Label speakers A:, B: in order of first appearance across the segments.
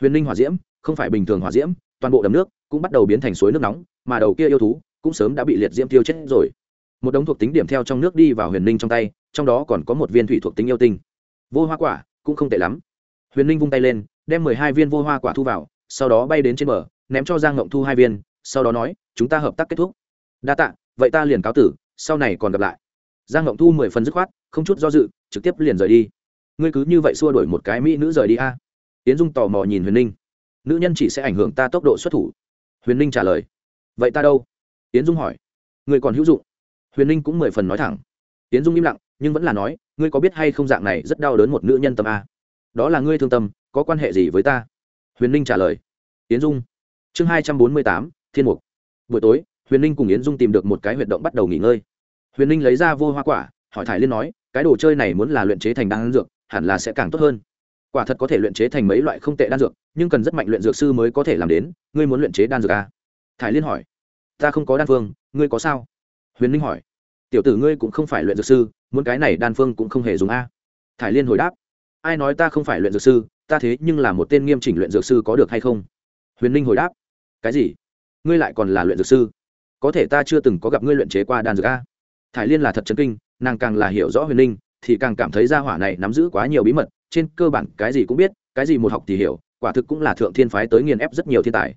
A: huyền ninh hỏa diễm, không phải bình thường hỏa diễm, toàn bộ đầm nước cũng bắt đầu biến thành suối nước nóng, mà đầu kia yêu thú cũng sớm đã bị liệt diễm tiêu chết rồi. Một đống thuộc tính điểm theo trong nước đi vào huyền ninh trong tay, trong đó còn có một viên thủy thuộc tính yêu tinh. Vô hoa quả cũng không tệ lắm. Huyền ninh vung tay lên, đem mười hai viên vô hoa quả thu vào, sau đó bay đến trên bờ, ném cho giang ngộng thu hai viên, sau đó nói, chúng ta hợp tác kết thúc. Đa tạ, vậy ta liền cáo tử, sau này còn gặp lại. Giang ngộng thu mười phần dứt khoát, không chút do dự, trực tiếp liền rời đi. Ngươi cứ như vậy xua đổi một cái mỹ nữ rời đi a. à? Yến dung tò mò nhìn huyền ninh. Nữ nhân chỉ sẽ ảnh hưởng ta tốc độ xuất thủ. Huyền ninh trả lời. Vậy ta đâu? Yến dung hỏi. Người còn hữu dụng. Huyền ninh cũng mười phần nói thẳng. Yến dung im lặng, nhưng vẫn là nói, ngươi có biết hay không dạng này rất đau đớn một nữ nhân tâm a? Đó là ngươi thương tâm, có quan hệ gì với ta? Huyền ninh trả lời. Yến dung. Chương hai trăm bốn mươi tám, thiên mục. Buổi tối, huyền ninh cùng yến dung tìm được một cái huyệt động bắt đầu nghỉ ngơi. Huyền ninh lấy ra vô hoa quả, hỏi thải liên nói, cái đồ chơi này muốn là luyện chế thành đan dược, hẳn là sẽ càng tốt hơn quả thật có thể luyện chế thành mấy loại không tệ đan dược, nhưng cần rất mạnh luyện dược sư mới có thể làm đến, ngươi muốn luyện chế đan dược à? thải liên hỏi. Ta không có đan phương, ngươi có sao? Huyền ninh hỏi. Tiểu tử ngươi cũng không phải luyện dược sư, muốn cái này đan phương cũng không hề dùng a. Thải liên hồi đáp. Ai nói ta không phải luyện dược sư, ta thế nhưng là một tên nghiêm chỉnh luyện dược sư có được hay không? Huyền ninh hồi đáp. Cái gì? Ngươi lại còn là luyện dược sư? Có thể ta chưa từng có gặp ngươi luyện chế qua đan dược a. Thải liên là thật chấn kinh, nàng càng là hiểu rõ huyền ninh thì càng cảm thấy gia hỏa này nắm giữ quá nhiều bí mật trên cơ bản cái gì cũng biết, cái gì một học thì hiểu, quả thực cũng là thượng thiên phái tới nghiền ép rất nhiều thiên tài.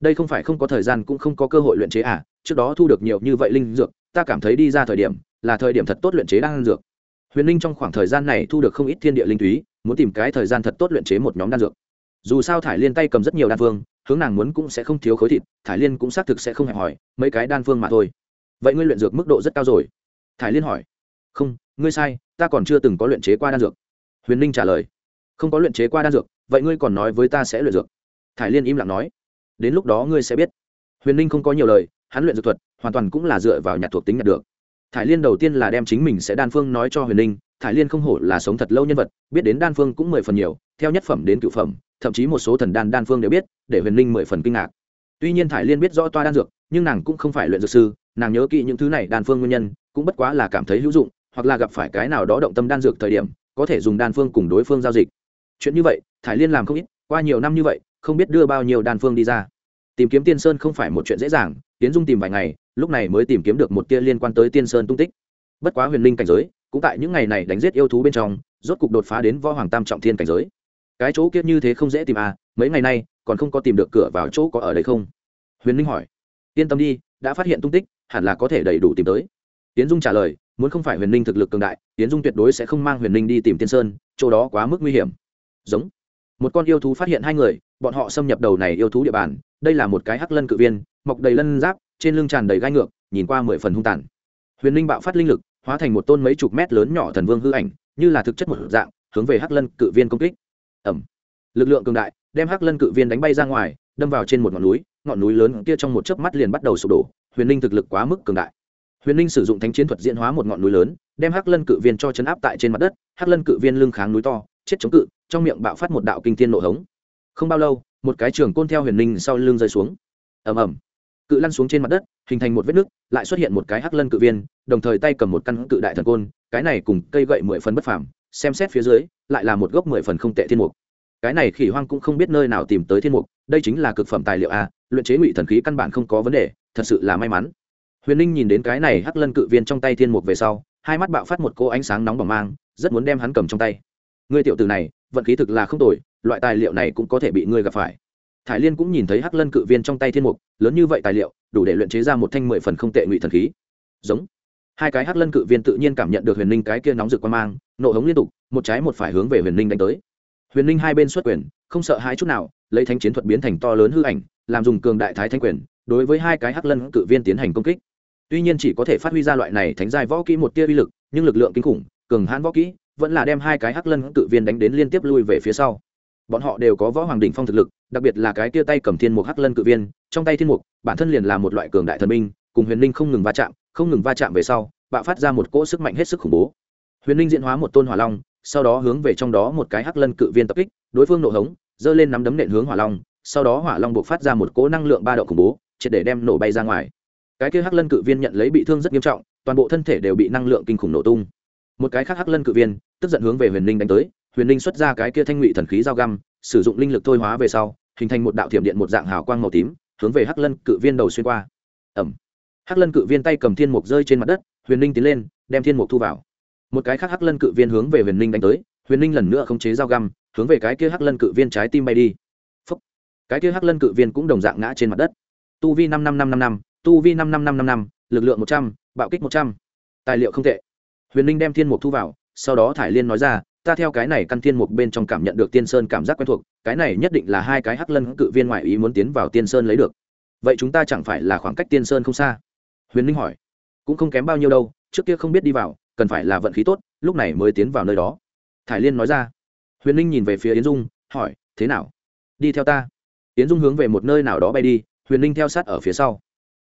A: Đây không phải không có thời gian cũng không có cơ hội luyện chế à trước đó thu được nhiều như vậy linh dược, ta cảm thấy đi ra thời điểm, là thời điểm thật tốt luyện chế đan dược. Huyền linh trong khoảng thời gian này thu được không ít thiên địa linh túy, muốn tìm cái thời gian thật tốt luyện chế một nhóm đan dược. Dù sao thải liên tay cầm rất nhiều đan phương, hướng nàng muốn cũng sẽ không thiếu khối thịt, thải liên cũng xác thực sẽ không hẹp hỏi mấy cái đan phương mà thôi. Vậy ngươi luyện dược mức độ rất cao rồi? Thải liên hỏi. Không, ngươi sai, ta còn chưa từng có luyện chế qua đan dược huyền ninh trả lời, không có luyện chế qua đan dược, vậy ngươi còn nói với ta sẽ luyện dược. Thải liên im lặng nói, đến lúc đó ngươi sẽ biết. Huyền ninh không có nhiều lời, hắn luyện dược thuật hoàn toàn cũng là dựa vào nhặt thuộc tính nhặt được. Thải liên đầu tiên là đem chính mình sẽ đan phương nói cho huyền ninh, thải liên không hổ là sống thật lâu nhân vật, biết đến đan phương cũng mười phần nhiều, theo nhất phẩm đến cựu phẩm, thậm chí một số thần đan đan phương đều biết, để huyền ninh mười phần kinh ngạc. Tuy nhiên thải liên biết rõ toa đan dược, nhưng nàng cũng không phải luyện dược sư, nàng nhớ kỹ những thứ này đan phương nguyên nhân, cũng bất quá là cảm thấy hữu dụng, hoặc là gặp phải cái nào đó động tâm đan dược thời điểm có thể dùng đan phương cùng đối phương giao dịch. Chuyện như vậy, thải liên làm không ít, qua nhiều năm như vậy, không biết đưa bao nhiêu đan phương đi ra. Tìm kiếm tiên sơn không phải một chuyện dễ dàng, tiến dung tìm vài ngày, lúc này mới tìm kiếm được một tia liên quan tới tiên sơn tung tích. Bất quá huyền linh cảnh giới, cũng tại những ngày này đánh giết yêu thú bên trong, rốt cục đột phá đến võ hoàng tam trọng thiên cảnh giới. Cái chỗ kia như thế không dễ tìm à mấy ngày nay, còn không có tìm được cửa vào chỗ có ở đây không? Huyền linh hỏi. Yên tâm đi, đã phát hiện tung tích, hẳn là có thể đầy đủ tìm tới. Tiến dung trả lời muốn không phải huyền ninh thực lực cường đại tiến dung tuyệt đối sẽ không mang huyền ninh đi tìm tiên sơn, chỗ đó quá mức nguy hiểm. Giống. Một con yêu thú phát hiện hai người, bọn họ xâm nhập đầu này yêu thú địa bàn, đây là một cái hắc lân cự viên, mọc đầy lân giáp, trên lưng tràn đầy gai ngược, nhìn qua mười phần hung tàn. Huyền ninh bạo phát linh lực, hóa thành một tôn mấy chục mét lớn nhỏ thần vương hư ảnh, như là thực chất một dạng, hướng về hắc lân cự viên công kích. Ẩm lực lượng cường đại, đem hắc lân cự viên đánh bay ra ngoài, đâm vào trên một ngọn núi ngọn núi lớn kia trong một chớp mắt liền bắt đầu sụp đổ, huyền ninh thực lực quá mức cường đại huyền ninh sử dụng thánh chiến thuật diễn hóa một ngọn núi lớn, đem hắc lân cự viên cho chấn áp tại trên mặt đất. Hắc lân cự viên lưng kháng núi to, chết chống cự, trong miệng bạo phát một đạo kinh thiên nộ hống. Không bao lâu, một cái trường côn theo huyền ninh sau lưng rơi xuống. Ầm ầm. Cự lăn xuống trên mặt đất, hình thành một vết nứt, lại xuất hiện một cái hắc lân cự viên, đồng thời tay cầm một căn cự đại thần côn, cái này cùng cây gậy mười phần bất phàm, xem xét phía dưới, lại là một gốc mười phần không tệ thiên mục. Cái này khỉ hoang cũng không biết nơi nào tìm tới thiên mục, đây chính là cực phẩm tài liệu a, luyện chế ngụy thần khí căn bản không có vấn đề, thật sự là may mắn huyền ninh nhìn đến cái này hắc lân cự viên trong tay thiên mục về sau, hai mắt bạo phát một cô ánh sáng nóng bỏng mang, rất muốn đem hắn cầm trong tay. Ngươi tiểu tử này, vận khí thực là không tồi, loại tài liệu này cũng có thể bị ngươi gặp phải. Thải liên cũng nhìn thấy hắc lân cự viên trong tay thiên mục, lớn như vậy tài liệu, đủ để luyện chế ra một thanh mười phần không tệ ngụy thần khí. Giống. Hai cái hắc lân cự viên tự nhiên cảm nhận được huyền ninh cái kia nóng rực quan mang, nộ hống liên tục, một trái một phải hướng về huyền ninh đánh tới. Huyền ninh hai bên xuất quyền, không sợ hai chút nào, lấy thanh chiến thuật biến thành to lớn hư ảnh, làm dùng cường đại thái thanh quyền, đối với hai cái hắc lân cự viên tiến hành công kích tuy nhiên chỉ có thể phát huy ra loại này thánh giai võ kỹ một tia uy lực, nhưng lực lượng kinh khủng, cường hãn võ kỹ, vẫn là đem hai cái hắc lân cự viên đánh đến liên tiếp lui về phía sau. Bọn họ đều có võ hoàng đỉnh phong thực lực, đặc biệt là cái tia tay cầm thiên mục hắc lân cự viên, trong tay thiên mục, bản thân liền là một loại cường đại thần minh cùng huyền linh không ngừng va chạm, không ngừng va chạm về sau, bạo phát ra một cỗ sức mạnh hết sức khủng bố. Huyền linh diễn hóa một tôn hỏa long, sau đó hướng về trong đó một cái hắc lân cự viên tập kích, đối phương nổ hống, giơ lên nắm đấm nện hướng hỏa long, sau đó hỏa long buộc phát ra một cỗ năng lượng ba độ khủng bố, triệt để đem nổ bay ra ngoài cái kia hắc lân cự viên nhận lấy bị thương rất nghiêm trọng, toàn bộ thân thể đều bị năng lượng kinh khủng nổ tung. Một cái khác hắc lân cự viên, tức giận hướng về huyền ninh đánh tới, huyền ninh xuất ra cái kia thanh ngụy thần khí dao găm, sử dụng linh lực thôi hóa về sau, hình thành một đạo thiểm điện một dạng hào quang màu tím, hướng về hắc lân cự viên đầu xuyên qua. Ẩm hắc lân cự viên tay cầm thiên mục rơi trên mặt đất, huyền ninh tiến lên, đem thiên mục thu vào. Một cái khác hắc lân cự viên hướng về huyền ninh đánh tới, huyền ninh lần nữa khống chế dao găm, hướng về cái kia hắc lân cự viên trái tim bay đi. Phúc. cái kia hắc lân cự viên cũng đồng dạng ngã trên mặt đất. Tu vi năm năm năm năm năm tu vi năm năm năm năm năm, lực lượng một trăm, bạo kích một trăm. Tài liệu không tệ. Huyền ninh đem thiên mục thu vào, sau đó thải liên nói ra, ta theo cái này căn thiên mục bên trong cảm nhận được tiên sơn cảm giác quen thuộc, cái này nhất định là hai cái hắc lân cự viên ngoại ý muốn tiến vào tiên sơn lấy được. Vậy chúng ta chẳng phải là khoảng cách tiên sơn không xa? Huyền ninh hỏi. Cũng không kém bao nhiêu đâu, trước kia không biết đi vào, cần phải là vận khí tốt, lúc này mới tiến vào nơi đó. Thải liên nói ra. Huyền ninh nhìn về phía yến dung, hỏi, thế nào? Đi theo ta. Yến dung hướng về một nơi nào đó bay đi, huyền ninh theo sát ở phía sau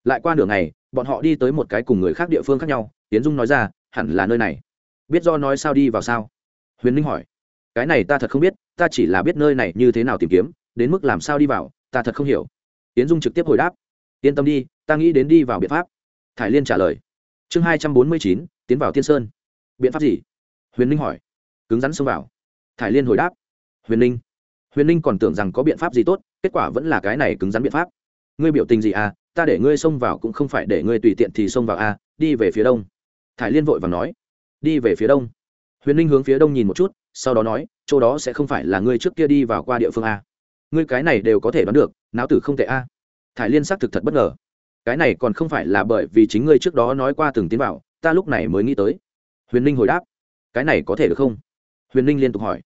A: lại qua nửa ngày, bọn họ đi tới một cái cùng người khác địa phương khác nhau tiến dung nói ra, hẳn là nơi này. Biết do nói sao đi vào sao? Huyền ninh hỏi. Cái này ta thật không biết, ta chỉ là biết nơi này như thế nào tìm kiếm, đến mức làm sao đi vào, ta thật không hiểu. Tiến dung trực tiếp hồi đáp. Yên tâm đi, ta nghĩ đến đi vào biện pháp. Thải liên trả lời. Chương hai trăm bốn mươi chín, tiến vào tiên sơn. Biện pháp gì? Huyền ninh hỏi. Cứng rắn xông vào. Thải liên hồi đáp. Huyền ninh huyền ninh còn tưởng rằng có biện pháp gì tốt, kết quả vẫn là cái này cứng rắn biện pháp ngươi biểu tình gì à ta để ngươi xông vào cũng không phải để ngươi tùy tiện thì xông vào à đi về phía đông. Thải liên vội và nói. Đi về phía đông. Huyền ninh hướng phía đông nhìn một chút, sau đó nói, chỗ đó sẽ không phải là ngươi trước kia đi vào qua địa phương a ngươi cái này đều có thể đoán được não tử không tệ a thải liên xác thực thật bất ngờ. Cái này còn không phải là bởi vì chính ngươi trước đó nói qua từng tiến vào ta lúc này mới nghĩ tới. Huyền ninh hồi đáp. Cái này có thể được không? Huyền ninh liên tục hỏi.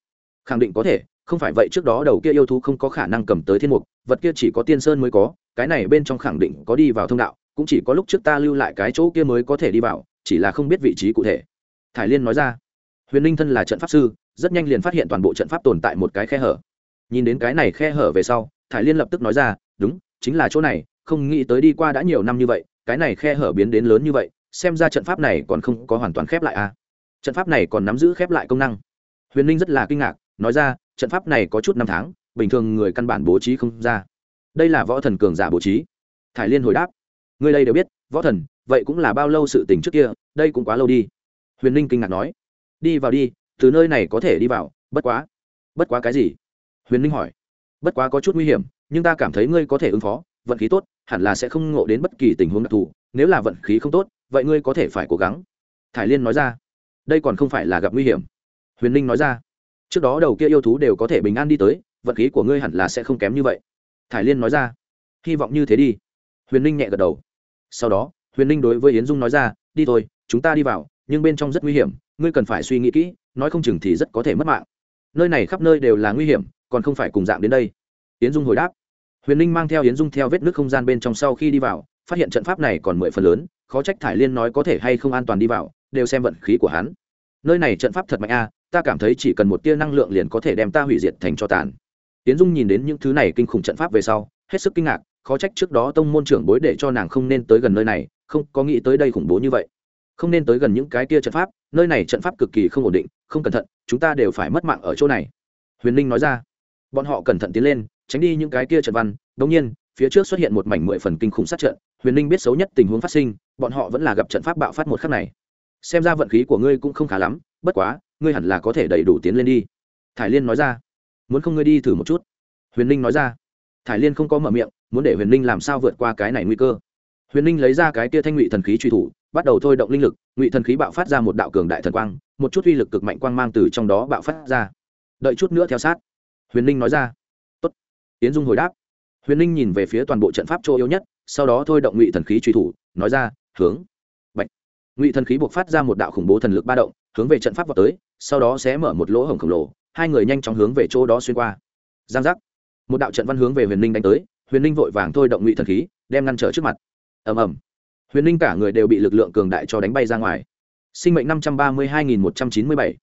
A: Khẳng định có thể không phải vậy trước đó đầu kia yêu thú không có khả năng cầm tới thiên mục, vật kia chỉ có tiên sơn mới có, cái này bên trong khẳng định có đi vào thông đạo, cũng chỉ có lúc trước ta lưu lại cái chỗ kia mới có thể đi vào, chỉ là không biết vị trí cụ thể. Thải liên nói ra. Huyền ninh thân là trận pháp sư, rất nhanh liền phát hiện toàn bộ trận pháp tồn tại một cái khe hở. Nhìn đến cái này khe hở về sau, thải liên lập tức nói ra, đúng, chính là chỗ này, không nghĩ tới đi qua đã nhiều năm như vậy, cái này khe hở biến đến lớn như vậy, xem ra trận pháp này còn không có hoàn toàn khép lại à? Trận pháp này còn nắm giữ khép lại công năng. Huyền ninh rất là kinh ngạc, nói ra trận pháp này có chút năm tháng, bình thường người căn bản bố trí không ra. Đây là võ thần cường giả bố trí. Thải liên hồi đáp người đây đều biết, võ thần, vậy cũng là bao lâu sự tình trước kia, đây cũng quá lâu đi. Huyền ninh kinh ngạc nói, đi vào đi, từ nơi này có thể đi vào, bất quá bất quá cái gì? Huyền ninh hỏi, bất quá có chút nguy hiểm, nhưng ta cảm thấy ngươi có thể ứng phó, vận khí tốt, hẳn là sẽ không ngộ đến bất kỳ tình huống đặc thù, nếu là vận khí không tốt, vậy ngươi có thể phải cố gắng. Thải liên nói ra, đây còn không phải là gặp nguy hiểm. Huyền ninh nói ra trước đó đầu kia yêu thú đều có thể bình an đi tới, vận khí của ngươi hẳn là sẽ không kém như vậy. Thải liên nói ra. Hy vọng như thế đi. Huyền ninh nhẹ gật đầu. Sau đó, huyền ninh đối với yến dung nói ra, đi thôi, chúng ta đi vào, nhưng bên trong rất nguy hiểm, ngươi cần phải suy nghĩ kỹ, nói không chừng thì rất có thể mất mạng. Nơi này khắp nơi đều là nguy hiểm, còn không phải cùng dạng đến đây. Yến dung hồi đáp. Huyền ninh mang theo yến dung theo vết nước không gian bên trong sau khi đi vào, phát hiện trận pháp này còn mười phần lớn, khó trách thải liên nói có thể hay không an toàn đi vào, đều xem vận khí của hắn. Nơi này trận pháp thật mạnh a ta cảm thấy chỉ cần một tia năng lượng liền có thể đem ta hủy diệt thành cho tàn. Tiến dung nhìn đến những thứ này kinh khủng trận pháp về sau, hết sức kinh ngạc, khó trách trước đó tông môn trưởng bối để cho nàng không nên tới gần nơi này, không có nghĩ tới đây khủng bố như vậy. Không nên tới gần những cái kia trận pháp, nơi này trận pháp cực kỳ không ổn định, không cẩn thận, chúng ta đều phải mất mạng ở chỗ này. Huyền Linh nói ra. Bọn họ cẩn thận tiến lên, tránh đi những cái kia trận văn đ nhiên, phía trước xuất hiện một mảnh mười phần kinh khủng sát trận, huyền Linh biết xấu nhất tình huống phát sinh, bọn họ vẫn là gặp trận pháp bạo phát một khắc này. Xem ra vận khí của ngươi cũng không khá lắm, bất quá ngươi hẳn là có thể đầy đủ tiến lên đi. Thải liên nói ra. Muốn không ngươi đi thử một chút? Huyền ninh nói ra. Thải liên không có mở miệng, muốn để huyền ninh làm sao vượt qua cái này nguy cơ? Huyền ninh lấy ra cái tia thanh ngụy thần khí truy thủ, bắt đầu thôi động linh lực, ngụy thần khí bạo phát ra một đạo cường đại thần quang, một chút uy lực cực mạnh quang mang từ trong đó bạo phát ra. Đợi chút nữa theo sát. Huyền ninh nói ra. Tốt. tiến dung hồi đáp. Huyền ninh nhìn về phía toàn bộ trận pháp chỗ yếu nhất, sau đó thôi động ngụy thần khí truy thủ, nói ra, hướng. Bạch. ngụy thần khí buộc phát ra một đạo khủng bố thần lực ba động hướng về trận pháp vào tới, sau đó sẽ mở một lỗ hổng khổng lồ, hai người nhanh chóng hướng về chỗ đó xuyên qua. Giang giác. Một đạo trận văn hướng về huyền ninh đánh tới, huyền ninh vội vàng thôi động ngụy thần khí, đem ngăn trở trước mặt. Ầm ầm. Huyền ninh cả người đều bị lực lượng cường đại cho đánh bay ra ngoài. Sinh mệnh năm trăm ba mươi hai nghìn một trăm chín mươi bảy.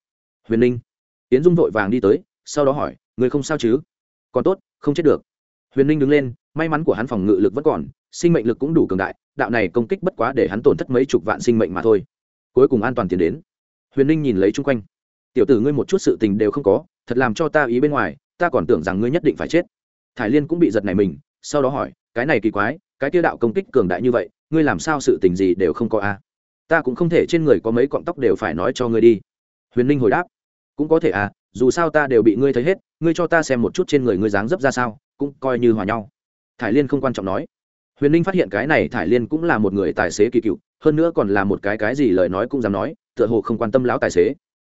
A: Huyền ninh. Tiến dung vội vàng đi tới, sau đó hỏi người không sao chứ? Còn tốt, không chết được. Huyền ninh đứng lên, may mắn của hắn phòng ngự lực vẫn còn, sinh mệnh lực cũng đủ cường đại, đạo này công kích bất quá để hắn tổn thất mấy chục vạn sinh mệnh mà thôi. Cuối cùng an toàn tiến đến huyền ninh nhìn lấy chung quanh. Tiểu tử ngươi một chút sự tình đều không có, thật làm cho ta ý bên ngoài, ta còn tưởng rằng ngươi nhất định phải chết. Thải liên cũng bị giật này mình, sau đó hỏi, cái này kỳ quái, cái tiêu đạo công kích cường đại như vậy, ngươi làm sao sự tình gì đều không có a ta cũng không thể trên người có mấy cọng tóc đều phải nói cho ngươi đi. Huyền ninh hồi đáp, cũng có thể à dù sao ta đều bị ngươi thấy hết, ngươi cho ta xem một chút trên người ngươi dáng dấp ra sao, cũng coi như hòa nhau. Thải liên không quan trọng nói. Huyền ninh phát hiện cái này thải liên cũng là một người tài xế kỳ cựu hơn nữa còn là một cái cái gì lời nói cũng dám nói, tựa hồ không quan tâm lão tài xế.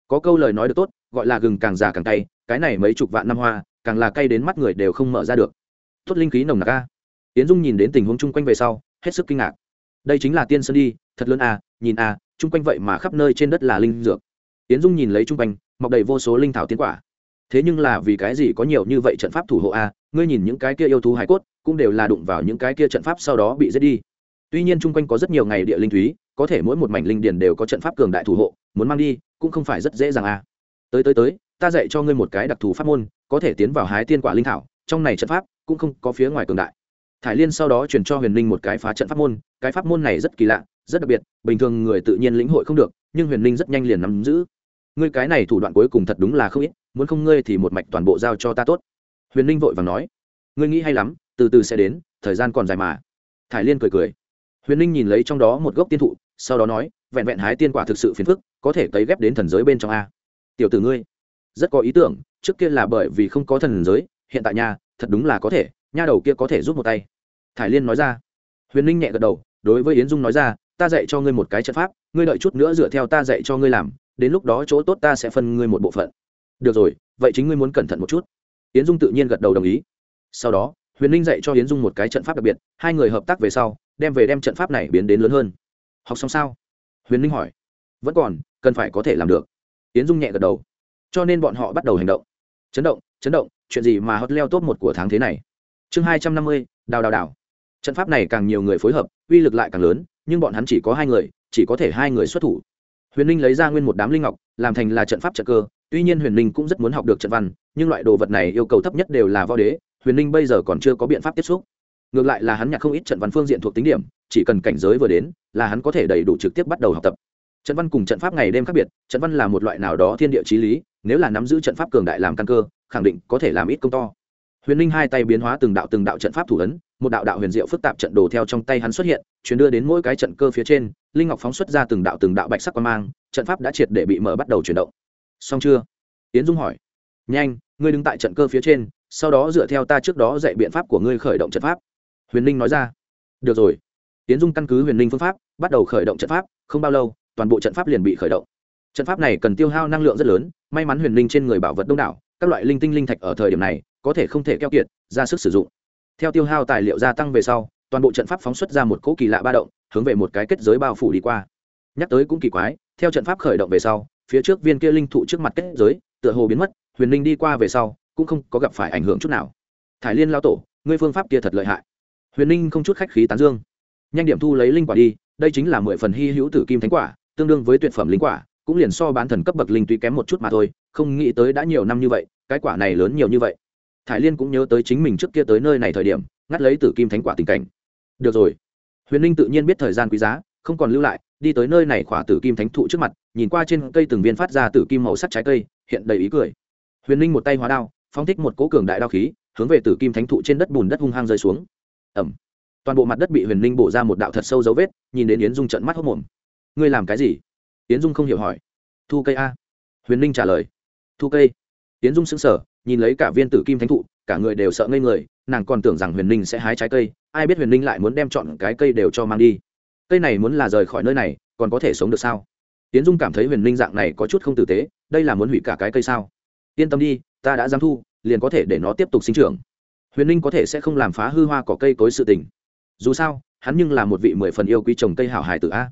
A: Có câu lời nói được tốt, gọi là gừng càng già càng cay, cái này mấy chục vạn năm hoa, càng là cay đến mắt người đều không mở ra được. Tốt linh khí nồng nặc a. Yến dung nhìn đến tình huống chung quanh về sau, hết sức kinh ngạc. Đây chính là tiên sơn đi, thật lớn a, nhìn a, chung quanh vậy mà khắp nơi trên đất là linh dược. Yến dung nhìn lấy chung quanh, mọc đầy vô số linh thảo tiến quả. Thế nhưng là vì cái gì có nhiều như vậy trận pháp thủ hộ a, ngươi nhìn những cái kia yêu thú hải cốt, cũng đều là đụng vào những cái kia trận pháp sau đó bị giết đi tuy nhiên chung quanh có rất nhiều ngày địa linh thúy, có thể mỗi một mảnh linh điền đều có trận pháp cường đại thủ hộ, muốn mang đi cũng không phải rất dễ dàng à. Tới tới tới, ta dạy cho ngươi một cái đặc thù pháp môn, có thể tiến vào hái tiên quả linh thảo, trong này trận pháp cũng không có phía ngoài cường đại. Thải liên sau đó truyền cho huyền linh một cái phá trận pháp môn, cái pháp môn này rất kỳ lạ, rất đặc biệt, bình thường người tự nhiên lĩnh hội không được, nhưng huyền linh rất nhanh liền nắm giữ. Ngươi cái này thủ đoạn cuối cùng thật đúng là không ít, muốn không ngươi thì một mạch toàn bộ giao cho ta tốt. Huyền linh vội vàng nói. Ngươi nghĩ hay lắm, từ từ sẽ đến, thời gian còn dài mà. Thải liên cười cười huyền Ninh nhìn lấy trong đó một gốc tiên thụ, sau đó nói, vẹn vẹn hái tiên quả thực sự phiền phức, có thể cấy ghép đến thần giới bên trong a. Tiểu tử ngươi, rất có ý tưởng, trước kia là bởi vì không có thần giới, hiện tại nhà thật đúng là có thể, nha đầu kia có thể giúp một tay. Thải liên nói ra. Huyền ninh nhẹ gật đầu, đối với yến dung nói ra, ta dạy cho ngươi một cái trận pháp, ngươi đợi chút nữa dựa theo ta dạy cho ngươi làm, đến lúc đó chỗ tốt ta sẽ phân ngươi một bộ phận. Được rồi, vậy chính ngươi muốn cẩn thận một chút. Yến dung tự nhiên gật đầu đồng ý. Sau đó, huyền ninh dạy cho yến dung một cái trận pháp đặc biệt, hai người hợp tác về sau đem về đem trận pháp này biến đến lớn hơn. Học xong sao? Huyền ninh hỏi. Vẫn còn, cần phải có thể làm được. Yến dung nhẹ gật đầu. Cho nên bọn họ bắt đầu hành động. Chấn động chấn động, chuyện gì mà hot leo top một của tháng thế này? Chương hai trăm năm mươi, đào đào đào. Trận pháp này càng nhiều người phối hợp, uy lực lại càng lớn, nhưng bọn hắn chỉ có hai người, chỉ có thể hai người xuất thủ. Huyền ninh lấy ra nguyên một đám linh ngọc, làm thành là trận pháp trận cơ. Tuy nhiên huyền ninh cũng rất muốn học được trận văn, nhưng loại đồ vật này yêu cầu thấp nhất đều là võ đế. Huyền ninh bây giờ còn chưa có biện pháp tiếp xúc ngược lại là hắn nhặt không ít trận văn phương diện thuộc tính điểm, chỉ cần cảnh giới vừa đến, là hắn có thể đầy đủ trực tiếp bắt đầu học tập. Trận văn cùng trận pháp ngày đêm khác biệt, trận văn là một loại nào đó thiên địa t lý, nếu là nắm giữ trận pháp cường đại làm căn cơ, khẳng định có thể làm ít công to. Huyền ninh hai tay biến hóa từng đạo từng đạo trận pháp thủ ấn, một đạo đạo huyền diệu phức tạp trận đồ theo trong tay hắn xuất hiện, chuyển đưa đến mỗi cái trận cơ phía trên, linh ngọc phóng xuất ra từng đạo từng đạo bạch sắc quan mang, trận pháp đã triệt để bị mở bắt đầu chuyển động. Xong chưa? Tiến dung hỏi. Nhanh, ngươi đứng tại trận cơ phía trên, sau đó dựa theo ta trước đó dạy biện pháp của ngươi khởi động trận pháp huyền ninh nói ra. Được rồi. Tiến dung căn cứ huyền ninh phương pháp, bắt đầu khởi động trận pháp, không bao lâu, toàn bộ trận pháp liền bị khởi động. Trận pháp này cần tiêu hao năng lượng rất lớn, may mắn huyền linh trên người bảo vật đông đảo, các loại linh tinh linh thạch ở thời điểm này, có thể không thể keo kiệt, ra sức sử dụng. Theo tiêu hao tài liệu gia tăng về sau, toàn bộ trận pháp phóng xuất ra một cỗ kỳ lạ ba động, hướng về một cái kết giới bao phủ đi qua. Nhắc tới cũng kỳ quái, theo trận pháp khởi động về sau, phía trước viên kia linh thụ trước mặt kết giới, tựa hồ biến mất, huyền linh đi qua về sau, cũng không có gặp phải ảnh hưởng chút nào. Thải liên lao tổ, ngươi phương pháp kia thật lợi hại huyền linh không chút khách khí tán dương. Nhanh điểm thu lấy linh quả đi, đây chính là mười phần hy hữu tử kim thánh quả, tương đương với tuyệt phẩm linh quả, cũng liền so bán thần cấp bậc linh tuy kém một chút mà thôi, không nghĩ tới đã nhiều năm như vậy, cái quả này lớn nhiều như vậy. Thải liên cũng nhớ tới chính mình trước kia tới nơi này thời điểm, ngắt lấy tử kim thánh quả tình cảnh. Được rồi. Huyền linh tự nhiên biết thời gian quý giá, không còn lưu lại, đi tới nơi này khỏa tử kim thánh thụ trước mặt, nhìn qua trên cây từng viên phát ra tử kim màu sắc trái cây, hiện đầy ý cười. Huyền linh một tay hóa đao, phóng thích một cố cường đại đao khí, hướng về tử kim thánh thụ trên đất bùn đất hung hăng rơi xuống ẩm. Toàn bộ mặt đất bị huyền linh bổ ra một đạo thật sâu dấu vết, nhìn đến yến dung trận mắt hốc mồm. Ngươi làm cái gì? Yến dung không hiểu hỏi. Thu cây a. Huyền Linh trả lời. Thu cây. Yến dung sững sờ, nhìn lấy cả viên tử kim thánh thụ, cả người đều sợ ngây người, nàng còn tưởng rằng huyền Linh sẽ hái trái cây, ai biết huyền Linh lại muốn đem chọn cái cây đều cho mang đi. Cây này muốn là rời khỏi nơi này, còn có thể sống được sao? Yến dung cảm thấy huyền Linh dạng này có chút không tử tế, đây là muốn hủy cả cái cây sao? Yên tâm đi, ta đã dám thu, liền có thể để nó tiếp tục sinh trưởng huyền ninh có thể sẽ không làm phá hư hoa cỏ cây cối sự tình. Dù sao, hắn nhưng là một vị mười phần yêu quý trồng cây hảo hải tử a.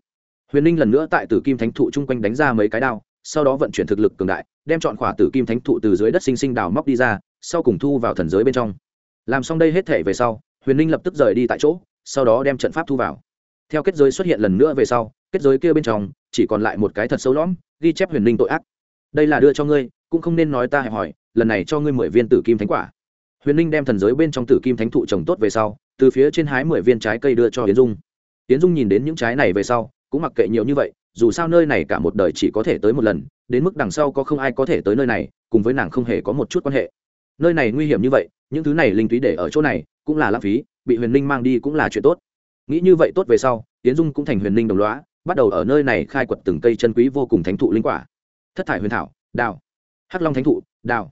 A: Huyền ninh lần nữa tại tử kim thánh thụ chung quanh đánh ra mấy cái đao, sau đó vận chuyển thực lực cường đại, đem chọn khỏa tử kim thánh thụ từ dưới đất sinh sinh đào móc đi ra, sau cùng thu vào thần giới bên trong. Làm xong đây hết thể về sau, huyền ninh lập tức rời đi tại chỗ, sau đó đem trận pháp thu vào. Theo kết giới xuất hiện lần nữa về sau, kết giới kia bên trong, chỉ còn lại một cái thật sâu lõm, ghi chép huyền ninh tội ác. Đây là đưa cho ngươi, cũng không nên nói ta hẹp hỏi lần này cho ngươi mười viên tử kim thánh quả huyền ninh đem thần giới bên trong tử kim thánh thụ trồng tốt về sau, từ phía trên hái mười viên trái cây đưa cho hiến dung. Hiến dung nhìn đến những trái này về sau, cũng mặc kệ nhiều như vậy, dù sao nơi này cả một đời chỉ có thể tới một lần, đến mức đằng sau có không ai có thể tới nơi này, cùng với nàng không hề có một chút quan hệ. Nơi này nguy hiểm như vậy, những thứ này linh túy để ở chỗ này, cũng là lãng phí, bị huyền linh mang đi cũng là chuyện tốt. Nghĩ như vậy tốt về sau tiến dung cũng thành huyền linh đồng loá bắt đầu ở nơi này khai quật từng cây chân quý vô cùng thánh thụ linh quả. Thất thải huyền thảo, đào. Hắc long thánh thụ, đào.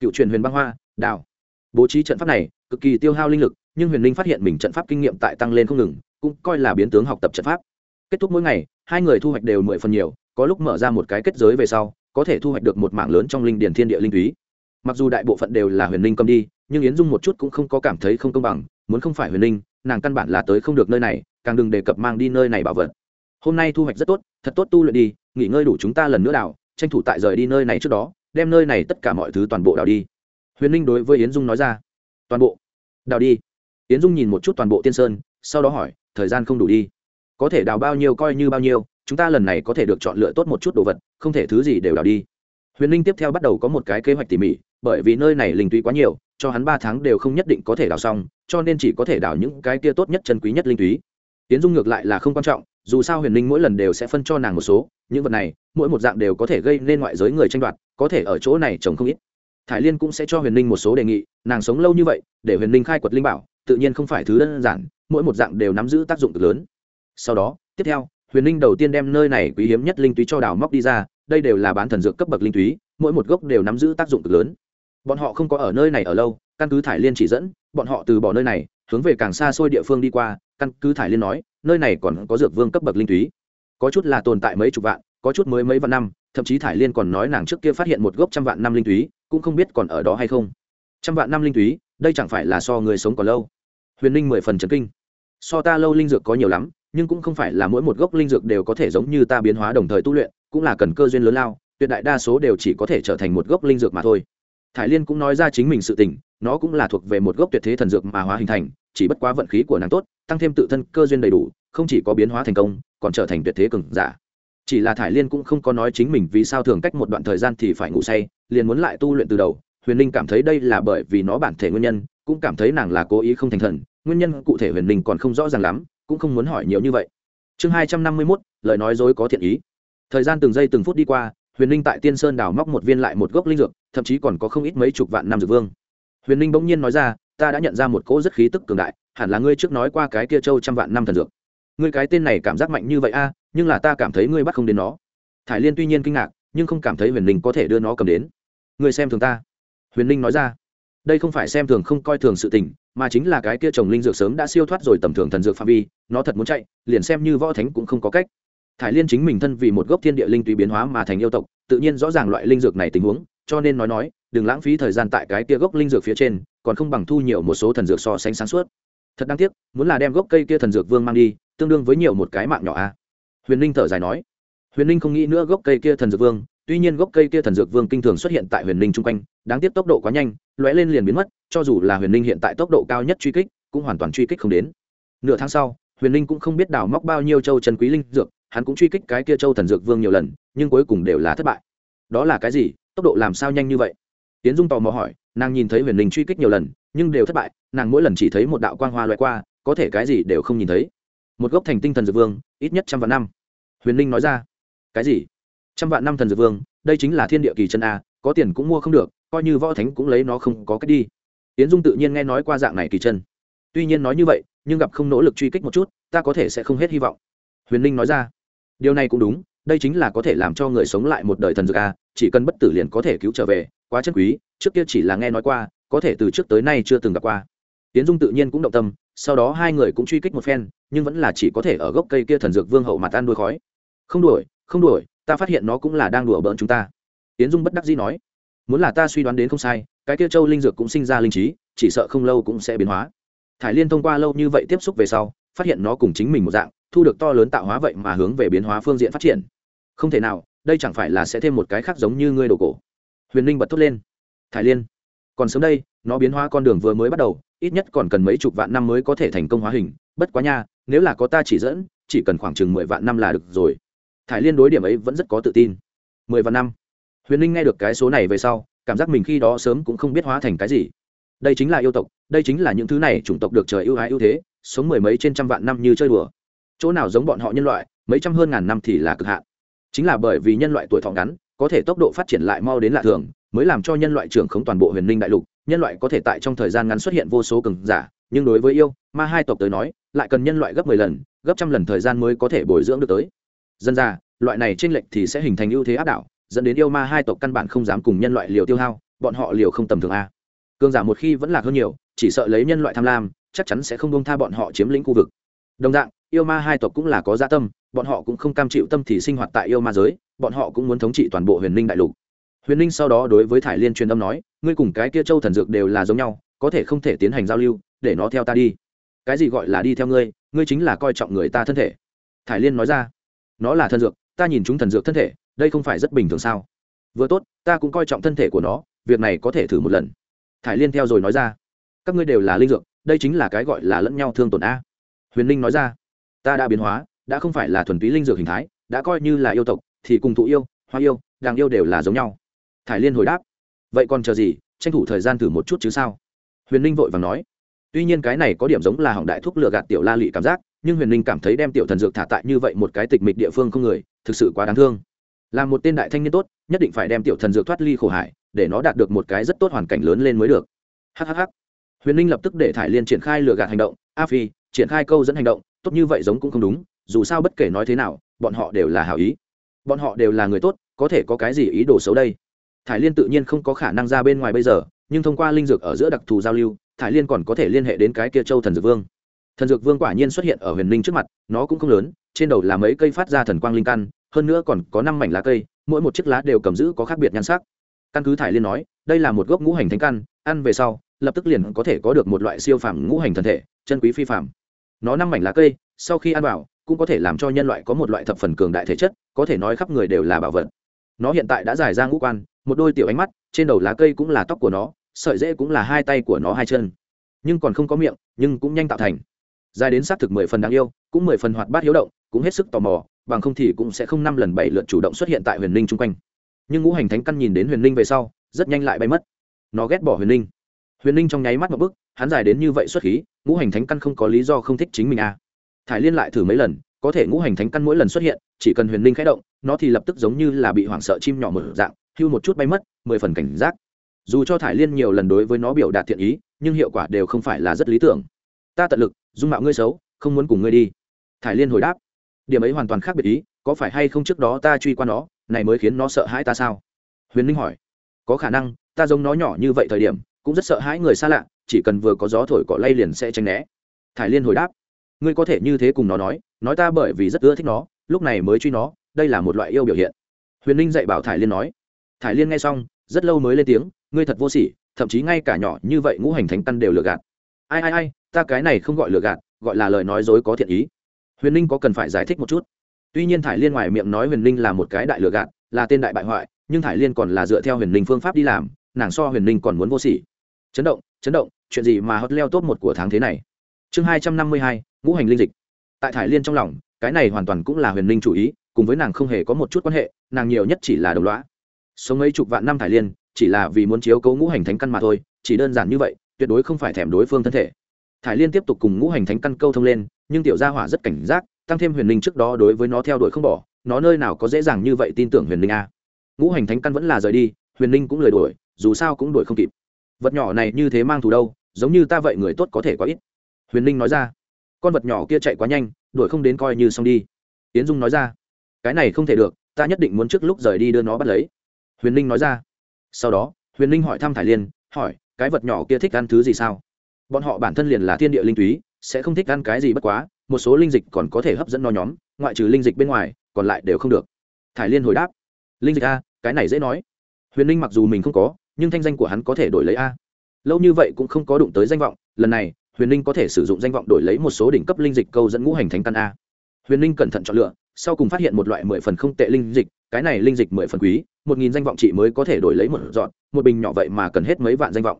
A: Cựu truyền huyền băng hoa, đào bố trí trận pháp này, cực kỳ tiêu hao linh lực, nhưng huyền linh phát hiện mình trận pháp kinh nghiệm tại tăng lên không ngừng, cũng coi là biến tướng học tập trận pháp. Kết thúc mỗi ngày, hai người thu hoạch đều mười phần nhiều, có lúc mở ra một cái kết giới về sau, có thể thu hoạch được một mảng lớn trong linh điển thiên địa linh túy. Mặc dù đại bộ phận đều là huyền linh cầm đi, nhưng yến dung một chút cũng không có cảm thấy không công bằng, muốn không phải huyền linh, nàng căn bản là tới không được nơi này, càng đừng đề cập mang đi nơi này bảo vật. Hôm nay thu hoạch rất tốt, thật tốt tu luyện đi, nghỉ ngơi đủ chúng ta lần nữa đào, tranh thủ tại rời đi nơi này trước đó, đem nơi này tất cả mọi thứ toàn bộ đào đi huyền linh đối với yến dung nói ra. Toàn bộ. Đào đi. Yến dung nhìn một chút toàn bộ tiên sơn, sau đó hỏi, thời gian không đủ đi. Có thể đào bao nhiêu coi như bao nhiêu, chúng ta lần này có thể được chọn lựa tốt một chút đồ vật, không thể thứ gì đều đào đi. Huyền linh tiếp theo bắt đầu có một cái kế hoạch tỉ mỉ, bởi vì nơi này linh túy quá nhiều, cho hắn ba tháng đều không nhất định có thể đào xong, cho nên chỉ có thể đào những cái kia tốt nhất chân quý nhất linh túy. Tiến dung ngược lại là không quan trọng, dù sao huyền linh mỗi lần đều sẽ phân cho nàng một số, những vật này, mỗi một dạng đều có thể gây nên ngoại giới người tranh đoạt, có thể ở chỗ này trồng không ít thải liên cũng sẽ cho huyền linh một số đề nghị, nàng sống lâu như vậy, để huyền linh khai quật linh bảo, tự nhiên không phải thứ đơn giản, mỗi một dạng đều nắm giữ tác dụng cực lớn. Sau đó, tiếp theo, huyền linh đầu tiên đem nơi này quý hiếm nhất linh túy cho đào móc đi ra, đây đều là bán thần dược cấp bậc linh túy, mỗi một gốc đều nắm giữ tác dụng cực lớn. Bọn họ không có ở nơi này ở lâu, căn cứ thải liên chỉ dẫn, bọn họ từ bỏ nơi này, hướng về càng xa xôi địa phương đi qua, căn cứ thải liên nói, nơi này còn có dược vương cấp bậc linh túy. Có chút là tồn tại mấy chục vạn, có chút mới mấy vạn năm thậm chí thải liên còn nói nàng trước kia phát hiện một gốc trăm vạn năm linh túy, cũng không biết còn ở đó hay không. Trăm vạn năm linh túy, đây chẳng phải là so người sống còn lâu. Huyền linh mười phần trấn kinh. So ta lâu linh dược có nhiều lắm, nhưng cũng không phải là mỗi một gốc linh dược đều có thể giống như ta biến hóa đồng thời tu luyện, cũng là cần cơ duyên lớn lao, tuyệt đại đa số đều chỉ có thể trở thành một gốc linh dược mà thôi. Thải liên cũng nói ra chính mình sự tình, nó cũng là thuộc về một gốc tuyệt thế thần dược mà hóa hình thành, chỉ bất quá vận khí của nàng tốt, tăng thêm tự thân cơ duyên đầy đủ, không chỉ có biến hóa thành công, còn trở thành tuyệt thế cường giả chỉ là thải liên cũng không có nói chính mình vì sao thường cách một đoạn thời gian thì phải ngủ say, liền muốn lại tu luyện từ đầu. Huyền linh cảm thấy đây là bởi vì nó bản thể nguyên nhân, cũng cảm thấy nàng là cố ý không thành thần. Nguyên nhân cụ thể huyền linh còn không rõ ràng lắm, cũng không muốn hỏi nhiều như vậy. Chương hai trăm năm mươi mốt, lời nói dối có thiện ý. Thời gian từng giây từng phút đi qua, huyền linh tại tiên sơn đào móc một viên lại một gốc linh dược, thậm chí còn có không ít mấy chục vạn năm dược vương. Huyền linh bỗng nhiên nói ra, ta đã nhận ra một cỗ rất khí tức cường đại, hẳn là ngươi trước nói qua cái kia châu trăm vạn năm thần dược ngươi cái tên này cảm giác mạnh như vậy a, nhưng là ta cảm thấy ngươi bắt không đến nó. Thải liên tuy nhiên kinh ngạc, nhưng không cảm thấy huyền linh có thể đưa nó cầm đến. Ngươi xem thường ta. Huyền linh nói ra. Đây không phải xem thường không coi thường sự tình, mà chính là cái kia trồng linh dược sớm đã siêu thoát rồi tầm thường thần dược phạm vi, nó thật muốn chạy, liền xem như võ thánh cũng không có cách. Thải liên chính mình thân vì một gốc thiên địa linh tùy biến hóa mà thành yêu tộc, tự nhiên rõ ràng loại linh dược này tình huống, cho nên nói nói, đừng lãng phí thời gian tại cái kia gốc linh dược phía trên, còn không bằng thu nhiều một số thần dược so sánh sáng suốt thật đáng tiếc, muốn là đem gốc cây kia thần dược vương mang đi, tương đương với nhiều một cái mạng nhỏ a. Huyền linh thở dài nói. Huyền linh không nghĩ nữa gốc cây kia thần dược vương, tuy nhiên gốc cây kia thần dược vương kinh thường xuất hiện tại huyền linh chung quanh, đáng tiếc tốc độ quá nhanh, lóe lên liền biến mất, cho dù là huyền linh hiện tại tốc độ cao nhất truy kích, cũng hoàn toàn truy kích không đến. Nửa tháng sau, huyền linh cũng không biết đào móc bao nhiêu châu trần quý linh dược, hắn cũng truy kích cái kia châu thần dược vương nhiều lần, nhưng cuối cùng đều là thất bại. Đó là cái gì? Tốc độ làm sao nhanh như vậy? Tiến dung tò mò hỏi, nàng nhìn thấy huyền linh truy kích nhiều lần nhưng đều thất bại, nàng mỗi lần chỉ thấy một đạo quang hoa loại qua, có thể cái gì đều không nhìn thấy. Một gốc thành tinh thần dược vương, ít nhất trăm vạn năm. Huyền linh nói ra. Cái gì? Trăm vạn năm thần dược vương, đây chính là thiên địa kỳ chân a, có tiền cũng mua không được, coi như võ thánh cũng lấy nó không có cách đi. Tiến dung tự nhiên nghe nói qua dạng này kỳ chân. Tuy nhiên nói như vậy, nhưng gặp không nỗ lực truy kích một chút, ta có thể sẽ không hết hy vọng. Huyền linh nói ra. Điều này cũng đúng, đây chính là có thể làm cho người sống lại một đời thần dược a, chỉ cần bất tử liền có thể cứu trở về, quá chân quý, trước kia chỉ là nghe nói qua có thể từ trước tới nay chưa từng gặp qua. Tiến dung tự nhiên cũng động tâm, sau đó hai người cũng truy kích một phen, nhưng vẫn là chỉ có thể ở gốc cây kia thần dược vương hậu mà tan đuôi khói. Không đuổi không đuổi, ta phát hiện nó cũng là đang đùa bỡn chúng ta. Tiến dung bất đắc dĩ nói. Muốn là ta suy đoán đến không sai, cái kia châu linh dược cũng sinh ra linh trí, chỉ sợ không lâu cũng sẽ biến hóa. Thải liên thông qua lâu như vậy tiếp xúc về sau, phát hiện nó cùng chính mình một dạng, thu được to lớn tạo hóa vậy mà hướng về biến hóa phương diện phát triển. Không thể nào, đây chẳng phải là sẽ thêm một cái khác giống như ngươi đồ cổ. Huyền linh bật thốt lên. Thải liên còn sớm đây, nó biến hóa con đường vừa mới bắt đầu, ít nhất còn cần mấy chục vạn năm mới có thể thành công hóa hình. Bất quá nha, nếu là có ta chỉ dẫn, chỉ cần khoảng chừng mười vạn năm là được rồi. Thải liên đối điểm ấy vẫn rất có tự tin. Mười vạn năm. Huyền linh nghe được cái số này về sau, cảm giác mình khi đó sớm cũng không biết hóa thành cái gì. Đây chính là yêu tộc, đây chính là những thứ này chủng tộc được trời ưu ái ưu thế, sống mười mấy trên trăm vạn năm như chơi đùa. Chỗ nào giống bọn họ nhân loại, mấy trăm hơn ngàn năm thì là cực hạn. Chính là bởi vì nhân loại tuổi thọ ngắn, có thể tốc độ phát triển lại mau đến lạ thường mới làm cho nhân loại trưởng khống toàn bộ huyền ninh đại lục, nhân loại có thể tại trong thời gian ngắn xuất hiện vô số cường giả, nhưng đối với yêu, ma hai tộc tới nói, lại cần nhân loại gấp mười lần, gấp trăm lần thời gian mới có thể bồi dưỡng được tới. Dân ra loại này t r ê n lệch thì sẽ hình thành ưu thế áp đảo, dẫn đến yêu ma hai tộc căn bản không dám cùng nhân loại liều tiêu hao, bọn họ liều không tầm thường a. Cường giả một khi vẫn lạc hơn nhiều, chỉ sợ lấy nhân loại tham lam, chắc chắn sẽ không bông tha bọn họ chiếm lĩnh khu vực. Đồng dạng, yêu ma hai tộc cũng là có gia dạ tâm, bọn họ cũng không cam chịu tâm thì sinh hoạt tại yêu ma giới, bọn họ cũng muốn thống trị toàn bộ huyền ninh đại lục huyền ninh sau đó đối với thải liên truyền âm nói, ngươi cùng cái kia châu thần dược đều là giống nhau, có thể không thể tiến hành giao lưu, để nó theo ta đi. Cái gì gọi là đi theo ngươi ngươi chính là coi trọng người ta thân thể. Thải liên nói ra, nó là thần dược, ta nhìn chúng thần dược thân thể, đây không phải rất bình thường sao? Vừa tốt, ta cũng coi trọng thân thể của nó, việc này có thể thử một lần. Thải liên theo rồi nói ra, các ngươi đều là linh dược, đây chính là cái gọi là lẫn nhau thương tổn a. Huyền ninh nói ra, ta đã biến hóa, đã không phải là thuần túy linh dược hình thái, đã coi như là yêu tộc, thì cùng thụ yêu, hoa yêu, đàng yêu đều là giống nhau thải liên hồi đáp, vậy còn chờ gì? Tranh thủ thời gian thử một chút chứ sao? Huyền ninh vội và nói, tuy nhiên cái này có điểm giống là hỏng đại thuốc lừa gạt tiểu la lị cảm giác, nhưng huyền ninh cảm thấy đem tiểu thần dược thả tại như vậy một cái tịch mịch địa phương không người, thực sự quá đáng thương. Là một tên đại thanh niên tốt, nhất định phải đem tiểu thần dược thoát ly khổ hải, để nó đạt được một cái rất tốt hoàn cảnh lớn lên mới được. Hhh huyền ninh lập tức để thải liên triển khai lừa gạt hành động, a phi, triển khai câu dẫn hành động, tốt như vậy giống cũng không đúng, dù sao bất kể nói thế nào, bọn họ đều là hảo ý. Bọn họ đều là người tốt, có thể có cái gì ý đồ xấu đây? Thải liên tự nhiên không có khả năng ra bên ngoài bây giờ, nhưng thông qua linh dược ở giữa đặc thù giao lưu, thải liên còn có thể liên hệ đến cái kia châu thần dược vương. Thần dược vương quả nhiên xuất hiện ở huyền Linh trước mặt, nó cũng không lớn, trên đầu là mấy cây phát ra thần quang linh căn, hơn nữa còn có năm mảnh lá cây, mỗi một chiếc lá đều cầm giữ có khác biệt nhan sắc. Căn cứ thải liên nói, đây là một gốc ngũ hành thánh căn, ăn về sau, lập tức liền có thể có được một loại siêu phàm ngũ hành thần thể, chân quý phi phàm. Nó năm mảnh lá cây, sau khi ăn vào, cũng có thể làm cho nhân loại có một loại thập phần cường đại thể chất, có thể nói khắp người đều là bảo vật. Nó hiện tại đã giải ra ngũ quan một đôi tiểu ánh mắt, trên đầu lá cây cũng là tóc của nó, sợi dễ cũng là hai tay của nó hai chân. Nhưng còn không có miệng, nhưng cũng nhanh tạo thành. Dài đến xác thực mười phần đáng yêu, cũng mười phần hoạt bát hiếu động, cũng hết sức tò mò, bằng không thì cũng sẽ không năm lần bảy lượt chủ động xuất hiện tại huyền ninh chung quanh. Nhưng ngũ hành thánh căn nhìn đến huyền ninh về sau, rất nhanh lại bay mất. Nó ghét bỏ huyền ninh huyền ninh trong nháy mắt một bức hắn dài đến như vậy xuất khí, ngũ hành thánh căn không có lý do không thích chính mình à. thải liên lại thử mấy lần, có thể ngũ hành thánh căn mỗi lần xuất hiện, chỉ cần huyền ninh khẽ động, nó thì lập tức giống như là bị hoảng sợ chim nhỏ mở dạng hưu một chút bay mất, mười phần cảnh giác. Dù cho thải liên nhiều lần đối với nó biểu đạt thiện ý, nhưng hiệu quả đều không phải là rất lý tưởng. Ta tận lực, dung mạo ngươi xấu, không muốn cùng ngươi đi. Thải liên hồi đáp. Điểm ấy hoàn toàn khác biệt ý, có phải hay không trước đó ta truy qua nó, này mới khiến nó sợ hãi ta sao? Huyền ninh hỏi. Có khả năng, ta giống nó nhỏ như vậy thời điểm, cũng rất sợ hãi người xa lạ, chỉ cần vừa có gió thổi cỏ lay liền sẽ tránh né. Thải liên hồi đáp. Ngươi có thể như thế cùng nó nói nói ta bởi vì rất ưa thích nó, lúc này mới truy nó, đây là một loại yêu biểu hiện. Huyền ninh dạy bảo thải liên nói thải liên nghe xong, rất lâu mới lên tiếng, ngươi thật vô sỉ, thậm chí ngay cả nhỏ như vậy ngũ hành thánh căn đều lừa gạt. Ai ai ai, ta cái này không gọi lừa gạt, gọi là lời nói dối có thiện ý. Huyền ninh có cần phải giải thích một chút? Tuy nhiên thải liên ngoài miệng nói huyền ninh là một cái đại lừa gạt, là tên đại bại hoại, nhưng thải liên còn là dựa theo huyền ninh phương pháp đi làm, nàng so huyền ninh còn muốn vô sỉ. Chấn động chấn động, chuyện gì mà hot leo top một của tháng thế này? Chương hai trăm năm mươi hai, ngũ hành linh dịch. Tại thải liên trong lòng, cái này hoàn toàn cũng là huyền ninh chủ ý, cùng với nàng không hề có một chút quan hệ, nàng nhiều nhất chỉ là đồng loã sống mấy chục vạn năm thải liên, chỉ là vì muốn chiếu cấu ngũ hành thánh căn mà thôi, chỉ đơn giản như vậy, tuyệt đối không phải thèm đối phương thân thể. Thải liên tiếp tục cùng ngũ hành thánh căn câu thông lên, nhưng tiểu gia hỏa rất cảnh giác, tăng thêm huyền linh trước đó đối với nó theo đuổi không bỏ, nó nơi nào có dễ dàng như vậy tin tưởng huyền linh a. Ngũ hành thánh căn vẫn là rời đi, huyền linh cũng lời đuổi, dù sao cũng đuổi không kịp. Vật nhỏ này như thế mang thù đâu, giống như ta vậy người tốt có thể có ít. Huyền linh nói ra. Con vật nhỏ kia chạy quá nhanh, đuổi không đến coi như xong đi. Tiến dung nói ra. Cái này không thể được, ta nhất định muốn trước lúc rời đi đưa nó bắt lấy huyền ninh nói ra. Sau đó, huyền ninh hỏi thăm thải liên, hỏi, cái vật nhỏ kia thích ăn thứ gì sao? Bọn họ bản thân liền là thiên địa linh túy, sẽ không thích ăn cái gì bất quá, một số linh dịch còn có thể hấp dẫn no nhóm, ngoại trừ linh dịch bên ngoài, còn lại đều không được. Thải liên hồi đáp. Linh dịch a, cái này dễ nói. Huyền ninh mặc dù mình không có, nhưng thanh danh của hắn có thể đổi lấy a. Lâu như vậy cũng không có đụng tới danh vọng, lần này, huyền ninh có thể sử dụng danh vọng đổi lấy một số đỉnh cấp linh dịch câu dẫn ngũ hành thánh căn a. Huyền ninh cẩn thận chọn lựa, sau cùng phát hiện một loại mười phần không tệ linh dịch cái này linh dịch mười phần quý, một nghìn danh vọng chị mới có thể đổi lấy một dọn một bình nhỏ vậy mà cần hết mấy vạn danh vọng.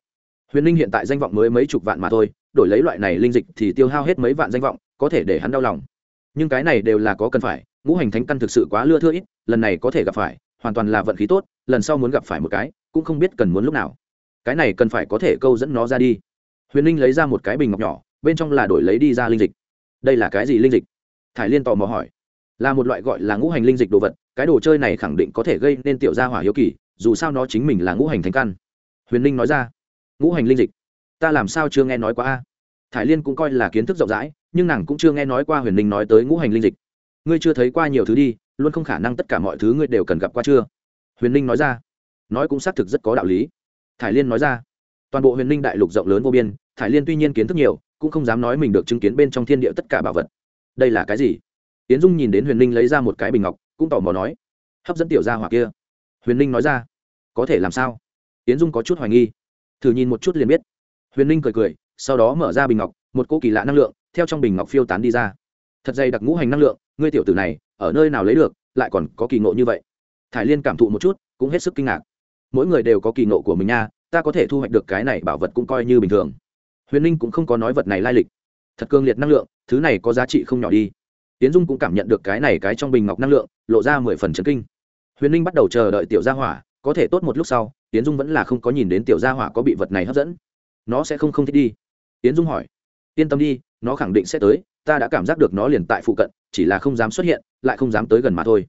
A: Huyền Linh hiện tại danh vọng mới mấy chục vạn mà thôi, đổi lấy loại này linh dịch thì tiêu hao hết mấy vạn danh vọng, có thể để hắn đau lòng. Nhưng cái này đều là có cần phải, ngũ hành thánh căn thực sự quá lưa thưa ít, lần này có thể gặp phải, hoàn toàn là vận khí tốt, lần sau muốn gặp phải một cái, cũng không biết cần muốn lúc nào. Cái này cần phải có thể câu dẫn nó ra đi. Huyền Linh lấy ra một cái bình ngọc nhỏ, bên trong là đổi lấy đi ra linh dịch. Đây là cái gì linh dịch? Thải liên tò mò hỏi là một loại gọi là ngũ hành linh dịch đồ vật, cái đồ chơi này khẳng định có thể gây nên tiểu gia hỏa hiếu kỳ, dù sao nó chính mình là ngũ hành thánh căn. Huyền Linh nói ra, ngũ hành linh dịch, ta làm sao chưa nghe nói qua a? Thải liên cũng coi là kiến thức rộng rãi, nhưng nàng cũng chưa nghe nói qua huyền Linh nói tới ngũ hành linh dịch. Ngươi chưa thấy qua nhiều thứ đi, luôn không khả năng tất cả mọi thứ ngươi đều cần gặp qua chưa? Huyền Linh nói ra, nói cũng xác thực rất có đạo lý. Thải liên nói ra, toàn bộ huyền Linh đại lục rộng lớn vô biên, thải liên tuy nhiên kiến thức nhiều, cũng không dám nói mình được chứng kiến bên trong thiên địa tất cả bảo vật. Đây là cái gì? Yến dung nhìn đến huyền ninh lấy ra một cái bình ngọc, cũng tò mò nói, hấp dẫn tiểu gia hỏa kia. Huyền ninh nói ra, có thể làm sao? Yến dung có chút hoài nghi. Thử nhìn một chút liền biết. Huyền ninh cười cười, sau đó mở ra bình ngọc, một cỗ kỳ lạ năng lượng theo trong bình ngọc phiêu tán đi ra. Thật dày đặc ngũ hành năng lượng, ngươi tiểu tử này, ở nơi nào lấy được, lại còn có kỳ ngộ như vậy. Thải liên cảm thụ một chút, cũng hết sức kinh ngạc. Mỗi người đều có kỳ ngộ của mình nha, ta có thể thu hoạch được cái này bảo vật cũng coi như bình thường. Huyền ninh cũng không có nói vật này lai lịch. Thật cương liệt năng lượng, thứ này có giá trị không nhỏ đi tiến dung cũng cảm nhận được cái này cái trong bình ngọc năng lượng, lộ ra mười phần trấn kinh. Huyền ninh bắt đầu chờ đợi tiểu gia hỏa, có thể tốt một lúc sau, tiến dung vẫn là không có nhìn đến tiểu gia hỏa có bị vật này hấp dẫn. Nó sẽ không không thích đi. Tiến dung hỏi. Yên tâm đi, nó khẳng định sẽ tới, ta đã cảm giác được nó liền tại phụ cận, chỉ là không dám xuất hiện, lại không dám tới gần mà thôi.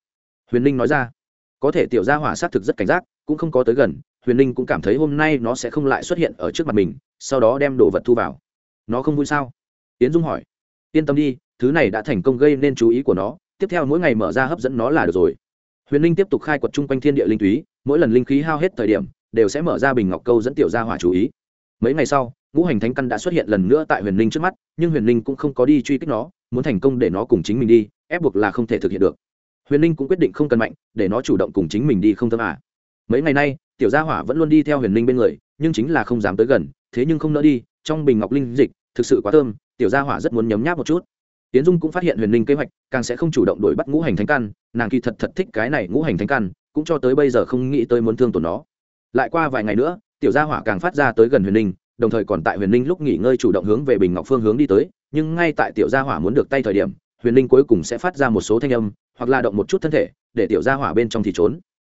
A: Huyền ninh nói ra. Có thể tiểu gia hỏa xác thực rất cảnh giác, cũng không có tới gần, huyền ninh cũng cảm thấy hôm nay nó sẽ không lại xuất hiện ở trước mặt mình, sau đó đem đồ vật thu vào. Nó không vui sao? Tiến dung hỏi. Yên tâm đi thứ này đã thành công gây nên chú ý của nó, tiếp theo mỗi ngày mở ra hấp dẫn nó là được rồi. Huyền ninh tiếp tục khai quật chung quanh thiên địa linh túy, mỗi lần linh khí hao hết thời điểm, đều sẽ mở ra bình ngọc câu dẫn tiểu gia hỏa chú ý. Mấy ngày sau, ngũ hành thánh căn đã xuất hiện lần nữa tại huyền ninh trước mắt, nhưng huyền ninh cũng không có đi truy kích nó, muốn thành công để nó cùng chính mình đi, ép buộc là không thể thực hiện được. Huyền ninh cũng quyết định không cần mạnh, để nó chủ động cùng chính mình đi không thơm à. mấy ngày nay, tiểu gia hỏa vẫn luôn đi theo huyền ninh bên người, nhưng chính là không dám tới gần, thế nhưng không nỡ đi, trong bình ngọc linh dịch, thực sự quá thơm, tiểu gia hỏa rất muốn nhấm nháp một chút tiến dung cũng phát hiện huyền ninh kế hoạch, càng sẽ không chủ động đuổi bắt ngũ hành thánh căn, nàng kỳ thật thật thích cái này ngũ hành thánh căn, cũng cho tới bây giờ không nghĩ tới muốn thương tổn nó. Lại qua vài ngày nữa, tiểu gia hỏa càng phát ra tới gần huyền ninh, đồng thời còn tại huyền ninh lúc nghỉ ngơi chủ động hướng về bình ngọc phương hướng đi tới, nhưng ngay tại tiểu gia hỏa muốn được tay thời điểm, huyền ninh cuối cùng sẽ phát ra một số thanh âm, hoặc là động một chút thân thể, để tiểu gia hỏa bên trong thì trốn.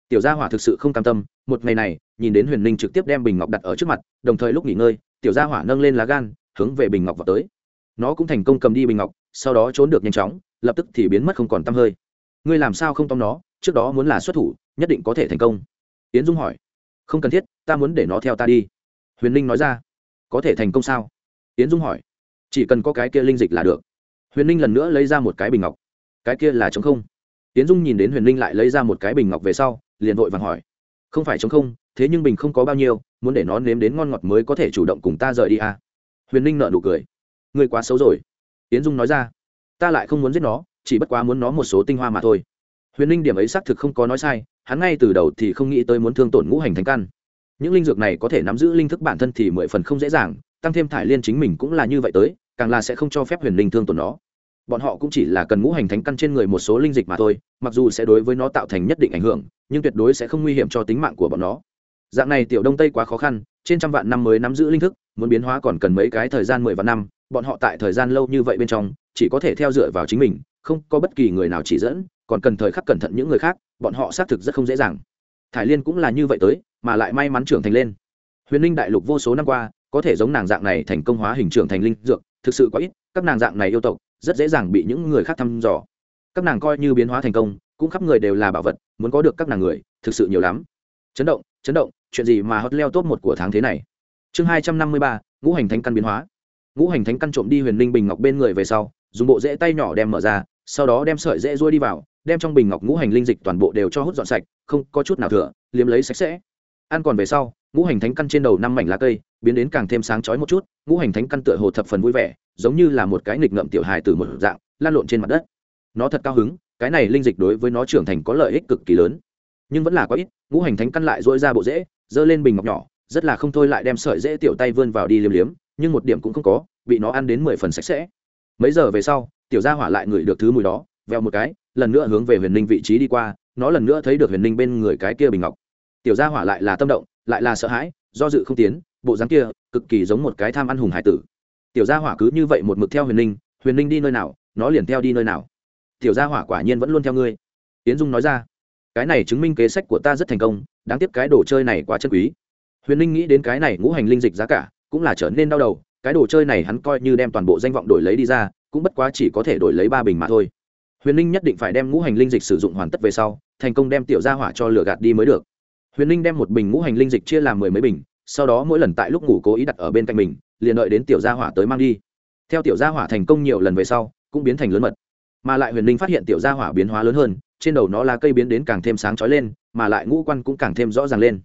A: Tiểu gia hỏa thực sự không cam tâm, một ngày này, nhìn đến huyền ninh trực tiếp đem bình ngọc đặt ở trước mặt, đồng thời lúc nghỉ ngơi, tiểu gia hỏa nâng lên lá gan, hướng về bình ngọc vào tới. Nó cũng thành công cầm đi bình ngọc sau đó trốn được nhanh chóng, lập tức thì biến mất không còn t hơi. Ngươi làm sao không tóm nó, trước đó muốn là xuất thủ, nhất định có thể thành công. Tiến dung hỏi. Không cần thiết, ta muốn để nó theo ta đi. Huyền ninh nói ra. Có thể thành công sao? Tiến dung hỏi. Chỉ cần có cái kia linh dịch là được. Huyền ninh lần nữa lấy ra một cái bình ngọc. Cái kia là chống không. Tiến dung nhìn đến huyền ninh lại lấy ra một cái bình ngọc về sau, liền vội vàng hỏi. Không phải chống không, thế nhưng bình không có bao nhiêu, muốn để nó nếm đến ngon ngọt mới có thể chủ động cùng ta rời đi à. huyền ninh nợ nụ cười. Ngươi quá xấu rồi tiến dung nói ra, ta lại không muốn giết nó, chỉ bất quá muốn nó một số tinh hoa mà thôi. Huyền ninh điểm ấy xác thực không có nói sai, hắn ngay từ đầu thì không nghĩ tới muốn thương tổn ngũ hành thánh căn. Những linh dược này có thể nắm giữ linh thức bản thân thì mười phần không dễ dàng, tăng thêm thải liên chính mình cũng là như vậy tới, càng là sẽ không cho phép huyền linh thương tổn nó. Bọn họ cũng chỉ là cần ngũ hành thánh căn trên người một số linh dịch mà thôi, mặc dù sẽ đối với nó tạo thành nhất định ảnh hưởng, nhưng tuyệt đối sẽ không nguy hiểm cho tính mạng của bọn nó. Dạng này tiểu đông tây quá khó khăn, trên trăm vạn năm mới nắm giữ linh thức, muốn biến hóa còn cần mấy cái thời gian mười vạn năm bọn họ tại thời gian lâu như vậy bên trong, chỉ có thể theo dựa vào chính mình, không có bất kỳ người nào chỉ dẫn, còn cần thời khắc cẩn thận những người khác, bọn họ xác thực rất không dễ dàng. Thải liên cũng là như vậy tới, mà lại may mắn trưởng thành lên. Huyền linh đại lục vô số năm qua, có thể giống nàng dạng này thành công hóa hình trưởng thành linh dược, thực sự có ít, các nàng dạng này yêu tộc, rất dễ dàng bị những người khác thăm dò. Các nàng coi như biến hóa thành công, cũng khắp người đều là bảo vật, muốn có được các nàng người, thực sự nhiều lắm. Chấn động chấn động, chuyện gì mà hot leo top một của tháng thế này? Chương hai trăm năm mươi ba, ngũ hành thánh căn biến hóa ngũ hành thánh căn trộm đi huyền linh bình ngọc bên người về sau, dùng bộ rễ tay nhỏ đem mở ra, sau đó đem sợi rễ ruôi đi vào, đem trong bình ngọc ngũ hành linh dịch toàn bộ đều cho hút dọn sạch, không có chút nào thừa, liếm lấy sạch sẽ. Ăn còn về sau, ngũ hành thánh căn trên đầu năm mảnh lá cây, biến đến càng thêm sáng chói một chút, ngũ hành thánh căn tựa hồ thập phần vui vẻ, giống như là một cái nghịch ngợm tiểu hài từ một dạng, lan lộn trên mặt đất. Nó thật cao hứng, cái này linh dịch đối với nó trưởng thành có lợi ích cực kỳ lớn. Nhưng vẫn là có ít, ngũ hành thánh căn lại dỗi ra bộ rễ, giơ lên bình ngọc nhỏ, rất là không thôi lại đem sợi rễ tiểu tay vươn vào đi liếm liếm nhưng một điểm cũng không có, bị nó ăn đến mười phần sạch sẽ. Mấy giờ về sau, tiểu gia hỏa lại ngửi được thứ mùi đó, veo một cái, lần nữa hướng về huyền ninh vị trí đi qua, nó lần nữa thấy được huyền ninh bên người cái kia bình ngọc. Tiểu gia hỏa lại là tâm động, lại là sợ hãi, do dự không tiến, bộ dáng kia, cực kỳ giống một cái tham ăn hùng hải tử. Tiểu gia hỏa cứ như vậy một mực theo huyền ninh huyền ninh đi nơi nào, nó liền theo đi nơi nào. Tiểu gia hỏa quả nhiên vẫn luôn theo ngươi. Tiến dung nói ra, cái này chứng minh kế sách của ta rất thành công, đáng tiếc cái đồ chơi này quá chân quý. Huyền ninh nghĩ đến cái này ngũ hành linh dịch giá cả cũng là trở nên đau đầu, cái đồ chơi này hắn coi như đem toàn bộ danh vọng đổi lấy đi ra, cũng bất quá chỉ có thể đổi lấy ba bình mà thôi. Huyền ninh nhất định phải đem ngũ hành linh dịch sử dụng hoàn tất về sau, thành công đem tiểu gia hỏa cho lửa gạt đi mới được. Huyền ninh đem một bình ngũ hành linh dịch chia làm mười mấy bình, sau đó mỗi lần tại lúc ngủ cố ý đặt ở bên cạnh mình, liền đợi đến tiểu gia hỏa tới mang đi. Theo tiểu gia hỏa thành công nhiều lần về sau, cũng biến thành lớn mật. Mà lại huyền ninh phát hiện tiểu gia hỏa biến hóa lớn hơn, trên đầu nó là cây biến đến càng thêm sáng trói lên, mà lại ngũ quan cũng càng thêm rõ ràng lên.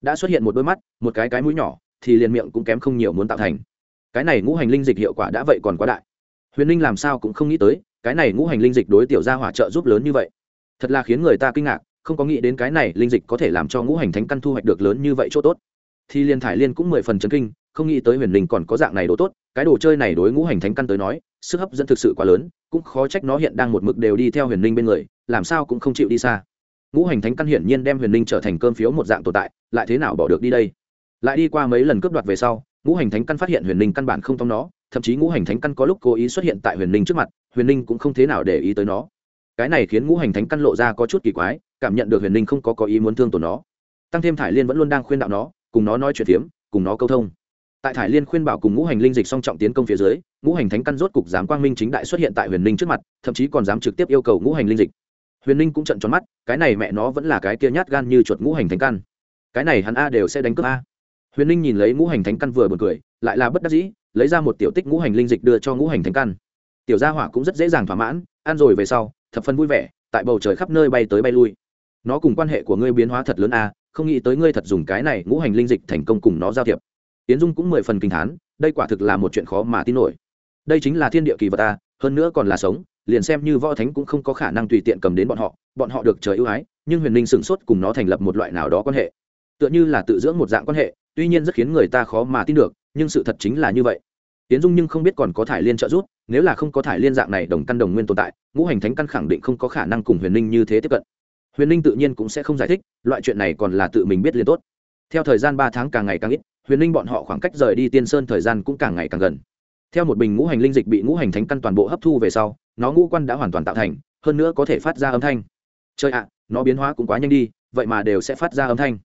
A: Đã xuất hiện một đôi mắt, một cái cái mũi nhỏ thì liền miệng cũng kém không nhiều muốn tạo thành. Cái này ngũ hành linh dịch hiệu quả đã vậy còn quá đại. Huyền ninh làm sao cũng không nghĩ tới, cái này ngũ hành linh dịch đối tiểu gia hỏa trợ giúp lớn như vậy. Thật là khiến người ta kinh ngạc, không có nghĩ đến cái này linh dịch có thể làm cho ngũ hành thánh căn thu hoạch được lớn như vậy chỗ tốt. Thì liên thải liên cũng mười phần chấn kinh, không nghĩ tới huyền linh còn có dạng này đồ tốt, cái đồ chơi này đối ngũ hành thánh căn tới nói, sức hấp dẫn thực sự quá lớn, cũng khó trách nó hiện đang một mực đều đi theo huyền linh bên người, làm sao cũng không chịu đi xa. Ngũ hành thánh căn hiển nhiên đem huyền linh trở thành cơm phiếu một dạng tồn tại, lại thế nào bỏ được đi đây? Lại đi qua mấy lần cướp đoạt về sau, ngũ hành thánh căn phát hiện huyền ninh căn bản không tông nó, thậm chí ngũ hành thánh căn có lúc cố ý xuất hiện tại huyền ninh trước mặt, huyền ninh cũng không thế nào để ý tới nó. Cái này khiến ngũ hành thánh căn lộ ra có chút kỳ quái, cảm nhận được huyền ninh không có có ý muốn thương tổn nó. Tăng thêm thải liên vẫn luôn đang khuyên đạo nó, cùng nó nói chuyện phiếm, cùng nó câu thông. Tại thải liên khuyên bảo cùng ngũ hành linh dịch song trọng tiến công phía dưới, ngũ hành thánh căn rốt cục dám quang minh chính đại xuất hiện tại huyền ninh trước mặt, thậm chí còn dám trực tiếp yêu cầu ngũ hành linh dịch. Huyền ninh cũng trận tròn mắt, cái này mẹ nó vẫn là cái kia nhát gan như chuột ngũ hành thánh căn. Cái này hắn a đều sẽ đánh cướp a huyền Ninh nhìn lấy ngũ hành thánh căn vừa b u ồ n cười, lại là bất đắc dĩ, lấy ra một tiểu tích ngũ hành linh dịch đưa cho ngũ hành thánh căn. Tiểu gia hỏa cũng rất dễ dàng thỏa mãn, ăn rồi về sau, thập phân vui vẻ, tại bầu trời khắp nơi bay tới bay lui. Nó cùng quan hệ của ngươi biến hóa thật lớn a không nghĩ tới ngươi thật dùng cái này ngũ hành linh dịch thành công cùng nó giao thiệp. Tiến dung cũng mười phần kinh thán, đây quả thực là một chuyện khó mà tin nổi. Đây chính là thiên địa kỳ vật a hơn nữa còn là sống, liền xem như võ thánh cũng không có khả năng tùy tiện cầm đến bọn họ bọn họ được trời ưu ái, nhưng huyền Ninh sửng sốt cùng nó thành lập một loại nào đó quan hệ. Tựa như là tự dưỡng một dạng quan hệ tuy nhiên rất khiến người ta khó mà tin được, nhưng sự thật chính là như vậy. Tiến dung nhưng không biết còn có thải liên trợ giúp, nếu là không có thải liên dạng này đồng căn đồng nguyên tồn tại, ngũ hành thánh căn khẳng định không có khả năng cùng huyền ninh như thế tiếp cận. Huyền ninh tự nhiên cũng sẽ không giải thích, loại chuyện này còn là tự mình biết liền tốt. Theo thời gian ba tháng càng ngày càng ít, huyền ninh bọn họ khoảng cách rời đi tiên sơn thời gian cũng càng ngày càng gần. Theo một bình ngũ hành linh dịch bị ngũ hành thánh căn toàn bộ hấp thu về sau, nó ngũ quan đã hoàn toàn tạo thành, hơn nữa có thể phát ra âm thanh. Chơi ạ, nó biến hóa cũng quá nhanh đi, vậy mà đều sẽ phát ra âm thanh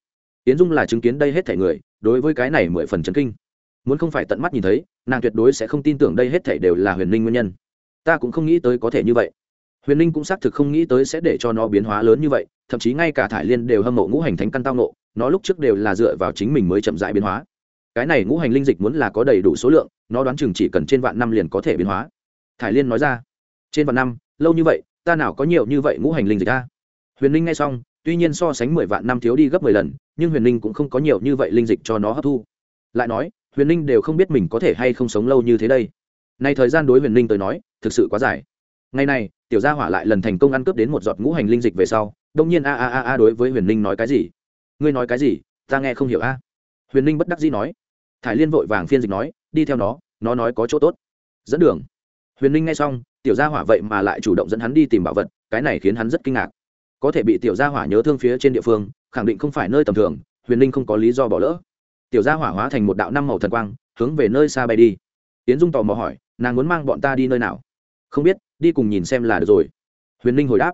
A: yến dung là chứng kiến đây hết thể người, đối với cái này mười phần chấn kinh. Muốn không phải tận mắt nhìn thấy, nàng tuyệt đối sẽ không tin tưởng đây hết thể đều là huyền ninh nguyên nhân. Ta cũng không nghĩ tới có thể như vậy. Huyền ninh cũng xác thực không nghĩ tới sẽ để cho nó biến hóa lớn như vậy, thậm chí ngay cả thải liên đều hâm mộ ngũ hành thánh căn tao nộ nó lúc trước đều là dựa vào chính mình mới chậm dại biến hóa. Cái này ngũ hành linh dịch muốn là có đầy đủ số lượng, nó đoán chừng chỉ cần trên vạn năm liền có thể biến hóa. Thải liên nói ra, trên vạn năm, lâu như vậy, ta nào có nhiều như vậy ngũ hành linh dịch ta huyền ninh nghe xong tuy nhiên so sánh mười vạn năm thiếu đi gấp mười lần, nhưng huyền ninh cũng không có nhiều như vậy linh dịch cho nó hấp thu. Lại nói, huyền ninh đều không biết mình có thể hay không sống lâu như thế đây. Nay thời gian đối huyền ninh tới nói, thực sự quá dài. Ngày này, tiểu gia hỏa lại lần thành công ăn cướp đến một giọt ngũ hành linh dịch về sau, đông nhiên a a a a đối với huyền ninh nói cái gì? Ngươi nói cái gì? Ta nghe không hiểu a. Huyền ninh bất đắc dĩ nói. Thải liên vội vàng phiên dịch nói, đi theo nó nó nói có chỗ tốt. Dẫn đường. Huyền ninh nghe xong, tiểu gia hỏa vậy mà lại chủ động dẫn hắn đi tìm bảo vật, cái này khiến hắn rất kinh ngạc có thể bị tiểu gia hỏa nhớ thương phía trên địa phương, khẳng định không phải nơi tầm thường, huyền linh không có lý do bỏ lỡ. Tiểu gia hỏa hóa thành một đạo năm màu thần quang, hướng về nơi xa bay đi. Tiến dung tò mò hỏi, nàng muốn mang bọn ta đi nơi nào? Không biết, đi cùng nhìn xem là được rồi. Huyền linh hồi đáp,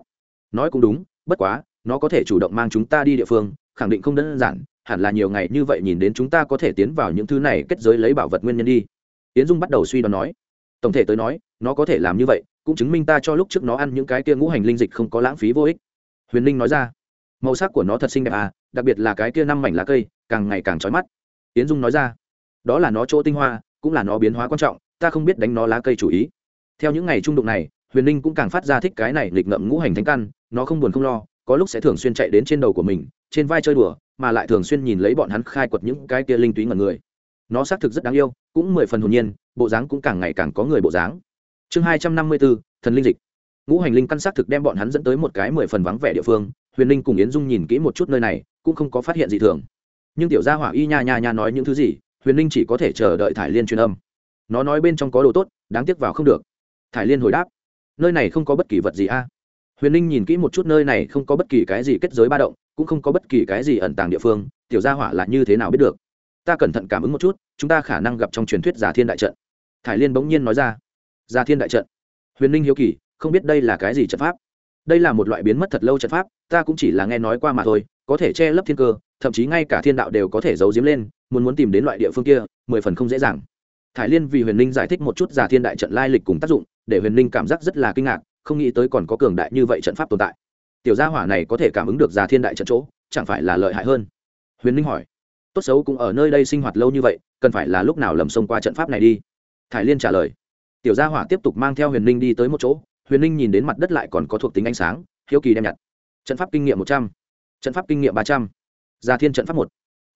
A: nói cũng đúng, bất quá, nó có thể chủ động mang chúng ta đi địa phương, khẳng định không đơn giản, hẳn là nhiều ngày như vậy nhìn đến chúng ta có thể tiến vào những thứ này kết giới lấy bảo vật nguyên nhân đi. Tiến dung bắt đầu suy đoán nói, tổng thể tới nói, nó có thể làm như vậy, cũng chứng minh ta cho lúc trước nó ăn những cái kia ngũ hành linh dịch không có lãng phí vô ích huyền ninh nói ra màu sắc của nó thật xinh đẹp à đặc biệt là cái kia năm mảnh lá cây càng ngày càng trói mắt tiến dung nói ra đó là nó chỗ tinh hoa cũng là nó biến hóa quan trọng ta không biết đánh nó lá cây chủ ý theo những ngày trung đụng này huyền ninh cũng càng phát ra thích cái này lịch ngậm ngũ hành thánh căn nó không buồn không lo có lúc sẽ thường xuyên chạy đến trên đầu của mình trên vai chơi đùa mà lại thường xuyên nhìn lấy bọn hắn khai quật những cái kia linh túy ngẩn người nó xác thực rất đáng yêu cũng mười phần hồn nhiên bộ dáng cũng càng ngày càng có người bộ dáng chương hai trăm năm mươi bốn thần linh dịch ngũ hành linh căn xác thực đem bọn hắn dẫn tới một cái mười phần vắng vẻ địa phương, huyền linh cùng yến dung nhìn kỹ một chút nơi này, cũng không có phát hiện gì thường. Nhưng tiểu gia hỏa y nha nha nha nói những thứ gì, huyền linh chỉ có thể chờ đợi thải liên truyền âm. Nó nói bên trong có đồ tốt, đáng tiếc vào không được. Thải liên hồi đáp, nơi này không có bất kỳ vật gì a. Huyền linh nhìn kỹ một chút nơi này không có bất kỳ cái gì kết giới ba động, cũng không có bất kỳ cái gì ẩn tàng địa phương, tiểu gia hỏa là như thế nào biết được? Ta cẩn thận cảm ứng một chút, chúng ta khả năng gặp trong truyền thuyết giả thiên đại trận. Thải liên bỗng nhiên nói ra, giả thiên đại trận. Huyền Linh hiếu kỳ không biết đây là cái gì trận pháp. Đây là một loại biến mất thật lâu trận pháp, ta cũng chỉ là nghe nói qua mà thôi, có thể che lấp thiên cơ, thậm chí ngay cả thiên đạo đều có thể giấu giếm lên, muốn muốn tìm đến loại địa phương kia, mười phần không dễ dàng. Thải liên vì huyền ninh giải thích một chút giả thiên đại trận lai lịch cùng tác dụng, để huyền ninh cảm giác rất là kinh ngạc, không nghĩ tới còn có cường đại như vậy trận pháp tồn tại. Tiểu gia hỏa này có thể cảm ứng được giả thiên đại trận chỗ, chẳng phải là lợi hại hơn? Huyền ninh hỏi. Tốt xấu cũng ở nơi đây sinh hoạt lâu như vậy, cần phải là lúc nào lầm xông qua trận pháp này đi? Thải liên trả lời. Tiểu gia hỏa tiếp tục mang theo huyền ninh đi tới một chỗ huyền ninh nhìn đến mặt đất lại còn có thuộc tính ánh sáng hiếu kỳ đem nhặt trận pháp kinh nghiệm một trăm trận pháp kinh nghiệm ba trăm gia thiên trận pháp một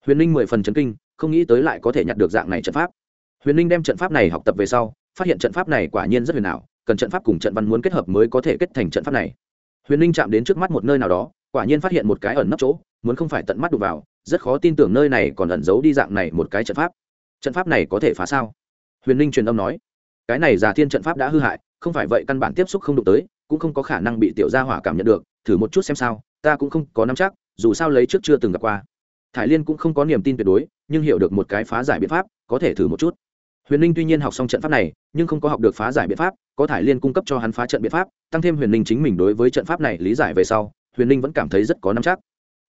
A: huyền ninh mười phần chấn kinh không nghĩ tới lại có thể nhặt được dạng này trận pháp huyền ninh đem trận pháp này học tập về sau phát hiện trận pháp này quả nhiên rất huyền ảo cần trận pháp cùng trận văn muốn kết hợp mới có thể kết thành trận pháp này huyền ninh chạm đến trước mắt một nơi nào đó quả nhiên phát hiện một cái ẩn nấp chỗ muốn không phải tận mắt đụng vào rất khó tin tưởng nơi này còn ẩn giấu đi dạng này một cái trận pháp trận pháp này có thể phá sao huyền ninh truyền âm nói cái này giả thiên trận pháp đã hư hại không phải vậy căn bản tiếp xúc không đụng tới, cũng không có khả năng bị tiểu gia hỏa cảm nhận được, thử một chút xem sao, ta cũng không có nắm chắc, dù sao lấy trước chưa từng gặp qua. Thải liên cũng không có niềm tin tuyệt đối, nhưng hiểu được một cái phá giải biện pháp, có thể thử một chút. Huyền ninh tuy nhiên học xong trận pháp này, nhưng không có học được phá giải biện pháp, có thải liên cung cấp cho hắn phá trận biện pháp, tăng thêm huyền ninh chính mình đối với trận pháp này lý giải về sau, huyền ninh vẫn cảm thấy rất có nắm chắc.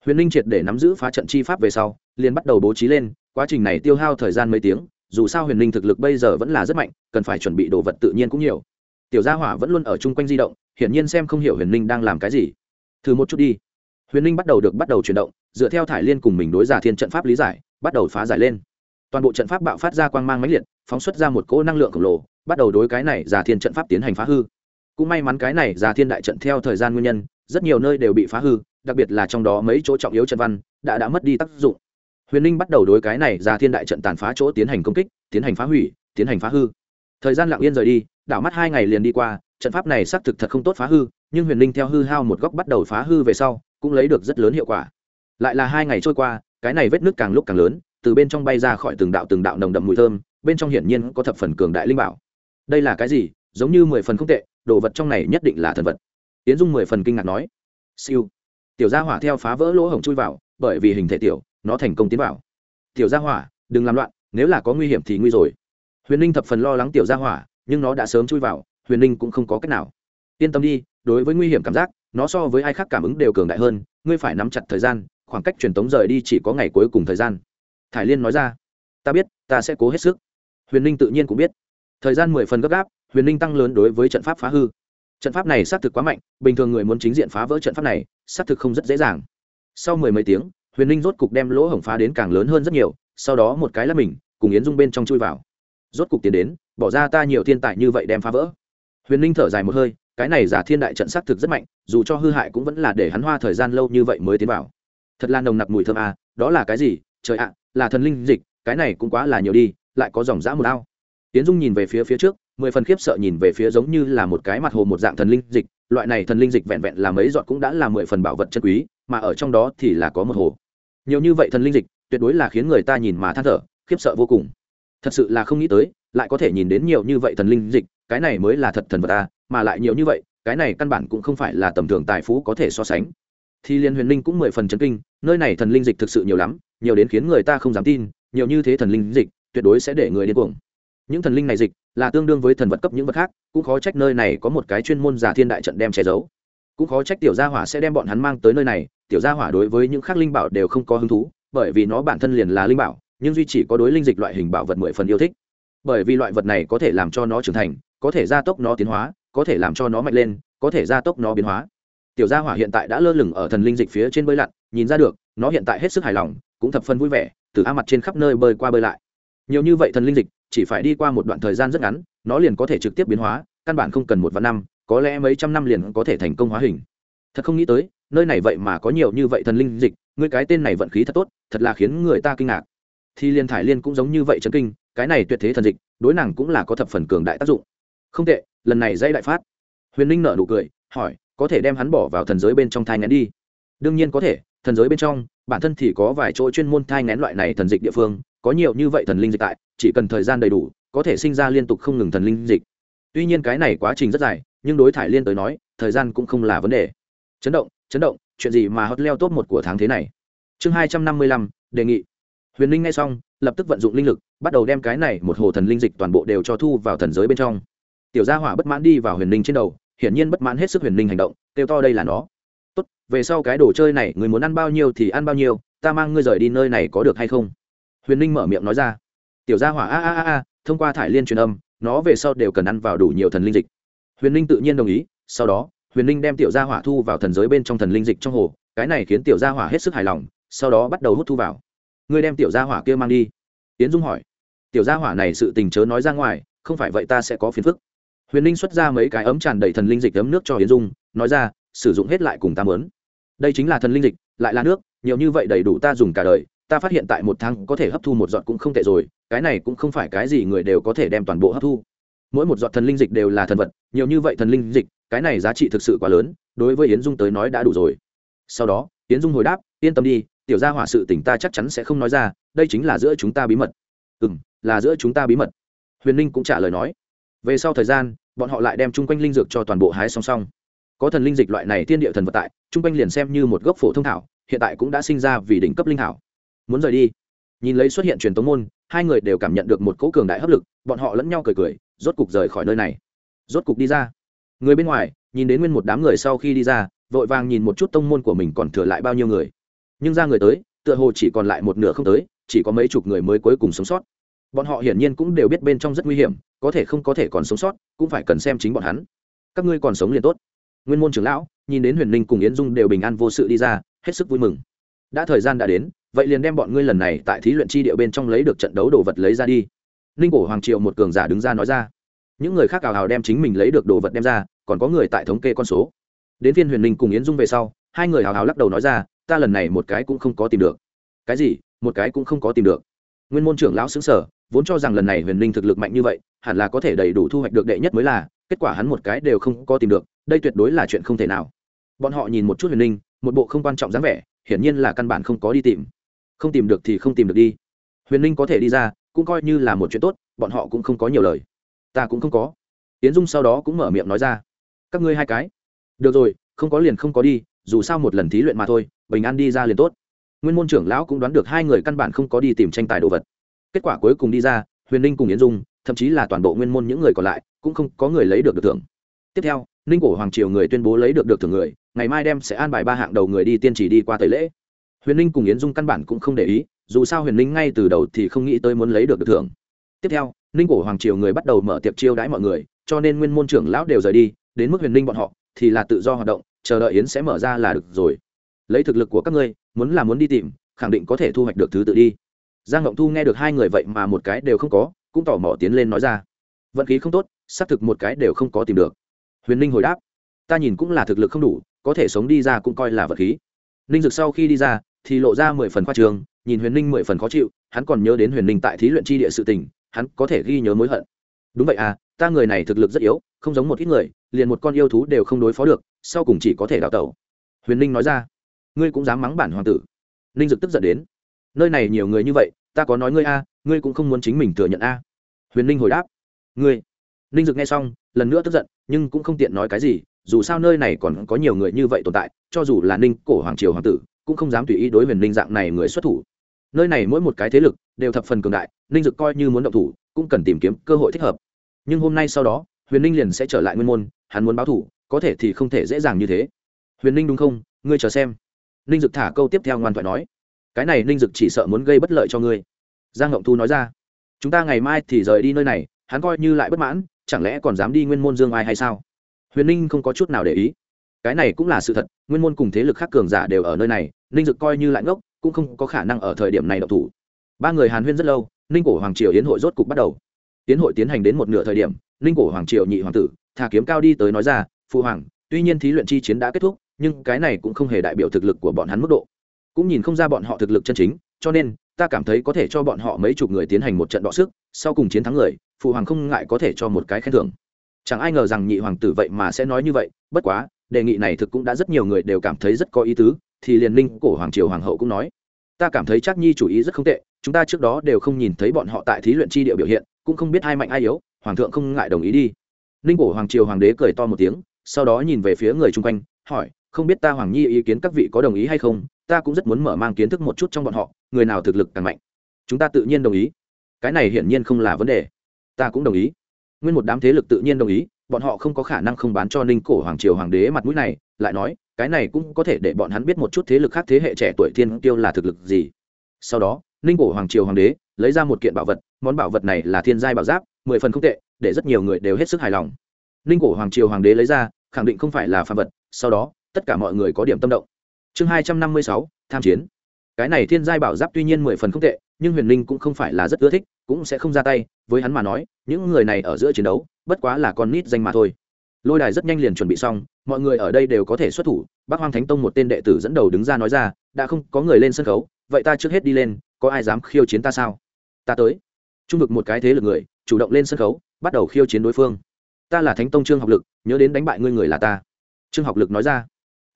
A: Huyền ninh triệt để nắm giữ phá trận chi pháp về sau, liền bắt đầu bố trí lên, quá trình này tiêu hao thời gian mấy tiếng, dù sao huyền ninh thực lực bây giờ vẫn là rất mạnh, cần phải chuẩn bị đồ vật tự nhiên cũng nhiều tiểu gia hỏa vẫn luôn ở chung quanh di động, hiển nhiên xem không hiểu huyền ninh đang làm cái gì. Thử một chút đi. Huyền ninh bắt đầu được bắt đầu chuyển động, dựa theo thải liên cùng mình đối giả thiên trận pháp lý giải, bắt đầu phá giải lên. Toàn bộ trận pháp bạo phát ra quang mang máy liệt, phóng xuất ra một cỗ năng lượng khổng lồ, bắt đầu đối cái này giả thiên trận pháp tiến hành phá hư. Cũng may mắn cái này giả thiên đại trận theo thời gian nguyên nhân, rất nhiều nơi đều bị phá hư, đặc biệt là trong đó mấy chỗ trọng yếu trận văn, đã đã mất đi tác dụng. Huyền ninh bắt đầu đối cái này giả thiên đại trận tàn phá chỗ tiến hành công kích, tiến hành phá hủy, tiến hành phá hư. Thời gian lặng yên rời đi đảo mắt hai ngày liền đi qua, trận pháp này xác thực thật không tốt phá hư, nhưng huyền Linh theo hư hao một góc bắt đầu phá hư về sau, cũng lấy được rất lớn hiệu quả. Lại là hai ngày trôi qua, cái này vết nước càng lúc càng lớn, từ bên trong bay ra khỏi từng đạo từng đạo nồng đậm mùi thơm, bên trong hiển nhiên có thập phần cường đại linh bảo. Đây là cái gì? Giống như mười phần không tệ, đồ vật trong này nhất định là thần vật. Tiến dung mười phần kinh ngạc nói. Siêu. Tiểu gia hỏa theo phá vỡ lỗ hổng chui vào, bởi vì hình thể tiểu, nó thành công tiến vào. Tiểu gia hỏa, đừng làm loạn, nếu là có nguy hiểm thì nguy rồi. Huyền ninh thập phần lo lắng tiểu gia hỏa nhưng nó đã sớm chui vào, huyền ninh cũng không có cách nào. Yên tâm đi, đối với nguy hiểm cảm giác, nó so với ai khác cảm ứng đều cường đại hơn, ngươi phải nắm chặt thời gian, khoảng cách truyền tống rời đi chỉ có ngày cuối cùng thời gian. Thải liên nói ra, ta biết, ta sẽ cố hết sức. Huyền ninh tự nhiên cũng biết. Thời gian mười phần gấp gáp, huyền ninh tăng lớn đối với trận pháp phá hư. Trận pháp này xác thực quá mạnh, bình thường người muốn chính diện phá vỡ trận pháp này, xác thực không rất dễ dàng. Sau mười mấy tiếng, huyền ninh rốt cục đem lỗ hổng phá đến càng lớn hơn rất nhiều, sau đó một cái là mình, cùng yến dung bên trong chui vào rốt cục tiến đến bỏ ra ta nhiều thiên tài như vậy đem phá vỡ. Huyền ninh thở dài một hơi cái này giả thiên đại trận xác thực rất mạnh dù cho hư hại cũng vẫn là để hắn hoa thời gian lâu như vậy mới tiến vào. Thật là nồng nặc mùi thơm à, đó là cái gì? Trời ạ là thần linh dịch cái này cũng quá là nhiều đi lại có dòng dã một ao. Tiến dung nhìn về phía phía trước mười phần khiếp sợ nhìn về phía giống như là một cái mặt hồ một dạng thần linh dịch loại này thần linh dịch vẹn vẹn là mấy giọt cũng đã là mười phần bảo vật chân quý mà ở trong đó thì là có một hồ. Nhiều như vậy thần linh dịch tuyệt đối là khiến người ta nhìn mà than thở khiếp sợ vô cùng thật sự là không nghĩ tới, lại có thể nhìn đến nhiều như vậy thần linh dịch, cái này mới là thật thần vật ta mà lại nhiều như vậy, cái này căn bản cũng không phải là tầm thường tài phú có thể so sánh. Thì liên huyền linh cũng mười phần chấn kinh, nơi này thần linh dịch thực sự nhiều lắm, nhiều đến khiến người ta không dám tin, nhiều như thế thần linh dịch, tuyệt đối sẽ để người điên cuồng. Những thần linh này dịch, là tương đương với thần vật cấp những vật khác, cũng khó trách nơi này có một cái chuyên môn giả thiên đại trận đem che giấu. Cũng khó trách tiểu gia hỏa sẽ đem bọn hắn mang tới nơi này, tiểu gia hỏa đối với những khác linh bảo đều không có hứng thú, bởi vì nó bản thân liền là linh bảo nhưng duy chỉ có đối linh dịch loại hình bảo vật mười phần yêu thích. Bởi vì loại vật này có thể làm cho nó trưởng thành, có thể gia tốc nó tiến hóa, có thể làm cho nó mạnh lên, có thể gia tốc nó biến hóa. Tiểu gia hỏa hiện tại đã lơ lửng ở thần linh dịch phía trên bơi lặn, nhìn ra được, nó hiện tại hết sức hài lòng, cũng thập phân vui vẻ, từ a mặt trên khắp nơi bơi qua bơi lại. Nhiều như vậy thần linh dịch, chỉ phải đi qua một đoạn thời gian rất ngắn, nó liền có thể trực tiếp biến hóa, căn bản không cần một vạn năm, có lẽ mấy trăm năm liền có thể thành công hóa hình. Thật không nghĩ tới, nơi này vậy mà có nhiều như vậy thần linh dịch, ngươi cái tên này vận khí thật tốt, thật là khiến người ta kinh ngạc thì liên thải liên cũng giống như vậy chấn kinh, cái này tuyệt thế thần dịch, đối nàng cũng là có thập phần cường đại tác dụng. Không tệ, lần này dây đại phát. Huyền ninh nợ nụ cười, hỏi, có thể đem hắn bỏ vào thần giới bên trong thai ngén đi? Đương nhiên có thể, thần giới bên trong, bản thân thì có vài chỗ chuyên môn thai ngén loại này thần dịch địa phương, có nhiều như vậy thần linh dịch tại, chỉ cần thời gian đầy đủ, có thể sinh ra liên tục không ngừng thần linh dịch. Tuy nhiên cái này quá trình rất dài, nhưng đối thải liên tới nói, thời gian cũng không là vấn đề. Chấn động chấn động, chuyện gì mà hot leo top một của tháng thế này? Chương hai trăm năm mươi lăm, đề nghị huyền linh nghe xong, lập tức vận dụng linh lực, bắt đầu đem cái này một hồ thần linh dịch toàn bộ đều cho thu vào thần giới bên trong. Tiểu gia hỏa bất mãn đi vào huyền linh trên đầu, hiển nhiên bất mãn hết sức huyền linh hành động, kêu to đây là nó. Tốt, về sau cái đồ chơi này người muốn ăn bao nhiêu thì ăn bao nhiêu, ta mang ngươi rời đi nơi này có được hay không? Huyền linh mở miệng nói ra. Tiểu gia hỏa a a a a, thông qua thải liên truyền âm, nó về sau đều cần ăn vào đủ nhiều thần linh dịch. Huyền linh tự nhiên đồng ý, sau đó, huyền linh đem tiểu gia hỏa thu vào thần giới bên trong thần linh dịch trong hồ, cái này khiến tiểu gia hỏa hết sức hài lòng, sau đó bắt đầu hút thu vào ngươi đem tiểu gia hỏa kia mang đi. Tiến dung hỏi. Tiểu gia hỏa này sự tình chớ nói ra ngoài, không phải vậy ta sẽ có phiền phức. Huyền linh xuất ra mấy cái ấm tràn đầy thần linh dịch ấm nước cho yến dung, nói ra, sử dụng hết lại cùng ta mớn. Đây chính là thần linh dịch, lại là nước, nhiều như vậy đầy đủ ta dùng cả đời, ta phát hiện tại một tháng có thể hấp thu một giọt cũng không tệ rồi, cái này cũng không phải cái gì người đều có thể đem toàn bộ hấp thu. Mỗi một giọt thần linh dịch đều là thần vật, nhiều như vậy thần linh dịch, cái này giá trị thực sự quá lớn, đối với yến dung tới nói đã đủ rồi. Sau đó, yến dung hồi đáp, yên tâm đi tiểu gia hỏa sự tình ta chắc chắn sẽ không nói ra, đây chính là giữa chúng ta bí mật. Ừ m là giữa chúng ta bí mật. Huyền ninh cũng trả lời nói. Về sau thời gian, bọn họ lại đem chung quanh linh dược cho toàn bộ hái song song. Có thần linh dịch loại này thiên địa thần vật tại, chung quanh liền xem như một gốc phổ thông thảo, hiện tại cũng đã sinh ra vì đỉnh cấp linh thảo. Muốn rời đi, nhìn lấy xuất hiện truyền tống môn, hai người đều cảm nhận được một cỗ cường đại hấp lực, bọn họ lẫn nhau cười cười, rốt cục rời khỏi nơi này. Rốt cục đi ra. Người bên ngoài, nhìn đến nguyên một đám người sau khi đi ra, vội vàng nhìn một chút tông môn của mình còn thừa lại bao nhiêu người nhưng ra người tới, tựa hồ chỉ còn lại một nửa không tới, chỉ có mấy chục người mới cuối cùng sống sót. Bọn họ hiển nhiên cũng đều biết bên trong rất nguy hiểm, có thể không có thể còn sống sót, cũng phải cần xem chính bọn hắn. Các ngươi còn sống liền tốt. Nguyên môn trưởng lão, nhìn đến huyền ninh cùng yến dung đều bình an vô sự đi ra, hết sức vui mừng. Đã thời gian đã đến, vậy liền đem bọn ngươi lần này tại thí luyện chi địa bên trong lấy được trận đấu đồ vật lấy ra đi. Ninh cổ hoàng triệu một cường giả đứng ra nói ra. Những người khác ảo hào đem chính mình lấy được đồ vật đem ra, còn có người tại thống kê con số. Đến phiên huyền ninh cùng yến dung về sau, hai người hào hào lắc đầu nói ra ta lần này một cái cũng không có tìm được. Cái gì? Một cái cũng không có tìm được. Nguyên môn trưởng lão xứng sở vốn cho rằng lần này huyền linh thực lực mạnh như vậy, hẳn là có thể đầy đủ thu hoạch được đệ nhất mới là, kết quả hắn một cái đều không có tìm được, đây tuyệt đối là chuyện không thể nào. Bọn họ nhìn một chút huyền linh, một bộ không quan trọng dáng vẻ, hiển nhiên là căn bản không có đi tìm. Không tìm được thì không tìm được đi. Huyền linh có thể đi ra, cũng coi như là một chuyện tốt, bọn họ cũng không có nhiều lời. Ta cũng không có. Tiến dung sau đó cũng mở miệng nói ra. Các ngươi hai cái. Được rồi, không có liền không có đi, dù sao một lần thí luyện mà thôi bình an đi ra liền tốt. Nguyên môn trưởng lão cũng đoán được hai người căn bản không có đi tìm tranh tài đồ vật. Kết quả cuối cùng đi ra, huyền ninh cùng yến dung, thậm chí là toàn bộ nguyên môn những người còn lại, cũng không có người lấy được được thưởng. Tiếp theo, ninh cổ hoàng triều người tuyên bố lấy được được thưởng người, ngày mai đem sẽ an bài ba hạng đầu người đi tiên chỉ đi qua tẩy lễ. Huyền ninh cùng yến dung căn bản cũng không để ý, dù sao huyền ninh ngay từ đầu thì không nghĩ tới muốn lấy được được thưởng. Tiếp theo, ninh cổ hoàng triều người bắt đầu mở tiệc chiêu đãi mọi người, cho nên nguyên môn trưởng lão đều rời đi, đến mức huyền ninh bọn họ thì là tự do hoạt động, chờ đợi yến sẽ mở ra là được rồi lấy thực lực của các ngươi, muốn là muốn đi tìm, khẳng định có thể thu hoạch được thứ tự đi. Giang ngộng thu nghe được hai người vậy mà một cái đều không có, cũng tỏ mò tiến lên nói ra. Vận khí không tốt, xác thực một cái đều không có tìm được. Huyền ninh hồi đáp, ta nhìn cũng là thực lực không đủ, có thể sống đi ra cũng coi là vật khí. Ninh dực sau khi đi ra, thì lộ ra mười phần khoa trường nhìn huyền ninh mười phần khó chịu, hắn còn nhớ đến huyền ninh tại thí luyện tri địa sự tình, hắn có thể ghi nhớ mối hận. Đúng vậy à ta người này thực lực rất yếu, không giống một ít người, liền một con yêu thú đều không đối phó được, sau cùng chỉ có thể đào tẩu. Huyền ninh nói ra ngươi cũng dám mắng bản hoàng tử. Ninh dực tức giận đến. Nơi này nhiều người như vậy, ta có nói ngươi a, ngươi cũng không muốn chính mình thừa nhận a. Huyền ninh hồi đáp. Ngươi. Ninh dực nghe xong, lần nữa tức giận, nhưng cũng không tiện nói cái gì, dù sao nơi này còn có nhiều người như vậy tồn tại, cho dù là ninh cổ hoàng triều hoàng tử, cũng không dám tùy ý đối huyền ninh dạng này người xuất thủ. Nơi này mỗi một cái thế lực đều thập phần cường đại, ninh dực coi như muốn động thủ, cũng cần tìm kiếm cơ hội thích hợp. Nhưng hôm nay sau đó, huyền ninh liền sẽ trở lại nguyên môn, hắn muốn báo thủ, có thể thì không thể dễ dàng như thế. Huyền ninh đúng không? Ngươi chờ xem ninh dực thả câu tiếp theo ngoan thoại nói, cái này ninh dực chỉ sợ muốn gây bất lợi cho ngươi. Giang ngộng thu nói ra, chúng ta ngày mai thì rời đi nơi này, hắn coi như lại bất mãn, chẳng lẽ còn dám đi nguyên môn dương ai hay sao? Huyền ninh không có chút nào để ý. Cái này cũng là sự thật, nguyên môn cùng thế lực khác cường giả đều ở nơi này, ninh dực coi như lại ngốc, cũng không có khả năng ở thời điểm này độc thủ. Ba người hàn huyên rất lâu, ninh cổ hoàng triều yến hội rốt cục bắt đầu. Yến hội tiến hành đến một nửa thời điểm, ninh cổ hoàng triều nhị hoàng tử thả kiếm cao đi tới nói ra, phụ hoàng, tuy nhiên thí luyện chi chiến đã kết thúc nhưng cái này cũng không hề đại biểu thực lực của bọn hắn mức độ. Cũng nhìn không ra bọn họ thực lực chân chính, cho nên, ta cảm thấy có thể cho bọn họ mấy chục người tiến hành một trận đọ sức, sau cùng chiến thắng người, phụ hoàng không ngại có thể cho một cái khen thưởng. Chẳng ai ngờ rằng nhị hoàng tử vậy mà sẽ nói như vậy, bất quá, đề nghị này thực cũng đã rất nhiều người đều cảm thấy rất có ý tứ, thì liền ninh cổ hoàng triều hoàng hậu cũng nói. Ta cảm thấy chắc nhi chủ ý rất không tệ, chúng ta trước đó đều không nhìn thấy bọn họ tại thí luyện chi địa biểu hiện, cũng không biết ai mạnh ai yếu, hoàng thượng không ngại đồng ý đi. Ninh cổ hoàng triều hoàng đế cười to một tiếng, sau đó nhìn về phía người chung quanh, hỏi không biết ta hoàng nhi ý kiến các vị có đồng ý hay không, ta cũng rất muốn mở mang kiến thức một chút trong bọn họ, người nào thực lực càng mạnh. Chúng ta tự nhiên đồng ý. Cái này hiển nhiên không là vấn đề. Ta cũng đồng ý. Nguyên một đám thế lực tự nhiên đồng ý, bọn họ không có khả năng không bán cho ninh cổ hoàng triều hoàng đế mặt mũi này, lại nói, cái này cũng có thể để bọn hắn biết một chút thế lực khác thế hệ trẻ tuổi thiên tiêu là thực lực gì. Sau đó, ninh cổ hoàng triều hoàng đế lấy ra một kiện bảo vật, món bảo vật này là thiên giai bảo giáp, mười phần không tệ, để rất nhiều người đều hết sức hài lòng. Ninh cổ hoàng triều hoàng đế lấy ra, khẳng định không phải là phạm vật, sau đó tất cả mọi người có điểm tâm động. Chương hai trăm năm mươi sáu, tham chiến. Cái này thiên giai bảo giáp tuy nhiên mười phần không tệ, nhưng huyền linh cũng không phải là rất ưa thích, cũng sẽ không ra tay, với hắn mà nói, những người này ở giữa chiến đấu, bất quá là con nít danh mà thôi. Lôi đài rất nhanh liền chuẩn bị xong, mọi người ở đây đều có thể xuất thủ bác hoang thánh tông một tên đệ tử dẫn đầu đứng ra nói ra, đã không, có người lên sân khấu, vậy ta trước hết đi lên, có ai dám khiêu chiến ta sao? Ta tới. Trung vực một cái thế lực người, chủ động lên sân khấu, bắt đầu khiêu chiến đối phương. Ta là thánh tông trương học lực, nhớ đến đánh bại ngươi người là ta. Trương học lực nói ra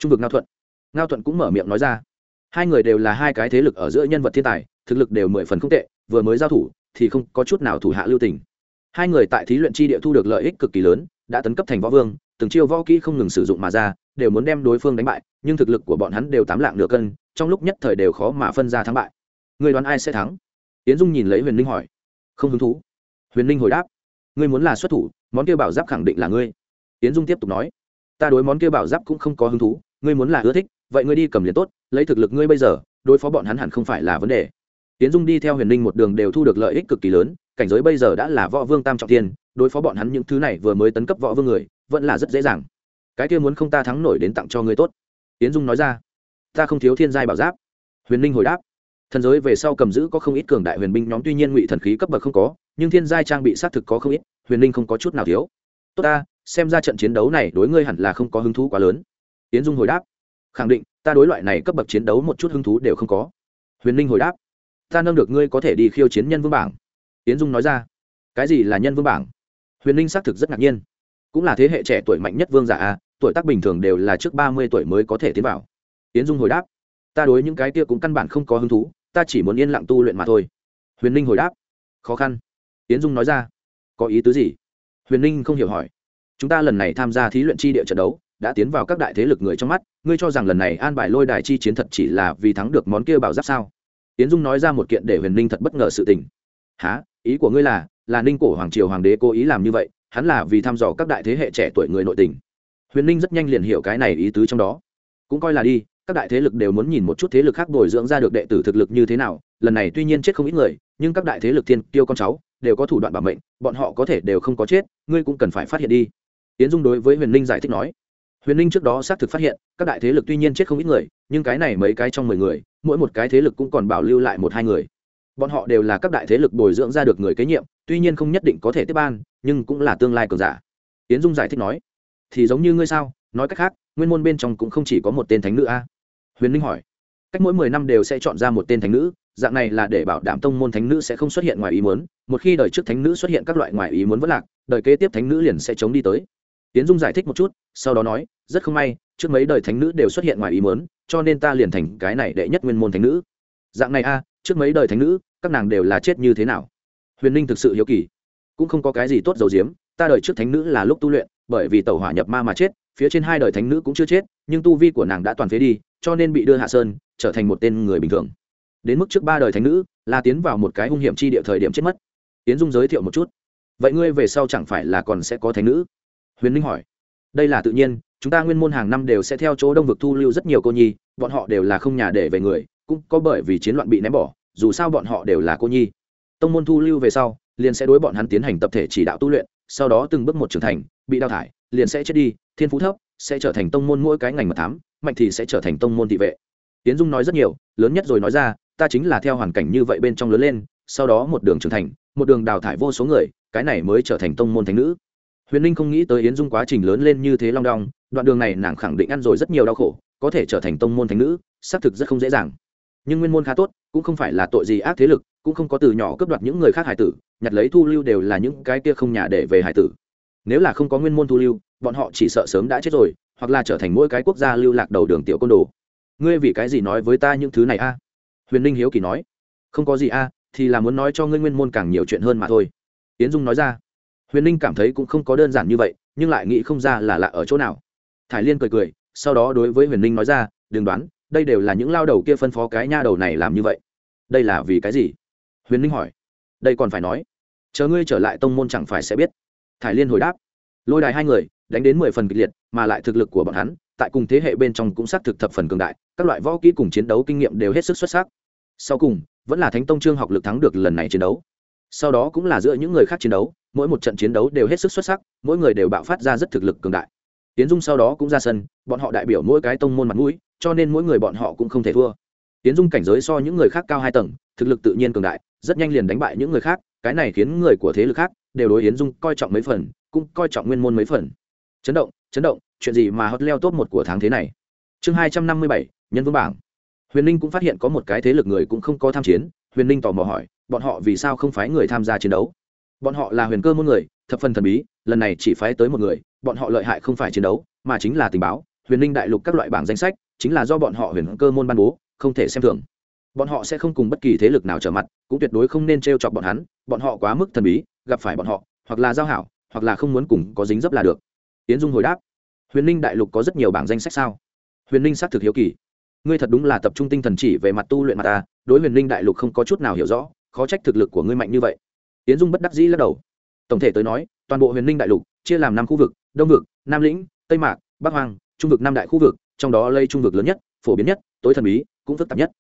A: trung vực ngao thuận. Ngao thuận cũng mở miệng nói ra. Hai người đều là hai cái thế lực ở giữa nhân vật thiên tài, thực lực đều mười phần không tệ, vừa mới giao thủ thì không có chút nào thủ hạ lưu tình. Hai người tại thí luyện chi địa thu được lợi ích cực kỳ lớn, đã tấn cấp thành võ vương, từng chiêu võ kỹ không ngừng sử dụng mà ra, đều muốn đem đối phương đánh bại, nhưng thực lực của bọn hắn đều tám lạng nửa cân, trong lúc nhất thời đều khó mà phân ra thắng bại. Người đoán ai sẽ thắng? Yến dung nhìn lấy huyền ninh hỏi. Không hứng thú. Huyền ninh hồi đáp. Ngươi muốn là xuất thủ, món kia bảo giáp khẳng định là ngươi. Yến dung tiếp tục nói. Ta đối món kia bảo giáp cũng không có hứng thú ngươi muốn là ưa thích, vậy ngươi đi cầm liền tốt, lấy thực lực ngươi bây giờ, đối phó bọn hắn hẳn không phải là vấn đề. Tiễn dung đi theo huyền ninh một đường đều thu được lợi ích cực kỳ lớn, cảnh giới bây giờ đã là võ vương tam trọng tiên đối phó bọn hắn những thứ này vừa mới tấn cấp võ vương người, vẫn là rất dễ dàng. Cái kia muốn không ta thắng nổi đến tặng cho ngươi tốt. Tiễn dung nói ra. Ta không thiếu thiên giai bảo giáp. Huyền ninh hồi đáp. Thần giới về sau cầm giữ có không ít cường đại huyền binh nhóm tuy nhiên ngụy thần khí cấp bậc không có, nhưng thiên giai trang bị xác thực có không ít, huyền ninh không có chút nào thiếu. Tốt ta, xem ra trận chiến đấu này đối ngươi hẳn là không có hứng thú quá lớn yến dung hồi đáp, khẳng định, ta đối loại này cấp bậc chiến đấu một chút hứng thú đều không có. Huyền ninh hồi đáp, ta nâng được ngươi có thể đi khiêu chiến nhân vương bảng. Yến dung nói ra, cái gì là nhân vương bảng? Huyền ninh xác thực rất ngạc nhiên, cũng là thế hệ trẻ tuổi mạnh nhất vương giả a tuổi tác bình thường đều là trước ba mươi tuổi mới có thể tiến vào. Yến dung hồi đáp, ta đối những cái kia cũng căn bản không có hứng thú, ta chỉ muốn yên lặng tu luyện mà thôi. Huyền ninh hồi đáp, khó khăn. Yến dung nói ra, có ý tứ gì? Huyền ninh không hiểu hỏi, chúng ta lần này tham gia thí luyện chi địa trận đấu đã tiến vào các đại thế lực người trong mắt, ngươi cho rằng lần này an bài lôi đài chi chiến thật chỉ là vì thắng được món kia bảo giáp sao? Yến dung nói ra một kiện để huyền ninh thật bất ngờ sự tình. Há ý của ngươi là là ninh cổ hoàng triều hoàng đế cố ý làm như vậy, hắn là vì thăm dò các đại thế hệ trẻ tuổi người nội tình. Huyền ninh rất nhanh liền hiểu cái này ý tứ trong đó. Cũng coi là đi, các đại thế lực đều muốn nhìn một chút thế lực khác bồi dưỡng ra được đệ tử thực lực như thế nào, lần này tuy nhiên chết không ít người, nhưng các đại thế lực thiên tiêu con cháu đều có thủ đoạn bảo mệnh, bọn họ có thể đều không có chết, ngươi cũng cần phải phát hiện đi. Tiến dung đối với huyền ninh giải thích nói huyền ninh trước đó xác thực phát hiện, các đại thế lực tuy nhiên chết không ít người, nhưng cái này mấy cái trong mười người, mỗi một cái thế lực cũng còn bảo lưu lại một hai người. Bọn họ đều là các đại thế lực bồi dưỡng ra được người kế nhiệm, tuy nhiên không nhất định có thể tiếp ban, nhưng cũng là tương lai cường giả. Tiến dung giải thích nói, thì giống như ngươi sao? Nói cách khác, nguyên môn bên trong cũng không chỉ có một tên thánh nữ a. Huyền ninh hỏi, cách mỗi mười năm đều sẽ chọn ra một tên thánh nữ, dạng này là để bảo đảm tông môn thánh nữ sẽ không xuất hiện ngoài ý muốn, một khi đời trước thánh nữ xuất hiện các loại ngoài ý muốn vất lạc, đời kế tiếp thánh nữ liền sẽ chống đi tới tiến dung giải thích một chút, sau đó nói, rất không may, trước mấy đời thánh nữ đều xuất hiện ngoài ý muốn, cho nên ta liền thành cái này đệ nhất nguyên môn thánh nữ. Dạng này a, trước mấy đời thánh nữ, các nàng đều là chết như thế nào? Huyền ninh thực sự hiếu kỳ. Cũng không có cái gì tốt dầu diếm, ta đời trước thánh nữ là lúc tu luyện, bởi vì tàu hỏa nhập ma mà chết, phía trên hai đời thánh nữ cũng chưa chết, nhưng tu vi của nàng đã toàn phế đi, cho nên bị đưa hạ sơn, trở thành một tên người bình thường. Đến mức trước ba đời thánh nữ, là tiến vào một cái hung hiểm chi địa thời điểm chết mất. Tiến dung giới thiệu một chút. Vậy ngươi về sau chẳng phải là còn sẽ có thánh nữ? Huyền ninh hỏi. Đây là tự nhiên, chúng ta nguyên môn hàng năm đều sẽ theo chỗ đông vực thu lưu rất nhiều cô nhi, bọn họ đều là không nhà để về người, cũng có bởi vì chiến loạn bị ném bỏ, dù sao bọn họ đều là cô nhi. Tông môn thu lưu về sau, liền sẽ đối bọn hắn tiến hành tập thể chỉ đạo tu luyện, sau đó từng bước một trưởng thành, bị đào thải, liền sẽ chết đi, thiên phú thấp, sẽ trở thành tông môn mỗi cái ngành mật thám, mạnh thì sẽ trở thành tông môn thị vệ. Tiến dung nói rất nhiều, lớn nhất rồi nói ra, ta chính là theo hoàn cảnh như vậy bên trong lớn lên, sau đó một đường trưởng thành, một đường đào thải vô số người, cái này mới trở thành tông môn thánh nữ huyền ninh không nghĩ tới yến dung quá trình lớn lên như thế long đong, đoạn đường này nàng khẳng định ăn rồi rất nhiều đau khổ, có thể trở thành tông môn thánh nữ, xác thực rất không dễ dàng. Nhưng nguyên môn khá tốt, cũng không phải là tội gì ác thế lực, cũng không có từ nhỏ cướp đoạt những người khác hải tử, nhặt lấy thu lưu đều là những cái kia không nhà để về hải tử. Nếu là không có nguyên môn thu lưu, bọn họ chỉ sợ sớm đã chết rồi, hoặc là trở thành mỗi cái quốc gia lưu lạc đầu đường tiểu côn đồ. Ngươi vì cái gì nói với ta những thứ này a? Huyền ninh hiếu kỳ nói. Không có gì a, thì là muốn nói cho ngươi nguyên môn càng nhiều chuyện hơn mà thôi. Tiến dung nói ra huyền ninh cảm thấy cũng không có đơn giản như vậy, nhưng lại nghĩ không ra là lạ ở chỗ nào. Thải liên cười cười, sau đó đối với huyền ninh nói ra, đừng đoán, đây đều là những lao đầu kia phân phó cái nha đầu này làm như vậy. Đây là vì cái gì? Huyền ninh hỏi. Đây còn phải nói. Chờ ngươi trở lại tông môn chẳng phải sẽ biết. Thải liên hồi đáp. Lôi đài hai người, đánh đến mười phần kịch liệt, mà lại thực lực của bọn hắn, tại cùng thế hệ bên trong cũng xác thực thập phần cường đại, các loại võ kỹ cùng chiến đấu kinh nghiệm đều hết sức xuất sắc. Sau cùng, vẫn là thánh tông trương học lực thắng được lần này chiến đấu sau đó cũng là giữa những người khác chiến đấu, mỗi một trận chiến đấu đều hết sức xuất sắc, mỗi người đều bạo phát ra rất thực lực cường đại. Tiến dung sau đó cũng ra sân, bọn họ đại biểu mỗi cái tông môn mặt mũi, cho nên mỗi người bọn họ cũng không thể thua. Tiến dung cảnh giới so những người khác cao hai tầng, thực lực tự nhiên cường đại, rất nhanh liền đánh bại những người khác, cái này khiến người của thế lực khác đều đối yến dung coi trọng mấy phần, cũng coi trọng nguyên môn mấy phần. Chấn động chấn động, chuyện gì mà hot leo top một của tháng thế này? Chương hai trăm năm mươi bảy, nhân vương bảng. Huyền ninh cũng phát hiện có một cái thế lực người cũng không có tham chiến huyền ninh tò mò hỏi, bọn họ vì sao không phái người tham gia chiến đấu? Bọn họ là huyền cơ môn người, thập phần thần bí, lần này chỉ phái tới một người, bọn họ lợi hại không phải chiến đấu, mà chính là tình báo, huyền ninh đại lục các loại bảng danh sách, chính là do bọn họ huyền cơ môn ban bố, không thể xem thường. Bọn họ sẽ không cùng bất kỳ thế lực nào trở mặt, cũng tuyệt đối không nên t r e o chọc bọn hắn, bọn họ quá mức thần bí, gặp phải bọn họ, hoặc là giao hảo, hoặc là không muốn cùng có dính dấp là được. Tiến dung hồi đáp, huyền ninh đại lục có rất nhiều bảng danh sách sao? Huyền ninh xác thực hiếu kỳ. Ngươi thật đúng là tập trung tinh thần chỉ về mặt tu luyện mặt ta đối huyền ninh đại lục không có chút nào hiểu rõ, khó trách thực lực của ngươi mạnh như vậy. Tiến dung bất đắc dĩ lắc đầu. Tổng thể tới nói, toàn bộ huyền ninh đại lục chia làm năm khu vực, đông vực, nam lĩnh, tây mạc, bắc hoàng trung vực năm đại khu vực, trong đó lây trung vực lớn nhất, phổ biến nhất, tối thần bí cũng phức tạp nhất.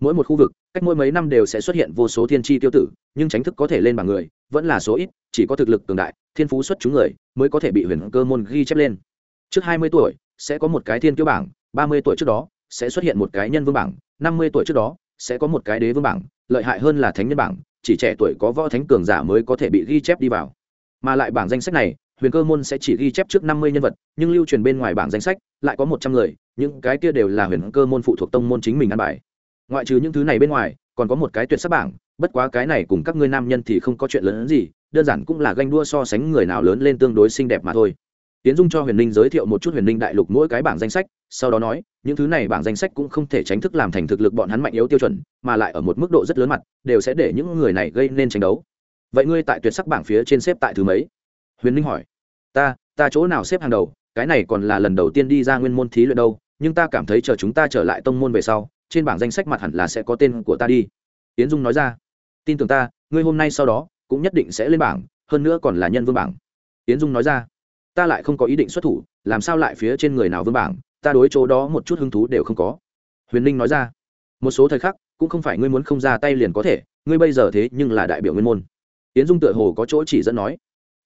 A: Mỗi một khu vực, cách mỗi mấy năm đều sẽ xuất hiện vô số thiên tri tiêu tử, nhưng tránh thức có thể lên bằng người, vẫn là số ít, chỉ có thực lực cường đại, thiên phú xuất chúng người mới có thể bị huyền cơ môn ghi chép lên. Trước hai mươi tuổi, sẽ có một cái thiên tiêu bảng, ba mươi tuổi trước đó, sẽ xuất hiện một cái nhân vương bảng, năm mươi tuổi trước đó sẽ có một cái đế vương bảng, lợi hại hơn là thánh nhân bảng, chỉ trẻ tuổi có võ thánh cường giả mới có thể bị ghi chép đi vào. Mà lại bảng danh sách này, huyền cơ môn sẽ chỉ ghi chép trước năm mươi nhân vật, nhưng lưu truyền bên ngoài bảng danh sách lại có một trăm người, những cái kia đều là huyền cơ môn phụ thuộc tông môn chính mình ăn bài. Ngoại trừ những thứ này bên ngoài, còn có một cái tuyệt sắc bảng, bất quá cái này cùng các ngươi nam nhân thì không có chuyện lớn hơn gì, đơn giản cũng là ganh đua so sánh người nào lớn lên tương đối xinh đẹp mà thôi tiến dung cho huyền ninh giới thiệu một chút huyền ninh đại lục mỗi cái bảng danh sách, sau đó nói, những thứ này bảng danh sách cũng không thể tránh thức làm thành thực lực bọn hắn mạnh yếu tiêu chuẩn, mà lại ở một mức độ rất lớn mặt, đều sẽ để những người này gây nên tranh đấu. Vậy ngươi tại tuyệt sắc bảng phía trên xếp tại thứ mấy? Huyền ninh hỏi. Ta ta chỗ nào xếp hàng đầu, cái này còn là lần đầu tiên đi ra nguyên môn thí luyện đâu, nhưng ta cảm thấy chờ chúng ta trở lại tông môn về sau, trên bảng danh sách mặt hẳn là sẽ có tên của ta đi. Tiến dung nói ra. Tin tưởng ta, ngươi hôm nay sau đó, cũng nhất định sẽ lên bảng, hơn nữa còn là nhân vương bảng. Tiến dung nói ra ta lại không có ý định xuất thủ, làm sao lại phía trên người nào vương bảng, ta đối chỗ đó một chút hứng thú đều không có. Huyền ninh nói ra. Một số thời khắc, cũng không phải ngươi muốn không ra tay liền có thể, ngươi bây giờ thế nhưng là đại biểu nguyên môn. Yến dung tựa hồ có chỗ chỉ dẫn nói.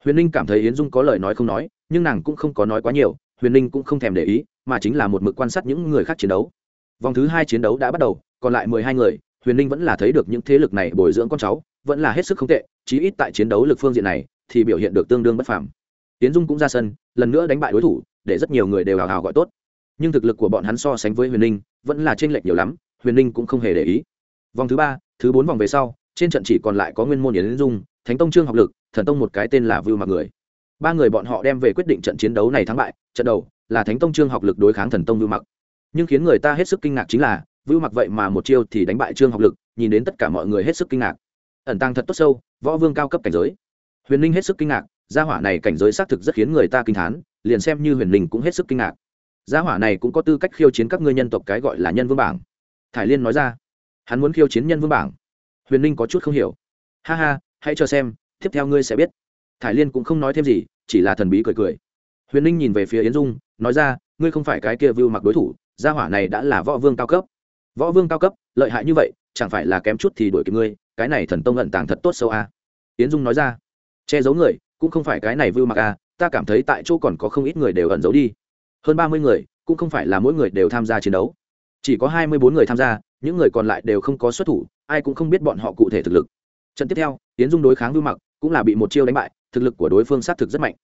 A: Huyền ninh cảm thấy yến dung có lời nói không nói, nhưng nàng cũng không có nói quá nhiều, huyền ninh cũng không thèm để ý, mà chính là một mực quan sát những người khác chiến đấu. Vòng thứ hai chiến đấu đã bắt đầu, còn lại mười hai người, huyền ninh vẫn là thấy được những thế lực này bồi dưỡng con cháu, vẫn là hết sức không tệ, chí ít tại chiến đấu lực phương diện này, thì biểu hiện được tương đương bất phàm tiến dung cũng ra sân, lần nữa đánh bại đối thủ, để rất nhiều người đều hào hào gọi tốt. Nhưng thực lực của bọn hắn so sánh với huyền ninh, vẫn là t r ê n lệch nhiều lắm, huyền ninh cũng không hề để ý. Vòng thứ ba, thứ bốn vòng về sau, trên trận chỉ còn lại có nguyên môn yến dung, thánh tông trương học lực, thần tông một cái tên là vưu mặc người. Ba người bọn họ đem về quyết định trận chiến đấu này thắng bại, trận đầu là thánh tông trương học lực đối kháng thần tông vưu mặc. Nhưng khiến người ta hết sức kinh ngạc chính là, vưu mặc vậy mà một chiêu thì đánh bại trương học lực, nhìn đến tất cả mọi người hết sức kinh ngạc. Ẩn tăng thật tốt sâu, võ vương cao cấp cảnh giới. Huyền ninh hết sức kinh ngạc gia hỏa này cảnh giới xác thực rất khiến người ta kinh thán, liền xem như huyền linh cũng hết sức kinh ngạc. Gia hỏa này cũng có tư cách khiêu chiến các ngươi nhân tộc cái gọi là nhân vương bảng. Thải liên nói ra. Hắn muốn khiêu chiến nhân vương bảng. Huyền linh có chút không hiểu. Ha ha, hãy cho xem, tiếp theo ngươi sẽ biết. Thải liên cũng không nói thêm gì, chỉ là thần bí cười cười. Huyền linh nhìn về phía yến dung, nói ra, ngươi không phải cái kia vưu mặc đối thủ, gia hỏa này đã là võ vương cao cấp. Võ vương cao cấp, lợi hại như vậy, chẳng phải là kém chút thì đuổi kịp ngươi, cái này thần tông ẩn tàng thật tốt sâu a à. yến dung nói ra. Che giấu người cũng không phải cái này vưu mặc à ta cảm thấy tại chỗ còn có không ít người đều ẩn giấu đi. Hơn ba mươi người, cũng không phải là mỗi người đều tham gia chiến đấu. Chỉ có hai mươi bốn người tham gia, những người còn lại đều không có xuất thủ, ai cũng không biết bọn họ cụ thể thực lực. Trận tiếp theo tiến dung đối kháng vưu mặc, cũng là bị một chiêu đánh bại, thực lực của đối phương xác thực rất mạnh.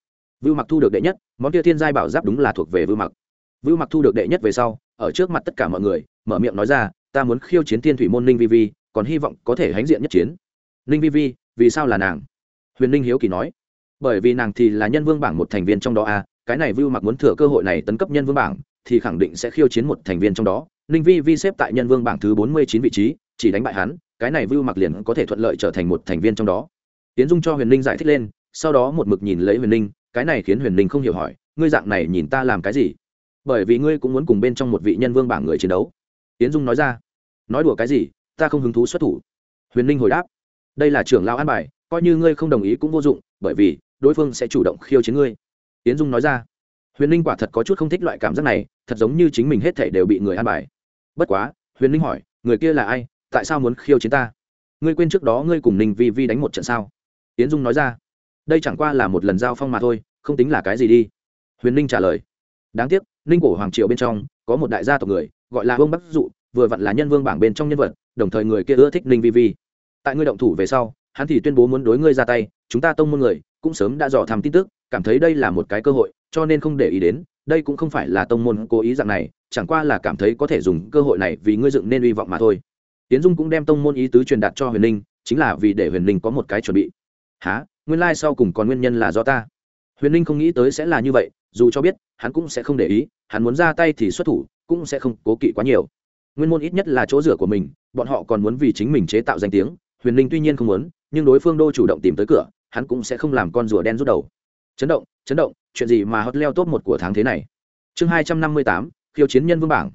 A: Vưu mặc thu được đệ nhất, món kia thiên giai bảo giáp đúng là thuộc về vưu mặc. Vưu mặc thu được đệ nhất về sau, ở trước mặt tất cả mọi người, mở miệng nói ra, ta muốn khiêu chiến thiên thủy môn ninh vi vi, còn hy vọng có thể hãnh diện nhất chiến. Ninh vi vi, vì sao là nàng? Huyền ninh hiếu kỳ nói bởi vì nàng thì là nhân vương bảng một thành viên trong đó a, cái này vưu mặc muốn thừa cơ hội này tấn cấp nhân vương bảng, thì khẳng định sẽ khiêu chiến một thành viên trong đó. Ninh vi vi xếp tại nhân vương bảng thứ bốn mươi chín vị trí, chỉ đánh bại hắn, cái này vưu mặc liền có thể thuận lợi trở thành một thành viên trong đó. Tiến dung cho huyền ninh giải thích lên, sau đó một mực nhìn lấy huyền ninh cái này khiến huyền ninh không hiểu hỏi, ngươi dạng này nhìn ta làm cái gì? Bởi vì ngươi cũng muốn cùng bên trong một vị nhân vương bảng người chiến đấu. Tiến dung nói ra, nói đùa cái gì? Ta không hứng thú xuất thủ. Huyền ninh hồi đáp, đây là trưởng lao an bài, coi như ngươi không đồng ý cũng vô dụng, bởi vì đối phương sẽ chủ động khiêu chiến ngươi. Tiến dung nói ra. Huyền ninh quả thật có chút không thích loại cảm giác này, thật giống như chính mình hết thể đều bị người an bài. Bất quá, huyền ninh hỏi, người kia là ai? Tại sao muốn khiêu chiến ta? Ngươi quên trước đó ngươi cùng ninh vi vi đánh một trận sao? Tiến dung nói ra. Đây chẳng qua là một lần giao phong mà thôi, không tính là cái gì đi. Huyền ninh trả lời. Đáng tiếc, ninh cổ hoàng triệu bên trong, có một đại gia tộc người, gọi là vương bắc dụ, vừa vặn là nhân vương bảng bên trong nhân vật, đồng thời người kia ưa thích ninh vi vi. Tại ngươi động thủ về sau, hắn thì tuyên bố muốn đối ngươi ra tay, chúng ta tông môn người cũng sớm đã dò thăm tin tức, cảm thấy đây là một cái cơ hội, cho nên không để ý đến, đây cũng không phải là tông môn cố ý dạng này, chẳng qua là cảm thấy có thể dùng cơ hội này vì ngươi dựng nên hy vọng mà thôi. Tiến dung cũng đem tông môn ý tứ truyền đạt cho huyền ninh, chính là vì để huyền ninh có một cái chuẩn bị. Há nguyên lai、like、sau cùng còn nguyên nhân là do ta? Huyền ninh không nghĩ tới sẽ là như vậy, dù cho biết, hắn cũng sẽ không để ý, hắn muốn ra tay thì xuất thủ, cũng sẽ không cố kỵ quá nhiều. Nguyên môn ít nhất là chỗ rửa của mình, bọn họ còn muốn vì chính mình chế tạo danh tiếng, huyền ninh tuy nhiên không muốn, nhưng đối phương đô chủ động tìm tới cửa hắn cũng sẽ không làm con rùa đen rút đầu. Chấn động chấn động, chuyện gì mà hot leo top một của tháng thế này? Chương hai trăm năm mươi tám, khiêu chiến nhân vương bảng.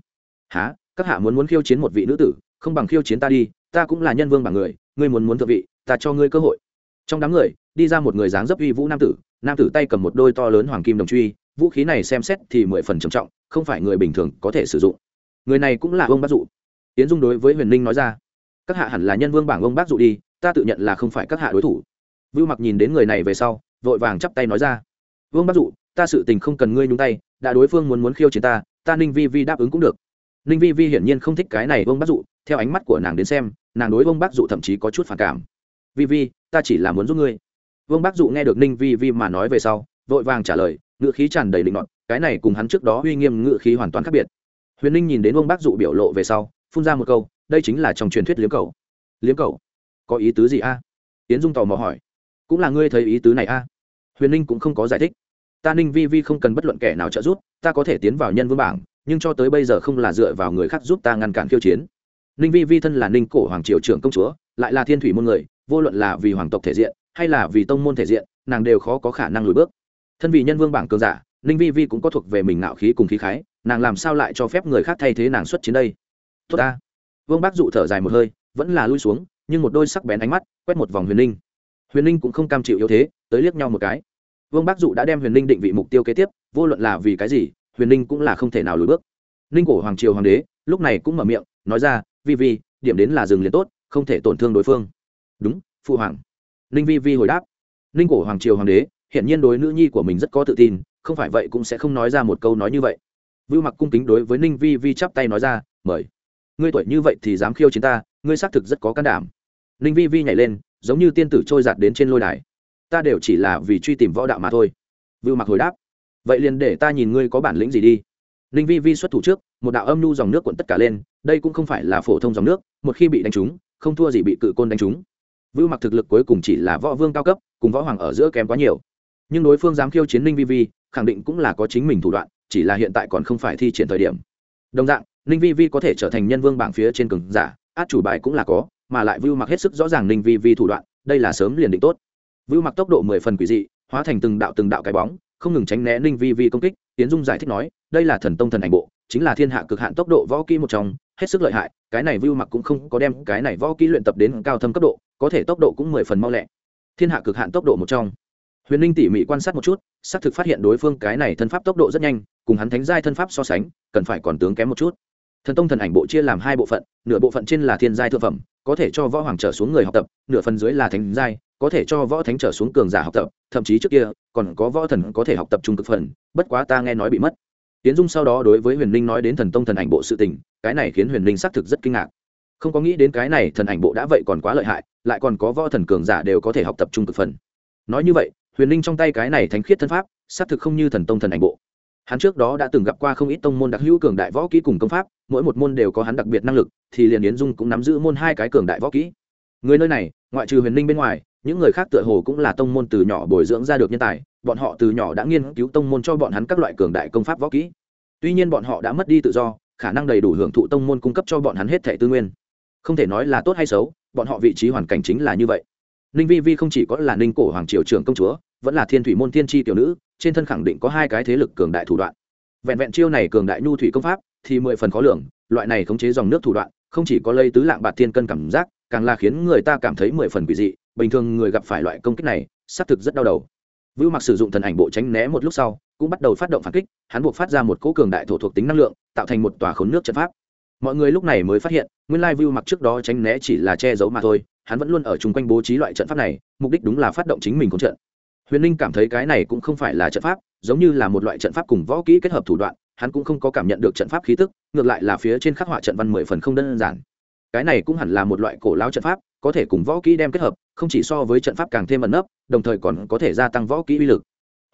A: Há các hạ muốn muốn khiêu chiến một vị nữ tử, không bằng khiêu chiến ta đi, ta cũng là nhân vương bảng người, ngươi muốn muốn thượng vị, ta cho ngươi cơ hội. Trong đám người, đi ra một người dáng dấp uy vũ nam tử nam tử tay cầm một đôi to lớn hoàng kim đồng truy, vũ khí này xem xét thì mười phần trầm trọng, không phải người bình thường có thể sử dụng. Người này cũng là ông bác dụ. Tiến dung đối với huyền ninh nói ra, các hạ hẳn là nhân vương bảng ông bác dụ đi, ta tự nhận là không phải các hạ đối thủ vưu mặc nhìn đến người này về sau, vội vàng chắp tay nói ra. Vương bác dụ, ta sự tình không cần ngươi nhúng tay, đã đối phương muốn muốn khiêu chiến ta ta ninh vi vi đáp ứng cũng được. Ninh vi vi hiển nhiên không thích cái này vương bác dụ, theo ánh mắt của nàng đến xem, nàng đối vương bác dụ thậm chí có chút phản cảm. Vi vi, ta chỉ là muốn giúp ngươi. Vương bác dụ nghe được ninh vi vi mà nói về sau, vội vàng trả lời ngự khí tràn đầy định luận cái này cùng hắn trước đó uy nghiêm ngự khí hoàn toàn khác biệt. Huyền ninh nhìn đến vương bác dụ biểu lộ về sau, phun ra một câu, đây chính là trong truyền thuyết liếm cầu. Liếm cầu? Có ý tứ gì a? Tiến dung tò mò hỏi cũng là ngươi thấy ý tứ này a. Huyền ninh cũng không có giải thích. Ta ninh vi vi không cần bất luận kẻ nào trợ giúp, ta có thể tiến vào nhân vương bảng, nhưng cho tới bây giờ không là dựa vào người khác giúp ta ngăn cản khiêu chiến. Ninh vi vi thân là ninh cổ hoàng triều trưởng công chúa, lại là thiên thủy môn người, vô luận là vì hoàng tộc thể diện, hay là vì tông môn thể diện, nàng đều khó có khả năng lùi bước. Thân vì nhân vương bảng cường giả, ninh vi vi cũng có thuộc về mình nạo khí cùng khí khái, nàng làm sao lại cho phép người khác thay thế nàng xuất chiến đây? Tốt ta. Vương bác dụ thở dài một hơi, vẫn là lui xuống, nhưng một đôi sắc bén ánh mắt quét một vòng huyền ninh huyền ninh cũng không cam chịu yếu thế, tới liếc nhau một cái. Vương bác dụ đã đem huyền ninh định vị mục tiêu kế tiếp, vô luận là vì cái gì, huyền ninh cũng là không thể nào lùi bước. Ninh cổ hoàng triều hoàng đế, lúc này cũng mở miệng, nói ra, vi vi, điểm đến là dừng liền tốt, không thể tổn thương đối phương. Đúng phụ hoàng. Ninh vi vi hồi đáp ninh cổ hoàng triều hoàng đế hiện nhiên đối nữ nhi của mình rất có tự tin, không phải vậy cũng sẽ không nói ra một câu nói như vậy. Vưu mặc cung kính đối với ninh vi vi chắp tay nói ra, mời. Ngươi tuổi như vậy thì dám khiêu chiến ta, ngươi xác thực rất có can đảm. Ninh vi vi nhảy lên giống như tiên tử trôi giạt đến trên lôi đài. Ta đều chỉ là vì truy tìm võ đạo mà thôi. Vưu mặc hồi đáp, vậy liền để ta nhìn ngươi có bản lĩnh gì đi. Ninh vi vi xuất thủ trước, một đạo âm nhu dòng nước cuộn tất cả lên, đây cũng không phải là phổ thông dòng nước, một khi bị đánh trúng, không thua gì bị cự côn đánh trúng. Vưu mặc thực lực cuối cùng chỉ là võ vương cao cấp, cùng võ hoàng ở giữa kém quá nhiều. Nhưng đối phương dám khiêu chiến ninh vi vi, khẳng định cũng là có chính mình thủ đoạn, chỉ là hiện tại còn không phải thi triển thời điểm. Đồng dạng, ninh vi vi có thể trở thành nhân vương bảng phía trên cường giả, át chủ bài cũng là có mà lại vưu mặc hết sức rõ ràng ninh vi vi thủ đoạn, đây là sớm liền định tốt. Vưu mặc tốc độ mười phần quỷ dị, hóa thành từng đạo từng đạo cái bóng, không ngừng tránh né ninh vi vi công kích tiến dung giải thích nói, đây là thần tông thần ảnh bộ, chính là thiên hạ cực hạn tốc độ võ kỹ một trong, hết sức lợi hại, cái này vưu mặc cũng không có đem cái này võ kỹ luyện tập đến cao thâm cấp độ, có thể tốc độ cũng mười phần mau lẹ. Thiên hạ cực hạn tốc độ một trong. Huyền ninh tỉ mỉ quan sát một chút, xác thực phát hiện đối phương cái này thân pháp tốc độ rất nhanh, cùng hắn thánh giai thân pháp so sánh, cần phải còn tướng kém một chút thần tông thần ảnh bộ chia làm hai bộ phận, nửa bộ phận trên là thiên giai thượng phẩm, có thể cho võ hoàng trở xuống người học tập, nửa phần dưới là thánh giai, có thể cho võ thánh trở xuống cường giả học tập, thậm chí trước kia, còn có võ thần có thể học tập trung cực phần, bất quá ta nghe nói bị mất. Tiến dung sau đó đối với huyền ninh nói đến thần tông thần ảnh bộ sự tình, cái này khiến huyền ninh xác thực rất kinh ngạc. Không có nghĩ đến cái này thần ảnh bộ đã vậy còn quá lợi hại, lại còn có võ thần cường giả đều có thể học tập trung cực phần. Nói như vậy, huyền ninh trong tay cái này thánh khiết thân pháp, xác thực không như thần tông thần ảnh bộ hắn trước đó đã từng gặp qua không ít tông môn đặc hữu cường đại võ kỹ cùng công pháp, mỗi một môn đều có hắn đặc biệt năng lực, thì liền yến dung cũng nắm giữ môn hai cái cường đại võ kỹ. Người nơi này, ngoại trừ huyền ninh bên ngoài, những người khác tựa hồ cũng là tông môn từ nhỏ bồi dưỡng ra được nhân tài, bọn họ từ nhỏ đã nghiên cứu tông môn cho bọn hắn các loại cường đại công pháp võ kỹ. Tuy nhiên bọn họ đã mất đi tự do, khả năng đầy đủ hưởng thụ tông môn cung cấp cho bọn hắn hết thẻ tư nguyên. Không thể nói là tốt hay xấu, bọn họ vị trí hoàn cảnh chính là như vậy. Ninh vi vi không chỉ có là ninh cổ hoàng triều trưởng công chúa, vẫn là thiên thủy môn thiên tri tiểu nữ trên thân khẳng định có hai cái thế lực cường đại thủ đoạn. Vẹn vẹn chiêu này cường đại nhu thủy công pháp thì mười phần khó lường, loại này khống chế dòng nước thủ đoạn, không chỉ có lây tứ lạng bạc thiên cân cảm giác, càng là khiến người ta cảm thấy mười phần quỷ dị, bình thường người gặp phải loại công kích này, xác thực rất đau đầu. Vưu mặc sử dụng thần ảnh bộ tránh né một lúc sau, cũng bắt đầu phát động phản kích, hắn buộc phát ra một cỗ cường đại thổ thuộc tính năng lượng, tạo thành một tòa khốn nước trận pháp. Mọi người lúc này mới phát hiện, nguyên lai vưu mặc trước đó tránh né chỉ là che giấu mà thôi, hắn vẫn luôn ở chung quanh bố trí loại trận pháp này, mục đích đúng là phát động chính mình công trận huyền ninh cảm thấy cái này cũng không phải là trận pháp, giống như là một loại trận pháp cùng võ kỹ kết hợp thủ đoạn, hắn cũng không có cảm nhận được trận pháp khí tức, ngược lại là phía trên khắc họa trận văn mười phần không đơn giản. Cái này cũng hẳn là một loại cổ lao trận pháp, có thể cùng võ kỹ đem kết hợp, không chỉ so với trận pháp càng thêm ẩn nấp, đồng thời còn có thể gia tăng võ kỹ uy lực.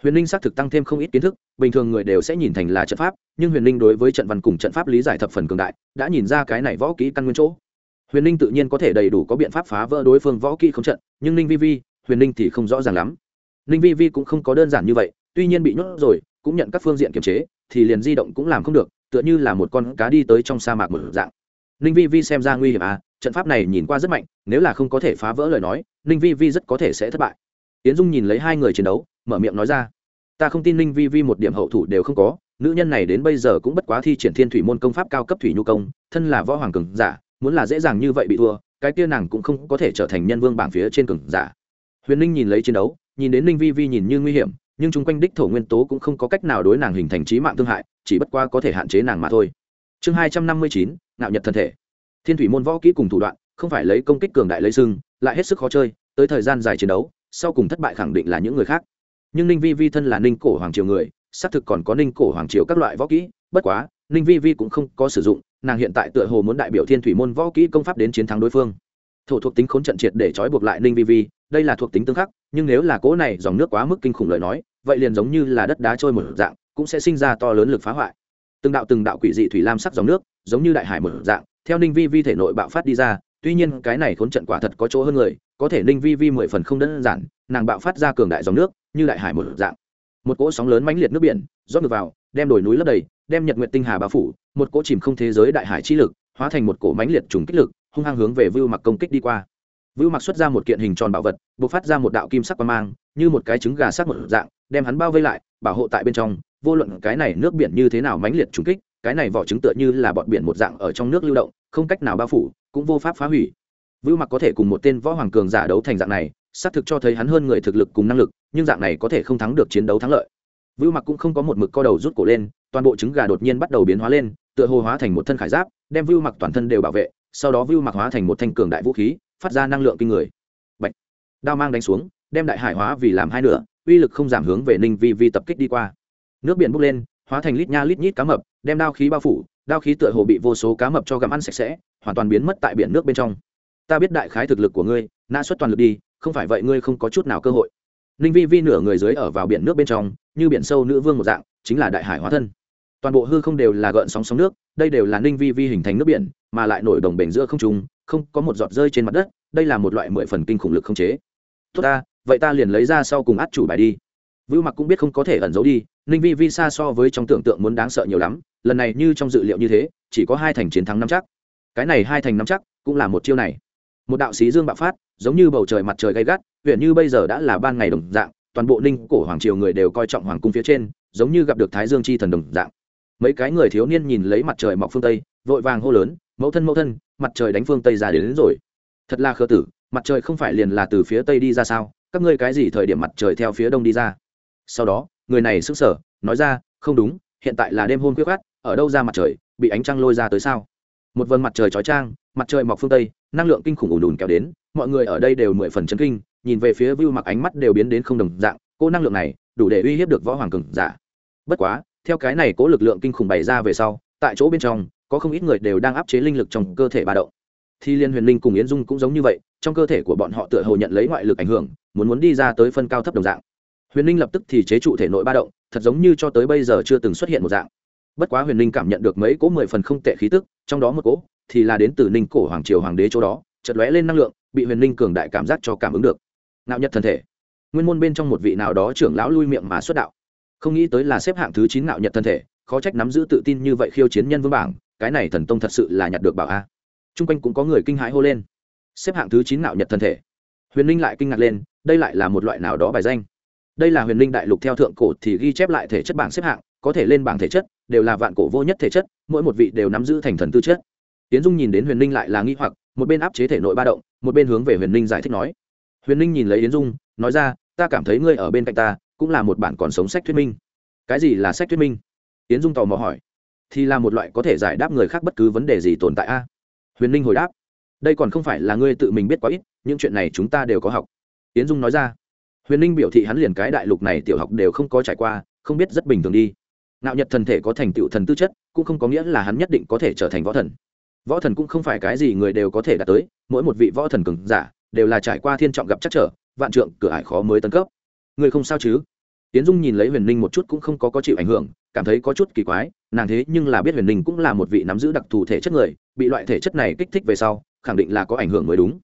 A: Huyền ninh xác thực tăng thêm không ít kiến thức, bình thường người đều sẽ nhìn thành là trận pháp, nhưng huyền ninh đối với trận văn cùng trận pháp lý giải thập phần cường đại, đã nhìn ra cái này võ kỹ căn nguyên chỗ. Huyền ninh tự nhiên có thể đầy đủ có biện pháp phá vỡ đối phương võ kỹ không trận, nhưng ninh vi vi, huyền ninh thì không rõ ràng lắm ninh vi vi cũng không có đơn giản như vậy, tuy nhiên bị nhốt rồi, cũng nhận các phương diện kiềm chế, thì liền di động cũng làm không được, tựa như là một con cá đi tới trong sa mạc một dạng. Ninh vi vi xem ra nguy hiểm à trận pháp này nhìn qua rất mạnh, nếu là không có thể phá vỡ lời nói, ninh vi vi rất có thể sẽ thất bại. Tiến dung nhìn lấy hai người chiến đấu, mở miệng nói ra, ta không tin ninh vi vi một điểm hậu thủ đều không có, nữ nhân này đến bây giờ cũng bất quá thi triển thiên thủy môn công pháp cao cấp thủy nhu công, thân là võ hoàng cường giả, muốn là dễ dàng như vậy bị thua, cái kia nàng cũng không có thể trở thành nhân vương bảng phía trên cường giả. Huyền ninh nhìn lấy chiến đấu nhìn đến ninh vi vi nhìn như nguy hiểm, nhưng chung quanh đích thổ nguyên tố cũng không có cách nào đối nàng hình thành trí mạng thương hại, chỉ bất qua có thể hạn chế nàng mà thôi. Chương hai trăm năm mươi chín nạo nhật thân thể. Thiên thủy môn võ kỹ cùng thủ đoạn, không phải lấy công kích cường đại lấy sưng lại hết sức khó chơi, tới thời gian dài chiến đấu, sau cùng thất bại khẳng định là những người khác. Nhưng ninh vi vi thân là ninh cổ hoàng triều người, xác thực còn có ninh cổ hoàng triều các loại võ kỹ, bất quá, ninh vi vi cũng không có sử dụng, nàng hiện tại tựa hồ muốn đại biểu thiên thủy môn võ kỹ công pháp đến chiến thắng đối phương thổ thuộc tính khốn trận triệt để trói buộc lại ninh vi vi, đây là thuộc tính tương khắc, nhưng nếu là cỗ này dòng nước quá mức kinh khủng lời nói, vậy liền giống như là đất đá trôi một dạng, cũng sẽ sinh ra to lớn lực phá hoại. Từng đạo từng đạo quỷ dị thủy lam sắc dòng nước, giống như đại hải một dạng, theo ninh vi vi thể nội bạo phát đi ra, tuy nhiên cái này khốn trận quả thật có chỗ hơn người, có thể ninh vi vi mười phần không đơn giản, nàng bạo phát ra cường đại dòng nước, như đại hải một dạng. Một cỗ sóng lớn mãnh liệt nước biển, rót ngược vào, đem đồi núi lấp đầy, đem nhật nguyện tinh hà bao phủ, một cỗ chìm không thế giới đại hải chi lực, hóa thành một cổ mãnh liệt trùng kích lực hung hăng hướng về vưu mặc công kích đi qua. Vưu mặc xuất ra một kiện hình tròn bảo vật bộc phát ra một đạo kim sắc quang mang, như một cái trứng gà sắc một dạng, đem hắn bao vây lại, bảo hộ tại bên trong. Vô luận cái này nước biển như thế nào mãnh liệt trùng kích, cái này vỏ trứng tựa như là bọt biển một dạng ở trong nước lưu động, không cách nào bao phủ, cũng vô pháp phá hủy. Vưu mặc có thể cùng một tên võ hoàng cường giả đấu thành dạng này, xác thực cho thấy hắn hơn người thực lực cùng năng lực, nhưng dạng này có thể không thắng được chiến đấu thắng lợi. Vưu mặc cũng không có một mực co đầu rút cổ lên, toàn bộ trứng gà đột nhiên bắt đầu biến hóa lên, tựa hồ hóa thành một thân khải giáp, đem vưu mặc toàn thân đều bảo vệ sau đó vưu mặc hóa thành một thanh cường đại vũ khí, phát ra năng lượng kinh người. Bạch. đao mang đánh xuống, đem đại hải hóa vì làm hai nửa, uy lực không giảm hướng về ninh vi vi tập kích đi qua. Nước biển bốc lên, hóa thành lít nha lít nhít cá mập, đem đao khí bao phủ, đao khí tựa hồ bị vô số cá mập cho gặm ăn sạch sẽ, hoàn toàn biến mất tại biển nước bên trong. Ta biết đại khái thực lực của ngươi, nã xuất toàn lực đi, không phải vậy ngươi không có chút nào cơ hội. Ninh vi vi nửa người dưới ở vào biển nước bên trong, như biển sâu nữ vương một dạng, chính là đại hải hóa thân. Toàn bộ hư không đều là gợn sóng sóng nước, đây đều là ninh vi vi hình thành nước biển mà lại nổi đồng bể giữa không trung, không có một giọt rơi trên mặt đất, đây là một loại mười phần kinh khủng lực không chế. Tốt ta, vậy ta liền lấy ra sau cùng át chủ bài đi. Vưu mặc cũng biết không có thể ẩn giấu đi, ninh vi vi xa so với trong tưởng tượng muốn đáng sợ nhiều lắm, lần này như trong dự liệu như thế, chỉ có hai thành chiến thắng năm chắc. Cái này hai thành năm chắc cũng là một chiêu này. Một đạo sĩ dương bạo phát, giống như bầu trời mặt trời gay gắt huyện như bây giờ đã là ban ngày đồng dạng, toàn bộ ninh cổ hoàng triều người đều coi trọng hoàng cung phía trên, giống như gặp được thái dương chi thần đồng dạng. Mấy cái người thiếu niên nhìn lấy mặt trời mọc phương tây, vội vàng hô lớn mẫu thân mẫu thân mặt trời đánh phương tây ra đến, đến rồi. Thật là khờ tử mặt trời không phải liền là từ phía tây đi ra sao? Các ngươi cái gì thời điểm mặt trời theo phía đông đi ra? Sau đó người này sững sờ nói ra không đúng hiện tại là đêm hôm khuya khát ở đâu ra mặt trời bị ánh trăng lôi ra tới sao? Một vầng mặt trời chói trang mặt trời mọc phương tây năng lượng kinh khủng ùn ùn kéo đến mọi người ở đây đều mười phần chấn kinh nhìn về phía view mặc ánh mắt đều biến đến không đồng dạng cô năng lượng này đủ để uy hiếp được võ hoàng cường giả. Bất quá theo cái này cố lực lượng kinh khủng bày ra về sau tại chỗ bên trong có không ít người đều đang áp chế linh lực trong cơ thể ba động. Thì liên huyền linh cùng yến dung cũng giống như vậy, trong cơ thể của bọn họ tựa hồ nhận lấy ngoại lực ảnh hưởng, muốn muốn đi ra tới phân cao thấp đồng dạng. Huyền linh lập tức thì chế trụ thể nội ba động, thật giống như cho tới bây giờ chưa từng xuất hiện một dạng. Bất quá huyền linh cảm nhận được mấy cỗ mười phần không tệ khí tức, trong đó một cỗ thì là đến từ ninh cổ hoàng triều hoàng đế chỗ đó chật lóe lên năng lượng, bị huyền linh cường đại cảm giác cho cảm ứng được. Nạo nhật thân thể. Nguyên môn bên trong một vị nào đó trưởng lão lui miệng mà xuất đạo. Không nghĩ tới là xếp hạng thứ chín nạo nhật thân thể, khó trách nắm giữ tự tin như vậy khiêu chiến nhân vương bảng cái này thần tông thật sự là nhặt được bảo a. À. t r u n g quanh cũng có người kinh hãi hô lên. Xếp hạng thứ chín nạo nhật thân thể. Huyền linh lại kinh ngạc lên, đây lại là một loại nào đó bài danh. Đây là huyền linh đại lục theo thượng cổ thì ghi chép lại thể chất bảng xếp hạng, có thể lên bảng thể chất, đều là vạn cổ vô nhất thể chất, mỗi một vị đều nắm giữ thành thần tư chất. Tiến dung nhìn đến huyền linh lại là nghi hoặc, một bên áp chế thể nội ba động, một bên hướng về huyền linh giải thích nói. Huyền linh nhìn lấy yến dung, nói ra, ta cảm thấy ngươi ở bên cạnh ta, cũng là một bản còn sống sách thuyết minh. Cái gì là sách thuyết minh? Yến dung tò mò hỏi thì là một loại có thể giải đáp người khác bất cứ vấn đề gì tồn tại a. Huyền linh hồi đáp, đây còn không phải là ngươi tự mình biết quá ít, những chuyện này chúng ta đều có học. Tiến dung nói ra, huyền linh biểu thị hắn liền cái đại lục này tiểu học đều không có trải qua, không biết rất bình thường đi. Nạo nhật thần thể có thành tựu thần tư chất, cũng không có nghĩa là hắn nhất định có thể trở thành võ thần. Võ thần cũng không phải cái gì người đều có thể đạt tới, mỗi một vị võ thần cường giả đều là trải qua thiên trọng gặp chắc trở, vạn trượng, cửa ải khó mới tấn cấp. Người không sao chứ? Tiến dung nhìn lấy huyền ninh một chút cũng không có có chịu ảnh hưởng cảm thấy có chút kỳ quái, nàng thế nhưng là biết huyền ninh cũng là một vị nắm giữ đặc thù thể chất người, bị loại thể chất này kích thích về sau, khẳng định là có ảnh hưởng mới đúng.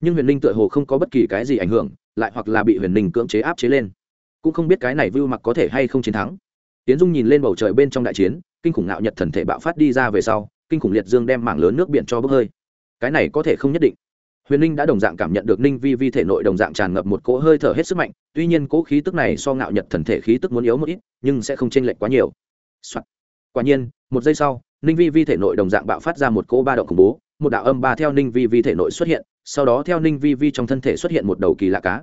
A: Nhưng huyền ninh tựa hồ không có bất kỳ cái gì ảnh hưởng, lại hoặc là bị huyền ninh cưỡng chế áp chế lên. Cũng không biết cái này vưu mặc có thể hay không chiến thắng. Tiến dung nhìn lên bầu trời bên trong đại chiến, kinh khủng ngạo nhật thần thể bạo phát đi ra về sau, kinh khủng liệt dương đem mảng lớn nước biển cho bốc hơi. Cái này có thể không nhất định huyền ninh đã đồng dạng cảm nhận được ninh vi vi thể nội đồng dạng tràn ngập một cỗ hơi thở hết sức mạnh, tuy nhiên cỗ khí tức này so ngạo nhật thần thể khí tức muốn yếu một ít, nhưng sẽ không chênh lệch quá nhiều、Soạn. quả nhiên, một giây sau, ninh vi vi thể nội đồng dạng bạo phát ra một cỗ ba động khủng bố, một đạo âm ba theo ninh vi vi thể nội xuất hiện, sau đó theo ninh vi vi trong thân thể xuất hiện một đầu kỳ lạ cá.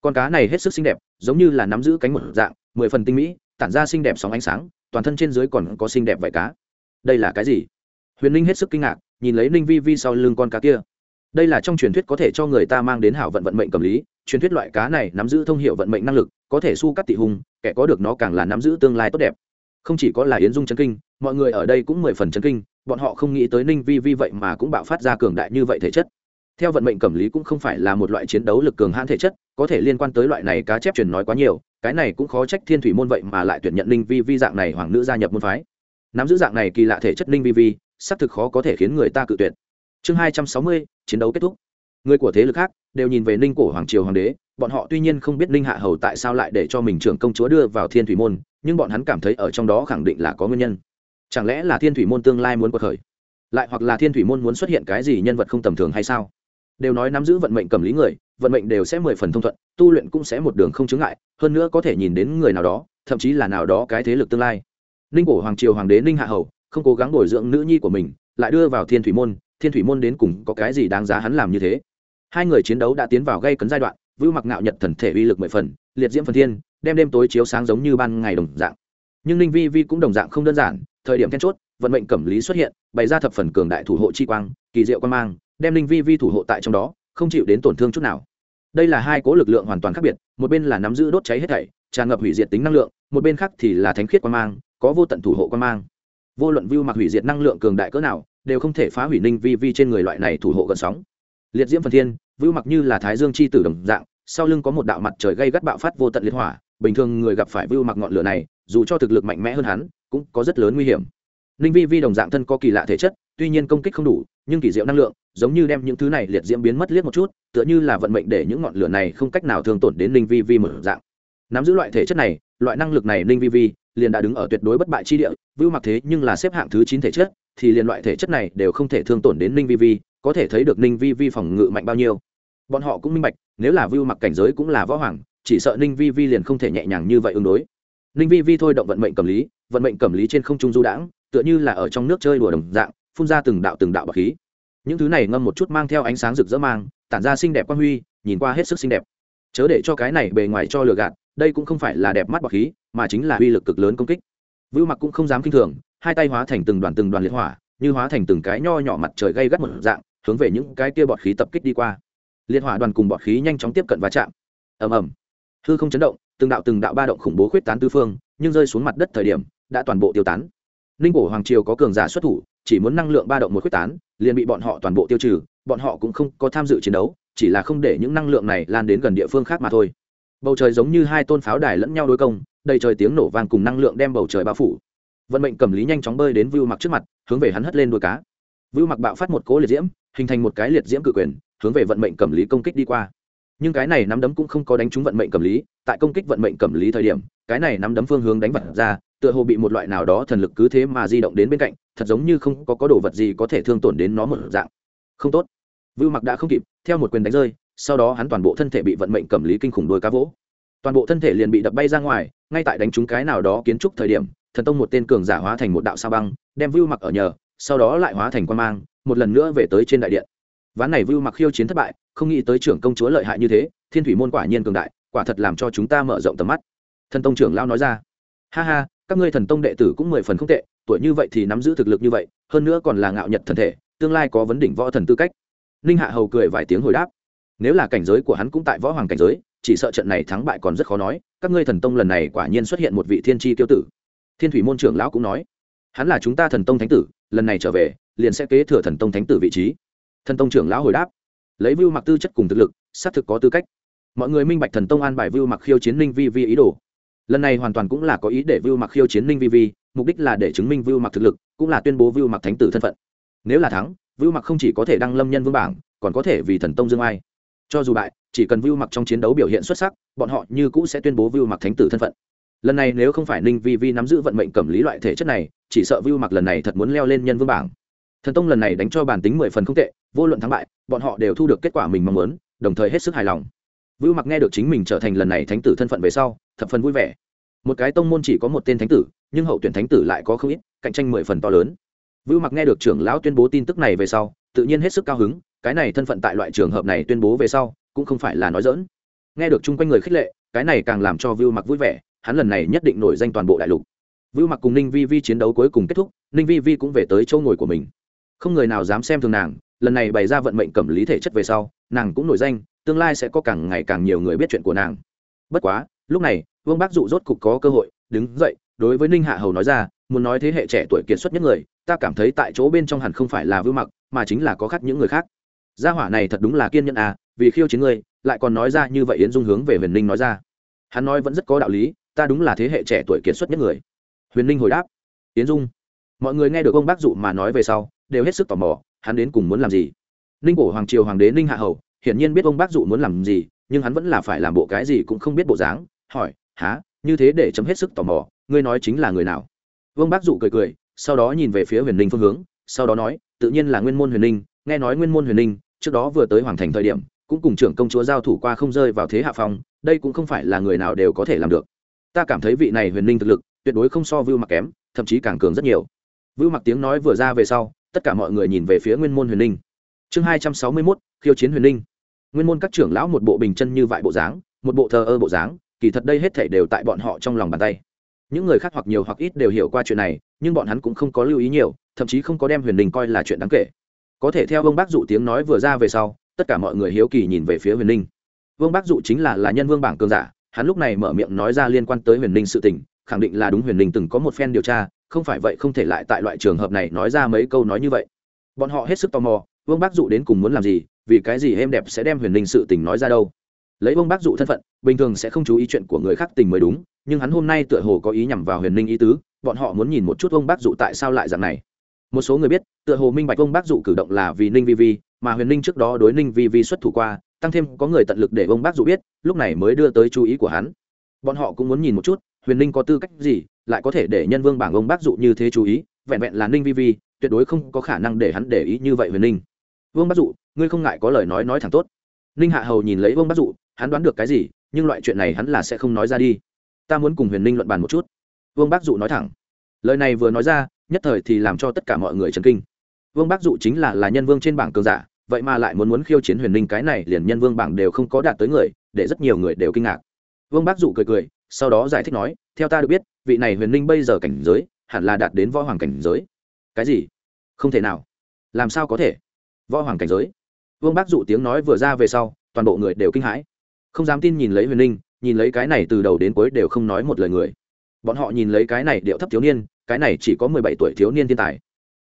A: Con cá này hết sức xinh đẹp, giống như là nắm giữ cánh một dạng, mười phần tinh mỹ, tản ra xinh đẹp sóng ánh sáng, toàn thân trên dưới còn có xinh đẹp vải cá. Đây là cái gì? Huyền ninh hết sức kinh ngạc, nhìn lấy ninh vi vi sau lưng con cá kia đây là trong truyền thuyết có thể cho người ta mang đến hảo vận vận mệnh cầm lý, truyền thuyết loại cá này nắm giữ thông hiệu vận mệnh năng lực, có thể su cắt tị hùng, kẻ có được nó càng là nắm giữ tương lai tốt đẹp. Không chỉ có là yến dung chân kinh, mọi người ở đây cũng mười phần chân kinh, bọn họ không nghĩ tới ninh vi vi vậy mà cũng bạo phát ra cường đại như vậy thể chất. Theo vận mệnh cẩm lý cũng không phải là một loại chiến đấu lực cường hãn thể chất, có thể liên quan tới loại này cá chép truyền nói quá nhiều, cái này cũng khó trách thiên thủy môn vậy mà lại tuyển nhận ninh vi vi dạng này hoàng nữ gia nhập môn phái. Nắm giữ dạng này kỳ lạ thể chất ninh vi vi, xác thực khó có thể khiến người ta cự tuyệt chương hai trăm sáu mươi, chiến đấu kết thúc. Người của thế lực khác đều nhìn về ninh cổ hoàng triều hoàng đế, bọn họ tuy nhiên không biết ninh hạ hầu tại sao lại để cho mình trưởng công chúa đưa vào thiên thủy môn, nhưng bọn hắn cảm thấy ở trong đó khẳng định là có nguyên nhân. Chẳng lẽ là thiên thủy môn tương lai muốn cuộc khởi? Lại hoặc là thiên thủy môn muốn xuất hiện cái gì nhân vật không tầm thường hay sao? Đều nói nắm giữ vận mệnh cầm lý người, vận mệnh đều sẽ mười phần thông thuận, tu luyện cũng sẽ một đường không chứng ngại, hơn nữa có thể nhìn đến người nào đó, thậm chí là nào đó cái thế lực tương lai. Ninh cổ hoàng triều hoàng đế ninh hạ hầu không cố gắng bồi dưỡng nữ nhi của mình, lại đưa vào thiên thủy môn thiên thủy môn đến cùng có cái gì đáng giá hắn làm như thế? Hai người chiến đấu đã tiến vào gây cấn giai đoạn, vưu mặc ngạo nhật thần thể uy lực mười phần, liệt diễm phần thiên, đem đêm tối chiếu sáng giống như ban ngày đồng dạng. Nhưng ninh vi vi cũng đồng dạng không đơn giản, thời điểm then chốt, vận mệnh cẩm lý xuất hiện, bày ra thập phần cường đại thủ hộ chi quang, kỳ diệu quan mang, đem ninh vi vi thủ hộ tại trong đó, không chịu đến tổn thương chút nào. Đây là hai cố lực lượng hoàn toàn khác biệt, một bên là nắm giữ đốt cháy hết thảy, tràn ngập hủy diệt tính năng lượng, một bên khác thì là thánh khiết quan mang, có vô tận thủ hộ quan mang vô luận view mặc hủy diệt năng lượng cường đại cỡ nào, đều không thể phá hủy ninh vi vi trên người loại này thủ hộ gần sóng. Liệt diễm phần thiên view mặc như là thái dương chi tử đồng dạng, sau lưng có một đạo mặt trời gây gắt bạo phát vô tận liên hỏa, bình thường người gặp phải view mặc ngọn lửa này, dù cho thực lực mạnh mẽ hơn hắn, cũng có rất lớn nguy hiểm. Ninh vi vi đồng dạng thân có kỳ lạ thể chất, tuy nhiên công kích không đủ, nhưng kỳ diệu năng lượng, giống như đem những thứ này liệt diễm biến mất liếc một chút, tựa như là vận mệnh để những ngọn lửa này không cách nào thường tổn đến ninh vi vi một dạng nắm giữ loại thể chất này, loại năng lực này ninh vi vi liền đã đứng ở tuyệt đối bất bại chi địa, vưu mặc thế nhưng là xếp hạng thứ chín thể chất, thì liền loại thể chất này đều không thể thương tổn đến ninh vi vi, có thể thấy được ninh vi vi phòng ngự mạnh bao nhiêu. Bọn họ cũng minh bạch, nếu là vưu mặc cảnh giới cũng là võ hoàng, chỉ sợ ninh vi vi liền không thể nhẹ nhàng như vậy ứng đối. Ninh vi vi thôi động vận mệnh cầm lý, vận mệnh cầm lý trên không trung du đãng, tựa như là ở trong nước chơi đùa đồng dạng, phun ra từng đạo từng đạo bọc khí. Những thứ này ngâm một chút mang theo ánh sáng rực rỡ mang, tản ra xinh đẹp quang huy, nhìn qua hết sức xinh đẹp. Chớ để cho cái này bề ngoài cho lừa gạt đây cũng không phải là đẹp mắt bọc khí, mà chính là uy lực cực lớn công kích. Vưu mặc cũng không dám kinh thường, hai tay hóa thành từng đoàn từng đoàn liệt hỏa, như hóa thành từng cái nho nhỏ mặt trời gây gắt một dạng, hướng về những cái kia bọt khí tập kích đi qua. Liệt hỏa đoàn cùng bọt khí nhanh chóng tiếp cận va chạm. Ầm ầm. Hư không chấn động, từng đạo từng đạo ba động khủng bố khuyết tán tư phương, nhưng rơi xuống mặt đất thời điểm, đã toàn bộ tiêu tán. Ninh cổ hoàng triều có cường giả xuất thủ, chỉ muốn năng lượng ba động một khuyết tán, liền bị bọn họ toàn bộ tiêu trừ, bọn họ cũng không có tham dự chiến đấu, chỉ là không để những năng lượng này lan đến gần địa phương khác mà thôi bầu trời giống như hai tôn pháo đài lẫn nhau đối công, đầy trời tiếng nổ vàng cùng năng lượng đem bầu trời bao phủ. Vận mệnh cầm lý nhanh chóng bơi đến vưu mặc trước mặt, hướng về hắn hất lên đuôi cá. Vưu mặc bạo phát một cố liệt diễm, hình thành một cái liệt diễm cự quyền, hướng về vận mệnh cầm lý công kích đi qua. Nhưng cái này nắm đấm cũng không có đánh trúng vận mệnh cầm lý, tại công kích vận mệnh cầm lý thời điểm, cái này nắm đấm phương hướng đánh vật ra, tựa hồ bị một loại nào đó thần lực cứ thế mà di động đến bên cạnh, thật giống như không có có đồ vật gì có thể thương tổn đến nó một dạng. Không tốt. Vưu mặc đã không kịp, theo một quyền đánh rơi sau đó hắn toàn bộ thân thể bị vận mệnh cầm lý kinh khủng đôi cá vỗ. Toàn bộ thân thể liền bị đập bay ra ngoài, ngay tại đánh trúng cái nào đó kiến trúc thời điểm, thần tông một tên cường giả hóa thành một đạo sao băng, đem vưu mặc ở nhờ, sau đó lại hóa thành quan mang, một lần nữa về tới trên đại điện. Ván này vưu mặc khiêu chiến thất bại, không nghĩ tới trưởng công chúa lợi hại như thế, thiên thủy môn quả nhiên cường đại, quả thật làm cho chúng ta mở rộng tầm mắt. Thần tông trưởng lao nói ra. Ha ha, các ngươi thần tông đệ tử cũng mười phần không tệ, tuổi như vậy thì nắm giữ thực lực như vậy, hơn nữa còn là ngạo nhật thần thể, tương lai có vấn đỉnh võ thần tư cách. Ninh hạ hầu cười vài tiếng hồi đáp nếu là cảnh giới của hắn cũng tại võ hoàng cảnh giới, chỉ sợ trận này thắng bại còn rất khó nói. Các ngươi thần tông lần này quả nhiên xuất hiện một vị thiên tri tiêu tử. Thiên thủy môn trưởng lão cũng nói, hắn là chúng ta thần tông thánh tử, lần này trở về, liền sẽ kế thừa thần tông thánh tử vị trí. Thần tông trưởng lão hồi đáp, lấy vưu mặc tư chất cùng thực lực, xác thực có tư cách. Mọi người minh bạch thần tông an bài vưu mặc khiêu chiến ninh vi vi ý đồ. Lần này hoàn toàn cũng là có ý để vưu mặc khiêu chiến ninh vi vi, mục đích là để chứng minh vưu mặc thực lực, cũng là tuyên bố vưu mặc thánh tử thân phận. Nếu là thắng, vưu mặc không chỉ có thể đăng lâm nhân vương bảng, còn có thể vì thần tông dương ai cho dù bại, chỉ cần vưu mặc trong chiến đấu biểu hiện xuất sắc, bọn họ như cũ sẽ tuyên bố vưu mặc thánh tử thân phận. Lần này nếu không phải ninh vi vi nắm giữ vận mệnh cẩm lý loại thể chất này, chỉ sợ vưu mặc lần này thật muốn leo lên nhân vương bảng. Thần tông lần này đánh cho bản tính mười phần không tệ, vô luận thắng bại, bọn họ đều thu được kết quả mình mong muốn, đồng thời hết sức hài lòng. Vưu mặc nghe được chính mình trở thành lần này thánh tử thân phận về sau, thập phần vui vẻ. Một cái tông môn chỉ có một tên thánh tử, nhưng hậu tuyển thánh tử lại có không ít, cạnh tranh mười phần to lớn. Vưu mặc nghe được trưởng lão tuyên bố tin tức này về sau, tự nhiên hết sức cao hứng cái này thân phận tại loại trường hợp này tuyên bố về sau, cũng không phải là nói dỡn nghe được chung quanh người khích lệ, cái này càng làm cho vưu mặc vui vẻ, hắn lần này nhất định nổi danh toàn bộ đại lục. Vưu mặc cùng ninh vi vi chiến đấu cuối cùng kết thúc, ninh vi vi cũng về tới chỗ ngồi của mình. Không người nào dám xem thường nàng, lần này bày ra vận mệnh cẩm lý thể chất về sau, nàng cũng nổi danh, tương lai sẽ có càng ngày càng nhiều người biết chuyện của nàng. Bất quá, lúc này, vương bác dụ rốt cục có cơ hội, đứng dậy, đối với ninh hạ hầu nói ra, muốn nói thế hệ trẻ tuổi kiệt xuất nhất người, ta cảm thấy tại chỗ bên trong hẳn không phải là vưu mặc, mà chính là có khác những người khác gia hỏa này thật đúng là kiên nhẫn à vì khiêu chiến ngươi, lại còn nói ra như vậy yến dung hướng về huyền ninh nói ra. Hắn nói vẫn rất có đạo lý, ta đúng là thế hệ trẻ tuổi kiệt xuất nhất người. Huyền ninh hồi đáp, yến dung, mọi người nghe được ông bác dụ mà nói về sau, đều hết sức tò mò, hắn đến cùng muốn làm gì? Ninh cổ hoàng triều hoàng đế ninh hạ hầu, hiển nhiên biết ông bác dụ muốn làm gì, nhưng hắn vẫn là phải làm bộ cái gì cũng không biết bộ dáng, hỏi, há, như thế để chấm hết sức tò mò, ngươi nói chính là người nào? Vương bác dụ cười cười, sau đó nhìn về phía huyền ninh phương hướng, sau đó nói, tự nhiên là nguyên môn huyền ninh nghe nói nguyên môn huyền ninh trước đó vừa tới hoàng thành thời điểm, cũng cùng trưởng công chúa giao thủ qua không rơi vào thế hạ phong, đây cũng không phải là người nào đều có thể làm được. Ta cảm thấy vị này huyền ninh thực lực, tuyệt đối không so vưu mặc kém, thậm chí càng cường rất nhiều. Vưu mặc tiếng nói vừa ra về sau, tất cả mọi người nhìn về phía nguyên môn huyền ninh chương hai trăm sáu mươi mốt, khiêu chiến huyền ninh nguyên môn các trưởng lão một bộ bình chân như vại bộ dáng, một bộ thờ ơ bộ dáng, kỳ thật đây hết thể đều tại bọn họ trong lòng bàn tay. Những người khác hoặc nhiều hoặc ít đều hiểu qua chuyện này, nhưng bọn hắn cũng không có lưu ý nhiều, thậm chí không có đem huyền ninh coi là chuyện đáng kể có thể theo vương bác dụ tiếng nói vừa ra về sau, tất cả mọi người hiếu kỳ nhìn về phía huyền ninh vương bác dụ chính là là nhân vương bảng cường giả, hắn lúc này mở miệng nói ra liên quan tới huyền ninh sự tình, khẳng định là đúng, huyền ninh từng có một phen điều tra, không phải vậy không thể lại tại loại trường hợp này nói ra mấy câu nói như vậy. Bọn họ hết sức tò mò, vương bác dụ đến cùng muốn làm gì, vì cái gì êm đẹp sẽ đem huyền ninh sự tình nói ra đâu. Lấy vương bác dụ thân phận, bình thường sẽ không chú ý chuyện của người khác tình mới đúng, nhưng hắn hôm nay tựa hồ có ý nhằm vào huyền ninh ý tứ, bọn họ muốn nhìn một chút vương bác dụ tại sao lại dạng này một số người biết, tựa hồ minh bạch vương bác dụ cử động là vì ninh vi vi, mà huyền ninh trước đó đối ninh vi vi xuất thủ qua, tăng thêm có người tận lực để vương bác dụ biết, lúc này mới đưa tới chú ý của hắn. Bọn họ cũng muốn nhìn một chút, huyền ninh có tư cách gì, lại có thể để nhân vương bảng ông bác dụ như thế chú ý, vẹn vẹn là ninh vi vi, tuyệt đối không có khả năng để hắn để ý như vậy huyền ninh. Vương bác dụ, ngươi không ngại có lời nói nói thẳng tốt. Ninh hạ hầu nhìn lấy vương bác dụ, hắn đoán được cái gì, nhưng loại chuyện này hắn là sẽ không nói ra đi. Ta muốn cùng huyền ninh luận bàn một chút. Vương bác dụ nói thẳng. Lời này vừa nói ra nhất thời thì làm cho tất cả mọi người chấn kinh. Vương bác dụ chính là là nhân vương trên bảng cường giả, vậy mà lại muốn muốn khiêu chiến huyền ninh cái này liền nhân vương bảng đều không có đạt tới người, để rất nhiều người đều kinh ngạc. Vương bác dụ cười cười, sau đó giải thích nói, theo ta được biết, vị này huyền ninh bây giờ cảnh giới, hẳn là đạt đến võ hoàng cảnh giới. Cái gì? Không thể nào. Làm sao có thể? Võ hoàng cảnh giới. Vương bác dụ tiếng nói vừa ra về sau, toàn bộ người đều kinh hãi. Không dám tin nhìn lấy huyền ninh nhìn lấy cái này từ đầu đến cuối đều không nói một lời người. Bọn họ nhìn lấy cái này điệu thấp thiếu niên cái này chỉ có mười bảy tuổi thiếu niên thiên tài.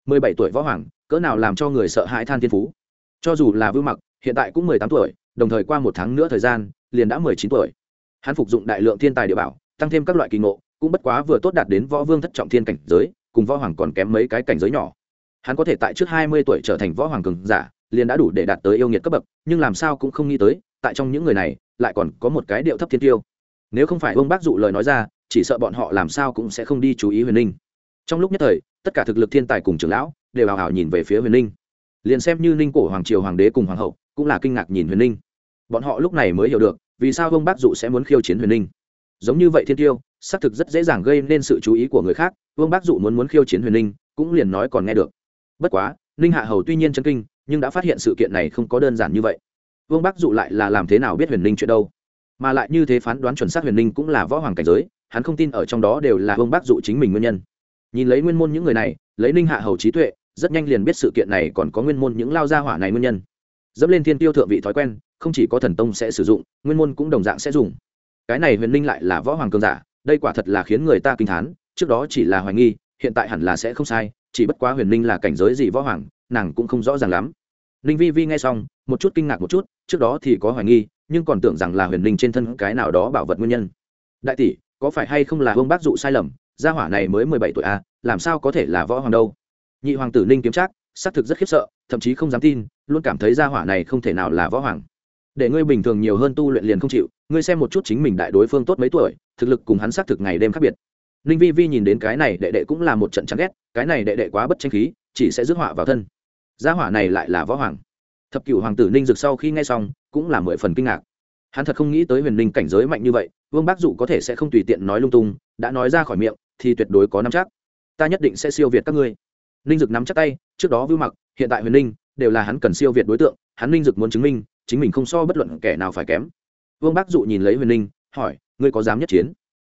A: Mười bảy tuổi võ hoàng, cỡ nào làm cho người sợ hãi than thiên phú. Cho dù là vưu mặc, hiện tại cũng mười tám tuổi, đồng thời qua một tháng nữa thời gian, liền đã mười chín tuổi. Hắn phục dụng đại lượng thiên tài địa bảo, tăng thêm các loại kỳ ngộ, cũng bất quá vừa tốt đạt đến võ vương thất trọng thiên cảnh giới, cùng võ hoàng còn kém mấy cái cảnh giới nhỏ. Hắn có thể tại trước hai mươi tuổi trở thành võ hoàng cường giả, liền đã đủ để đạt tới yêu nghiệt cấp bậc, nhưng làm sao cũng không nghĩ tới, tại trong những người này, lại còn có một cái điệu thấp thiên tiêu. Nếu không phải ông bác dụ lời nói ra, chỉ sợ bọn họ làm sao cũng sẽ không đi chú ý huyền ninh trong lúc nhất thời, tất cả thực lực thiên tài cùng trưởng lão đều hào hào nhìn về phía huyền ninh liền xem như ninh cổ hoàng triều hoàng đế cùng hoàng hậu cũng là kinh ngạc nhìn huyền ninh bọn họ lúc này mới hiểu được, vì sao Vương bác dụ sẽ muốn khiêu chiến huyền ninh giống như vậy thiên tiêu, xác thực rất dễ dàng gây nên sự chú ý của người khác, vương bác dụ muốn muốn khiêu chiến huyền ninh cũng liền nói còn nghe được. Bất quá ninh hạ hầu tuy nhiên chân kinh, nhưng đã phát hiện sự kiện này không có đơn giản như vậy. Vương bác dụ lại là làm thế nào biết huyền ninh chuyện đâu? Mà lại như thế phán đoán chuẩn xác huyền ninh cũng là võ hoàng cảnh giới, hắn không tin ở trong đó đều là vương bác dụ chính mình nguyên nhân nhìn lấy nguyên môn những người này, lấy ninh hạ hầu trí tuệ, rất nhanh liền biết sự kiện này còn có nguyên môn những lao gia hỏa này nguyên nhân. Dẫm lên thiên tiêu thượng vị thói quen, không chỉ có thần tông sẽ sử dụng, nguyên môn cũng đồng dạng sẽ dùng. Cái này huyền ninh lại là võ hoàng cường giả, đây quả thật là khiến người ta kinh thán, trước đó chỉ là hoài nghi, hiện tại hẳn là sẽ không sai, chỉ bất quá huyền ninh là cảnh giới gì võ hoàng, nàng cũng không rõ ràng lắm. Ninh vi vi nghe xong, một chút kinh ngạc một chút, trước đó thì có hoài nghi, nhưng còn tưởng rằng là huyền ninh trên thân cái nào đó bảo vật nguyên nhân. Đại tỷ, có phải hay không là vương bác dụ sai lầm gia hỏa này mới mười bảy tuổi à làm sao có thể là võ hoàng đâu? Nhị hoàng tử ninh kiếm trác, xác thực rất khiếp sợ, thậm chí không dám tin, luôn cảm thấy gia hỏa này không thể nào là võ hoàng. Để ngươi bình thường nhiều hơn tu luyện liền không chịu, ngươi xem một chút chính mình đại đối phương tốt mấy tuổi, thực lực cùng hắn xác thực ngày đêm khác biệt. Ninh vi vi nhìn đến cái này đệ đệ cũng là một trận chán ghét, cái này đệ đệ quá bất tranh khí, chỉ sẽ rước họa vào thân. Gia hỏa này lại là võ hoàng. Thập cửu hoàng tử ninh dực sau khi nghe xong, cũng là mười phần kinh ngạc. Hắn thật không nghĩ tới huyền ninh cảnh giới mạnh như vậy, vương bác dụ có thể sẽ không tùy tiện nói lung tung, đã nói ra khỏi miệng thì tuyệt đối có nắm chắc. Ta nhất định sẽ siêu việt các ngươi. Ninh dực nắm chắc tay, trước đó vưu mặc, hiện tại huyền ninh, đều là hắn cần siêu việt đối tượng, hắn ninh dực muốn chứng minh, chính mình không so bất luận kẻ nào phải kém. Vương bác dụ nhìn lấy huyền ninh, hỏi, ngươi có dám nhất chiến?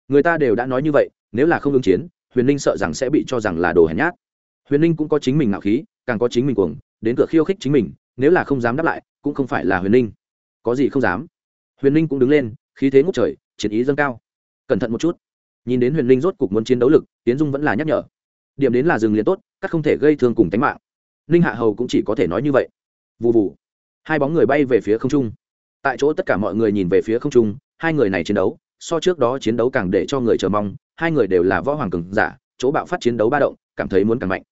A: Người ta đều đã nói như vậy, nếu là không ứng chiến, huyền ninh sợ rằng sẽ bị cho rằng là đồ hèn nhát. Huyền ninh cũng có chính mình ngạo khí, càng có chính mình cuồng, đến cửa khiêu khích chính mình, nếu là không dám đáp lại, cũng không phải là huyền ninh. Có gì không dám? Huyền ninh cũng đứng lên, khí thế ngút trời, chiến ý dâng cao. Cẩn thận một chút nhìn đến huyền Linh rốt cục muốn chiến đấu lực tiến dung vẫn là nhắc nhở. Điểm đến là dừng liền tốt các không thể gây thương cùng tính mạng. Ninh hạ hầu cũng chỉ có thể nói như vậy. Vụ vụ hai bóng người bay về phía không trung. Tại chỗ tất cả mọi người nhìn về phía không trung, hai người này chiến đấu, so trước đó chiến đấu càng để cho người chờ mong, hai người đều là võ hoàng cường giả, chỗ bạo phát chiến đấu ba động, cảm thấy muốn càng mạnh.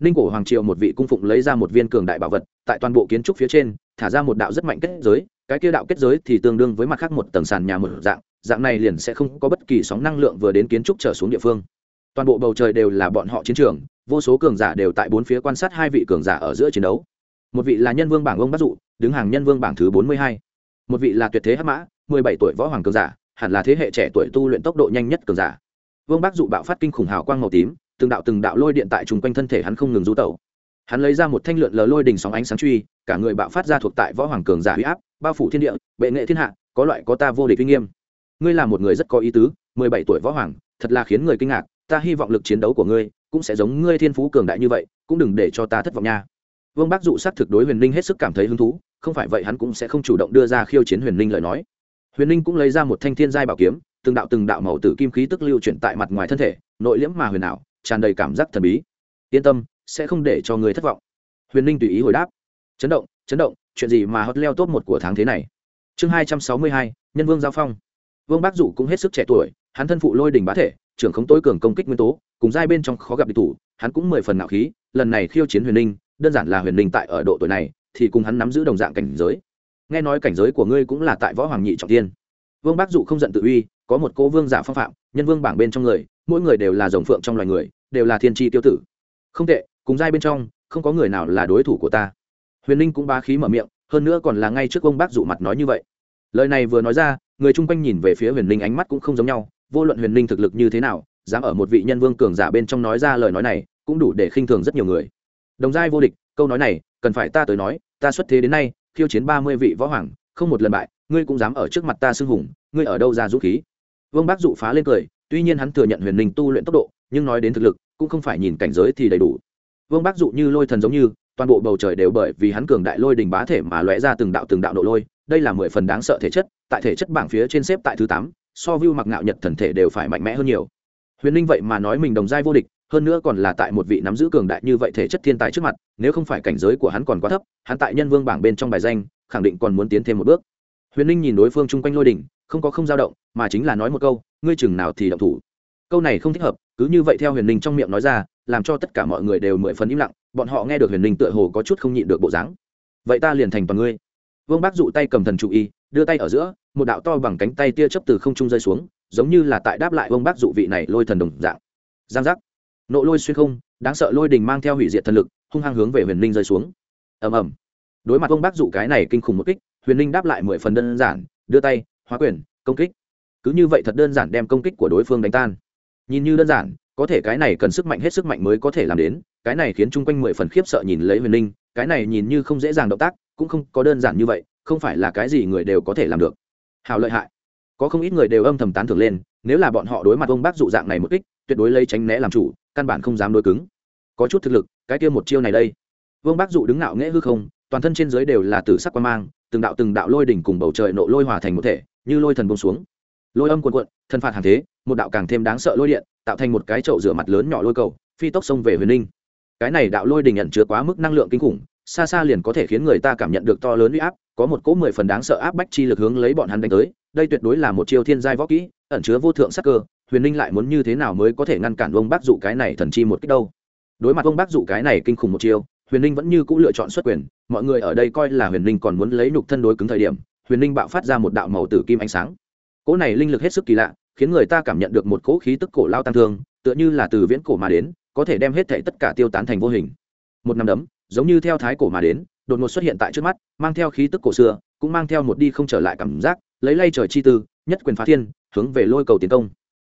A: Ninh cổ hoàng triều một vị cung phụng lấy ra một viên cường đại bảo vật, tại toàn bộ kiến trúc phía trên, thả ra một đạo rất mạnh kết giới, cái kia đạo kết giới thì tương đương với mặt khác một tầng sàn nhà một dạng dạng này liền sẽ không có bất kỳ sóng năng lượng vừa đến kiến trúc trở xuống địa phương. Toàn bộ bầu trời đều là bọn họ chiến trường, vô số cường giả đều tại bốn phía quan sát hai vị cường giả ở giữa chiến đấu. Một vị là nhân vương bảng ông bắt dụ, đứng hàng nhân vương bảng thứ bốn mươi hai. Một vị là tuyệt thế hắc mã, mười bảy tuổi võ hoàng cường giả, hẳn là thế hệ trẻ tuổi tu luyện tốc độ nhanh nhất cường giả. Vương bác dụ bạo phát kinh khủng hào quang màu tím, từng đạo từng đạo lôi điện tại chung quanh thân thể hắn không ngừng rú tẩu. Hắn lấy ra một thanh lượn lờ lôi đình sóng ánh sáng truy, cả người bạo phát ra thuộc tại võ hoàng cường giả huy áp, bao phủ thiên địa, bệ nghệ thiên hạ, có loại có ta vô địch uy nghiêm ngươi là một người rất có ý tứ, mười bảy tuổi võ hoàng, thật là khiến người kinh ngạc, ta hy vọng lực chiến đấu của ngươi cũng sẽ giống ngươi thiên phú cường đại như vậy, cũng đừng để cho ta thất vọng nha. Vương bác dụ s á c thực đối huyền linh hết sức cảm thấy hứng thú, không phải vậy hắn cũng sẽ không chủ động đưa ra khiêu chiến huyền linh lời nói. Huyền linh cũng lấy ra một thanh thiên giai bảo kiếm, từng đạo từng đạo màu tử kim khí tức lưu chuyển tại mặt ngoài thân thể, nội liễm mà huyền ảo, tràn đầy cảm giác thần bí. Yên tâm, sẽ không để cho người thất vọng. Huyền linh tùy ý hồi đáp. Chấn động chấn động, chuyện gì mà hot leo top một của tháng thế này? Chương hai trăm sáu mươi hai, nhân vương giao phong vương bác dụ cũng hết sức trẻ tuổi, hắn thân phụ lôi đình bá thể, trưởng không tối cường công kích nguyên tố, cùng giai bên trong khó gặp địch thủ, hắn cũng mười phần ngạo khí, lần này khiêu chiến huyền ninh đơn giản là huyền ninh tại ở độ tuổi này, thì cùng hắn nắm giữ đồng dạng cảnh giới. Nghe nói cảnh giới của ngươi cũng là tại võ hoàng nhị trọng tiên. Vương bác dụ không giận tự uy, có một cô vương giả phong phạm, nhân vương bảng bên trong người, mỗi người đều là rồng phượng trong loài người, đều là thiên tri tiêu tử. Không tệ, cùng giai bên trong, không có người nào là đối thủ của ta. Huyền ninh cũng bá khí mở miệng, hơn nữa còn là ngay trước ông bác dụ mặt nói như vậy. Lời này vừa nói ra người chung quanh nhìn về phía huyền Linh, ánh mắt cũng không giống nhau vô luận huyền Linh thực lực như thế nào dám ở một vị nhân vương cường giả bên trong nói ra lời nói này cũng đủ để khinh thường rất nhiều người. Đồng giai vô địch câu nói này cần phải ta tới nói ta xuất thế đến nay khiêu chiến ba mươi vị võ hoàng không một lần bại ngươi cũng dám ở trước mặt ta xưng hùng ngươi ở đâu ra dũng khí? Vương bác dụ phá lên cười tuy nhiên hắn thừa nhận huyền Linh tu luyện tốc độ nhưng nói đến thực lực cũng không phải nhìn cảnh giới thì đầy đủ. Vương bác dụ như lôi thần giống như toàn bộ bầu trời đều bởi vì hắn cường đại lôi đình bá thể mà lóe ra từng đạo từng đạo độ lôi đây là mười phần đáng sợ thể chất, tại thể chất bảng phía trên xếp tại thứ tám, so view mặc ngạo nhật thần thể đều phải mạnh mẽ hơn nhiều. Huyền ninh vậy mà nói mình đồng giai vô địch, hơn nữa còn là tại một vị nắm giữ cường đại như vậy thể chất thiên tài trước mặt, nếu không phải cảnh giới của hắn còn quá thấp, hắn tại nhân vương bảng bên trong bài danh, khẳng định còn muốn tiến thêm một bước. Huyền ninh nhìn đối phương chung quanh lôi đỉnh, không có không dao động, mà chính là nói một câu, ngươi chừng nào thì động thủ. Câu này không thích hợp, cứ như vậy theo huyền ninh trong miệng nói ra, làm cho tất cả mọi người đều mười phần im lặng, bọn họ nghe được huyền ninh tựa hồ có chút không nhịn được bộ dáng. Vậy ta liền thành toàn ngươi vương bác dụ tay cầm thần trụ y, đưa tay ở giữa, một đạo to bằng cánh tay tia chấp từ không trung rơi xuống, giống như là tại đáp lại vương bác dụ vị này lôi thần đồng dạng. Giang giác. Nộ lôi xuyên không, đáng sợ lôi đình mang theo hủy diệt thần lực, hung hăng hướng về huyền Linh rơi xuống. Ầm ầm. Đối mặt vương bác dụ cái này kinh khủng một kích, huyền Linh đáp lại mười phần đơn giản, đưa tay, hóa quyền, công kích. Cứ như vậy thật đơn giản đem công kích của đối phương đánh tan. Nhìn như đơn giản, có thể cái này cần sức mạnh hết sức mạnh mới có thể làm đến, cái này khiến chung quanh mười phần khiếp sợ nhìn lấy huyền Linh, cái này nhìn như không dễ dàng động tác cũng không có đơn giản như vậy, không phải là cái gì người đều có thể làm được. Hào lợi hại. Có không ít người đều âm thầm tán thưởng lên, nếu là bọn họ đối mặt ông bác dụ dạng này một kích, tuyệt đối lấy tránh né làm chủ, căn bản không dám đối cứng. Có chút thực lực, cái kia một chiêu này đây. Vương bác dụ đứng ngạo nghễ hư không, toàn thân trên dưới đều là tử sắc quan mang, từng đạo từng đạo lôi đỉnh cùng bầu trời nộ lôi hòa thành một thể, như lôi thần bông xuống. Lôi âm cuộn cuộn, thân phạt hàng thế, một đạo càng thêm đáng sợ lôi điện, tạo thành một cái chậu rửa mặt lớn nhỏ lôi cầu, phi tốc xông về huyền ninh cái này đạo lôi đình nhận chứa quá mức năng lượng kinh khủng xa xa liền có thể khiến người ta cảm nhận được to lớn uy áp, có một cỗ mười phần đáng sợ áp bách chi lực hướng lấy bọn hắn đánh tới, đây tuyệt đối là một chiêu thiên giai võ kỹ, ẩn chứa vô thượng sắc cơ, huyền ninh lại muốn như thế nào mới có thể ngăn cản ông bác dụ cái này thần chi một cách đâu. Đối mặt ông bác dụ cái này kinh khủng một chiêu, huyền ninh vẫn như c ũ lựa chọn xuất quyền, mọi người ở đây coi là huyền ninh còn muốn lấy nhục thân đối cứng thời điểm, huyền ninh bạo phát ra một đạo màu tử kim ánh sáng. Cỗ này linh lực hết sức kỳ lạ, khiến người ta cảm nhận được một cỗ khí tức cổ lao tăng thương, tựa như là từ viễn cổ mà đến, có thể đem hết thảy tất cả tiêu tán thành vô hình. Một năm đấm giống như theo thái cổ mà đến, đột ngột xuất hiện tại trước mắt, mang theo khí tức cổ xưa, cũng mang theo một đi không trở lại cảm giác, lấy lay trời chi tư, nhất quyền phá thiên, hướng về lôi cầu tiến công.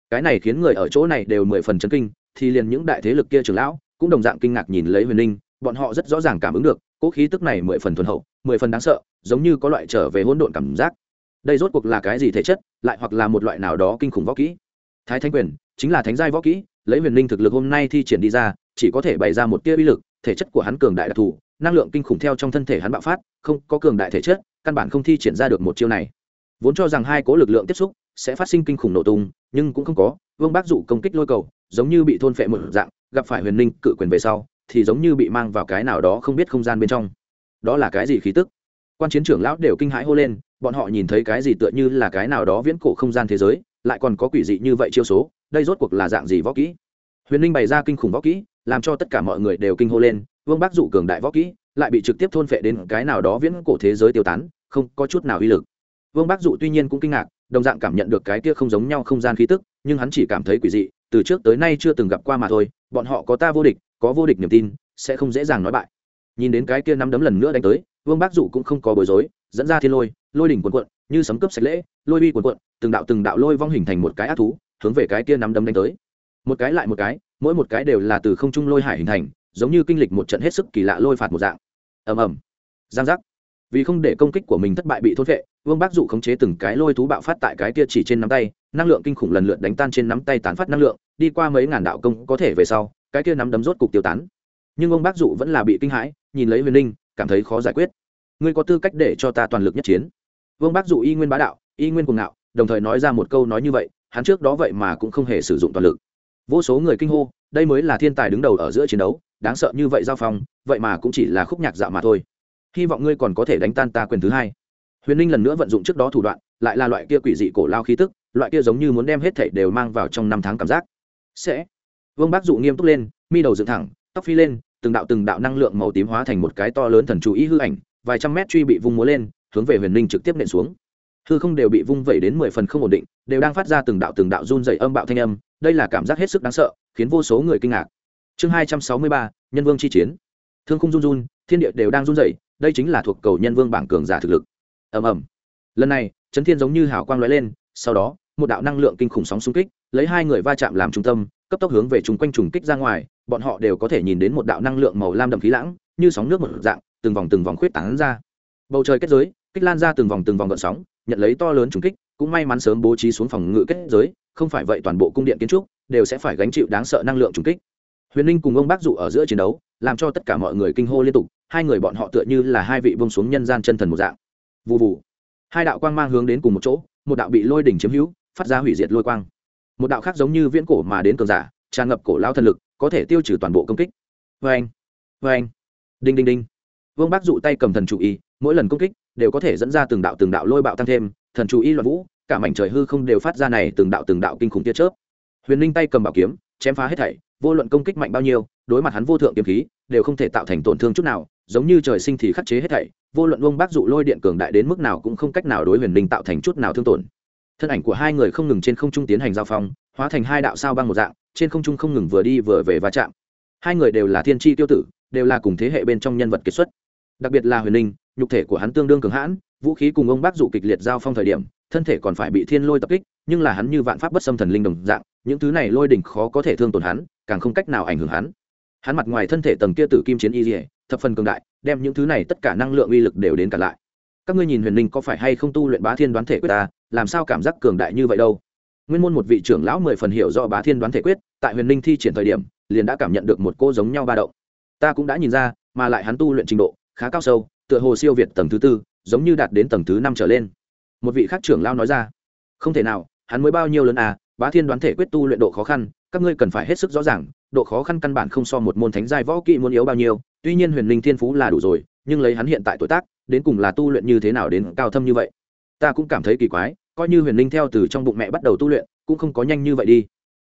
A: Cái này khiến người ở chỗ này đều mười phần chấn kinh, thì liền những đại thế lực kia trưởng lão cũng đồng dạng kinh ngạc nhìn lấy huyền linh, bọn họ rất rõ ràng cảm ứng được cỗ khí tức này mười phần thuần hậu, mười phần đáng sợ, giống như có loại trở về hỗn độn cảm giác. Đây rốt cuộc là cái gì thể chất, lại hoặc là một loại nào đó kinh khủng võ kỹ? Thái thanh quyền chính là thánh giai võ kỹ, lấy huyền linh thực lực hôm nay thi triển đi ra, chỉ có thể bày ra một tia uy lực thể chất của hắn cường đại đặc thù, năng lượng kinh khủng theo trong thân thể hắn bạo phát, không có cường đại thể chất, căn bản không thi triển ra được một chiêu này. Vốn cho rằng hai cố lực lượng tiếp xúc sẽ phát sinh kinh khủng nổ tung, nhưng cũng không có, vương bác dụ công kích lôi cầu, giống như bị thôn phệ một dạng, gặp phải huyền linh cự quyền về sau, thì giống như bị mang vào cái nào đó không biết không gian bên trong. Đó là cái gì khí tức? Quan chiến trưởng lão đều kinh hãi hô lên, bọn họ nhìn thấy cái gì tựa như là cái nào đó viễn cổ không gian thế giới, lại còn có quỷ dị như vậy chiêu số, đây rốt cuộc là dạng gì võ kỹ? Huyền linh bày ra kinh khủng võ kỹ làm cho tất cả mọi người đều kinh hô lên, vương bác dụ cường đại võ kỹ, lại bị trực tiếp thôn phệ đến cái nào đó viễn cổ thế giới tiêu tán, không có chút nào uy lực. Vương bác dụ tuy nhiên cũng kinh ngạc, đồng dạng cảm nhận được cái kia không giống nhau không gian khí tức, nhưng hắn chỉ cảm thấy quỷ dị, từ trước tới nay chưa từng gặp qua mà thôi, bọn họ có ta vô địch, có vô địch niềm tin, sẽ không dễ dàng nói bại. Nhìn đến cái kia nắm đấm lần nữa đánh tới, vương bác dụ cũng không có bối rối, dẫn ra thiên lôi lôi đỉnh quần quận như sấm cướp sạch lễ, lôi bi quần quận từng đạo từng đạo lôi vong hình thành một cái ác thú, hướng về cái kia nắm đấm đánh tới. Một cái lại một cái mỗi một cái đều là từ không trung lôi hải hình thành, giống như kinh lịch một trận hết sức kỳ lạ lôi phạt một dạng. Ầm ầm. Giang giác. Vì không để công kích của mình thất bại bị thốt vệ, vương bác dụ khống chế từng cái lôi thú bạo phát tại cái kia chỉ trên nắm tay, năng lượng kinh khủng lần lượt đánh tan trên nắm tay tán phát năng lượng, đi qua mấy ngàn đạo công có thể về sau, cái kia nắm đấm rốt cục tiêu tán. Nhưng ông bác dụ vẫn là bị kinh hãi, nhìn lấy huyền ninh, cảm thấy khó giải quyết. Ngươi có tư cách để cho ta toàn lực nhất chiến. Vương bác dụ y nguyên bá đạo, y nguyên cuồng ngạo, đồng thời nói ra một câu nói như vậy, hắn trước đó vậy mà cũng không hề sử dụng toàn lực vô số người kinh hô, đây mới là thiên tài đứng đầu ở giữa chiến đấu, đáng sợ như vậy giao phong, vậy mà cũng chỉ là khúc nhạc dạo mà thôi. Hy vọng ngươi còn có thể đánh tan ta quyền thứ hai. Huyền ninh lần nữa vận dụng trước đó thủ đoạn, lại là loại kia quỷ dị cổ lao khí tức, loại kia giống như muốn đem hết thảy đều mang vào trong năm tháng cảm giác. Sẽ. Vương bác dụ nghiêm túc lên, mi đầu dựng thẳng, tóc phi lên, từng đạo từng đạo năng lượng màu tím hóa thành một cái to lớn thần chú ý hư ảnh, vài trăm mét truy bị vung múa lên, hướng về huyền ninh trực tiếp nện xuống. Hư không đều bị vung vẩy đến mười phần không ổn định, đều đang phát ra từng đạo từng đạo run dày âm bạo thanh âm đây là cảm giác hết sức đáng sợ, khiến vô số người kinh ngạc. Chương hai trăm sáu mươi ba, nhân vương chi chiến. Thương khung run run, thiên địa đều đang run rẩy, đây chính là thuộc cầu nhân vương bảng cường giả thực lực. Ầm ầm. Lần này, chấn thiên giống như hào quang lóe lên, sau đó, một đạo năng lượng kinh khủng sóng xung kích, lấy hai người va chạm làm trung tâm, cấp tốc hướng về trùng quanh trùng kích ra ngoài, bọn họ đều có thể nhìn đến một đạo năng lượng màu lam đậm khí lãng, như sóng nước một dạng, từng vòng từng vòng khuyết tán ra. Bầu trời kết giới, kích lan ra từng vòng từng vòng gợn sóng, nhận lấy to lớn trùng kích cũng may mắn sớm bố trí xuống phòng ngự kết giới, không phải vậy toàn bộ cung điện kiến trúc đều sẽ phải gánh chịu đáng sợ năng lượng trùng kích. Huyền ninh cùng ông bác dụ ở giữa chiến đấu, làm cho tất cả mọi người kinh hô liên tục, hai người bọn họ tựa như là hai vị bông xuống nhân gian chân thần một dạng. Vụ vụ hai đạo quang mang hướng đến cùng một chỗ, một đạo bị lôi đỉnh chiếm hữu, phát ra hủy diệt lôi quang. Một đạo khác giống như viễn cổ mà đến cường giả, tràn ngập cổ lao thần lực, có thể tiêu trừ toàn bộ công kích. Vê anh vê anh. Đinh đinh đinh. Vương bác dụ tay cầm thần chủ y, mỗi lần công kích đều có thể dẫn ra từng đạo từng đạo lôi bạo tăng thêm thần chủ y loạn vũ, cả mảnh trời hư không đều phát ra này từng đạo từng đạo kinh khủng tia chớp. Huyền linh tay cầm bảo kiếm, chém phá hết thảy, vô luận công kích mạnh bao nhiêu, đối mặt hắn vô thượng kiếm khí, đều không thể tạo thành tổn thương chút nào, giống như trời sinh thì khắc chế hết thảy, vô luận ông bác dụ lôi điện cường đại đến mức nào cũng không cách nào đối huyền linh tạo thành chút nào thương tổn. Thân ảnh của hai người không ngừng trên không trung tiến hành giao phong, hóa thành hai đạo sao băng một dạng, trên không trung không ngừng vừa đi vừa về va chạm. Hai người đều là thiên tri tiêu tử, đều là cùng thế hệ bên trong nhân vật kiệt xuất. Đặc biệt là huyền linh nhục thể của hắn tương đương cường hãn vũ khí cùng ông bác dụ kịch liệt giao phong thời điểm, thân thể còn phải bị thiên lôi tập kích, nhưng là hắn như vạn pháp bất xâm thần linh đồng dạng, những thứ này lôi đỉnh khó có thể thương tổn hắn, càng không cách nào ảnh hưởng hắn. Hắn mặt ngoài thân thể tầng kia tử kim chiến y dỉa thập phần cường đại, đem những thứ này tất cả năng lượng uy lực đều đến cả lại. Các ngươi nhìn huyền linh có phải hay không tu luyện bá thiên đoán thể quyết ta, làm sao cảm giác cường đại như vậy đâu? Nguyên môn một vị trưởng lão mười phần hiểu do bá thiên đoán thể quyết, tại huyền linh thi triển thời điểm, liền đã cảm nhận được một cô giống nhau ba động. Ta cũng đã nhìn ra, mà lại hắn tu luyện trình độ, khá cao sâu, tựa hồ siêu việt tầng thứ tư giống như đạt đến tầng thứ năm trở lên. Một vị khác trưởng lao nói ra, không thể nào, hắn mới bao nhiêu lớn à bá thiên đoán thể quyết tu luyện độ khó khăn, các ngươi cần phải hết sức rõ ràng, độ khó khăn căn bản không so một môn thánh giai võ kỹ muốn yếu bao nhiêu, tuy nhiên huyền linh thiên phú là đủ rồi, nhưng lấy hắn hiện tại tuổi tác, đến cùng là tu luyện như thế nào đến cao thâm như vậy? Ta cũng cảm thấy kỳ quái, coi như huyền linh theo từ trong bụng mẹ bắt đầu tu luyện, cũng không có nhanh như vậy đi.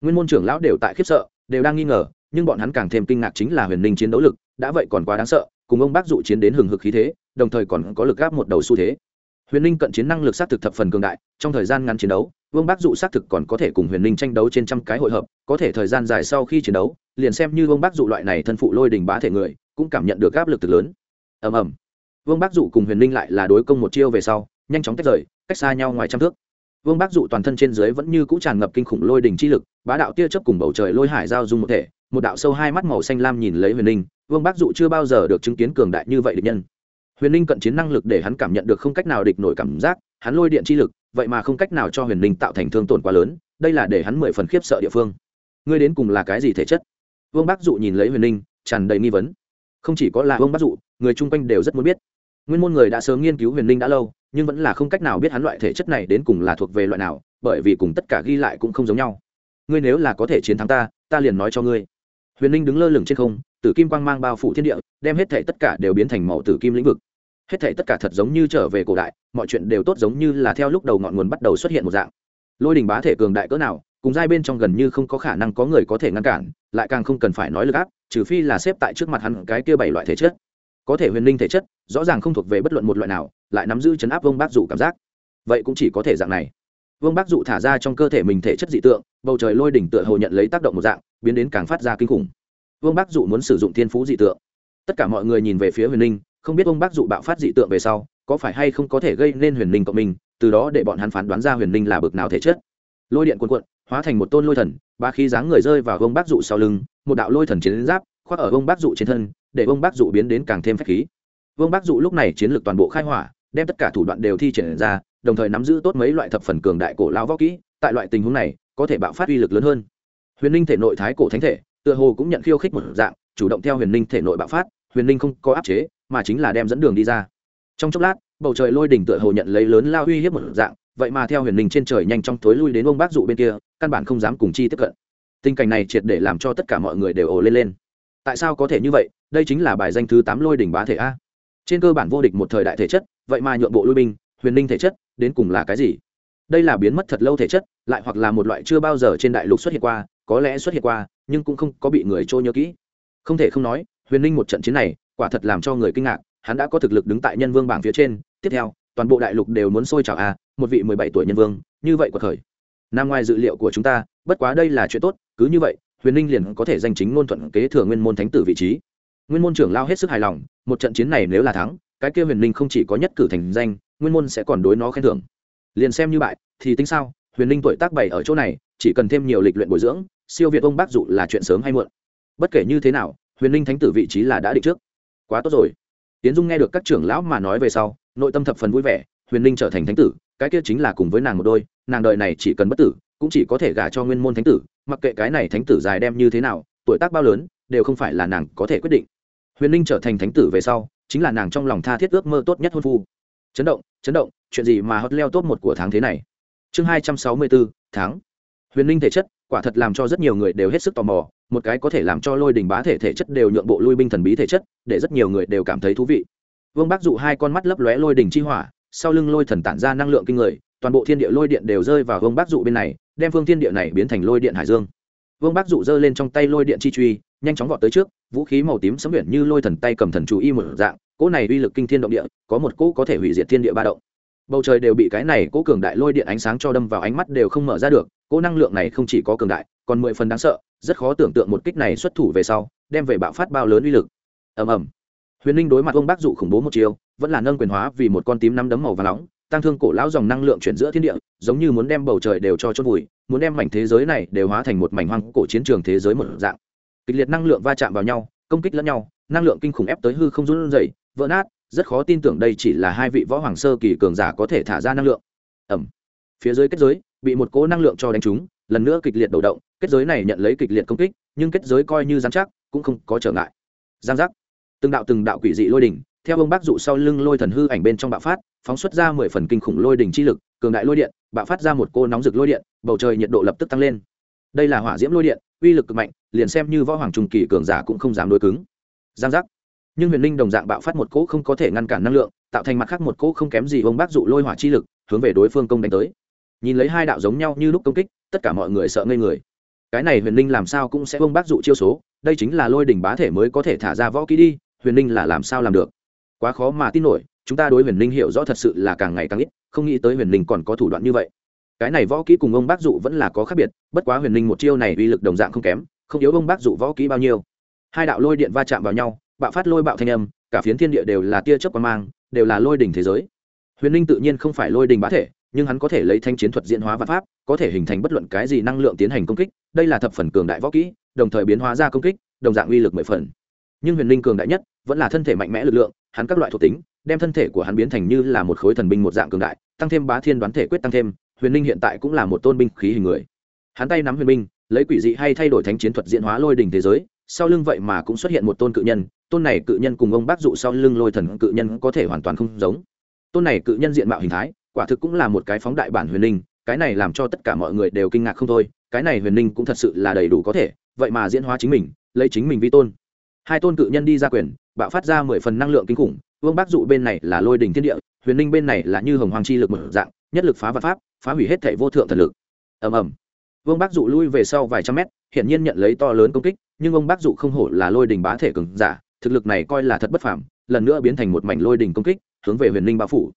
A: Nguyên môn trưởng lão đều tại khiếp sợ, đều đang nghi ngờ, nhưng bọn hắn càng thêm kinh ngạc chính là huyền Linh chiến đấu lực, đã vậy còn quá đáng sợ cùng ông bác dụ chiến đến hừng hực khí thế, đồng thời còn có lực gáp một đầu xu thế. Huyền ninh cận chiến năng lực xác thực thập phần cường đại, trong thời gian ngắn chiến đấu, vương bác dụ xác thực còn có thể cùng huyền ninh tranh đấu trên trăm cái hội hợp, có thể thời gian dài sau khi chiến đấu, liền xem như vương bác dụ loại này thân phụ lôi đình bá thể người, cũng cảm nhận được áp lực thực lớn. Ầm ầm. Vương bác dụ cùng huyền ninh lại là đối công một chiêu về sau, nhanh chóng tách rời, cách xa nhau ngoài trăm thước. Vương bác dụ toàn thân trên dưới vẫn như cũ tràn ngập kinh khủng lôi đình chi lực, bá đạo tia chớp cùng bầu trời lôi hải giao dung một thể, một đạo sâu hai mắt màu xanh lam nhìn lấy huyền ninh vương bác dụ chưa bao giờ được chứng kiến cường đại như vậy địch nhân. Huyền ninh cận chiến năng lực để hắn cảm nhận được không cách nào địch nổi cảm giác, hắn lôi điện chi lực, vậy mà không cách nào cho huyền ninh tạo thành thương tổn quá lớn, đây là để hắn mười phần khiếp sợ địa phương. Ngươi đến cùng là cái gì thể chất? Vương bác dụ nhìn lấy huyền ninh tràn đầy nghi vấn. Không chỉ có là vương bác dụ, người chung quanh đều rất muốn biết. Nguyên môn người đã sớm nghiên cứu huyền ninh đã lâu, nhưng vẫn là không cách nào biết hắn loại thể chất này đến cùng là thuộc về loại nào, bởi vì cùng tất cả ghi lại cũng không giống nhau. Ngươi nếu là có thể chiến thắng ta ta liền nói cho ngươi. Huyền ninh đứng lơ lửng trên không tử kim quang mang bao phủ thiên địa, đem hết thể tất cả đều biến thành màu tử kim lĩnh vực. Hết thể tất cả thật giống như trở về cổ đại, mọi chuyện đều tốt giống như là theo lúc đầu ngọn nguồn bắt đầu xuất hiện một dạng. Lôi đình bá thể cường đại cỡ nào, cùng giai bên trong gần như không có khả năng có người có thể ngăn cản, lại càng không cần phải nói lực áp, trừ phi là xếp tại trước mặt hắn cái kia bảy loại thể chất. Có thể huyền linh thể chất, rõ ràng không thuộc về bất luận một loại nào, lại nắm giữ chấn áp vương bác dụ cảm giác. Vậy cũng chỉ có thể dạng này. Vương bác dụ thả ra trong cơ thể mình thể chất dị tượng, bầu trời lôi đỉnh tựa hồ nhận lấy tác động một dạng, biến đến càng phát ra kinh khủng vương bác dụ muốn sử dụng thiên phú dị tượng. Tất cả mọi người nhìn về phía huyền linh không biết vương bác dụ bạo phát dị tượng về sau, có phải hay không có thể gây nên huyền linh cộng mình từ đó để bọn hắn phán đoán ra huyền linh là bực nào thể chất. Lôi điện cuồn cuộn, hóa thành một tôn lôi thần, ba khí dáng người rơi vào vương bác dụ sau lưng, một đạo lôi thần chiến giáp, khoác ở vương bác dụ trên thân, để vương bác dụ biến đến càng thêm phách khí. Vương bác dụ lúc này chiến lược toàn bộ khai hỏa, đem tất cả thủ đoạn đều thi triển ra, đồng thời nắm giữ tốt mấy loại thập phần cường đại cổ lao võ kỹ, tại loại tình huống này, có thể bạo phát uy lực lớn hơn. Huyền linh thể nội thái cổ thánh thể tựa hồ cũng nhận khiêu khích một dạng, chủ động theo huyền linh thể nội bạo phát, huyền linh không có áp chế, mà chính là đem dẫn đường đi ra. Trong chốc lát, bầu trời lôi đỉnh tựa hồ nhận lấy lớn lao uy hiếp một dạng, vậy mà theo huyền linh trên trời nhanh chóng thối lui đến ông bác dụ bên kia, căn bản không dám cùng chi tiếp cận. Tình cảnh này triệt để làm cho tất cả mọi người đều ồ lên lên. Tại sao có thể như vậy? Đây chính là bài danh thứ tám lôi đỉnh bá thể a. Trên cơ bản vô địch một thời đại thể chất, vậy mà nhuộn bộ lui binh, huyền linh thể chất, đến cùng là cái gì? Đây là biến mất thật lâu thể chất, lại hoặc là một loại chưa bao giờ trên đại lục xuất hiện qua, có lẽ xuất hiện qua nhưng cũng không có bị người trôi nhớ kỹ. Không thể không nói, huyền Ninh một trận chiến này, quả thật làm cho người kinh ngạc, hắn đã có thực lực đứng tại nhân vương bảng phía trên, tiếp theo, toàn bộ đại lục đều muốn sôi trào a một vị mười bảy tuổi nhân vương, như vậy của khởi. nằm ngoài dự liệu của chúng ta, bất quá đây là chuyện tốt, cứ như vậy, huyền ninh liền có thể danh chính ngôn thuận kế thừa nguyên môn thánh tử vị trí. Nguyên môn trưởng lao hết sức hài lòng, một trận chiến này nếu là thắng, cái kia huyền ninh không chỉ có nhất cử thành danh, nguyên môn sẽ còn đối nó khen thưởng. Liền xem như bại, thì tính sao? Huyền ninh tuổi tác bảy ở chỗ này chỉ cần thêm nhiều lịch luyện bồi dưỡng, siêu việt ông bác dụ là chuyện sớm hay muộn. Bất kể như thế nào, huyền Linh thánh tử vị trí là đã định trước. Quá tốt rồi. Tiến dung nghe được các trưởng lão mà nói về sau, nội tâm thập phần vui vẻ, huyền Linh trở thành thánh tử, cái kia chính là cùng với nàng một đôi, nàng đợi này chỉ cần bất tử, cũng chỉ có thể gả cho nguyên môn thánh tử, mặc kệ cái này thánh tử dài đem như thế nào, tuổi tác bao lớn, đều không phải là nàng có thể quyết định. Huyền Linh trở thành thánh tử về sau, chính là nàng trong lòng tha thiết ước mơ tốt nhất hôn phu. Chấn động chấn động, chuyện gì mà hot leo top một của tháng thế này? Chương hai trăm sáu mươi bốn tháng huyền ninh thể chất, quả thật làm cho rất nhiều người đều hết sức tò mò, một cái có thể làm cho lôi đình bá thể thể chất đều nhượng bộ lui binh thần bí thể chất, để rất nhiều người đều cảm thấy thú vị. Vương bác dụ hai con mắt lấp lóe lôi đình chi hỏa, sau lưng lôi thần tản ra năng lượng kinh người, toàn bộ thiên địa lôi điện đều rơi vào vương bác dụ bên này, đem phương thiên địa này biến thành lôi điện hải dương. Vương bác dụ giơ lên trong tay lôi điện chi truy, nhanh chóng vọt tới trước, vũ khí màu tím sấm biển như lôi thần tay cầm thần chú y một dạng, cỗ này uy lực kinh thiên động địa, có một cỗ có thể hủy diệt thiên địa ba động bầu trời đều bị cái này cố cường đại lôi điện ánh sáng cho đâm vào ánh mắt đều không mở ra được cỗ năng lượng này không chỉ có cường đại, còn mười phần đáng sợ, rất khó tưởng tượng một kích này xuất thủ về sau, đem về bạo phát bao lớn uy lực. Ầm ầm. Huyền linh đối mặt ông bác dụ khủng bố một chiều, vẫn là nâng quyền hóa vì một con tím năm đấm màu và nóng, tăng thương cổ lão dòng năng lượng chuyển giữa thiên địa, giống như muốn đem bầu trời đều cho chốt vùi, muốn đem mảnh thế giới này đều hóa thành một mảnh hoang cổ chiến trường thế giới một dạng. Kịch liệt năng lượng va chạm vào nhau, công kích lẫn nhau, năng lượng kinh khủng ép tới hư không run rẩy, vỡ nát rất khó tin tưởng đây chỉ là hai vị võ hoàng sơ kỳ cường giả có thể thả ra năng lượng. Ẩm. Phía dưới kết giới, bị một cỗ năng lượng cho đánh trúng, lần nữa kịch liệt đầu động, kết giới này nhận lấy kịch liệt công kích, nhưng kết giới coi như giám chắc, cũng không có trở ngại. Giang giác. Từng đạo từng đạo quỷ dị lôi đỉnh, theo ông bác dụ sau lưng lôi thần hư ảnh bên trong bạo phát, phóng xuất ra mười phần kinh khủng lôi đỉnh chi lực, cường đại lôi điện, bạo phát ra một cô nóng rực lôi điện, bầu trời nhiệt độ lập tức tăng lên. Đây là hỏa diễm lôi điện, uy lực cực mạnh, liền xem như võ hoàng trung kỳ cường giả cũng không dám đối cứng. Giang giác nhưng huyền linh đồng dạng bạo phát một cỗ không có thể ngăn cản năng lượng, tạo thành mặt khác một cỗ không kém gì ông bác dụ lôi hỏa chi lực, hướng về đối phương công đánh tới. Nhìn lấy hai đạo giống nhau như lúc công kích, tất cả mọi người sợ ngây người. Cái này huyền Linh làm sao cũng sẽ ông bác dụ chiêu số, đây chính là lôi đỉnh bá thể mới có thể thả ra võ kỹ đi, huyền Linh là làm sao làm được? Quá khó mà tin nổi, chúng ta đối huyền Linh hiểu rõ thật sự là càng ngày càng ít, không nghĩ tới huyền Linh còn có thủ đoạn như vậy. Cái này võ kỹ cùng ông bác dụ vẫn là có khác biệt, bất quá huyền Linh một chiêu này uy lực đồng dạng không kém, không yếu ông bác dụ võ kỹ bao nhiêu. Hai đạo lôi điện va chạm vào nhau bạo phát lôi bạo thanh âm, cả phiến thiên địa đều là tia chớp quan mang, đều là lôi đỉnh thế giới. Huyền linh tự nhiên không phải lôi đỉnh bá thể, nhưng hắn có thể lấy thanh chiến thuật diễn hóa và pháp, có thể hình thành bất luận cái gì năng lượng tiến hành công kích, đây là thập phần cường đại võ kỹ, đồng thời biến hóa ra công kích, đồng dạng uy lực mười phần. Nhưng huyền linh cường đại nhất, vẫn là thân thể mạnh mẽ lực lượng, hắn các loại thuộc tính, đem thân thể của hắn biến thành như là một khối thần binh một dạng cường đại, tăng thêm bá thiên đoán thể quyết tăng thêm, huyền linh hiện tại cũng là một tôn binh khí hình người. Hắn tay nắm huyền binh, lấy quỷ dị hay thay đổi thánh chiến thuật diễn hóa lôi đình thế giới sau lưng vậy mà cũng xuất hiện một tôn cự nhân tôn này cự nhân cùng ông bác dụ sau lưng lôi thần cự nhân có thể hoàn toàn không giống. Tôn này cự nhân diện mạo hình thái quả thực cũng là một cái phóng đại bản huyền linh, cái này làm cho tất cả mọi người đều kinh ngạc không thôi cái này huyền linh cũng thật sự là đầy đủ có thể vậy mà diễn hóa chính mình lấy chính mình vi tôn. Hai tôn cự nhân đi ra quyền bạo phát ra mười phần năng lượng kinh khủng vương bác dụ bên này là lôi đình thiên địa huyền ninh bên này là như hồng hoàng chi lực mở dạng nhất lực phá vật pháp phá hủy hết thể vô thượng thần lực. Ầm ầm. Vương bác dụ lui về sau vài trăm mét hiện nhiên nhận lấy to lớn công kích nhưng ông bác dụ không hổ là lôi đình bá thể cường giả, thực lực này coi là thật bất phàm, lần nữa biến thành một mảnh lôi đình công kích, hướng về huyền ninh bao phủ.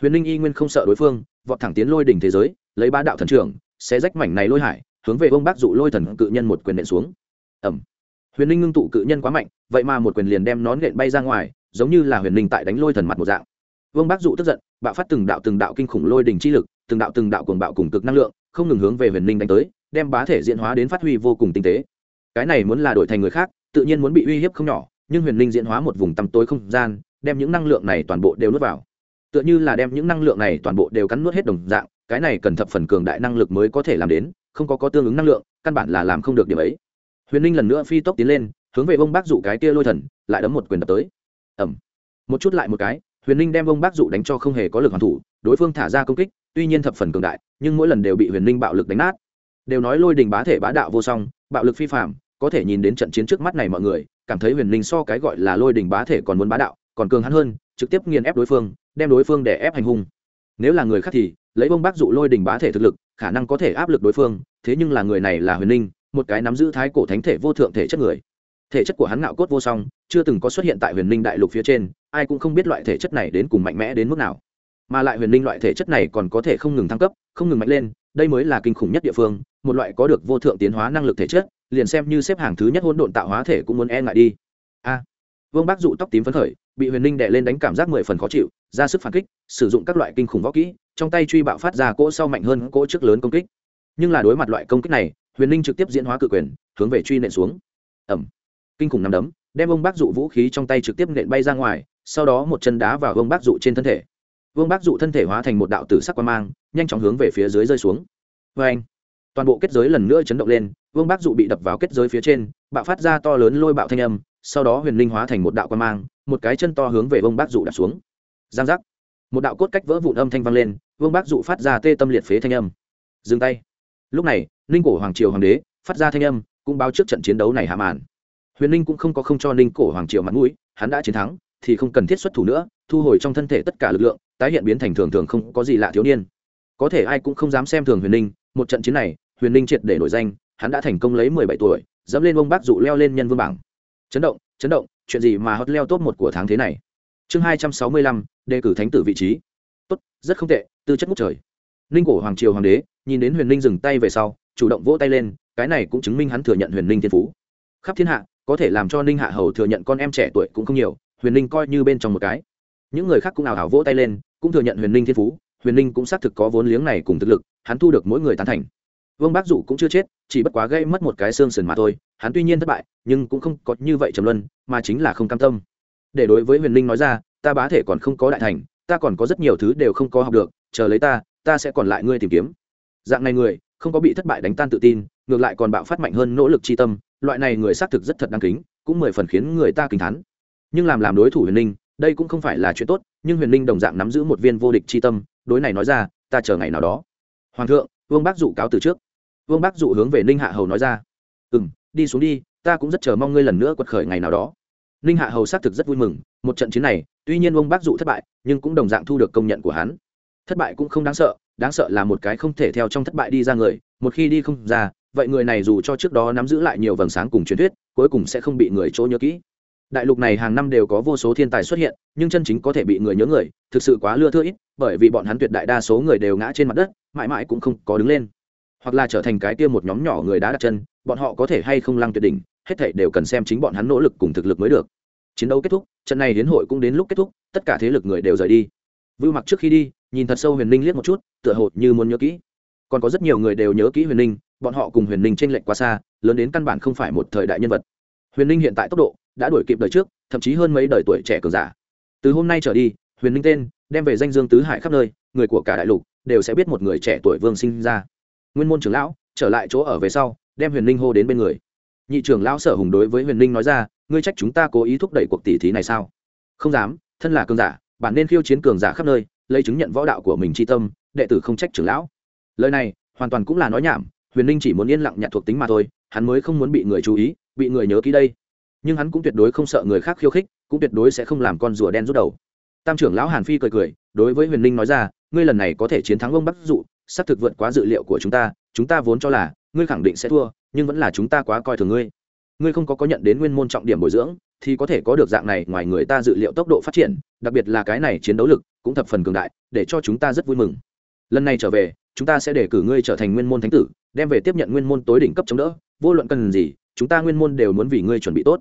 A: Huyền ninh y nguyên không sợ đối phương, vọt thẳng tiến lôi đỉnh thế giới, lấy ba đạo thần trưởng sẽ rách mảnh này lôi hải, hướng về ông bác dụ lôi thần cự nhân một quyền nện xuống. Ẩm huyền ninh ngưng tụ cự nhân quá mạnh, vậy mà một quyền liền đem nón nện bay ra ngoài, giống như là huyền ninh tại đánh lôi thần mặt một dạng. Vương bác dụ tức giận, bạo phát từng đạo từng đạo kinh khủng lôi đỉnh chi lực, từng đạo từng đạo cuồng bạo cùng cực năng lượng, không ngừng hướng về huyền ninh đánh tới, đem bá thể diễn hóa đến phát huy vô cùng tinh tế cái này muốn là đổi thành người khác, tự nhiên muốn bị uy hiếp không nhỏ, nhưng huyền Linh diễn hóa một vùng tăm tối không gian, đem những năng lượng này toàn bộ đều nuốt vào. Tựa như là đem những năng lượng này toàn bộ đều cắn nuốt hết đồng dạng, cái này cần thập phần cường đại năng lực mới có thể làm đến, không có có tương ứng năng lượng, căn bản là làm không được điểm ấy. Huyền Linh lần nữa phi tốc tiến lên, hướng về bông bác dụ cái kia lôi thần, lại đấm một quyền đập tới. Ẩm một chút lại một cái, huyền Linh đem bông bác dụ đánh cho không hề có lực hoàn thủ, đối phương thả ra công kích, tuy nhiên thập phần cường đại, nhưng mỗi lần đều bị huyền Linh bạo lực đánh nát đều nói lôi đình bá thể bá đạo vô song bạo lực phi phạm có thể nhìn đến trận chiến trước mắt này mọi người cảm thấy huyền linh so cái gọi là lôi đình bá thể còn muốn bá đạo còn cường hắn hơn trực tiếp nghiền ép đối phương đem đối phương để ép hành hung. Nếu là người khác thì lấy bông bác dụ lôi đình bá thể thực lực khả năng có thể áp lực đối phương thế nhưng là người này là huyền linh, một cái nắm giữ thái cổ thánh thể vô thượng thể chất người. Thể chất của hắn ngạo cốt vô song chưa từng có xuất hiện tại huyền linh đại lục phía trên ai cũng không biết loại thể chất này đến cùng mạnh mẽ đến mức nào. Mà lại huyền linh loại thể chất này còn có thể không ngừng thăng cấp không ngừng mạnh lên đây mới là kinh khủng nhất địa phương, một loại có được vô thượng tiến hóa năng lực thể chất, liền xem như xếp hàng thứ nhất hỗn độn tạo hóa thể cũng muốn e ngại đi. A. Vương bác dụ tóc tím phấn khởi, bị huyền ninh đè lên đánh cảm giác mười phần khó chịu, ra sức phản kích, sử dụng các loại kinh khủng võ kỹ, trong tay truy bạo phát ra cỗ sau mạnh hơn cỗ trước lớn công kích. Nhưng là đối mặt loại công kích này, huyền ninh trực tiếp diễn hóa cự quyền, hướng về truy nện xuống. Ẩm kinh khủng nằm đấm, đem ông bác dụ vũ khí trong tay trực tiếp nện bay ra ngoài, sau đó một chân đá vào ông bác dụ trên thân thể vương bác dụ thân thể hóa thành một đạo tử sắc quan mang, nhanh chóng hướng về phía dưới rơi xuống. Vê anh, toàn bộ kết giới lần nữa chấn động lên, vương bác dụ bị đập vào kết giới phía trên, bạo phát ra to lớn lôi bạo thanh âm, sau đó huyền linh hóa thành một đạo quan mang, một cái chân to hướng về vương bác dụ đạp xuống. Giang giác, một đạo cốt cách vỡ vụn âm thanh vang lên, vương bác dụ phát ra tê tâm liệt phế thanh âm. Dừng tay. Lúc này, ninh cổ hoàng triều hoàng đế phát ra thanh âm, cũng báo trước trận chiến đấu này hạ màn. Huyền ninh cũng không có không cho ninh cổ hoàng triều mặt mũi, hắn đã chiến thắng thì không cần thiết xuất thủ nữa, thu hồi trong thân thể tất cả lực lượng, tái hiện biến thành thường thường không có gì lạ thiếu niên. Có thể ai cũng không dám xem thường huyền ninh, một trận chiến này, huyền ninh triệt để nổi danh, hắn đã thành công lấy mười bảy tuổi, dẫm lên ông bác dụ leo lên nhân vương bảng. Chấn động chấn động, chuyện gì mà hot leo top một của tháng thế này? Chương hai trăm sáu mươi lăm, đề cử thánh tử vị trí. Tốt, rất không tệ, tư chất ngút trời. Ninh cổ hoàng triều hoàng đế, nhìn đến huyền ninh dừng tay về sau, chủ động vỗ tay lên, cái này cũng chứng minh hắn thừa nhận huyền ninh thiên phú. Khắp thiên hạ, có thể làm cho ninh hạ hầu thừa nhận con em trẻ tuổi cũng không nhiều huyền ninh coi như bên trong một cái. Những người khác cũng ảo ảo vỗ tay lên, cũng thừa nhận huyền ninh thiên phú, huyền ninh cũng xác thực có vốn liếng này cùng thực lực, hắn thu được mỗi người tán thành. Vương bác dụ cũng chưa chết, chỉ bất quá gây mất một cái xương sườn mà thôi, hắn tuy nhiên thất bại, nhưng cũng không có như vậy trầm luân, mà chính là không cam tâm. Để đối với huyền ninh nói ra, ta bá thể còn không có đại thành, ta còn có rất nhiều thứ đều không có học được, chờ lấy ta ta sẽ còn lại ngươi tìm kiếm. Dạng này người, không có bị thất bại đánh tan tự tin, ngược lại còn bạo phát mạnh hơn nỗ lực tri tâm, loại này người xác thực rất thật đáng kính, cũng mười phần khiến người ta kính thắn nhưng làm làm đối thủ huyền ninh, đây cũng không phải là chuyện tốt, nhưng huyền ninh đồng dạng nắm giữ một viên vô địch c tâm, đối này nói ra, ta chờ ngày nào đó. Hoàng thượng, vương bác dụ cáo từ trước. Vương bác dụ hướng về ninh hạ hầu nói ra. Ừ m đi xuống đi, ta cũng rất chờ mong ngươi lần nữa quật khởi ngày nào đó. Ninh hạ hầu xác thực rất vui mừng, một trận chiến này, tuy nhiên vương bác dụ thất bại, nhưng cũng đồng dạng thu được công nhận của hắn. Thất bại cũng không đáng sợ đáng sợ là một cái không thể theo trong thất bại đi ra người, một khi đi không ra, vậy người này dù cho trước đó nắm giữ lại nhiều vầng sáng cùng truyền thuyết, cuối cùng sẽ không bị người chỗ nhớ kỹ đại lục này hàng năm đều có vô số thiên tài xuất hiện, nhưng chân chính có thể bị người nhớ người, thực sự quá lưa thưa ít, bởi vì bọn hắn tuyệt đại đa số người đều ngã trên mặt đất, mãi mãi cũng không có đứng lên. Hoặc là trở thành cái kia một nhóm nhỏ người đã đặt chân, bọn họ có thể hay không lăng tuyệt đỉnh, hết thảy đều cần xem chính bọn hắn nỗ lực cùng thực lực mới được. Chiến đấu kết thúc, trận này đến hội cũng đến lúc kết thúc, tất cả thế lực người đều rời đi. Vưu mặc trước khi đi, nhìn thật sâu huyền ninh liếc một chút, tựa hồ như muốn nhớ kỹ. Còn có rất nhiều người đều nhớ kỹ huyền ninh, bọn họ cùng huyền ninh t r n lệch quá xa, lớn đến căn bản không phải một thời đại nhân vật. Huyền ninh hiện tại tốc độ đã đuổi kịp đời trước, thậm chí hơn mấy đời tuổi trẻ cường giả. Từ hôm nay trở đi, huyền ninh tên, đem về danh dương tứ hải khắp nơi, người của cả đại lục đều sẽ biết một người trẻ tuổi vương sinh ra. Nguyên môn trưởng lão trở lại chỗ ở về sau, đem huyền ninh hô đến bên người. Nhị trưởng lão sở hùng đối với huyền ninh nói ra, ngươi trách chúng ta cố ý thúc đẩy cuộc tỷ thí này sao? Không dám, thân là cường giả, bản nên khiêu chiến cường giả khắp nơi, lấy chứng nhận võ đạo của mình tri tâm, đệ tử không trách trưởng lão. Lời này, hoàn toàn cũng là nói nhảm, huyền ninh chỉ muốn yên lặng nhặt thuộc tính mà thôi, hắn mới không muốn bị người chú ý, bị người nhớ ký đây nhưng hắn cũng tuyệt đối không sợ người khác khiêu khích, cũng tuyệt đối sẽ không làm con rùa đen rút đầu. Tam trưởng lão hàn phi cười cười, đối với huyền ninh nói ra, ngươi lần này có thể chiến thắng ông bắc dụ, xác thực vượt quá dự liệu của chúng ta chúng ta vốn cho là, ngươi khẳng định sẽ thua, nhưng vẫn là chúng ta quá coi thường ngươi. Ngươi không có có nhận đến nguyên môn trọng điểm bồi dưỡng, thì có thể có được dạng này ngoài người ta dự liệu tốc độ phát triển, đặc biệt là cái này chiến đấu lực cũng thập phần cường đại, để cho chúng ta rất vui mừng. Lần này trở về, chúng ta sẽ để cử ngươi trở thành nguyên môn thánh tử, đem về tiếp nhận nguyên môn tối đỉnh cấp chống đỡ, vô luận cần gì, chúng ta nguyên môn đều muốn vì ngươi chuẩn bị tốt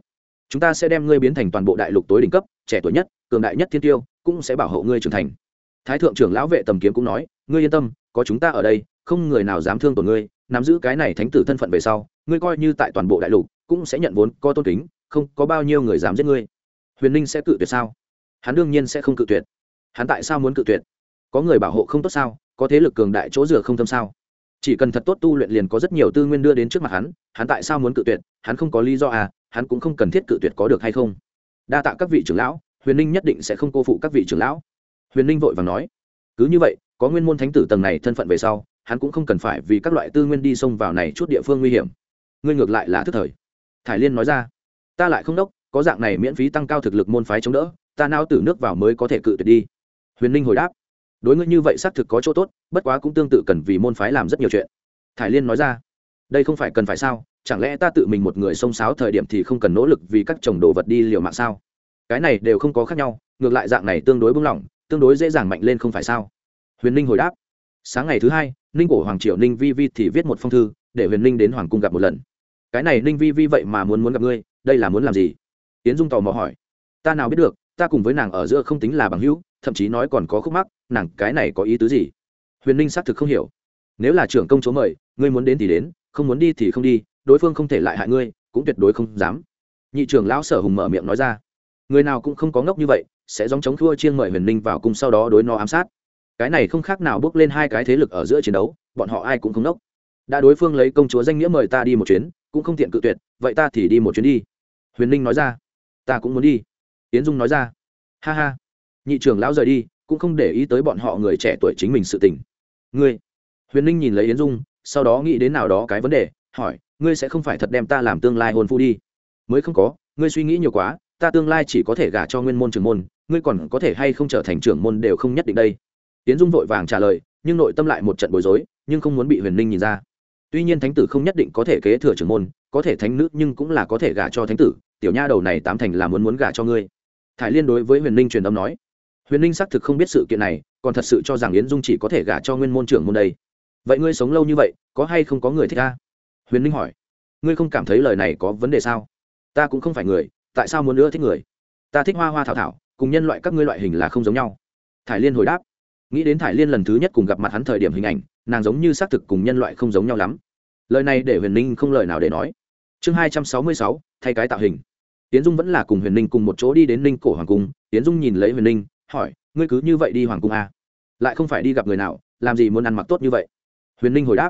A: chúng ta sẽ đem ngươi biến thành toàn bộ đại lục tối đỉnh cấp, trẻ tuổi nhất, cường đại nhất thiên tiêu, cũng sẽ bảo hộ ngươi trưởng thành. Thái thượng trưởng lão vệ tầm kiếm cũng nói, ngươi yên tâm, có chúng ta ở đây, không người nào dám thương tổn ngươi. Nắm giữ cái này thánh tử thân phận về sau, ngươi coi như tại toàn bộ đại lục, cũng sẽ nhận vốn có tôn kính, không có bao nhiêu người dám giết ngươi. Huyền ninh sẽ cự tuyệt sao? Hắn đương nhiên sẽ không cự tuyệt. Hắn tại sao muốn cự tuyệt? Có người bảo hộ không tốt sao? Có thế lực cường đại chỗ rửa không thâm sao? Chỉ cần thật tốt tu luyện liền có rất nhiều tư nguyên đưa đến trước mặt hắn hắn tại sao muốn cự tuyệt? Hắn không có lý do à hắn cũng không cần thiết cự tuyệt có được hay không. Đa tạ các vị trưởng lão, huyền ninh nhất định sẽ không cô phụ các vị trưởng lão. Huyền ninh vội và nói, cứ như vậy, có nguyên môn thánh tử tầng này thân phận về sau, hắn cũng không cần phải vì các loại tư nguyên đi xông vào này chút địa phương nguy hiểm. Ngươi ngược lại là thức thời. Thải liên nói ra, ta lại không đốc, có dạng này miễn phí tăng cao thực lực môn phái chống đỡ, ta nao tử nước vào mới có thể cự tuyệt đi. Huyền ninh hồi đáp, đối ngươi như vậy xác thực có chỗ tốt, bất quá cũng tương tự cần vì môn phái làm rất nhiều chuyện. Thải liên nói ra, đây không phải cần phải sao? Chẳng lẽ ta tự mình một người xông xáo thời điểm thì không cần nỗ lực vì các chồng đồ vật đi liều mạng sao? Cái này đều không có khác nhau, ngược lại dạng này tương đối bung lỏng tương đối dễ dàng mạnh lên không phải sao? Huyền ninh hồi đáp. Sáng ngày thứ hai, ninh cổ hoàng triều ninh vi vi thì viết một phong thư, để huyền ninh đến hoàng cung gặp một lần. Cái này ninh vi vi vậy mà muốn muốn gặp ngươi, đây là muốn làm gì? Tiến dung tò mò hỏi. Ta nào biết được, ta cùng với nàng ở giữa không tính là bằng hữu, thậm chí nói còn có khúc mắc, nàng cái này có ý tứ gì? Huyền ninh xác thực không hiểu. Nếu là trưởng công chúa mời, ngươi muốn đến thì đến, không muốn đi thì không đi đối phương không thể lại hại ngươi, cũng tuyệt đối không dám. Nhị trưởng lão sở hùng mở miệng nói ra. Người nào cũng không có ngốc như vậy, sẽ dòng chống thua chiêng mời huyền ninh vào cùng sau đó đối nó ám sát. Cái này không khác nào bước lên hai cái thế lực ở giữa chiến đấu, bọn họ ai cũng không ngốc. Đã đối phương lấy công chúa danh nghĩa mời ta đi một chuyến, cũng không tiện cự tuyệt, vậy ta thì đi một chuyến đi. Huyền ninh nói ra. Ta cũng muốn đi. Yến dung nói ra. Ha ha. Nhị trưởng lão rời đi, cũng không để ý tới bọn họ người trẻ tuổi chính mình sự tình. Ngươi. Huyền ninh nhìn lấy yến dung, sau đó nghĩ đến nào đó cái vấn đề hỏi, ngươi sẽ không phải thật đem ta làm tương lai hôn phu đi. Mới không có, ngươi suy nghĩ nhiều quá, ta tương lai chỉ có thể gả cho nguyên môn trưởng môn, ngươi còn có thể hay không trở thành trưởng môn đều không nhất định đây. Yến dung vội vàng trả lời, nhưng nội tâm lại một trận bối rối, nhưng không muốn bị huyền ninh nhìn ra. Tuy nhiên thánh tử không nhất định có thể kế thừa trưởng môn, có thể thánh nữ nhưng cũng là có thể gả cho thánh tử, tiểu nha đầu này tám thành là muốn muốn gả cho ngươi. Thải liên đối với huyền ninh truyền âm nói, huyền ninh xác thực không biết sự kiện này, còn thật sự cho rằng yến dung chỉ có thể gả cho nguyên môn trưởng môn đây. Vậy ngươi sống lâu như vậy, có hay không có người thích ta? Huyền ninh hỏi, ngươi không cảm thấy lời này có vấn đề sao? Ta cũng không phải người, tại sao muốn nữa thích người? Ta thích hoa hoa thảo thảo, cùng nhân loại các ngươi loại hình là không giống nhau. Thải liên hồi đáp, nghĩ đến thải liên lần thứ nhất cùng gặp mặt hắn thời điểm hình ảnh, nàng giống như xác thực cùng nhân loại không giống nhau lắm. Lời này để huyền ninh không lời nào để nói. Chương hai trăm sáu mươi sáu, thay cái tạo hình. Tiến dung vẫn là cùng huyền ninh cùng một chỗ đi đến ninh cổ hoàng cung. Tiến dung nhìn lấy huyền ninh, hỏi, ngươi cứ như vậy đi hoàng cung à? lại không phải đi gặp người nào, làm gì muốn ăn mặc tốt như vậy? Huyền ninh hồi đáp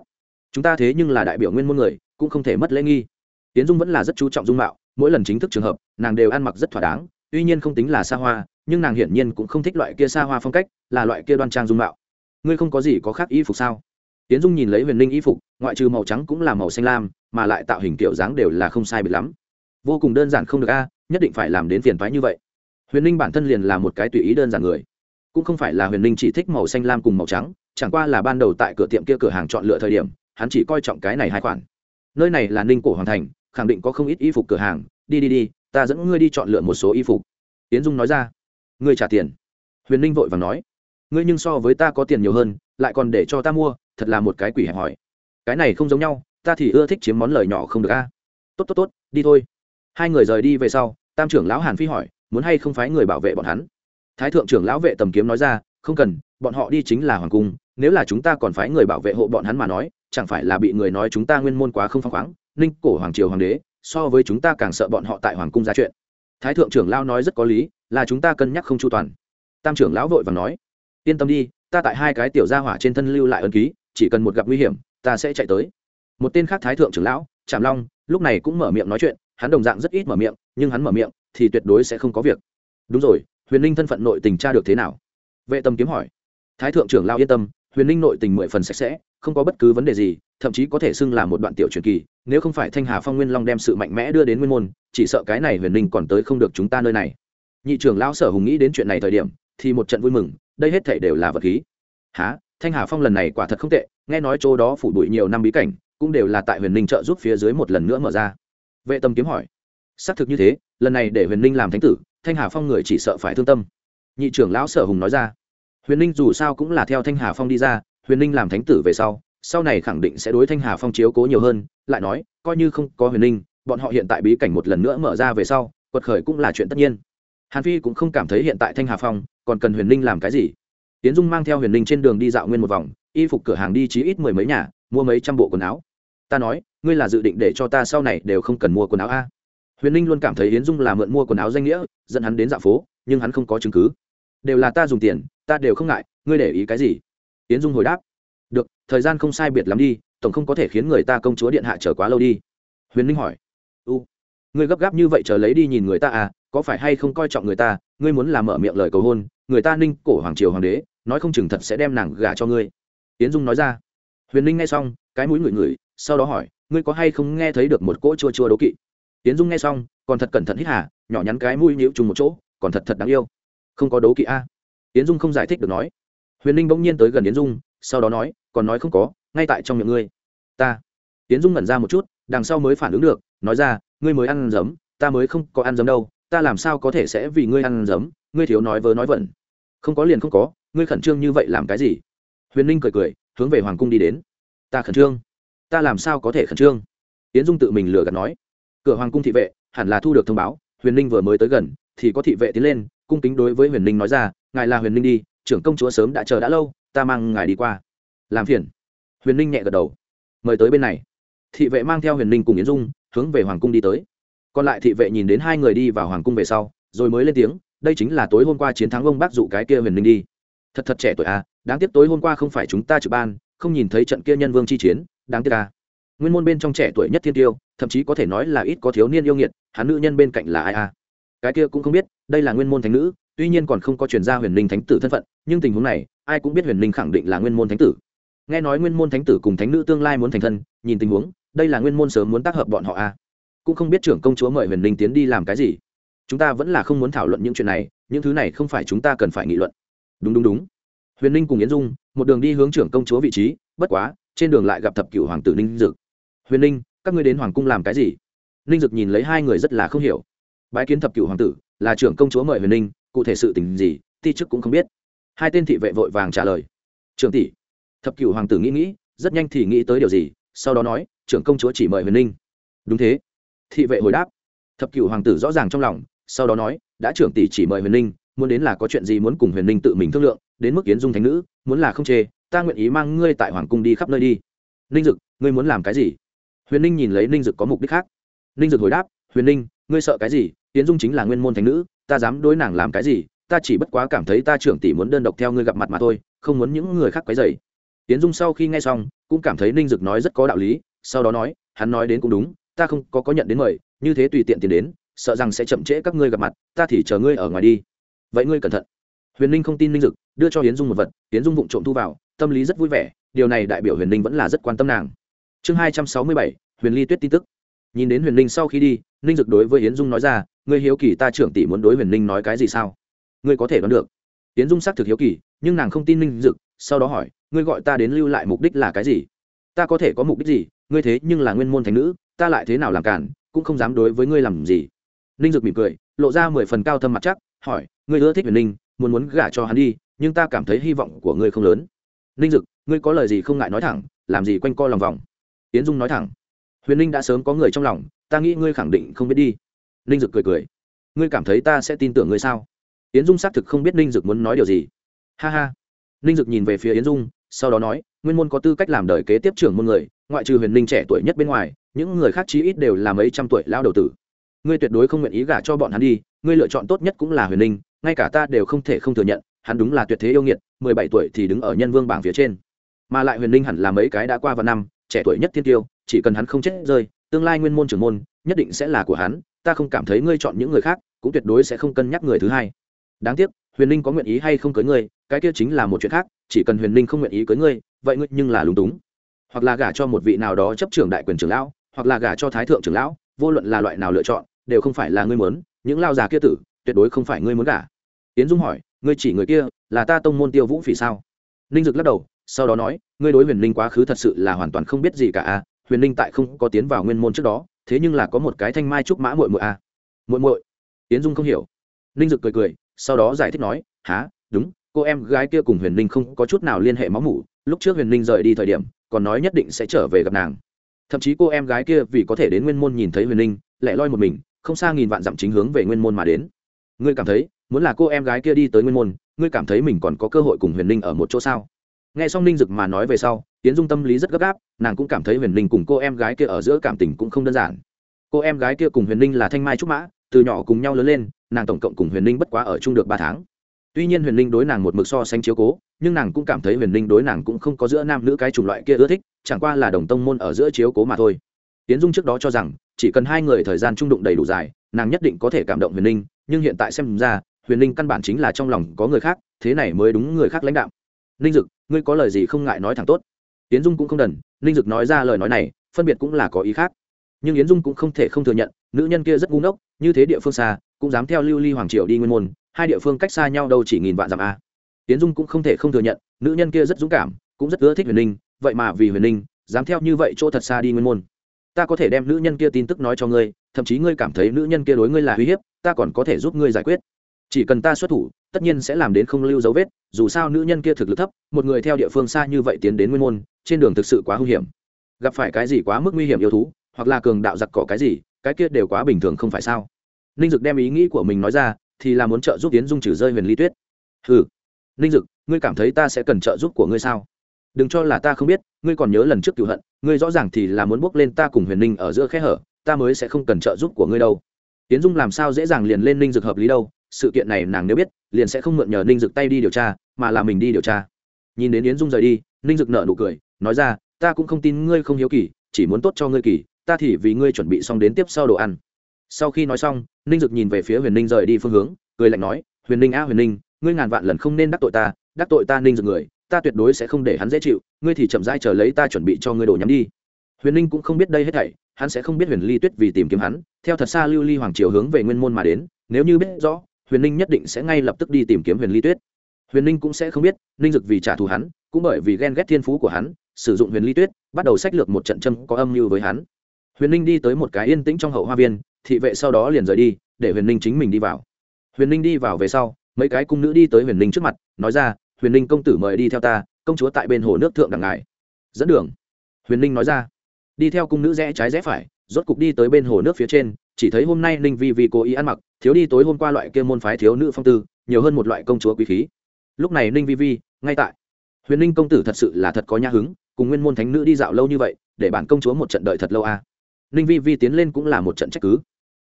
A: chúng ta thế nhưng là đại biểu nguyên môn người, cũng không thể mất lễ nghi. Tiến dung vẫn là rất chú trọng dung mạo, mỗi lần chính thức trường hợp, nàng đều ăn mặc rất thỏa đáng, tuy nhiên không tính là xa hoa, nhưng nàng hiển nhiên cũng không thích loại kia xa hoa phong cách, là loại kia đoan trang dung mạo. Ngươi không có gì có khác y phục sao? Tiến dung nhìn lấy huyền ninh y phục, ngoại trừ màu trắng cũng là màu xanh lam, mà lại tạo hình kiểu dáng đều là không sai biệt lắm. Vô cùng đơn giản không được a à, nhất định phải làm đến phiền phái như vậy. Huyền ninh bản thân liền là một cái tùy ý đơn giản người. Cũng không phải là huyền ninh chỉ thích màu xanh lam cùng màu trắng, chẳng qua là ban đầu tại cửa tiệm kia cửa hàng chọn lựa thời điểm hắn chỉ coi trọng cái này hai khoản. Nơi này là ninh cổ hoàng thành, khẳng định có không ít y phục cửa hàng. Đi đi đi, ta dẫn ngươi đi chọn lựa một số y phục. Tiến dung nói ra. Ngươi trả tiền. Huyền ninh vội và nói. Ngươi nhưng so với ta có tiền nhiều hơn, lại còn để cho ta mua, thật là một cái quỷ hẹp hỏi cái này không giống nhau, ta thì ưa thích chiếm món lời nhỏ không được a. Tốt tốt tốt, đi thôi. Hai người rời đi về sau, tam trưởng lão hàn phi hỏi, muốn hay không phái người bảo vệ bọn hắn? Thái thượng trưởng lão vệ tầm kiếm nói ra, không cần, bọn họ đi chính là hoàng cung, nếu là chúng ta còn phái người bảo vệ hộ bọn hắn mà nói chẳng phải là bị người nói chúng ta nguyên môn quá không phăng khoáng, ninh cổ hoàng triều hoàng đế, so với chúng ta càng sợ bọn họ tại hoàng cung ra chuyện. Thái thượng trưởng lão nói rất có lý, là chúng ta cân nhắc không chu toàn. Tam trưởng lão vội và nói, yên tâm đi, ta tại hai cái tiểu gia hỏa trên thân lưu lại ân ký, chỉ cần một gặp nguy hiểm, ta sẽ chạy tới. Một tên khác thái thượng trưởng lão, trạm long, lúc này cũng mở miệng nói chuyện, hắn đồng dạng rất ít mở miệng, nhưng hắn mở miệng thì tuyệt đối sẽ không có việc. Đúng rồi, huyền ninh thân phận nội tình tra được thế nào? Vệ tâm kiếm hỏi. Thái thượng trưởng lao yên tâm, huyền ninh nội tình mười phần sạch sẽ không có bất cứ vấn đề gì, thậm chí có thể xưng là một đoạn tiểu truyền kỳ, nếu không phải thanh hà phong nguyên long đem sự mạnh mẽ đưa đến nguyên môn, chỉ sợ cái này huyền ninh còn tới không được chúng ta nơi này. Nhị trưởng lão sở hùng nghĩ đến chuyện này thời điểm, thì một trận vui mừng, đây hết thể đều là vật khí. Há thanh hà phong lần này quả thật không tệ, nghe nói chỗ đó phủ bụi nhiều năm bí cảnh, cũng đều là tại huyền ninh trợ giúp phía dưới một lần nữa mở ra. Vệ tâm kiếm hỏi. Xác thực như thế, lần này để huyền ninh làm thánh tử, thanh hà phong người chỉ sợ phải thương tâm. Nhị trưởng lão sở hùng nói ra. Huyền ninh dù sao cũng là theo thanh hà phong đi ra huyền ninh làm thánh tử về sau sau này khẳng định sẽ đối thanh hà phong chiếu cố nhiều hơn, lại nói, coi như không có huyền ninh, bọn họ hiện tại bí cảnh một lần nữa mở ra về sau, quật khởi cũng là chuyện tất nhiên. Hàn phi cũng không cảm thấy hiện tại thanh hà phong, còn cần huyền ninh làm cái gì. Tiến dung mang theo huyền ninh trên đường đi dạo nguyên một vòng, y phục cửa hàng đi chí ít mười mấy nhà, mua mấy trăm bộ quần áo. Ta nói, ngươi là dự định để cho ta sau này đều không cần mua quần áo a? Huyền ninh luôn cảm thấy yến dung là mượn mua quần áo danh nghĩa, dẫn hắn đến dạo phố, nhưng hắn không có chứng cứ. Đều là ta dùng tiền, ta đều không ngại, ngươi để ý cái gì? Yến dung hồi đáp, được, thời gian không sai biệt lắm đi, tổng không có thể khiến người ta công chúa điện hạ chờ quá lâu đi. Huyền ninh hỏi, u, ngươi gấp gáp như vậy chờ lấy đi nhìn người ta à có phải hay không coi trọng người ta? Ngươi muốn làm mở miệng lời cầu hôn, người ta ninh cổ hoàng triều hoàng đế, nói không chừng thật sẽ đem nàng gả cho ngươi. Yến dung nói ra, huyền ninh nghe xong, cái mũi ngửi ngửi, sau đó hỏi, ngươi có hay không nghe thấy được một cỗ chua chua đố kỵ? Tiến dung nghe xong, còn thật cẩn thận hít hà, nhỏ nhắn cái mũi nhịu trùng một chỗ, còn thật thật đáng yêu, không có đố kỵ a. À. tiến dung không giải thích được nói huyền ninh bỗng nhiên tới gần Yến dung, sau đó nói, còn nói không có, ngay tại trong miệng ngươi. Ta? Yến dung ngẩn ra một chút, đằng sau mới phản ứng được, nói ra, ngươi mới ăn giấm, ta mới không có ăn giấm đâu, ta làm sao có thể sẽ vì ngươi ăn giấm, ngươi thiếu nói vớ nói vẩn. Không có liền không có, ngươi khẩn trương như vậy làm cái gì? Huyền ninh cười cười, hướng về hoàng cung đi đến. Ta khẩn trương? Ta làm sao có thể khẩn trương? Yến dung tự mình lừa gạt nói. Cửa hoàng cung thị vệ hẳn là thu được thông báo, huyền ninh vừa mới tới gần, thì có thị vệ tiến lên, cung kính đối với huyền ninh nói ra, ngài là huyền ninh đi trưởng công chúa sớm đã chờ đã lâu, ta mang ngài đi qua. Làm phiền. Huyền ninh nhẹ gật đầu. Mời tới bên này. Thị vệ mang theo huyền ninh cùng yến dung, hướng về hoàng cung đi tới. Còn lại thị vệ nhìn đến hai người đi vào hoàng cung về sau, rồi mới lên tiếng, đây chính là tối hôm qua chiến thắng ông bác dụ cái kia huyền ninh đi. Thật thật trẻ tuổi à đáng tiếc tối hôm qua không phải chúng ta trực ban, không nhìn thấy trận kia nhân vương chi chiến, đáng tiếc à. Nguyên môn bên trong trẻ tuổi nhất thiên tiêu, thậm chí có thể nói là ít có thiếu niên yêu nghiệt, hắn nữ nhân bên cạnh là ai à? cái kia cũng không biết, đây là nguyên môn thánh nữ tuy nhiên còn không có chuyển gia huyền linh thánh tử thân phận, nhưng tình huống này, ai cũng biết huyền linh khẳng định là nguyên môn thánh tử. Nghe nói nguyên môn thánh tử cùng thánh nữ tương lai muốn thành thân, nhìn tình huống, đây là nguyên môn sớm muốn tác hợp bọn họ a cũng không biết trưởng công chúa mời huyền linh tiến đi làm cái gì. Chúng ta vẫn là không muốn thảo luận những chuyện này, những thứ này không phải chúng ta cần phải nghị luận. Đúng đúng đúng. Huyền linh cùng yến dung, một đường đi hướng trưởng công chúa vị trí, bất quá, trên đường lại gặp thập cửu hoàng tử ninh dực. Huyền ninh các ngươi đến hoàng cung làm cái gì? Ninh dực nhìn lấy hai người rất là không hiểu. Bái kiến thập cựu hoàng tử, là trưởng công chúa mời huyền ninh cụ thể sự tình gì, ti chức cũng không biết. Hai tên thị vệ vội vàng trả lời. Trưởng tỷ. Thập cửu hoàng tử nghĩ nghĩ, rất nhanh thì nghĩ tới điều gì, sau đó nói, trưởng công chúa chỉ mời huyền ninh. Đúng thế. Thị vệ hồi đáp. Thập cửu hoàng tử rõ ràng trong lòng, sau đó nói, đã trưởng tỷ chỉ mời huyền ninh, muốn đến là có chuyện gì muốn cùng huyền ninh tự mình thương lượng, đến mức kiến dung thánh nữ, muốn là không chê, ta nguyện ý mang ngươi tại hoàng cung đi khắp nơi đi. Ninh dực, ngươi muốn làm cái gì? Huyền ninh nhìn lấy ninh dực có mục đích khác. Ninh dực hồi đáp, huyền ninh ngươi sợ cái gì tiến dung chính là nguyên môn thánh nữ, ta dám đối nàng làm cái gì, ta chỉ bất quá cảm thấy ta trưởng tỷ muốn đơn độc theo ngươi gặp mặt mà thôi, không muốn những người khác quấy dày tiến dung sau khi nghe xong, cũng cảm thấy ninh dực nói rất có đạo lý, sau đó nói, hắn nói đến cũng đúng, ta không có có nhận đến mời, như thế tùy tiện tiền đến, sợ rằng sẽ chậm trễ các ngươi gặp mặt, ta thì chờ ngươi ở ngoài đi. Vậy ngươi cẩn thận. Huyền ninh không tin ninh dực, đưa cho hiến dung một vật hiến dung vụng trộm thu vào, tâm lý rất vui vẻ, điều này đại biểu huyền ninh vẫn là rất quan tâm nàng. Chương hai trăm sáu mươi bảy, huyền ly tuyết tin tức nhìn đến huyền ninh sau khi đi, ninh dực đối với yến dung nói ra, ngươi hiếu kỳ ta trưởng tỷ muốn đối huyền ninh nói cái gì sao? Ngươi có thể đoán được. Yến dung xác thực hiếu kỳ, nhưng nàng không tin ninh dực, sau đó hỏi, ngươi gọi ta đến lưu lại mục đích là cái gì? Ta có thể có mục đích gì? Ngươi thế nhưng là nguyên môn thành nữ, ta lại thế nào làm cản, cũng không dám đối với ngươi làm gì. Ninh dực mỉm cười, lộ ra mười phần cao thâm mặt chắc, hỏi, ngươi ưa thích huyền ninh muốn muốn gả cho hắn đi, nhưng ta cảm thấy hy vọng của ngươi không lớn. Ninh dực, ngươi có lời gì không ngại nói thẳng, làm gì quanh co lòng vòng? Yến dung nói thẳng huyền ninh đã sớm có người trong lòng, ta nghĩ ngươi khẳng định không biết đi. Ninh dực cười cười. Ngươi cảm thấy ta sẽ tin tưởng ngươi sao? Yến dung xác thực không biết ninh dực muốn nói điều gì. Ha ha. Ninh dực nhìn về phía yến dung, sau đó nói, nguyên môn có tư cách làm đời kế tiếp trưởng môn người, ngoại trừ huyền ninh trẻ tuổi nhất bên ngoài, những người khác chí ít đều là mấy trăm tuổi lao đầu tử. Ngươi tuyệt đối không nguyện ý gả cho bọn hắn đi, ngươi lựa chọn tốt nhất cũng là huyền ninh, ngay cả ta đều không thể không thừa nhận, hắn đúng là tuyệt thế yêu nghiệt, mười bảy tuổi thì đứng ở nhân vương bảng phía trên. Mà lại huyền ninh hẳn là mấy cái đã qua vào năm, trẻ tuổi nhất thiên tiêu chỉ cần hắn không chết rơi, tương lai nguyên môn trưởng môn, nhất định sẽ là của hắn, ta không cảm thấy ngươi chọn những người khác, cũng tuyệt đối sẽ không cân nhắc người thứ hai. Đáng tiếc, huyền ninh có nguyện ý hay không cưới ngươi, cái kia chính là một chuyện khác, chỉ cần huyền ninh không nguyện ý cưới ngươi, vậy ngươi nhưng là lúng túng. Hoặc là gả cho một vị nào đó chấp trưởng đại quyền trưởng lão, hoặc là gả cho thái thượng trưởng lão, vô luận là loại nào lựa chọn, đều không phải là ngươi muốn, những lao già kia tử, tuyệt đối không phải ngươi muốn gả. Tiến dung hỏi, ngươi chỉ người kia, là ta tông môn tiêu vũ phỉ sao? Ninh dực lắc đầu, sau đó nói, ngươi đối huyền ninh quá khứ thật sự là hoàn toàn không biết gì cả a huyền ninh tại không có tiến vào nguyên môn trước đó, thế nhưng là có một cái thanh mai trúc mã muội muội a muội muội. Tiến dung không hiểu. Ninh dực cười cười, sau đó giải thích nói há đúng, cô em gái kia cùng huyền ninh không có chút nào liên hệ máu mủ, lúc trước huyền ninh rời đi thời điểm, còn nói nhất định sẽ trở về gặp nàng. Thậm chí cô em gái kia vì có thể đến nguyên môn nhìn thấy huyền ninh lại loi một mình, không xa nghìn vạn dặm chính hướng về nguyên môn mà đến. Ngươi cảm thấy, muốn là cô em gái kia đi tới nguyên môn, ngươi cảm thấy mình còn có cơ hội cùng huyền ninh ở một chỗ sao? Nghe xong ninh dực mà nói về sau tiến dung tâm lý rất gấp gáp, nàng cũng cảm thấy huyền ninh cùng cô em gái kia ở giữa cảm tình cũng không đơn giản. Cô em gái kia cùng huyền ninh là thanh mai trúc mã, từ nhỏ cùng nhau lớn lên, nàng tổng cộng cùng huyền ninh bất quá ở chung được ba tháng. Tuy nhiên huyền ninh đối nàng một mực so sánh chiếu cố, nhưng nàng cũng cảm thấy huyền ninh đối nàng cũng không có giữa nam nữ cái chủng loại kia ưa thích, chẳng qua là đồng tông môn ở giữa chiếu cố mà thôi. Tiến dung trước đó cho rằng, chỉ cần hai người thời gian trung đụng đầy đủ dài, nàng nhất định có thể cảm động huyền ninh, nhưng hiện tại xem ra, huyền ninh căn bản chính là trong lòng có người khác, thế này mới đúng người khác lãnh đạo. Ninh dực, ngươi có lời gì không ngại nói thẳng tốt? Yến dung cũng không đần, ninh dực nói ra lời nói này, phân biệt cũng là có ý khác. Nhưng yến dung cũng không thể không thừa nhận, nữ nhân kia rất ngu ngốc, như thế địa phương xa, cũng dám theo lưu ly hoàng triều đi nguyên môn, hai địa phương cách xa nhau đâu chỉ nghìn vạn dặm a yến dung cũng không thể không thừa nhận, nữ nhân kia rất dũng cảm, cũng rất ưa thích huyền ninh vậy mà vì huyền ninh dám theo như vậy chỗ thật xa đi nguyên môn. Ta có thể đem nữ nhân kia tin tức nói cho ngươi, thậm chí ngươi cảm thấy nữ nhân kia đối ngươi là uy hiếp, ta còn có thể giúp ngươi giải quyết chỉ cần ta xuất thủ, tất nhiên sẽ làm đến không lưu dấu vết, dù sao nữ nhân kia thực lực thấp, một người theo địa phương xa như vậy tiến đến nguyên môn, trên đường thực sự quá hung hiểm. Gặp phải cái gì quá mức nguy hiểm yêu thú, hoặc là cường đạo giặc cỏ cái gì, cái kia đều quá bình thường không phải sao? Ninh dực đem ý nghĩ của mình nói ra, thì là muốn trợ giúp tiến dung trừ rơi huyền ly tuyết. Ừ ninh dực, ngươi cảm thấy ta sẽ cần trợ giúp của ngươi sao? Đừng cho là ta không biết, ngươi còn nhớ lần trước cựu hận, ngươi rõ ràng thì là muốn bước lên ta cùng huyền ninh ở giữa khe hở, ta mới sẽ không cần trợ giúp của ngươi đâu. Tiến dung làm sao dễ dàng liền lên ninh dực hợp lý đâu sự kiện này nàng nếu biết, liền sẽ không mượn nhờ ninh dực tay đi điều tra, mà là mình đi điều tra. Nhìn đến yến dung rời đi, ninh dực nợ nụ cười, nói ra, ta cũng không tin ngươi không hiếu kỳ, chỉ muốn tốt cho ngươi kỳ, ta thì vì ngươi chuẩn bị xong đến tiếp sau đồ ăn. Sau khi nói xong, ninh dực nhìn về phía huyền ninh rời đi phương hướng, cười lạnh nói, huyền ninh a, huyền ninh, ngươi ngàn vạn lần không nên đắc tội ta, đắc tội ta ninh dực người, ta tuyệt đối sẽ không để hắn dễ chịu, ngươi thì chậm rãi chờ lấy ta chuẩn bị cho ngươi đồ nhắm đi. Huyền ninh cũng không biết đây hết thảy, hắn sẽ không biết huyền ly tuyết vì tìm kiếm hắn, theo thật xa lưu ly hoàng triều hướng về nguyên môn mà đến, nếu như biết rõ huyền ninh nhất định sẽ ngay lập tức đi tìm kiếm huyền ly tuyết. Huyền ninh cũng sẽ không biết, ninh dực vì trả thù hắn, cũng bởi vì ghen ghét thiên phú của hắn, sử dụng huyền ly tuyết, bắt đầu sách lược một trận châm có âm mưu với hắn. Huyền ninh đi tới một cái yên tĩnh trong hậu hoa viên, thị vệ sau đó liền rời đi, để huyền ninh chính mình đi vào. Huyền ninh đi vào về sau, mấy cái cung nữ đi tới huyền ninh trước mặt, nói ra, huyền ninh công tử mời đi theo ta, công chúa tại bên hồ nước thượng đằng ngài. Dẫn đường. Huyền ninh nói ra. Đi theo cung nữ rẽ trái rẽ phải, rốt cục đi tới bên hồ nước phía trên chỉ thấy hôm nay ninh vi Vi cố ý ăn mặc, thiếu đi tối hôm qua loại kia môn phái thiếu nữ phong tư, nhiều hơn một loại công chúa quý khí. Lúc này ninh vi vi, ngay tại. Huyền ninh công tử thật sự là thật có nhã hứng, cùng nguyên môn thánh nữ đi dạo lâu như vậy, để bản công chúa một trận đợi thật lâu à. ninh vi vi tiến lên cũng là một trận trách cứ.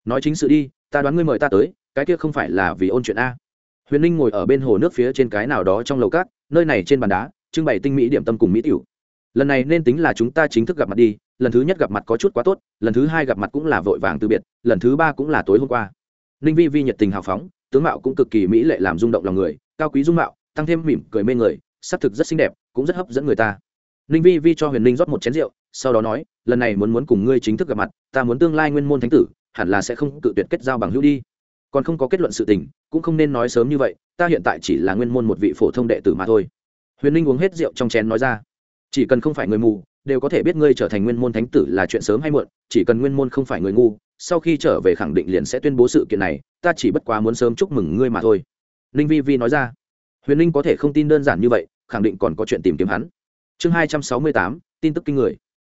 A: Nói chính sự đi, ta đoán ngươi mời ta tới, cái kia không phải là vì ôn chuyện a. Huyền ninh ngồi ở bên hồ nước phía trên cái nào đó trong lầu cát, nơi này trên bàn đá, trưng bày tinh mỹ điểm tâm cùng mỹ tiểu lần này nên tính là chúng ta chính thức gặp mặt đi, lần thứ nhất gặp mặt có chút quá tốt, lần thứ hai gặp mặt cũng là vội vàng từ biệt, lần thứ ba cũng là tối hôm qua. Ninh vi vi nhiệt tình hào phóng, tướng mạo cũng cực kỳ mỹ lệ làm rung động lòng người, cao quý dung mạo, tăng thêm mỉm cười mê người, sắc thực rất xinh đẹp, cũng rất hấp dẫn người ta. Ninh vi vi cho huyền ninh rót một chén rượu, sau đó nói, lần này muốn muốn cùng ngươi chính thức gặp mặt, ta muốn tương lai nguyên môn thánh tử, hẳn là sẽ không tự tuyệt kết giao bằng hữu đi. Còn không có kết luận sự tình, cũng không nên nói sớm như vậy, ta hiện tại chỉ là nguyên môn một vị phổ thông đệ tử mà thôi. Huyền ninh uống hết rượu trong chén nói ra chỉ cần không phải người mù, đều có thể biết ngươi trở thành nguyên môn thánh tử là chuyện sớm hay muộn, chỉ cần nguyên môn không phải người ngu, sau khi trở về khẳng định liền sẽ tuyên bố sự kiện này, ta chỉ bất quá muốn sớm chúc mừng ngươi mà thôi. Ninh vi vi nói ra. Huyền ninh có thể không tin đơn giản như vậy, khẳng định còn có chuyện tìm kiếm hắn. Chương hai trăm sáu mươi tám, tin tức kinh người.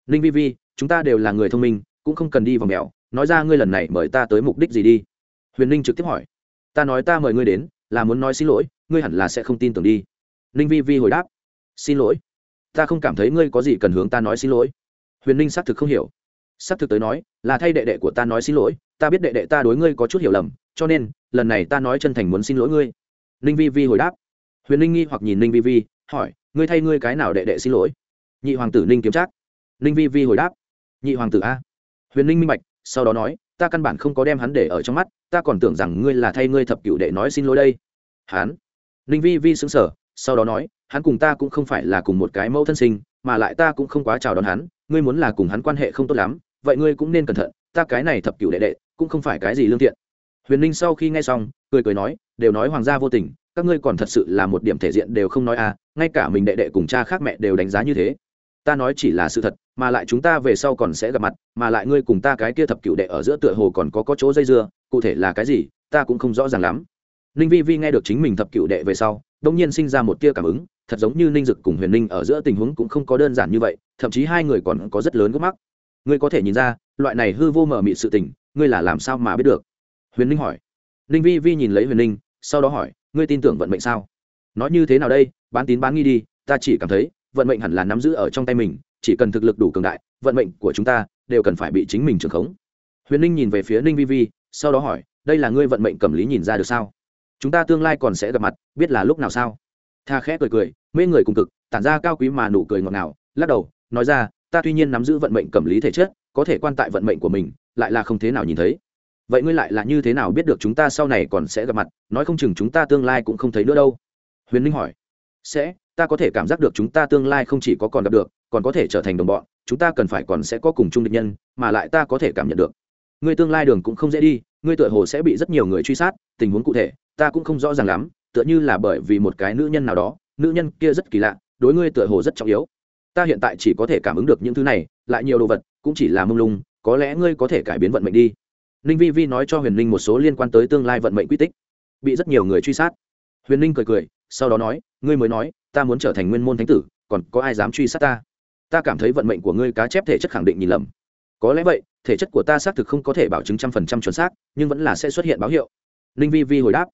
A: Ninh vi vi, chúng ta đều là người thông minh, cũng không cần đi vào mèo, nói ra ngươi lần này mời ta tới mục đích gì đi. Huyền ninh trực tiếp hỏi. Ta nói ta mời ngươi đến, là muốn nói xin lỗi, ngươi hẳn là sẽ không tin tưởng đi. Ninh vi vi hồi đáp. Xin lỗi ta không cảm thấy ngươi có gì cần hướng ta nói xin lỗi. Huyền ninh xác thực không hiểu. Xác thực tới nói, là thay đệ đệ của ta nói xin lỗi, ta biết đệ đệ ta đối ngươi có chút hiểu lầm, cho nên, lần này ta nói chân thành muốn xin lỗi ngươi. Ninh vi vi hồi đáp. Huyền ninh nghi hoặc nhìn ninh vi vi, hỏi, ngươi thay ngươi cái nào đệ đệ xin lỗi? Nhị hoàng tử ninh kiếm trác. Ninh vi vi hồi đáp. Nhị hoàng tử a. Huyền ninh minh bạch, sau đó nói, ta căn bản không có đem hắn để ở trong mắt, ta còn tưởng rằng ngươi là thay ngươi thập cựu đệ nói xin lỗi đây. Hắn. Ninh vi vi xứng sở sau đó nói hắn cùng ta cũng không phải là cùng một cái mẫu thân sinh, mà lại ta cũng không quá chào đón hắn, ngươi muốn là cùng hắn quan hệ không tốt lắm, vậy ngươi cũng nên cẩn thận, ta cái này thập cựu đệ đệ, cũng không phải cái gì lương thiện. Huyền ninh sau khi nghe xong, cười cười nói, đều nói hoàng gia vô tình, các ngươi còn thật sự là một điểm thể diện đều không nói à ngay cả mình đệ đệ cùng cha khác mẹ đều đánh giá như thế. Ta nói chỉ là sự thật, mà lại chúng ta về sau còn sẽ gặp mặt, mà lại ngươi cùng ta cái kia thập cựu đệ ở giữa tựa hồ còn có có chỗ dây dưa, cụ thể là cái gì, ta cũng không rõ ràng lắm. Ninh vi vi nghe được chính mình thập cựu đệ về sau đông nhiên sinh ra một tia cảm ứng, thật giống như ninh dực cùng huyền ninh ở giữa tình huống cũng không có đơn giản như vậy, thậm chí hai người còn có rất lớn gốc mắc. Ngươi có thể nhìn ra, loại này hư vô mờ mịt sự tình, ngươi là làm sao mà biết được? Huyền ninh hỏi. Ninh vi vi nhìn lấy huyền ninh, sau đó hỏi, ngươi tin tưởng vận mệnh sao? Nói như thế nào đây? Bán tín bán nghi đi, ta chỉ cảm thấy, vận mệnh hẳn là nắm giữ ở trong tay mình, chỉ cần thực lực đủ cường đại, vận mệnh của chúng ta đều cần phải bị chính mình trưởng khống. Huyền ninh nhìn về phía ninh vi vi, sau đó hỏi, đây là ngươi vận mệnh cầm lý nhìn ra được sao? Chúng ta tương lai còn sẽ gặp mặt, biết là lúc nào sao? Tha khẽ cười cười, mê người cùng cực, tản ra cao quý mà nụ cười ngọt ngào, lắc đầu, nói ra, ta tuy nhiên nắm giữ vận mệnh cầm lý thể chất, có thể quan tại vận mệnh của mình, lại là không thế nào nhìn thấy. Vậy ngươi lại là như thế nào biết được chúng ta sau này còn sẽ gặp mặt, nói không chừng chúng ta tương lai cũng không thấy nữa đâu? Huyền ninh hỏi. Sẽ, ta có thể cảm giác được chúng ta tương lai không chỉ có còn gặp được, còn có thể trở thành đồng bọn, chúng ta cần phải còn sẽ có cùng chung định nhân, mà lại ta có thể cảm nhận được. Ngươi tương lai đường cũng không dễ đi ngươi tựa hồ sẽ bị rất nhiều người truy sát, tình huống cụ thể, ta cũng không rõ ràng lắm, tựa như là bởi vì một cái nữ nhân nào đó, nữ nhân kia rất kỳ lạ, đối ngươi tựa hồ rất trọng yếu. Ta hiện tại chỉ có thể cảm ứng được những thứ này, lại nhiều đồ vật, cũng chỉ là mông lung, có lẽ ngươi có thể cải biến vận mệnh đi. Ninh vi vi nói cho huyền ninh một số liên quan tới tương lai vận mệnh quy tích. Bị rất nhiều người truy sát. Huyền ninh cười cười, sau đó nói, ngươi mới nói, ta muốn trở thành nguyên môn thánh tử, còn có ai dám truy sát ta? Ta cảm thấy vận mệnh của ngươi cá chép thể chất khẳng định nhìn lầm. Có lẽ vậy thể chất của ta xác thực không có thể bảo chứng trăm phần trăm chuẩn xác, nhưng vẫn là sẽ xuất hiện báo hiệu. Ninh vi vi hồi đáp,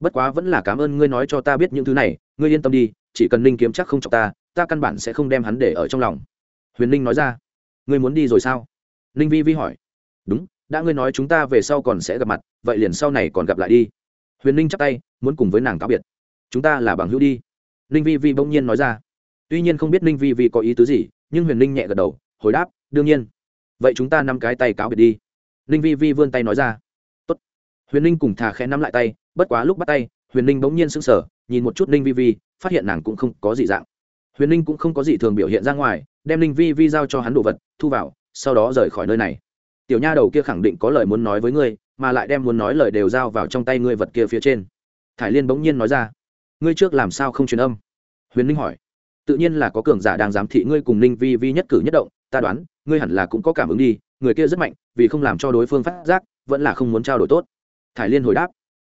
A: bất quá vẫn là cảm ơn ngươi nói cho ta biết những thứ này, ngươi yên tâm đi, chỉ cần ninh kiếm chắc không chọc ta ta căn bản sẽ không đem hắn để ở trong lòng. Huyền ninh nói ra, ngươi muốn đi rồi sao? Ninh vi vi hỏi, đúng, đã ngươi nói chúng ta về sau còn sẽ gặp mặt, vậy liền sau này còn gặp lại đi. Huyền ninh chắp tay, muốn cùng với nàng cáo biệt. Chúng ta là bằng hữu đi. Ninh vi vi bỗng nhiên nói ra, tuy nhiên không biết ninh vi vi có ý tứ gì, nhưng huyền ninh nhẹ gật đầu, hồi đáp, đương nhiên vậy chúng ta năm cái tay cáo biệt đi. Ninh vi vi vươn tay nói ra. Tốt. huyền ninh cùng thà khẽ nắm lại tay, bất quá lúc bắt tay, huyền ninh bỗng nhiên sững sờ, nhìn một chút ninh vi vi, phát hiện nàng cũng không có gì dạng. Huyền ninh cũng không có gì thường biểu hiện ra ngoài, đem ninh vi vi giao cho hắn đồ vật, thu vào, sau đó rời khỏi nơi này. Tiểu nha đầu kia khẳng định có lời muốn nói với ngươi, mà lại đem muốn nói lời đều giao vào trong tay ngươi vật kia phía trên. Thải liên bỗng nhiên nói ra. Ngươi trước làm sao không truyền âm? Huyền ninh hỏi. Tự nhiên là có cường giả đang giám thị ngươi cùng ninh vi vi nhất cử nhất động ta đoán, ngươi hẳn là cũng có cảm ứng đi, người kia rất mạnh, vì không làm cho đối phương phát giác, vẫn là không muốn trao đổi tốt. Thải liên hồi đáp.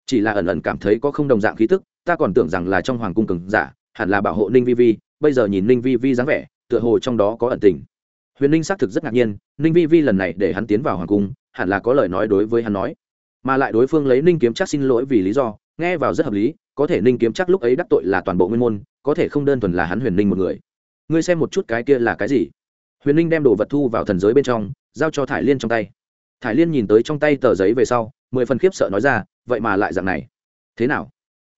A: Chỉ là ẩn ẩn cảm thấy có không đồng dạng khí tức, ta còn tưởng rằng là trong hoàng cung cường giả, hẳn là bảo hộ ninh vi vi, bây giờ nhìn ninh vi vi dáng vẻ, tựa hồ trong đó có ẩn tình. Huyền ninh xác thực rất ngạc nhiên, ninh vi vi lần này để hắn tiến vào hoàng cung, hẳn là có lời nói đối với hắn nói. Mà lại đối phương lấy ninh kiếm chắc xin lỗi vì lý do, nghe vào rất hợp lý, có thể ninh kiếm chắc lúc ấy đắc tội là toàn bộ nguyên môn, có thể không đơn thuần là hắn huyền ninh một người. Ngươi xem một chút cái kia là cái gì? Huyền ninh đem đồ vật thu vào thần giới bên trong, giao cho thải liên trong tay. Thải liên nhìn tới trong tay tờ giấy về sau, mười phần khiếp sợ nói ra, vậy mà lại dạng này. Thế nào?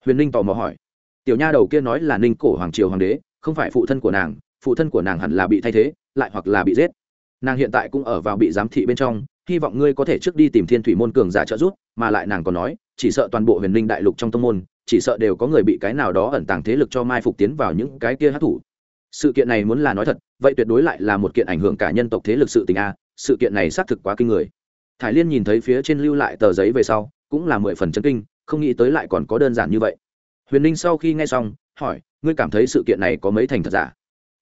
A: Huyền ninh tò mò hỏi. Tiểu nha đầu kia nói là ninh cổ hoàng triều hoàng đế, không phải phụ thân của nàng, phụ thân của nàng hẳn là bị thay thế, lại hoặc là bị giết. Nàng hiện tại cũng ở vào bị giám thị bên trong, hy vọng ngươi có thể trước đi tìm thiên thủy môn cường giả trợ giúp, mà lại nàng còn nói, chỉ sợ toàn bộ huyền ninh đại lục trong tông môn, chỉ sợ đều có người bị cái nào đó ẩn tàng thế lực cho mai phục tiến vào những cái kia hát thủ sự kiện này muốn là nói thật, vậy tuyệt đối lại là một kiện ảnh hưởng cả nhân tộc thế lực sự tình a, sự kiện này xác thực quá kinh người. Thải liên nhìn thấy phía trên lưu lại tờ giấy về sau, cũng là mười phần chân kinh, không nghĩ tới lại còn có đơn giản như vậy. Huyền ninh sau khi nghe xong, hỏi, ngươi cảm thấy sự kiện này có mấy thành thật giả?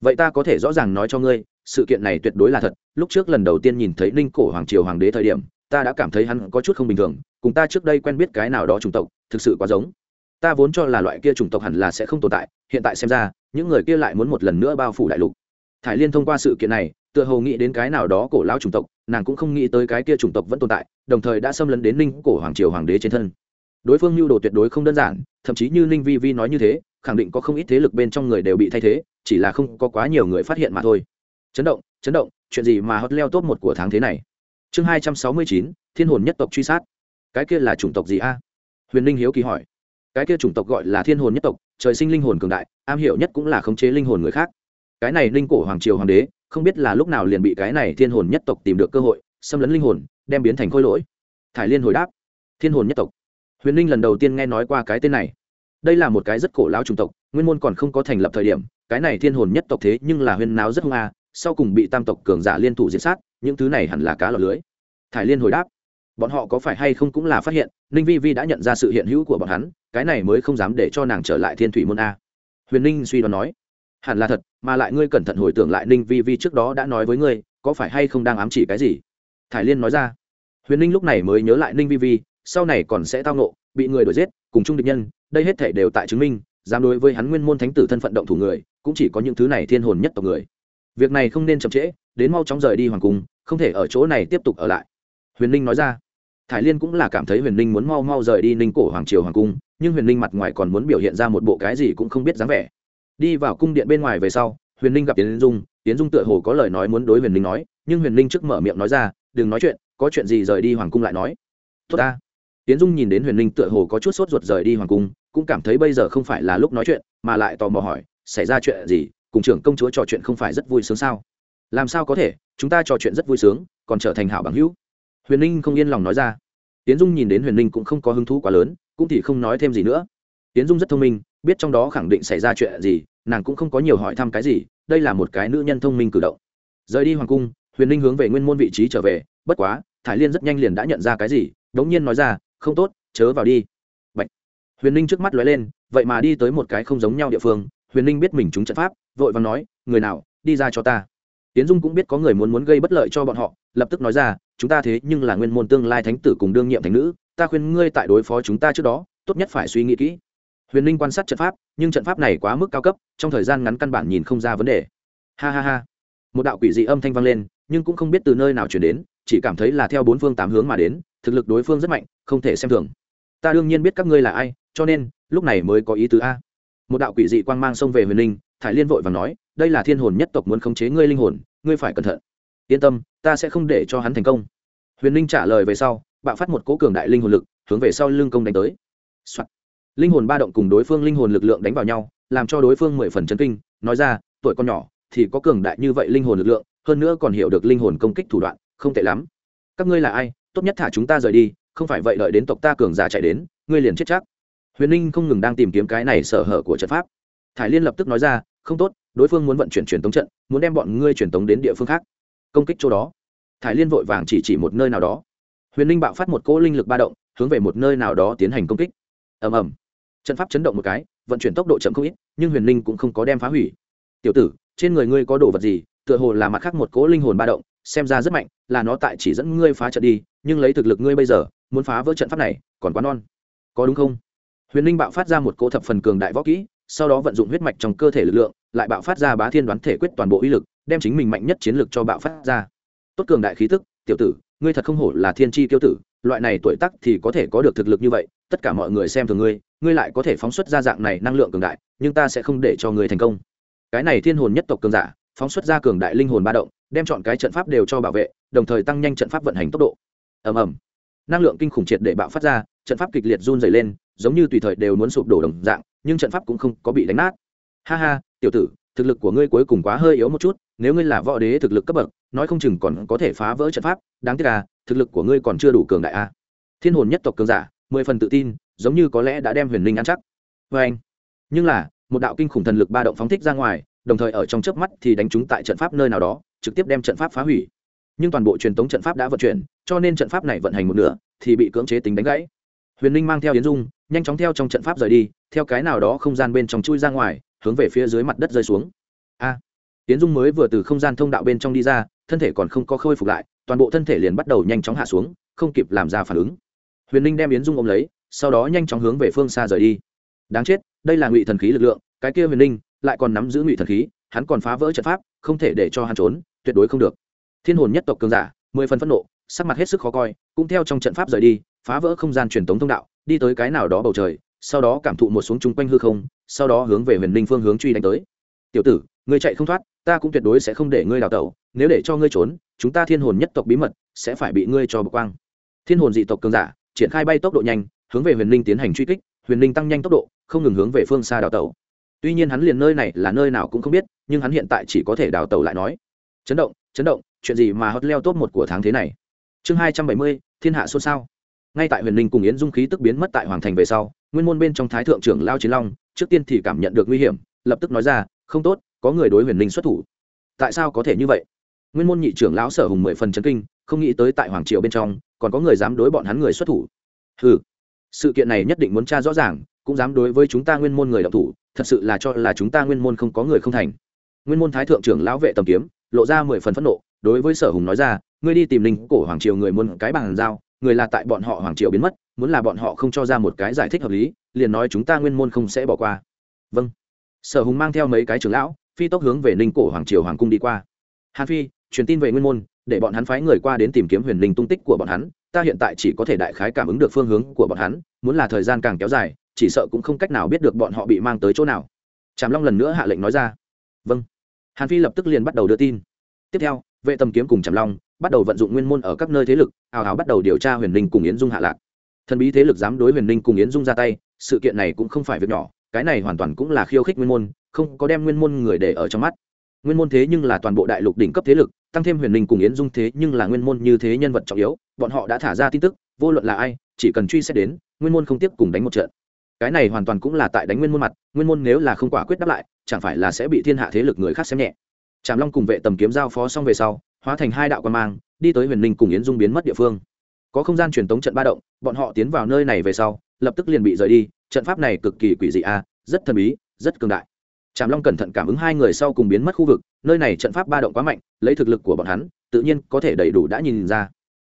A: Vậy ta có thể rõ ràng nói cho ngươi, sự kiện này tuyệt đối là thật. Lúc trước lần đầu tiên nhìn thấy ninh cổ hoàng triều hoàng đế thời điểm, ta đã cảm thấy hắn có chút không bình thường, cùng ta trước đây quen biết cái nào đó chủng tộc, thực sự quá giống. Ta vốn cho là loại kia chủng tộc hẳn là sẽ không tồn tại, hiện tại xem ra những người kia lại muốn một lần nữa bao phủ đại lục. Thải liên thông qua sự kiện này, tựa hồ nghĩ đến cái nào đó cổ lão chủng tộc, nàng cũng không nghĩ tới cái kia chủng tộc vẫn tồn tại, đồng thời đã xâm lấn đến ninh cổ hoàng triều hoàng đế trên thân. Đối phương mưu đồ tuyệt đối không đơn giản, thậm chí như ninh vi vi nói như thế, khẳng định có không ít thế lực bên trong người đều bị thay thế, chỉ là không có quá nhiều người phát hiện mà thôi. Chấn động chấn động, chuyện gì mà hot leo top một của tháng thế này? Chương hai trăm sáu mươi chín, thiên hồn nhất tộc truy sát. Cái kia là chủng tộc gì a? Huyền ninh hiếu kỳ hỏi cái kia chủng tộc gọi là thiên hồn nhất tộc, trời sinh linh hồn cường đại, am hiểu nhất cũng là khống chế linh hồn người khác. Cái này linh cổ hoàng triều hoàng đế, không biết là lúc nào liền bị cái này thiên hồn nhất tộc tìm được cơ hội, xâm lấn linh hồn, đem biến thành khôi lỗi. Thải liên hồi đáp, thiên hồn nhất tộc. Huyền linh lần đầu tiên nghe nói qua cái tên này. Đây là một cái rất cổ lão chủng tộc, nguyên môn còn không có thành lập thời điểm, cái này thiên hồn nhất tộc thế nhưng là huyền náo rất hung a, sau cùng bị tam tộc cường giả liên thủ diệt sát, những thứ này hẳn là cá lọc lưới. Thải liên hồi đáp bọn họ có phải hay không cũng là phát hiện, ninh vi vi đã nhận ra sự hiện hữu của bọn hắn, cái này mới không dám để cho nàng trở lại thiên thủy môn a. Huyền ninh suy đoán nói, hẳn là thật, mà lại ngươi cẩn thận hồi tưởng lại ninh vi vi trước đó đã nói với ngươi, có phải hay không đang ám chỉ cái gì? Thải liên nói ra. Huyền ninh lúc này mới nhớ lại ninh vi vi, sau này còn sẽ tao nộ bị người đuổi giết, cùng chung địch nhân, đây hết thể đều tại chứng minh, dám đối với hắn nguyên môn thánh tử thân phận động thủ người, cũng chỉ có những thứ này thiên hồn nhất tộc người. Việc này không nên chậm trễ, đến mau chóng rời đi hoàng cung, không thể ở chỗ này tiếp tục ở lại. Huyền ninh nói ra. Thái liên cũng là cảm thấy huyền ninh muốn mau mau rời đi ninh cổ hoàng triều hoàng cung, nhưng huyền ninh mặt ngoài còn muốn biểu hiện ra một bộ cái gì cũng không biết dáng vẻ. Đi vào cung điện bên ngoài về sau, huyền ninh gặp tiến dung. Tiến dung tựa hồ có lời nói muốn đối huyền ninh nói, nhưng huyền ninh trước mở miệng nói ra, đừng nói chuyện, có chuyện gì rời đi hoàng cung lại nói. Tốt ta. Tiến dung nhìn đến huyền ninh tựa hồ có chút sốt ruột rời đi hoàng cung, cũng cảm thấy bây giờ không phải là lúc nói chuyện, mà lại tò mò hỏi, xảy ra chuyện gì? Cùng trưởng công chúa trò chuyện không phải rất vui sướng sao? Làm sao có thể? Chúng ta trò chuyện rất vui sướng, còn trở thành hảo bằng hữu huyền ninh không yên lòng nói ra. Tiến dung nhìn đến huyền ninh cũng không có hứng thú quá lớn, cũng thì không nói thêm gì nữa. Tiến dung rất thông minh, biết trong đó khẳng định xảy ra chuyện gì, nàng cũng không có nhiều hỏi thăm cái gì, đây là một cái nữ nhân thông minh cử động. Rời đi hoàng cung, huyền ninh hướng về nguyên môn vị trí trở về, bất quá, thải liên rất nhanh liền đã nhận ra cái gì, đống nhiên nói ra, không tốt, chớ vào đi. Bạch. huyền ninh trước mắt lóe lên, vậy mà đi tới một cái không giống nhau địa phương, huyền ninh biết mình trúng trận pháp, vội và nói, người nào, đi ra cho ta. Tiến dung cũng biết có người muốn muốn gây bất lợi cho bọn họ, lập tức nói ra chúng ta thế nhưng là nguyên môn tương lai thánh tử cùng đương nhiệm thánh nữ, ta khuyên ngươi tại đối phó chúng ta trước đó, tốt nhất phải suy nghĩ kỹ. Huyền ninh quan sát trận pháp, nhưng trận pháp này quá mức cao cấp, trong thời gian ngắn căn bản nhìn không ra vấn đề. Ha ha ha. Một đạo quỷ dị âm thanh vang lên, nhưng cũng không biết từ nơi nào chuyển đến, chỉ cảm thấy là theo bốn phương tám hướng mà đến, thực lực đối phương rất mạnh, không thể xem thường. Ta đương nhiên biết các ngươi là ai, cho nên, lúc này mới có ý tứ a. Một đạo quỷ dị quang mang xông về huyền ninh thải liên vội và nói, đây là thiên hồn nhất tộc muốn khống chế ngươi linh hồn, ngươi phải cẩn thận yên tâm, ta sẽ không để cho hắn thành công. Huyền ninh trả lời về sau, bạo phát một cố cường đại linh hồn lực, hướng về sau lưng công đánh tới、Soạn. linh hồn ba động cùng đối phương linh hồn lực lượng đánh vào nhau, làm cho đối phương mười phần chấn kinh, nói ra, tuổi con nhỏ, thì có cường đại như vậy linh hồn lực lượng, hơn nữa còn hiểu được linh hồn công kích thủ đoạn, không tệ lắm. Các ngươi là ai? Tốt nhất thả chúng ta rời đi, không phải vậy đợi đến tộc ta cường giả chạy đến, ngươi liền chết chắc. Huyền ninh không ngừng đang tìm kiếm cái này sở hở của trận pháp. Thải liên lập tức nói ra, không tốt, đối phương muốn vận chuyển truyền tống trận, muốn đem bọn ngươi truyền tống đến địa phương khác công kích chỗ đó. Thải liên vội vàng chỉ chỉ một nơi nào đó. Huyền Linh bạo phát một cỗ linh lực ba động, hướng về một nơi nào đó tiến hành công kích. Ầm ầm. Trận pháp chấn động một cái, vận chuyển tốc độ chậm không ít, nhưng huyền Linh cũng không có đem phá hủy. Tiểu tử, trên người ngươi có đồ vật gì? Tựa hồ là mặt khác một cỗ linh hồn ba động, xem ra rất mạnh, là nó tại chỉ dẫn ngươi phá trận đi, nhưng lấy thực lực ngươi bây giờ, muốn phá vỡ trận pháp này, còn quá non. Có đúng không? Huyền Linh bạo phát ra một cỗ thập phần cường đại võ kỹ, sau đó vận dụng huyết mạch trong cơ thể lực lượng, lại bạo phát ra bá thiên đoán thể quyết toàn bộ uy lực đem chính mình mạnh nhất chiến lược cho bạo phát ra. Tốt cường đại khí tức, tiểu tử, ngươi thật không hổ là thiên tri tiêu tử, loại này tuổi tắc thì có thể có được thực lực như vậy, tất cả mọi người xem thường ngươi ngươi lại có thể phóng xuất ra dạng này năng lượng cường đại, nhưng ta sẽ không để cho ngươi thành công. Cái này thiên hồn nhất tộc cường giả, phóng xuất ra cường đại linh hồn ba động, đem chọn cái trận pháp đều cho bảo vệ, đồng thời tăng nhanh trận pháp vận hành tốc độ. Ầm ầm. Năng lượng kinh khủng triệt để bạo phát ra, trận pháp kịch liệt run dày lên, giống như tùy thời đều muốn sụp đổ đồng dạng, nhưng trận pháp cũng không có bị đánh nát. Ha ha, tiểu tử, thực lực của ngươi cuối cùng quá hơi yếu một chút nếu ngươi là võ đế thực lực cấp bậc, nói không chừng còn có thể phá vỡ trận pháp, đáng tiếc à thực lực của ngươi còn chưa đủ cường đại à. thiên hồn nhất tộc cường giả, mười phần tự tin, giống như có lẽ đã đem huyền linh ăn chắc. Vê anh, nhưng là, một đạo kinh khủng thần lực ba động phóng thích ra ngoài, đồng thời ở trong chớp mắt thì đánh trúng tại trận pháp nơi nào đó, trực tiếp đem trận pháp phá hủy. Nhưng toàn bộ truyền thống trận pháp đã vận chuyển, cho nên trận pháp này vận hành một nửa, thì bị cưỡng chế tính đánh gãy. Huyền linh mang theo yến dung, nhanh chóng theo trong trận pháp rời đi, theo cái nào đó không gian bên trong chui ra ngoài, hướng về phía dưới mặt đất rơi xuống. A Tiến dung mới vừa từ không gian thông đạo bên trong đi ra, thân thể còn không có khôi phục lại, toàn bộ thân thể liền bắt đầu nhanh chóng hạ xuống, không kịp làm ra phản ứng. Huyền ninh đem yến dung ôm lấy, sau đó nhanh chóng hướng về phương xa rời đi. Đáng chết, đây là ngụy thần khí lực lượng, cái kia huyền ninh lại còn nắm giữ ngụy thần khí, hắn còn phá vỡ trận pháp, không thể để cho hắn trốn, tuyệt đối không được. Thiên hồn nhất tộc cường giả, mười phần phẫn nộ, sắc mặt hết sức khó coi, cũng theo trong trận pháp rời đi, phá vỡ không gian truyền tống thông đạo, đi tới cái nào đó bầu trời, sau đó cảm thụ một xuống chung quanh hư không, sau đó hướng về huyền ninh phương hướng truy đánh tới tiểu tử, ngươi chạy không thoát, ta cũng tuyệt đối sẽ không để ngươi đào tẩu, nếu để cho ngươi trốn, chúng ta thiên hồn nhất tộc bí mật sẽ phải bị ngươi cho bực quang. Thiên hồn dị tộc cường giả, triển khai bay tốc độ nhanh, hướng về huyền Linh tiến hành truy kích, huyền Linh tăng nhanh tốc độ, không ngừng hướng về phương xa đào tẩu. Tuy nhiên hắn liền nơi này là nơi nào cũng không biết, nhưng hắn hiện tại chỉ có thể đào tẩu lại nói. Chấn động chấn động, chuyện gì mà hot leo top một của tháng thế này? Chương hai trăm bảy mươi, thiên hạ xôn xao. Ngay tại huyền Linh cùng yến dung khí tức biến mất tại hoàng thành về sau, nguyên môn bên trong thái thượng trưởng lao chiến long, trước tiên thì cảm nhận được nguy hiểm, lập tức nói ra không tốt, có người đối huyền linh xuất thủ. Tại sao có thể như vậy? Nguyên môn nhị trưởng lão sở hùng mười phần chấn kinh, không nghĩ tới tại hoàng triều bên trong, còn có người dám đối bọn hắn người xuất thủ. Ừ sự kiện này nhất định muốn tra rõ ràng, cũng dám đối với chúng ta nguyên môn người đọc thủ, thật sự là cho là chúng ta nguyên môn không có người không thành. Nguyên môn thái thượng trưởng lão vệ tầm kiếm, lộ ra mười phần phẫn nộ, đối với sở hùng nói ra, ngươi đi tìm linh cổ hoàng triều người muốn cái bàn giao, người là tại bọn họ hoàng triều biến mất, muốn là bọn họ không cho ra một cái giải thích hợp lý, liền nói chúng ta nguyên môn không sẽ bỏ qua. Vâng sở hùng mang theo mấy cái trưởng lão, phi tốc hướng về ninh cổ hoàng triều hoàng cung đi qua. Hàn phi, truyền tin về nguyên môn, để bọn hắn phái người qua đến tìm kiếm huyền linh tung tích của bọn hắn, ta hiện tại chỉ có thể đại khái cảm ứng được phương hướng của bọn hắn, muốn là thời gian càng kéo dài, chỉ sợ cũng không cách nào biết được bọn họ bị mang tới chỗ nào. Tràm long lần nữa hạ lệnh nói ra. Vâng. Hàn phi lập tức liền bắt đầu đưa tin. Tiếp theo, vệ tầm kiếm cùng tràm long bắt đầu vận dụng nguyên môn ở các nơi thế lực ào ào bắt đầu điều tra huyền linh cùng yến dung hạ lạc. Thần bí thế lực dám đối huyền linh cùng yến dung ra tay, sự kiện này cũng không phải việc nhỏ cái này hoàn toàn cũng là khiêu khích nguyên môn, không có đem nguyên môn người để ở trong mắt. Nguyên môn thế nhưng là toàn bộ đại lục đỉnh cấp thế lực, tăng thêm huyền linh cùng yến dung thế nhưng là nguyên môn như thế nhân vật trọng yếu, bọn họ đã thả ra tin tức, vô luận là ai, chỉ cần truy xét đến, nguyên môn không tiếp cùng đánh một trận. Cái này hoàn toàn cũng là tại đánh nguyên môn mặt, nguyên môn nếu là không quả quyết đáp lại, chẳng phải là sẽ bị thiên hạ thế lực người khác xem nhẹ. Trạm long cùng vệ tầm kiếm giao phó xong về sau, hóa thành hai đạo quan mang, đi tới huyền linh cùng yến dung biến mất địa phương. Có không gian truyền tống trận ba động, bọn họ tiến vào nơi này về sau, lập tức liền bị rời đi trận pháp này cực kỳ quỷ dị a, rất thần bí, rất cường đại. Tràm long cẩn thận cảm ứng hai người sau cùng biến mất khu vực, nơi này trận pháp ba động quá mạnh, lấy thực lực của bọn hắn, tự nhiên có thể đầy đủ đã nhìn ra.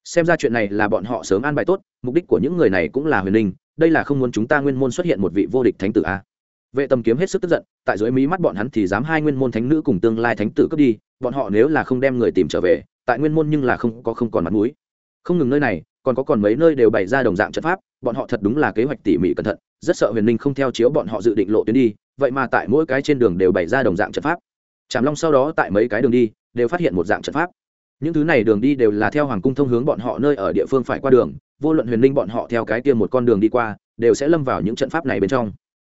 A: Xem ra chuyện này là bọn họ sớm an bài tốt, mục đích của những người này cũng là huyền linh, đây là không muốn chúng ta nguyên môn xuất hiện một vị vô địch thánh tử a. Vệ tầm kiếm hết sức tức giận, tại dưới mí mắt bọn hắn thì dám hai nguyên môn thánh nữ cùng tương lai thánh tử cướp đi, bọn họ nếu là không đem người tìm trở về, tại nguyên môn nhưng là không có không còn mặt mũi. Không ngừng nơi này, còn có còn mấy nơi đều bày ra đồng dạng trận pháp, bọn họ thật đúng là kế hoạch tỉ mỉ cẩn thận rất sợ huyền ninh không theo chiếu bọn họ dự định lộ tuyến đi, vậy mà tại mỗi cái trên đường đều bày ra đồng dạng trận pháp. Trảm long sau đó tại mấy cái đường đi, đều phát hiện một dạng trận pháp. Những thứ này đường đi đều là theo hoàng cung thông hướng bọn họ nơi ở địa phương phải qua đường, vô luận huyền ninh bọn họ theo cái tiêm một con đường đi qua, đều sẽ lâm vào những trận pháp này bên trong.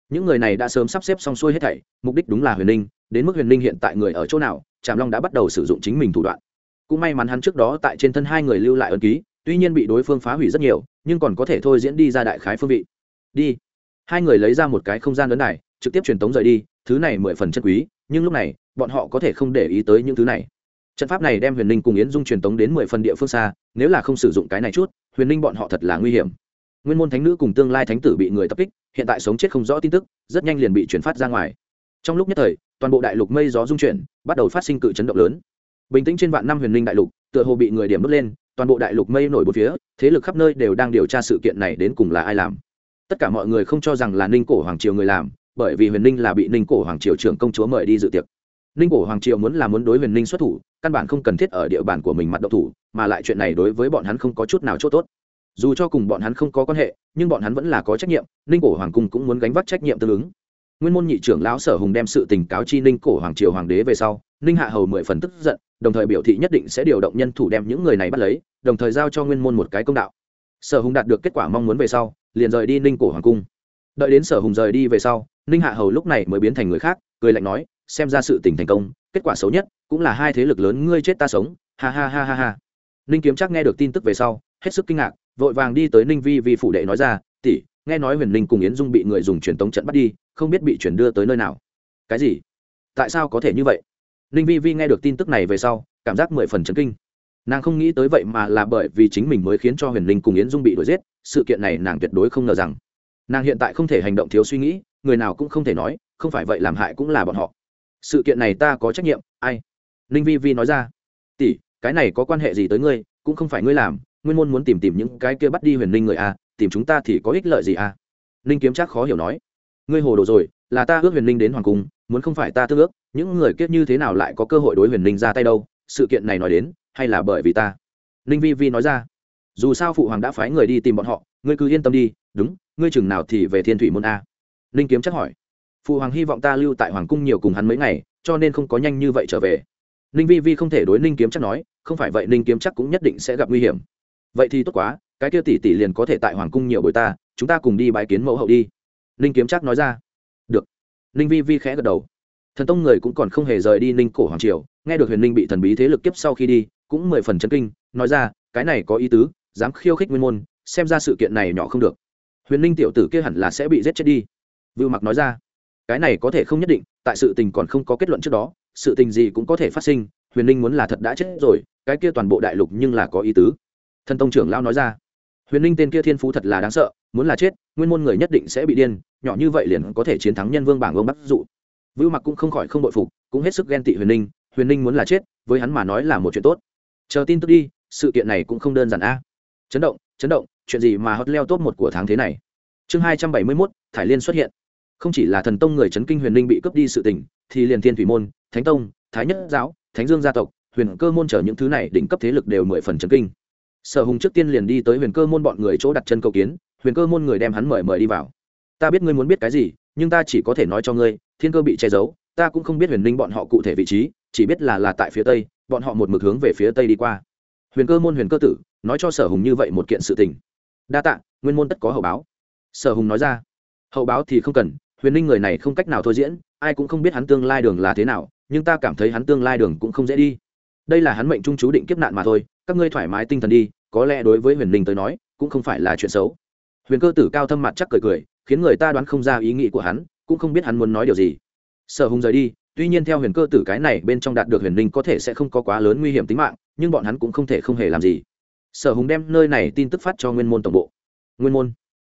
A: Những người này đã sớm sắp xếp xong xuôi hết thảy, mục đích đúng là huyền ninh, đến mức huyền ninh hiện tại người ở chỗ nào, trảm long đã bắt đầu sử dụng chính mình thủ đoạn. Cũng may mắn hắn trước đó tại trên thân hai người lưu lại ân ký, tuy nhiên bị đối phương phá hủy rất nhiều, nhưng còn có thể thôi diễn đi ra đại khái phương vị. Đi hai người lấy ra một cái không gian lớn này trực tiếp truyền tống rời đi, thứ này mười phần chân quý, nhưng lúc này, bọn họ có thể không để ý tới những thứ này. Trận pháp này đem huyền ninh cùng yến dung truyền tống đến mười phần địa phương xa, nếu là không sử dụng cái này chút, huyền ninh bọn họ thật là nguy hiểm. Nguyên môn thánh nữ cùng tương lai thánh tử bị người tập kích, hiện tại sống chết không rõ tin tức, rất nhanh liền bị chuyển phát ra ngoài. Trong lúc nhất thời, toàn bộ đại lục mây gió dung chuyển, bắt đầu phát sinh cự chấn động lớn. Bình tĩnh trên vạn năm huyền ninh đại lục, tựa hồ bị người điểm đốt lên, toàn bộ đại lục mây nổi bốn phía, thế lực khắp nơi đều đang điều tra sự kiện này đến cùng là ai làm tất cả mọi người không cho rằng là ninh cổ hoàng triều người làm, bởi vì huyền ninh là bị ninh cổ hoàng triều trưởng công chúa mời đi dự tiệc. Ninh cổ hoàng triều muốn là muốn đối huyền ninh xuất thủ, căn bản không cần thiết ở địa bàn của mình mặt độc thủ, mà lại chuyện này đối với bọn hắn không có chút nào c h ỗ t ố t dù cho cùng bọn hắn không có quan hệ, nhưng bọn hắn vẫn là có trách nhiệm, ninh cổ hoàng cung cũng muốn gánh vác trách nhiệm tương ứng. Nguyên môn nhị trưởng lão sở hùng đem sự tình cáo chi ninh cổ hoàng triều hoàng đế về sau, ninh hạ hầu mười phần tức giận, đồng thời biểu thị nhất định sẽ điều động nhân thủ đem những người này bắt lấy, đồng thời giao cho nguyên môn một cái công đạo. Sở hùng đạt được kết quả mong muốn về sau liền rời đi ninh cổ hoàng cung. Đợi đến sở hùng rời đi về sau, ninh hạ hầu lúc này mới biến thành người khác, cười lạnh nói, xem ra sự tình thành công, kết quả xấu nhất cũng là hai thế lực lớn ngươi chết ta sống. Ha ha ha ha ha. Ninh kiếm chắc nghe được tin tức về sau, hết sức kinh ngạc, vội vàng đi tới ninh vi vi phủ đệ nói ra, tỷ, nghe nói huyền ninh cùng yến dung bị người dùng truyền tống trận bắt đi, không biết bị chuyển đưa tới nơi nào. Cái gì? Tại sao có thể như vậy? Ninh vi vi nghe được tin tức này về sau, cảm giác mười phần chấn kinh nàng không nghĩ tới vậy mà là bởi vì chính mình mới khiến cho huyền Linh cùng yến dung bị đuổi giết, sự kiện này nàng tuyệt đối không ngờ rằng. Nàng hiện tại không thể hành động thiếu suy nghĩ, người nào cũng không thể nói, không phải vậy làm hại cũng là bọn họ. Sự kiện này ta có trách nhiệm, ai? Ninh vi vi nói ra. Tỷ, cái này có quan hệ gì tới ngươi, cũng không phải ngươi làm, nguyên môn muốn tìm tìm những cái kia bắt đi huyền ninh người a tìm chúng ta thì có ích lợi gì a ninh kiếm chắc khó hiểu nói. Ngươi hồ đồ rồi, là ta ước huyền ninh đến hoàng cung, muốn không phải ta tương ước, những người kiết như thế nào lại có cơ hội đối huyền ninh ra tay đâu? Sự kiện này nói đến hay là bởi vì ta? Ninh vi vi nói ra. Dù sao phụ hoàng đã phái người đi tìm bọn họ, ngươi cứ yên tâm đi, đúng, ngươi chừng nào thì về thiên thủy môn a. Ninh kiếm chắc hỏi. Phụ hoàng hy vọng ta lưu tại hoàng cung nhiều cùng hắn mấy ngày, cho nên không có nhanh như vậy trở về. Ninh vi vi không thể đối ninh kiếm chắc nói, không phải vậy ninh kiếm chắc cũng nhất định sẽ gặp nguy hiểm. Vậy thì tốt quá, cái kia tỷ tỷ liền có thể tại hoàng cung nhiều bồi ta, chúng ta cùng đi bái kiến mẫu hậu đi. Ninh kiếm chắc nói ra. Được. Ninh vi vi khẽ gật đầu. Thần tông người cũng còn không hề rời đi ninh cổ hoàng triều, nghe được huyền ninh bị thần bí thế lực kiếp sau khi đi cũng mười phần chân kinh, nói ra, cái này có ý tứ, dám khiêu khích nguyên môn, xem ra sự kiện này nhỏ không được. Huyền ninh tiểu tử kia hẳn là sẽ bị giết chết đi. Vưu mặc nói ra. Cái này có thể không nhất định, tại sự tình còn không có kết luận trước đó, sự tình gì cũng có thể phát sinh, huyền ninh muốn là thật đã chết rồi, cái kia toàn bộ đại lục nhưng là có ý tứ. Thân tông trưởng lao nói ra. Huyền ninh tên kia thiên phú thật là đáng sợ, muốn là chết, nguyên môn người nhất định sẽ bị điên, nhỏ như vậy liền có thể chiến thắng nhân vương bảng ông bắc dụ. Vưu mặc cũng không khỏi không bội phục, cũng hết sức ghen tị huyền ninh huyền ninh muốn là chết, với hắn mà nói là một chuyện tốt chờ tin tức đi, sự kiện này cũng không đơn giản a. Chấn động chấn động, chuyện gì mà hot leo top một của tháng thế này? Chương hai trăm bảy mươi mốt, thải liên xuất hiện. Không chỉ là thần tông người chấn kinh huyền Linh bị cướp đi sự tỉnh thì liền thiên thủy môn, thánh tông, thái nhất giáo, thánh dương gia tộc, huyền cơ môn chở những thứ này đỉnh cấp thế lực đều mười phần chấn kinh. Sở hùng trước tiên liền đi tới huyền cơ môn bọn người chỗ đặt chân cầu kiến, huyền cơ môn người đem hắn mời mời đi vào. Ta biết ngươi muốn biết cái gì, nhưng ta chỉ có thể nói cho ngươi, thiên cơ bị che giấu, ta cũng không biết huyền ninh bọn họ cụ thể vị trí, chỉ biết là là tại phía tây bọn họ một mực hướng về phía tây đi qua. Huyền cơ môn huyền cơ tử, nói cho sở hùng như vậy một kiện sự tình. Đa tạ, nguyên môn tất có hậu báo. Sở hùng nói ra. Hậu báo thì không cần, huyền ninh người này không cách nào thôi diễn, ai cũng không biết hắn tương lai đường là thế nào, nhưng ta cảm thấy hắn tương lai đường cũng không dễ đi. Đây là hắn mệnh trung chú định kiếp nạn mà thôi, các ngươi thoải mái tinh thần đi, có lẽ đối với huyền ninh tới nói, cũng không phải là chuyện xấu. Huyền cơ tử cao thâm mặt chắc cười cười, khiến người ta đoán không ra ý nghĩ của hắn, cũng không biết hắn muốn nói điều gì. Sở hùng rời đi tuy nhiên theo huyền cơ tử cái này bên trong đạt được huyền linh có thể sẽ không có quá lớn nguy hiểm tính mạng, nhưng bọn hắn cũng không thể không hề làm gì. Sở hùng đem nơi này tin tức phát cho nguyên môn tổng bộ. Nguyên môn.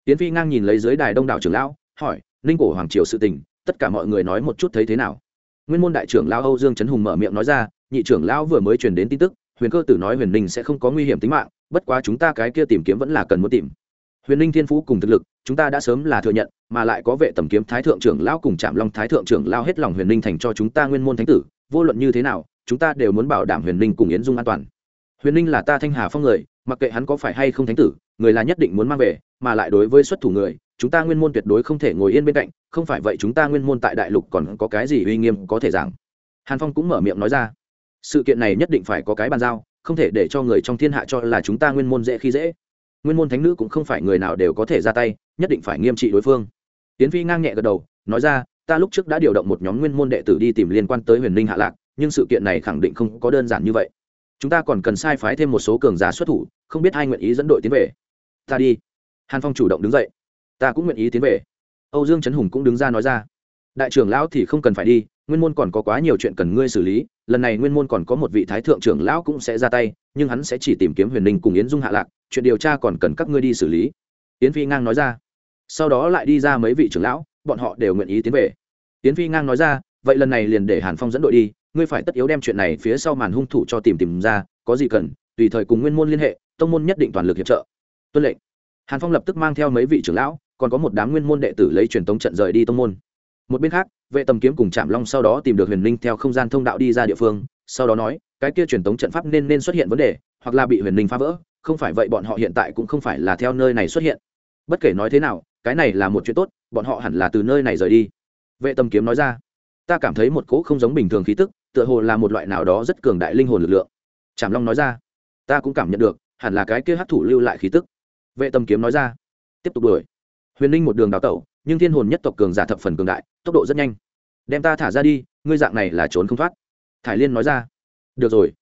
A: Tiến phi ngang nhìn lấy dưới đài đông đảo trưởng lão, hỏi, ninh cổ hoàng triều sự tình, tất cả mọi người nói một chút thấy thế nào? Nguyên môn đại trưởng lão âu dương trấn hùng mở miệng nói ra, nhị trưởng lão vừa mới truyền đến tin tức, huyền cơ tử nói huyền ninh sẽ không có nguy hiểm tính mạng, bất quá chúng ta cái kia tìm kiếm vẫn là cần muốn tìm huyền ninh thiên phú cùng thực lực, chúng ta đã sớm là thừa nhận, mà lại có vệ tầm kiếm thái thượng trưởng lão cùng trạm long thái thượng trưởng lao hết lòng huyền ninh thành cho chúng ta nguyên môn thánh tử, vô luận như thế nào, chúng ta đều muốn bảo đảm huyền ninh cùng yến dung an toàn. Huyền ninh là ta thanh hà phong người, mặc kệ hắn có phải hay không thánh tử, người là nhất định muốn mang về, mà lại đối với xuất thủ người, chúng ta nguyên môn tuyệt đối không thể ngồi yên bên cạnh, không phải vậy chúng ta nguyên môn tại đại lục còn có cái gì uy nghiêm có thể giảng. Hàn phong cũng mở miệng nói ra, sự kiện này nhất định phải có cái bàn giao, không thể để cho người trong thiên hạ cho là chúng ta nguyên môn dễ khi dễ nguyên môn thánh nữ cũng không phải người nào đều có thể ra tay, nhất định phải nghiêm trị đối phương. Tiến phi ngang nhẹ gật đầu, nói ra, ta lúc trước đã điều động một nhóm nguyên môn đệ tử đi tìm liên quan tới huyền ninh hạ lạc, nhưng sự kiện này khẳng định không có đơn giản như vậy. Chúng ta còn cần sai phái thêm một số cường giả xuất thủ, không biết ai nguyện ý dẫn đội tiến về. Ta đi. Hàn phong chủ động đứng dậy. Ta cũng nguyện ý tiến về. Âu dương trấn hùng cũng đứng ra nói ra. Đại trưởng lão thì không cần phải đi, nguyên môn còn có quá nhiều chuyện cần ngươi xử lý, lần này nguyên môn còn có một vị thái thượng trưởng lão cũng sẽ ra tay nhưng hắn sẽ chỉ tìm kiếm huyền ninh cùng yến dung hạ lạc, chuyện điều tra còn cần các ngươi đi xử lý. Yến phi ngang nói ra. Sau đó lại đi ra mấy vị trưởng lão, bọn họ đều nguyện ý tiến về. Yến phi ngang nói ra, vậy lần này liền để hàn phong dẫn đội đi, ngươi phải tất yếu đem chuyện này phía sau màn hung thủ cho tìm tìm ra, có gì cần, tùy thời cùng nguyên môn liên hệ, tông môn nhất định toàn lực hiệp trợ. Tuân lệnh. Hàn phong lập tức mang theo mấy vị trưởng lão, còn có một đám nguyên môn đệ tử lấy truyền tống trận rời đi tông môn. Một bên khác, vệ tầm kiếm cùng Trạm long sau đó tìm được huyền ninh theo không gian thông đạo đi ra địa phương, sau đó nói cái kia truyền tống trận pháp nên nên xuất hiện vấn đề, hoặc là bị huyền ninh phá vỡ, không phải vậy bọn họ hiện tại cũng không phải là theo nơi này xuất hiện. Bất kể nói thế nào, cái này là một chuyện tốt, bọn họ hẳn là từ nơi này rời đi. Vệ tâm kiếm nói ra. Ta cảm thấy một cỗ không giống bình thường khí tức, tựa hồ là một loại nào đó rất cường đại linh hồn lực lượng. Trảm long nói ra. Ta cũng cảm nhận được, hẳn là cái kia hát thủ lưu lại khí tức. Vệ tâm kiếm nói ra. Tiếp tục đuổi. Huyền ninh một đường đào tẩu, nhưng thiên hồn nhất tộc cường giả thập phần cường đại, tốc độ rất nhanh. Đem ta thả ra đi, ngươi dạng này là trốn không thoát. Thải liên nói ra được rồi.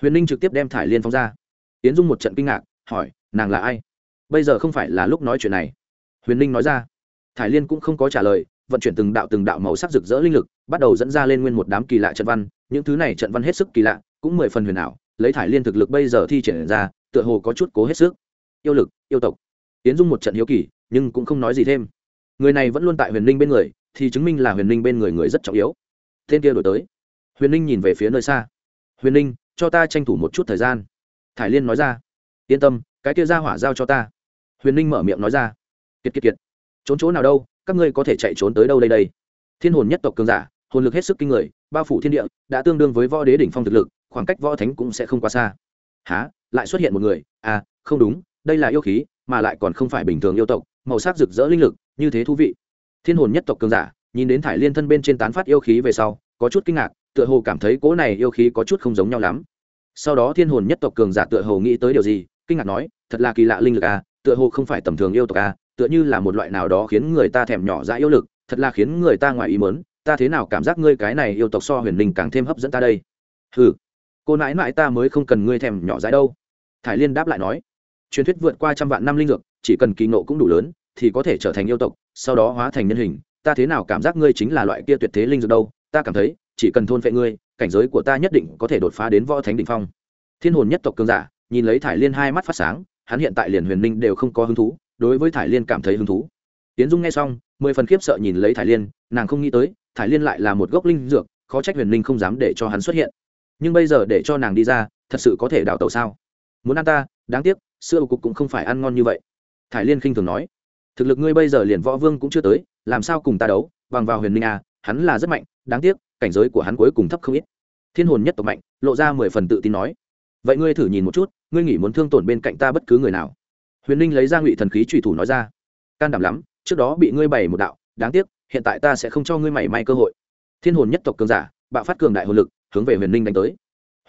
A: Huyền ninh trực tiếp đem thải liên phóng ra. Tiến dung một trận kinh ngạc, hỏi, nàng là ai? Bây giờ không phải là lúc nói chuyện này. Huyền ninh nói ra. Thải liên cũng không có trả lời, vận chuyển từng đạo từng đạo màu sắc rực rỡ linh lực, bắt đầu dẫn ra lên nguyên một đám kỳ lạ trận văn. Những thứ này trận văn hết sức kỳ lạ, cũng mười phần huyền ảo, lấy thải liên thực lực bây giờ thi triển ra, tựa hồ có chút cố hết sức. Yêu lực, yêu tộc. Tiến dung một trận hiếu kỳ, nhưng cũng không nói gì thêm. Người này vẫn luôn tại huyền ninh bên người, thì chứng minh là huyền ninh bên người người rất trọng yếu. Tên kia đổi tới. Huyền ninh nhìn về phía nơi xa huyền ninh, cho ta tranh thủ một chút thời gian. Thải liên nói ra. Yên tâm, cái kia ra hỏa giao cho ta. Huyền ninh mở miệng nói ra. Kiệt kiệt kiệt. Trốn chỗ nào đâu, các ngươi có thể chạy trốn tới đâu đây đây. Thiên hồn nhất tộc cường giả, hồn lực hết sức kinh người, bao phủ thiên địa, đã tương đương với võ đế đỉnh phong thực lực, khoảng cách võ thánh cũng sẽ không quá xa. Há lại xuất hiện một người. À không đúng, đây là yêu khí, mà lại còn không phải bình thường yêu tộc, màu sắc rực rỡ linh lực, như thế thú vị. Thiên hồn nhất tộc cường giả, nhìn đến thải liên thân bên trên tán phát yêu khí về sau có chút kinh ngạc, tựa hồ cảm thấy cỗ này yêu khí có chút không giống nhau lắm. Sau đó thiên hồn nhất tộc cường giả tựa hồ nghĩ tới điều gì, kinh ngạc nói, thật là kỳ lạ linh lực à tựa hồ không phải tầm thường yêu tộc à tựa như là một loại nào đó khiến người ta thèm nhỏ dã yêu lực, thật là khiến người ta ngoài ý mớn ta thế nào cảm giác ngươi cái này yêu tộc so huyền linh càng thêm hấp dẫn ta đây? Ừ cô nãi nãi ta mới không cần ngươi thèm nhỏ dãi đâu. Thải liên đáp lại nói, truyền thuyết vượt qua trăm vạn năm linh dược, chỉ cần kỳ nộ cũng đủ lớn, thì có thể trở thành yêu tộc, sau đó hóa thành nhân hình, ta thế nào cảm giác ngươi chính là loại kia tuyệt thế linh dược đâu? Ta cảm thấy, chỉ cần thôn vệ ngươi, cảnh giới của ta nhất định có thể đột phá đến võ thánh đ ỉ n h phong. Thiên hồn nhất tộc cường giả, nhìn lấy thải liên hai mắt phát sáng, hắn hiện tại liền huyền ninh đều không có hứng thú, đối với thải liên cảm thấy hứng thú. Tiến dung nghe xong, mười phần khiếp sợ nhìn lấy thải liên, nàng không nghĩ tới, thải liên lại là một gốc linh dược, khó trách huyền ninh không dám để cho hắn xuất hiện. Nhưng bây giờ để cho nàng đi ra, thật sự có thể đào tẩu sao? Muốn ăn ta, đáng tiếc, sữa cục cũng không phải ăn ngon như vậy. Thải liên khinh thường nói, thực lực ngươi bây giờ liền võ vương cũng chưa tới, làm sao cùng ta đấu? Bằng vào huyền ninh à hắn là rất mạnh, đáng tiếc, cảnh giới của hắn cuối cùng thấp không ít. Thiên hồn nhất tộc mạnh, lộ ra mười phần tự tin nói. Vậy ngươi thử nhìn một chút, ngươi nghĩ muốn thương tổn bên cạnh ta bất cứ người nào? Huyền ninh lấy ra ngụy thần khí trùy thủ nói ra. Can đảm lắm, trước đó bị ngươi bày một đạo, đáng tiếc, hiện tại ta sẽ không cho ngươi mảy may cơ hội. Thiên hồn nhất tộc cường giả, bạo phát cường đại hồn lực, hướng về huyền ninh đánh tới.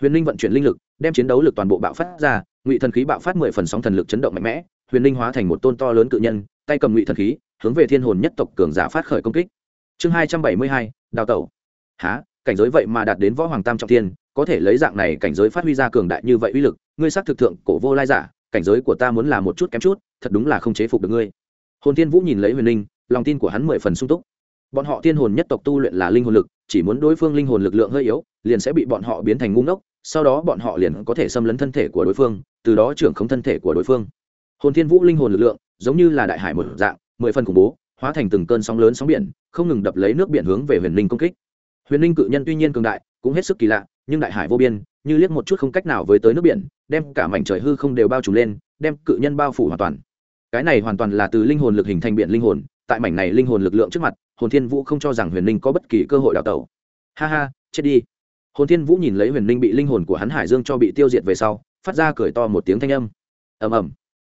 A: Huyền ninh vận chuyển linh lực, đem chiến đấu lực toàn bộ bạo phát ra, ngụy thần khí bạo phát mười phần sóng thần lực chấn động mạnh mẽ, huyền ninh hóa thành một tôn to lớn cự nhân, tay cầm ngụy thần khí, hướng về thiên hồn nhất tộc cường giả phát khởi công kích chương hai trăm bảy mươi hai, đào tẩu. Há cảnh giới vậy mà đạt đến võ hoàng tam trọng thiên, có thể lấy dạng này cảnh giới phát huy ra cường đại như vậy uy lực, ngươi xác thực thượng cổ vô lai giả, cảnh giới của ta muốn là một chút kém chút, thật đúng là không chế phục được ngươi. Hồn thiên vũ nhìn lấy huyền linh, lòng tin của hắn mười phần sung túc. Bọn họ thiên hồn nhất tộc tu luyện là linh hồn lực, chỉ muốn đối phương linh hồn lực lượng hơi yếu, liền sẽ bị bọn họ biến thành ngu ngốc, sau đó bọn họ liền có thể xâm lấn thân thể của đối phương, từ đó trưởng không thân thể của đối phương. Hồn thiên vũ linh hồn lực lượng giống như là đại hải một dạng, mười phần khủng bố hóa thành từng cơn sóng lớn sóng biển, không ngừng đập lấy nước biển hướng về huyền linh công kích. Huyền linh cự nhân tuy nhiên cường đại, cũng hết sức kỳ lạ, nhưng đại hải vô biên, như liếc một chút không cách nào với tới nước biển, đem cả mảnh trời hư không đều bao trùm lên, đem cự nhân bao phủ hoàn toàn. Cái này hoàn toàn là từ linh hồn lực hình thành biển linh hồn, tại mảnh này linh hồn lực lượng trước mặt, hồn thiên vũ không cho rằng huyền linh có bất kỳ cơ hội đào tẩu. Ha ha, chết đi. Hồn thiên vũ nhìn lấy huyền linh bị linh hồn của hắn hải dương cho bị tiêu diệt về sau, phát ra cười to một tiếng thanh âm. Ầm ầm.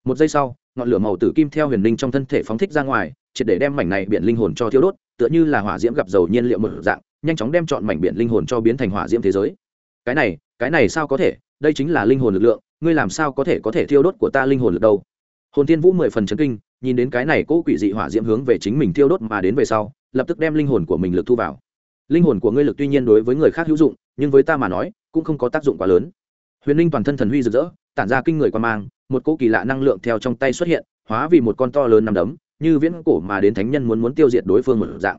A: Một giây sau, ngọn lửa màu tử kim theo huyền linh trong thân thể phóng thích ra ngoài triệt để đem mảnh này biển linh hồn cho thiêu đốt, tựa như là hỏa diễm gặp dầu nhiên liệu một dạng, nhanh chóng đem chọn mảnh biển linh hồn cho biến thành hỏa diễm thế giới. Cái này cái này sao có thể? Đây chính là linh hồn lực lượng, ngươi làm sao có thể có thể thiêu đốt của ta linh hồn lực đâu? Hồn thiên vũ mười phần chấn kinh, nhìn đến cái này cỗ quỷ dị hỏa diễm hướng về chính mình thiêu đốt mà đến về sau, lập tức đem linh hồn của mình lực thu vào. Linh hồn của ngươi lực tuy nhiên đối với người khác hữu dụng, nhưng với ta mà nói, cũng không có tác dụng quá lớn. Huyền linh toàn thân thần huy rực rỡ, tản ra kinh người quan mang, một cỗ kỳ lạ năng lượng theo trong tay xuất hiện, hóa vì một con to lớn nằm đấm như viễn cổ mà đến thánh nhân muốn muốn tiêu diệt đối phương một dạng.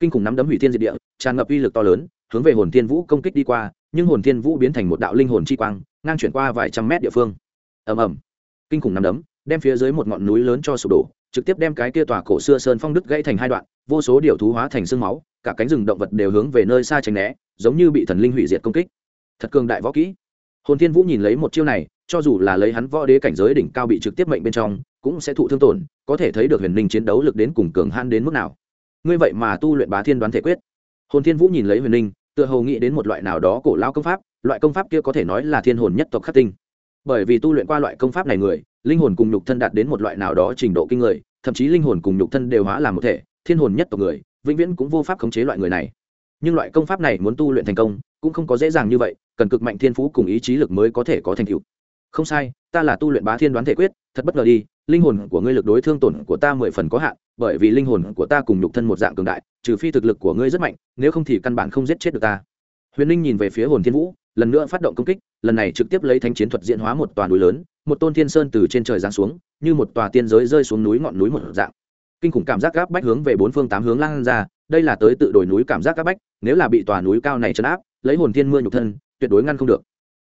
A: Kinh khủng nắm đấm hủy thiên diệt địa, tràn ngập uy lực to lớn, hướng về hồn thiên vũ công kích đi qua, nhưng hồn thiên vũ biến thành một đạo linh hồn chi quang, ngang chuyển qua vài trăm mét địa phương. Ầm ầm. Kinh khủng nắm đấm, đem phía dưới một ngọn núi lớn cho sụp đổ, trực tiếp đem cái kia tòa cổ xưa sơn phong đứt gãy thành hai đoạn, vô số điều thú hóa thành xương máu, cả cánh rừng động vật đều hướng về nơi xa tránh né, giống như bị thần linh hủy diệt công kích. Thật cường đại võ kỹ. Hồn thiên vũ nhìn lấy một chiêu này, cho dù là lấy hắn võ đế cảnh giới đỉnh cao bị trực tiếp mệnh bên trong cũng sẽ thụ thương tổn có thể thấy được huyền Ninh chiến đấu lực đến cùng cường han đến mức nào. Ngươi vậy mà tu luyện bá thiên đoán thể quyết. Hồn thiên vũ nhìn lấy huyền Ninh, tựa hồ nghĩ đến một loại nào đó cổ lao công pháp loại công pháp kia có thể nói là thiên hồn nhất tộc khắc tinh. Bởi vì tu luyện qua loại công pháp này người linh hồn cùng nhục thân đạt đến một loại nào đó trình độ kinh người thậm chí linh hồn cùng nhục thân đều hóa làm một thể thiên hồn nhất tộc người vĩnh viễn cũng vô pháp khống chế loại người này. Nhưng loại công pháp này muốn tu luyện thành công cũng không có dễ dàng như vậy cần cực mạnh thiên phú cùng ý chí lực mới có thể có thành tựu. Không sai ta là tu luyện bá thiên đoán thể quyết thật bất ngờ đi linh hồn của ngươi lực đối thương tổn của ta mười phần có hạn, bởi vì linh hồn của ta cùng nhục thân một dạng cường đại, trừ phi thực lực của ngươi rất mạnh, nếu không thì căn bản không giết chết được ta. Huyền linh nhìn về phía hồn thiên vũ, lần nữa phát động công kích, lần này trực tiếp lấy thanh chiến thuật diễn hóa một tòa núi lớn, một tôn thiên sơn từ trên trời giáng xuống, như một tòa tiên giới rơi xuống núi ngọn núi một dạng. Kinh khủng cảm giác gáp bách hướng về bốn phương tám hướng lan ra, đây là tới tự đổi núi cảm giác gáp bách, nếu là bị tòa núi cao này chấn áp, lấy hồn thiên mưa nhục thân, tuyệt đối ngăn không được.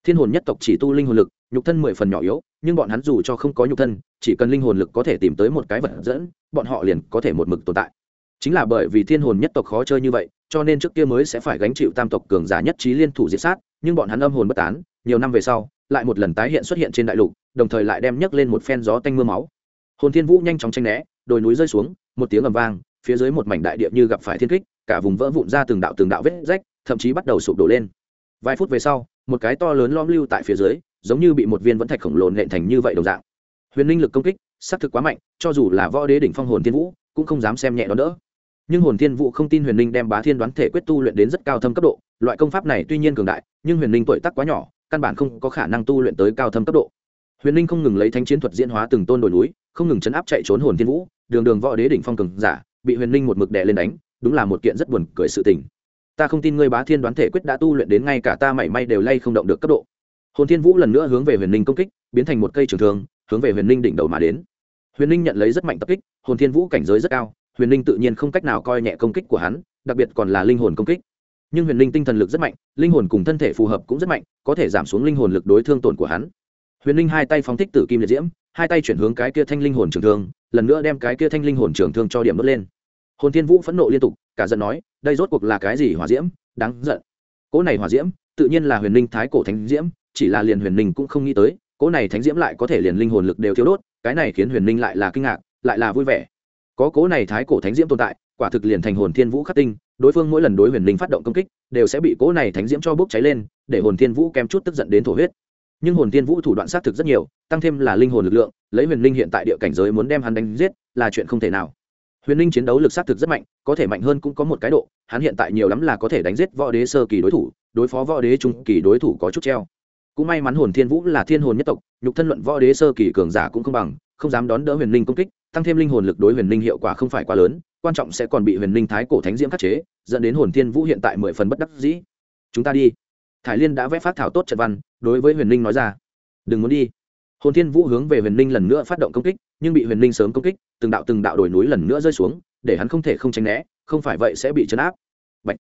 A: Thiên hồn nhất tộc chỉ tu linh hồn lực, nhục thân mười phần nhỏ yếu, nhưng bọn hắn dù cho không có nhục thân chỉ cần linh hồn lực có thể tìm tới một cái vật dẫn, bọn họ liền có thể một mực tồn tại. Chính là bởi vì thiên hồn nhất tộc khó chơi như vậy, cho nên trước kia mới sẽ phải gánh chịu tam tộc cường giả nhất trí liên thủ diệt sát, nhưng bọn hắn âm hồn bất tán, nhiều năm về sau, lại một lần tái hiện xuất hiện trên đại lục, đồng thời lại đem nhấc lên một phen gió tanh mưa máu. Hồn thiên vũ nhanh chóng tranh né, đồi núi rơi xuống, một tiếng ầm vang, phía dưới một mảnh đại địa như gặp phải thiên kích, cả vùng vỡ vụn ra từng đạo từng đạo vết rách, thậm chí bắt đầu sụp đổ lên. Vài phút về sau, một cái to lớn lom lưu tại phía dưới, giống như bị một viên vẫn thạch khổng lồ nện thành như vậy đồng dạng huyền linh lực công kích xác thực quá mạnh, cho dù là võ đế đỉnh phong hồn thiên vũ, cũng không dám xem nhẹ đó đỡ. Nhưng hồn thiên vũ không tin huyền linh đem bá thiên đoán thể quyết tu luyện đến rất cao thâm cấp độ, loại công pháp này tuy nhiên cường đại, nhưng huyền linh tuổi tác quá nhỏ, căn bản không có khả năng tu luyện tới cao thâm cấp độ. Huyền linh không ngừng lấy thánh chiến thuật diễn hóa từng tôn đồi núi, không ngừng chấn áp chạy trốn hồn thiên vũ, đường đường võ đế đỉnh phong cường giả, bị huyền linh một mực đè lên đánh, đúng là một kiện rất buồn cười sự tình. Ta không tin ngươi bá thiên đoán thể quyết đã tu luyện đến ngay cả ta mảy may đều lay không động được cấp độ. Hồn thiên vũ lần nữa hướng về huyền linh công kích, biến thành một cây trường thương hướng về huyền linh đỉnh đầu mà đến. Huyền linh nhận lấy rất mạnh tập kích, hồn thiên vũ cảnh giới rất cao, huyền linh tự nhiên không cách nào coi nhẹ công kích của hắn, đặc biệt còn là linh hồn công kích. Nhưng huyền linh tinh thần lực rất mạnh, linh hồn cùng thân thể phù hợp cũng rất mạnh, có thể giảm xuống linh hồn lực đối thương tổn của hắn. Huyền linh hai tay phóng thích tử kim liệt diễm, hai tay chuyển hướng cái kia thanh linh hồn trường thương, lần nữa đem cái kia thanh linh hồn trường thương cho điểm đốt lên. Hồn thiên vũ phẫn nộ liên tục, cả giận nói, đây rốt cuộc là cái gì hỏa diễm, đáng giận. Cỗ này hỏa diễm, tự nhiên là huyền linh thái cổ thánh diễm, chỉ là liền huyền linh cũng không nghĩ tới cỗ này thánh diễm lại có thể liền linh hồn lực đều thiếu đốt, cái này khiến huyền linh lại là kinh ngạc, lại là vui vẻ. Có cỗ này thái cổ thánh diễm tồn tại, quả thực liền thành hồn thiên vũ khắc tinh, đối phương mỗi lần đối huyền linh phát động công kích, đều sẽ bị cỗ này thánh diễm cho bốc cháy lên, để hồn thiên vũ kém chút tức giận đến thổ huyết. Nhưng hồn thiên vũ thủ đoạn xác thực rất nhiều, tăng thêm là linh hồn lực lượng, lấy huyền linh hiện tại địa cảnh giới muốn đem hắn đánh giết, là chuyện không thể nào. Huyền linh chiến đấu lực xác thực rất mạnh, có thể mạnh hơn cũng có một cái độ, hắn hiện tại nhiều lắm là có thể đánh giết võ đế sơ kỳ đối thủ, đối phó võ đế trung kỳ đối thủ có chút treo cũng may mắn hồn thiên vũ là thiên hồn nhất tộc, nhục thân luận võ đế sơ kỳ cường giả cũng không bằng, không dám đón đỡ huyền linh công kích, tăng thêm linh hồn lực đối huyền linh hiệu quả không phải quá lớn, quan trọng sẽ còn bị huyền linh thái cổ thánh diễm khắc chế, dẫn đến hồn thiên vũ hiện tại mười phần bất đắc dĩ. Chúng ta đi. Thải liên đã vẽ phát thảo tốt trận văn, đối với huyền linh nói ra. Đừng muốn đi. Hồn thiên vũ hướng về huyền linh lần nữa phát động công kích, nhưng bị huyền linh sớm công kích, từng đạo từng đạo đồi núi lần nữa rơi xuống, để hắn không thể không tránh né, không phải vậy sẽ bị chấn áp. Bạch.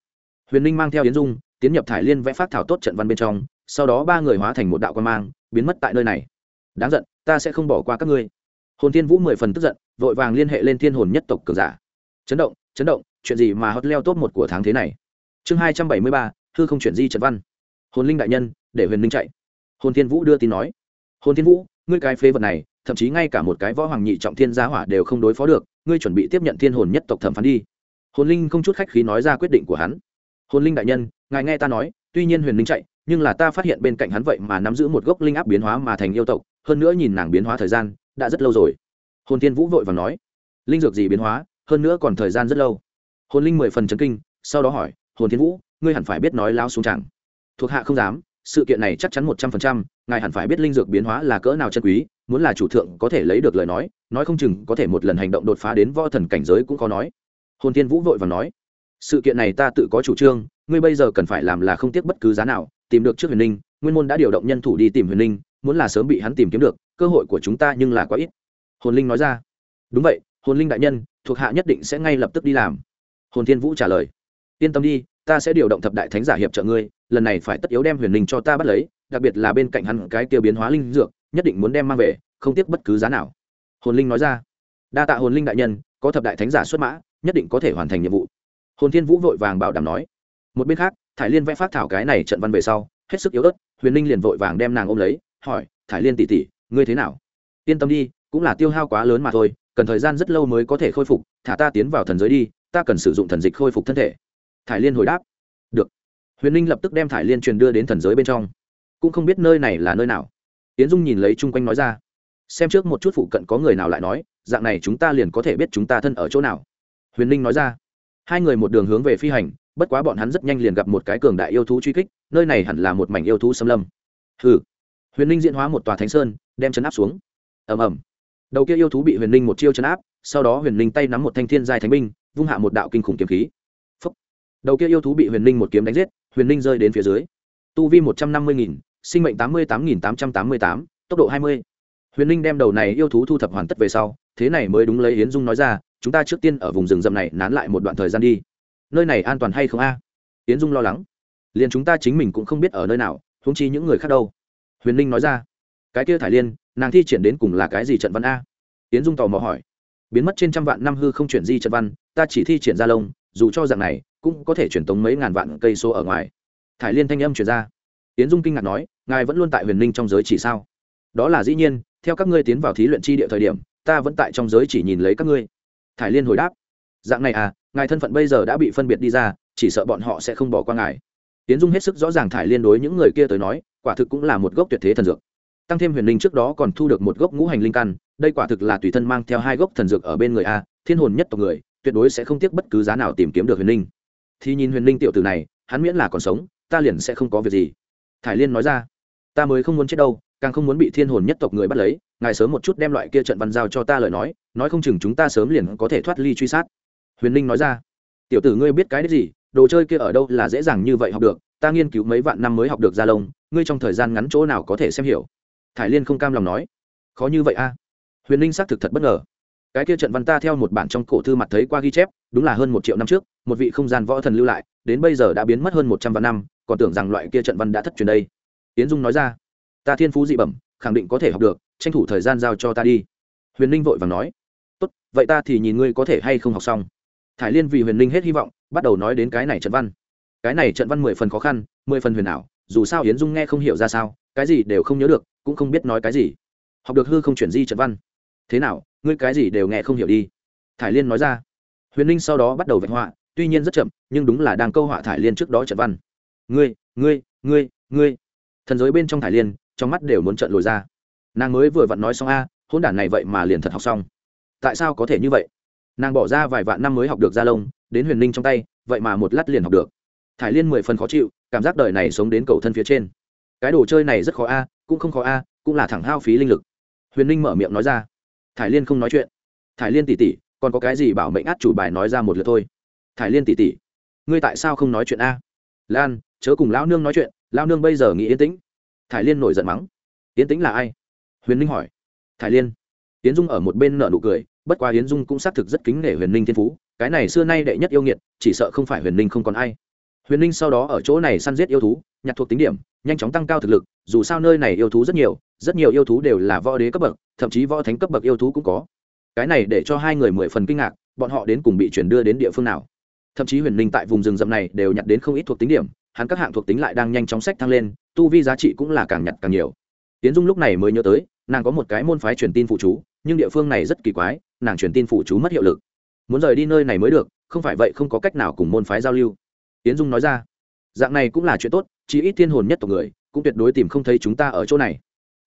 A: huyền linh mang theo yến dung, tiến nhập thải liên vẽ phát thảo tốt trận văn bên trong sau đó ba người hóa thành một đạo quan mang, biến mất tại nơi này. Đáng giận, ta sẽ không bỏ qua các ngươi. Hồn thiên vũ mười phần tức giận, vội vàng liên hệ lên thiên hồn nhất tộc cường giả. Chấn động chấn động, chuyện gì mà hot leo top một của tháng thế này? Chương hai trăm bảy mươi ba thư không chuyển di trần văn. Hồn linh đại nhân, để huyền linh chạy. Hồn thiên vũ đưa tin nói. Hồn thiên vũ, ngươi cái phế vật này, thậm chí ngay cả một cái võ hoàng nhị trọng thiên gia hỏa đều không đối phó được, ngươi chuẩn bị tiếp nhận thiên hồn nhất tộc thẩm phán đi. Hồn linh không chút khách khí nói ra quyết định của hắn. Hồn linh đại nhân, ngài nghe ta nói, tuy nhiên huyền linh chạy nhưng là ta phát hiện bên cạnh hắn vậy mà nắm giữ một gốc linh áp biến hóa mà thành yêu tộc, hơn nữa nhìn nàng biến hóa thời gian đã rất lâu rồi. Hồn thiên vũ vội và nói, linh dược gì biến hóa, hơn nữa còn thời gian rất lâu. Hồn linh mười phần chấn kinh, sau đó hỏi, hồn thiên vũ, ngươi hẳn phải biết nói lao xuống chẳng? Thuộc hạ không dám, sự kiện này chắc chắn một trăm phần trăm, ngài hẳn phải biết linh dược biến hóa là cỡ nào chân quý, muốn là chủ thượng có thể lấy được lời nói nói không chừng có thể một lần hành động đột phá đến võ thần cảnh giới cũng có nói. Hồn Thiên vũ vội và nói, sự kiện này ta tự có chủ trương, ngươi bây giờ cần phải làm là không tiếc bất cứ giá nào tìm được trước huyền ninh nguyên môn đã điều động nhân thủ đi tìm huyền ninh muốn là sớm bị hắn tìm kiếm được, cơ hội của chúng ta nhưng là quá ít. Hồn linh nói ra. Đúng vậy, hồn linh đại nhân, thuộc hạ nhất định sẽ ngay lập tức đi làm. Hồn thiên vũ trả lời. Yên tâm đi, ta sẽ điều động thập đại thánh giả hiệp trợ ngươi, lần này phải tất yếu đem huyền linh cho ta bắt lấy, đặc biệt là bên cạnh hắn cái tiêu biến hóa linh dược, nhất định muốn đem mang về, không tiếc bất cứ giá nào. Hồn linh nói ra. Đa tạ hồn linh đại nhân, có thập đại thánh giả xuất mã, nhất định có thể hoàn thành nhiệm vụ. Hồn thiên vũ vội vàng bảo đảm nói. Một bên khác thải liên vẽ phát thảo cái này trận văn về sau, hết sức yếu ớt, huyền linh liền vội vàng đem nàng ôm lấy, hỏi, thải liên tỉ tỉ ngươi thế nào? Yên tâm đi, cũng là tiêu hao quá lớn mà thôi, cần thời gian rất lâu mới có thể khôi phục, thả ta tiến vào thần giới đi, ta cần sử dụng thần dịch khôi phục thân thể. Thải liên hồi đáp, được. Huyền ninh lập tức đem thải liên truyền đưa đến thần giới bên trong. Cũng không biết nơi này là nơi nào. Tiến dung nhìn lấy chung quanh nói ra, xem trước một chút phụ cận có người nào lại nói, dạng này chúng ta liền có thể biết chúng ta thân ở chỗ nào. Huyền ninh nói ra, hai người một đường hướng về phi hành bất quá bọn hắn rất nhanh liền gặp một cái cường đại yêu thú truy kích, nơi này hẳn là một mảnh yêu thú xâm lâm. Hừ. Huyền ninh diễn hóa một tòa thánh sơn, đem chấn áp xuống. Ầm ầm. Đầu kia yêu thú bị huyền ninh một chiêu chấn áp, sau đó huyền ninh tay nắm một thanh thiên giai thánh binh, vung hạ một đạo kinh khủng kiếm khí. Đầu kia yêu thú bị huyền ninh một kiếm đánh giết, huyền ninh rơi đến phía dưới. Tu vi một trăm năm mươi nghìn, sinh mệnh tám mươi tám nghìn tám trăm tám mươi tám, tốc độ hai mươi. Huyền ninh đem đầu này yêu thú thu thập hoàn tất về sau, thế này mới đúng lấy yến dung nói ra, chúng ta trước tiên ở vùng rừng rậm này nán lại một đoạn thời gian đi nơi này an toàn hay không a? À? dung lo lắng. Liền chúng ta chính mình cũng không biết ở nơi nào húng chi những người khác đâu. Huyền ninh nói ra. Cái kia thải liên, nàng thi triển đến cùng là cái gì trận văn a? Tiến dung tò mò hỏi. Biến mất trên trăm vạn năm hư không chuyển di trận văn, ta chỉ thi triển ra lông, dù cho dạng này, cũng có thể chuyển tống mấy ngàn vạn cây số ở ngoài. Thải liên thanh âm chuyển ra. Tiến dung kinh ngạc nói, ngài vẫn luôn tại huyền ninh trong giới chỉ sao? Đó là dĩ nhiên, theo các ngươi tiến vào thí luyện chi địa thời điểm, ta vẫn tại trong giới chỉ nhìn lấy các ngươi. Thải liên hồi đáp dạng này à ngài thân phận bây giờ đã bị phân biệt đi ra, chỉ sợ bọn họ sẽ không bỏ qua ngài. Tiến dung hết sức rõ ràng thải liên đối những người kia tới nói, quả thực cũng là một gốc tuyệt thế thần dược. Tăng thêm huyền linh trước đó còn thu được một gốc ngũ hành linh căn, đây quả thực là tùy thân mang theo hai gốc thần dược ở bên người a, thiên hồn nhất tộc người, tuyệt đối sẽ không tiếc bất cứ giá nào tìm kiếm được huyền linh. Thì nhìn huyền linh tiểu tử này, hắn miễn là còn sống, ta liền sẽ không có việc gì. Thải liên nói ra, ta mới không muốn chết đâu, càng không muốn bị thiên hồn nhất tộc người bắt lấy, ngài sớm một chút đem loại kia trận văn giao cho ta lời nói nói không chừng chúng ta sớm liền có thể thoát ly truy sát huyền linh nói ra. Tiểu tử ngươi biết cái đấy gì? Đồ chơi kia ở đâu là dễ dàng như vậy học được? Ta nghiên cứu mấy vạn năm mới học được ra lông, ngươi trong thời gian ngắn chỗ nào có thể xem hiểu? Thải liên không cam lòng nói. Khó như vậy a. Huyền linh xác thực thật bất ngờ. Cái kia trận văn ta theo một bản trong cổ thư mặt thấy qua ghi chép, đúng là hơn một triệu năm trước, một vị không gian võ thần lưu lại, đến bây giờ đã biến mất hơn một trăm vạn năm, còn tưởng rằng loại kia trận văn đã thất truyền đây. Tiến dung nói ra. Ta thiên phú dị bẩm, khẳng định có thể học được, tranh thủ thời gian giao cho ta đi. Huyền ninh vội và nói. Tốt, vậy ta thì nhìn ngươi có thể hay không học xong thải liên vì huyền ninh hết hy vọng, bắt đầu nói đến cái này trận văn. Cái này trận văn mười phần khó khăn, mười phần huyền ảo, dù sao yến dung nghe không hiểu ra sao, cái gì đều không nhớ được, cũng không biết nói cái gì. Học được hư không chuyển di trận văn. Thế nào, ngươi cái gì đều nghe không hiểu đi. Thải liên nói ra. Huyền ninh sau đó bắt đầu vạch họa, tuy nhiên rất chậm, nhưng đúng là đang câu họa thải liên trước đó trận văn. Ngươi ngươi ngươi ngươi. Thần giới bên trong thải liên, trong mắt đều muốn trận lồi ra. Nàng mới vừa vặn nói xong a hôn đản này vậy mà liền thật học xong. Tại sao có thể như vậy? Nàng bỏ ra vài vạn năm mới học được gia lông, đến huyền ninh trong tay, vậy mà một lát liền học được. Thải liên mười phần khó chịu, cảm giác đời này sống đến cầu thân phía trên. Cái đồ chơi này rất khó a, cũng không khó a, cũng là thẳng hao phí linh lực. Huyền ninh mở miệng nói ra. Thải liên không nói chuyện. Thải liên tỉ tỉ, còn có cái gì bảo mệnh át chủ bài nói ra một lượt thôi. Thải liên tỉ tỉ, ngươi tại sao không nói chuyện a? Lan, chớ cùng lão nương nói chuyện, lão nương bây giờ nghĩ yên tĩnh. Thải liên nổi giận mắng. Yên tĩnh là ai? Huyền ninh hỏi. Thải liên. Tiến dung ở một bên nợ nụ cười bất quá yến dung cũng xác thực rất kính nể huyền ninh thiên phú, cái này xưa nay đệ nhất yêu nghiệt, chỉ sợ không phải huyền ninh không còn ai. Huyền ninh sau đó ở chỗ này săn giết yêu thú, nhặt thuộc tính điểm, nhanh chóng tăng cao thực lực, dù sao nơi này yêu thú rất nhiều rất nhiều yêu thú đều là võ đế cấp bậc, thậm chí võ thánh cấp bậc yêu thú cũng có. Cái này để cho hai người mười phần kinh ngạc, bọn họ đến cùng bị chuyển đưa đến địa phương nào. Thậm chí huyền ninh tại vùng rừng rậm này đều nhặt đến không ít thuộc tính điểm, hắn các hạng thuộc tính lại đang nhanh chóng sách thăng lên, tu vi giá trị cũng là càng nhặt càng nhiều. Tiến dung lúc này mới nhớ tới, nàng có một cái môn phái truyền tin phụ chú nhưng địa phương này rất kỳ quái, nàng truyền tin phụ chú mất hiệu lực. Muốn rời đi nơi này mới được, không phải vậy không có cách nào cùng môn phái giao lưu. Tiến dung nói ra, dạng này cũng là chuyện tốt chỉ ít thiên hồn nhất tộc người, cũng tuyệt đối tìm không thấy chúng ta ở chỗ này.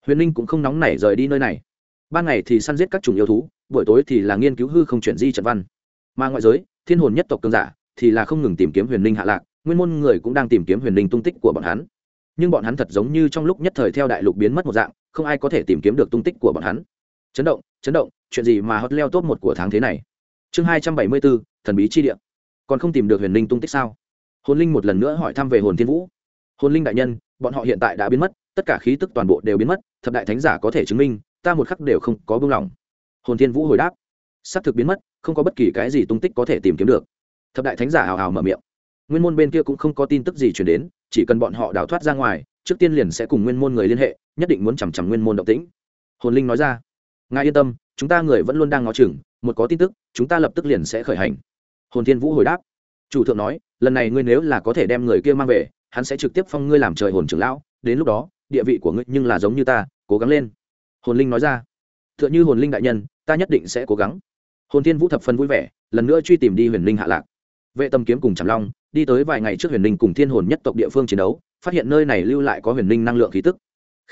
A: Huyền ninh cũng không nóng nảy rời đi nơi này. Ban ngày thì săn giết các chủng yêu thú, buổi tối thì là nghiên cứu hư không chuyển di trận văn. Mà ngoại giới, thiên hồn nhất tộc cường giả thì là không ngừng tìm kiếm huyền ninh hạ lạc, nguyên môn người cũng đang tìm kiếm huyền ninh tung tích của bọn hắn. Nhưng bọn hắn thật giống như trong lúc nhất thời theo đại lục biến mất một dạng, không ai có thể tìm kiếm được tung tích của bọn hắn chấn động chấn động, chuyện gì mà hot leo top một của tháng thế này? Chương hai trăm bảy mươi bốn, thần bí chi địa. Còn không tìm được huyền linh tung tích sao? Hồn linh một lần nữa hỏi thăm về hồn thiên vũ. Hồn linh đại nhân, bọn họ hiện tại đã biến mất, tất cả khí tức toàn bộ đều biến mất, thập đại thánh giả có thể chứng minh, ta một khắc đều không có buông lỏng. Hồn thiên vũ hồi đáp. S á c thực biến mất, không có bất kỳ cái gì tung tích có thể tìm kiếm được. Thập đại thánh giả hào hào mở miệng. Nguyên môn bên kia cũng không có tin tức gì chuyển đến, chỉ cần bọn họ đào thoát ra ngoài, trước tiên liền sẽ cùng nguyên môn người liên hệ, nhất định muốn chằm chằm nguyên môn động tĩnh. Hồn linh nói ra ngài yên tâm, chúng ta người vẫn luôn đang ngó chừng, một có tin tức, chúng ta lập tức liền sẽ khởi hành. Hồn thiên vũ hồi đáp. Chủ thượng nói, lần này ngươi nếu là có thể đem người kia mang về, hắn sẽ trực tiếp phong ngươi làm trời hồn trưởng lão, đến lúc đó, địa vị của ngươi nhưng là giống như ta, cố gắng lên. Hồn linh nói ra. T h ư ợ n h ư hồn linh đại nhân, ta nhất định sẽ cố gắng. Hồn thiên vũ thập phân vui vẻ, lần nữa truy tìm đi huyền linh hạ lạc. Vệ tâm kiếm cùng trầm long, đi tới vài ngày trước huyền linh cùng thiên hồn nhất tộc địa phương chiến đấu, phát hiện nơi này lưu lại có huyền linh năng lượng khí tức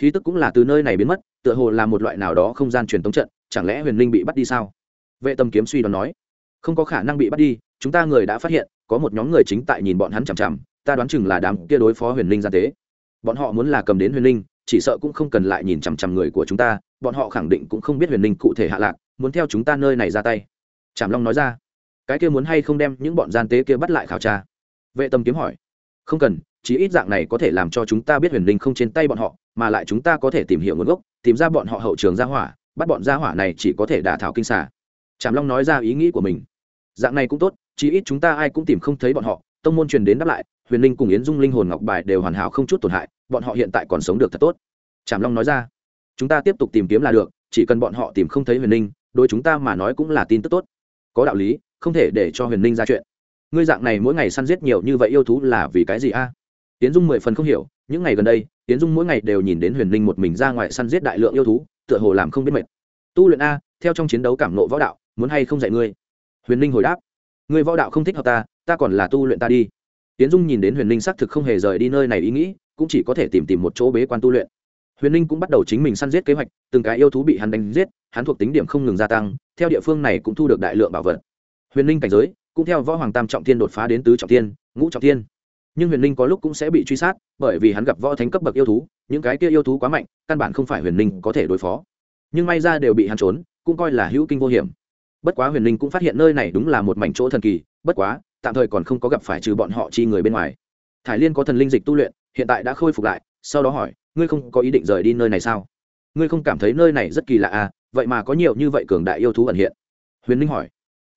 A: khí tức cũng là từ nơi này biến mất, tựa hồ là một loại nào đó không gian truyền tống trận, chẳng lẽ huyền linh bị bắt đi sao? Vệ tâm kiếm suy đoán nói. Không có khả năng bị bắt đi, chúng ta người đã phát hiện, có một nhóm người chính tại nhìn bọn hắn chằm chằm, ta đoán chừng là đám kia đối phó huyền linh gian tế. Bọn họ muốn là cầm đến huyền linh, chỉ sợ cũng không cần lại nhìn chằm chằm người của chúng ta, bọn họ khẳng định cũng không biết huyền linh cụ thể hạ lạc, muốn theo chúng ta nơi này ra tay. Trảm long nói ra. Cái kia muốn hay không đem những bọn gian tế kia bắt lại khảo tra? Vệ tâm kiếm hỏi. Không cần chỉ ít dạng này có thể làm cho chúng ta biết huyền linh không trên tay bọn họ, mà lại chúng ta có thể tìm hiểu nguồn gốc, tìm ra bọn họ hậu trường gia hỏa, bắt bọn gia hỏa này chỉ có thể đả thảo kinh xả tràm long nói ra ý nghĩ của mình. Dạng này cũng tốt, chí ít chúng ta ai cũng tìm không thấy bọn họ, tông môn truyền đến đáp lại, huyền linh cùng yến dung linh hồn ngọc bài đều hoàn hảo không chút tổn hại, bọn họ hiện tại còn sống được thật tốt. Tràm long nói ra. Chúng ta tiếp tục tìm kiếm là được, chỉ cần bọn họ tìm không thấy huyền linh, đối chúng ta mà nói cũng là tin tức tốt. Có đạo lý, không thể để cho huyền ninh ra chuyện. Ngươi dạng này mỗi ngày săn giết nhiều như vậy yêu thú là vì cái gì a? à? Tiến dung mười phần không hiểu, những ngày gần đây, tiến dung mỗi ngày đều nhìn đến huyền Linh một mình ra ngoài săn giết đại lượng yêu thú, tựa hồ làm không biết mệt. Tu luyện a, theo trong chiến đấu cảm nộ võ đạo, muốn hay không dạy ngươi? Huyền Linh hồi đáp. Ngươi võ đạo không thích hợp ta ta còn là tu luyện ta đi. Tiến dung nhìn đến huyền Linh xác thực không hề rời đi nơi này ý nghĩ, cũng chỉ có thể tìm tìm một chỗ bế quan tu luyện. Huyền Linh cũng bắt đầu chính mình săn giết kế hoạch, từng cái yêu thú bị hắn đánh giết, hắn thuộc tính điểm không ngừng gia tăng, theo địa phương này cũng thu được đại lượng bảo vật. Huyền Linh cảnh giới, cũng theo võ hoàng tam trọng thiên đột phá đến tứ trọng thiên, ngũ trọng thiên nhưng huyền ninh có lúc cũng sẽ bị truy sát, bởi vì hắn gặp võ thánh cấp bậc yêu thú, những cái kia yêu thú quá mạnh, căn bản không phải huyền ninh có thể đối phó. Nhưng may ra đều bị hắn trốn, cũng coi là hữu kinh vô hiểm. Bất quá huyền ninh cũng phát hiện nơi này đúng là một mảnh chỗ thần kỳ, bất quá, tạm thời còn không có gặp phải trừ bọn họ chi người bên ngoài. Thải liên có thần linh dịch tu luyện, hiện tại đã khôi phục lại, sau đó hỏi, ngươi không có ý định rời đi nơi này sao? Ngươi không cảm thấy nơi này rất kỳ lạ à? Vậy mà có nhiều như vậy cường đại yêu thú ẩn hiện. Huyền ninh hỏi.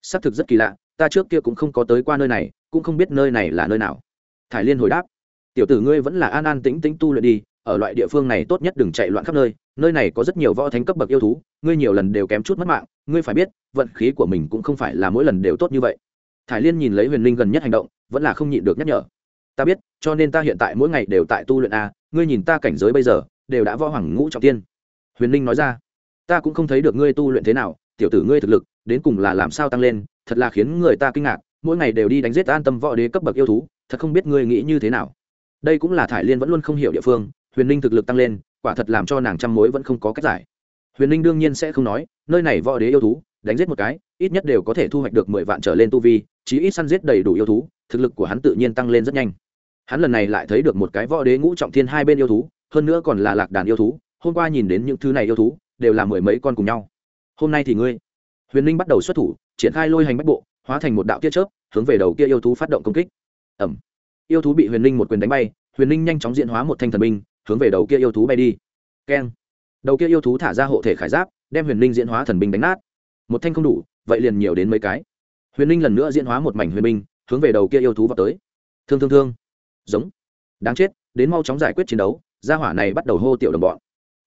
A: Xác thực rất kỳ lạ, ta trước kia cũng không có tới qua nơi này, cũng không biết nơi này là nơi nào thải liên hồi đáp, tiểu tử ngươi vẫn là an an tĩnh tĩnh tu luyện đi, ở loại địa phương này tốt nhất đừng chạy loạn khắp nơi nơi này có rất nhiều võ thánh cấp bậc yêu thú, ngươi nhiều lần đều kém chút mất mạng, ngươi phải biết, vận khí của mình cũng không phải là mỗi lần đều tốt như vậy. Thải liên nhìn lấy huyền linh gần nhất hành động, vẫn là không nhịn được nhắc nhở, ta biết, cho nên ta hiện tại mỗi ngày đều tại tu luyện a, ngươi nhìn ta cảnh giới bây giờ, đều đã võ hoàng ngũ trọng tiên. Huyền linh nói ra, ta cũng không thấy được ngươi tu luyện thế nào, tiểu tử ngươi thực lực, đến cùng là làm sao tăng lên, thật là khiến người ta kinh ngạc, mỗi ngày đều đi đánh giết an tâm võ đế cấp bậc yêu thú thật không biết ngươi nghĩ như thế nào. Đây cũng là thải liên vẫn luôn không hiểu địa phương, huyền ninh thực lực tăng lên, quả thật làm cho nàng trăm mối vẫn không có cách giải. Huyền ninh đương nhiên sẽ không nói, nơi này võ đế yêu thú, đánh giết một cái, ít nhất đều có thể thu hoạch được mười vạn trở lên tu vi, chí ít săn giết đầy đủ yêu thú, thực lực của hắn tự nhiên tăng lên rất nhanh. Hắn lần này lại thấy được một cái võ đế ngũ trọng thiên hai bên yêu thú, hơn nữa còn là lạc đàn yêu thú, hôm qua nhìn đến những thứ này yêu thú, đều là mười mấy con cùng nhau. Hôm nay thì ngươi. Huyền ninh bắt đầu xuất thủ, triển khai lôi hành bách bộ, hóa thành một đạo tia chớp, hướng về đầu kia yêu thú phát động công kích ẩm. Yêu thú bị huyền Linh một quyền đánh bay, huyền Linh nhanh chóng diễn hóa một thanh thần binh, hướng về đầu kia yêu thú bay đi. Keng. Đầu kia yêu thú thả ra hộ thể khải giáp, đem huyền Linh diễn hóa thần binh đánh nát. Một thanh không đủ, vậy liền nhiều đến mấy cái. Huyền Linh lần nữa diễn hóa một mảnh huyền binh, hướng về đầu kia yêu thú vào tới. Thương thương thương. Giống. Đáng chết, đến mau chóng giải quyết chiến đấu, gia hỏa này bắt đầu hô tiểu đồng bọn.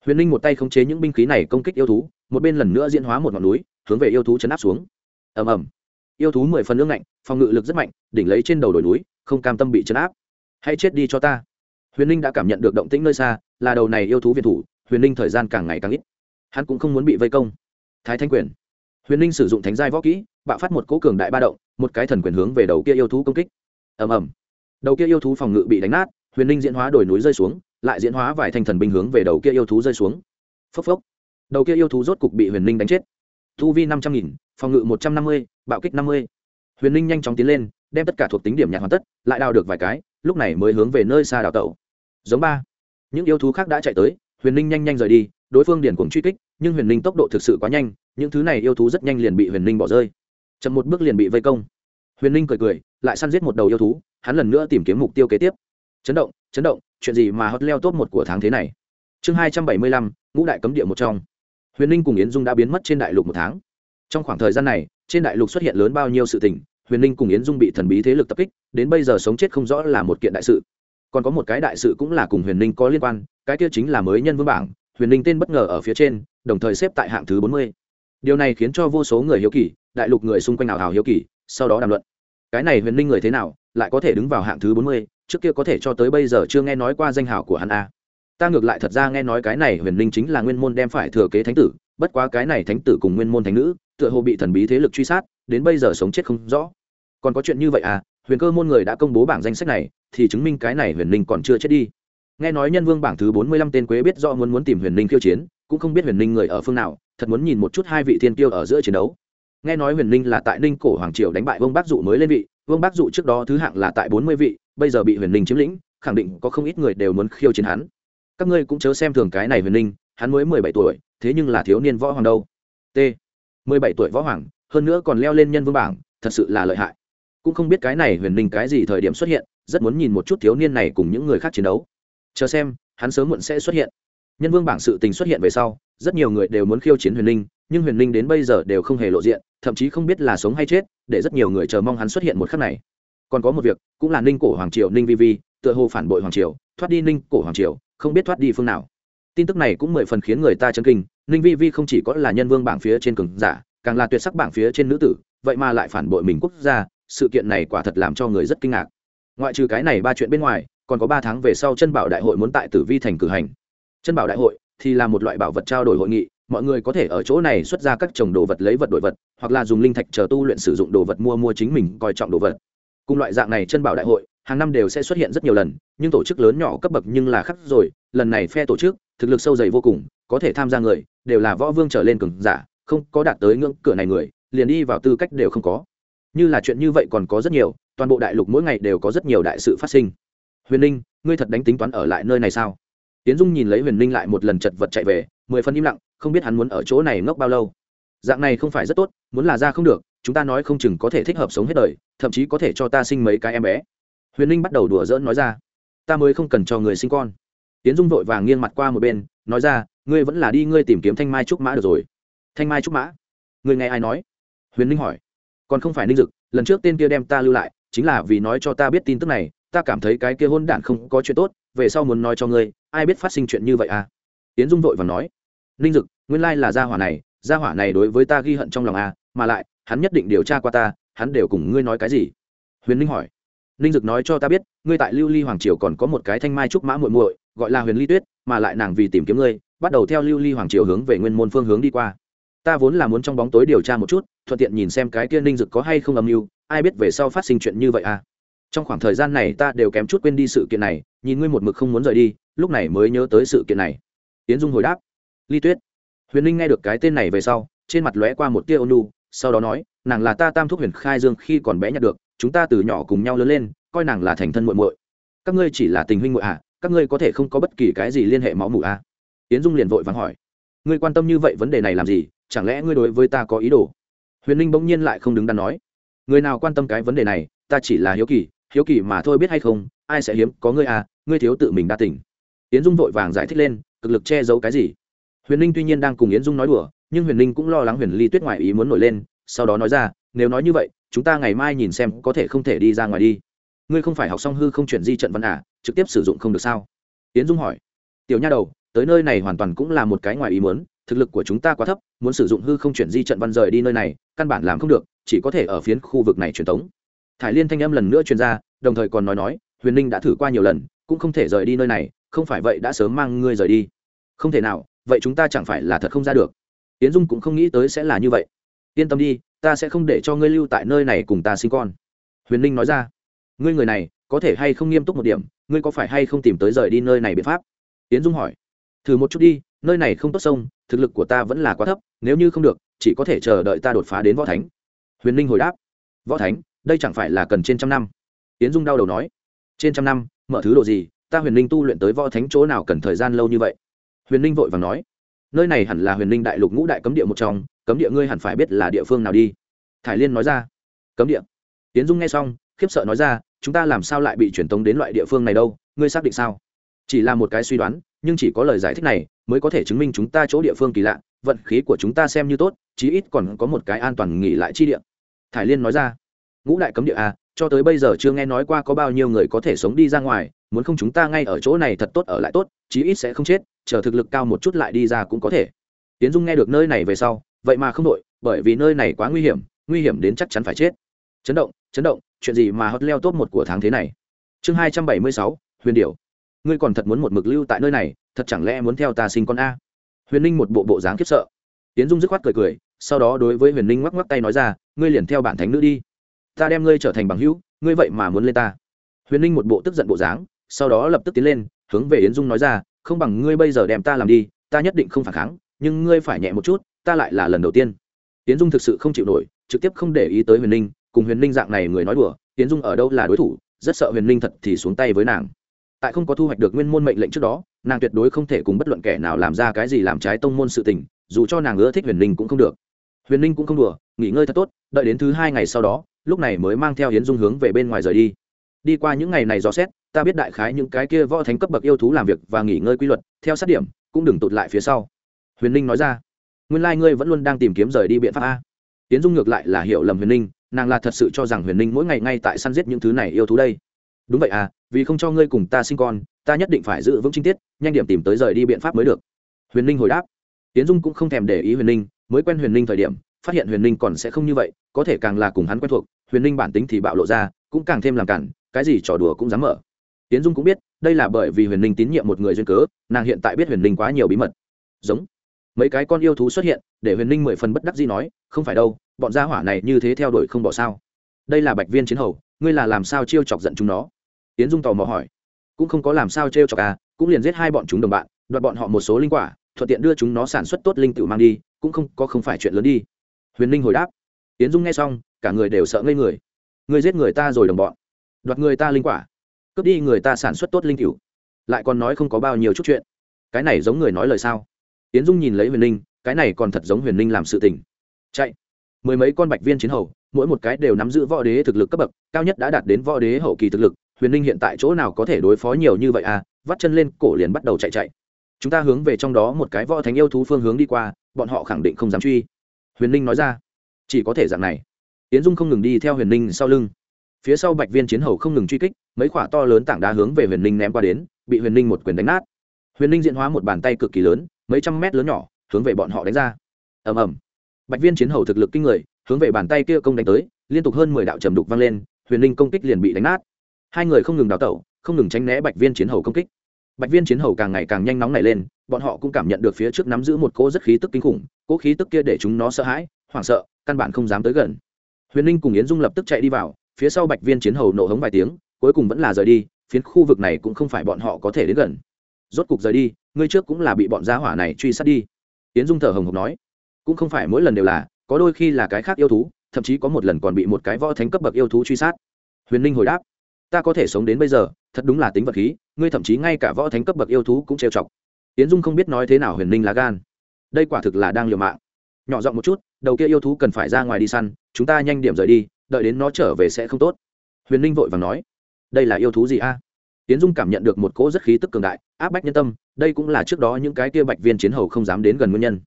A: Huyền Linh một tay khống chế những binh khí này công kích yêu thú, một bên lần nữa diễn hóa một ngọn núi, hướng về yêu thú chấn áp xuống. Ầm ầm. Yêu thú mười phần lương ngạnh, phòng ngự lực rất mạnh, đỉnh lấy trên đầu đồi núi không cam tâm bị chấn áp. Hãy chết đi cho ta. Huyền ninh đã cảm nhận được động tĩnh nơi xa, là đầu này yêu thú việt thủ, huyền ninh thời gian càng ngày càng ít. Hắn cũng không muốn bị vây công. Thái thanh quyền. Huyền ninh sử dụng thánh giai võ kỹ, bạo phát một cố cường đại ba động, một cái thần quyền hướng về đầu kia yêu thú công kích. Ầm ầm. Đầu kia yêu thú phòng ngự bị đánh nát, huyền ninh diễn hóa đồi núi rơi xuống, lại diễn hóa vài thanh thần binh hướng về đầu kia yêu thú rơi xuống. Phốc phốc. Đầu kia yêu thú rốt cục bị huyền ninh đánh chết. Thu vi năm trăm nghìn, phòng ngự một trăm năm mươi, bạo kích năm mươi. Huyền ninh nhanh chóng tiến lên đem tất cả thuộc tính điểm nhạc hoàn tất, lại đào được vài cái, lúc này mới hướng về nơi xa đào tẩu. Giống ba. Những yêu thú khác đã chạy tới, huyền ninh nhanh nhanh rời đi, đối phương điển cùng truy kích, nhưng huyền ninh tốc độ thực sự quá nhanh, những thứ này yêu thú rất nhanh liền bị huyền ninh bỏ rơi. Chậm một bước liền bị vây công. Huyền ninh cười cười, lại săn giết một đầu yêu thú, hắn lần nữa tìm kiếm mục tiêu kế tiếp. Chấn động chấn động, chuyện gì mà hot leo top một của tháng thế này? Chương hai trăm bảy mươi lăm, ngũ đại cấm địa một trong. Huyền ninh cùng yến dung đã biến mất trên đại lục một tháng. Trong khoảng thời gian này, trên đại lục xuất hiện lớn bao nhiêu sự tình huyền ninh cùng yến dung bị thần bí thế lực tập kích, đến bây giờ sống chết không rõ là một kiện đại sự. Còn có một cái đại sự cũng là cùng huyền ninh có liên quan, cái kia chính là mới nhân vương bảng, huyền ninh tên bất ngờ ở phía trên, đồng thời xếp tại hạng thứ bốn mươi. Điều này khiến cho vô số người hiếu kỳ, đại lục người xung quanh nào hào hiếu kỳ, sau đó đàm luận. Cái này huyền ninh người thế nào, lại có thể đứng vào hạng thứ bốn mươi, trước kia có thể cho tới bây giờ chưa nghe nói qua danh hào của hắn a. Ta ngược lại thật ra nghe nói cái này huyền ninh chính là nguyên môn đem phải thừa kế thánh tử, bất quá cái này thánh tử cùng nguyên môn thánh nữ, tựa hồ bị thần bí thế lực truy sát, đến bây giờ sống chết không rõ còn có chuyện như vậy à? Huyền cơ môn người đã công bố bảng danh sách này, thì chứng minh cái này huyền ninh còn chưa chết đi. Nghe nói nhân vương bảng thứ bốn mươi lăm tên quế biết do muốn muốn tìm huyền ninh khiêu chiến, cũng không biết huyền ninh người ở phương nào, thật muốn nhìn một chút hai vị thiên kiêu ở giữa chiến đấu. Nghe nói huyền ninh là tại ninh cổ hoàng triều đánh bại vương bác dụ mới lên vị, vương bác dụ trước đó thứ hạng là tại bốn mươi vị, bây giờ bị huyền ninh chiếm lĩnh, khẳng định có không ít người đều muốn khiêu chiến hắn. Các ngươi cũng chớ xem thường cái này huyền ninh hắn mới mười bảy tuổi, thế nhưng là thiếu niên võ hoàng đâu. T. mười bảy tuổi võ hoàng, hơn nữa còn leo lên nhân vương bảng, thật sự là lợi hại cũng không biết cái này huyền ninh cái gì thời điểm xuất hiện, rất muốn nhìn một chút thiếu niên này cùng những người khác chiến đấu. Chờ xem, hắn sớm muộn sẽ xuất hiện. Nhân vương bảng sự tình xuất hiện về sau, rất nhiều người đều muốn khiêu chiến huyền ninh nhưng huyền ninh đến bây giờ đều không hề lộ diện, thậm chí không biết là sống hay chết, để rất nhiều người chờ mong hắn xuất hiện một khắc này. Còn có một việc, cũng là ninh cổ hoàng triều, ninh vi vi, tựa hồ phản bội hoàng triều, thoát đi ninh cổ hoàng triều, không biết thoát đi phương nào. Tin tức này cũng mười phần khiến người ta chấn kinh, ninh vi vi không chỉ có là nhân vương bảng phía trên cường giả, càng là tuyệt sắc bảng phía trên nữ tử, vậy mà lại phản bội mình quốc gia sự kiện này quả thật làm cho người rất kinh ngạc. Ngoại trừ cái này ba chuyện bên ngoài, còn có ba tháng về sau chân bảo đại hội muốn tại tử vi thành cử hành. Chân bảo đại hội thì là một loại bảo vật trao đổi hội nghị, mọi người có thể ở chỗ này xuất ra các chồng đồ vật lấy vật đổi vật, hoặc là dùng linh thạch chờ tu luyện sử dụng đồ vật mua mua chính mình coi trọng đồ vật. Cùng loại dạng này chân bảo đại hội, hàng năm đều sẽ xuất hiện rất nhiều lần, nhưng tổ chức lớn nhỏ cấp bậc nhưng là khắc rồi, lần này phe tổ chức, thực lực sâu dày vô cùng, có thể tham gia người, đều là võ vương trở lên cường giả, không có đạt tới ngưỡng cửa này người, liền đi vào tư cách đều không có như là chuyện như vậy còn có rất nhiều, toàn bộ đại lục mỗi ngày đều có rất nhiều đại sự phát sinh. Huyền ninh ngươi thật đánh tính toán ở lại nơi này sao? Tiến dung nhìn lấy huyền ninh lại một lần chật vật chạy về, mười phân im lặng, không biết hắn muốn ở chỗ này ngốc bao lâu. Dạng này không phải rất tốt, muốn là ra không được, chúng ta nói không chừng có thể thích hợp sống hết đời, thậm chí có thể cho ta sinh mấy cái em bé. Huyền ninh bắt đầu đùa giỡn nói ra, ta mới không cần cho người sinh con. Tiến dung vội vàng nghiêng mặt qua một bên, nói ra, ngươi vẫn là đi, ngươi tìm kiếm thanh mai trúc mã được rồi. Thanh mai trúc mã? Ngươi nghe ai nói? Huyền ninh hỏi còn không phải ninh dực, lần trước tên kia đem ta lưu lại, chính là vì nói cho ta biết tin tức này, ta cảm thấy cái kia hôn đản không có chuyện tốt, về sau muốn nói cho ngươi, ai biết phát sinh chuyện như vậy à? Tiến dung vội và nói, ninh dực, nguyên lai là gia hỏa này, gia hỏa này đối với ta ghi hận trong lòng à mà lại, hắn nhất định điều tra qua ta, hắn đều cùng ngươi nói cái gì? Huyền ninh hỏi, ninh dực nói cho ta biết, ngươi tại lưu ly hoàng triều còn có một cái thanh mai trúc mã muội muội, gọi là huyền ly tuyết, mà lại nàng vì tìm kiếm ngươi, bắt đầu theo lưu ly hoàng triều hướng về nguyên môn phương hướng đi qua ta vốn là muốn trong bóng tối điều tra một chút, thuận tiện nhìn xem cái kia ninh dực có hay không âm mưu, ai biết về sau phát sinh chuyện như vậy à? Trong khoảng thời gian này ta đều kém chút quên đi sự kiện này, nhìn ngươi một mực không muốn rời đi, lúc này mới nhớ tới sự kiện này. Tiến dung hồi đáp. Ly tuyết. Huyền ninh nghe được cái tên này về sau, trên mặt lóe qua một tia ônu sau đó nói, nàng là ta tam thúc huyền khai dương khi còn bé nhặt được, chúng ta từ nhỏ cùng nhau lớn lên, coi nàng là thành thân muội muội. Các ngươi chỉ là tình huynh muội à các ngươi có thể không có bất kỳ cái gì liên hệ máu mủ à? Tiến dung liền vội vàng hỏi. Ngươi quan tâm như vậy vấn đề này làm gì? Chẳng lẽ ngươi đối với ta có ý đồ? Huyền ninh bỗng nhiên lại không đứng đắn nói. Người nào quan tâm cái vấn đề này, ta chỉ là hiếu kỳ hiếu kỳ mà thôi biết hay không, ai sẽ hiếm, có ngươi à ngươi thiếu tự mình đa tỉnh yến dung vội vàng giải thích lên, cực lực che giấu cái gì? Huyền ninh tuy nhiên đang cùng yến dung nói đùa, nhưng huyền ninh cũng lo lắng huyền ly tuyết ngoại ý muốn nổi lên, sau đó nói ra, nếu nói như vậy, chúng ta ngày mai nhìn xem có thể không thể đi ra ngoài đi. Ngươi không phải học xong hư không chuyển di trận văn à trực tiếp sử dụng không được sao? Yến dung hỏi. Tiểu nha đầu, tới nơi này hoàn toàn cũng là một cái ngoài ý muốn thực lực của chúng ta quá thấp, muốn sử dụng hư không chuyển di trận văn rời đi nơi này, căn bản làm không được, chỉ có thể ở phiến khu vực này truyền tống. Thải liên thanh âm lần nữa truyền ra, đồng thời còn nói nói, huyền ninh đã thử qua nhiều lần, cũng không thể rời đi nơi này, không phải vậy đã sớm mang ngươi rời đi. Không thể nào, vậy chúng ta chẳng phải là thật không ra được. Yến dung cũng không nghĩ tới sẽ là như vậy. Yên tâm đi, ta sẽ không để cho ngươi lưu tại nơi này cùng ta sinh con. Huyền ninh nói ra. Ngươi người này, có thể hay không nghiêm túc một điểm, ngươi có phải hay không tìm tới rời đi nơi này biện pháp? Yến dung hỏi. Thử một chút đi nơi này không tốt sông, thực lực của ta vẫn là quá thấp, nếu như không được, chỉ có thể chờ đợi ta đột phá đến võ thánh. Huyền ninh hồi đáp. Võ thánh, đây chẳng phải là cần trên trăm năm? Tiến dung đau đầu nói. Trên trăm năm, mở thứ đồ gì, ta huyền ninh tu luyện tới võ thánh chỗ nào cần thời gian lâu như vậy? Huyền ninh vội vàng nói. Nơi này hẳn là huyền ninh đại lục ngũ đại cấm địa một trong, cấm địa ngươi hẳn phải biết là địa phương nào đi. Thải liên nói ra. Cấm địa? Tiến dung nghe xong, khiếp sợ nói ra, chúng ta làm sao lại bị truyền tống đến loại địa phương này đâu, ngươi xác định sao? Chỉ là một cái suy đoán, nhưng chỉ có lời giải thích này mới có thể chứng minh chúng ta chỗ địa phương kỳ lạ, vận khí của chúng ta xem như tốt, chí ít còn có một cái an toàn nghỉ lại chi địa. Thải liên nói ra. Ngũ đại cấm địa à cho tới bây giờ chưa nghe nói qua có bao nhiêu người có thể sống đi ra ngoài, muốn không chúng ta ngay ở chỗ này thật tốt ở lại tốt, chí ít sẽ không chết, chờ thực lực cao một chút lại đi ra cũng có thể. Tiến dung nghe được nơi này về sau, vậy mà không đội bởi vì nơi này quá nguy hiểm nguy hiểm đến chắc chắn phải chết. Chấn động chấn động, chuyện gì mà hot leo top một của tháng thế này? Chương hai trăm bảy mươi sáu, huyền điệu ngươi còn thật muốn một mực lưu tại nơi này, thật chẳng lẽ muốn theo ta sinh con a? Huyền ninh một bộ bộ dáng khiếp sợ. Tiến dung dứt khoát cười cười, sau đó đối với huyền ninh ngoắc ngoắc tay nói ra, ngươi liền theo bản thánh nữ đi. Ta đem ngươi trở thành bằng hữu, ngươi vậy mà muốn lên ta. Huyền ninh một bộ tức giận bộ dáng, sau đó lập tức tiến lên, hướng về yến dung nói ra, không bằng ngươi bây giờ đem ta làm đi, ta nhất định không phản kháng, nhưng ngươi phải nhẹ một chút, ta lại là lần đầu tiên. Yến dung thực sự không chịu nổi, trực tiếp không để ý tới huyền ninh, cùng huyền ninh dạng này người nói đùa, yến dung ở đâu là đối thủ, rất sợ huyền ninh thật thì xuống tay với nàng tại không có thu hoạch được nguyên môn mệnh lệnh trước đó, nàng tuyệt đối không thể cùng bất luận kẻ nào làm ra cái gì làm trái tông môn sự tình, dù cho nàng ưa thích huyền ninh cũng không được. Huyền ninh cũng không đùa, nghỉ ngơi thật tốt, đợi đến thứ hai ngày sau đó, lúc này mới mang theo hiến dung hướng về bên ngoài rời đi. Đi qua những ngày này dò xét, ta biết đại khái những cái kia võ thánh cấp bậc yêu thú làm việc và nghỉ ngơi quy luật, theo sát điểm, cũng đừng tụt lại phía sau. Huyền ninh nói ra, nguyên lai、like、ngươi vẫn luôn đang tìm kiếm rời đi biện pháp a. Tiến dung ngược lại là hiểu lầm huyền ninh, nàng là thật sự cho rằng huyền ninh mỗi ngày ngay tại săn giết những thứ này yêu thú đây. Đúng vậy à vì không cho ngươi cùng ta sinh con, ta nhất định phải giữ vững trinh tiết, nhanh điểm tìm tới rời đi biện pháp mới được. Huyền ninh hồi đáp. Tiến dung cũng không thèm để ý huyền ninh mới quen huyền ninh thời điểm, phát hiện huyền ninh còn sẽ không như vậy, có thể càng là cùng hắn quen thuộc, huyền ninh bản tính thì bạo lộ ra, cũng càng thêm làm cản, cái gì trò đùa cũng dám mở. Tiến dung cũng biết, đây là bởi vì huyền ninh tín nhiệm một người duyên cớ, nàng hiện tại biết huyền ninh quá nhiều bí mật. Giống. Mấy cái con yêu thú xuất hiện, để huyền ninh mười phần bất đắc gì nói, không phải đâu, bọn gia hỏa này như thế theo đuổi không bỏ sao. Đây là bạch viên chiến hầu, ngươi là làm sao chiêu chọc giận chúng nó? Tiến dung tò mò hỏi. Cũng không có làm sao chiêu chọc à cũng liền giết hai bọn chúng đồng bạn, đoạt bọn họ một số linh quả, thuận tiện đưa chúng nó sản xuất tốt linh tự mang đi, cũng không, có không phải chuyện lớn đi. Huyền ninh hồi đáp. Tiến dung nghe xong, cả người đều sợ ngây người. Ngươi giết người ta rồi đồng bọn. Đoạt người ta linh quả. Cướp đi người ta sản xuất tốt linh cựu lại còn nói không có bao nhiêu chút chuyện. Cái này giống người nói lời sao? Tiến dung nhìn lấy huyền ninh, cái này còn thật giống huyền ninh làm sự tình. Chạy. Mười mấy con bạch viên chiến hầu, mỗi một cái đều nắm giữ võ đế thực lực cấp bậc, cao nhất đã đạt đến võ đế hậu kỳ thực lực huyền ninh hiện tại chỗ nào có thể đối phó nhiều như vậy à? Vắt chân lên, cổ liền bắt đầu chạy chạy. Chúng ta hướng về trong đó một cái võ thánh yêu thú phương hướng đi qua, bọn họ khẳng định không dám truy. Huyền ninh nói ra. Chỉ có thể dạng này. Tiến dung không ngừng đi theo huyền ninh sau lưng. Phía sau bạch viên chiến hầu không ngừng truy kích, mấy quả to lớn tảng đá hướng về huyền ninh ném qua đến, bị huyền ninh một quyền đánh nát. Huyền ninh diện hóa một bàn tay cực kỳ lớn, mấy trăm mét lớn nhỏ, hướng về bọn họ đánh ra. Ầm ầm. Bạch viên chiến hầu thực lực kinh người, hướng về bàn tay kia công đánh tới, liên tục hơn mười đạo trầm đục vang lên, huyền ninh công kích liền bị đánh nát hai người không ngừng đào tẩu, không ngừng tránh né bạch viên chiến hầu công kích. Bạch viên chiến hầu càng ngày càng nhanh nóng nảy lên, bọn họ cũng cảm nhận được phía trước nắm giữ một cỗ rất khí tức kinh khủng, cỗ khí tức kia để chúng nó sợ hãi, hoảng sợ, căn bản không dám tới gần. Huyền ninh cùng yến dung lập tức chạy đi vào, phía sau bạch viên chiến hầu nổ hống vài tiếng, cuối cùng vẫn là rời đi, phiến khu vực này cũng không phải bọn họ có thể đến gần. Rốt cục rời đi, ngươi trước cũng là bị bọn gia hỏa này truy sát đi. Yến dung thở hồng hộc nói, cũng không phải mỗi lần đều là, có đôi khi là cái khác yêu thú, thậm chí có một lần còn bị một cái võ thánh cấp bậc yêu thú truy sát. Huyền ninh hồi đáp ta có thể sống đến bây giờ thật đúng là tính vật khí ngươi thậm chí ngay cả võ thánh cấp bậc yêu thú cũng trêu chọc. Yến dung không biết nói thế nào huyền ninh lá gan. Đây quả thực là đang liều mạng. Nhỏ giọng một chút đầu kia yêu thú cần phải ra ngoài đi săn chúng ta nhanh điểm rời đi đợi đến nó trở về sẽ không tốt. Huyền ninh vội vàng nói đây là yêu thú gì a? Yến Dung cảm nhận được một cỗ rất khí tức cường đại, áp bách nhân tâm, đây cũng là trước đó những cái kia bạch viên chiến hầu không dám đến gần nguyên nhân.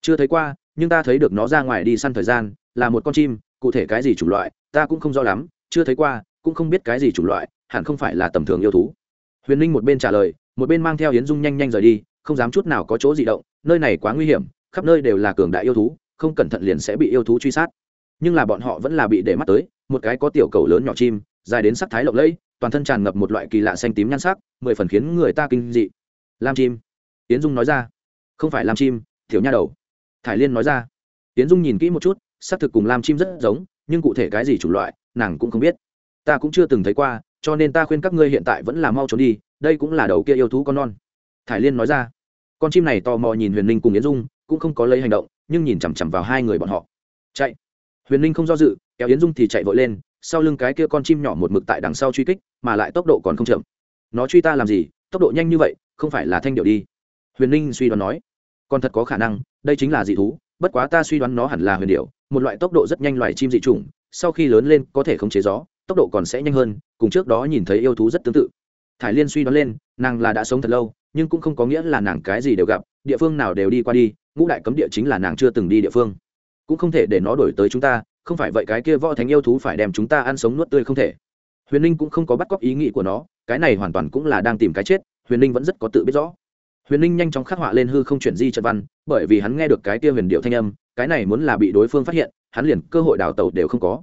A: Chưa thấy qua, nhưng ta thấy được nó ra ngoài đi săn thời gian, là một con chim, cụ thể cái gì chủng loại, ta cũng không rõ lắm, chưa thấy qua, cũng không biết cái gì chủng loại, hẳn không phải là tầm thường yêu thú. Huyền Ninh một bên trả lời, một bên mang theo Yến Dung nhanh nhanh rời đi, không dám chút nào có chỗ gì động, nơi này quá nguy hiểm, khắp nơi đều là cường đại yêu thú, không cẩn thận liền sẽ bị yêu thú truy sát. Nhưng là bọn họ vẫn là bị để mắt tới, một cái có tiểu cầu lớn nhỏ chim, dài đến sắc thái lộng lẫy, toàn thân tràn ngập một loại kỳ lạ xanh tím nhan sắc mười phần khiến người ta kinh dị. Lam chim. Tiến dung nói ra. Không phải lam chim thiểu nha đầu. Thải liên nói ra. Tiến dung nhìn kỹ một chút xác thực cùng lam chim rất giống nhưng cụ thể cái gì chủng loại nàng cũng không biết ta cũng chưa từng thấy qua, cho nên ta khuyên các ngươi hiện tại vẫn là mau trốn đi, đây cũng là đầu kia yêu thú con non. Thải liên nói ra. Con chim này tò mò nhìn huyền ninh cùng yến dung, cũng không có lấy hành động, nhưng nhìn chằm chằm vào hai người bọn họ. Chạy. Huyền ninh không do dự, kéo yến dung thì chạy vội lên, sau lưng cái kia con chim nhỏ một mực tại đằng sau truy kích, mà lại tốc độ còn không chậm. Nó truy ta làm gì? Tốc độ nhanh như vậy, không phải là thanh điệu đi. Huyền ninh suy đoán nói. Còn thật có khả năng, đây chính là dị thú, bất quá ta suy đoán nó hẳn là huyền điệu, một loại tốc độ rất nhanh loài chim dị chủng, sau khi lớn lên có thể khống chế gió tốc độ còn sẽ nhanh hơn, cùng trước đó nhìn thấy yêu thú rất tương tự. Thải liên suy đoán lên, nàng là đã sống thật lâu, nhưng cũng không có nghĩa là nàng cái gì đều gặp, địa phương nào đều đi qua đi, ngũ đại cấm địa chính là nàng chưa từng đi địa phương. Cũng không thể để nó đổi tới chúng ta, không phải vậy cái kia võ thánh yêu thú phải đem chúng ta ăn sống nuốt tươi không thể. Huyền ninh cũng không có bắt cóc ý nghĩ của nó, cái này hoàn toàn cũng là đang tìm cái chết, huyền ninh vẫn rất có tự biết rõ. Huyền ninh nhanh chóng khắc họa lên hư không chuyển di trận văn, bởi vì hắn nghe được cái kia huyền điệu thanh âm, cái này muốn là bị đối phương phát hiện, hắn liền cơ hội đào tẩu đều không có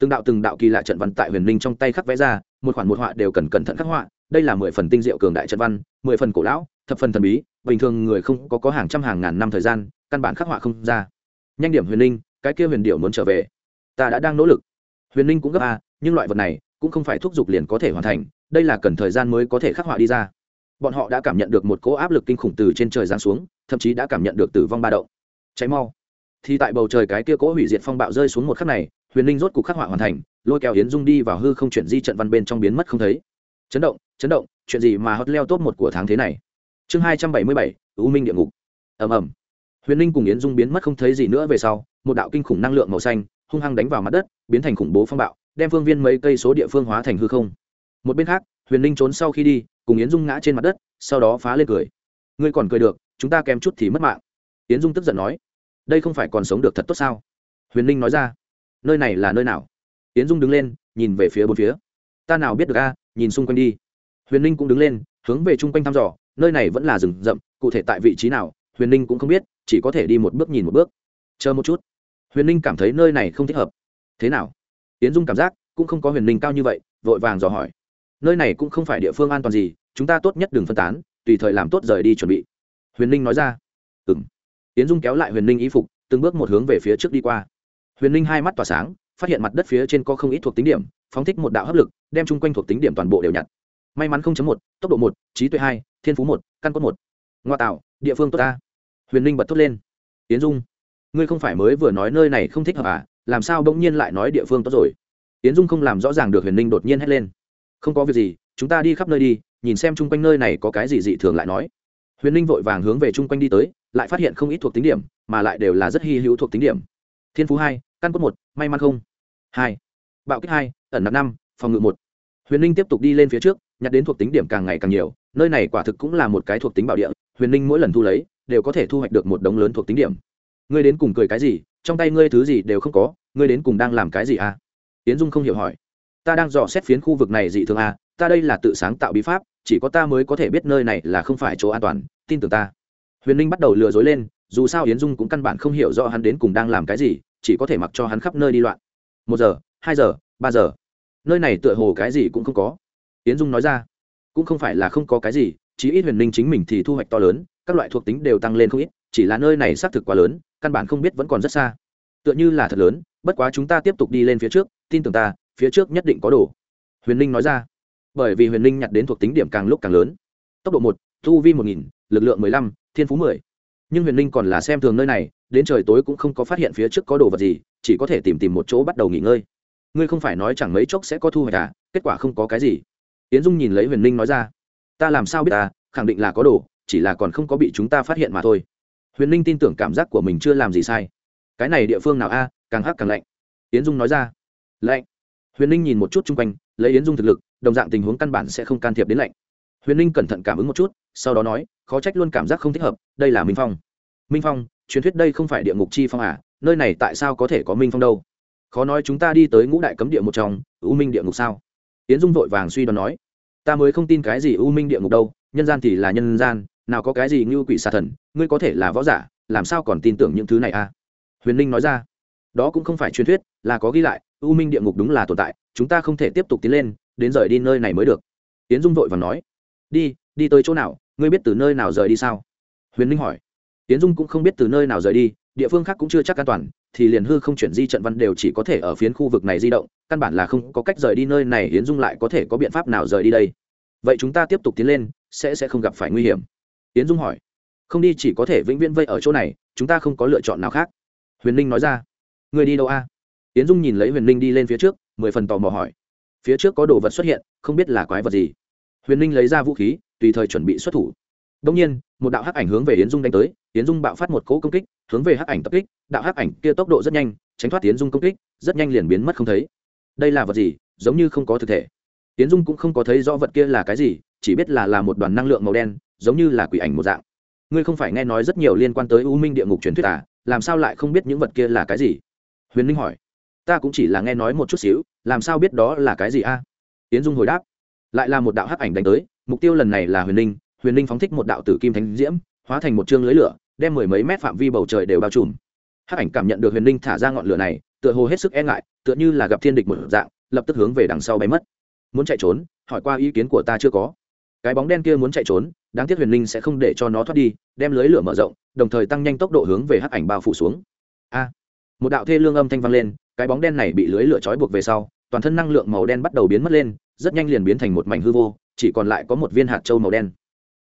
A: từng đạo từng đạo kỳ lạ trận văn tại huyền Linh trong tay khắc vẽ ra một khoản một họa đều cần cẩn thận khắc họa. Đây là mười phần tinh diệu cường đại trận văn mười phần cổ lão thập phần thần bí bình thường người không có có hàng trăm hàng ngàn năm thời gian căn bản khắc họa không ra. Nhanh điểm huyền Linh, cái kia huyền điệu muốn trở về. Ta đã đang nỗ lực. Huyền Linh cũng gấp a nhưng loại vật này cũng không phải thúc giục liền có thể hoàn thành đây là cần thời gian mới có thể khắc họa đi ra. Bọn họ đã cảm nhận được một cỗ áp lực kinh khủng từ trên trời giáng xuống thậm chí đã cảm nhận được tử vong ba động. Cháy mau. Thì tại bầu trời cái kia cỗ hủy diệt phong bạo rơi xuống một khắc này huyền ninh rốt cục khắc họa hoàn thành, lôi kéo yến dung đi vào hư không chuyển di trận văn bên trong biến mất không thấy. Chấn động chấn động, chuyện gì mà hot leo top một của tháng thế này? Chương hai trăm bảy mươi bảy ưu minh địa ngục. Ầm ầm. Huyền ninh cùng yến dung biến mất không thấy gì nữa về sau, một đạo kinh khủng năng lượng màu xanh, hung hăng đánh vào mặt đất, biến thành khủng bố phong bạo, đem phương viên mấy cây số địa phương hóa thành hư không. Một bên khác, huyền ninh trốn sau khi đi, cùng yến dung ngã trên mặt đất, sau đó phá lên cười. Ngươi còn cười được, chúng ta kém chút thì mất mạng. Yến dung tức giận nói, đây không phải còn sống được thật tốt sao? Huyền ninh nói ra nơi này là nơi nào? Tiến dung đứng lên, nhìn về phía bốn phía. Ta nào biết được a, nhìn xung quanh đi. Huyền ninh cũng đứng lên, hướng về chung quanh thăm dò, nơi này vẫn là rừng rậm, cụ thể tại vị trí nào, huyền ninh cũng không biết, chỉ có thể đi một bước nhìn một bước. Chờ một chút. Huyền ninh cảm thấy nơi này không thích hợp. Thế nào? Tiến dung cảm giác, cũng không có huyền ninh cao như vậy, vội vàng dò hỏi. Nơi này cũng không phải địa phương an toàn gì, chúng ta tốt nhất đừng phân tán, tùy thời làm tốt rời đi chuẩn bị. Huyền ninh nói ra. Ừ m tiến dung kéo lại huyền ninh y phục, từng bước một hướng về phía trước đi qua huyền ninh hai mắt tỏa sáng, phát hiện mặt đất phía trên có không ít thuộc tính điểm, phóng thích một đạo hấp lực, đem chung quanh thuộc tính điểm toàn bộ đều nhặt. May mắn một, tốc độ một, trí tuệ hai, thiên phú một, căn cốt một. Ngoa tạo, địa phương tốt ta. Huyền ninh bật thốt lên. Tiến dung, ngươi không phải mới vừa nói nơi này không thích hợp à? Làm sao bỗng nhiên lại nói địa phương tốt rồi? Tiến dung không làm rõ ràng được huyền ninh đột nhiên hét lên. Không có việc gì, chúng ta đi khắp nơi đi, nhìn xem chung quanh nơi này có cái gì dị thường lại nói. Huyền ninh vội vàng hướng về chung quanh đi tới, lại phát hiện không ít thuộc tính điểm, mà lại đều là rất hy hữu thuộc tính điểm thiên phú hai, căn cốt một, may mắn không? Hai. Bạo kích hai, ẩn nạp năm, phòng ngự một. Huyền ninh tiếp tục đi lên phía trước, nhặt đến thuộc tính điểm càng ngày càng nhiều, nơi này quả thực cũng là một cái thuộc tính bảo địa, huyền ninh mỗi lần thu lấy, đều có thể thu hoạch được một đống lớn thuộc tính điểm. Ngươi đến cùng cười cái gì? Trong tay ngươi thứ gì đều không có, ngươi đến cùng đang làm cái gì à? Tiến dung không hiểu hỏi. Ta đang dò xét phiến khu vực này dị thường à ta đây là tự sáng tạo bí pháp, chỉ có ta mới có thể biết nơi này là không phải chỗ an toàn, tin tưởng ta. Huyền ninh bắt đầu lừa dối lên dù sao yến dung cũng căn bản không hiểu rõ hắn đến cùng đang làm cái gì, chỉ có thể mặc cho hắn khắp nơi đi loạn. Một giờ, hai giờ, ba giờ. Nơi này tựa hồ cái gì cũng không có. Yến dung nói ra, cũng không phải là không có cái gì, chí ít huyền ninh chính mình thì thu hoạch to lớn, các loại thuộc tính đều tăng lên không ít, chỉ là nơi này xác thực quá lớn, căn bản không biết vẫn còn rất xa. Tựa như là thật lớn, bất quá chúng ta tiếp tục đi lên phía trước, tin tưởng ta, phía trước nhất định có đồ. Huyền ninh nói ra, bởi vì huyền ninh nhặt đến thuộc tính điểm càng lúc càng lớn. Tốc độ một thu vi một nghìn, lực lượng mười lăm, thiên phú mười nhưng huyền ninh còn là xem thường nơi này, đến trời tối cũng không có phát hiện phía trước có đồ vật gì, chỉ có thể tìm tìm một chỗ bắt đầu nghỉ ngơi. Ngươi không phải nói chẳng mấy chốc sẽ có thu hoạch à? Kết quả không có cái gì. Tiến dung nhìn lấy huyền ninh nói ra. Ta làm sao biết ta khẳng định là có đồ, chỉ là còn không có bị chúng ta phát hiện mà thôi. Huyền ninh tin tưởng cảm giác của mình chưa làm gì sai. Cái này địa phương nào a? Càng hắc càng lạnh. Yến dung nói ra. Lạnh. Huyền ninh nhìn một chút chung quanh, lấy yến dung thực lực, đồng dạng tình huống căn bản sẽ không can thiệp đến lạnh. Huyền ninh cẩn thận cảm ứng một chút sau đó nói, khó trách luôn cảm giác không thích hợp, đây là minh phong. Minh phong, truyền thuyết đây không phải địa ngục chi phong à nơi này tại sao có thể có minh phong đâu? Khó nói chúng ta đi tới ngũ đại cấm địa một trong, u minh địa ngục sao? Yến dung vội vàng suy đoán nói, ta mới không tin cái gì u minh địa ngục đâu, nhân gian thì là nhân gian, nào có cái gì như quỷ xà thần, ngươi có thể là võ giả, làm sao còn tin tưởng những thứ này à? Huyền ninh nói ra, đó cũng không phải truyền thuyết, là có ghi lại, u minh địa ngục đúng là tồn tại, chúng ta không thể tiếp tục tiến lên, đến rời đi nơi này mới được. Tiến dung vội và nói, đi đi tới chỗ nào? Ngươi biết từ nơi nào rời đi sao? Huyền ninh hỏi. Tiến dung cũng không biết từ nơi nào rời đi, địa phương khác cũng chưa chắc an toàn, thì liền hư không chuyển di trận văn đều chỉ có thể ở phiến khu vực này di động, căn bản là không có cách rời đi nơi này hiến dung lại có thể có biện pháp nào rời đi đây? Vậy chúng ta tiếp tục tiến lên, sẽ sẽ không gặp phải nguy hiểm. Tiến dung hỏi. Không đi chỉ có thể vĩnh viễn vây ở chỗ này, chúng ta không có lựa chọn nào khác. Huyền ninh nói ra. Người đi đâu a? Tiến dung nhìn lấy huyền ninh đi lên phía trước, mười phần tò mò hỏi. Phía trước có đồ vật xuất hiện, không biết là quái vật gì huyền ninh lấy ra vũ khí, tùy thời chuẩn bị xuất thủ. Đông nhiên, một đạo hắc ảnh hướng về yến dung đánh tới, yến dung bạo phát một cỗ công kích, hướng về hắc ảnh tập kích, đạo hắc ảnh kia tốc độ rất nhanh, tránh thoát yến dung công kích, rất nhanh liền biến mất không thấy. Đây là vật gì, giống như không có thực thể. Yến dung cũng không có thấy rõ vật kia là cái gì, chỉ biết là là một đoàn năng lượng màu đen, giống như là quỷ ảnh một dạng. Ngươi không phải nghe nói rất nhiều liên quan tới u minh địa ngục truyền thuyết à làm sao lại không biết những vật kia là cái gì? Huyền ninh hỏi. Ta cũng chỉ là nghe nói một chút xíu, làm sao biết đó là cái gì a? Yến dung hồi đáp lại là một đạo hắc ảnh đánh tới, mục tiêu lần này là huyền ninh huyền ninh phóng thích một đạo tử kim thánh diễm, hóa thành một chương lưới lửa, đem mười mấy mét phạm vi bầu trời đều bao trùm. Hắc ảnh cảm nhận được huyền ninh thả ra ngọn lửa này, tựa hồ hết sức e ngại, tựa như là gặp thiên địch một dạng, lập tức hướng về đằng sau bay mất. Muốn chạy trốn, hỏi qua ý kiến của ta chưa có. Cái bóng đen kia muốn chạy trốn, đáng tiếc huyền Linh sẽ không để cho nó thoát đi, đem lưới lửa mở rộng, đồng thời tăng nhanh tốc độ hướng về hắc ảnh bao phủ xuống. A! Một đạo thê lương âm thanh vang lên, cái bóng đen này bị lưới lửa trói buộc về sau, toàn thân năng lượng màu đen bắt đầu biến mất lên rất nhanh liền biến thành một mảnh hư vô, chỉ còn lại có một viên hạt trâu màu đen.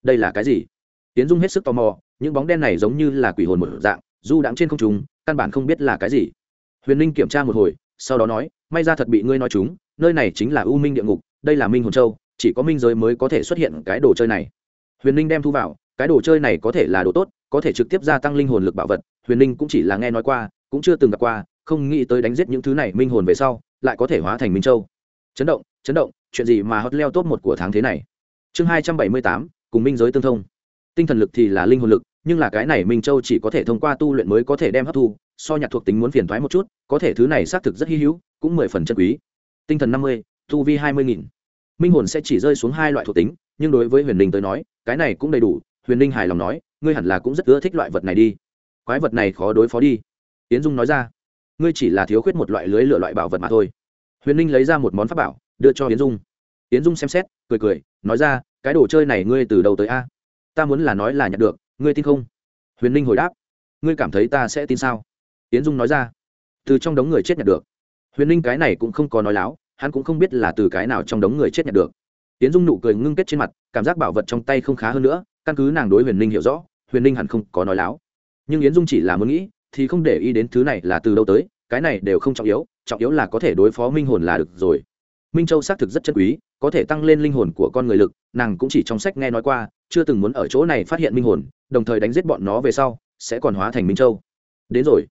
A: Đây là cái gì? Tiến dung hết sức tò mò, những bóng đen này giống như là quỷ hồn một dạng, du đãng trên không trung, căn bản không biết là cái gì. Huyền ninh kiểm tra một hồi, sau đó nói, may ra thật bị ngươi nói chúng, nơi này chính là u minh địa ngục, đây là minh hồn châu, chỉ có minh giới mới có thể xuất hiện cái đồ chơi này. Huyền ninh đem thu vào, cái đồ chơi này có thể là đồ tốt, có thể trực tiếp gia tăng linh hồn lực bảo vật. Huyền ninh cũng chỉ là nghe nói qua, cũng chưa từng gặp qua, không nghĩ tới đánh giết những thứ này minh hồn về sau, lại có thể hóa thành minh châu. Chấn động chấn động chuyện gì mà hot leo top một của tháng thế này? Chương hai trăm bảy mươi tám, cùng minh giới tương thông. Tinh thần lực thì là linh hồn lực, nhưng là cái này minh châu chỉ có thể thông qua tu luyện mới có thể đem hấp thu, so nhạc thuộc tính muốn phiền thoái một chút, có thể thứ này xác thực rất hy hữu, cũng mười phần chân quý. Tinh thần năm mươi thu vi hai mươi nghìn. Minh hồn sẽ chỉ rơi xuống hai loại thuộc tính, nhưng đối với huyền linh tới nói, cái này cũng đầy đủ. Huyền linh hài lòng nói, ngươi hẳn là cũng rất ưa thích loại vật này đi. Quái vật này khó đối phó đi. Tiến dung nói ra, ngươi chỉ là thiếu khuyết một loại lưới lựa loại bảo vật mà thôi. Huyền linh lấy ra một món pháp bảo đưa cho yến dung. Yến dung xem xét, cười cười, nói ra, cái đồ chơi này ngươi từ đầu tới a? Ta muốn là nói là nhận được, ngươi tin không? Huyền linh hồi đáp, ngươi cảm thấy ta sẽ tin sao? Yến dung nói ra, từ trong đống người chết nhận được. Huyền linh cái này cũng không có nói láo, hắn cũng không biết là từ cái nào trong đống người chết nhận được. Yến dung nụ cười ngưng kết trên mặt, cảm giác bảo vật trong tay không khá hơn nữa, căn cứ nàng đối huyền linh hiểu rõ, huyền linh hẳn không có nói láo. Nhưng yến dung chỉ là muốn nghĩ, thì không để ý đến thứ này là từ đâu tới, cái này đều không trọng yếu trọng yếu là có thể đối phó minh hồn là được rồi minh châu xác thực rất chân quý, có thể tăng lên linh hồn của con người lực, nàng cũng chỉ trong sách nghe nói qua, chưa từng muốn ở chỗ này phát hiện minh hồn, đồng thời đánh giết bọn nó về sau, sẽ còn hóa thành minh châu. Đến rồi.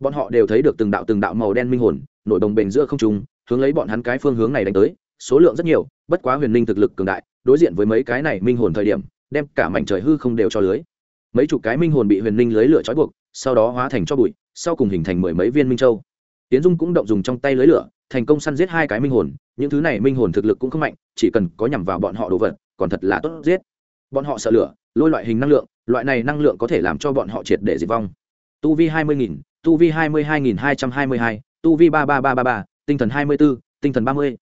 A: Bọn họ đều thấy được từng đạo từng đạo màu đen minh hồn, nổi đồng bền giữa không trung, hướng lấy bọn hắn cái phương hướng này đánh tới, số lượng rất nhiều, bất quá huyền linh thực lực cường đại, đối diện với mấy cái này minh hồn thời điểm, đem cả mảnh trời hư không đều cho lưới. Mấy chục cái minh hồn bị huyền linh lưới lửa trói buộc, sau đó hóa thành cho bụi, sau cùng hình thành mười mấy viên minh châu tiến dung cũng động dùng trong tay lưới lửa, thành công săn giết hai cái minh hồn, những thứ này minh hồn thực lực cũng không mạnh, chỉ cần có nhằm vào bọn họ đồ vật, còn thật là tốt giết. Bọn họ sợ lửa, lôi loại hình năng lượng, loại này năng lượng có thể làm cho bọn họ triệt để diệt vong. Tu vi hai mươi nghìn, tu vi hai mươi hai nghìn hai trăm hai mươi hai, tu vi ba ba ba ba ba, tinh thần hai mươi b ố tinh thần ba mươi.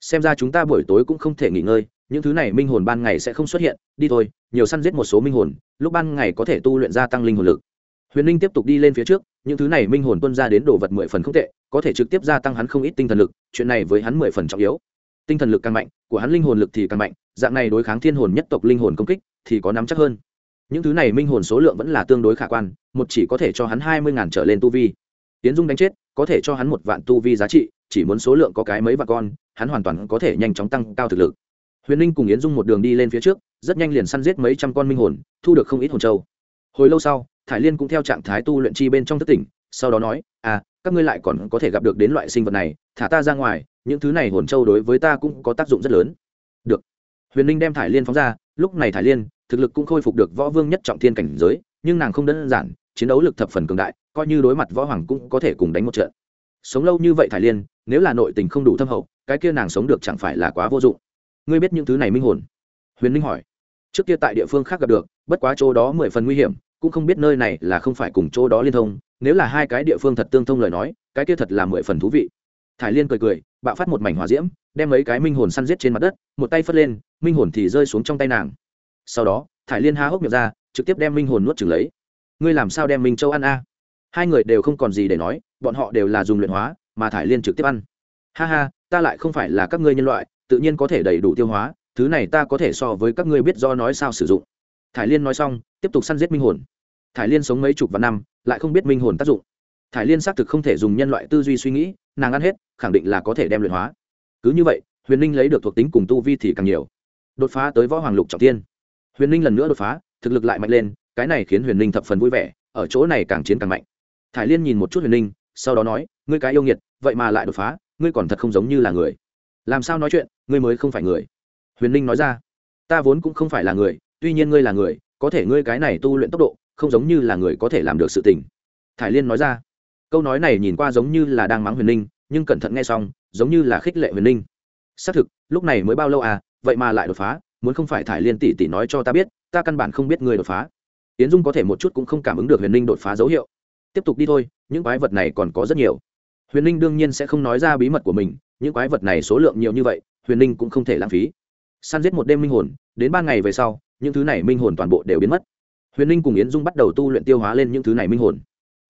A: Xem ra chúng ta buổi tối cũng không thể nghỉ ngơi, những thứ này minh hồn ban ngày sẽ không xuất hiện, đi thôi, nhiều săn giết một số minh hồn, lúc ban ngày có thể tu luyện gia tăng linh hồn lực huyền linh tiếp tục đi lên phía trước, những thứ này minh hồn tuân ra đến đồ vật mười phần không tệ, có thể trực tiếp gia tăng hắn không ít tinh thần lực, chuyện này với hắn mười phần trọng yếu. Tinh thần lực càng mạnh, của hắn linh hồn lực thì càng mạnh, dạng này đối kháng thiên hồn nhất tộc linh hồn công kích thì có nắm chắc hơn. Những thứ này minh hồn số lượng vẫn là tương đối khả quan, một chỉ có thể cho hắn hai mươi ngàn trở lên tu vi. Tiến dung đánh chết, có thể cho hắn một vạn tu vi giá trị, chỉ muốn số lượng có cái mấy vạn con, hắn hoàn toàn có thể nhanh chóng tăng cao thực lực. Huyền ninh cùng yến dung một đường đi lên phía trước, rất nhanh liền săn giết mấy trăm con minh hồn, thu được không ít hồn châu. Hồi lâu sau thải liên cũng theo trạng thái tu luyện chi bên trong thất tỉnh, sau đó nói à các ngươi lại còn có thể gặp được đến loại sinh vật này, thả ta ra ngoài, những thứ này hồn châu đối với ta cũng có tác dụng rất lớn. Được. Huyền ninh đem thải liên phóng ra, lúc này thải liên, thực lực cũng khôi phục được võ vương nhất trọng thiên cảnh giới, nhưng nàng không đơn giản, chiến đấu lực thập phần cường đại, coi như đối mặt võ hoàng cũng có thể cùng đánh một trận. Sống lâu như vậy thải liên, nếu là nội tình không đủ thâm hậu, cái kia nàng sống được chẳng phải là quá vô dụng. Ngươi biết những thứ này minh hồn? Huyền ninh hỏi. Trước kia tại địa phương khác gặp được, bất quá chỗ đó mười phần nguy hiểm cũng không biết nơi này là không phải cùng chỗ đó liên thông, nếu là hai cái địa phương thật tương thông lời nói, cái kia thật là mười phần thú vị. Thải liên cười cười, bạo phát một mảnh hỏa diễm, đem mấy cái minh hồn săn giết trên mặt đất, một tay phất lên, minh hồn thì rơi xuống trong tay nàng. Sau đó, thải liên há hốc miệng ra, trực tiếp đem minh hồn nuốt trừng lấy. Ngươi làm sao đem minh châu ăn a? Hai người đều không còn gì để nói, bọn họ đều là dùng luyện hóa, mà thải liên trực tiếp ăn. Ha ha, ta lại không phải là các ngươi nhân loại, tự nhiên có thể đầy đủ tiêu hóa, thứ này ta có thể so với các ngươi biết do nói sao sử dụng thải liên nói xong, tiếp tục săn giết minh hồn. Thải liên sống mấy chục vạn năm, lại không biết minh hồn tác dụng. Thải liên xác thực không thể dùng nhân loại tư duy suy nghĩ, nàng ăn hết, khẳng định là có thể đem luyện hóa. Cứ như vậy, huyền ninh lấy được thuộc tính cùng tu vi thì càng nhiều. Đột phá tới võ hoàng lục trọng tiên. Huyền ninh lần nữa đột phá, thực lực lại mạnh lên, cái này khiến huyền ninh thập phần vui vẻ, ở chỗ này càng chiến càng mạnh. Thải liên nhìn một chút huyền ninh sau đó nói, ngươi cái yêu nghiệt, vậy mà lại đột phá, ngươi còn thật không giống như là người. Làm sao nói chuyện, ngươi mới không phải người. Huyền ninh nói ra, ta vốn cũng không phải là người tuy nhiên ngươi là người, có thể ngươi cái này tu luyện tốc độ, không giống như là người có thể làm được sự tình. Thải liên nói ra. Câu nói này nhìn qua giống như là đang mắng huyền ninh, nhưng cẩn thận nghe xong, giống như là khích lệ huyền ninh. Xác thực, lúc này mới bao lâu à vậy mà lại đột phá, muốn không phải thải liên tỷ tỷ nói cho ta biết, ta căn bản không biết người đột phá. Tiến dung có thể một chút cũng không cảm ứng được huyền ninh đột phá dấu hiệu. Tiếp tục đi thôi, những quái vật này còn có rất nhiều. Huyền ninh đương nhiên sẽ không nói ra bí mật của mình, những quái vật này số lượng nhiều như vậy, huyền ninh cũng không thể lãng phí. Săn giết một đêm minh hồn, đến ba ngày về sau những thứ này minh hồn toàn bộ đều biến mất. Huyền ninh cùng yến dung bắt đầu tu luyện tiêu hóa lên những thứ này minh hồn.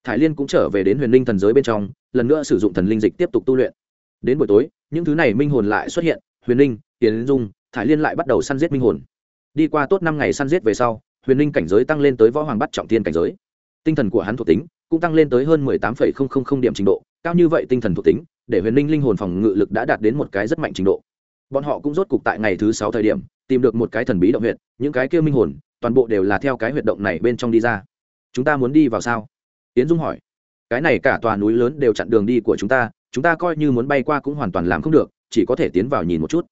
A: Thải liên cũng trở về đến huyền ninh thần giới bên trong, lần nữa sử dụng thần linh dịch tiếp tục tu luyện. Đến buổi tối, những thứ này minh hồn lại xuất hiện, huyền ninh yến dung, thải liên lại bắt đầu săn giết minh hồn. Đi qua tốt năm ngày săn giết về sau, huyền ninh cảnh giới tăng lên tới võ hoàng bắt trọng thiên cảnh giới. Tinh thần của hắn thuộc tính cũng tăng lên tới hơn mười tám phẩy không không không điểm trình độ, cao như vậy tinh thần thuộc tính để huyền ninh linh hồn phòng ngự lực đã đạt đến một cái rất mạnh trình độ. Bọn họ cũng rốt cục tại ngày thứ sáu thời điểm tìm được một cái thần bí động huyệt, những cái kia minh hồn, toàn bộ đều là theo cái huyệt động này bên trong đi ra. Chúng ta muốn đi vào sao? Yến dung hỏi. Cái này cả tòa núi lớn đều chặn đường đi của chúng ta chúng ta coi như muốn bay qua cũng hoàn toàn làm không được, chỉ có thể tiến vào nhìn một chút.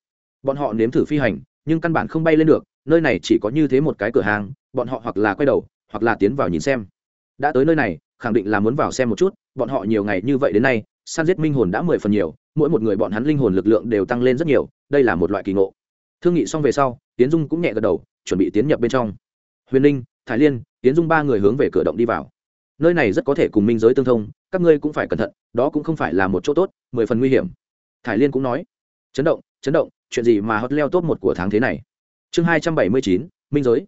A: Bọn họ nếm thử phi hành, nhưng căn bản không bay lên được, nơi này chỉ có như thế một cái cửa hàng, bọn họ hoặc là quay đầu, hoặc là tiến vào nhìn xem. Đã tới nơi này, khẳng định là muốn vào xem một chút, bọn họ nhiều ngày như vậy đến nay san giết minh hồn đã mười phần nhiều, mỗi một người bọn hắn linh hồn lực lượng đều tăng lên rất nhiều, đây là một loại kỳ ngộ thương nghị xong về sau, tiến dung cũng nhẹ gật đầu, chuẩn bị tiến nhập bên trong. Huyền ninh thái liên, tiến dung ba người hướng về cửa động đi vào. Nơi này rất có thể cùng minh giới tương thông, các ngươi cũng phải cẩn thận, đó cũng không phải là một chỗ tốt, mười phần nguy hiểm. Thái liên cũng nói. Chấn động chấn động, chuyện gì mà hot leo top một của tháng thế này? Chương hai trăm bảy mươi chín, minh giới.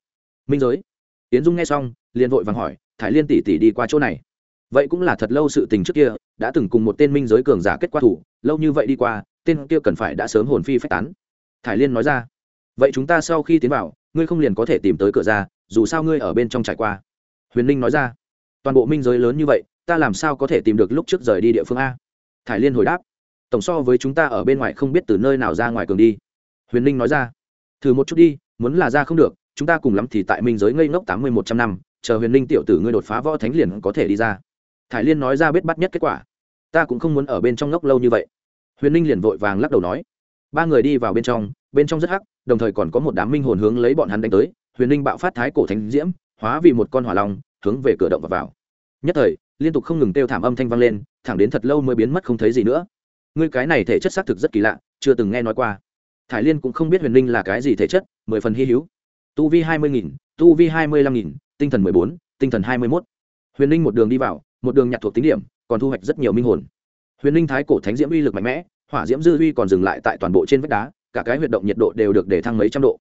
A: Minh giới. Tiến dung nghe xong, liền vội vàng hỏi Thái liên tỷ tỷ đi qua chỗ này? Vậy cũng là thật lâu sự tình trước kia, đã từng cùng một tên minh giới cường giả kết quả thủ, lâu như vậy đi qua, tên kia cần phải đã sớm hồn phi phách tán thải liên nói ra. Vậy chúng ta sau khi tiến vào, ngươi không liền có thể tìm tới cửa ra, dù sao ngươi ở bên trong trải qua. Huyền ninh nói ra. Toàn bộ minh giới lớn như vậy, ta làm sao có thể tìm được lúc trước rời đi địa phương a? Thải liên hồi đáp. Tổng so với chúng ta ở bên ngoài không biết từ nơi nào ra ngoài cường đi. Huyền ninh nói ra. Thử một chút đi, muốn là ra không được, chúng ta cùng lắm thì tại minh giới ngây ngốc tám mươi một trăm năm, chờ huyền ninh tiểu tử ngươi đột phá võ thánh liền có thể đi ra. Thải liên nói ra biết bắt nhất kết quả. Ta cũng không muốn ở bên trong ngốc lâu như vậy. Huyền ninh liền vội vàng lắc đầu nói ba người đi vào bên trong bên trong rất hắc, đồng thời còn có một đám minh hồn hướng lấy bọn hắn đánh tới, huyền ninh bạo phát thái cổ thánh diễm, hóa vì một con hỏa long, hướng về cửa động và vào. Nhất thời, liên tục không ngừng kêu thảm âm thanh vang lên, thẳng đến thật lâu mới biến mất không thấy gì nữa. Ngươi cái này thể chất xác thực rất kỳ lạ, chưa từng nghe nói qua. Thải liên cũng không biết huyền ninh là cái gì thể chất, mười phần hy hữu. Tu vi hai mươi nghìn, tu vi hai mươi lăm nghìn, tinh thần mười bốn, tinh thần hai mươi mốt. Huyền ninh một đường đi vào, một đường nhặt thuộc tính điểm, còn thu hoạch rất nhiều minh hồn. Huyền ninh thái cổ thánh diễm uy lực mạnh mẽ hỏa diễm dư Huy còn dừng lại tại toàn bộ trên vách đá, cả cái huyệt động nhiệt độ đều được để thăng mấy trăm độ.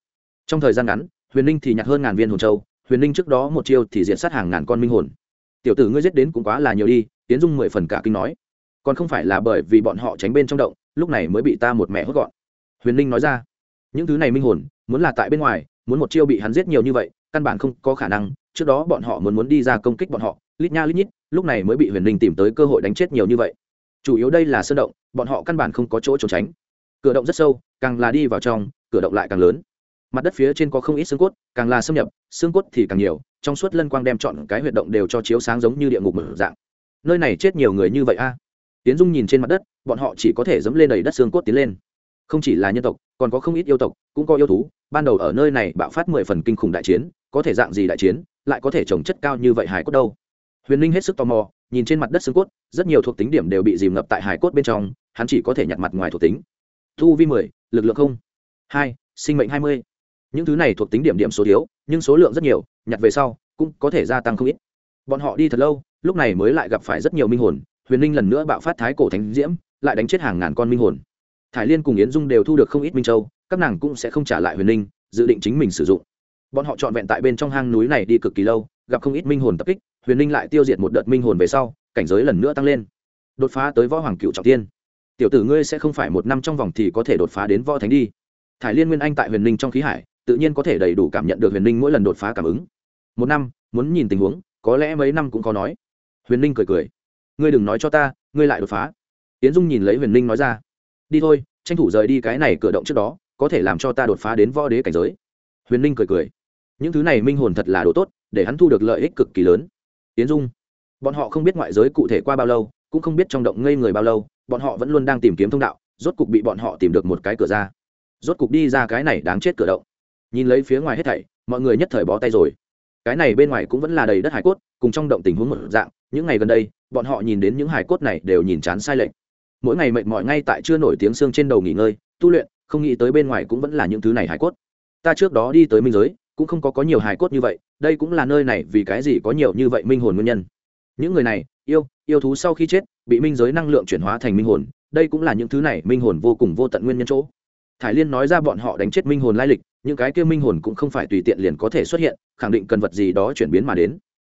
A: Trong thời gian ngắn, huyền ninh thì nhặt hơn ngàn viên hồn châu, huyền ninh trước đó một chiêu thì diện sát hàng ngàn con minh hồn. Tiểu tử ngươi giết đến cũng quá là nhiều đi, tiến dung mười phần cả kinh nói. Còn không phải là bởi vì bọn họ tránh bên trong động, lúc này mới bị ta một mẹ hốt gọn. Huyền ninh nói ra, những thứ này minh hồn, muốn là tại bên ngoài, muốn một chiêu bị hắn giết nhiều như vậy, căn bản không có khả năng, trước đó bọn họ muốn muốn đi ra công kích bọn họ, lít nha lít nhít, lúc này mới bị huyền ninh tìm tới cơ hội đánh chết nhiều như vậy chủ yếu đây là sơn động, bọn họ căn bản không có chỗ trốn tránh. Cửa động rất sâu, càng là đi vào trong, cửa động lại càng lớn. Mặt đất phía trên có không ít xương cốt, càng là xâm nhập, xương cốt thì càng nhiều, trong suốt lân quang đem chọn cái huyệt động đều cho chiếu sáng giống như địa ngục mở dạng. Nơi này chết nhiều người như vậy a? Tiến dung nhìn trên mặt đất, bọn họ chỉ có thể dẫm lên đầy đất xương cốt tiến lên. Không chỉ là nhân tộc, còn có không ít yêu tộc, cũng có yêu thú, ban đầu ở nơi này bạo phát mười phần kinh khủng đại chiến, có thể dạng gì đại chiến, lại có thể trồng chất cao như vậy hải cốt đâu? Huyền linh hết sức tò mò nhìn trên mặt đất xương cốt, rất nhiều thuộc tính điểm đều bị dìm ngập tại hải cốt bên trong, hắn chỉ có thể nhặt mặt ngoài thuộc tính. Thu vi mười, lực lượng không. Hai, sinh mệnh hai mươi. Những thứ này thuộc tính điểm điểm số thiếu, nhưng số lượng rất nhiều, nhặt về sau, cũng có thể gia tăng không ít. Bọn họ đi thật lâu, lúc này mới lại gặp phải rất nhiều minh hồn, huyền linh lần nữa bạo phát thái cổ thánh diễm, lại đánh chết hàng ngàn con minh hồn. Thải liên cùng yến dung đều thu được không ít minh châu, các nàng cũng sẽ không trả lại huyền linh, dự định chính mình sử dụng. Bọn họ trọn vẹn tại bên trong hang núi này đi cực kỳ lâu, gặp không ít minh hồn tập kích huyền ninh lại tiêu diệt một đợt minh hồn về sau, cảnh giới lần nữa tăng lên. Đột phá tới võ hoàng cựu trọng tiên. Tiểu tử ngươi sẽ không phải một năm trong vòng thì có thể đột phá đến võ thánh đi. Thải liên nguyên anh tại huyền ninh trong khí hải, tự nhiên có thể đầy đủ cảm nhận được huyền ninh mỗi lần đột phá cảm ứng. Một năm, muốn nhìn tình huống, có lẽ mấy năm cũng có nói. Huyền ninh cười cười. Ngươi đừng nói cho ta, ngươi lại đột phá. Yến dung nhìn lấy huyền ninh nói ra. Đi thôi, tranh thủ rời đi cái này cửa động trước đó, có thể làm cho ta đột phá đến võ đế cảnh giới. Huyền ninh cười cười. Những thứ này minh hồn thật là đồ tốt, để hắn thu được lợi ích cực kỳ lớn tiến dung. Bọn họ không biết ngoại giới cụ thể qua bao lâu, cũng không biết trong động ngây người bao lâu, bọn họ vẫn luôn đang tìm kiếm thông đạo, rốt cục bị bọn họ tìm được một cái cửa ra. Rốt cục đi ra cái này đáng chết cửa động. Nhìn lấy phía ngoài hết thảy, mọi người nhất thời bó tay rồi. Cái này bên ngoài cũng vẫn là đầy đất hải cốt, cùng trong động tình huống một dạng, những ngày gần đây, bọn họ nhìn đến những hải cốt này đều nhìn chán sai lệch. Mỗi ngày mệt mỏi ngay tại chưa nổi tiếng xương trên đầu nghỉ ngơi, tu luyện, không nghĩ tới bên ngoài cũng vẫn là những thứ này hải cốt. Ta trước đó đi tới minh giới, cũng không có có nhiều hải cốt như vậy đây cũng là nơi này vì cái gì có nhiều như vậy minh hồn nguyên nhân. Những người này, yêu yêu thú sau khi chết, bị minh giới năng lượng chuyển hóa thành minh hồn, đây cũng là những thứ này minh hồn vô cùng vô tận nguyên nhân chỗ. Thải liên nói ra bọn họ đánh chết minh hồn lai lịch, những cái kia minh hồn cũng không phải tùy tiện liền có thể xuất hiện, khẳng định cần vật gì đó chuyển biến mà đến.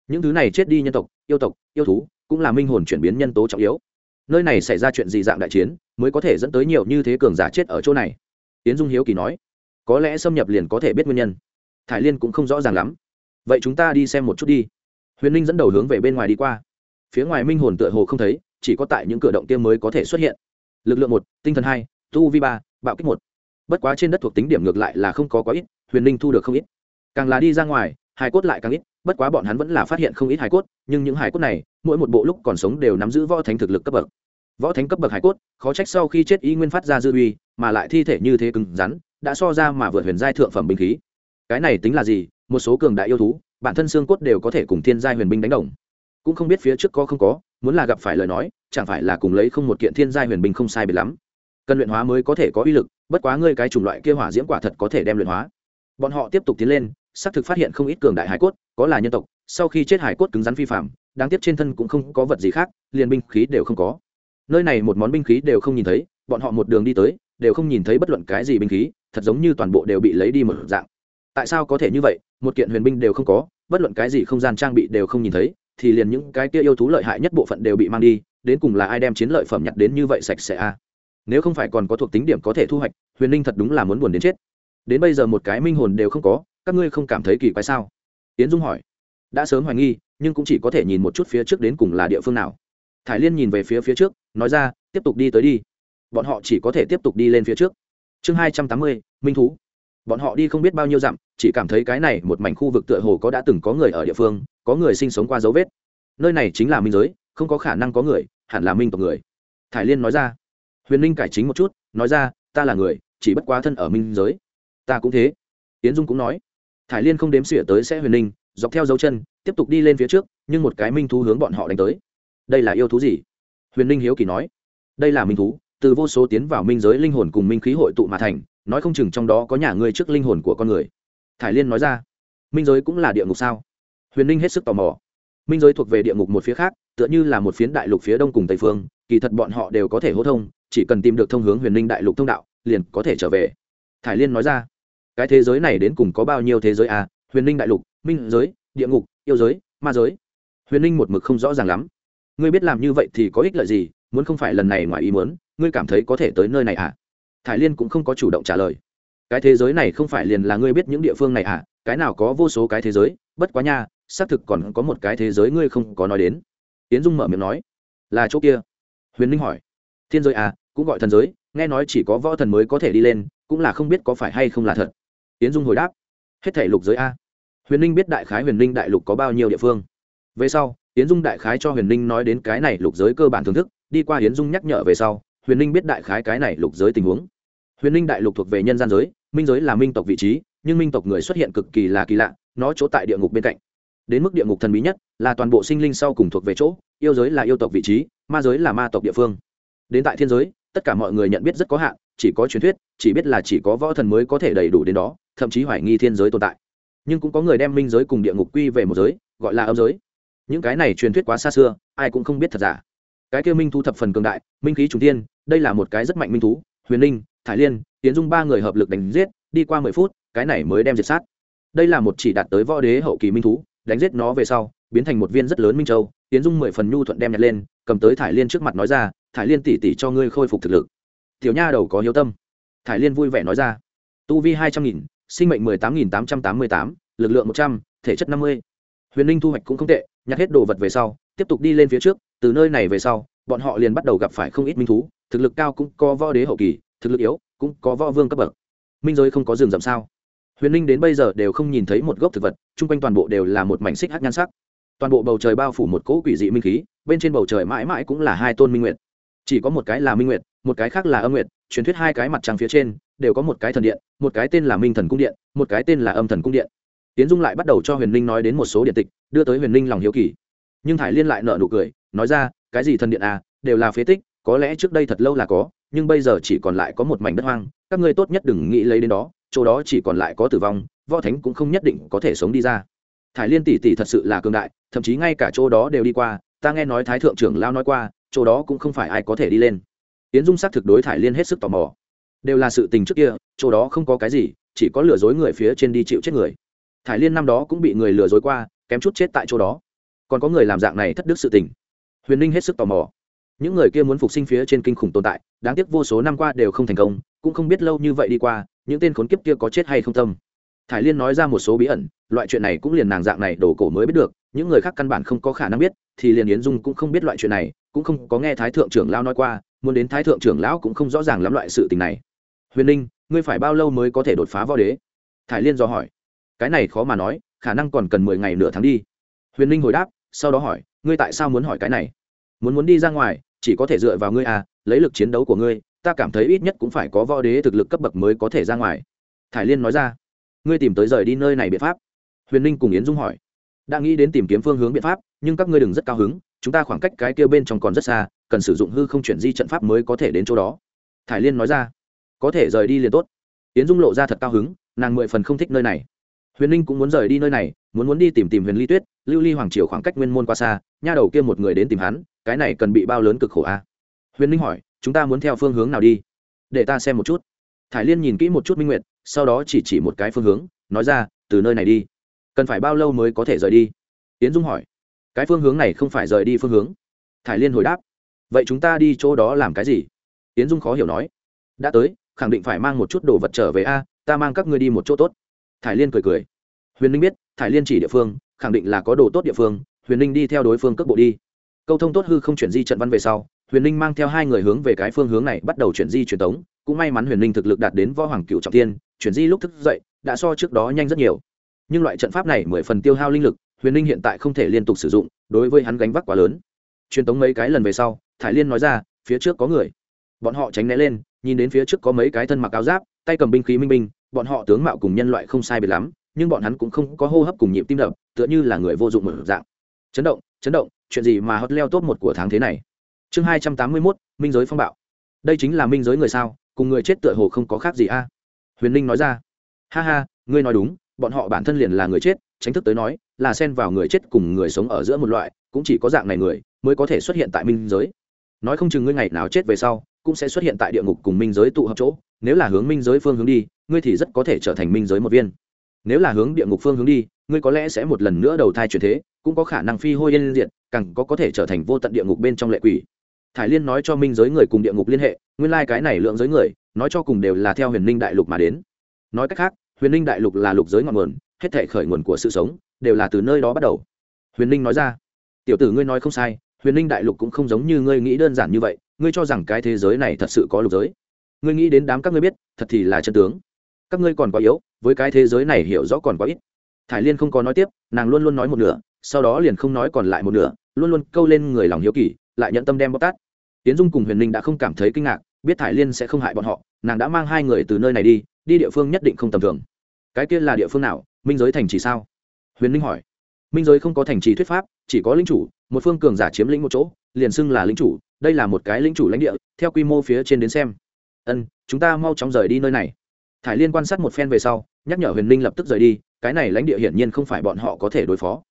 A: Những thứ này chết đi nhân tộc, yêu tộc, yêu thú, cũng là minh hồn chuyển biến nhân tố trọng yếu. Nơi này xảy ra chuyện gì dạng đại chiến, mới có thể dẫn tới nhiều như thế cường giả chết ở chỗ này? Tiến dung hiếu kỳ nói, có lẽ xâm nhập liền có thể biết nguyên nhân. Thải liên cũng không rõ ràng lắm vậy chúng ta đi xem một chút đi. Huyền ninh dẫn đầu hướng về bên ngoài đi qua. Phía ngoài minh hồn tựa hồ không thấy, chỉ có tại những cửa động tiêm mới có thể xuất hiện. Lực lượng một, tinh thần hai, tu vi ba, bạo kích một. Bất quá trên đất thuộc tính điểm ngược lại là không có quá ít, huyền ninh thu được không ít. Càng là đi ra ngoài hải cốt lại càng ít, bất quá bọn hắn vẫn là phát hiện không ít hải cốt, nhưng những hải cốt này, mỗi một bộ lúc còn sống đều nắm giữ võ thánh thực lực cấp bậc. Võ thánh cấp bậc hải cốt, khó trách sau khi chết ý nguyên phát ra dư uy, mà lại thi thể như thế cứng rắn, đã so ra mà vượt huyền giai thượng phẩm binh khí. Cái này tính là gì? Một số cường đại yêu thú, bản thân xương cốt đều có thể cùng thiên giai huyền binh đánh đồng. Cũng không biết phía trước có không có, muốn là gặp phải lời nói, chẳng phải là cùng lấy không một kiện thiên giai huyền binh không sai biệt lắm. Cần luyện hóa mới có thể có uy lực, bất quá ngươi cái chủng loại kia hỏa diễm quả thật có thể đem luyện hóa. Bọn họ tiếp tục tiến lên, xác thực phát hiện không ít cường đại hải cốt, có là nhân tộc, sau khi chết hải cốt cứng rắn phi phạm đáng tiếc trên thân cũng không có vật gì khác, liền binh khí đều không có. Nơi này một món binh khí đều không nhìn thấy, bọn họ một đường đi tới, đều không nhìn thấy bất luận cái gì binh khí, thật giống như toàn bộ đều bị lấy đi một dạng. Tại sao có thể như vậy? Một kiện huyền binh đều không có, bất luận cái gì không gian trang bị đều không nhìn thấy, thì liền những cái kia yêu thú lợi hại nhất bộ phận đều bị mang đi, đến cùng là ai đem chiến lợi phẩm nhặt đến như vậy sạch sẽ a nếu không phải còn có thuộc tính điểm có thể thu hoạch, huyền linh thật đúng là muốn buồn đến chết. Đến bây giờ một cái minh hồn đều không có, các ngươi không cảm thấy kỳ quái sao? Tiến dung hỏi. Đã sớm hoài nghi, nhưng cũng chỉ có thể nhìn một chút phía trước đến cùng là địa phương nào. Thải liên nhìn về phía phía trước, nói ra, tiếp tục đi tới đi. Bọn họ chỉ có thể tiếp tục đi lên phía trước. Chương hai trăm tám mươi, minh thú bọn họ đi không biết bao nhiêu dặm, chỉ cảm thấy cái này một mảnh khu vực tựa hồ có đã từng có người ở địa phương, có người sinh sống qua dấu vết. Nơi này chính là minh giới, không có khả năng có người, hẳn là minh tộc người. Thải liên nói ra. Huyền linh cải chính một chút, nói ra, ta là người, chỉ bất quá thân ở minh giới. Ta cũng thế. Tiến dung cũng nói. Thải liên không đếm xỉa tới sẽ huyền linh, dọc theo dấu chân, tiếp tục đi lên phía trước, nhưng một cái minh thú hướng bọn họ đánh tới. Đây là yêu thú gì? Huyền linh hiếu kỳ nói. Đây là minh thú, từ vô số tiến vào minh giới linh hồn cùng minh khí hội tụ mà thành nói không chừng trong đó có nhà ngươi trước linh hồn của con người. Thải liên nói ra, minh giới cũng là địa ngục sao? Huyền ninh hết sức tò mò. Minh giới thuộc về địa ngục một phía khác, tựa như là một phiến đại lục phía đông cùng tây phương, kỳ thật bọn họ đều có thể hô thông, chỉ cần tìm được thông hướng huyền ninh đại lục thông đạo, liền có thể trở về. Thải liên nói ra, cái thế giới này đến cùng có bao nhiêu thế giới à? Huyền ninh đại lục, minh giới, địa ngục, yêu giới, ma giới. Huyền ninh một mực không rõ ràng lắm. Ngươi biết làm như vậy thì có ích lợi gì? Muốn không phải lần này ngoài ý muốn, ngươi cảm thấy có thể tới nơi này à? Thải liên cũng không có chủ động trả lời. Cái thế giới này không phải liền là ngươi biết những địa phương này à? Cái nào có vô số cái thế giới? Bất quá nha, xác thực còn có một cái thế giới ngươi không có nói đến. Yến dung mở miệng nói. Là chỗ kia. Huyền ninh hỏi. Thiên giới à? Cũng gọi thần giới. Nghe nói chỉ có võ thần mới có thể đi lên, cũng là không biết có phải hay không là thật. Yến dung hồi đáp. Hết thể lục giới a. Huyền ninh biết đại khái huyền ninh đại lục có bao nhiêu địa phương. Về sau, yến dung đại khái cho huyền ninh nói đến cái này lục giới cơ bản thưởng thức. Đi qua yến dung nhắc nhở về sau huyền ninh biết đại khái cái này lục giới tình huống. Huyền ninh đại lục thuộc về nhân gian giới, minh giới là minh tộc vị trí, nhưng minh tộc người xuất hiện cực kỳ là kỳ lạ, nó chỗ tại địa ngục bên cạnh. Đến mức địa ngục thần bí nhất là toàn bộ sinh linh sau cùng thuộc về chỗ, yêu giới là yêu tộc vị trí, ma giới là ma tộc địa phương. Đến tại thiên giới, tất cả mọi người nhận biết rất có hạn, chỉ có truyền thuyết, chỉ biết là chỉ có võ thần mới có thể đầy đủ đến đó, thậm chí hoài nghi thiên giới tồn tại. Nhưng cũng có người đem minh giới cùng địa ngục quy về một giới, gọi là âm giới. Những cái này truyền thuyết quá xa xưa, ai cũng không biết thật giả cái kia minh thú thập phần cường đại, minh khí trùng tiên đây là một cái rất mạnh minh thú, huyền linh, thải liên, tiến dung ba người hợp lực đánh giết, đi qua mười phút, cái này mới đem diệt sát. Đây là một chỉ đạt tới võ đế hậu kỳ minh thú, đánh giết nó về sau, biến thành một viên rất lớn minh châu, tiến dung mười phần nhu thuận đem nhặt lên, cầm tới thải liên trước mặt nói ra, thải liên tỉ tỉ cho ngươi khôi phục thực lực. Tiểu nha đầu có hiếu tâm. Thải liên vui vẻ nói ra, tu vi hai trăm nghìn, sinh mệnh mười tám nghìn tám trăm tám mươi tám, lực lượng một trăm, thể chất năm mươi. Huyền ninh thu hoạch cũng không tệ, nhặt hết đồ vật về sau, tiếp tục đi lên phía trước từ nơi này về sau, bọn họ liền bắt đầu gặp phải không ít minh thú, thực lực cao cũng có võ đế hậu kỳ, thực lực yếu cũng có võ vương cấp bậc. Minh giới không có rừng rậm sao? Huyền ninh đến bây giờ đều không nhìn thấy một gốc thực vật, chung quanh toàn bộ đều là một mảnh xích hát nhan sắc. Toàn bộ bầu trời bao phủ một cỗ quỷ dị minh khí, bên trên bầu trời mãi mãi cũng là hai tôn minh nguyệt. Chỉ có một cái là minh nguyệt, một cái khác là âm nguyệt, truyền thuyết hai cái mặt trăng phía trên đều có một cái thần điện, một cái tên là minh thần cung điện, một cái tên là âm thần cung điện. Tiến dung lại bắt đầu cho huyền ninh nói đến một số điện tịch, đưa tới huyền ninh lòng hiếu kỳ. Nhưng thải liên lại nợ nụ cười nói ra, cái gì thần điện à đều là phế tích, có lẽ trước đây thật lâu là có, nhưng bây giờ chỉ còn lại có một mảnh đất hoang, các ngươi tốt nhất đừng nghĩ lấy đến đó, chỗ đó chỉ còn lại có tử vong, võ thánh cũng không nhất định có thể sống đi ra. Thái liên tỷ tỷ thật sự là cường đại, thậm chí ngay cả chỗ đó đều đi qua, ta nghe nói thái thượng trưởng lao nói qua, chỗ đó cũng không phải ai có thể đi lên. Tiến dung xác thực đối thải liên hết sức tò mò. Đều là sự tình trước kia, chỗ đó không có cái gì, chỉ có lừa dối người phía trên đi chịu chết người. Thải liên năm đó cũng bị người lừa dối qua, kém chút chết tại chỗ đó. Còn có người làm dạng này thất đức sự tình huyền ninh hết sức tò mò. Những người kia muốn phục sinh phía trên kinh khủng tồn tại, đáng tiếc vô số năm qua đều không thành công, cũng không biết lâu như vậy đi qua, những tên khốn kiếp kia có chết hay không tâm. Thải liên nói ra một số bí ẩn, loại chuyện này cũng liền nàng dạng này đổ cổ mới biết được, những người khác căn bản không có khả năng biết, thì liền yến dung cũng không biết loại chuyện này, cũng không có nghe thái thượng trưởng lão nói qua, muốn đến thái thượng trưởng lão cũng không rõ ràng lắm loại sự tình này. Huyền ninh, ngươi phải bao lâu mới có thể đột phá võ đế? Thải liên do hỏi. Cái này khó mà nói, khả năng còn cần mười ngày nửa tháng đi. Huyền ninh hồi đáp, sau đó hỏi ngươi tại sao muốn hỏi cái này? Muốn muốn đi ra ngoài, chỉ có thể dựa vào ngươi à lấy lực chiến đấu của ngươi, ta cảm thấy ít nhất cũng phải có võ đế thực lực cấp bậc mới có thể ra ngoài. Thải liên nói ra. Ngươi tìm tới rời đi nơi này biện pháp. Huyền ninh cùng yến dung hỏi. Đã nghĩ đến tìm kiếm phương hướng biện pháp, nhưng các ngươi đừng rất cao hứng, chúng ta khoảng cách cái kia bên trong còn rất xa, cần sử dụng hư không chuyển di trận pháp mới có thể đến chỗ đó. Thải liên nói ra. Có thể rời đi liền tốt. Yến dung lộ ra thật cao hứng, nàng mười phần không thích nơi này huyền ninh cũng muốn rời đi nơi này, muốn muốn đi tìm tìm huyền ly tuyết, lưu ly hoàng triều khoảng cách nguyên môn qua xa, nha đầu kia một người đến tìm hắn, cái này cần bị bao lớn cực khổ a. À? huyền ninh hỏi, chúng ta muốn theo phương hướng nào đi? Để ta xem một chút. Thải liên nhìn kỹ một chút minh nguyệt, sau đó chỉ chỉ một cái phương hướng, nói ra, từ nơi này đi. Cần phải bao lâu mới có thể rời đi? Yến dung hỏi, cái phương hướng này không phải rời đi phương hướng. Thải liên hồi đáp, vậy chúng ta đi chỗ đó làm cái gì? Yến dung khó hiểu nói, đã tới, khẳng định phải mang một chút đồ vật trở về a, ta mang các ngươi đi một chỗ tốt thải liên cười cười. Huyền ninh biết, thải liên chỉ địa phương, khẳng định là có đồ tốt địa phương, huyền ninh đi theo đối phương cước bộ đi. Câu thông tốt hư không chuyển di trận văn về sau, huyền ninh mang theo hai người hướng về cái phương hướng này bắt đầu chuyển di truyền tống. Cũng may mắn huyền ninh thực lực đạt đến võ hoàng cựu trọng tiên chuyển di lúc thức dậy, đã so trước đó nhanh rất nhiều. Nhưng loại trận pháp này mười phần tiêu hao linh lực, huyền ninh hiện tại không thể liên tục sử dụng, đối với hắn gánh vác quá lớn. Truyền tống mấy cái lần về sau, thải liên nói ra, phía trước có người. Bọn họ tránh né lên, nhìn đến phía trước có mấy cái thân mặc áo giáp, tay cầm binh khí minh binh bọn họ tướng mạo cùng nhân loại không sai biệt lắm, nhưng bọn hắn cũng không có hô hấp cùng nhịp tim đập, tựa như là người vô dụng một dạng. Chấn động chấn động, chuyện gì mà hot leo top một của tháng thế này? Chương hai trăm tám mươi mốt, minh giới phong bạo. Đây chính là minh giới người sao, cùng người chết tựa hồ không có khác gì a. Huyền ninh nói ra. Ha ha, ngươi nói đúng, bọn họ bản thân liền là người chết, tránh thức tới nói, là xen vào người chết cùng người sống ở giữa một loại, cũng chỉ có dạng này người, mới có thể xuất hiện tại minh giới. Nói không chừng ngươi ngày nào chết về sau, cũng sẽ xuất hiện tại địa ngục cùng minh giới tụ hợp chỗ nếu là hướng minh giới phương hướng đi, ngươi thì rất có thể trở thành minh giới một viên. Nếu là hướng địa ngục phương hướng đi, ngươi có lẽ sẽ một lần nữa đầu thai chuyển thế, cũng có khả năng phi hôi yên diệt, càng có có thể trở thành vô tận địa ngục bên trong lệ quỷ. Thải liên nói cho minh giới người cùng địa ngục liên hệ, nguyên lai、like、cái này lượng giới người, nói cho cùng đều là theo huyền ninh đại lục mà đến. Nói cách khác, huyền ninh đại lục là lục giới ngọn nguồn, hết thể khởi nguồn của sự sống, đều là từ nơi đó bắt đầu. Huyền ninh nói ra, tiểu tử ngươi nói không sai, huyền ninh đại lục cũng không giống như ngươi nghĩ đơn giản như vậy, ngươi cho rằng cái thế giới này thật sự có lục giới? Ngươi nghĩ đến đám các ngươi biết, thật thì là chân tướng. Các ngươi còn quá yếu, với cái thế giới này hiểu rõ còn quá ít. Thải liên không có nói tiếp, nàng luôn luôn nói một nửa, sau đó liền không nói còn lại một nửa, luôn luôn câu lên người lòng hiếu kỳ, lại nhận tâm đem bóc tát. Tiến dung cùng huyền ninh đã không cảm thấy kinh ngạc, biết thải liên sẽ không hại bọn họ, nàng đã mang hai người từ nơi này đi đi địa phương nhất định không tầm thường. Cái kia là địa phương nào? Minh giới thành trì sao? Huyền ninh hỏi. Minh giới không có thành trì thuyết pháp, chỉ có lính chủ, một phương cường giả chiếm lĩnh một chỗ, liền xưng là lính chủ, đây là một cái lính chủ lãnh địa, theo quy mô phía trên đến xem ân, chúng ta mau chóng rời đi nơi này. Thải liên quan sát một phen về sau, nhắc nhở huyền ninh lập tức rời đi, cái này lãnh địa hiển nhiên không phải bọn họ có thể đối phó.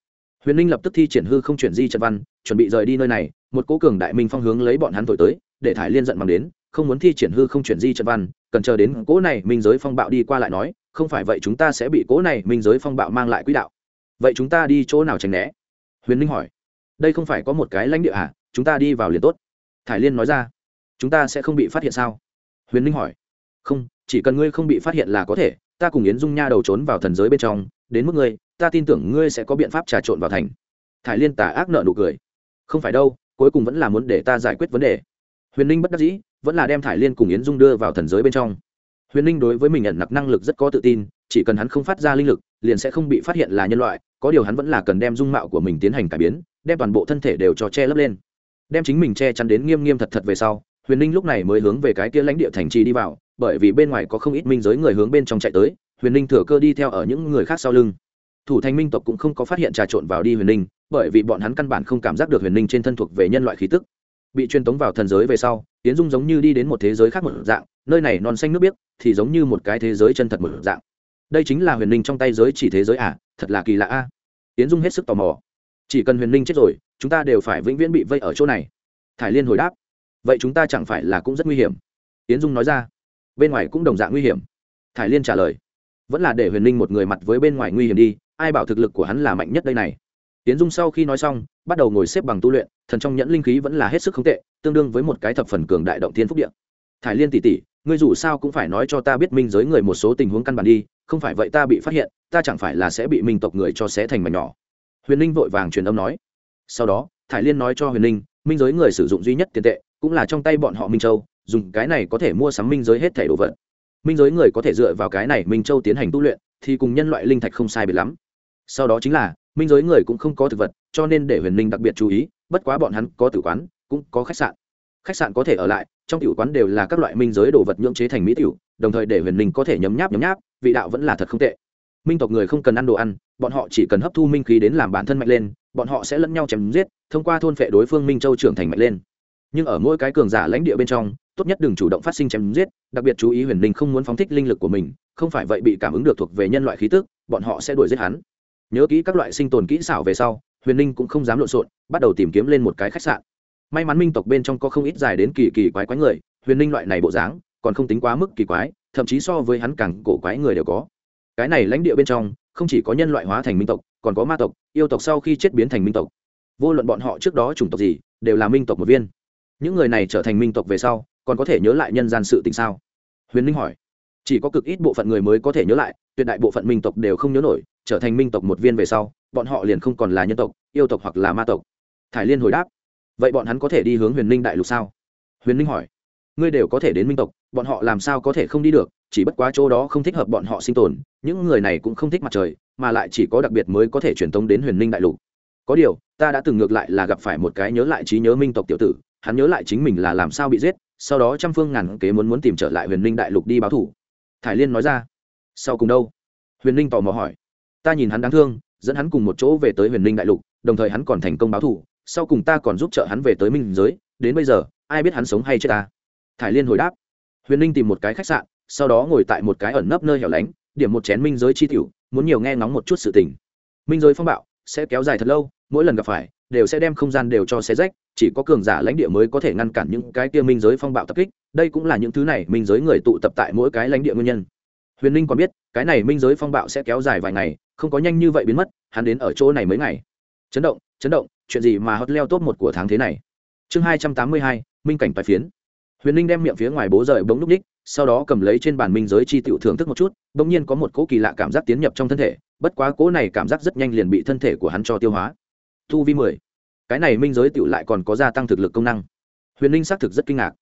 A: Huyền ninh lập tức thi triển hư không chuyển di trận văn, chuẩn bị rời đi nơi này, một cố cường đại minh phong hướng lấy bọn hắn thổi tới, để thải liên giận mắng đến, không muốn thi triển hư không chuyển di trận văn, cần chờ đến cố này minh giới phong bạo đi qua lại nói, không phải vậy chúng ta sẽ bị cố này minh giới phong bạo mang lại quỹ đạo. Vậy chúng ta đi chỗ nào tránh né? Huyền ninh hỏi. Đây không phải có một cái lãnh địa à chúng ta đi vào liền tốt. Thải liên nói ra. Chúng ta sẽ không bị phát hiện sao? Huyền ninh hỏi. Không, chỉ cần ngươi không bị phát hiện là có thể, ta cùng yến dung nha đầu trốn vào thần giới bên trong, đến mức ngươi, ta tin tưởng ngươi sẽ có biện pháp trà trộn vào thành. Thải liên tà ác nợ nụ cười. Không phải đâu, cuối cùng vẫn là muốn để ta giải quyết vấn đề. Huyền ninh bất đắc dĩ, vẫn là đem thải liên cùng yến dung đưa vào thần giới bên trong. Huyền ninh đối với mình nhận nặc năng lực rất có tự tin, chỉ cần hắn không phát ra linh lực, liền sẽ không bị phát hiện là nhân loại, có điều hắn vẫn là cần đem dung mạo của mình tiến hành cải biến, đem toàn bộ thân thể đều cho che lấp lên. Đem chính mình che chắn đến nghiêm nghiêm thật thật về sau huyền ninh lúc này mới hướng về cái kia lãnh địa thành trì đi vào, bởi vì bên ngoài có không ít minh giới người hướng bên trong chạy tới, huyền ninh thừa cơ đi theo ở những người khác sau lưng. Thủ thành minh tộc cũng không có phát hiện trà trộn vào đi huyền ninh, bởi vì bọn hắn căn bản không cảm giác được huyền ninh trên thân thuộc về nhân loại khí tức. Bị truyền tống vào thần giới về sau tiến dung giống như đi đến một thế giới khác một dạng, nơi này non xanh nước biếc, thì giống như một cái thế giới chân thật một dạng. Đây chính là huyền ninh trong tay giới chỉ thế giới à thật là kỳ lạ a. Tiến dung hết sức tò mò. Chỉ cần huyền ninh chết rồi, chúng ta đều phải vĩnh viễn bị vây ở chỗ này. Thải liên hồi đáp vậy chúng ta chẳng phải là cũng rất nguy hiểm? Tiến dung nói ra. Bên ngoài cũng đồng dạng nguy hiểm. Thải liên trả lời. Vẫn là để huyền ninh một người mặt với bên ngoài nguy hiểm đi ai bảo thực lực của hắn là mạnh nhất đây này? Tiến dung sau khi nói xong bắt đầu ngồi xếp bằng tu luyện thần trong nhẫn linh khí vẫn là hết sức không tệ tương đương với một cái thập phần cường đại động thiên phúc điện thải liên tỉ tỉ, ngươi dù sao cũng phải nói cho ta biết minh giới người một số tình huống căn bản đi không phải vậy ta bị phát hiện ta chẳng phải là sẽ bị minh tộc người cho xé thành mảnh nhỏ. Huyền ninh vội vàng truyền âm nói. Sau đó thải liên nói cho huyền ninh minh giới người sử dụng duy nhất tiền tệ cũng là trong tay bọn họ minh châu, dùng cái này có thể mua sắm minh giới hết thẻ đồ vật. Minh giới người có thể dựa vào cái này minh châu tiến hành tu luyện, thì cùng nhân loại linh thạch không sai biệt lắm. Sau đó chính là, minh giới người cũng không có thực vật, cho nên để huyền ninh đặc biệt chú ý, bất quá bọn hắn có tử quán, cũng có khách sạn. Khách sạn có thể ở lại, trong tiểu quán đều là các loại minh giới đồ vật nhưỡng chế thành mỹ tiểu, đồng thời để huyền ninh có thể nhấm nháp nhấm nháp, vị đạo vẫn là thật không tệ. Minh tộc người không cần ăn đồ ăn, bọn họ chỉ cần hấp thu minh khí đến làm bản thân mạnh lên, bọn họ sẽ lẫn nhau chém giết, thông qua thôn phệ đối phương minh châu trưởng thành mạnh lên nhưng ở mỗi cái cường giả lãnh địa bên trong, tốt nhất đừng chủ động phát sinh chém giết, đặc biệt chú ý huyền linh không muốn phóng thích linh lực của mình, không phải vậy bị cảm ứng được thuộc về nhân loại khí tức, bọn họ sẽ đuổi giết hắn. Nhớ kỹ các loại sinh tồn kỹ xảo về sau, huyền linh cũng không dám lộn xộn, bắt đầu tìm kiếm lên một cái khách sạn. May mắn minh tộc bên trong có không ít dài đến kỳ kỳ quái quái người, huyền linh loại này bộ dáng, còn không tính quá mức kỳ quái, thậm chí so với hắn càng cổ quái người đều có. Cái này lãnh địa bên trong, không chỉ có nhân loại hóa thành minh tộc, còn có ma tộc, yêu tộc sau khi chết biến thành minh tộc. Vô luận bọn họ trước đó chủng tộc gì, đều là minh tộc một viên những người này trở thành minh tộc về sau, còn có thể nhớ lại nhân gian sự tình sao? Huyền ninh hỏi. Chỉ có cực ít bộ phận người mới có thể nhớ lại, tuyệt đại bộ phận minh tộc đều không nhớ nổi, trở thành minh tộc một viên về sau, bọn họ liền không còn là nhân tộc, yêu tộc hoặc là ma tộc. Thải liên hồi đáp. Vậy bọn hắn có thể đi hướng huyền ninh đại lục sao? Huyền ninh hỏi. Ngươi đều có thể đến minh tộc, bọn họ làm sao có thể không đi được, chỉ bất quá chỗ đó không thích hợp bọn họ sinh tồn, những người này cũng không thích mặt trời, mà lại chỉ có đặc biệt mới có thể truyền tống đến huyền ninh đại lục. Có điều, ta đã từng ngược lại là gặp phải một cái nhớ lại trí nhớ minh tộc tiểu tử hắn nhớ lại chính mình là làm sao bị giết, sau đó trăm phương ngàn kế muốn muốn tìm trở lại huyền ninh đại lục đi báo thủ. Thải liên nói ra, sau cùng đâu? Huyền ninh tò mò hỏi. Ta nhìn hắn đáng thương, dẫn hắn cùng một chỗ về tới huyền ninh đại lục, đồng thời hắn còn thành công báo thủ, sau cùng ta còn giúp t r ợ hắn về tới minh giới, đến bây giờ, ai biết hắn sống hay chết ta? Thải liên hồi đáp. Huyền ninh tìm một cái khách sạn, sau đó ngồi tại một cái ẩn nấp nơi hẻo lánh, điểm một chén minh giới chi tiểu, muốn nhiều nghe ngóng một chút sự tình. Minh giới phong bạo sẽ kéo dài thật lâu, mỗi lần gặp phải, đều sẽ đem không gian đều cho xé rách, chỉ có cường giả lãnh địa mới có thể ngăn cản những cái kia minh giới phong bạo tập kích, đây cũng là những thứ này minh giới người tụ tập tại mỗi cái lãnh địa nguyên nhân. Huyền ninh còn biết, cái này minh giới phong bạo sẽ kéo dài vài ngày, không có nhanh như vậy biến mất, hắn đến ở chỗ này mấy ngày. Chấn động chấn động, chuyện gì mà hot leo top một của tháng thế này? Chương hai trăm tám mươi hai, minh cảnh bài phiến. Huyền ninh đem miệng phía ngoài bố rời bỗng núp ních sau đó cầm lấy trên bàn minh giới chi tiểu thưởng thức một chút, bỗng nhiên có một cỗ kỳ lạ cảm giác tiến nhập trong thân thể bất quá cỗ này cảm giác rất nhanh liền bị thân thể của hắn cho tiêu hóa. Thu vi mười. Cái này minh giới tựu lại còn có gia tăng thực lực công năng. Huyền ninh xác thực rất kinh ngạc.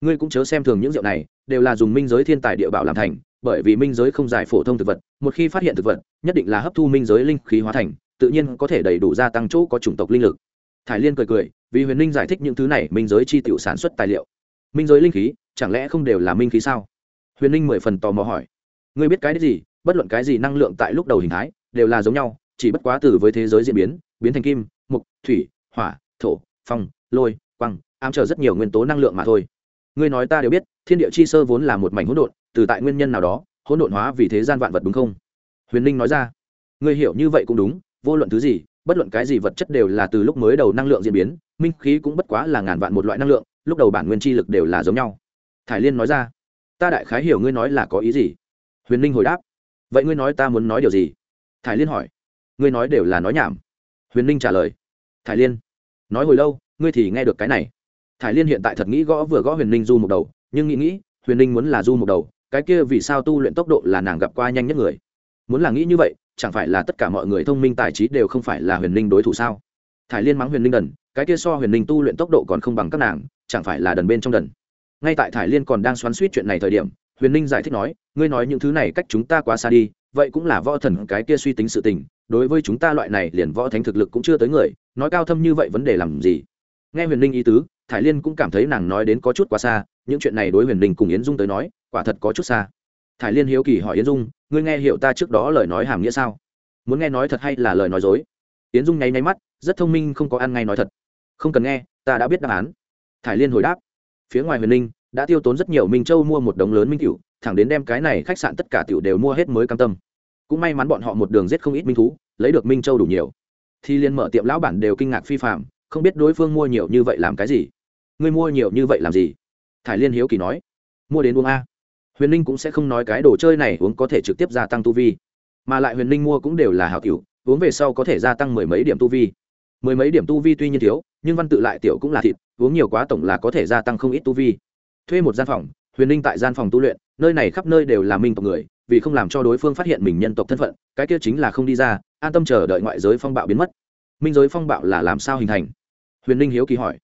A: Ngươi cũng chớ xem thường những rượu này, đều là dùng minh giới thiên tài địa bảo làm thành, bởi vì minh giới không giải phổ thông thực vật, một khi phát hiện thực vật, nhất định là hấp thu minh giới linh khí hóa thành, tự nhiên có thể đầy đủ gia tăng chỗ có chủng tộc linh lực. Thải liên cười cười, vì huyền ninh giải thích những thứ này, minh giới chi tiểu sản xuất tài liệu. Minh giới linh khí, chẳng lẽ không đều là minh khí sao? Huyền ninh mười phần tò mò hỏi. Ngươi biết cái gì? Bất luận cái gì năng lượng tại lúc đầu hình thái, đều là giống nhau, chỉ bất quá từ với thế giới diễn biến biến thành kim, mục, thủy, hỏa, thổ, phong, lôi quăng ám chờ rất nhiều nguyên tố năng lượng mà thôi. Ngươi nói ta đều biết, thiên địa chi sơ vốn là một mảnh hỗn độn, từ tại nguyên nhân nào đó, hỗn độn hóa vì thế gian vạn vật đúng không? Huyền ninh nói ra. Ngươi hiểu như vậy cũng đúng, vô luận thứ gì, bất luận cái gì vật chất đều là từ lúc mới đầu năng lượng diễn biến, minh khí cũng bất quá là ngàn vạn một loại năng lượng, lúc đầu bản nguyên chi lực đều là giống nhau. Thải liên nói ra. Ta đại khái hiểu ngươi nói là có ý gì? Huyền ninh hồi đáp vậy ngươi nói ta muốn nói điều gì? Thải liên hỏi. Ngươi nói đều là nói nhảm. Huyền ninh trả lời. Thải liên, nói hồi lâu, ngươi thì nghe được cái này. Thải liên hiện tại thật nghĩ gõ vừa gõ huyền ninh du một đầu, nhưng nghĩ nghĩ, huyền ninh muốn là du một đầu, cái kia vì sao tu luyện tốc độ là nàng gặp qua nhanh nhất người? Muốn là nghĩ như vậy, chẳng phải là tất cả mọi người thông minh tài trí đều không phải là huyền ninh đối thủ sao? Thải liên mắng huyền ninh đần, cái kia so huyền ninh tu luyện tốc độ còn không bằng các nàng, chẳng phải là đần bên trong đần. Ngay tại thải liên còn đang xoắn suýt chuyện này thời điểm huyền ninh giải thích nói, ngươi nói những thứ này cách chúng ta quá xa đi, vậy cũng là võ thần cái kia suy tính sự tình, đối với chúng ta loại này liền võ thánh thực lực cũng chưa tới người, nói cao thâm như vậy vấn đề làm gì? Nghe huyền ninh ý tứ, thải liên cũng cảm thấy nàng nói đến có chút quá xa, những chuyện này đối huyền ninh cùng yến dung tới nói, quả thật có chút xa. Thải liên hiếu kỳ hỏi yến dung, ngươi nghe hiểu ta trước đó lời nói hàm nghĩa sao? Muốn nghe nói thật hay là lời nói dối? Yến dung nháy nháy mắt, rất thông minh không có ăn ngay nói thật. Không cần nghe, ta đã biết đáp án. Thải liên hồi đáp. Phía ngoài huyền ninh đã tiêu tốn rất nhiều minh châu mua một đống lớn minh cựu thẳng đến đem cái này khách sạn tất cả tiểu đều mua hết mới cam tâm. Cũng may mắn bọn họ một đường giết không ít minh thú, lấy được minh châu đủ nhiều. Thì liên mở tiệm lão bản đều kinh ngạc phi phạm không biết đối phương mua nhiều như vậy làm cái gì. Ngươi mua nhiều như vậy làm gì? Thải liên hiếu kỳ nói. Mua đến uống a. Huyền ninh cũng sẽ không nói cái đồ chơi này uống có thể trực tiếp gia tăng tu vi. Mà lại huyền ninh mua cũng đều là hào cựu uống về sau có thể gia tăng mười mấy điểm tu vi. Mười mấy điểm tu vi tuy nhiên thiếu, nhưng văn tự lại tiểu cũng là thịt, uống nhiều quá tổng là có thể gia tăng không ít tu vi thuê một gian phòng, huyền ninh tại gian phòng tu luyện, nơi này khắp nơi đều là minh tộc người, vì không làm cho đối phương phát hiện mình nhân tộc thân phận, cái kia chính là không đi ra, an tâm chờ đợi ngoại giới phong bạo biến mất. Minh giới phong bạo là làm sao hình thành? Huyền ninh hiếu kỳ hỏi.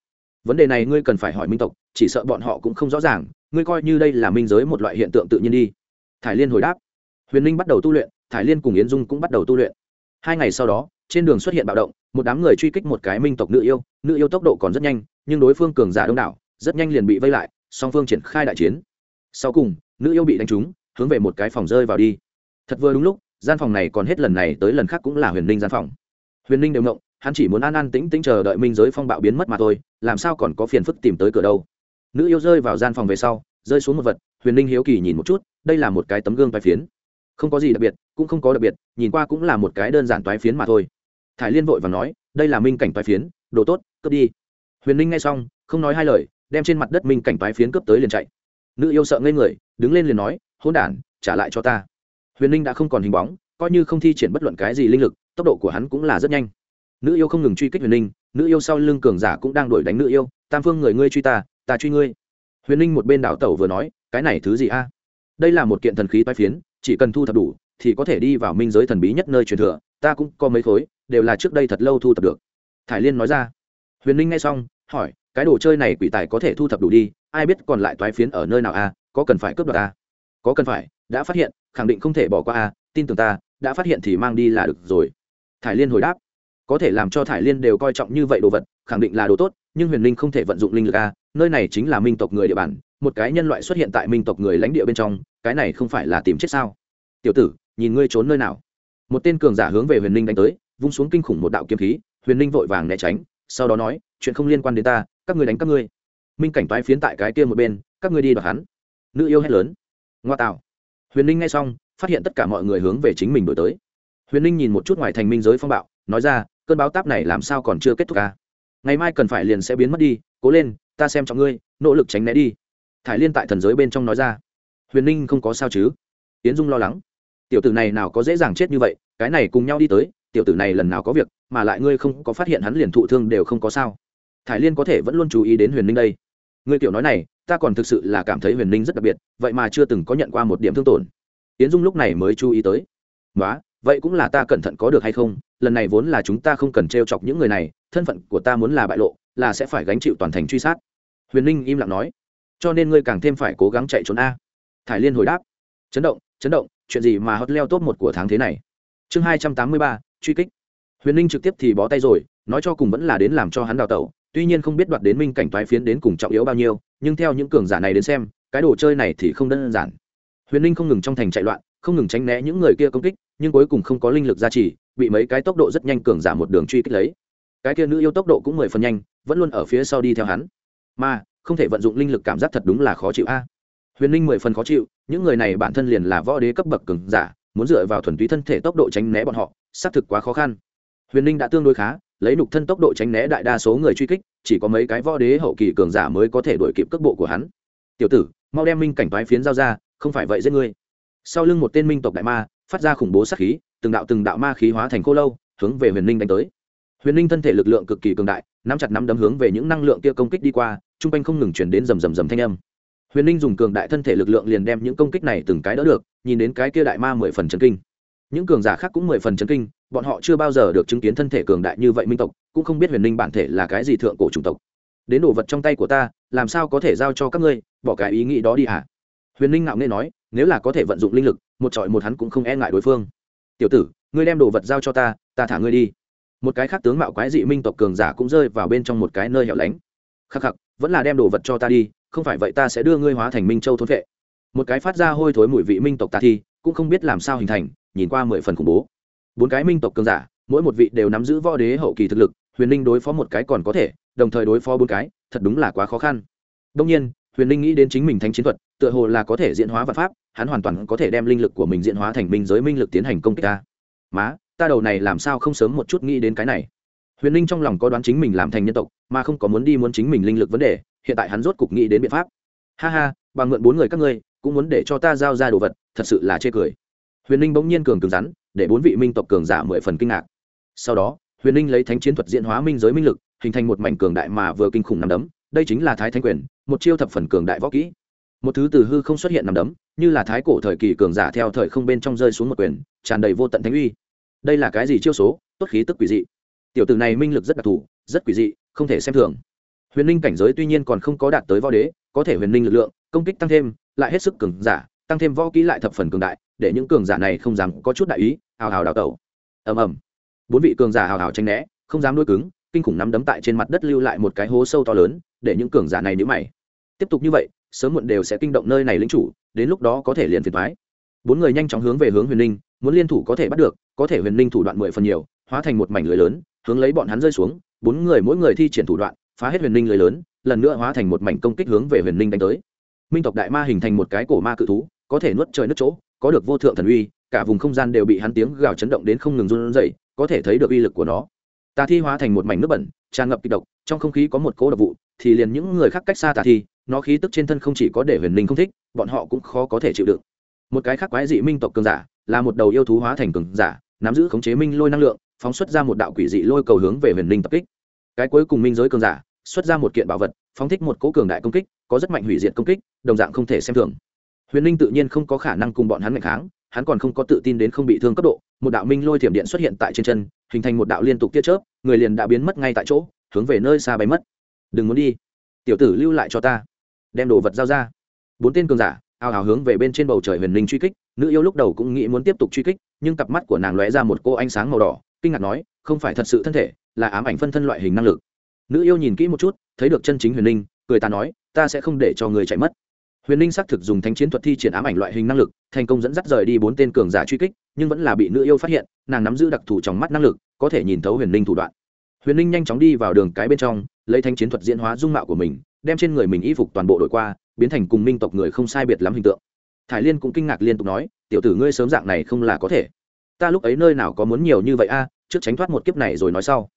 A: Vấn đề này ngươi cần phải hỏi minh tộc, chỉ sợ bọn họ cũng không rõ ràng, ngươi coi như đây là minh giới một loại hiện tượng tự nhiên đi. Thải liên hồi đáp. Huyền ninh bắt đầu tu luyện, thải liên cùng yến dung cũng bắt đầu tu luyện. Hai ngày sau đó, trên đường xuất hiện bạo động, một đám người truy kích một cái minh tộc nữ yêu nữ yêu tốc độ còn rất nhanh, nhưng đối phương cường giả đông đảo, rất nhanh liền bị vây lại song phương triển khai đại chiến. Sau cùng, nữ yêu bị đánh trúng, hướng về một cái phòng rơi vào đi. Thật vừa đúng lúc, gian phòng này còn hết lần này tới lần khác cũng là huyền ninh gian phòng. Huyền ninh đều ngộng, hắn chỉ muốn an an tĩnh tĩnh chờ đợi minh giới phong bạo biến mất mà thôi, làm sao còn có phiền phức tìm tới cửa đâu. Nữ yêu rơi vào gian phòng về sau, rơi xuống một vật, huyền ninh hiếu kỳ nhìn một chút, đây là một cái tấm gương toái phiến. Không có gì đặc biệt, cũng không có đặc biệt, nhìn qua cũng là một cái đơn giản toái phiến mà thôi. Thải liên vội và nói, đây là minh cảnh toái phiến, đồ tốt, cướp đi. Huyền ninh nghe xong, không nói hai lời đem trên mặt đất minh cảnh toái phiến cướp tới liền chạy. Nữ yêu sợ ngây người, đứng lên liền nói hôn đản, trả lại cho ta. Huyền ninh đã không còn hình bóng, coi như không thi triển bất luận cái gì linh lực, tốc độ của hắn cũng là rất nhanh. Nữ yêu không ngừng truy kích huyền ninh, nữ yêu sau lưng cường giả cũng đang đuổi đánh nữ yêu, tam phương, người ngươi truy ta ta truy ngươi. Huyền ninh một bên đảo tẩu vừa nói, cái này thứ gì a? Đây là một kiện thần khí toái phiến, chỉ cần thu thập đủ, thì có thể đi vào minh giới thần bí nhất nơi truyền thừa, ta cũng có mấy khối, đều là trước đây thật lâu thu thập được. Thải liên nói ra. Huyền ninh nghe xong, hỏi cái đồ chơi này quỷ tài có thể thu thập đủ đi, ai biết còn lại toái phiến ở nơi nào a, có cần phải cướp đoạt a? Có cần phải, đã phát hiện, khẳng định không thể bỏ qua a, tin tưởng ta, đã phát hiện thì mang đi là được rồi. Thải liên hồi đáp. Có thể làm cho thải liên đều coi trọng như vậy đồ vật, khẳng định là đồ tốt, nhưng huyền linh không thể vận dụng linh lực a, nơi này chính là minh tộc người địa bàn, một cái nhân loại xuất hiện tại minh tộc người lãnh địa bên trong, cái này không phải là tìm chết sao? Tiểu tử, nhìn ngươi trốn nơi nào? Một tên cường giả hướng về huyền linh đánh tới, vung xuống kinh khủng một đạo kiếm khí, huyền linh vội vàng né tránh, sau đó nói, chuyện không liên quan đến ta các ngươi đánh các ngươi. Minh cảnh toái phiến tại cái kia một bên, các ngươi đi đoạt hắn. Nữ yêu hét lớn. Ngoa tạo. Huyền linh nghe xong, phát hiện tất cả mọi người hướng về chính mình đổi tới. Huyền linh nhìn một chút ngoài thành minh giới phong bạo, nói ra, cơn báo táp này làm sao còn chưa kết thúc ca ngày mai cần phải liền sẽ biến mất đi, cố lên, ta xem cho ngươi, nỗ lực tránh né đi. Thải liên tại thần giới bên trong nói ra. Huyền ninh không có sao chứ? Tiến dung lo lắng. Tiểu tử này nào có dễ dàng chết như vậy, cái này cùng nhau đi tới, tiểu tử này lần nào có việc, mà lại ngươi không có phát hiện hắn liền thụ thương đều không có sao thải liên có thể vẫn luôn chú ý đến huyền ninh đây. Ngươi tiểu nói này, ta còn thực sự là cảm thấy huyền ninh rất đặc biệt, vậy mà chưa từng có nhận qua một điểm thương tổn. Yến dung lúc này mới chú ý tới. Nói vậy cũng là ta cẩn thận có được hay không? Lần này vốn là chúng ta không cần t r e o chọc những người này, thân phận của ta muốn là bại lộ, là sẽ phải gánh chịu toàn thành truy sát. Huyền ninh im lặng nói. Cho nên ngươi càng thêm phải cố gắng chạy trốn a. Thải liên hồi đáp. Chấn động chấn động, chuyện gì mà hất leo top một của tháng thế này? Chương hai trăm tám mươi ba, truy kích. Huyền ninh trực tiếp thì bó tay rồi, nói cho cùng vẫn là đến làm cho hắn đào tẩu tuy nhiên không biết đoạt đến minh cảnh toái phiến đến cùng trọng yếu bao nhiêu, nhưng theo những cường giả này đến xem, cái đồ chơi này thì không đơn giản. Huyền ninh không ngừng trong thành chạy loạn, không ngừng tránh né những người kia công kích, nhưng cuối cùng không có linh lực gia trì, bị mấy cái tốc độ rất nhanh cường giả một đường truy kích lấy. Cái kia nữ yêu tốc độ cũng mười phần nhanh, vẫn luôn ở phía sau đi theo hắn. Mà, không thể vận dụng linh lực cảm giác thật đúng là khó chịu a. Huyền ninh mười phần khó chịu, những người này bản thân liền là võ đế cấp bậc cường giả, muốn dựa vào thuần túy thân thể tốc độ tránh né bọn họ, xác thực quá khó khăn. Huyền ninh đã tương đối khá lấy nục thân tốc độ tránh né đại đa số người truy kích, chỉ có mấy cái võ đế hậu kỳ cường giả mới có thể đuổi kịp cước bộ của hắn. Tiểu tử, mau đem minh cảnh toái phiến giao ra, không phải vậy giết ngươi. Sau lưng một tên minh tộc đại ma, phát ra khủng bố sát khí, từng đạo từng đạo ma khí hóa thành khô lâu, hướng về huyền ninh đánh tới. Huyền ninh thân thể lực lượng cực kỳ cường đại, nắm chặt nắm đấm hướng về những năng lượng kia công kích đi qua chung quanh không ngừng chuyển đến rầm rầm rầm thanh âm. Huyền ninh dùng cường đại thân thể lực lượng liền đem những công kích này từng cái đỡ được, nhìn đến cái kia đại ma mười phần trần kinh những cường giả khác cũng mười phần chấn kinh, bọn họ chưa bao giờ được chứng kiến thân thể cường đại như vậy minh tộc, cũng không biết huyền ninh bản thể là cái gì thượng cổ chủng tộc. Đến đồ vật trong tay của ta, làm sao có thể giao cho các ngươi, bỏ cái ý nghĩ đó đi hả? Huyền ninh ngạo nghê nói, nếu là có thể vận dụng linh lực, một trọi một hắn cũng không e ngại đối phương. Tiểu tử, ngươi đem đồ vật giao cho ta ta thả ngươi đi. Một cái khác tướng mạo quái dị minh tộc cường giả cũng rơi vào bên trong một cái nơi hẻo lánh. Khắc khắc, vẫn là đem đồ vật cho ta đi, không phải vậy ta sẽ đưa ngươi hóa thành minh châu thôn vệ. Một cái phát ra hôi thối mùi vị minh tộc ta thi, cũng không biết làm sao hình thành nhìn qua mười phần khủng bố. Bốn cái minh tộc cường giả, mỗi một vị đều nắm giữ võ đế hậu kỳ thực lực, huyền ninh đối phó một cái còn có thể, đồng thời đối phó bốn cái, thật đúng là quá khó khăn. Đông nhiên, huyền ninh nghĩ đến chính mình thánh chiến thuật, tựa hồ là có thể diễn hóa vật pháp, hắn hoàn toàn có thể đem linh lực của mình diễn hóa thành minh giới minh lực tiến hành công kích ta. Má, ta đầu này làm sao không sớm một chút nghĩ đến cái này? Huyền ninh trong lòng có đoán chính mình làm thành nhân tộc, mà không có muốn đi muốn chính mình linh lực vấn đề, hiện tại hắn rốt cục nghĩ đến biện pháp. Ha ha, bằng mượn bốn người các ngươi, cũng muốn để cho ta giao ra đồ vật, thật sự là chê cười huyền ninh bỗng nhiên cường cứng rắn, để bốn vị minh tộc cường giả mười phần kinh ngạc. Sau đó, huyền ninh lấy thánh chiến thuật diễn hóa minh giới minh lực, hình thành một mảnh cường đại mà vừa kinh khủng nằm đấm, đây chính là thái thanh quyền, một chiêu thập phần cường đại võ kỹ. Một thứ từ hư không xuất hiện nằm đấm, như là thái cổ thời kỳ cường giả theo thời không bên trong rơi xuống một quyền, tràn đầy vô tận thánh uy. Đây là cái gì chiêu số? Tốt khí tức quỷ dị. Tiểu tử này minh lực rất đặc thù, rất quỷ dị, không thể xem thường. Huyền ninh cảnh giới tuy nhiên còn không có đạt tới võ đế, có thể huyền ninh lực lượng, công kích tăng thêm, lại hết sức cường giả, tăng thêm võ kỹ lại thập phần cường đại để những cường giả này không dám có chút đại ý, hào hào đào tẩu. Ầm ầm. Bốn vị cường giả hào hào tranh né, không dám nuôi cứng, kinh khủng nắm đấm tại trên mặt đất lưu lại một cái hố sâu to lớn, để những cường giả này nhữ mày. Tiếp tục như vậy, sớm muộn đều sẽ kinh động nơi này lính chủ, đến lúc đó có thể liền phiền thoái bốn người nhanh chóng hướng về hướng huyền ninh muốn liên thủ có thể bắt được, có thể huyền ninh thủ đoạn mười phần nhiều, hóa thành một mảnh lưới lớn, hướng lấy bọn hắn rơi xuống, bốn người mỗi người thi triển thủ đoạn, phá hết huyền ninh lưới lớn, lần nữa hóa thành một mảnh công kích hướng về huyền ninh đánh tới. Minh tộc đại ma hình thành một cái cổ ma cự thú, có thể nuốt trời nước chỗ có được vô thượng thần uy, cả vùng không gian đều bị hắn tiếng gào chấn động đến không ngừng run rẩy, có thể thấy được uy lực của nó. Tà thi hóa thành một mảnh nước bẩn, tràn ngập kịch độc, trong không khí có một cỗ độc vụ, thì liền những người khác cách xa tà thi, nó khí tức trên thân không chỉ có để huyền Linh không thích, bọn họ cũng khó có thể chịu đựng. Một cái khác quái dị minh tộc cường giả, là một đầu yêu thú hóa thành cường giả, nắm giữ khống chế minh lôi năng lượng, phóng xuất ra một đạo quỷ dị lôi cầu hướng về huyền Linh tập kích. Cái cuối cùng minh giới cường giả, xuất ra một kiện bảo vật, phóng thích một cỗ cường đại công kích, có rất mạnh hủy diệt công kích, đồng dạng không thể xem thường huyền ninh tự nhiên không có khả năng cùng bọn hắn ngày kháng, hắn còn không có tự tin đến không bị thương cấp độ. Một đạo minh lôi thiểm điện xuất hiện tại trên chân, hình thành một đạo liên tục tiết chớp, người liền đã biến mất ngay tại chỗ, hướng về nơi xa bay mất. Đừng muốn đi, tiểu tử lưu lại cho ta, đem đồ vật giao ra. Bốn tên cường giả ào ào hướng về bên trên bầu trời huyền linh truy kích, nữ yêu lúc đầu cũng nghĩ muốn tiếp tục truy kích, nhưng cặp mắt của nàng lóe ra một cô ánh sáng màu đỏ, kinh ngạc nói, không phải thật sự thân thể, là ám ảnh phân thân loại hình năng lực. Nữ yêu nhìn kỹ một chút, thấy được chân chính huyền linh cười ta nói, ta sẽ không để cho người chạy mất huyền linh xác thực dùng thánh chiến thuật thi triển ám ảnh loại hình năng lực, thành công dẫn dắt rời đi bốn tên cường giả truy kích, nhưng vẫn là bị nữ yêu phát hiện, nàng nắm giữ đặc thù trong mắt năng lực, có thể nhìn thấu huyền linh thủ đoạn. Huyền linh nhanh chóng đi vào đường cái bên trong, lấy thánh chiến thuật diễn hóa dung mạo của mình, đem trên người mình y phục toàn bộ đội qua, biến thành cùng minh tộc người không sai biệt lắm hình tượng. Thải liên cũng kinh ngạc liên tục nói, tiểu tử ngươi sớm dạng này không là có thể. Ta lúc ấy nơi nào có muốn nhiều như vậy a, trước tránh thoát một kiếp này rồi nói sau.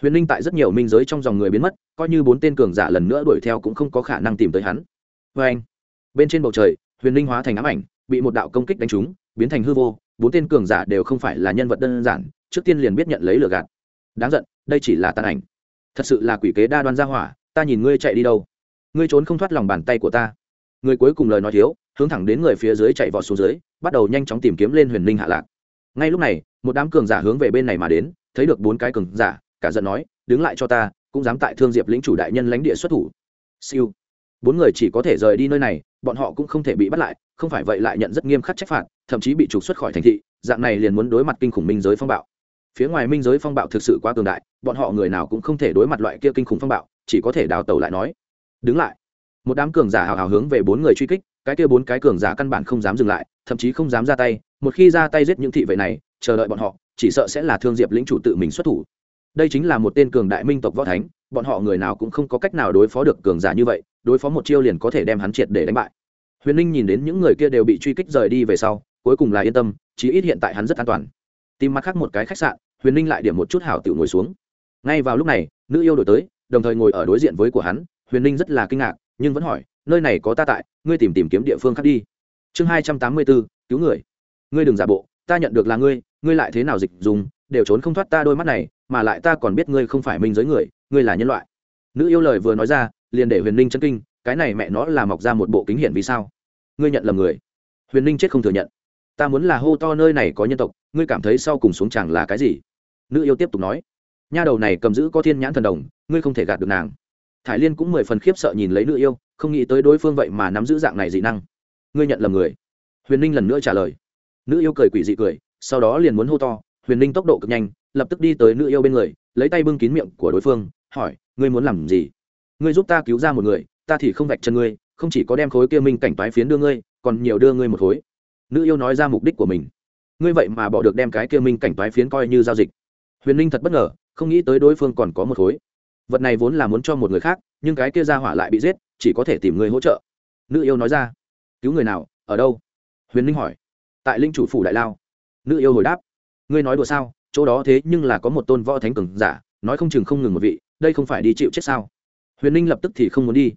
A: Huyền linh tại rất nhiều minh giới trong dòng người biến mất, coi như bốn tên cường giả lần nữa đuổi theo cũng không có khả năng tìm tới hắn. Vê anh bên trên bầu trời, huyền linh hóa thành ám ảnh, bị một đạo công kích đánh trúng, biến thành hư vô, bốn tên cường giả đều không phải là nhân vật đơn giản, trước tiên liền biết nhận lấy lửa gạt. Đáng giận, đây chỉ là tàn ảnh. Thật sự là quỷ kế đa đoan gia hỏa, ta nhìn ngươi chạy đi đâu? Ngươi trốn không thoát lòng bàn tay của ta. Người cuối cùng lời nói thiếu, hướng thẳng đến người phía dưới chạy vọt xuống dưới, bắt đầu nhanh chóng tìm kiếm lên huyền linh hạ lạc. Ngay lúc này, một đám cường giả hướng về bên này mà đến, thấy được bốn cái cường giả, cả giận nói, đứng lại cho ta, cũng dám tại thương diệp lĩnh chủ đại nhân lãnh địa xuất thủ. Siêu bốn người chỉ có thể rời đi nơi này, bọn họ cũng không thể bị bắt lại, không phải vậy lại nhận rất nghiêm khắc trách phạt, thậm chí bị trục xuất khỏi thành thị, dạng này liền muốn đối mặt kinh khủng minh giới phong bạo. Phía ngoài minh giới phong bạo thực sự quá cường đại, bọn họ người nào cũng không thể đối mặt loại kia kinh khủng phong bạo, chỉ có thể đào tẩu lại nói. Đứng lại. Một đám cường giả hào hào hướng về bốn người truy kích, cái kia bốn cái cường giả căn bản không dám dừng lại, thậm chí không dám ra tay, một khi ra tay giết những thị vệ này, chờ đợi bọn họ, chỉ sợ sẽ là thương diệp lĩnh chủ tự mình xuất thủ. Đây chính là một tên cường đại minh tộc võ thánh, bọn họ người nào cũng không có cách nào đối phó được cường giả như vậy đối phó một chiêu liền có thể đem hắn triệt để đánh bại. Huyền ninh nhìn đến những người kia đều bị truy kích rời đi về sau, cuối cùng là yên tâm, chí ít hiện tại hắn rất an toàn. Tìm mặt khác một cái khách sạn, huyền ninh lại điểm một chút hảo tự ngồi xuống. Ngay vào lúc này, nữ yêu đổi tới, đồng thời ngồi ở đối diện với của hắn. Huyền ninh rất là kinh ngạc, nhưng vẫn hỏi, nơi này có ta tại, ngươi tìm tìm kiếm địa phương khác đi. Chương hai trăm tám mươi bốn, cứu người. Ngươi đừng giả bộ, ta nhận được là ngươi ngươi lại thế nào dịch dùng, đều trốn không thoát ta đôi mắt này, mà lại ta còn biết ngươi không phải minh giới người, ngươi là nhân loại nữ yêu lời vừa nói ra, liền để huyền ninh chân kinh, cái này mẹ nó là mọc ra một bộ kính hiển vì sao? Ngươi nhận lầm người. Huyền ninh chết không thừa nhận. Ta muốn là hô to nơi này có nhân tộc, ngươi cảm thấy sau cùng xuống chẳng là cái gì? Nữ yêu tiếp tục nói. Nha đầu này cầm giữ có thiên nhãn thần đồng, ngươi không thể gạt được nàng. Thải liên cũng mười phần khiếp sợ nhìn lấy nữ yêu, không nghĩ tới đối phương vậy mà nắm giữ dạng này dị năng. Ngươi nhận lầm người. Huyền ninh lần nữa trả lời. Nữ yêu cười quỷ dị cười, sau đó liền muốn hô to. Huyền ninh tốc độ cực nhanh, lập tức đi tới nữ yêu bên người, lấy tay bưng kín miệng của đối phương hỏi, ngươi muốn làm gì? Ngươi giúp ta cứu ra một người, ta thì không vạch chân ngươi, không chỉ có đem khối kia minh cảnh toái phiến đưa ngươi, còn nhiều đưa ngươi một khối. Nữ yêu nói ra mục đích của mình. Ngươi vậy mà bỏ được đem cái kia minh cảnh toái phiến coi như giao dịch. Huyền ninh thật bất ngờ, không nghĩ tới đối phương còn có một khối. Vật này vốn là muốn cho một người khác, nhưng cái kia ra hỏa lại bị giết, chỉ có thể tìm người hỗ trợ. Nữ yêu nói ra, cứu người nào, ở đâu? Huyền ninh hỏi. Tại linh chủ phủ đại lao. Nữ yêu hồi đáp, ngươi nói đùa sao, chỗ đó thế nhưng là có một tôn võ thánh cường giả, nói không chừng không ngừng một vị đây không phải đi chịu chết sao? Huyền ninh lập tức thì không muốn đi.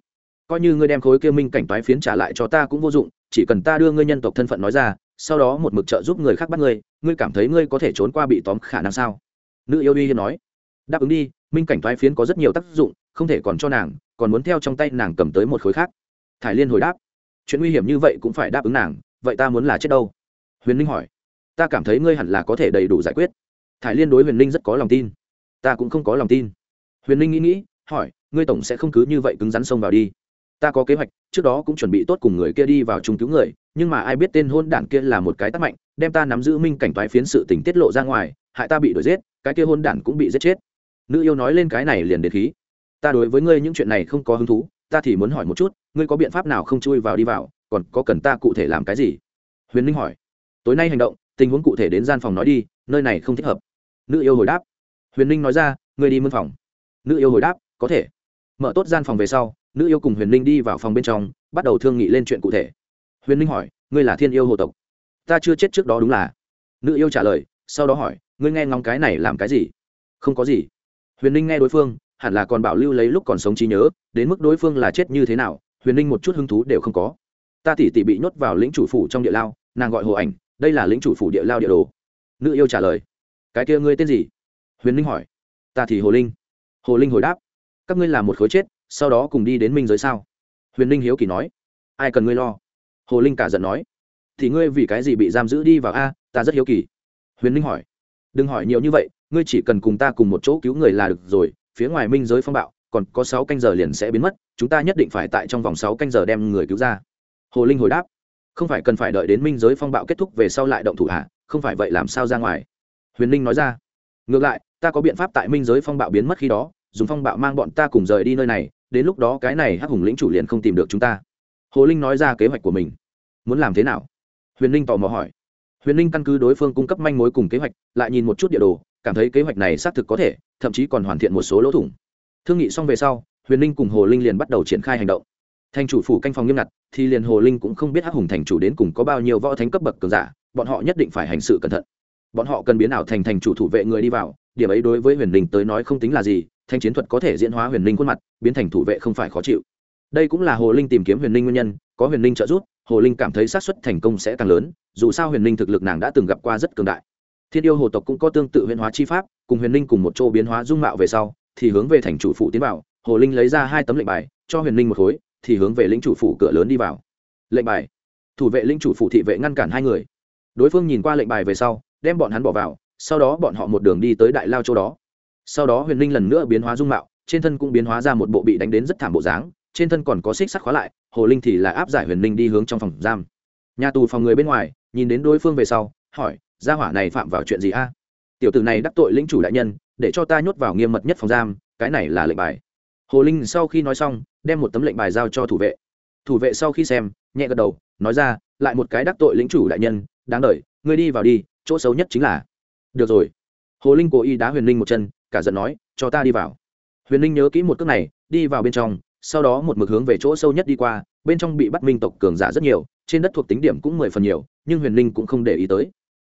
A: Coi như ngươi đem khối kia minh cảnh toái phiến trả lại cho ta cũng vô dụng, chỉ cần ta đưa ngươi nhân tộc thân phận nói ra, sau đó một mực trợ giúp người khác bắt ngươi ngươi cảm thấy ngươi có thể trốn qua bị tóm khả năng sao? Nữ yêu uy nói. Đáp ứng đi, minh cảnh toái phiến có rất nhiều tác dụng, không thể còn cho nàng, còn muốn theo trong tay nàng cầm tới một khối khác. Thải liên hồi đáp. Chuyện nguy hiểm như vậy cũng phải đáp ứng nàng, vậy ta muốn là chết đâu? Huyền ninh hỏi. Ta cảm thấy ngươi hẳn là có thể đầy đủ giải quyết. Thải liên đối huyền ninh rất có lòng tin. Ta cũng không có lòng tin huyền ninh nghĩ nghĩ, hỏi, ngươi tổng sẽ không cứ như vậy cứng rắn xông vào đi. Ta có kế hoạch, trước đó cũng chuẩn bị tốt cùng người kia đi vào chung cứu người, nhưng mà ai biết tên hôn đản kia là một cái tắc mạnh, đem ta nắm giữ minh cảnh toái phiến sự tình tiết lộ ra ngoài, hại ta bị đuổi giết, cái kia hôn đản cũng bị giết chết. Nữ yêu nói lên cái này liền đến khí. Ta đối với ngươi những chuyện này không có hứng thú, ta thì muốn hỏi một chút, ngươi có biện pháp nào không chui vào đi vào, còn có cần ta cụ thể làm cái gì? Huyền ninh hỏi. Tối nay hành động, tình huống cụ thể đến gian phòng nói đi, nơi này không thích hợp. Nữ yêu hồi đáp. Huyền ninh nói ra, ngươi đi mân phòng nữ yêu hồi đáp, có thể. Mở tốt gian phòng về sau, nữ yêu cùng huyền ninh đi vào phòng bên trong, bắt đầu thương nghị lên chuyện cụ thể. Huyền ninh hỏi, ngươi là thiên yêu hồ tộc? Ta chưa chết trước đó đúng là. Nữ yêu trả lời, sau đó hỏi, ngươi nghe ngóng cái này làm cái gì? Không có gì. Huyền ninh nghe đối phương, hẳn là còn bảo lưu lấy lúc còn sống trí nhớ, đến mức đối phương là chết như thế nào, huyền ninh một chút hứng thú đều không có. Ta tỉ tỉ bị nhốt vào lĩnh chủ phủ trong địa lao, nàng gọi hồ ảnh, đây là lĩnh chủ phủ địa lao địa đồ. Nữ yêu trả lời, cái kia ngươi tên gì? Huyền ninh hỏi, ta thì hồ linh hồ linh hồi đáp, các ngươi làm một khối chết, sau đó cùng đi đến minh giới sao? Huyền ninh hiếu kỳ nói, ai cần ngươi lo? Hồ linh cả giận nói, thì ngươi vì cái gì bị giam giữ đi vào a, ta rất hiếu kỳ. Huyền ninh hỏi, đừng hỏi nhiều như vậy, ngươi chỉ cần cùng ta cùng một chỗ cứu người là được rồi, phía ngoài minh giới phong bạo, còn có sáu canh giờ liền sẽ biến mất, chúng ta nhất định phải tại trong vòng sáu canh giờ đem người cứu ra. Hồ linh hồi đáp, không phải cần phải đợi đến minh giới phong bạo kết thúc về sau lại động thủ hạ không phải vậy làm sao ra ngoài? Huyền linh nói ra ngược lại, ta có biện pháp tại minh giới phong bạo biến mất khi đó, dùng phong bạo mang bọn ta cùng rời đi nơi này, đến lúc đó cái này hắc hùng lĩnh chủ liền không tìm được chúng ta. Hồ linh nói ra kế hoạch của mình. Muốn làm thế nào? Huyền linh tò mò hỏi. Huyền linh căn cứ đối phương cung cấp manh mối cùng kế hoạch, lại nhìn một chút địa đồ, cảm thấy kế hoạch này xác thực có thể, thậm chí còn hoàn thiện một số lỗ thủng. Thương nghị xong về sau, huyền linh cùng hồ linh liền bắt đầu triển khai hành động. Thành chủ phủ canh phòng nghiêm ngặt, thì liền hồ linh cũng không biết hắc hùng thành chủ đến cùng có bao nhiêu võ thánh cấp bậc cường giả, bọn họ nhất định phải hành sự cẩn thận bọn họ cần biến ảo thành thành chủ thủ vệ người đi vào, điểm ấy đối với huyền linh tới nói không tính là gì, thanh chiến thuật có thể diễn hóa huyền linh khuôn mặt, biến thành thủ vệ không phải khó chịu. Đây cũng là hồ linh tìm kiếm huyền linh nguyên nhân, có huyền linh trợ giúp, hồ linh cảm thấy xác suất thành công sẽ càng lớn, dù sao huyền linh thực lực nàng đã từng gặp qua rất cường đại. Thiên yêu hồ tộc cũng có tương tự huyền hóa chi pháp, cùng huyền linh cùng một chỗ biến hóa dung mạo về sau, thì hướng về thành chủ phụ tiến vào, hồ linh lấy ra hai tấm lệnh bài, cho huyền linh một khối, thì hướng về lĩnh chủ phủ cửa lớn đi vào. Lệnh bài. Thủ vệ lĩnh chủ phủ thị vệ ngăn cản hai người. Đối phương nhìn qua lệnh bài về sau đem bọn hắn bỏ vào, sau đó bọn họ một đường đi tới đại lao châu đó. Sau đó huyền linh lần nữa biến hóa dung mạo, trên thân cũng biến hóa ra một bộ bị đánh đến rất thảm bộ dáng, trên thân còn có xích sắt khóa lại, hồ linh thì là áp giải huyền linh đi hướng trong phòng giam. Nhà tù phòng người bên ngoài, nhìn đến đối phương về sau, hỏi, gia hỏa này phạm vào chuyện gì a? Tiểu tử này đắc tội lĩnh chủ đại nhân, để cho ta nhốt vào nghiêm mật nhất phòng giam, cái này là lệnh bài. Hồ linh sau khi nói xong, đem một tấm lệnh bài giao cho thủ vệ. Thủ vệ sau khi xem, nhẹ gật đầu, nói ra, lại một cái đắc tội lĩnh chủ đại nhân, đáng đ ngươi đi vào đi chỗ xấu nhất chính là, được rồi. Hồ linh cố ý đá huyền linh một chân, cả giận nói, cho ta đi vào. Huyền linh nhớ kỹ một cước này, đi vào bên trong, sau đó một mực hướng về chỗ sâu nhất đi qua, bên trong bị bắt minh tộc cường giả rất nhiều, trên đất thuộc tính điểm cũng mười phần nhiều, nhưng huyền linh cũng không để ý tới.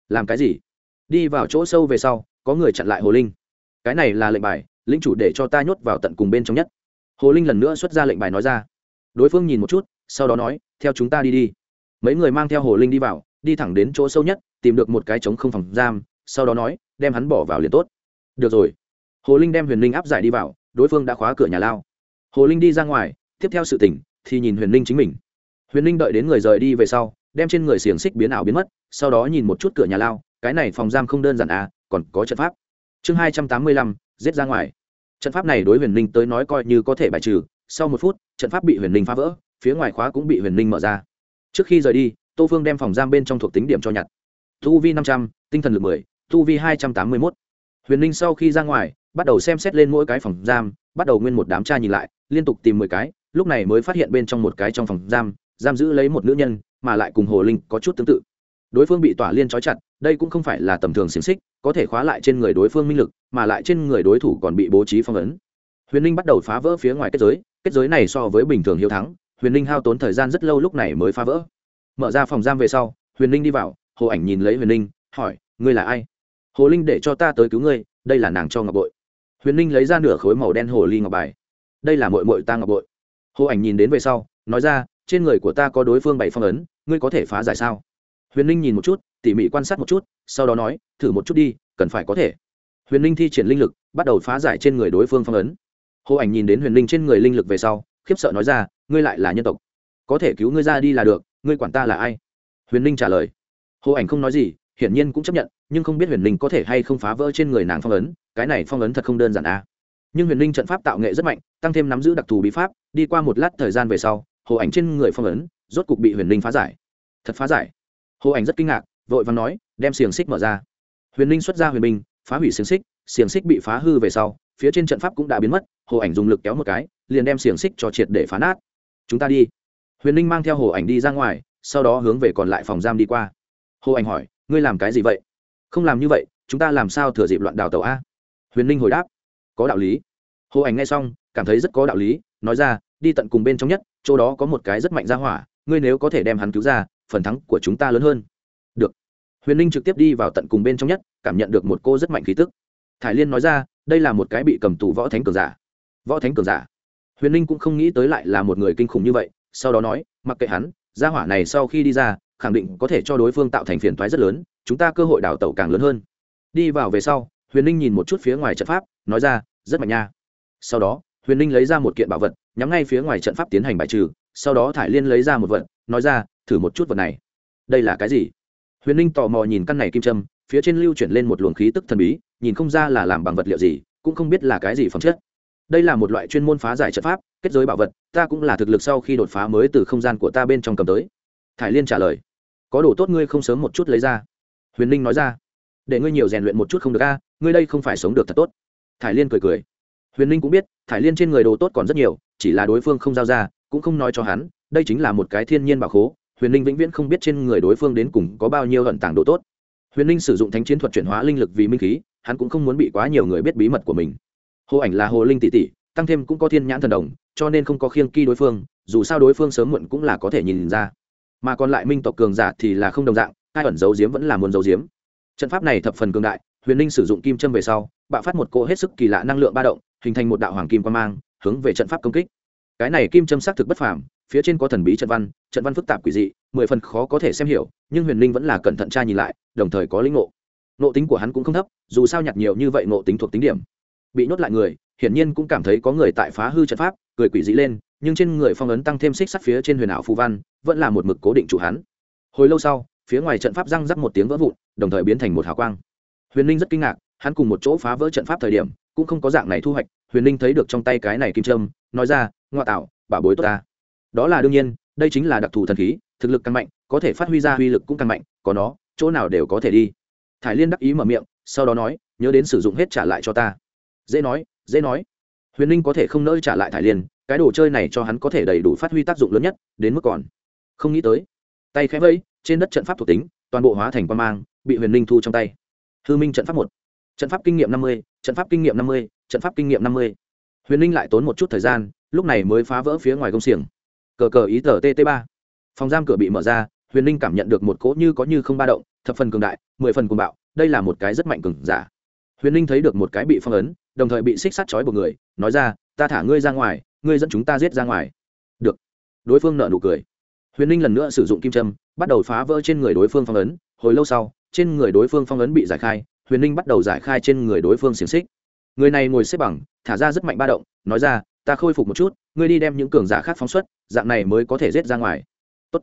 A: Làm cái gì? Đi vào chỗ sâu về sau, có người chặn lại hồ linh. Cái này là lệnh bài linh chủ để cho ta nhốt vào tận cùng bên trong nhất. Hồ linh lần nữa xuất ra lệnh bài nói ra. Đối phương nhìn một chút, sau đó nói, theo chúng ta đi đi. Mấy người mang theo hồ linh đi vào đi thẳng đến chỗ sâu nhất, tìm được một cái trống không phòng giam, sau đó nói, đem hắn bỏ vào liền tốt. Được rồi. Hồ linh đem huyền linh áp giải đi vào, đối phương đã khóa cửa nhà lao. Hồ linh đi ra ngoài, tiếp theo sự tỉnh, thì nhìn huyền linh chính mình. Huyền linh đợi đến người rời đi về sau, đem trên người xiềng xích biến ảo biến mất, sau đó nhìn một chút cửa nhà lao, cái này phòng giam không đơn giản à còn có trận pháp. Chương hai trăm tám mươi lăm, giết ra ngoài. Trận pháp này đối huyền linh tới nói coi như có thể bài trừ, sau một phút, trận pháp bị huyền linh phá vỡ, phía ngoài khóa cũng bị huyền linh mở ra. Trước khi rời đi tô phương đem phòng giam bên trong thuộc tính điểm cho nhặt. Tu vi năm trăm, tinh thần lực mười tu vi hai trăm tám mươi mốt. Huyền linh sau khi ra ngoài, bắt đầu xem xét lên mỗi cái phòng giam, bắt đầu nguyên một đám tra nhìn lại, liên tục tìm mười cái, lúc này mới phát hiện bên trong một cái trong phòng giam giam giữ lấy một nữ nhân, mà lại cùng hồ linh có chút tương tự. Đối phương bị tỏa liên trói chặt, đây cũng không phải là tầm thường xiềng xích, có thể khóa lại trên người đối phương minh lực, mà lại trên người đối thủ còn bị bố trí phong ấn. Huyền ninh bắt đầu phá vỡ phía ngoài kết giới kết giới này so với bình thường hiếu thắng, huyền ninh hao tốn thời gian rất lâu lúc này mới phá vỡ mở ra phòng giam về sau, huyền ninh đi vào, hồ ảnh nhìn lấy huyền ninh hỏi, ngươi là ai? Hồ linh để cho ta tới cứu ngươi, đây là nàng cho ngọc bội. Huyền ninh lấy ra nửa khối màu đen hồ ly ngọc bài. Đây là mội mội ta ngọc bội. Hồ ảnh nhìn đến về sau, nói ra, trên người của ta có đối phương bảy phong ấn, ngươi có thể phá giải sao? Huyền ninh nhìn một chút, tỉ mỉ quan sát một chút, sau đó nói, thử một chút đi, cần phải có thể. Huyền ninh thi triển linh lực, bắt đầu phá giải trên người đối phương phong ấn. Hồ ảnh nhìn đến huyền ninh trên người linh lực về sau, khiếp sợ nói ra, ngươi lại là nhân tộc. Có thể cứu ngươi ra đi là được ngươi quản ta là ai? Huyền ninh trả lời. Hồ ảnh không nói gì, hiển nhiên cũng chấp nhận, nhưng không biết huyền ninh có thể hay không phá vỡ trên người nàng phong ấn, cái này phong ấn thật không đơn giản à. nhưng huyền ninh trận pháp tạo nghệ rất mạnh, tăng thêm nắm giữ đặc thù bí pháp, đi qua một lát thời gian về sau, hồ ảnh trên người phong ấn rốt cục bị huyền ninh phá giải. Thật phá giải. Hồ ảnh rất kinh ngạc, vội vàng nói, đem xiềng xích mở ra. Huyền ninh xuất ra huyền binh, phá hủy xiềng xích xiềng xích bị phá hư về sau, phía trên trận pháp cũng đã biến mất, hồ ảnh dùng lực kéo một cái, liền đem xiềng xích cho triệt để phá nát. Chúng ta đi huyền ninh mang theo hồ ảnh đi ra ngoài, sau đó hướng về còn lại phòng giam đi qua. Hồ ảnh hỏi, ngươi làm cái gì vậy? Không làm như vậy, chúng ta làm sao thừa dịp loạn đào tàu a? Huyền ninh hồi đáp, có đạo lý. Hồ ảnh nghe xong, cảm thấy rất có đạo lý, nói ra, đi tận cùng bên trong nhất, chỗ đó có một cái rất mạnh ra hỏa, ngươi nếu có thể đem hắn cứu ra, phần thắng của chúng ta lớn hơn. Được. Huyền ninh trực tiếp đi vào tận cùng bên trong nhất, cảm nhận được một cô rất mạnh khí tức. Thải liên nói ra, đây là một cái bị cầm tù võ thánh cường giả. Võ thánh cường giả? Huyền ninh cũng không nghĩ tới lại là một người kinh khủng như vậy sau đó nói, mặc kệ hắn, gia hỏa này sau khi đi ra, khẳng định có thể cho đối phương tạo thành phiền toái rất lớn, chúng ta cơ hội đào tẩu càng lớn hơn. Đi vào về sau, huyền ninh nhìn một chút phía ngoài trận pháp, nói ra, rất mạnh nha. Sau đó, huyền ninh lấy ra một kiện bảo vật, nhắm ngay phía ngoài trận pháp tiến hành bài trừ, sau đó thải liên lấy ra một vật, nói ra, thử một chút vật này. Đây là cái gì? Huyền ninh tò mò nhìn căn này kim trâm phía trên lưu chuyển lên một luồng khí tức thần bí, nhìn không ra là làm bằng vật liệu gì, cũng không biết là cái gì phẩm chất. Đây là một loại chuyên môn phá giải trận pháp, kết giới bảo vật ta cũng là thực lực sau khi đột phá mới từ không gian của ta bên trong cầm tới. Thải liên trả lời, có đồ tốt ngươi không sớm một chút lấy ra. Huyền ninh nói ra, để ngươi nhiều rèn luyện một chút không được a, ngươi đây không phải sống được thật tốt. Thải liên cười cười. Huyền ninh cũng biết, thải liên trên người đồ tốt còn rất nhiều, chỉ là đối phương không giao ra, cũng không nói cho hắn, đây chính là một cái thiên nhiên bảo khố, huyền ninh vĩnh viễn không biết trên người đối phương đến cùng có bao nhiêu hận tảng đồ tốt. Huyền ninh sử dụng thánh chiến thuật chuyển hóa linh lực vì minh khí, hắn cũng không muốn bị quá nhiều người biết bí mật của mình. Hồ ảnh là hồ linh tỷ tỷ tăng thêm cũng có thiên nhãn thần đồng, cho nên không có khiêng ky đối phương, dù sao đối phương sớm muộn cũng là có thể nhìn ra. Mà còn lại minh tộc cường giả thì là không đồng dạng, hai ẩn giấu diếm vẫn là muốn giấu diếm. trận pháp này thập phần cường đại, huyền ninh sử dụng kim châm về sau, bạo phát một cỗ hết sức kỳ lạ năng lượng ba động, hình thành một đạo hoàng kim quan mang, hướng về trận pháp công kích. Cái này kim châm xác thực bất phàm, phía trên có thần bí trận văn trận văn phức tạp quỷ dị, mười phần khó có thể xem hiểu, nhưng huyền ninh vẫn là cẩn thận tra nhìn lại, đồng thời có lĩnh ngộ. Ngộ tính của hắn cũng không thấp, dù sao nhặt nhiều như vậy ngộ tính thuộc tính điểm. Bị nhốt lại người hiển nhiên cũng cảm thấy có người tại phá hư trận pháp, cười quỷ dị lên, nhưng trên người phong ấn tăng thêm xích sắt phía trên huyền ảo phù văn, vẫn là một mực cố định chủ hắn. Hồi lâu sau, phía ngoài trận pháp răng rắc một tiếng vỡ vụn, đồng thời biến thành một hào quang. Huyền linh rất kinh ngạc, hắn cùng một chỗ phá vỡ trận pháp thời điểm, cũng không có dạng này thu hoạch, huyền linh thấy được trong tay cái này kim trâm nói ra, ngoa tạo bà bối tốt ta. Đó là đương nhiên, đây chính là đặc thù thần khí, thực lực càng mạnh, có thể phát huy ra uy lực cũng càng mạnh, có nó, chỗ nào đều có thể đi. Thải liên đắc ý mở miệng, sau đó nói, nhớ đến sử dụng hết trả lại cho ta. Dễ nói dễ nói. Huyền ninh có thể không nỡ trả lại thải liên, cái đồ chơi này cho hắn có thể đầy đủ phát huy tác dụng lớn nhất, đến mức còn không nghĩ tới. Tay khẽ vẫy, trên đất trận pháp thuộc tính, toàn bộ hóa thành quan mang, bị huyền ninh thu trong tay. Hư minh trận pháp một, trận pháp kinh nghiệm năm mươi, trận pháp kinh nghiệm năm mươi, trận pháp kinh nghiệm năm mươi. Huyền ninh lại tốn một chút thời gian, lúc này mới phá vỡ phía ngoài công xiềng. Cờ cờ ý tờ tt ba. Phòng giam cửa bị mở ra, huyền ninh cảm nhận được một cỗ như có như không ba động, thập phần cường đại, mười phần cuồng bạo, đây là một cái rất mạnh cường giả. Huyền ninh thấy được một cái bị phong ấn đồng thời bị xích sắt trói buộc người, nói ra, ta thả ngươi ra ngoài, ngươi dẫn chúng ta giết ra ngoài. Được. Đối phương nợ nụ cười. Huyền ninh lần nữa sử dụng kim trâm bắt đầu phá vỡ trên người đối phương phong ấn. Hồi lâu sau, trên người đối phương phong ấn bị giải khai, huyền ninh bắt đầu giải khai trên người đối phương xiềng xích. Người này ngồi xếp bằng, thả ra rất mạnh ba động, nói ra, ta khôi phục một chút, ngươi đi đem những cường giả khác phóng xuất, dạng này mới có thể rết ra ngoài. Tốt.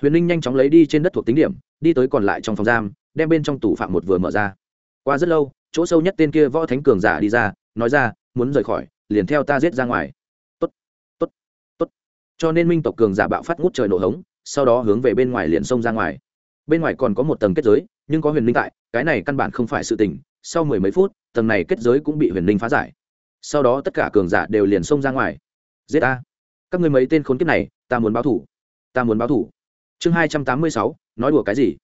A: huyền ninh nhanh chóng lấy đi trên đất thuộc tính điểm, đi tới còn lại trong phòng giam, đem bên trong tủ phạm một vừa mở ra. Qua rất lâu chỗ sâu nhất tên kia võ thánh cường giả đi ra, nói ra, muốn rời khỏi, liền theo ta giết ra ngoài. Tốt tốt tốt. Cho nên minh tộc cường giả bạo phát ngút trời nổ hống, sau đó hướng về bên ngoài liền xông ra ngoài. Bên ngoài còn có một tầng kết giới, nhưng có huyền minh tại, cái này căn bản không phải sự tình, sau mười mấy phút, tầng này kết giới cũng bị huyền minh phá giải. Sau đó tất cả cường giả đều liền xông ra ngoài. Giết ta! Các người mấy tên khốn kiếp này, ta muốn báo thủ, ta muốn báo thủ. Chương hai trăm tám mươi sáu, nói đùa cái gì?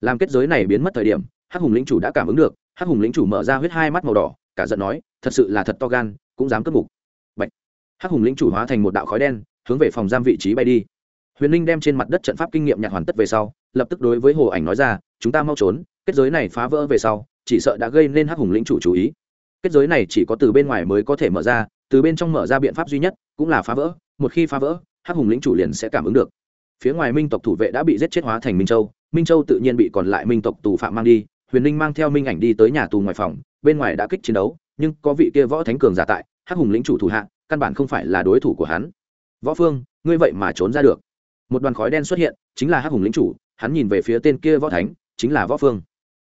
A: Làm kết giới này biến mất thời điểm, hắc hùng lĩnh chủ đã cảm ứng được hắc hùng lĩnh chủ mở ra huyết hai mắt màu đỏ, cả giận nói, thật sự là thật to gan, cũng dám cất mục Bạch. hắc hùng lĩnh chủ hóa thành một đạo khói đen, hướng về phòng giam vị trí bay đi. Huyền Linh đem trên mặt đất trận pháp kinh nghiệm nhặt hoàn tất về sau, lập tức đối với hồ ảnh nói ra, chúng ta mau trốn, kết giới này phá vỡ về sau, chỉ sợ đã gây nên hắc hùng lĩnh chủ chú ý. Kết giới này chỉ có từ bên ngoài mới có thể mở ra, từ bên trong mở ra biện pháp duy nhất cũng là phá vỡ, một khi phá vỡ, hắc hùng lĩnh chủ liền sẽ cảm ứng được. Phía ngoài minh tộc thủ vệ đã bị giết chết hóa thành minh châu minh châu tự nhiên bị còn lại minh tộc tù phạm mang đi huyền ninh mang theo minh ảnh đi tới nhà tù ngoài phòng, bên ngoài đã kích chiến đấu, nhưng có vị kia võ thánh cường giả tại, hắc hùng lĩnh chủ thủ hạ, căn bản không phải là đối thủ của hắn. Võ phương, ngươi vậy mà trốn ra được. Một đoàn khói đen xuất hiện, chính là hắc hùng lĩnh chủ, hắn nhìn về phía tên kia võ thánh, chính là võ phương.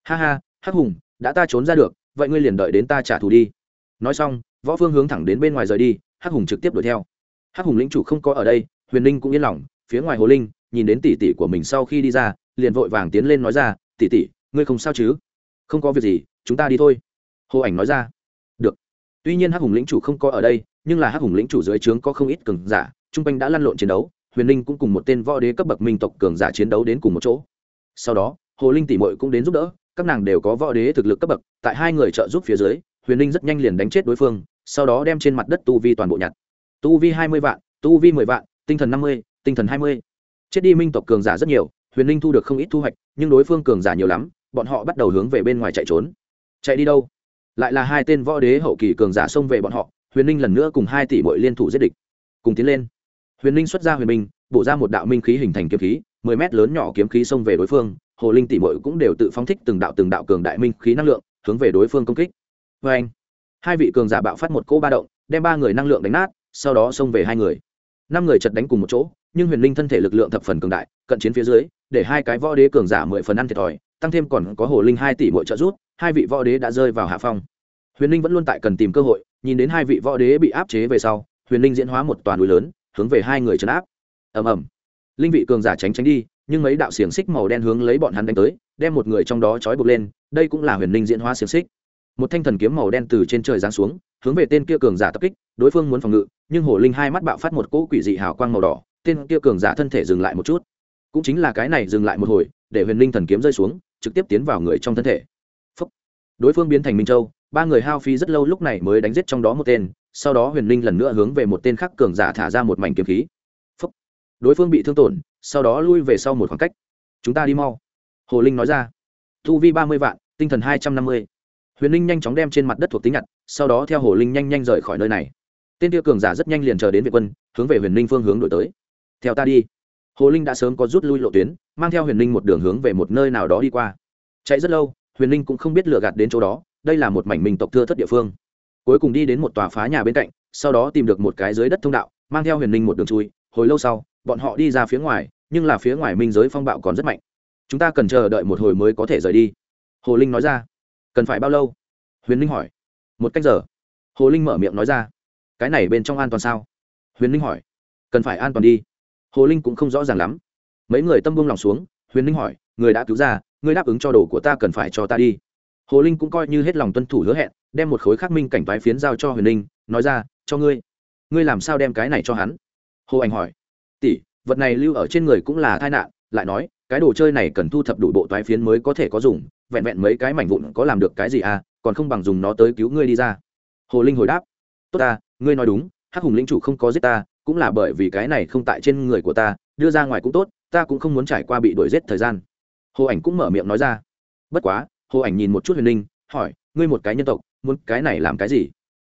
A: Ha ha, hắc hùng, đã ta trốn ra được, vậy ngươi liền đợi đến ta trả thù đi. Nói xong, võ phương hướng thẳng đến bên ngoài rời đi, hắc hùng trực tiếp đuổi theo. Hắc hùng lĩnh chủ không có ở đây, huyền ninh cũng yên lòng, phía ngoài hồ linh, nhìn đến tỷ tỷ của mình sau khi đi ra, liền vội vàng tiến lên nói ra, tỷ tỷ ngươi không sao chứ? Không có việc gì, chúng ta đi thôi. Hồ ảnh nói ra. Được. Tuy nhiên hắc hùng lĩnh chủ không có ở đây, nhưng là hắc hùng lĩnh chủ dưới trướng có không ít cường giả t r u n g quanh đã lăn lộn chiến đấu, huyền Linh cũng cùng một tên võ đế cấp bậc minh tộc cường giả chiến đấu đến cùng một chỗ. Sau đó, hồ linh tỷ mội cũng đến giúp đỡ, các nàng đều có võ đế thực lực cấp bậc, tại hai người trợ giúp phía dưới, huyền Linh rất nhanh liền đánh chết đối phương, sau đó đem trên mặt đất tu vi toàn bộ nhặt. Tu vi hai mươi vạn, tu vi mười vạn, tinh thần năm mươi, tinh thần hai mươi. Chết đi minh tộc cường giả rất nhiều, huyền Linh thu được không ít thu hoạch, nhưng đối phương cường giả nhiều lắm bọn họ bắt đầu hướng về bên ngoài chạy trốn. Chạy đi đâu? Lại là hai tên võ đế hậu kỳ cường giả xông về bọn họ, huyền ninh lần nữa cùng hai tỷ bội liên thủ giết địch. Cùng tiến lên. Huyền ninh xuất ra huyền minh bổ ra một đạo minh khí hình thành kiếm khí, mười mét lớn nhỏ kiếm khí xông về đối phương, hồ linh tỷ bội cũng đều tự phóng thích từng đạo từng đạo cường đại minh khí năng lượng, hướng về đối phương công kích. Vê anh, hai vị cường giả bạo phát một cỗ ba động, đem ba người năng lượng đánh nát, sau đó xông về hai người. Năm người chật đánh cùng một chỗ, nhưng huyền linh thân thể lực lượng thập phần cường đại, cận chiến phía dưới, để hai cái võ đế cường giả mười phần ăn thiệt thòi tăng thêm còn có hồ linh hai tỷ mỗi trợ rút hai vị võ đế đã rơi vào hạ phong. Huyền linh vẫn luôn tại cần tìm cơ hội, nhìn đến hai vị võ đế bị áp chế về sau, huyền linh diễn hóa một toàn núi lớn, hướng về hai người trấn áp. Ầm ầm. Linh vị cường giả tránh tránh đi, nhưng mấy đạo xiềng xích màu đen hướng lấy bọn hắn đánh tới, đem một người trong đó trói buộc lên, đây cũng là huyền linh diễn hóa xiềng xích. Một thanh thần kiếm màu đen từ trên trời giáng xuống, hướng về tên kia cường giả tập kích, đối phương muốn phòng ngự, nhưng hồ linh hai mắt bạo phát một cỗ quỷ dị hào quang màu đỏ, tên kia cường giả thân thể dừng lại một chút. Cũng chính là cái này dừng lại một hồi, để huyền linh thần kiếm rơi xuống trực tiếp tiến vào người trong thân thể. Phúc. đối phương biến thành minh châu, ba người hao phí rất lâu lúc này mới đánh giết trong đó một tên, sau đó huyền linh lần nữa hướng về một tên khác cường giả thả ra một mảnh kiếm khí. Phúc. đối phương bị thương tổn, sau đó lui về sau một khoảng cách. Chúng ta đi mau. Hồ linh nói ra. Thu vi ba mươi vạn, tinh thần hai trăm năm mươi. Huyền linh nhanh chóng đem trên mặt đất thuộc tính nhặt, sau đó theo hồ linh nhanh nhanh rời khỏi nơi này. Tên tiêu cường giả rất nhanh liền chờ đến việt quân, hướng về huyền linh phương hướng đổi tới. Theo ta đi hồ linh đã sớm có rút lui lộ tuyến, mang theo huyền linh một đường hướng về một nơi nào đó đi qua. Chạy rất lâu, huyền linh cũng không biết lựa gạt đến chỗ đó, đây là một mảnh minh tộc thưa thất địa phương. Cuối cùng đi đến một tòa phá nhà bên cạnh, sau đó tìm được một cái dưới đất thông đạo, mang theo huyền linh một đường chui. Hồi lâu sau, bọn họ đi ra phía ngoài, nhưng là phía ngoài minh giới phong bạo còn rất mạnh. Chúng ta cần chờ đợi một hồi mới có thể rời đi. Hồ linh nói ra. Cần phải bao lâu? Huyền linh hỏi. Một cách giờ. Hồ linh mở miệng nói ra. Cái này bên trong an toàn sao? Huyền linh hỏi. Cần phải an toàn đi hồ linh cũng không rõ ràng lắm. Mấy người tâm buông lòng xuống, huyền linh hỏi, người đã cứu ra, người đáp ứng cho đồ của ta cần phải cho ta đi. Hồ linh cũng coi như hết lòng tuân thủ hứa hẹn, đem một khối khắc minh cảnh toái phiến giao cho huyền linh, nói ra, cho ngươi. Ngươi làm sao đem cái này cho hắn? Hồ anh hỏi, tỷ, vật này lưu ở trên người cũng là tai nạn, lại nói, cái đồ chơi này cần thu thập đủ bộ toái phiến mới có thể có dùng, vẹn vẹn mấy cái mảnh vụn có làm được cái gì à còn không bằng dùng nó tới cứu ngươi đi ra. Hồ linh hồi đáp, tốt ta, ngươi nói đúng, hắc hùng lĩnh chủ không có giết ta cũng là bởi vì cái này không tại trên người của ta, đưa ra ngoài cũng tốt, ta cũng không muốn trải qua bị đuổi giết thời gian. Hồ ảnh cũng mở miệng nói ra. Bất quá, hồ ảnh nhìn một chút huyền linh, hỏi, ngươi một cái nhân tộc, muốn cái này làm cái gì?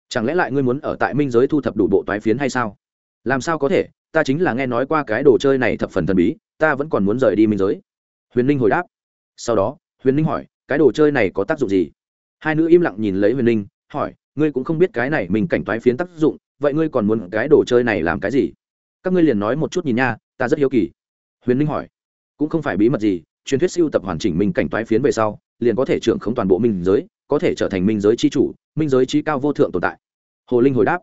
A: Chẳng lẽ lại ngươi muốn ở tại minh giới thu thập đủ bộ toái phiến hay sao? Làm sao có thể? Ta chính là nghe nói qua cái đồ chơi này thập phần thần bí, ta vẫn còn muốn rời đi minh giới. Huyền linh hồi đáp. Sau đó, huyền linh hỏi, cái đồ chơi này có tác dụng gì? Hai nữ im lặng nhìn lấy huyền linh, hỏi, ngươi cũng không biết cái này mình cảnh toái phiến tác dụng vậy ngươi còn muốn cái đồ chơi này làm cái gì? Các ngươi liền nói một chút nhìn nha, ta rất hiếu kỳ. Huyền linh hỏi. Cũng không phải bí mật gì, truyền thuyết siêu tập hoàn chỉnh minh cảnh toái phiến về sau, liền có thể trưởng không toàn bộ minh giới, có thể trở thành minh giới chi chủ, minh giới trí cao vô thượng tồn tại. Hồ linh hồi đáp.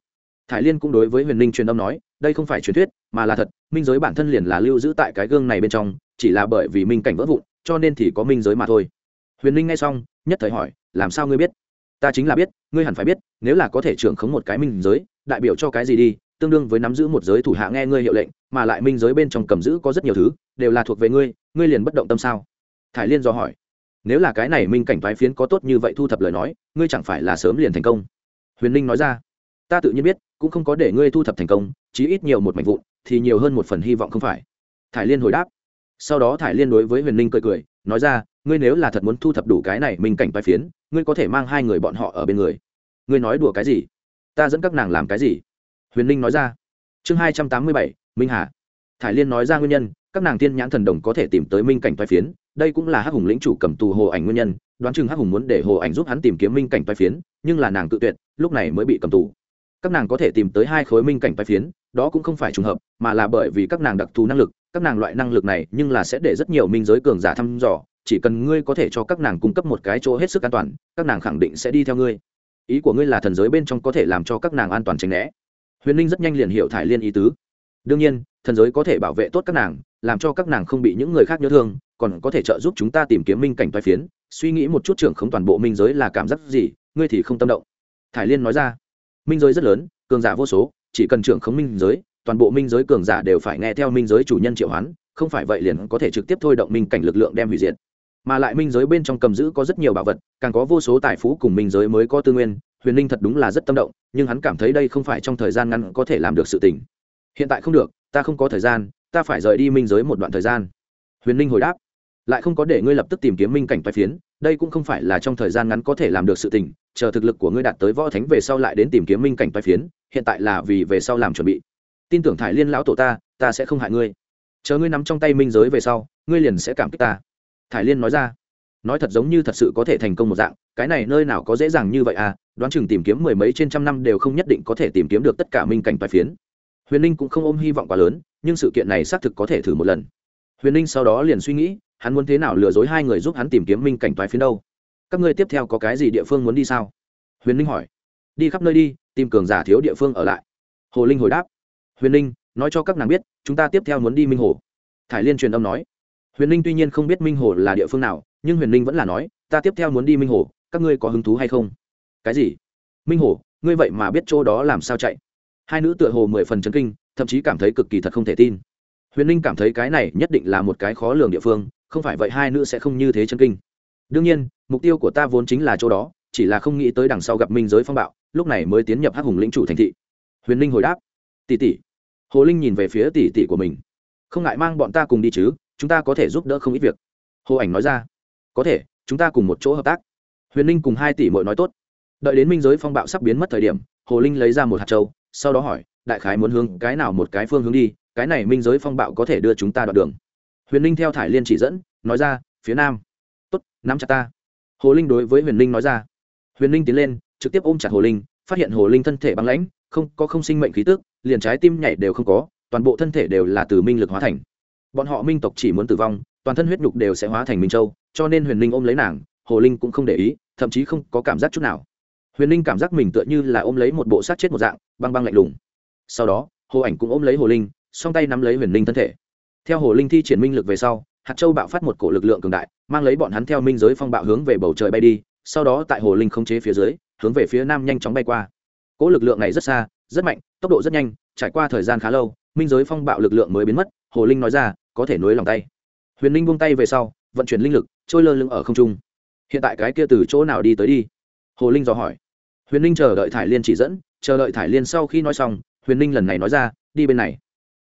A: Thải liên cũng đối với huyền linh truyền âm nói, đây không phải truyền thuyết, mà là thật, minh giới bản thân liền là lưu giữ tại cái gương này bên trong, chỉ là bởi vì minh cảnh vỡ vụn, cho nên thì có minh giới mà thôi. Huyền linh nghe xong, nhất thời hỏi, làm sao ngươi biết? Ta chính là biết, ngươi hẳn phải biết, nếu là có thể trưởng khống một cái minh giới, đại biểu cho cái gì đi, tương đương với nắm giữ một giới thủ hạ nghe ngươi hiệu lệnh, mà lại minh giới bên trong cầm giữ có rất nhiều thứ, đều là thuộc về ngươi ngươi liền bất động tâm sao? Thải liên do hỏi. Nếu là cái này minh cảnh thoái phiến có tốt như vậy thu thập lời nói, ngươi chẳng phải là sớm liền thành công? Huyền ninh nói ra. Ta tự nhiên biết, cũng không có để ngươi thu thập thành công, chí ít nhiều một mảnh vụn, thì nhiều hơn một phần hy vọng không phải. Thải liên hồi đáp. Sau đó thải liên đối với huyền ninh cười cười, nói ra ngươi nếu là thật muốn thu thập đủ cái này minh cảnh vai phiến, ngươi có thể mang hai người bọn họ ở bên người. Ngươi nói đùa cái gì? Ta dẫn các nàng làm cái gì? Huyền ninh nói ra. Chương hai trăm tám mươi bảy, minh hà. Thải liên nói ra nguyên nhân, các nàng tiên nhãn thần đồng có thể tìm tới minh cảnh vai phiến, đây cũng là hắc hùng lĩnh chủ cầm tù hồ ảnh nguyên nhân, đoán chừng hắc hùng muốn để hồ ảnh giúp hắn tìm kiếm minh cảnh vai phiến, nhưng là nàng tự tuyệt, lúc này mới bị cầm tù. Các nàng có thể tìm tới hai khối minh cảnh vai phiến, đó cũng không phải trùng hợp, mà là bởi vì các nàng đặc thù năng lực, các nàng loại năng lực này nhưng là sẽ để rất nhiều minh giới cường giả thăm dò chỉ cần ngươi có thể cho các nàng cung cấp một cái chỗ hết sức an toàn, các nàng khẳng định sẽ đi theo ngươi. Ý của ngươi là thần giới bên trong có thể làm cho các nàng an toàn tránh né. Huyền ninh rất nhanh liền hiểu thải liên ý tứ. Đương nhiên, thần giới có thể bảo vệ tốt các nàng, làm cho các nàng không bị những người khác nhớ thương, còn có thể trợ giúp chúng ta tìm kiếm minh cảnh toai phiến. Suy nghĩ một chút trưởng không toàn bộ minh giới là cảm giác gì, ngươi thì không tâm động. Thải liên nói ra, minh giới rất lớn, cường giả vô số, chỉ cần trưởng khống minh giới, toàn bộ minh giới cường giả đều phải nghe theo minh giới chủ nhân triệu hoán, không phải vậy liền có thể trực tiếp thôi động minh cảnh lực lượng đem hủy diệt mà lại minh giới bên trong cầm giữ có rất nhiều bảo vật, càng có vô số tài phú cùng minh giới mới có tư nguyên, huyền ninh thật đúng là rất tâm động, nhưng hắn cảm thấy đây không phải trong thời gian ngắn có thể làm được sự tình. Hiện tại không được, ta không có thời gian, ta phải rời đi minh giới một đoạn thời gian. Huyền ninh hồi đáp, lại không có để ngươi lập tức tìm kiếm minh cảnh toái phiến, đây cũng không phải là trong thời gian ngắn có thể làm được sự tình, chờ thực lực của ngươi đạt tới võ thánh về sau lại đến tìm kiếm minh cảnh toái phiến, hiện tại là vì về sau làm chuẩn bị. Tin tưởng thải liên lão tổ ta ta sẽ không hại ngươi. Chờ ngươi nắm trong tay minh giới về sau, ngươi liền sẽ cảm kích ta thải liên nói ra. Nói thật giống như thật sự có thể thành công một dạng, cái này nơi nào có dễ dàng như vậy à? Đoán chừng tìm kiếm mười mấy trên trăm năm đều không nhất định có thể tìm kiếm được tất cả minh cảnh toài phiến. Huyền ninh cũng không ôm hy vọng quá lớn, nhưng sự kiện này xác thực có thể thử một lần. Huyền ninh sau đó liền suy nghĩ, hắn muốn thế nào lừa dối hai người giúp hắn tìm kiếm minh cảnh toài phiến đâu? Các ngươi tiếp theo có cái gì địa phương muốn đi sao? Huyền ninh hỏi. Đi khắp nơi đi, tìm cường giả thiếu địa phương ở lại. Hồ linh hồi đáp. Huyền ninh nói cho các nàng biết, chúng ta tiếp theo muốn đi minh hồ. Thải liên truyền âm nói huyền ninh tuy nhiên không biết minh hồ là địa phương nào, nhưng huyền ninh vẫn là nói, ta tiếp theo muốn đi minh hồ, các ngươi có hứng thú hay không? Cái gì? Minh hồ, ngươi vậy mà biết chỗ đó làm sao chạy? Hai nữ tựa hồ mười phần chấn kinh, thậm chí cảm thấy cực kỳ thật không thể tin. Huyền ninh cảm thấy cái này nhất định là một cái khó lường địa phương, không phải vậy hai nữ sẽ không như thế chân kinh. Đương nhiên, mục tiêu của ta vốn chính là chỗ đó, chỉ là không nghĩ tới đằng sau gặp minh giới phong bạo, lúc này mới tiến nhập hắc hùng lĩnh chủ thành thị. Huyền ninh hồi đáp, tỷ tỷ. Hồ linh nhìn về phía tỷ tỷ của mình. Không ngại mang bọn ta cùng đi chứ chúng ta có thể giúp đỡ không ít việc. Hồ ảnh nói ra. Có thể, chúng ta cùng một chỗ hợp tác. Huyền ninh cùng hai tỷ mội nói tốt. Đợi đến minh giới phong bạo sắp biến mất thời điểm, hồ linh lấy ra một hạt trâu sau đó hỏi, đại khái muốn hướng cái nào một cái phương hướng đi? Cái này minh giới phong bạo có thể đưa chúng ta đoạn đường? Huyền ninh theo thải liên chỉ dẫn, nói ra, phía nam. Tốt, nắm chặt ta. Hồ linh đối với huyền ninh nói ra. Huyền ninh tiến lên, trực tiếp ôm chặt hồ linh, phát hiện hồ linh thân thể băng lãnh, không, có không sinh mệnh khí tức, liền trái tim nhảy đều không có, toàn bộ thân thể đều là từ minh lực hóa thành bọn họ minh tộc chỉ muốn tử vong, toàn thân huyết nhục đều sẽ hóa thành minh châu, cho nên huyền linh ôm lấy nàng, hồ linh cũng không để ý, thậm chí không có cảm giác chút nào. Huyền linh cảm giác mình tựa như là ôm lấy một bộ sát chết một dạng, băng băng lạnh lùng. Sau đó, hồ ảnh cũng ôm lấy hồ linh, song tay nắm lấy huyền linh thân thể. Theo hồ linh thi triển minh lực về sau, hạt châu bạo phát một cổ lực lượng cường đại, mang lấy bọn hắn theo minh giới phong bạo hướng về bầu trời bay đi, sau đó tại hồ linh không chế phía dưới, hướng về phía nam nhanh chóng bay qua. Cỗ lực lượng này rất xa, rất mạnh, tốc độ rất nhanh, trải qua thời gian khá lâu, minh giới phong bạo lực lượng mới biến mất, hồ linh nói ra có thể nối lòng tay. Huyền linh buông tay về sau, vận chuyển linh lực, trôi lơ lưng ở không trung. Hiện tại cái kia từ chỗ nào đi tới đi? Hồ linh dò hỏi. Huyền linh chờ đợi thải liên chỉ dẫn, chờ đợi thải liên sau khi nói xong, huyền linh lần này nói ra, đi bên này.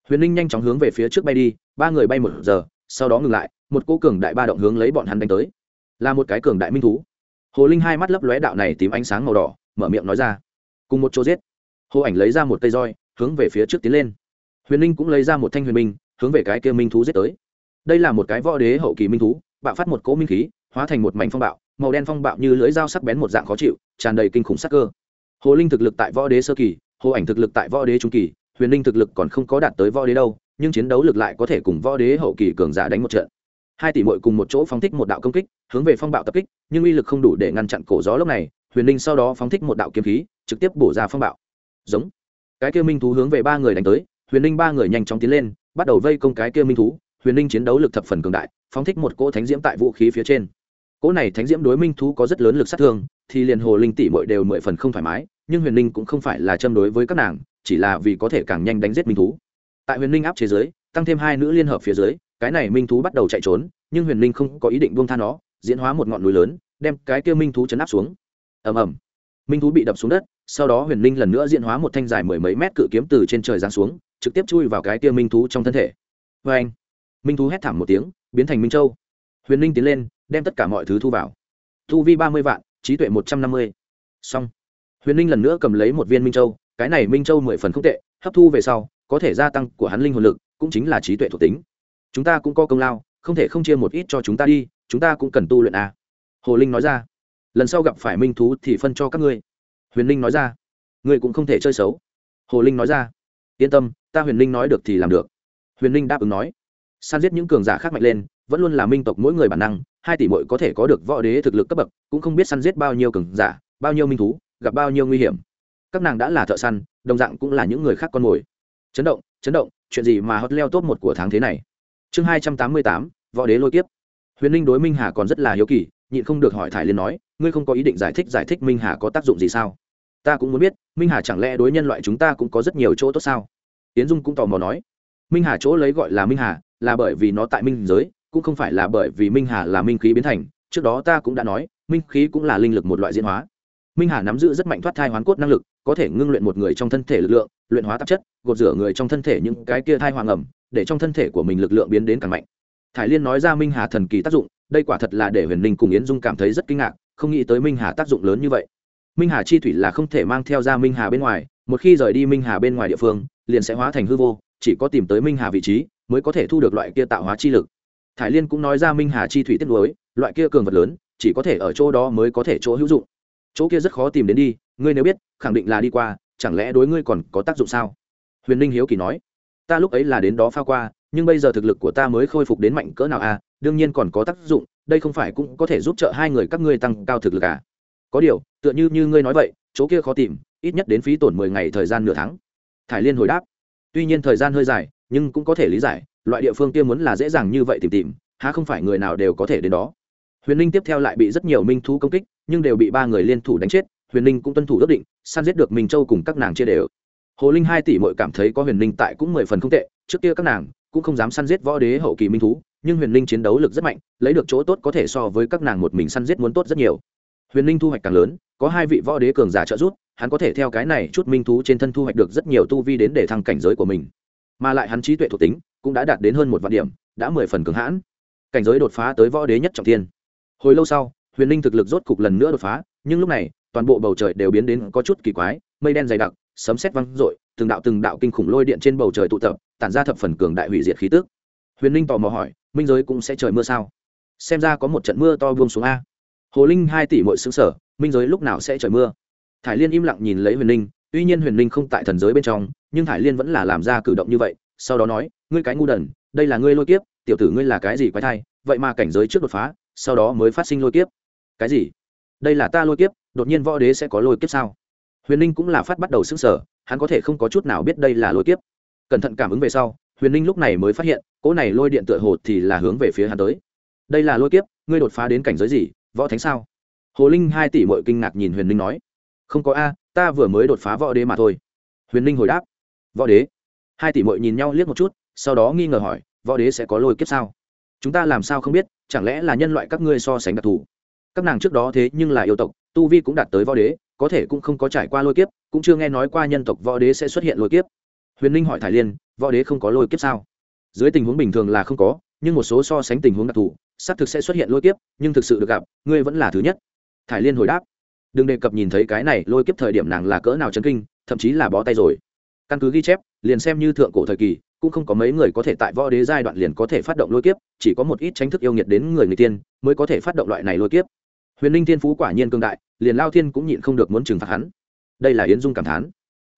A: Huyền linh nhanh chóng hướng về phía trước bay đi, ba người bay một giờ, sau đó ngừng lại, một cô cường đại ba động hướng lấy bọn hắn đánh tới. Là một cái cường đại minh thú. Hồ linh hai mắt lấp lóe đạo này tím ánh sáng màu đỏ, mở miệng nói ra, cùng một chỗ giết. Hồ ảnh lấy ra một cây roi, hướng về phía trước tiến lên. Huyền linh cũng lấy ra một thanh huyền minh hướng về cái kia minh thú giết tới. Đây là một cái võ đế hậu kỳ minh thú, bạo phát một cỗ minh khí, hóa thành một mảnh phong bạo, màu đen phong bạo như lưỡi dao sắc bén một dạng khó chịu, tràn đầy kinh khủng sắc cơ. Hồ linh thực lực tại võ đế sơ kỳ, hồ ảnh thực lực tại võ đế trung kỳ, huyền linh thực lực còn không có đạt tới võ đế đâu, nhưng chiến đấu lực lại có thể cùng võ đế hậu kỳ cường giả đánh một trận. Hai tỷ mội cùng một chỗ phóng thích một đạo công kích, hướng về phong bạo tập kích, nhưng uy lực không đủ để ngăn chặn cổ gió lúc này, huyền linh sau đó phóng thích một đạo kiếm khí, trực tiếp bổ ra phong bạo. Giống. Cái kia minh thú hướng về ba người đánh tới, huyền linh ba người nhanh chóng tiến lên bắt đầu vây công cái kia minh thú, huyền linh chiến đấu lực thập phần cường đại, phóng thích một cỗ thánh diễm tại vũ khí phía trên. Cỗ này thánh diễm đối minh thú có rất lớn lực sát thương, thì liền hồ linh tỷ mội đều mười phần không thoải mái, nhưng huyền linh cũng không phải là châm đối với các nàng, chỉ là vì có thể càng nhanh đánh giết minh thú. Tại huyền linh áp chế giới tăng thêm hai nữ liên hợp phía dưới, cái này minh thú bắt đầu chạy trốn, nhưng huyền linh không có ý định buông tha nó, diễn hóa một ngọn núi lớn, đem cái kia minh thú chấn áp xuống. Ầm ầm. Minh thú bị đập xuống đất, sau đó huyền linh lần nữa diễn hóa một thanh dài mười mấy mét cự kiếm từ trên trời giáng xuống trực tiếp chui vào cái kia minh thú trong thân thể. Vê anh, minh thú hét thảm một tiếng, biến thành minh châu. Huyền linh tiến lên, đem tất cả mọi thứ thu vào. Thu vi ba mươi vạn, trí tuệ một trăm năm mươi. Xong. Huyền linh lần nữa cầm lấy một viên minh châu, cái này minh châu mười phần không tệ, hấp thu về sau, có thể gia tăng của hắn linh hồn lực, cũng chính là trí tuệ thuộc tính. Chúng ta cũng có công lao, không thể không chia một ít cho chúng ta đi, chúng ta cũng cần tu luyện à. hồ linh nói ra. Lần sau gặp phải minh thú thì phân cho các ngươi. Huyền linh nói ra. Ngươi cũng không thể chơi xấu. Hồ linh nói ra. Yên tâm ta huyền linh nói được thì làm được. Huyền linh đáp ứng nói. San giết những cường giả khác mạnh lên, vẫn luôn là minh tộc mỗi người bản năng, hai tỷ mội có thể có được võ đế thực lực cấp bậc, cũng không biết săn giết bao nhiêu cường giả, bao nhiêu minh thú, gặp bao nhiêu nguy hiểm. Các nàng đã là thợ săn, đồng dạng cũng là những người khác con mồi. Chấn động chấn động, chuyện gì mà hot leo top một của tháng thế này? Chương hai trăm tám mươi tám, võ đế lôi tiếp. huyền linh đối minh hà còn rất là hiếu kỳ, nhịn không được hỏi thải liên nói, ngươi không có ý định giải thích giải thích minh hà có tác dụng gì sao? Ta cũng muốn biết, minh hà chẳng lẽ đối nhân loại chúng ta cũng có rất nhiều chỗ tốt sao? Tiến dung cũng tò mò nói, minh hà chỗ lấy gọi là minh hà là bởi vì nó tại minh giới, cũng không phải là bởi vì minh hà là minh khí biến thành. Trước đó ta cũng đã nói, minh khí cũng là linh lực một loại diễn hóa. Minh hà nắm giữ rất mạnh thoát thai hoán cốt năng lực, có thể ngưng luyện một người trong thân thể lực lượng, luyện hóa tạp chất, gột rửa người trong thân thể những cái kia thai hoàng ẩm, để trong thân thể của mình lực lượng biến đến càng mạnh. Thải liên nói ra minh hà thần kỳ tác dụng, đây quả thật là để huyền ninh cùng yến dung cảm thấy rất kinh ngạc, không nghĩ tới minh hà tác dụng lớn như vậy. Minh hà chi thủy là không thể mang theo ra minh hà bên ngoài, một khi rời đi minh hà bên ngoài địa phương liền sẽ hóa thành hư vô, chỉ có tìm tới minh hà vị trí mới có thể thu được loại kia tạo hóa chi lực. Thải liên cũng nói ra minh hà chi thủy tiết lối loại kia cường vật lớn, chỉ có thể ở chỗ đó mới có thể chỗ hữu dụng. Chỗ kia rất khó tìm đến đi, ngươi nếu biết, khẳng định là đi qua, chẳng lẽ đối ngươi còn có tác dụng sao? Huyền ninh hiếu kỳ nói, ta lúc ấy là đến đó pha qua, nhưng bây giờ thực lực của ta mới khôi phục đến mạnh cỡ nào à đương nhiên còn có tác dụng, đây không phải cũng có thể giúp trợ hai người các ngươi tăng cao thực lực à. Có điều, tựa như như ngươi nói vậy, chỗ kia khó tìm, ít nhất đến phí tổn mười ngày thời gian nửa tháng thải liên hồi đáp. Tuy nhiên thời gian hơi dài, nhưng cũng có thể lý giải, loại địa phương kia muốn là dễ dàng như vậy tìm tìm, há không phải người nào đều có thể đến đó. Huyền ninh tiếp theo lại bị rất nhiều minh thú công kích, nhưng đều bị ba người liên thủ đánh chết, huyền ninh cũng tuân thủ ước định, săn giết được minh châu cùng các nàng chia đều. Hồ linh hai tỷ mội cảm thấy có huyền ninh tại cũng mười phần không tệ, trước kia các nàng cũng không dám săn giết võ đế hậu kỳ minh thú, nhưng huyền ninh chiến đấu lực rất mạnh, lấy được chỗ tốt có thể so với các nàng một mình săn giết muốn tốt rất nhiều. Huyền ninh thu hoạch càng lớn, có hai vị võ đế cường giả trợ giúp hắn có thể theo cái này chút minh thú trên thân thu hoạch được rất nhiều tu vi đến để thăng cảnh giới của mình. Mà lại hắn trí tuệ thuộc tính cũng đã đạt đến hơn một vạn điểm, đã mười phần cường hãn. Cảnh giới đột phá tới võ đế nhất trọng thiên. Hồi lâu sau, huyền linh thực lực rốt cục lần nữa đột phá, nhưng lúc này, toàn bộ bầu trời đều biến đến có chút kỳ quái, mây đen dày đặc, sấm sét văng r ộ i từng đạo từng đạo kinh khủng lôi điện trên bầu trời tụ tập, tản ra thập phần cường đại hủy diệt khí tức. Huyền linh tò mò hỏi, minh giới cũng sẽ trời mưa sao? Xem ra có một trận mưa to buông xuống a. Hồ linh hai tỷ mỗi xứng sở minh giới lúc nào sẽ trời mưa? Thải liên im lặng nhìn lấy huyền ninh, tuy nhiên huyền ninh không tại thần giới bên trong, nhưng thải liên vẫn là làm ra cử động như vậy, sau đó nói, ngươi cái ngu đần, đây là ngươi lôi kiếp, tiểu tử ngươi là cái gì quái thai, vậy mà cảnh giới trước đột phá, sau đó mới phát sinh lôi kiếp. Cái gì? Đây là ta lôi kiếp, đột nhiên võ đế sẽ có lôi kiếp sao? Huyền ninh cũng là phát bắt đầu xứng sở hắn có thể không có chút nào biết đây là lôi kiếp. Cẩn thận cảm ứng về sau, huyền ninh lúc này mới phát hiện, cỗ này lôi điện tựa hồ thì là hướng về phía hắn tới. Đây là lôi kiếp, ngươi đột phá đến cảnh giới gì, võ thánh sao? Hồ linh hai tỷ mội kinh ngạc nhìn huyền ninh nói không có a, ta vừa mới đột phá võ đế mà thôi. Huyền ninh hồi đáp, võ đế. Hai tỷ mội nhìn nhau liếc một chút, sau đó nghi ngờ hỏi, võ đế sẽ có lôi kiếp sao? Chúng ta làm sao không biết, chẳng lẽ là nhân loại các ngươi so sánh đặc thù? Các nàng trước đó thế nhưng là yêu tộc, tu vi cũng đạt tới võ đế, có thể cũng không có trải qua lôi kiếp, cũng chưa nghe nói qua nhân tộc võ đế sẽ xuất hiện lôi kiếp. Huyền ninh hỏi thải liên, võ đế không có lôi kiếp sao? Dưới tình huống bình thường là không có, nhưng một số so sánh tình huống đặc thù, xác thực sẽ xuất hiện lôi kiếp, nhưng thực sự được gặp, ngươi vẫn là thứ nhất. Thải liên hồi đáp đừng đề cập nhìn thấy cái này lôi kiếp thời điểm nàng là cỡ nào chấn kinh, thậm chí là bó tay rồi. Căn cứ ghi chép, liền xem như thượng cổ thời kỳ, cũng không có mấy người có thể tại võ đế giai đoạn liền có thể phát động lôi kiếp, chỉ có một ít tranh thức yêu nghiệt đến người người tiên mới có thể phát động loại này lôi kiếp. Huyền ninh thiên phú quả nhiên cương đại, liền lao thiên cũng nhịn không được muốn trừng phạt hắn. Đây là yến dung cảm thán.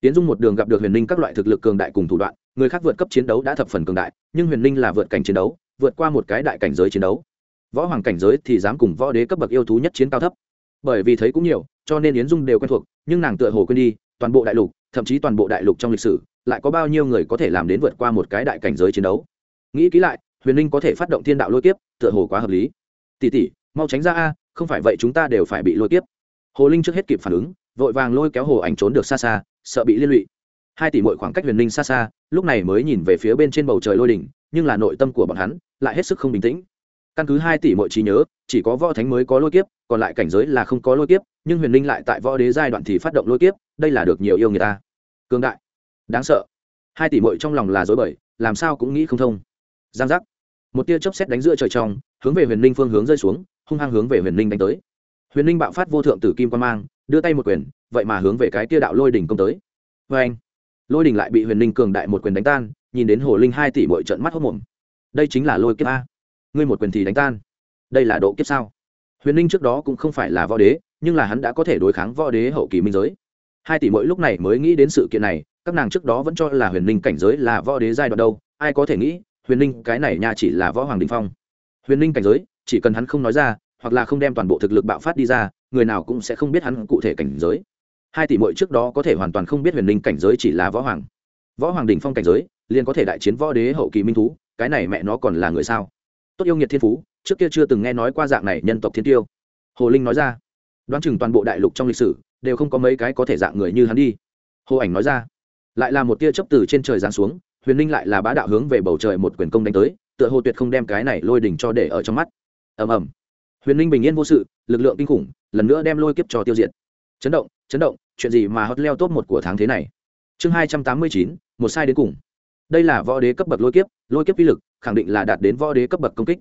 A: Yến dung một đường gặp được huyền ninh các loại thực lực cường đại cùng thủ đoạn, người khác vượt cấp chiến đấu đã thập phần cường đại, nhưng huyền ninh là vượt cảnh chiến đấu, vượt qua một cái đại cảnh giới chiến đấu. Võ hoàng cảnh giới thì dám cùng võ đế cấp bậc yêu thú nhất chiến cao thấp bởi vì thấy cũng nhiều, cho nên yến dung đều quen thuộc, nhưng nàng tựa hồ quên đi, toàn bộ đại lục, thậm chí toàn bộ đại lục trong lịch sử, lại có bao nhiêu người có thể làm đến vượt qua một cái đại cảnh giới chiến đấu. Nghĩ kỹ lại, huyền Linh có thể phát động thiên đạo lôi kiếp, tựa hồ quá hợp lý. Tỷ tỷ, mau tránh ra a, không phải vậy chúng ta đều phải bị lôi kiếp. Hồ linh trước hết kịp phản ứng, vội vàng lôi kéo hồ ảnh trốn được xa xa, sợ bị liên lụy. Hai tỷ mỗi khoảng cách huyền Linh xa xa, lúc này mới nhìn về phía bên trên bầu trời lôi đỉnh, nhưng là nội tâm của bọn hắn lại hết sức không bình tĩnh. Căn cứ hai tỷ mỗi trí nhớ chỉ có võ thánh mới có lôi kiếp, còn lại cảnh giới là không có lôi kiếp, nhưng huyền linh lại tại võ đế giai đoạn thì phát động lôi kiếp, đây là được nhiều yêu người ta. Cương đại. Đáng sợ. Hai tỷ mội trong lòng là dối bời, làm sao cũng nghĩ không thông. Giang giác. Một tia chớp xét đánh giữa trời trong, hướng về huyền linh phương hướng rơi xuống, hung hăng hướng về huyền linh đánh tới. Huyền linh bạo phát vô thượng tử kim quan mang, đưa tay một quyền, vậy mà hướng về cái tia đạo lôi đỉnh công tới. Vê anh, lôi đỉnh lại bị huyền linh cường đại một quyền đánh tan, nhìn đến hồ linh hai tỷ bội trận mắt hốc mồm. Đây chính là lôi kiếp a. Ngươi một quyền thì đánh tan đây là độ kiếp sao? Huyền ninh trước đó cũng không phải là võ đế, nhưng là hắn đã có thể đối kháng võ đế hậu kỳ minh giới. Hai tỷ mỗi lúc này mới nghĩ đến sự kiện này, các nàng trước đó vẫn cho là huyền ninh cảnh giới là võ đế giai đoạn đâu, ai có thể nghĩ, huyền ninh cái này nhà chỉ là võ hoàng đình phong. Huyền ninh cảnh giới, chỉ cần hắn không nói ra, hoặc là không đem toàn bộ thực lực bạo phát đi ra, người nào cũng sẽ không biết hắn cụ thể cảnh giới. Hai tỷ mỗi trước đó có thể hoàn toàn không biết huyền ninh cảnh giới chỉ là võ hoàng. Võ hoàng đình phong cảnh giới, liền có thể đại chiến võ đế hậu kỳ minh thú, cái này mẹ nó còn là người sao? Tốt yêu nghiệt thiên phú trước kia chưa từng nghe nói qua dạng này nhân tộc thiên tiêu. Hồ linh nói ra, đoán chừng toàn bộ đại lục trong lịch sử đều không có mấy cái có thể dạng người như hắn đi. Hồ ảnh nói ra, lại là một tia chớp từ trên trời giáng xuống, huyền linh lại là bá đạo hướng về bầu trời một quyền công đánh tới, tựa hồ tuyệt không đem cái này lôi đỉnh cho để ở trong mắt. Ầm ầm. Huyền linh bình yên vô sự, lực lượng kinh khủng, lần nữa đem lôi kiếp cho tiêu diệt. Chấn động chấn động, chuyện gì mà hot leo top một của tháng thế này? Chương hai trăm tám mươi chín, một sai đến cùng. Đây là võ đế cấp bậc lôi kiếp lôi kiếp uy lực, khẳng định là đạt đến võ đế cấp bậc công kích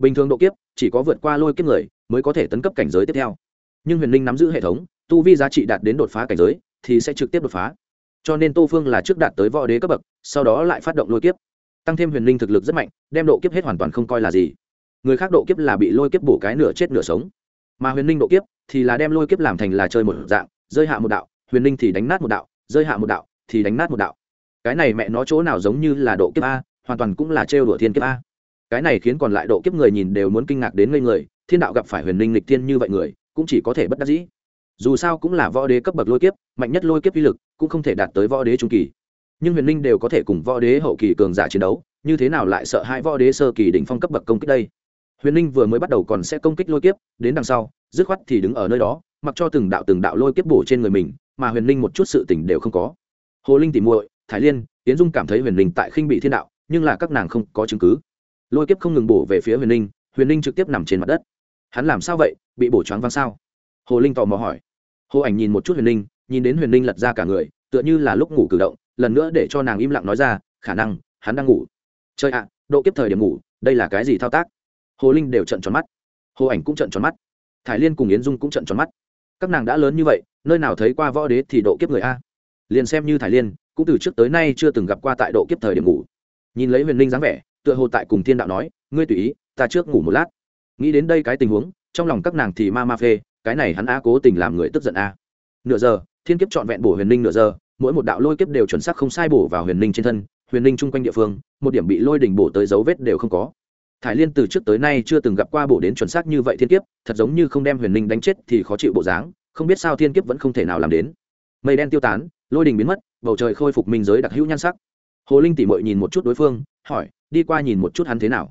A: bình thường độ kiếp, chỉ có vượt qua lôi kiếp người mới có thể tấn cấp cảnh giới tiếp theo. Nhưng huyền linh nắm giữ hệ thống, tu vi giá trị đạt đến đột phá cảnh giới thì sẽ trực tiếp đột phá. Cho nên tô phương là trước đạt tới võ đế cấp bậc, sau đó lại phát động lôi kiếp. Tăng thêm huyền linh thực lực rất mạnh, đem độ kiếp hết hoàn toàn không coi là gì. Người khác độ kiếp là bị lôi kiếp bổ cái nửa chết nửa sống. Mà huyền linh độ kiếp thì là đem lôi kiếp làm thành là chơi một dạng, rơi hạ một đạo, huyền linh thì đánh nát một đạo, rơi hạ một đạo thì đánh nát một đạo. Cái này mẹ nó chỗ nào giống như là độ kiếp a, hoàn toàn cũng là trêu đùa thiên kiếp a cái này khiến còn lại độ kiếp người nhìn đều muốn kinh ngạc đến ngây người, thiên đạo gặp phải huyền linh lịch thiên như vậy người, cũng chỉ có thể bất đắc dĩ. Dù sao cũng là võ đế cấp bậc lôi kiếp, mạnh nhất lôi kiếp uy lực cũng không thể đạt tới võ đế trung kỳ. Nhưng huyền linh đều có thể cùng võ đế hậu kỳ cường giả chiến đấu, như thế nào lại sợ hai võ đế sơ kỳ đỉnh phong cấp bậc công kích đây? Huyền linh vừa mới bắt đầu còn sẽ công kích lôi kiếp, đến đằng sau, dứt khoát thì đứng ở nơi đó, mặc cho từng đạo từng đạo lôi kiếp bổ trên người mình, mà huyền linh một chút sự tỉnh đều không có. Hồ linh tỉ muội thái liên tiến dung cảm thấy huyền linh tại khinh bị thiên đạo, nhưng là các nàng không có chứng cứ lôi kiếp không ngừng bổ về phía huyền Ninh, huyền Ninh trực tiếp nằm trên mặt đất. Hắn làm sao vậy? Bị bổ choáng văng sao? Hồ linh tò mò hỏi. Hồ ảnh nhìn một chút huyền Ninh, nhìn đến huyền Ninh lật ra cả người tựa như là lúc ngủ cử động lần nữa để cho nàng im lặng nói ra khả năng hắn đang ngủ. Chơi ạ độ kiếp thời điểm ngủ đây là cái gì thao tác? Hồ linh đều trận tròn mắt. Hồ ảnh cũng trận tròn mắt. Thải liên cùng yến dung cũng trận tròn mắt. Các nàng đã lớn như vậy nơi nào thấy qua võ đế thì độ kiếp người a? Liền xem như thải liên cũng từ trước tới nay chưa từng gặp qua tại độ kiếp thời điểm ngủ. Nhìn lấy huyền Ninh dáng vẻ tựa hồ tại cùng thiên đạo nói, ngươi tùy ý, ta trước ngủ một lát. Nghĩ đến đây cái tình huống, trong lòng các nàng thì ma ma phê, cái này hắn a cố tình làm người tức giận a. Nửa giờ, thiên kiếp trọn vẹn bổ huyền linh nửa giờ, mỗi một đạo lôi kiếp đều chuẩn xác không sai bổ vào huyền linh trên thân, huyền linh chung quanh địa phương, một điểm bị lôi đỉnh bổ tới dấu vết đều không có. Thải liên từ trước tới nay chưa từng gặp qua bổ đến chuẩn xác như vậy thiên kiếp, thật giống như không đem huyền linh đánh chết thì khó chịu bộ dáng, không biết sao thiên kiếp vẫn không thể nào làm đến. Mây đen tiêu tán, lôi đình biến mất, bầu trời khôi phục minh giới đặc hữu nhan sắc. Hồ linh tỉ mội nhìn một chút đối phương, hỏi đi qua nhìn một chút hắn thế nào.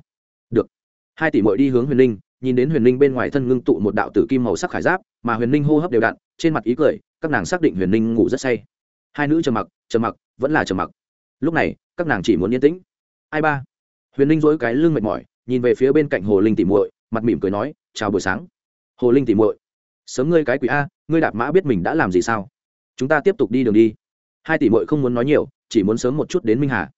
A: Được. Hai tỷ mội đi hướng huyền linh, nhìn đến huyền linh bên ngoài thân ngưng tụ một đạo tử kim màu sắc khải giáp, mà huyền linh hô hấp đều đặn, trên mặt ý cười, các nàng xác định huyền linh ngủ rất say. Hai nữ trầm mặc trầm mặc, vẫn là trầm mặc. Lúc này, các nàng chỉ muốn yên tĩnh. Ai ba? Huyền linh dỗi cái lưng mệt mỏi, nhìn về phía bên cạnh hồ linh tỉ muội, mặt mỉm cười nói, chào buổi sáng. Hồ linh tỉ muội, sớm ngươi cái quỷ a, ngươi đạp mã biết mình đã làm gì sao? Chúng ta tiếp tục đi đường đi. Hai tỷ muội không muốn nói nhiều, chỉ muốn sớm một chút đến minh hà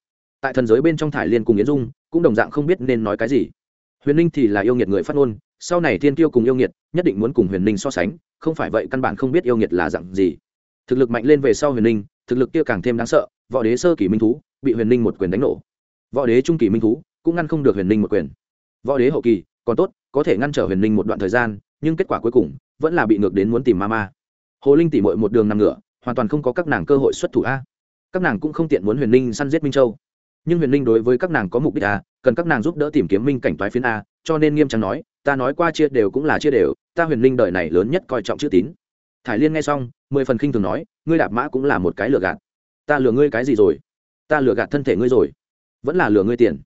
A: tại thần giới bên trong thải liên cùng yến dung cũng đồng dạng không biết nên nói cái gì. Huyền ninh thì là yêu nghiệt người phát ngôn, sau này thiên tiêu cùng yêu nghiệt nhất định muốn cùng huyền ninh so sánh, không phải vậy căn bản không biết yêu nghiệt là dặn gì. Thực lực mạnh lên về sau huyền ninh, thực lực kia càng thêm đáng sợ, võ đế sơ kỳ minh thú bị huyền ninh một quyền đánh nổ. Võ đế trung kỳ minh thú cũng ngăn không được huyền ninh một quyền. Võ đế hậu kỳ còn tốt, có thể ngăn trở huyền ninh một đoạn thời gian, nhưng kết quả cuối cùng vẫn là bị ngược đến muốn tìm ma ma. Hồ linh tỉ mội một đường nằm ngửa, hoàn toàn không có các nàng cơ hội xuất thủ a. Các nàng cũng không tiện muốn huyền ninh săn giết minh châu nhưng huyền ninh đối với các nàng có mục đích a cần các nàng giúp đỡ tìm kiếm minh cảnh toái phiến a, cho nên nghiêm trang nói, ta nói qua chia đều cũng là chia đều, ta huyền ninh đời này lớn nhất coi trọng chữ tín. Thải liên nghe xong, mười phần khinh thường nói, ngươi đạp mã cũng là một cái lừa gạt. Ta lừa ngươi cái gì rồi? Ta lừa gạt thân thể ngươi rồi. Vẫn là lừa ngươi tiền.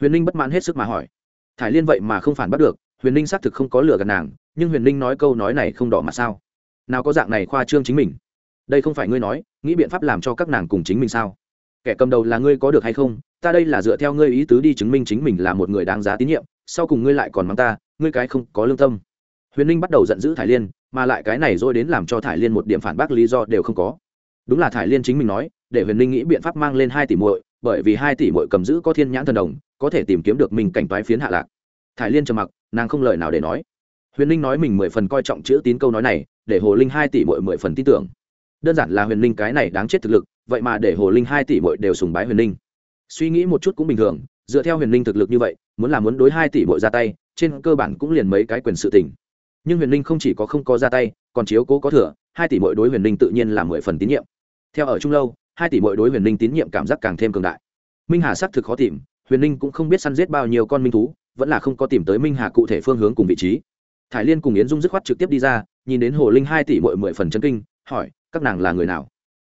A: Huyền ninh bất mãn hết sức mà hỏi. Thải liên vậy mà không phản bắt được, huyền ninh xác thực không có lừa gạt nàng, nhưng huyền ninh nói câu nói này không đỏ mặt sao? Nào có dạng này khoa trương chính mình. Đây không phải ngươi nói, nghĩ biện pháp làm cho các nàng cùng chính mình sao? Kẻ cầm đầu là ngươi có được hay không? Ta đây là dựa theo ngươi ý tứ đi chứng minh chính mình là một người đáng giá tín nhiệm, sau cùng ngươi lại còn mắng ta, ngươi cái không có lương tâm. Huyền ninh bắt đầu giận dữ thải liên, mà lại cái này rồi đến làm cho thải liên một điểm phản bác lý do đều không có. Đúng là thải liên chính mình nói, để huyền ninh nghĩ biện pháp mang lên hai tỷ muội, bởi vì hai tỷ muội cầm giữ có thiên nhãn thần đồng, có thể tìm kiếm được mình cảnh toái phiến hạ lạc. Thải liên trầm mặc, nàng không lời nào để nói. Huyền ninh nói mình mười phần coi trọng chữ tín câu nói này, để hồ linh hai tỷ muội mười phần tin tưởng. Đơn giản là huyền linh cái này đáng chết thực lực vậy mà để hồ linh hai tỷ bội đều sùng bái huyền linh. Suy nghĩ một chút cũng bình thường, dựa theo huyền linh thực lực như vậy, muốn làm muốn đối hai tỷ bội ra tay, trên cơ bản cũng liền mấy cái quyền sự tình. Nhưng huyền linh không chỉ có không có ra tay, còn chiếu cố có thừa, hai tỷ bội đối huyền linh tự nhiên là mười phần tín nhiệm. Theo ở trung lâu, hai tỷ bội đối huyền linh tín nhiệm cảm giác càng thêm cường đại. Minh hà xác thực khó tìm, huyền linh cũng không biết săn giết bao nhiêu con minh thú, vẫn là không có tìm tới minh hà cụ thể phương hướng cùng vị trí. Thải liên cùng yến dung dứt khoát trực tiếp đi ra, nhìn đến hồ linh hai tỷ bội mười phần chân kinh, hỏi, các nàng là người nào?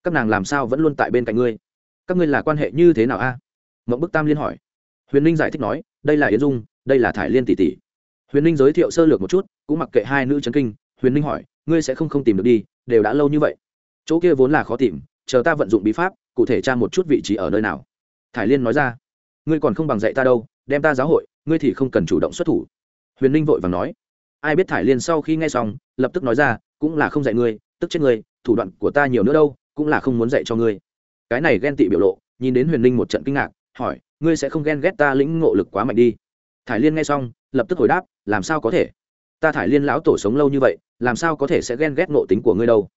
A: Các nàng làm sao vẫn luôn tại bên cạnh ngươi? Các ngươi là quan hệ như thế nào a? Mộng bức tam liên hỏi. Huyền ninh giải thích nói, đây là yến dung, đây là thải liên tỷ tỷ. Huyền ninh giới thiệu sơ lược một chút, cũng mặc kệ hai nữ c kinh. Huyền ninh hỏi, ngươi sẽ không không tìm được đi, đều đã lâu như vậy. Chỗ kia vốn là khó tìm, chờ ta vận dụng bí pháp, cụ thể tra một chút vị trí ở nơi nào. Thải liên nói ra, ngươi còn không bằng dạy ta đâu, đem ta giáo hội, ngươi thì không cần chủ động xuất thủ. Huyền ninh vội và nói, ai biết thải liên sau khi nghe xong, lập tức nói ra, cũng là không dạy ngươi, tức chết ngươi, thủ đoạn của ta nhiều nữa đâu cũng là không muốn dạy cho ngươi. Cái này ghen tị biểu lộ, nhìn đến huyền ninh một trận kinh ngạc, hỏi, ngươi sẽ không ghen ghét ta lĩnh ngộ lực quá mạnh đi? Thải liên nghe xong, lập tức hồi đáp, làm sao có thể? Ta thải liên lão tổ sống lâu như vậy, làm sao có thể sẽ ghen ghét ngộ tính của ngươi đâu?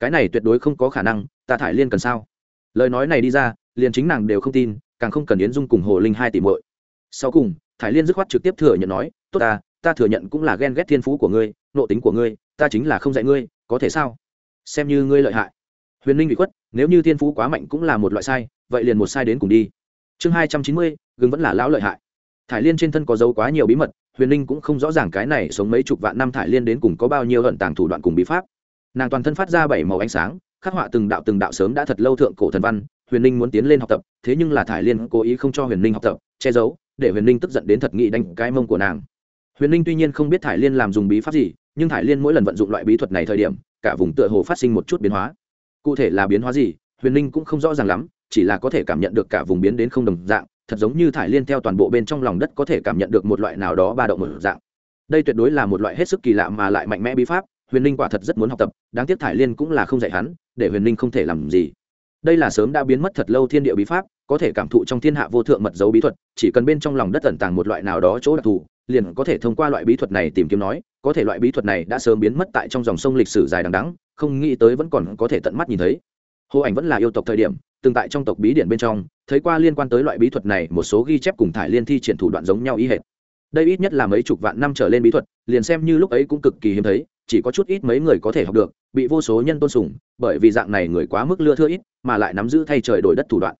A: Cái này tuyệt đối không có khả năng, ta thải liên cần sao? Lời nói này đi ra, liền chính nàng đều không tin, càng không cần yến dung cùng hồ linh hai tỷ muội. Sau cùng, thải liên dứt khoát trực tiếp thừa nhận nói, tốt ta ta thừa nhận cũng là ghen ghét thiên phú của ngươi nộ tính của ngươi, ta chính là không dạy ngươi, có thể sao? Xem như ngươi lợi hại huyền ninh bị khuất, nếu như thiên phú quá mạnh cũng là một loại sai, vậy liền một sai đến cùng đi. Chương hai trăm chín mươi, gừng vẫn là lão lợi hại. Thải liên trên thân có dấu quá nhiều bí mật, huyền ninh cũng không rõ ràng cái này sống mấy chục vạn năm thải liên đến cùng có bao nhiêu hận tàng thủ đoạn cùng bí pháp. Nàng toàn thân phát ra bảy màu ánh sáng, khắc họa từng đạo từng đạo sớm đã thật lâu thượng cổ thần văn, huyền ninh muốn tiến lên học tập, thế nhưng là thải liên cố ý không cho huyền ninh học tập, che giấu, để huyền ninh tức giận đến thật nghị đánh cái mông của nàng. Huyền ninh tuy nhiên không biết thải liên làm dùng bí pháp gì, nhưng thải liên mỗi lần vận dụng loại bí thuật này thời điểm, cả vùng tựa hồ phát sinh một chút biến hóa cụ thể là biến hóa gì, huyền ninh cũng không rõ ràng lắm, chỉ là có thể cảm nhận được cả vùng biến đến không đồng dạng, thật giống như thải liên theo toàn bộ bên trong lòng đất có thể cảm nhận được một loại nào đó ba động một dạng. Đây tuyệt đối là một loại hết sức kỳ lạ mà lại mạnh mẽ bí pháp, huyền ninh quả thật rất muốn học tập, đáng tiếc thải liên cũng là không dạy hắn, để huyền ninh không thể làm gì. Đây là sớm đã biến mất thật lâu thiên địa bí pháp, có thể cảm thụ trong thiên hạ vô thượng mật dấu bí thuật, chỉ cần bên trong lòng đất tẩn tàng một loại nào đó chỗ đặc thù, liền có thể thông qua loại bí thuật này tìm kiếm nói, có thể loại bí thuật này đã sớm biến mất tại trong dòng sông lịch sử dài đằng đắng không nghĩ tới vẫn còn có thể tận mắt nhìn thấy. Hồ ảnh vẫn là yêu tộc thời điểm, từng tại trong tộc bí điển bên trong, thấy qua liên quan tới loại bí thuật này, một số ghi chép cùng thải liên thi triển thủ đoạn giống nhau ý hệt. Đây ít nhất là mấy chục vạn năm trở lên bí thuật, liền xem như lúc ấy cũng cực kỳ hiếm thấy, chỉ có chút ít mấy người có thể học được, bị vô số nhân tôn sùng, bởi vì dạng này người quá mức lưa thưa ít, mà lại nắm giữ thay trời đổi đất thủ đoạn.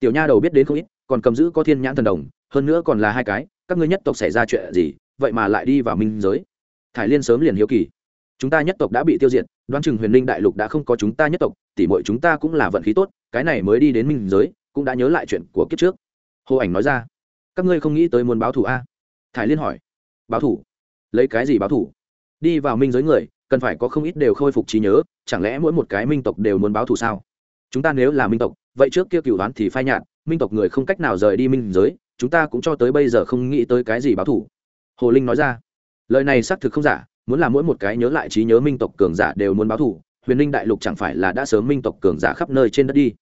A: Tiểu nha đầu biết đến không ít, còn cầm giữ có thiên nhãn thần đồng, hơn nữa còn là hai cái, các ngươi nhất tộc xảy ra chuyện gì, vậy mà lại đi vào minh giới. Thải liên sớm liền hiếu kỳ chúng ta nhất tộc đã bị tiêu diệt, đoán chừng huyền linh đại lục đã không có chúng ta nhất tộc, tỉ mọi chúng ta cũng là vận khí tốt, cái này mới đi đến minh giới, cũng đã nhớ lại chuyện của kiếp trước. Hồ ảnh nói ra. Các ngươi không nghĩ tới muốn báo thủ a? Thải liên hỏi. Báo thủ lấy cái gì báo thủ đi vào minh giới người, cần phải có không ít đều khôi phục trí nhớ, chẳng lẽ mỗi một cái minh tộc đều muốn báo thù sao? Chúng ta nếu là minh tộc, vậy trước kia cựu đoán thì phai nhạt, minh tộc người không cách nào rời đi minh giới, chúng ta cũng cho tới bây giờ không nghĩ tới cái gì báo thù. Hồ linh nói ra. Lời này xác thực không giả muốn là mỗi một cái nhớ lại trí nhớ minh tộc cường giả đều muốn báo thù, huyền linh đại lục chẳng phải là đã sớm minh tộc cường giả khắp nơi trên đất đi.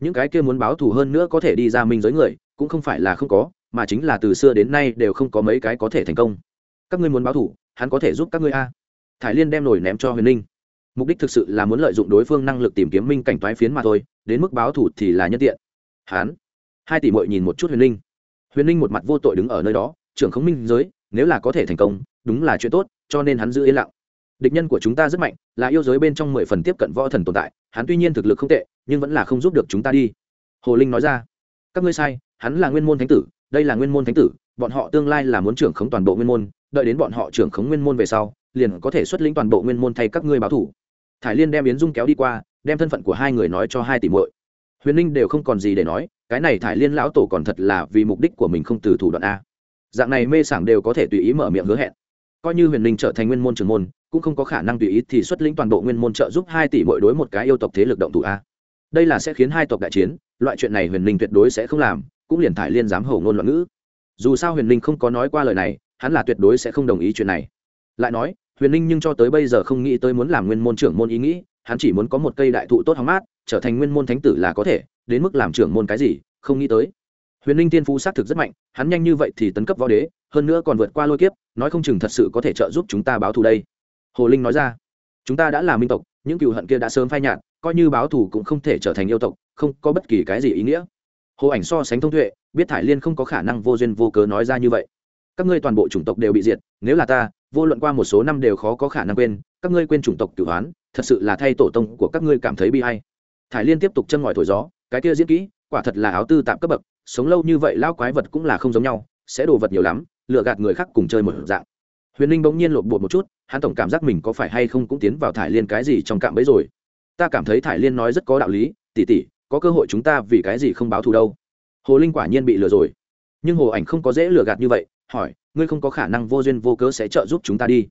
A: Những cái kia muốn báo thù hơn nữa có thể đi ra minh giới người, cũng không phải là không có, mà chính là từ xưa đến nay đều không có mấy cái có thể thành công. Các ngươi muốn báo thù, hắn có thể giúp các ngươi a. Thải liên đem nổi ném cho huyền ninh mục đích thực sự là muốn lợi dụng đối phương năng lực tìm kiếm minh cảnh toái phiến mà thôi, đến mức báo thù thì là nhân tiện. Hắn, hai tỷ mội nhìn một chút huyền ninh huyền ninh một mặt vô tội đứng ở nơi đó, trưởng không minh giới, nếu là có thể thành công đúng là chuyện tốt, cho nên hắn giữ yên lặng. Địch nhân của chúng ta rất mạnh, là yêu giới bên trong mười phần tiếp cận võ thần tồn tại, hắn tuy nhiên thực lực không tệ, nhưng vẫn là không giúp được chúng ta đi. Hồ linh nói ra. Các ngươi sai, hắn là nguyên môn thánh tử, đây là nguyên môn thánh tử, bọn họ tương lai là muốn trưởng khống toàn bộ nguyên môn, đợi đến bọn họ trưởng khống nguyên môn về sau, liền có thể xuất lĩnh toàn bộ nguyên môn thay các ngươi báo thủ. Thải liên đem yến dung kéo đi qua, đem thân phận của hai người nói cho hai tỷ muội. Huyền ninh đều không còn gì để nói, cái này thải liên lão tổ còn thật là vì mục đích của mình không từ thủ đoạn a. Dạng này mê sảng đều có thể tùy ý mở miệng hứa hẹn coi như huyền ninh trở thành nguyên môn trưởng môn, cũng không có khả năng tùy ý thì xuất lĩnh toàn bộ nguyên môn trợ giúp hai tỷ mỗi đối một cái yêu tộc thế lực động thủ a. Đây là sẽ khiến hai tộc đại chiến, loại chuyện này huyền ninh tuyệt đối sẽ không làm, cũng liền thải liên dám hầu ngôn loạn ngữ. Dù sao huyền ninh không có nói qua lời này, hắn là tuyệt đối sẽ không đồng ý chuyện này. Lại nói, huyền ninh nhưng cho tới bây giờ không nghĩ tới muốn làm nguyên môn trưởng môn ý nghĩ, hắn chỉ muốn có một cây đại thụ tốt hóng mát, trở thành nguyên môn thánh tử là có thể, đến mức làm trưởng môn cái gì, không nghĩ tới huyền Linh tiên phú xác thực rất mạnh, hắn nhanh như vậy thì tấn cấp võ đế, hơn nữa còn vượt qua lôi kiếp, nói không chừng thật sự có thể trợ giúp chúng ta báo thù đây. Hồ linh nói ra, chúng ta đã là minh tộc, những cựu hận kia đã sớm phai nhạt, coi như báo thù cũng không thể trở thành yêu tộc, không có bất kỳ cái gì ý nghĩa. Hồ ảnh so sánh thông tuệ, biết thải liên không có khả năng vô duyên vô cớ nói ra như vậy. Các ngươi toàn bộ chủng tộc đều bị diệt, nếu là ta, vô luận qua một số năm đều khó có khả năng quên, các ngươi quên chủng tộc cửu hoán, thật sự là thay tổ tông của các ngươi cảm thấy bi hay thải liên tiếp tục chân ngòi thổi gió, cái kia diễn kỹ, quả thật là áo tư tạm cấp bậc sống lâu như vậy lao quái vật cũng là không giống nhau, sẽ đồ vật nhiều lắm lựa gạt người khác cùng chơi một dạng. Huyền ninh bỗng nhiên lộn bột một chút, hắn tổng cảm giác mình có phải hay không cũng tiến vào thải liên cái gì trong cạm bẫy rồi. Ta cảm thấy thải liên nói rất có đạo lý tỉ tỉ có cơ hội chúng ta vì cái gì không báo thù đâu? Hồ linh quả nhiên bị lừa rồi. Nhưng hồ ảnh không có dễ lừa gạt như vậy, hỏi, ngươi không có khả năng vô duyên vô cớ sẽ trợ giúp chúng ta đi?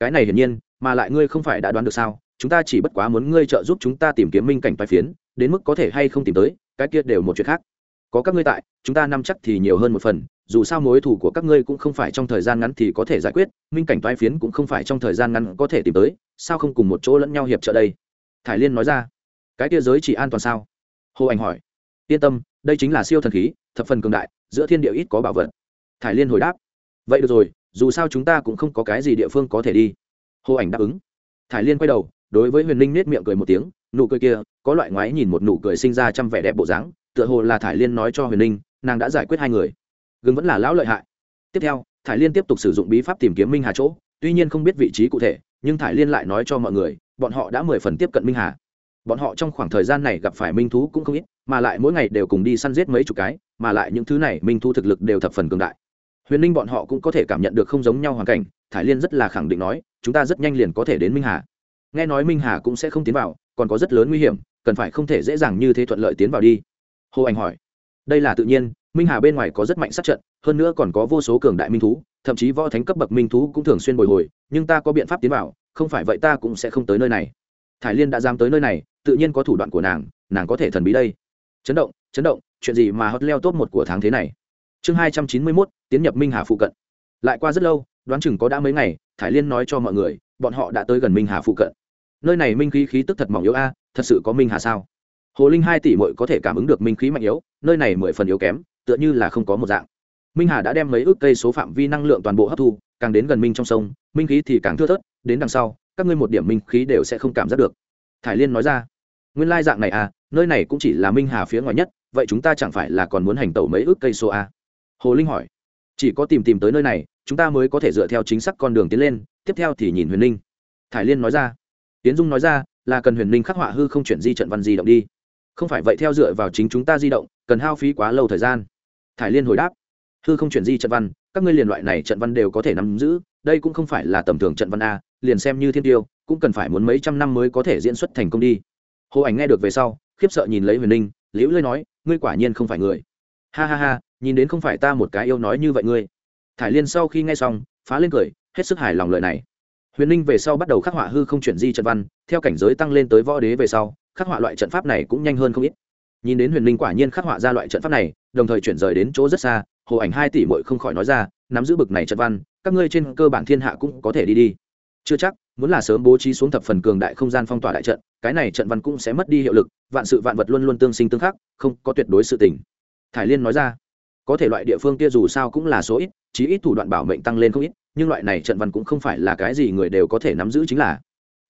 A: Cái này hiển nhiên, mà lại ngươi không phải đã đoán được sao? Chúng ta chỉ bất quá muốn ngươi trợ giúp chúng ta tìm kiếm minh cảnh toái phiến, đến mức có thể hay không tìm tới, cái kia đều một chuyện khác có các ngươi tại, chúng ta nắm chắc thì nhiều hơn một phần, dù sao mối thủ của các ngươi cũng không phải trong thời gian ngắn thì có thể giải quyết, minh cảnh toái phiến cũng không phải trong thời gian ngắn có thể tìm tới, sao không cùng một chỗ lẫn nhau hiệp trợ đây? Thải liên nói ra. Cái kia giới chỉ an toàn sao? Hồ ảnh hỏi. Yên tâm, đây chính là siêu thần khí, thập phần cường đại, giữa thiên địa ít có bảo vật. Thải liên hồi đáp. Vậy được rồi, dù sao chúng ta cũng không có cái gì địa phương có thể đi. Hồ ảnh đáp ứng. Thải liên quay đầu, đối với huyền ninh nết miệng cười một tiếng, nụ cười kia, có loại ngoái nhìn một nụ cười sinh ra trăm vẻ đẹp bộ dáng tựa hồ là thải liên nói cho huyền ninh, nàng đã giải quyết hai người. Gừng vẫn là lão lợi hại. Tiếp theo, thải liên tiếp tục sử dụng bí pháp tìm kiếm minh hà chỗ, tuy nhiên không biết vị trí cụ thể, nhưng thải liên lại nói cho mọi người, bọn họ đã mười phần tiếp cận minh hà. Bọn họ trong khoảng thời gian này gặp phải minh thú cũng không ít, mà lại mỗi ngày đều cùng đi săn giết mấy chục cái, mà lại những thứ này minh thú thực lực đều thập phần cường đại. Huyền ninh bọn họ cũng có thể cảm nhận được không giống nhau hoàn cảnh, thải liên rất là khẳng định nói, chúng ta rất nhanh liền có thể đến minh hà. Nghe nói minh hà cũng sẽ không tiến vào, còn có rất lớn nguy hiểm, cần phải không thể dễ dàng như thế thuận lợi tiến vào đi hồ anh hỏi. Đây là tự nhiên, minh hà bên ngoài có rất mạnh sát trận, hơn nữa còn có vô số cường đại minh thú, thậm chí võ thánh cấp bậc minh thú cũng thường xuyên bồi hồi, nhưng ta có biện pháp tiến vào, không phải vậy ta cũng sẽ không tới nơi này. Thải liên đã dám tới nơi này, tự nhiên có thủ đoạn của nàng nàng có thể thần bí đây. Chấn động chấn động, chuyện gì mà hất leo top một của tháng thế này? Chương hai trăm chín mươi mốt, tiến nhập minh hà phụ cận. Lại qua rất lâu, đoán chừng có đã mấy ngày, thải liên nói cho mọi người, bọn họ đã tới gần minh hà phụ cận. Nơi này minh khí khí tức thật mỏng yếu a, thật sự có minh hà sao? Hồ linh hai tỷ mội có thể cảm ứng được minh khí mạnh yếu, nơi này mười phần yếu kém, tựa như là không có một dạng. Minh hà đã đem mấy ước cây số phạm vi năng lượng toàn bộ hấp thu, càng đến gần minh trong sông, minh khí thì càng thưa thớt, đến đằng sau, các ngươi một điểm minh khí đều sẽ không cảm giác được. Thải liên nói ra, nguyên lai dạng này à nơi này cũng chỉ là minh hà phía ngoài nhất, vậy chúng ta chẳng phải là còn muốn hành tẩu mấy ước cây số à? hồ linh hỏi, chỉ có tìm tìm tới nơi này, chúng ta mới có thể dựa theo chính xác con đường tiến lên, tiếp theo thì nhìn huyền linh. Thải liên nói ra, tiến dung nói ra, là cần huyền linh khắc họa hư không chuyển di trận văn di động đi không phải vậy theo dựa vào chính chúng ta di động, cần hao phí quá lâu thời gian. Thải liên hồi đáp. Hư không chuyển di trận văn, các ngươi liền loại này trận văn đều có thể nắm giữ, đây cũng không phải là tầm thường trận văn a, liền xem như thiên tiêu, cũng cần phải muốn mấy trăm năm mới có thể diễn xuất thành công đi. Hồ ảnh nghe được về sau, khiếp sợ nhìn lấy huyền ninh, liễu lơi nói, ngươi quả nhiên không phải người. Ha ha ha, nhìn đến không phải ta một cái yêu nói như vậy ngươi. Thải liên sau khi nghe xong, phá lên cười, hết sức hài lòng lời này. Huyền ninh về sau bắt đầu khắc họa hư không chuyển di trận văn, theo cảnh giới tăng lên tới võ đế về sau khắc họa loại trận pháp này cũng nhanh hơn không ít. Nhìn đến huyền linh quả nhiên khắc họa ra loại trận pháp này, đồng thời chuyển rời đến chỗ rất xa, hồ ảnh hai tỷ mội không khỏi nói ra, nắm giữ bực này trận văn, các ngươi trên cơ bản thiên hạ cũng có thể đi đi. Chưa chắc, muốn là sớm bố trí xuống thập phần cường đại không gian phong tỏa đại trận, cái này trận văn cũng sẽ mất đi hiệu lực, vạn sự vạn vật luôn luôn tương sinh tương khắc, không có tuyệt đối sự tình. Thải liên nói ra, có thể loại địa phương kia dù sao cũng là số ít, chí ít thủ đoạn bảo mệnh tăng lên không ít, nhưng loại này trận văn cũng không phải là cái gì người đều có thể nắm giữ chính là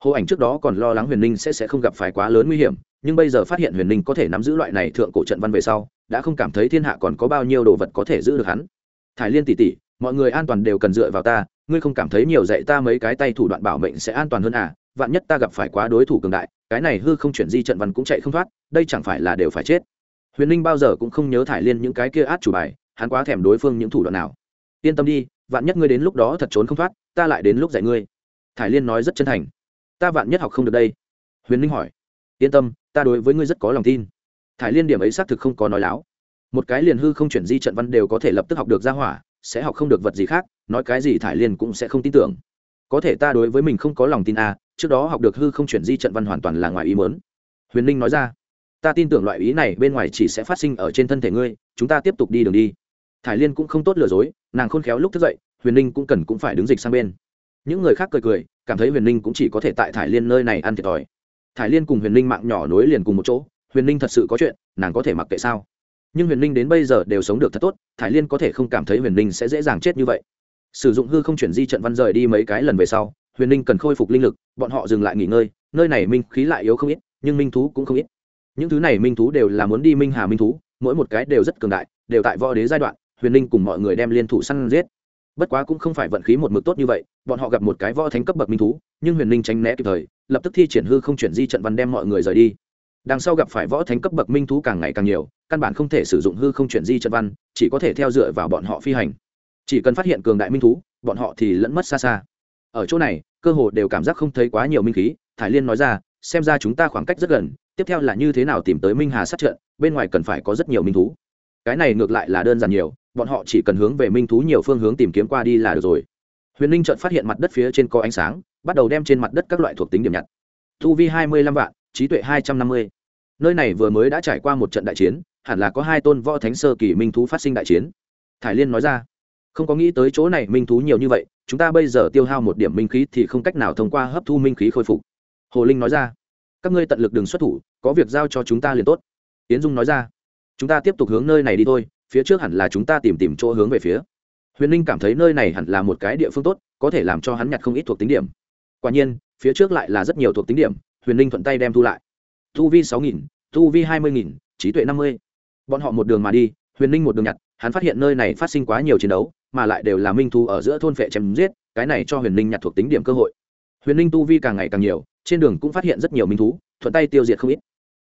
A: hồ ảnh trước đó còn lo lắng huyền ninh sẽ sẽ không gặp phải quá lớn nguy hiểm, nhưng bây giờ phát hiện huyền ninh có thể nắm giữ loại này thượng cổ trận văn về sau, đã không cảm thấy thiên hạ còn có bao nhiêu đồ vật có thể giữ được hắn. Thải liên tỷ tỷ, mọi người an toàn đều cần dựa vào ta, ngươi không cảm thấy nhiều dạy ta mấy cái tay thủ đoạn bảo mệnh sẽ an toàn hơn à? Vạn nhất ta gặp phải quá đối thủ cường đại, cái này hư không chuyển di trận văn cũng chạy không thoát, đây chẳng phải là đều phải chết. Huyền ninh bao giờ cũng không nhớ thải liên những cái kia át chủ bài, hắn quá thèm đối phương những thủ đoạn nào. Yên tâm đi, vạn nhất ngươi đến lúc đó thật trốn không thoát, ta lại đến lúc dạy ngươi. Thải liên nói rất chân thành ta vạn nhất học không được đây. Huyền ninh hỏi. Yên tâm, ta đối với ngươi rất có lòng tin. Thải liên điểm ấy xác thực không có nói láo. Một cái liền hư không chuyển di trận văn đều có thể lập tức học được ra hỏa, sẽ học không được vật gì khác, nói cái gì thải liên cũng sẽ không tin tưởng. Có thể ta đối với mình không có lòng tin à trước đó học được hư không chuyển di trận văn hoàn toàn là ngoài ý mớn huyền ninh nói ra. Ta tin tưởng loại ý này bên ngoài chỉ sẽ phát sinh ở trên thân thể ngươi, chúng ta tiếp tục đi đường đi. Thải liên cũng không tốt lừa dối, nàng khôn khéo lúc thức dậy, huyền ninh cũng cần cũng phải đứng dịch sang bên những người khác cười cười, cảm thấy huyền ninh cũng chỉ có thể tại thải liên nơi này ăn thiệt thòi. Thải liên cùng huyền ninh mạng nhỏ nối liền cùng một chỗ, huyền ninh thật sự có chuyện, nàng có thể mặc kệ sao? Nhưng huyền ninh đến bây giờ đều sống được thật tốt, thải liên có thể không cảm thấy huyền ninh sẽ dễ dàng chết như vậy. Sử dụng hư không chuyển di trận văn rời đi mấy cái lần về sau, huyền ninh cần khôi phục linh lực, bọn họ dừng lại nghỉ ngơi, nơi này minh khí lại yếu không ít, nhưng minh thú cũng không ít. Những thứ này minh thú đều là muốn đi minh hà minh thú, mỗi một cái đều rất cường đại, đều tại võ đế giai đoạn, huyền ninh cùng mọi người đem liên thủ săn giết bất quá cũng không phải vận khí một mực tốt như vậy, bọn họ gặp một cái võ thánh cấp bậc minh thú, nhưng huyền ninh tránh né kịp thời, lập tức thi triển hư không chuyển di trận văn đem mọi người rời đi. Đằng sau gặp phải võ thánh cấp bậc minh thú càng ngày càng nhiều, căn bản không thể sử dụng hư không chuyển di trận văn, chỉ có thể theo dựa vào bọn họ phi hành. Chỉ cần phát hiện cường đại minh thú, bọn họ thì lẫn mất xa xa. Ở chỗ này, cơ hồ đều cảm giác không thấy quá nhiều minh khí, thải liên nói ra, xem ra chúng ta khoảng cách rất gần, tiếp theo là như thế nào tìm tới minh hà sát trận, bên ngoài cần phải có rất nhiều minh thú. Cái này ngược lại là đơn giản nhiều bọn họ chỉ cần hướng về minh thú nhiều phương hướng tìm kiếm qua đi là được rồi. Huyền ninh trợt phát hiện mặt đất phía trên có ánh sáng, bắt đầu đem trên mặt đất các loại thuộc tính điểm nhặt. Thu vi hai mươi lăm vạn, trí tuệ hai trăm năm mươi. Nơi này vừa mới đã trải qua một trận đại chiến, hẳn là có hai tôn võ thánh sơ kỳ minh thú phát sinh đại chiến. Thải liên nói ra, không có nghĩ tới chỗ này minh thú nhiều như vậy, chúng ta bây giờ tiêu hao một điểm minh khí thì không cách nào thông qua hấp thu minh khí khôi phục. Hồ linh nói ra, các ngươi tận lực đừng xuất thủ, có việc giao cho chúng ta liền tốt. Yến dung nói ra, chúng ta tiếp tục hướng nơi này đi thôi phía trước hẳn là chúng ta tìm tìm chỗ hướng về phía. Huyền ninh cảm thấy nơi này hẳn là một cái địa phương tốt, có thể làm cho hắn nhặt không ít thuộc tính điểm. Quả nhiên, phía trước lại là rất nhiều thuộc tính điểm, huyền ninh thuận tay đem thu lại. Thu vi sáu nghìn, thu vi hai mươi nghìn, trí tuệ năm mươi. Bọn họ một đường mà đi, huyền ninh một đường nhặt, hắn phát hiện nơi này phát sinh quá nhiều chiến đấu, mà lại đều là minh thu ở giữa thôn phệ chém giết, cái này cho huyền ninh nhặt thuộc tính điểm cơ hội. Huyền ninh tu vi càng ngày càng nhiều, trên đường cũng phát hiện rất nhiều minh thú, thuận tay tiêu diệt không ít.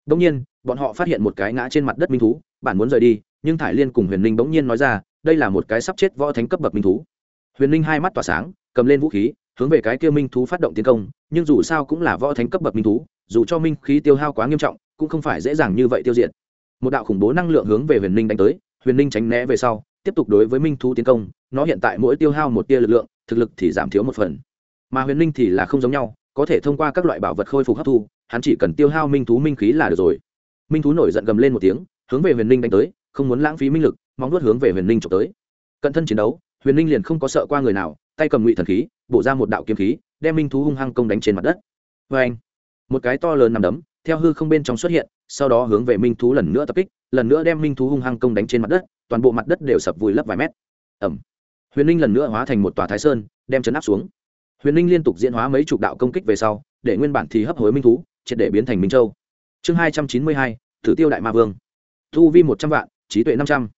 A: Đông nhiên, bọn họ phát hiện một cái ngã trên mặt đất minh thú, bản muốn rời đi nhưng thải liên cùng huyền ninh bỗng nhiên nói ra, đây là một cái sắp chết võ thánh cấp bậc minh thú. Huyền ninh hai mắt tỏa sáng, cầm lên vũ khí, hướng về cái kia minh thú phát động tiến công, nhưng dù sao cũng là võ thánh cấp bậc minh thú, dù cho minh khí tiêu hao quá nghiêm trọng, cũng không phải dễ dàng như vậy tiêu diệt. Một đạo khủng bố năng lượng hướng về huyền ninh đánh tới, huyền ninh tránh né về sau, tiếp tục đối với minh thú tiến công, nó hiện tại mỗi tiêu hao một tia lực lượng, thực lực thì giảm thiếu một phần. Mà huyền ninh thì là không giống nhau, có thể thông qua các loại bảo vật khôi phục hấp thu, hắn chỉ cần tiêu hao minh thú minh khí là được rồi. Minh thú nổi giận gầm lên một tiếng, hướng về huyền ninh đánh tới không muốn lãng phí minh lực mong nuốt hướng về huyền ninh trộm tới. Cận thân chiến đấu, huyền ninh liền không có sợ qua người nào, tay cầm ngụy thần khí, bổ ra một đạo kiếm khí, đem minh thú hung hăng công đánh trên mặt đất. Vê anh, một cái to lớn nằm đấm, theo hư không bên trong xuất hiện, sau đó hướng về minh thú lần nữa tập kích, lần nữa đem minh thú hung hăng công đánh trên mặt đất, toàn bộ mặt đất đều sập vùi lấp vài mét. Ẩm. Huyền ninh lần nữa hóa thành một tòa thái sơn, đem chấn áp xuống. Huyền ninh liên tục diễn hóa mấy chục đạo công kích về sau, để nguyên bản thì hấp hối minh thú, triệt để biến thành minh châu. Chương hai trăm chín mươi hai, thử tiêu đại ma vương. Thu vi một trăm vạn trí tuệ năm trăm.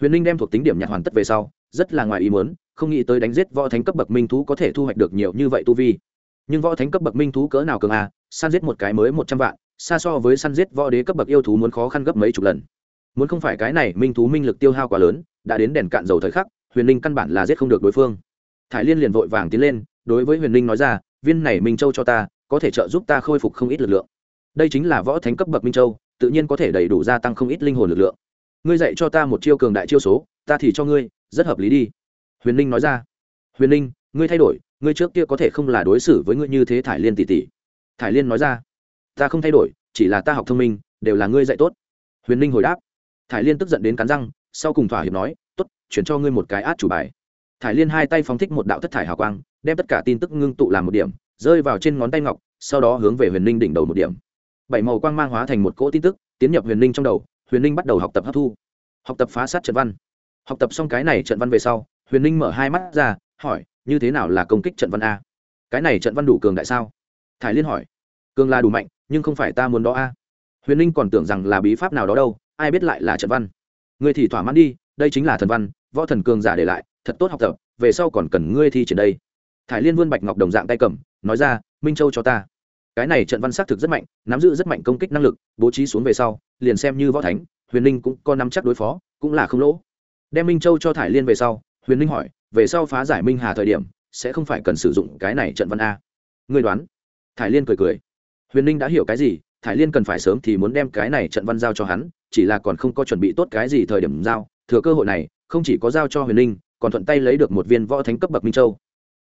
A: Huyền ninh đem thuộc tính điểm nhặt hoàn tất về sau, rất là ngoài ý muốn, không nghĩ tới đánh giết võ thánh cấp bậc minh thú có thể thu hoạch được nhiều như vậy tu vi. Nhưng võ thánh cấp bậc minh thú cỡ nào cường à săn giết một cái mới một trăm vạn, xa so với săn giết võ đế cấp bậc yêu thú muốn khó khăn gấp mấy chục lần. Muốn không phải cái này minh thú minh lực tiêu hao quá lớn, đã đến đèn cạn dầu thời khắc, huyền ninh căn bản là giết không được đối phương. Thải liên liền vội vàng tiến lên, đối với huyền ninh nói ra, viên này minh châu cho ta, có thể trợ giúp ta khôi phục không ít lực lượng. Đây chính là võ thánh cấp bậc minh châu, tự nhiên có thể đầy đủ gia tăng không ít linh hồn lực lượng ngươi dạy cho ta một chiêu cường đại chiêu số, ta thì cho ngươi, rất hợp lý đi. Huyền ninh nói ra. Huyền ninh, ngươi thay đổi, ngươi trước kia có thể không là đối xử với ngươi như thế thải liên tỷ tỷ. Thải liên nói ra. Ta không thay đổi, chỉ là ta học thông minh, đều là ngươi dạy tốt. Huyền ninh hồi đáp. Thải liên tức giận đến cắn răng, sau cùng thỏa hiệp nói t ố t chuyển cho ngươi một cái át chủ bài. Thải liên hai tay phóng thích một đạo thất thải hào quang, đem tất cả tin tức ngưng tụ làm một điểm, rơi vào trên ngón tay ngọc, sau đó hướng về huyền ninh đỉnh đầu một điểm. Bảy màu quang mang hóa thành một cỗ tin tức, tiến nhập huyền ninh trong đầu huyền ninh bắt đầu học tập hấp thu. Học tập phá sát trận văn. Học tập xong cái này trận văn về sau, huyền ninh mở hai mắt ra, hỏi, như thế nào là công kích trận văn a? Cái này trận văn đủ cường đại sao? Thải liên hỏi. Cường là đủ mạnh, nhưng không phải ta muốn đó a. Huyền ninh còn tưởng rằng là bí pháp nào đó đâu, ai biết lại là trận văn. Ngươi thì thỏa mãn đi, đây chính là thần văn, võ thần cường giả để lại, thật tốt học tập, về sau còn cần ngươi thi triển đây. Thải liên vươn bạch ngọc đồng dạng tay cầm, nói ra, minh châu cho ta cái này trận văn xác thực rất mạnh, nắm giữ rất mạnh công kích năng lực, bố trí xuống về sau, liền xem như võ thánh, huyền ninh cũng có nắm chắc đối phó, cũng là không lỗ. Đem minh châu cho thải liên về sau, huyền ninh hỏi, về sau phá giải minh hà thời điểm, sẽ không phải cần sử dụng cái này trận văn a? Người đoán? Thải liên cười cười. Huyền ninh đã hiểu cái gì, thải liên cần phải sớm thì muốn đem cái này trận văn giao cho hắn, chỉ là còn không có chuẩn bị tốt cái gì thời điểm giao, thừa cơ hội này, không chỉ có giao cho huyền ninh còn thuận tay lấy được một viên võ thánh cấp bậc minh châu.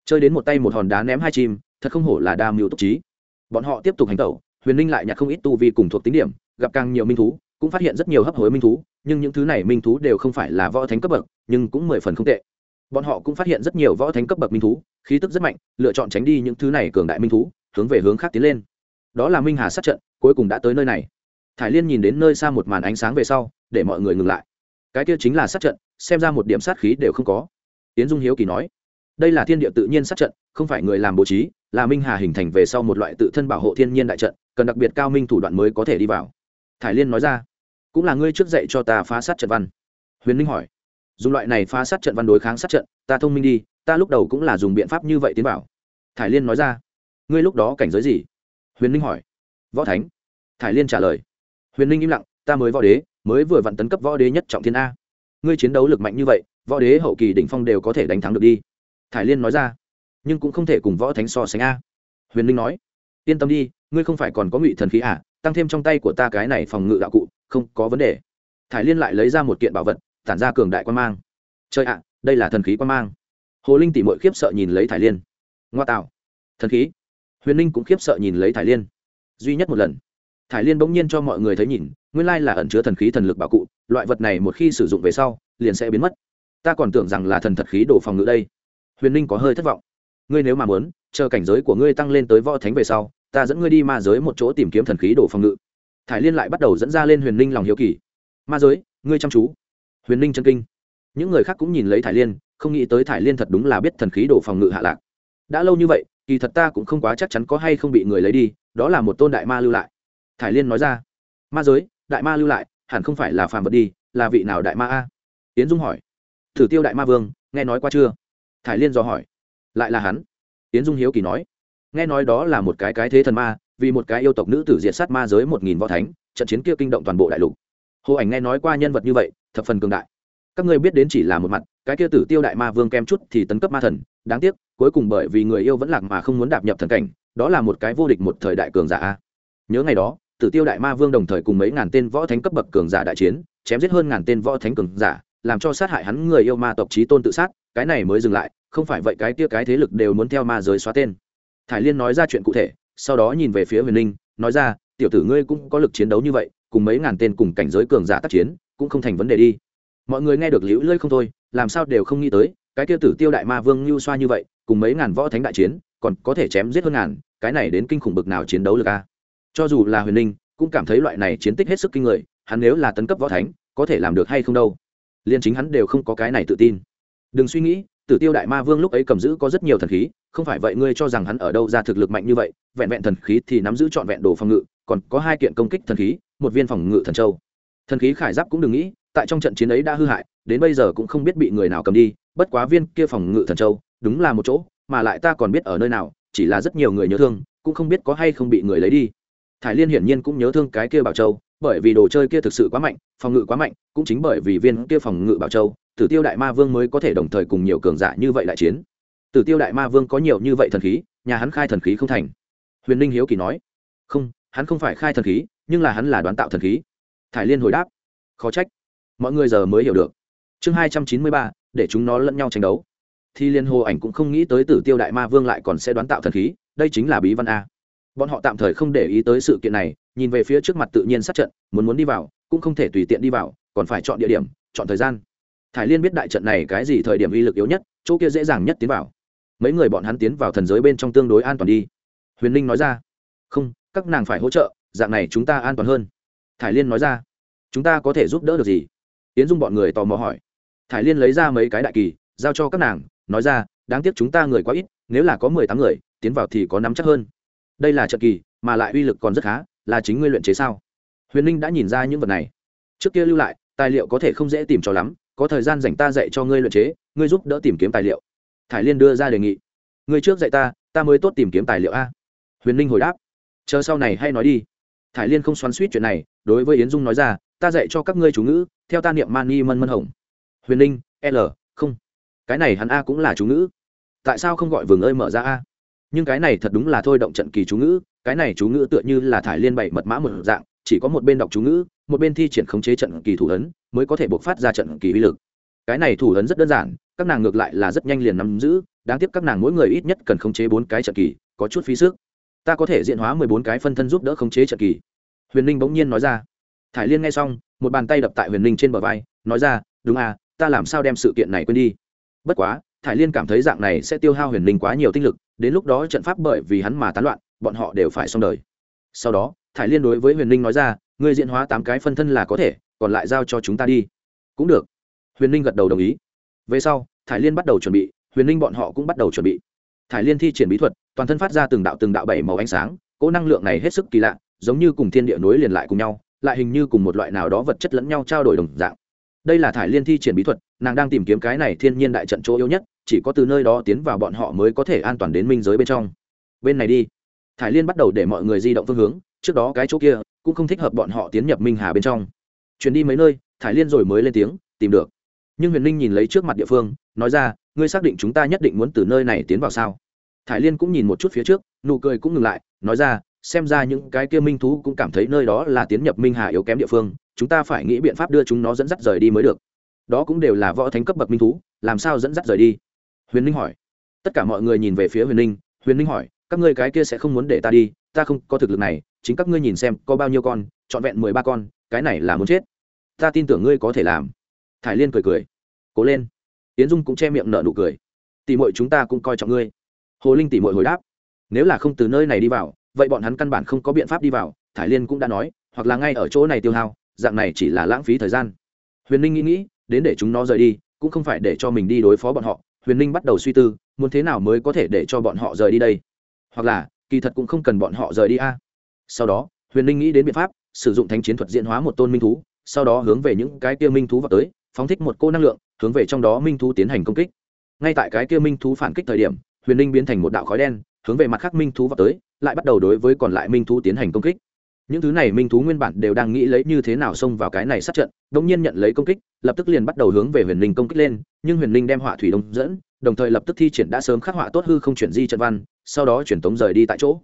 A: Chơi đến một tay một hòn đá ném hai chim, thật không hổ là đa mưu túc trí bọn họ tiếp tục hành tẩu, huyền ninh lại nhặt không ít tu vi cùng thuộc tính điểm, gặp càng nhiều minh thú, cũng phát hiện rất nhiều hấp hối minh thú, nhưng những thứ này minh thú đều không phải là võ thánh cấp bậc, nhưng cũng mười phần không tệ. Bọn họ cũng phát hiện rất nhiều võ thánh cấp bậc minh thú, khí tức rất mạnh, lựa chọn tránh đi những thứ này cường đại minh thú, hướng về hướng khác tiến lên. Đó là minh hà sát trận, cuối cùng đã tới nơi này. Thải liên nhìn đến nơi xa một màn ánh sáng về sau, để mọi người ngừng lại. Cái kia chính là sát trận, xem ra một điểm sát khí đều không có. Tiến dung hiếu kỳ nói, đây là thiên địa tự nhiên sát trận, không phải người làm bố trí là minh hà hình thành về sau một loại tự thân bảo hộ thiên nhiên đại trận, cần đặc biệt cao minh thủ đoạn mới có thể đi vào. Thải liên nói ra, cũng là ngươi trước dạy cho ta phá sát trận văn. Huyền ninh hỏi, dùng loại này phá sát trận văn đối kháng sát trận, ta thông minh đi, ta lúc đầu cũng là dùng biện pháp như vậy tiến bảo thải liên nói ra, ngươi lúc đó cảnh giới gì? Huyền ninh hỏi, võ thánh. Thải liên trả lời, huyền ninh im lặng, ta mới võ đế, mới vừa vặn tấn cấp võ đế nhất trọng thiên a. Ngươi chiến đấu lực mạnh như vậy, võ đế hậu kỳ đỉnh phong đều có thể đánh thắng được đi. Thải liên nói ra nhưng cũng không thể cùng võ thánh so sánh a. Huyền Linh nói, yên tâm đi, ngươi không phải còn có ngụy thần khí à tăng thêm trong tay của ta cái này phòng ngự đạo cụ, không có vấn đề. Thải liên lại lấy ra một kiện bảo vật, tản ra cường đại quan mang. Chơi ạ, đây là thần khí quan mang. Hồ linh tỉ mội khiếp sợ nhìn lấy thải liên. Ngoa tạo. Thần khí. Huyền ninh cũng khiếp sợ nhìn lấy thải liên. Duy nhất một lần. Thải liên bỗng nhiên cho mọi người thấy nhìn, nguyên lai là ẩn chứa thần khí thần lực bảo cụ, loại vật này một khi sử dụng về sau, liền sẽ biến mất. Ta còn tưởng rằng là thần thật khí đổ phòng ngự đây. Huyền ninh có hơi thất vọng ngươi nếu mà muốn, chờ cảnh giới của ngươi tăng lên tới võ thánh về sau, ta dẫn ngươi đi ma giới một chỗ tìm kiếm thần khí đồ phòng ngự. Thải liên lại bắt đầu dẫn ra lên huyền ninh lòng hiếu kỳ. Ma giới, ngươi chăm chú. Huyền ninh chân kinh. Những người khác cũng nhìn lấy thải liên, không nghĩ tới thải liên thật đúng là biết thần khí đồ phòng ngự hạ lạc. Đã lâu như vậy, kỳ thật ta cũng không quá chắc chắn có hay không bị người lấy đi, đó là một tôn đại ma lưu lại. Thải liên nói ra. Ma giới, đại ma lưu lại, hẳn không phải là phàm vật đi, là vị nào đại ma a? Tiến dung hỏi. Thử tiêu đại ma vương, nghe nói qua chưa? Thải liên dò hỏi lại là hắn. Tiến dung hiếu kỳ nói, nghe nói đó là một cái cái thế thần ma, vì một cái yêu tộc nữ tử diệt sát ma giới một nghìn võ thánh, trận chiến kia kinh động toàn bộ đại lục. Hồ ảnh nghe nói qua nhân vật như vậy, thập phần cường đại. Các ngươi biết đến chỉ là một mặt, cái kia tử tiêu đại ma vương kem chút thì tấn cấp ma thần, đáng tiếc, cuối cùng bởi vì người yêu vẫn lạc mà không muốn đạp nhập thần cảnh, đó là một cái vô địch một thời đại cường giả nhớ ngày đó, tử tiêu đại ma vương đồng thời cùng mấy ngàn tên võ thánh cấp bậc cường giả đại chiến, chém giết hơn ngàn tên võ thánh cường giả, làm cho sát hại hắn người yêu ma tộc trí tôn tự sát cái này mới dừng lại, không phải vậy cái tia cái thế lực đều muốn theo ma giới xóa tên. Thải liên nói ra chuyện cụ thể, sau đó nhìn về phía huyền ninh, nói ra, tiểu tử ngươi cũng có lực chiến đấu như vậy, cùng mấy ngàn tên cùng cảnh giới cường giả tác chiến, cũng không thành vấn đề đi. Mọi người nghe được liễu lơi không thôi, làm sao đều không nghĩ tới, cái kia tử tiêu đại ma vương lưu xoa như vậy, cùng mấy ngàn võ thánh đại chiến, còn có thể chém giết hơn ngàn, cái này đến kinh khủng bực nào chiến đấu được a? Cho dù là huyền ninh, cũng cảm thấy loại này chiến tích hết sức kinh người, hắn nếu là tấn cấp võ thánh, có thể làm được hay không đâu. Liên chính hắn đều không có cái này tự tin đừng suy nghĩ, tử tiêu đại ma vương lúc ấy cầm giữ có rất nhiều thần khí, không phải vậy ngươi cho rằng hắn ở đâu ra thực lực mạnh như vậy, vẹn vẹn thần khí thì nắm giữ trọn vẹn đồ phòng ngự, còn có hai kiện công kích thần khí, một viên phòng ngự thần châu. Thần khí khải giáp cũng đừng nghĩ, tại trong trận chiến ấy đã hư hại, đến bây giờ cũng không biết bị người nào cầm đi, bất quá viên kia phòng ngự thần châu, đúng là một chỗ, mà lại ta còn biết ở nơi nào, chỉ là rất nhiều người nhớ thương, cũng không biết có hay không bị người lấy đi. Thải liên hiển nhiên cũng nhớ thương cái kia bảo châu, bởi vì đồ chơi kia thực sự quá mạnh, phòng ngự quá mạnh, cũng chính bởi vì viên kia phòng ngự bảo châu tử tiêu đại ma vương mới có thể đồng thời cùng nhiều cường giả như vậy đại chiến. Tử tiêu đại ma vương có nhiều như vậy thần khí, nhà hắn khai thần khí không thành. Huyền ninh hiếu kỳ nói, không, hắn không phải khai thần khí, nhưng là hắn là đoán tạo thần khí. Thải liên hồi đáp, khó trách, mọi người giờ mới hiểu được. Chương hai trăm chín mươi ba, để chúng nó lẫn nhau tranh đấu. Thì liên hồ ảnh cũng không nghĩ tới tử tiêu đại ma vương lại còn sẽ đoán tạo thần khí, đây chính là bí văn a. Bọn họ tạm thời không để ý tới sự kiện này, nhìn về phía trước mặt tự nhiên sát trận, muốn muốn đi vào, cũng không thể tùy tiện đi vào, còn phải chọn địa điểm, chọn thời gian thải liên biết đại trận này cái gì thời điểm uy lực yếu nhất, chỗ kia dễ dàng nhất tiến vào. Mấy người bọn hắn tiến vào thần giới bên trong tương đối an toàn đi. Huyền ninh nói ra. Không, các nàng phải hỗ trợ, dạng này chúng ta an toàn hơn. Thải liên nói ra. Chúng ta có thể giúp đỡ được gì? Tiến dung bọn người tò mò hỏi. Thải liên lấy ra mấy cái đại kỳ, giao cho các nàng, nói ra, đáng tiếc chúng ta người quá ít, nếu là có mười tám người, tiến vào thì có nắm chắc hơn. Đây là trận kỳ, mà lại uy lực còn rất khá, là chính ngươi luyện chế sao? Huyền ninh đã nhìn ra những vật này. Trước kia lưu lại, tài liệu có thể không dễ tìm cho lắm có thời gian dành ta dạy cho ngươi luyện chế, ngươi giúp đỡ tìm kiếm tài liệu. Thải liên đưa ra đề nghị. Ngươi trước dạy ta ta mới tốt tìm kiếm tài liệu a. Huyền ninh hồi đáp. Chờ sau này hay nói đi. Thải liên không xoắn suýt chuyện này, đối với yến dung nói ra, ta dạy cho các ngươi chú ngữ, theo ta niệm mani mân mân hồng. Huyền ninh l, không. Cái này hắn a cũng là chú ngữ. Tại sao không gọi vườn ơi mở ra a? Nhưng cái này thật đúng là thôi động trận kỳ chú ngữ, cái này chú ngữ tựa như là thải liên bảy mật mã một dạng, chỉ có một bên đọc chú ngữ, một bên thi triển khống chế trận kỳ thủ ấn mới có thể buộc phát ra trận kỳ uy lực. Cái này thủ ấn rất đơn giản, các nàng ngược lại là rất nhanh liền nắm giữ, đáng tiếc các nàng mỗi người ít nhất cần khống chế bốn cái trận kỳ, có chút phí sức. Ta có thể diện hóa mười bốn cái phân thân giúp đỡ khống chế trận kỳ. Huyền ninh bỗng nhiên nói ra. Thải liên nghe xong, một bàn tay đập tại huyền ninh trên bờ vai, nói ra, đúng à ta làm sao đem sự kiện này quên đi? Bất quá, thải liên cảm thấy dạng này sẽ tiêu hao huyền ninh quá nhiều tinh lực, đến lúc đó trận pháp bởi vì hắn mà tán loạn, bọn họ đều phải xong đời. Sau đó, thải liên đối với huyền ninh nói ra, ngươi diễn hóa tám cái phân thân là có thể còn lại giao cho chúng ta đi. Cũng được. Huyền ninh gật đầu đồng ý. Về sau, thải liên bắt đầu chuẩn bị, huyền ninh bọn họ cũng bắt đầu chuẩn bị. Thải liên thi triển bí thuật, toàn thân phát ra từng đạo từng đạo bảy màu ánh sáng, cỗ năng lượng này hết sức kỳ lạ, giống như cùng thiên địa nối liền lại cùng nhau, lại hình như cùng một loại nào đó vật chất lẫn nhau trao đổi đồng dạng. Đây là thải liên thi triển bí thuật, nàng đang tìm kiếm cái này thiên nhiên đại trận chỗ yếu nhất, chỉ có từ nơi đó tiến vào bọn họ mới có thể an toàn đến minh giới bên trong. Bên này đi. Thải liên bắt đầu để mọi người di động phương hướng, trước đó cái chỗ kia, cũng không thích hợp bọn họ tiến nhập minh hà bên trong chuyển đi mấy nơi, thải liên rồi mới lên tiếng, tìm được. Nhưng huyền ninh nhìn lấy trước mặt địa phương, nói ra, ngươi xác định chúng ta nhất định muốn từ nơi này tiến vào sao? Thải liên cũng nhìn một chút phía trước, nụ cười cũng ngừng lại, nói ra, xem ra những cái kia minh thú cũng cảm thấy nơi đó là tiến nhập minh hà yếu kém địa phương, chúng ta phải nghĩ biện pháp đưa chúng nó dẫn dắt rời đi mới được. Đó cũng đều là võ thánh cấp bậc minh thú, làm sao dẫn dắt rời đi? Huyền ninh hỏi. Tất cả mọi người nhìn về phía huyền ninh huyền ninh hỏi, các ngươi cái kia sẽ không muốn để ta đi, ta không có thực lực này, chính các ngươi nhìn xem có bao nhiêu con, trọn vẹn mười ba con cái này là muốn chết. Ta tin tưởng ngươi có thể làm. Thải liên cười cười. Cố lên. Tiến dung cũng che miệng nở nụ cười. Tỉ mội chúng ta cũng coi trọng ngươi. Hồ linh tỉ mội hồi đáp. Nếu là không từ nơi này đi vào, vậy bọn hắn căn bản không có biện pháp đi vào, thải liên cũng đã nói, hoặc là ngay ở chỗ này tiêu hao, dạng này chỉ là lãng phí thời gian. Huyền ninh nghĩ nghĩ, đến để chúng nó rời đi, cũng không phải để cho mình đi đối phó bọn họ. Huyền ninh bắt đầu suy tư, muốn thế nào mới có thể để cho bọn họ rời đi đây? Hoặc là, kỳ thật cũng không cần bọn họ rời đi a. Sau đó, huyền ninh nghĩ đến biện pháp sử dụng thánh chiến thuật diễn hóa một tôn minh thú, sau đó hướng về những cái kia minh thú vào tới, phóng thích một cô năng lượng, hướng về trong đó minh thú tiến hành công kích. Ngay tại cái kia minh thú phản kích thời điểm, huyền Linh biến thành một đạo khói đen, hướng về mặt khác minh thú vào tới, lại bắt đầu đối với còn lại minh thú tiến hành công kích. Những thứ này minh thú nguyên bản đều đang nghĩ lấy như thế nào xông vào cái này sát trận đông nhiên nhận lấy công kích, lập tức liền bắt đầu hướng về huyền linh công kích lên, nhưng huyền linh đem họa thủy đông dẫn, đồng thời lập tức thi triển đã sớm khắc họa tốt hư không chuyển di trận văn, sau đó chuyển tống rời đi tại chỗ.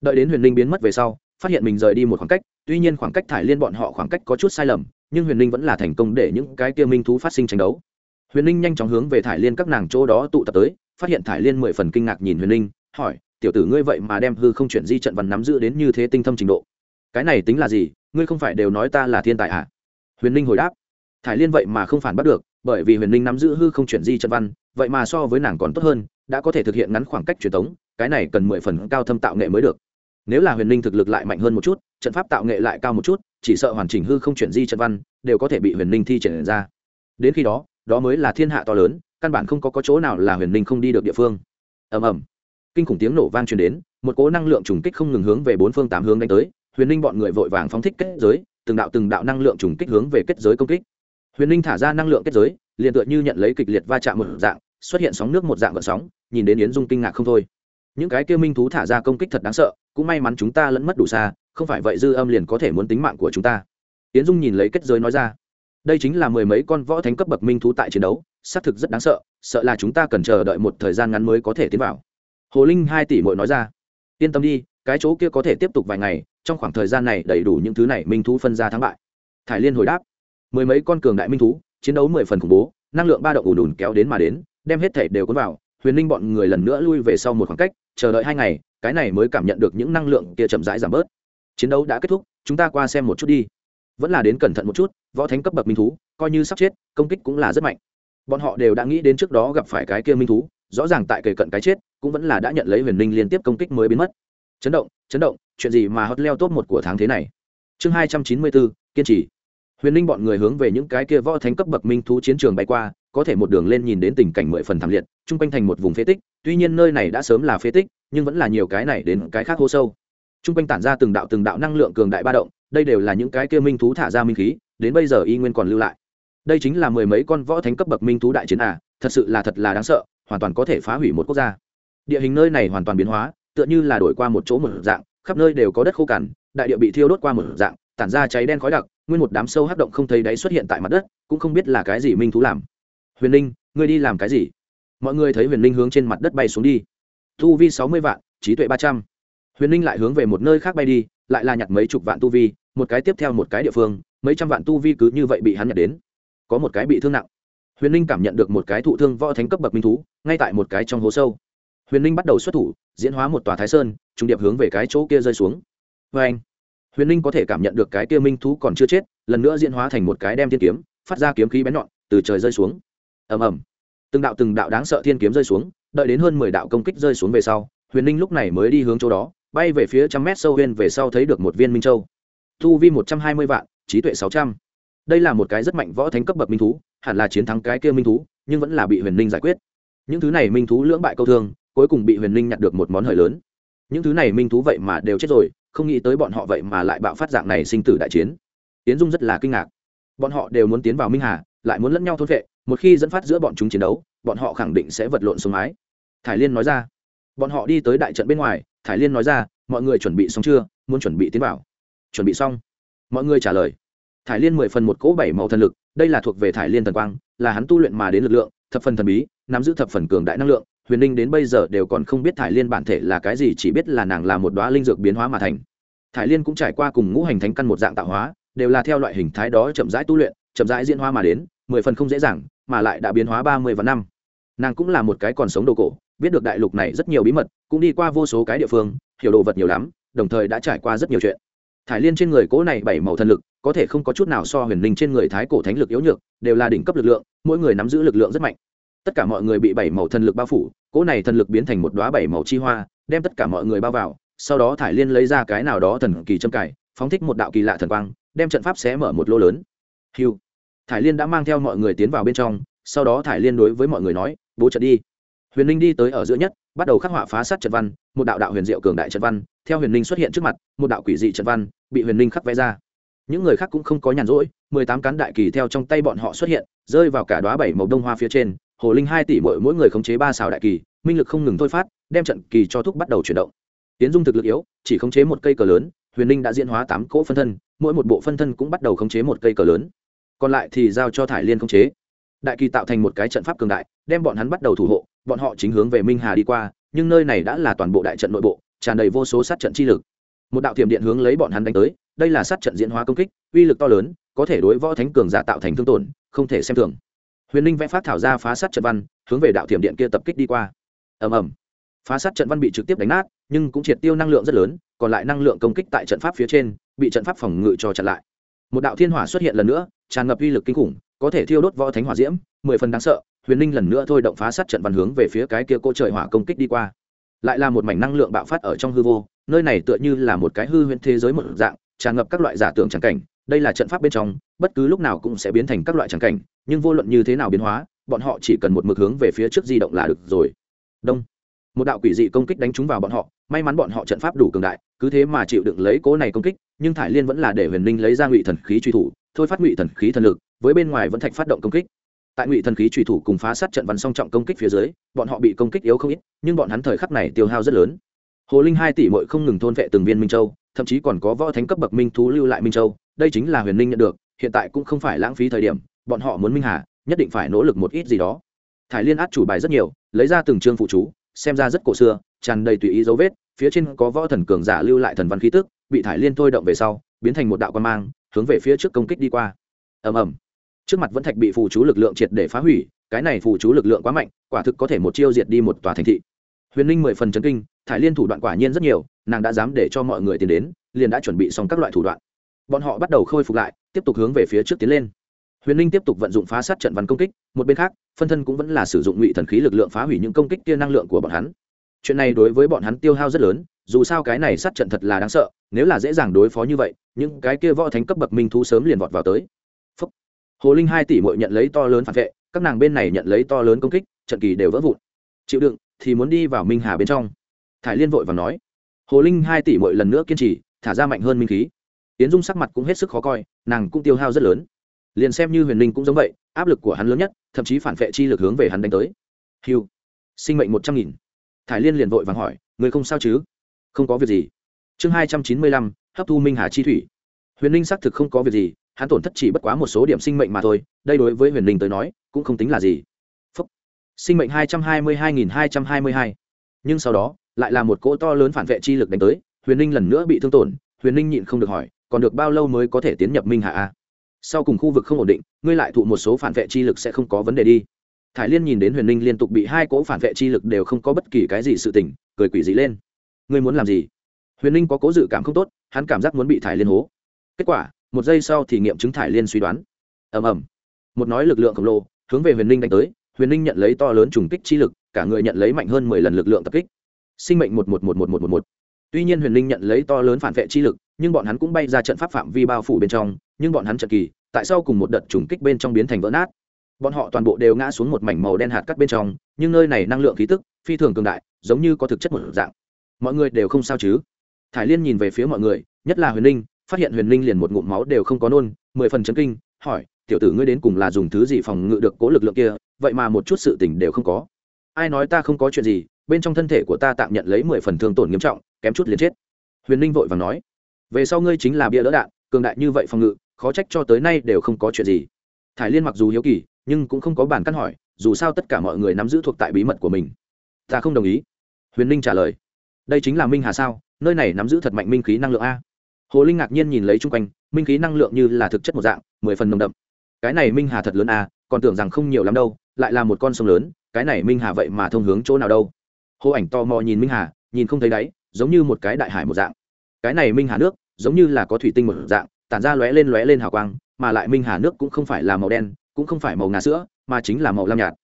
A: Đợi đến huyền linh biến mất về sau phát hiện mình rời đi một khoảng cách, tuy nhiên khoảng cách thải liên bọn họ khoảng cách có chút sai lầm, nhưng huyền linh vẫn là thành công để những cái kia minh thú phát sinh tranh đấu. Huyền linh nhanh chóng hướng về thải liên các nàng chỗ đó tụ tập tới, phát hiện thải liên mười phần kinh ngạc nhìn huyền linh, hỏi, tiểu tử ngươi vậy mà đem hư không chuyển di trận văn nắm giữ đến như thế tinh thâm trình độ? Cái này tính là gì? Ngươi không phải đều nói ta là thiên tài à? Huyền ninh hồi đáp, thải liên vậy mà không phản bắt được, bởi vì huyền ninh nắm giữ hư không chuyển di trận văn, vậy mà so với nàng còn tốt hơn, đã có thể thực hiện ngắn khoảng cách truyền thống, cái này cần mười phần cao thâm tạo nghệ mới được nếu là huyền Linh thực lực lại mạnh hơn một chút trận pháp tạo nghệ lại cao một chút chỉ sợ hoàn chỉnh hư không chuyển di trận văn đều có thể bị huyền Linh thi triển ra. Đến khi đó đó mới là thiên hạ to lớn căn bản không có, có chỗ nào là huyền Linh không đi được địa phương. Ầm ầm. Kinh khủng tiếng nổ vang truyền đến một cỗ năng lượng trùng kích không ngừng hướng về bốn phương tám hướng đánh tới huyền Linh bọn người vội vàng phóng thích kết giới từng đạo từng đạo năng lượng trùng kích hướng về kết giới công kích. Huyền Linh thả ra năng lượng kết giới liền tựa như nhận lấy kịch liệt va chạm một dạng xuất hiện sóng nước một dạng gợn sóng nhìn đến yến dung kinh ngạc không thôi những cái kia minh thú thả ra công kích thật đáng sợ, cũng may mắn chúng ta lẫn mất đủ xa, không phải vậy dư âm liền có thể muốn tính mạng của chúng ta. Tiến dung nhìn lấy kết giới nói ra. Đây chính là mười mấy con võ thánh cấp bậc minh thú tại chiến đấu, xác thực rất đáng sợ sợ là chúng ta cần chờ đợi một thời gian ngắn mới có thể tiến vào. Hồ linh hai tỷ mội nói ra. Yên tâm đi, cái chỗ kia có thể tiếp tục vài ngày, trong khoảng thời gian này đầy đủ những thứ này minh thú phân ra thắng bại. Thải liên hồi đáp. Mười mấy con cường đại minh thú, chiến đấu mười phần khủng bố, năng lượng ba động ùn ùn kéo đến mà đến, đem hết thể đều cuốn vào, huyền linh bọn người lần nữa lui về sau một khoảng cách chờ đợi hai ngày, cái này mới cảm nhận được những năng lượng kia chậm rãi giảm bớt. Chiến đấu đã kết thúc, chúng ta qua xem một chút đi. Vẫn là đến cẩn thận một chút, võ thánh cấp bậc minh thú, coi như sắp chết, công kích cũng là rất mạnh. Bọn họ đều đã nghĩ đến trước đó gặp phải cái kia minh thú, rõ ràng tại kề cận cái chết, cũng vẫn là đã nhận lấy huyền linh liên tiếp công kích mới biến mất. Chấn động chấn động, chuyện gì mà hot leo top một của tháng thế này? Chương hai trăm chín mươi bốn, kiên trì. Huyền linh bọn người hướng về những cái kia võ thánh cấp bậc minh thú chiến trường bay qua có thể một đường lên nhìn đến tình cảnh mười phần thảm liệt, chung quanh thành một vùng phế tích, tuy nhiên nơi này đã sớm là phế tích, nhưng vẫn là nhiều cái này đến cái khác hô sâu. Chung quanh tản ra từng đạo từng đạo năng lượng cường đại ba động, đây đều là những cái kia minh thú thả ra minh khí, đến bây giờ y nguyên còn lưu lại. Đây chính là mười mấy con võ thánh cấp bậc minh thú đại chiến à thật sự là thật là đáng sợ, hoàn toàn có thể phá hủy một quốc gia. Địa hình nơi này hoàn toàn biến hóa, tựa như là đổi qua một chỗ một dạng, khắp nơi đều có đất khô cằn, đại địa bị thiêu đốt qua một dạng, tản ra cháy đen khói đặc, nguyên một đám sâu hắc động không thấy đáy xuất hiện tại mặt đất, cũng không biết là cái gì minh thú làm huyền linh, ngươi đi làm cái gì? Mọi người thấy huyền linh hướng trên mặt đất bay xuống đi. Tu vi sáu mươi vạn, trí tuệ ba trăm. Huyền linh lại hướng về một nơi khác bay đi, lại là nhặt mấy chục vạn tu vi, một cái tiếp theo một cái địa phương, mấy trăm vạn tu vi cứ như vậy bị hắn nhặt đến. Có một cái bị thương nặng. Huyền linh cảm nhận được một cái thụ thương võ thánh cấp bậc minh thú, ngay tại một cái trong hố sâu. Huyền linh bắt đầu xuất thủ, diễn hóa một tòa thái sơn, trung điệp hướng về cái chỗ kia rơi xuống. Vê anh, huyền linh có thể cảm nhận được cái kia minh thú còn chưa chết, lần nữa diễn hóa thành một cái đem thiên kiếm, phát ra kiếm khí bén nhọn, từ trời rơi xuống ầm ầm. Từng đạo từng đạo đáng sợ thiên kiếm rơi xuống, đợi đến hơn mười đạo công kích rơi xuống về sau, huyền linh lúc này mới đi hướng chỗ đó, bay về phía trăm mét sâu huyền về sau thấy được một viên minh châu. Thu vi một trăm hai mươi vạn, trí tuệ sáu trăm. Đây là một cái rất mạnh võ thánh cấp bậc minh thú, hẳn là chiến thắng cái kia minh thú, nhưng vẫn là bị huyền linh giải quyết. Những thứ này minh thú lưỡng bại câu thương, cuối cùng bị huyền linh nhặt được một món hời lớn. Những thứ này minh thú vậy mà đều chết rồi, không nghĩ tới bọn họ vậy mà lại bạo phát dạng này sinh tử đại chiến. Tiến dung rất là kinh ngạc. Bọn họ đều muốn tiến vào minh hà, lại muốn lẫn nhau thốt vệ một khi dẫn phát giữa bọn chúng chiến đấu, bọn họ khẳng định sẽ vật lộn xuống mái. Thải liên nói ra. Bọn họ đi tới đại trận bên ngoài, thải liên nói ra, mọi người chuẩn bị xong chưa? Muốn chuẩn bị tiến vào. Chuẩn bị xong. Mọi người trả lời. Thải liên mười phần một cỗ bảy màu thần lực, đây là thuộc về thải liên thần quang, là hắn tu luyện mà đến lực lượng, thập phần thần bí, nắm giữ thập phần cường đại năng lượng. Huyền ninh đến bây giờ đều còn không biết thải liên bản thể là cái gì, chỉ biết là nàng là một đoá linh dược biến hóa mà thành. Thải liên cũng trải qua cùng ngũ hành thánh căn một dạng tạo hóa, đều là theo loại hình thái đó chậm rãi tu luyện, chậm rãi diễn hóa mà đến, mười phần không dễ dàng mà lại đã biến hóa ba mươi và năm. Nàng cũng là một cái còn sống đồ cổ, biết được đại lục này rất nhiều bí mật, cũng đi qua vô số cái địa phương, hiểu đồ vật nhiều lắm, đồng thời đã trải qua rất nhiều chuyện. Thải liên trên người cố này bảy màu thần lực, có thể không có chút nào so huyền linh trên người thái cổ thánh lực yếu nhược, đều là đỉnh cấp lực lượng, mỗi người nắm giữ lực lượng rất mạnh. Tất cả mọi người bị bảy màu thần lực bao phủ, cố này thần lực biến thành một đoá bảy màu chi hoa, đem tất cả mọi người bao vào, sau đó thải liên lấy ra cái nào đó thần kỳ châm cải phóng thích một đạo kỳ lạ thần quang, đem trận pháp xé mở một lô lớn. Hiu thải liên đã mang theo mọi người tiến vào bên trong, sau đó thải liên đối với mọi người nói, bố trận đi. Huyền linh đi tới ở giữa nhất, bắt đầu khắc họa phá sát trận văn, một đạo đạo huyền diệu cường đại trận văn, theo huyền linh xuất hiện trước mặt, một đạo quỷ dị trận văn bị huyền linh khắc vẽ ra. Những người khác cũng không có nhàn rỗi, mười tám cán đại kỳ theo trong tay bọn họ xuất hiện, rơi vào cả đoá bảy màu đông hoa phía trên, hồ linh hai tỷ mỗi mỗi người khống chế ba xào đại kỳ, minh lực không ngừng thôi phát, đem trận kỳ cho thúc bắt đầu chuyển động. Tiến dung thực lực yếu, chỉ khống chế một cây cờ lớn, huyền linh đã diễn hóa tám cỗ phân thân, mỗi một bộ phân thân cũng bắt đầu khống chế một cây cờ lớn còn lại thì giao cho thải liên khống chế. Đại kỳ tạo thành một cái trận pháp cường đại, đem bọn hắn bắt đầu thủ hộ, bọn họ chính hướng về minh hà đi qua, nhưng nơi này đã là toàn bộ đại trận nội bộ, tràn đầy vô số sát trận chi lực. Một đạo tiềm điện hướng lấy bọn hắn đánh tới, đây là sát trận diễn hóa công kích, uy lực to lớn, có thể đối võ thánh cường giả tạo thành thương tổn, không thể xem thường. Huyền Linh vẽ phát thảo ra phá sát trận văn, hướng về đạo tiềm điện kia tập kích đi qua. Ầm ầm. Phá sát trận văn bị trực tiếp đánh nát, nhưng cũng triệt tiêu năng lượng rất lớn, còn lại năng lượng công kích tại trận pháp phía trên, bị trận pháp phòng ngự cho chặn lại một đạo thiên hỏa xuất hiện lần nữa, tràn ngập uy lực kinh khủng, có thể thiêu đốt võ thánh hỏa diễm, mười phần đáng sợ, huyền ninh lần nữa thôi động phá sát trận văn hướng về phía cái kia cô trời hỏa công kích đi qua. Lại là một mảnh năng lượng bạo phát ở trong hư vô, nơi này tựa như là một cái hư huyễn thế giới một dạng, tràn ngập các loại giả tưởng tràng cảnh. Đây là trận pháp bên trong, bất cứ lúc nào cũng sẽ biến thành các loại tràng cảnh, nhưng vô luận như thế nào biến hóa, bọn họ chỉ cần một mực hướng về phía trước di động là được rồi. Đông. Một đạo quỷ dị công kích đánh trúng vào bọn họ, may mắn bọn họ trận pháp đủ cường đại, cứ thế mà chịu đựng lấy cố này công kích nhưng thải liên vẫn là để huyền ninh lấy ra ngụy thần khí truy thủ, thôi phát ngụy thần khí thần lực, với bên ngoài vẫn thạch phát động công kích. Tại ngụy thần khí truy thủ cùng phá sát trận văn song trọng công kích phía dưới, bọn họ bị công kích yếu không ít, nhưng bọn hắn thời khắc này tiêu hao rất lớn. Hồ linh hai tỷ mội không ngừng thôn vệ từng viên minh châu, thậm chí còn có võ thánh cấp bậc minh thú lưu lại minh châu, đây chính là huyền linh nhận được, hiện tại cũng không phải lãng phí thời điểm, bọn họ muốn minh hà, nhất định phải nỗ lực một ít gì đó. Thải liên át chủ bài rất nhiều, lấy ra từng chương phụ chú, xem ra rất cổ xưa, tràn đầy tùy ý dấu vết, phía trên có võ thần cường giả lưu lại thần văn khí tức bị thải liên thôi động về sau, biến thành một đạo quan mang, hướng về phía trước công kích đi qua. Ầm ầm. Trước mặt vẫn thạch bị phù chú lực lượng triệt để phá hủy, cái này phù chú lực lượng quá mạnh, quả thực có thể một chiêu diệt đi một tòa thành thị. Huyền linh mười phần chấn kinh, thải liên thủ đoạn quả nhiên rất nhiều, nàng đã dám để cho mọi người tiến đến, liền đã chuẩn bị xong các loại thủ đoạn. Bọn họ bắt đầu khôi phục lại, tiếp tục hướng về phía trước tiến lên. Huyền linh tiếp tục vận dụng phá sát trận văn công kích, một bên khác, phân thân cũng vẫn là sử dụng ngụy thần khí lực lượng phá hủy những công kích kia năng lượng của bọn hắn. Chuyện này đối với bọn hắn tiêu hao rất lớn dù sao cái này sát trận thật là đáng sợ, nếu là dễ dàng đối phó như vậy, những cái kia võ thánh cấp bậc minh thú sớm liền vọt vào tới. Phúc. hồ linh hai tỷ mội nhận lấy to lớn phản vệ, các nàng bên này nhận lấy to lớn công kích, trận kỳ đều vỡ vụn. Chịu đựng, thì muốn đi vào minh hà bên trong. Thải liên vội và nói. Hồ linh hai tỷ mội lần nữa kiên trì, thả ra mạnh hơn minh khí. Tiến dung sắc mặt cũng hết sức khó coi, nàng cũng tiêu hao rất lớn. Liền xem như huyền linh cũng giống vậy, áp lực của hắn lớn nhất, thậm chí phản vệ chi lực hướng về hắn đánh tới. Hiu sinh mệnh một trăm nghìn. Thải liên liền vội vàng hỏi, người không sao chứ? Không có việc gì. Chương hai trăm chín mươi lăm, hấp thu minh hà chi thủy. Huyền linh xác thực không có việc gì, hắn tổn thất chỉ bất quá một số điểm sinh mệnh mà thôi, đây đối với huyền linh tới nói, cũng không tính là gì. Phúc. sinh mệnh hai trăm hai mươi hai nghìn hai trăm hai mươi hai. Nhưng sau đó, lại là một cỗ to lớn phản vệ chi lực đánh tới, huyền ninh lần nữa bị thương tổn, huyền ninh nhịn không được hỏi, còn được bao lâu mới có thể tiến nhập minh hạ a? Sau cùng khu vực không ổn định, ngươi lại thụ một số phản vệ chi lực sẽ không có vấn đề đi. Thải liên nhìn đến huyền ninh liên tục bị hai cỗ phản vệ chi lực đều không có bất kỳ cái gì sự tỉnh cười quỷ dị lên ngươi muốn làm gì? Huyền ninh có cố dự cảm không tốt, hắn cảm giác muốn bị thải liên hố. Kết quả, một giây sau thì nghiệm chứng thải liên suy đoán. Ầm ầm. Một nói lực lượng khổng lồ, hướng về huyền ninh đánh tới, huyền ninh nhận lấy to lớn trùng kích chi lực, cả người nhận lấy mạnh hơn mười lần lực lượng tập kích. Sinh mệnh một một một một một một một. Tuy nhiên huyền linh nhận lấy to lớn phản vệ chi lực, nhưng bọn hắn cũng bay ra trận pháp phạm vi bao phủ bên trong, nhưng bọn hắn trận kỳ, tại sao cùng một đợt trùng kích bên trong biến thành vỡ nát. Bọn họ toàn bộ đều ngã xuống một mảnh màu đen hạt cắt bên trong, nhưng nơi này năng lượng khí tức phi thường cường đại, giống như có thực chất một dạng mọi người đều không sao chứ? Thải liên nhìn về phía mọi người, nhất là huyền linh phát hiện huyền linh liền một ngụm máu đều không có nôn, mười phần chấn kinh, hỏi, tiểu tử ngươi đến cùng là dùng thứ gì phòng ngự được cố lực lượng kia? Vậy mà một chút sự tình đều không có. Ai nói ta không có chuyện gì, bên trong thân thể của ta tạm nhận lấy mười phần thương tổn nghiêm trọng, kém chút liền chết. Huyền ninh vội và nói, về sau ngươi chính là bia lỡ đạn, cường đại như vậy phòng ngự, khó trách cho tới nay đều không có chuyện gì. Thải liên mặc dù hiếu kỳ, nhưng cũng không có bản căn hỏi, dù sao tất cả mọi người nắm giữ thuộc tại bí mật của mình. Ta không đồng ý. Huyền ninh trả lời đây chính là minh hà sao nơi này nắm giữ thật mạnh minh khí năng lượng a hồ linh ngạc nhiên nhìn lấy chung quanh minh khí năng lượng như là thực chất một dạng mười phần nồng đậm cái này minh hà thật lớn a còn tưởng rằng không nhiều lắm đâu lại là một con sông lớn cái này minh hà vậy mà thông hướng chỗ nào đâu hồ ảnh to mò nhìn minh hà nhìn không thấy đáy giống như một cái đại hải một dạng cái này minh hà nước giống như là có thủy tinh một dạng tản ra lóe lên lóe lên hào quang mà lại minh hà nước cũng không phải là màu đen cũng không phải màu ngà sữa mà chính là màu lam nhạt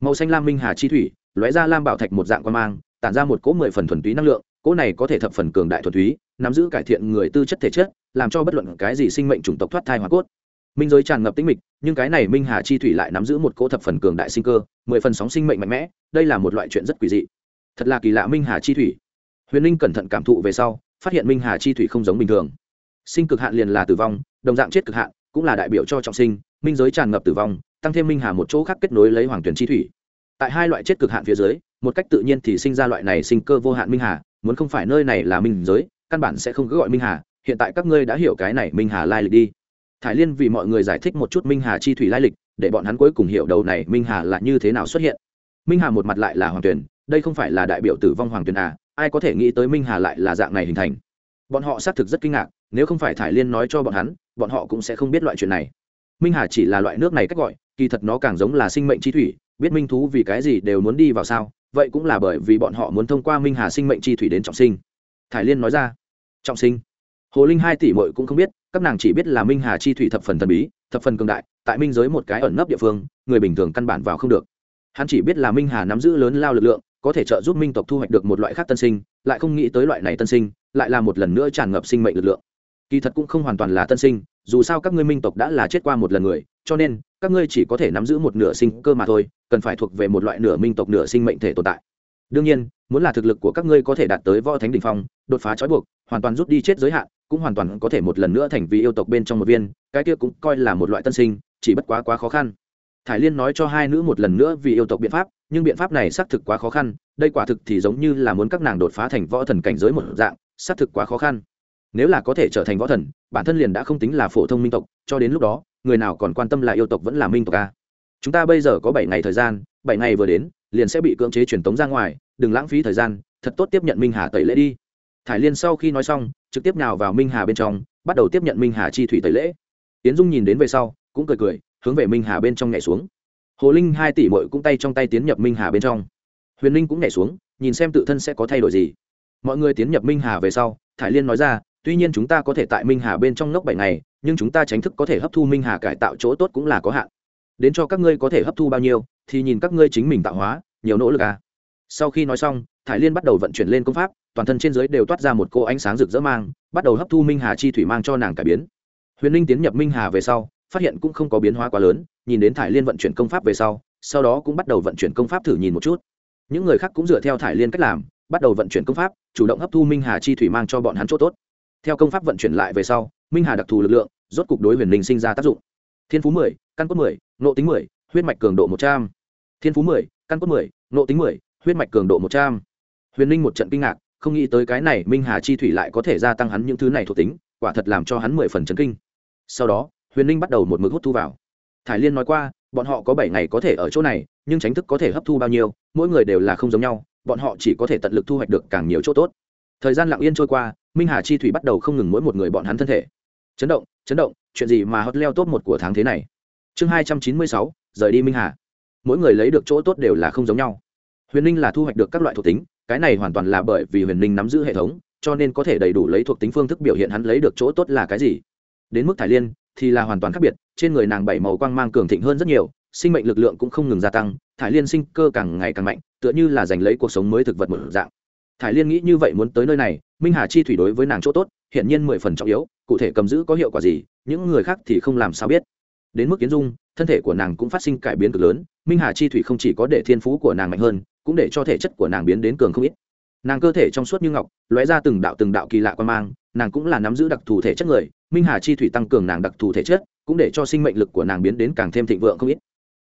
A: màu xanh lam minh hà chi thủy lóe ra lam bảo thạch một dạng quan mang tản ra một cỗ mười phần thuần túy năng lượng, cỗ này có thể thập phần cường đại thuần túy, nắm giữ cải thiện người tư chất thể chất, làm cho bất luận cái gì sinh mệnh chủng tộc thoát thai hoa cốt. Minh giới tràn ngập tĩnh mịch, nhưng cái này minh hà chi thủy lại nắm giữ một cỗ thập phần cường đại sinh cơ, mười phần sóng sinh mệnh mạnh mẽ, đây là một loại chuyện rất quỷ dị. Thật là kỳ lạ minh hà chi thủy. Huyền linh cẩn thận cảm thụ về sau, phát hiện minh hà chi thủy không giống bình thường. Sinh cực hạn liền là tử vong, đồng dạng chết cực hạn, cũng là đại biểu cho trọng sinh, minh giới tràn ngập tử vong, tăng thêm minh hà một chỗ khác kết nối lấy hoàng tuyển chi thủy. Tại hai loại chết cực hạn phía dưới một cách tự nhiên thì sinh ra loại này sinh cơ vô hạn minh hà, muốn không phải nơi này là minh giới, căn bản sẽ không cứ gọi minh hà, hiện tại các ngươi đã hiểu cái này minh hà lai lịch đi. Thải liên vì mọi người giải thích một chút minh hà chi thủy lai lịch, để bọn hắn cuối cùng hiểu đầu này minh hà là như thế nào xuất hiện. Minh hà một mặt lại là hoàng tuyển, đây không phải là đại biểu tử vong hoàng tuyển à ai có thể nghĩ tới minh hà lại là dạng này hình thành? Bọn họ xác thực rất kinh ngạc, nếu không phải thải liên nói cho bọn hắn, bọn họ cũng sẽ không biết loại chuyện này. Minh hà chỉ là loại nước này cách gọi, kỳ thật nó càng giống là sinh mệnh chi thủy, biết minh thú vì cái gì đều muốn đi vào sao vậy cũng là bởi vì bọn họ muốn thông qua minh hà sinh mệnh chi thủy đến trọng sinh. Thải liên nói ra. Trọng sinh. Hồ linh hai tỷ mội cũng không biết, các nàng chỉ biết là minh hà chi thủy thập phần thần bí, thập phần cường đại, tại minh giới một cái ẩn nấp địa phương, người bình thường căn bản vào không được. Hắn chỉ biết là minh hà nắm giữ lớn lao lực lượng, có thể trợ giúp minh tộc thu hoạch được một loại khác tân sinh, lại không nghĩ tới loại này tân sinh, lại là một lần nữa tràn ngập sinh mệnh lực lượng. Kỳ thật cũng không hoàn toàn là tân sinh, dù sao các ngươi minh tộc đã là chết qua một lần người cho nên, các ngươi chỉ có thể nắm giữ một nửa sinh cơ mà thôi, cần phải thuộc về một loại nửa minh tộc, nửa sinh mệnh thể tồn tại. Đương nhiên, muốn là thực lực của các ngươi có thể đạt tới võ thánh đ ỉ n h phong, đột phá trói buộc, hoàn toàn rút đi chết giới hạn, cũng hoàn toàn có thể một lần nữa thành vì yêu tộc bên trong một viên, cái kia cũng coi là một loại tân sinh, chỉ bất quá quá khó khăn. Thải liên nói cho hai nữ một lần nữa vì yêu tộc biện pháp, nhưng biện pháp này xác thực quá khó khăn, đây quả thực thì giống như là muốn các nàng đột phá thành võ thần cảnh giới một dạng, xác thực quá khó khăn. Nếu là có thể trở thành võ thần, bản thân liền đã không tính là phổ thông minh tộc, cho đến lúc đó người nào còn quan tâm là yêu tộc vẫn là minh tộc a chúng ta bây giờ có bảy ngày thời gian, bảy ngày vừa đến, liền sẽ bị cưỡng chế truyền tống ra ngoài, đừng lãng phí thời gian, thật tốt tiếp nhận minh hà tẩy lễ đi. Thải liên sau khi nói xong, trực tiếp nào vào minh hà bên trong, bắt đầu tiếp nhận minh hà chi thủy tẩy lễ. Tiến dung nhìn đến về sau, cũng cười cười, hướng về minh hà bên trong nhảy xuống. Hồ linh hai tỷ mội cũng tay trong tay tiến nhập minh hà bên trong. Huyền linh cũng nhảy xuống, nhìn xem tự thân sẽ có thay đổi gì. Mọi người tiến nhập minh hà về sau, thải liên nói ra tuy nhiên chúng ta có thể tại minh hà bên trong nốc bảy ngày, nhưng chúng ta tránh thức có thể hấp thu minh hà cải tạo chỗ tốt cũng là có hạn. Đến cho các ngươi có thể hấp thu bao nhiêu, thì nhìn các ngươi chính mình tạo hóa, nhiều nỗ lực à. sau khi nói xong, thải liên bắt đầu vận chuyển lên công pháp, toàn thân trên giới đều toát ra một cô ánh sáng rực rỡ mang, bắt đầu hấp thu minh hà chi thủy mang cho nàng cải biến. Huyền linh tiến nhập minh hà về sau, phát hiện cũng không có biến hóa quá lớn, nhìn đến thải liên vận chuyển công pháp về sau sau đó cũng bắt đầu vận chuyển công pháp thử nhìn một chút. Những người khác cũng dựa theo thải liên cách làm, bắt đầu vận chuyển công pháp, chủ động hấp thu minh hà chi thủy mang cho bọn hắn chỗ tốt theo công pháp vận chuyển lại về sau, minh hà đặc thù lực lượng, rốt cục đối huyền linh sinh ra tác dụng. Thiên phú mười, căn cốt mười nộ tính mười, huyết mạch cường độ một trăm. Thiên phú mười, căn cốt mười nộ tính mười, huyết mạch cường độ một trăm. Huyền linh một trận kinh ngạc, không nghĩ tới cái này minh hà chi thủy lại có thể gia tăng hắn những thứ này thuộc tính, quả thật làm cho hắn mười phần chấn kinh. Sau đó, huyền linh bắt đầu một mực hút thu vào. Thải liên nói qua, bọn họ có bảy ngày có thể ở chỗ này, nhưng tránh thức có thể hấp thu bao nhiêu, mỗi người đều là không giống nhau, bọn họ chỉ có thể tận lực thu hoạch được càng nhiều chỗ tốt. Thời gian lặng yên trôi qua minh hà chi thủy bắt đầu không ngừng mỗi một người bọn hắn thân thể. Chấn động chấn động, chuyện gì mà hot leo top một của tháng thế này? Chương hai trăm chín mươi sáu, rời đi minh hà. Mỗi người lấy được chỗ tốt đều là không giống nhau. Huyền ninh là thu hoạch được các loại thuộc tính, cái này hoàn toàn là bởi vì huyền ninh nắm giữ hệ thống, cho nên có thể đầy đủ lấy thuộc tính phương thức biểu hiện hắn lấy được chỗ tốt là cái gì. Đến mức thải liên thì là hoàn toàn khác biệt, trên người nàng bảy màu quang mang cường thịnh hơn rất nhiều, sinh mệnh lực lượng cũng không ngừng gia tăng, thải liên sinh cơ càng ngày càng mạnh, tựa như là giành lấy cuộc sống mới thực vật một dạng. Thải liên nghĩ như vậy muốn tới nơi này minh hà chi thủy đối với nàng chỗ tốt hiện nhiên mười phần trọng yếu, cụ thể cầm giữ có hiệu quả gì, những người khác thì không làm sao biết. Đến mức kiến dung, thân thể của nàng cũng phát sinh cải biến cực lớn, minh hà chi thủy không chỉ có để thiên phú của nàng mạnh hơn, cũng để cho thể chất của nàng biến đến cường không ít. Nàng cơ thể trong suốt như ngọc, lóe ra từng đạo từng đạo kỳ lạ quan mang, nàng cũng là nắm giữ đặc thù thể chất người, minh hà chi thủy tăng cường nàng đặc thù thể chất, cũng để cho sinh mệnh lực của nàng biến đến càng thêm thịnh vượng không ít.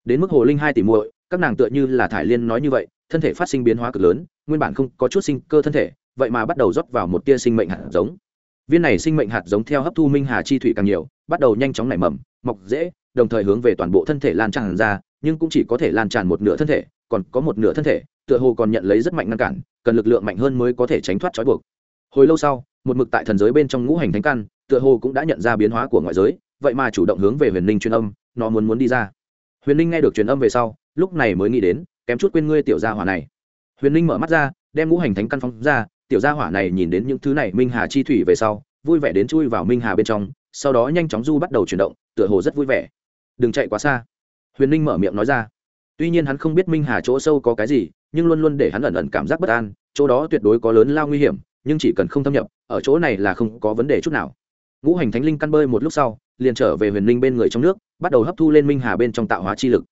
A: Đến mức hồ linh hai tỷ muội, các nàng tựa như là thải liên nói như vậy, thân thể phát sinh biến hóa cực lớn, nguyên bản không có chút sinh cơ thân thể vậy mà bắt đầu rót vào một tia sinh mệnh hạt giống. Viên này sinh mệnh hạt giống theo hấp thu minh hà chi thủy càng nhiều, bắt đầu nhanh chóng nảy mầm, mọc dễ, đồng thời hướng về toàn bộ thân thể lan tràn ra, nhưng cũng chỉ có thể lan tràn một nửa thân thể, còn có một nửa thân thể, tựa hồ còn nhận lấy rất mạnh ngăn cản, cần lực lượng mạnh hơn mới có thể tránh thoát trói buộc. Hồi lâu sau, một mực tại thần giới bên trong ngũ hành thánh căn, tựa hồ cũng đã nhận ra biến hóa của ngoại giới, vậy mà chủ động hướng về huyền ninh truyền âm, nó muốn muốn đi ra. Huyền ninh nghe được truyền âm về sau, lúc này mới nghĩ đến, kém chút quên ngươi tiểu gia hỏa này. Huyền ninh mở mắt ra, đem ngũ hành thánh căn phóng ra tiểu gia hỏa này nhìn đến những thứ này minh hà chi thủy về sau, vui vẻ đến chui vào minh hà bên trong, sau đó nhanh chóng du bắt đầu chuyển động, tựa hồ rất vui vẻ. Đừng chạy quá xa. Huyền ninh mở miệng nói ra. Tuy nhiên hắn không biết minh hà chỗ sâu có cái gì, nhưng luôn luôn để hắn ẩn ẩn cảm giác bất an, chỗ đó tuyệt đối có lớn lao nguy hiểm, nhưng chỉ cần không thâm nhập, ở chỗ này là không có vấn đề chút nào. Ngũ hành thánh linh căn bơi một lúc sau, liền trở về huyền linh bên người trong nước, bắt đầu hấp thu lên minh hà bên trong tạo hóa chi lực.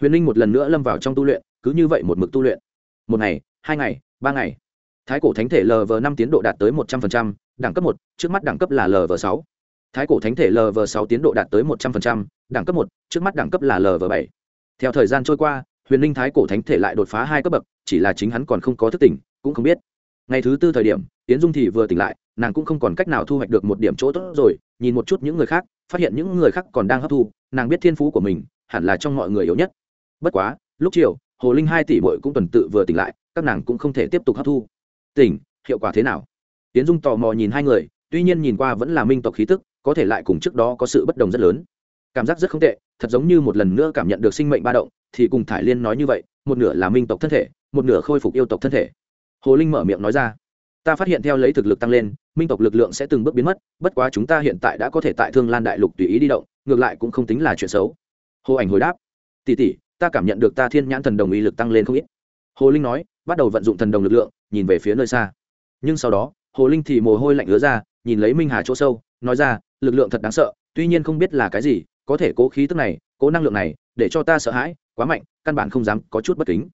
A: Huyền linh một lần nữa lâm vào trong tu luyện, cứ như vậy một mực tu luyện. Một ngày, hai ngày, ba ngày thái cổ thánh thể lv năm tiến độ đạt tới một trăm linh đẳng cấp một, trước mắt đẳng cấp là lv sáu. Thái cổ thánh thể lv sáu tiến độ đạt tới một trăm linh đẳng cấp một, trước mắt đẳng cấp là lv bảy. Theo thời gian trôi qua, huyền linh thái cổ thánh thể lại đột phá hai cấp bậc, chỉ là chính hắn còn không có thức tỉnh, cũng không biết. Ngày thứ tư thời điểm tiến dung thì vừa tỉnh lại, nàng cũng không còn cách nào thu hoạch được một điểm chỗ tốt rồi, nhìn một chút những người khác, phát hiện những người khác còn đang hấp thu, nàng biết thiên phú của mình, hẳn là trong mọi người yếu nhất. Bất quá, lúc chiều, hồ linh hai tỷ bội cũng tuần tự vừa tỉnh lại, các nàng cũng không thể tiếp tục hấp thu tỉnh, hiệu quả thế nào? Tiến dung tò mò nhìn hai người, tuy nhiên nhìn qua vẫn là minh tộc khí tức, có thể lại cùng trước đó có sự bất đồng rất lớn. Cảm giác rất không tệ, thật giống như một lần nữa cảm nhận được sinh mệnh ba động, thì cùng thải liên nói như vậy, một nửa là minh tộc thân thể, một nửa khôi phục yêu tộc thân thể. Hồ linh mở miệng nói ra, ta phát hiện theo lấy thực lực tăng lên, minh tộc lực lượng sẽ từng bước biến mất, bất quá chúng ta hiện tại đã có thể tại thương lan đại lục tùy ý đi động, ngược lại cũng không tính là chuyện xấu. Hồ ảnh hồi đáp tỉ tỉ ta cảm nhận được ta thiên nhãn thần đồng ý lực tăng lên không ít hồ linh nói, bắt đầu vận dụng thần đồng lực lượng, nhìn về phía nơi xa. Nhưng sau đó, hồ linh thì mồ hôi lạnh ứa ra, nhìn lấy minh hà chỗ sâu, nói ra, lực lượng thật đáng sợ, tuy nhiên không biết là cái gì, có thể cố khí tức này, cố năng lượng này, để cho ta sợ hãi, quá mạnh, căn bản không dám có chút bất kính.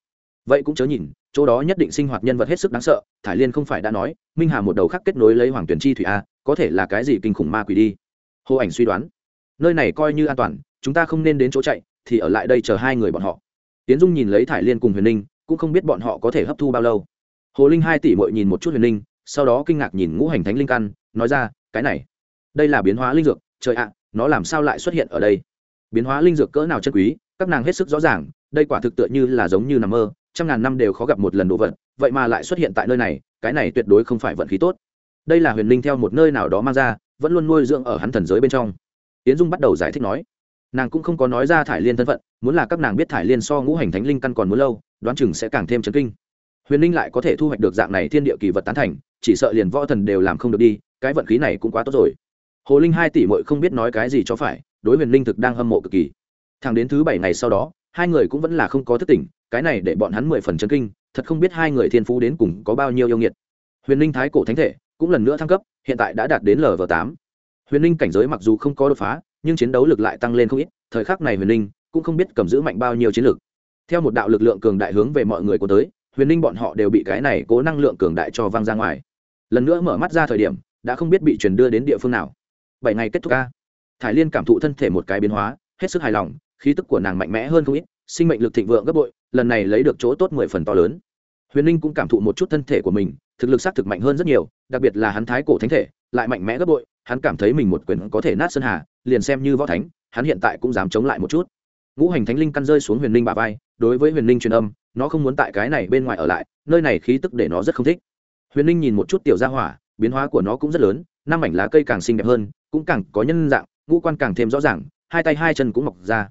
A: Vậy cũng chớ nhìn, chỗ đó nhất định sinh hoạt nhân vật hết sức đáng sợ, thải liên không phải đã nói, minh hà một đầu khác kết nối lấy hoàng tuyển chi thủy a, có thể là cái gì kinh khủng ma quỷ đi. Hồ ảnh suy đoán, nơi này coi như an toàn, chúng ta không nên đến chỗ chạy, thì ở lại đây chờ hai người bọn họ. Tiến dung nhìn lấy thải liên cùng huyền ninh cũng không biết bọn họ có thể hấp thu bao lâu. Hồ linh hai tỷ mội nhìn một chút huyền Linh, sau đó kinh ngạc nhìn ngũ hành thánh linh căn nói ra cái này đây là biến hóa linh dược trời ạ nó làm sao lại xuất hiện ở đây? Biến hóa linh dược cỡ nào chân quý các nàng hết sức rõ ràng đây quả thực tựa như là giống như nằm mơ trăm ngàn năm đều khó gặp một lần đồ vật vậy mà lại xuất hiện tại nơi này cái này tuyệt đối không phải vận khí tốt. Đây là huyền linh theo một nơi nào đó mang ra vẫn luôn nuôi dưỡng ở hắn thần giới bên trong. Tiến dung bắt đầu giải thích nói nàng cũng không có nói ra thải liên thân phận, muốn là các nàng biết thải liên so ngũ hành thánh linh căn còn muốn lâu, đoán chừng sẽ càng thêm chấn kinh. Huyền linh lại có thể thu hoạch được dạng này thiên địa kỳ vật tán thành, chỉ sợ liền võ thần đều làm không được đi, cái vận khí này cũng quá tốt rồi. Hồ linh hai tỷ mội không biết nói cái gì cho phải, đối huyền linh thực đang hâm mộ cực kỳ. Thẳng đến thứ bảy ngày sau đó, hai người cũng vẫn là không có thất tình, cái này để bọn hắn mười phần chấn kinh, thật không biết hai người thiên phú đến cùng có bao nhiêu yêu nghiệt. Huyền linh thái cổ thánh thể cũng lần nữa thăng cấp, hiện tại đã đạt đến lv tám. Huyền linh cảnh giới mặc dù không có đột phá nhưng chiến đấu lực lại tăng lên không ít, thời khắc này huyền linh cũng không biết cầm giữ mạnh bao nhiêu chiến lược theo một đạo lực lượng cường đại hướng về mọi người của tới, huyền linh bọn họ đều bị cái này cố năng lượng cường đại cho văng ra ngoài. Lần nữa mở mắt ra thời điểm, đã không biết bị truyền đưa đến địa phương nào. Bảy ngày kết thúc ca thải liên cảm thụ thân thể một cái biến hóa, hết sức hài lòng, khí tức của nàng mạnh mẽ hơn không ít, sinh mệnh lực thịnh vượng gấp bội, lần này lấy được chỗ tốt mười phần to lớn. Huyền ninh cũng cảm thụ một chút thân thể của mình, thực lực xác thực mạnh hơn rất nhiều, đặc biệt là hắn thái cổ thánh thể, lại mạnh mẽ gấp bội, hắn cảm thấy mình một quyền có thể nát sơn hà liền xem như võ thánh, hắn hiện tại cũng dám chống lại một chút. Ngũ hành thánh linh căn rơi xuống huyền ninh bà vai, đối với huyền ninh truyền âm, nó không muốn tại cái này bên ngoài ở lại, nơi này khí tức để nó rất không thích. Huyền ninh nhìn một chút tiểu gia hỏa, biến hóa của nó cũng rất lớn, năm mảnh lá cây càng xinh đẹp hơn, cũng càng có nhân dạng, ngũ quan càng thêm rõ ràng, hai tay hai chân cũng mọc ra.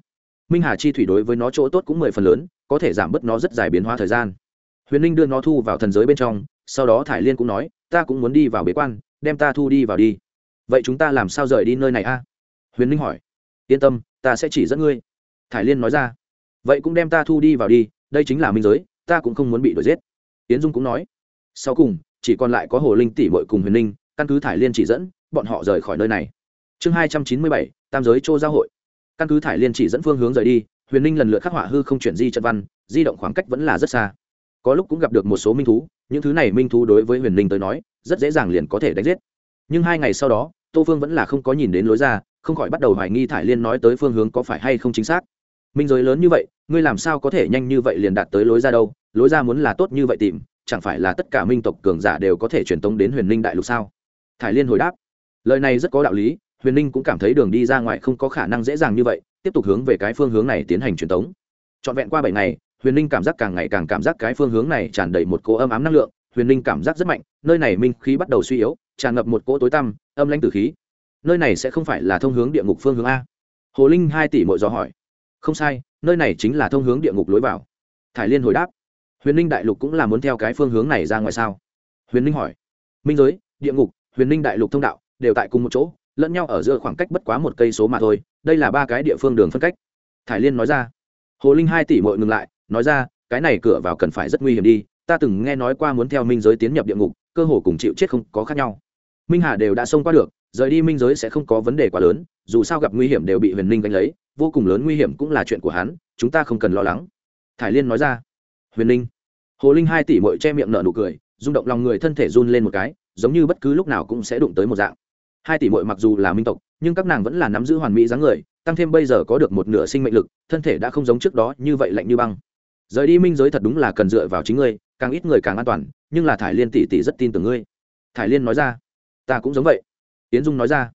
A: Minh hà chi thủy đối với nó chỗ tốt cũng mười phần lớn, có thể giảm bớt nó rất dài biến hóa thời gian. Huyền ninh đưa nó thu vào thần giới bên trong, sau đó thải liên cũng nói, ta cũng muốn đi vào bế quan, đem ta thu đi vào đi. Vậy chúng ta làm sao rời đi nơi này a? Huyền ninh hỏi. Yên tâm, ta sẽ chỉ dẫn ngươi. Thải liên nói ra. Vậy cũng đem ta thu đi vào đi, đây chính là minh giới, ta cũng không muốn bị đuổi giết. Tiến dung cũng nói. Sau cùng, chỉ còn lại có hồ linh tỷ bội cùng huyền ninh, căn cứ thải liên chỉ dẫn, bọn họ rời khỏi nơi này. Chương hai trăm chín mươi bảy, tam giới châu giao hội. Căn cứ thải liên chỉ dẫn phương hướng rời đi, huyền ninh lần lượt khắc họa hư không chuyển di trận văn, di động khoảng cách vẫn là rất xa. Có lúc cũng gặp được một số minh thú, những thứ này minh thú đối với huyền ninh tới nói, rất dễ dàng liền có thể đánh giết. Nhưng hai ngày sau đó tô phương vẫn là không có nhìn đến lối ra, không khỏi bắt đầu hoài nghi thải liên nói tới phương hướng có phải hay không chính xác. Minh giới lớn như vậy, ngươi làm sao có thể nhanh như vậy liền đạt tới lối ra đâu? Lối ra muốn là tốt như vậy tìm, chẳng phải là tất cả minh tộc cường giả đều có thể truyền tống đến huyền ninh đại lục sao? Thải liên hồi đáp, lời này rất có đạo lý, huyền ninh cũng cảm thấy đường đi ra ngoài không có khả năng dễ dàng như vậy, tiếp tục hướng về cái phương hướng này tiến hành truyền tống. Trọn vẹn qua bảy ngày, huyền ninh cảm giác càng ngày càng cảm giác cái phương hướng này tràn đầy một cỗ âm ám năng lượng, huyền ninh cảm giác rất mạnh, nơi này minh khí bắt đầu suy yếu tràn ngập một cỗ tối tăm, âm lãnh tử khí. Nơi này sẽ không phải là thông hướng địa ngục phương hướng a. Hồ linh hai tỷ mội dò hỏi. Không sai, nơi này chính là thông hướng địa ngục lối vào. Thải liên hồi đáp. Huyền ninh đại lục cũng là muốn theo cái phương hướng này ra ngoài sao? Huyền ninh hỏi. Minh giới, địa ngục, huyền ninh đại lục thông đạo, đều tại cùng một chỗ, lẫn nhau ở giữa khoảng cách bất quá một cây số mà thôi, đây là ba cái địa phương đường phân cách. Thải liên nói ra. Hồ linh hai tỷ mội ngừng lại, nói ra, cái này cửa vào cần phải rất nguy hiểm đi, ta từng nghe nói qua muốn theo minh giới tiến nhập địa ngục, cơ hồ cùng chịu chết không có khác nhau minh hà đều đã xông qua được, rời đi minh giới sẽ không có vấn đề quá lớn, dù sao gặp nguy hiểm đều bị huyền ninh đánh lấy, vô cùng lớn nguy hiểm cũng là chuyện của hắn, chúng ta không cần lo lắng. Thải liên nói ra. Huyền ninh hồ linh hai tỷ mội che miệng nở nụ cười, rung động lòng người thân thể run lên một cái, giống như bất cứ lúc nào cũng sẽ đụng tới một dạng. Hai tỷ mội mặc dù là minh tộc, nhưng các nàng vẫn là nắm giữ hoàn mỹ dáng người, tăng thêm bây giờ có được một nửa sinh mệnh lực, thân thể đã không giống trước đó như vậy lạnh như băng. Rời đi minh giới thật đúng là cần dựa vào chính ngươi, càng ít người càng an toàn, nhưng là thải liên tỷ tỷ rất tin tưởng ngươi. Thải liên nói ra ta cũng giống vậy. Tiến dung nói ra.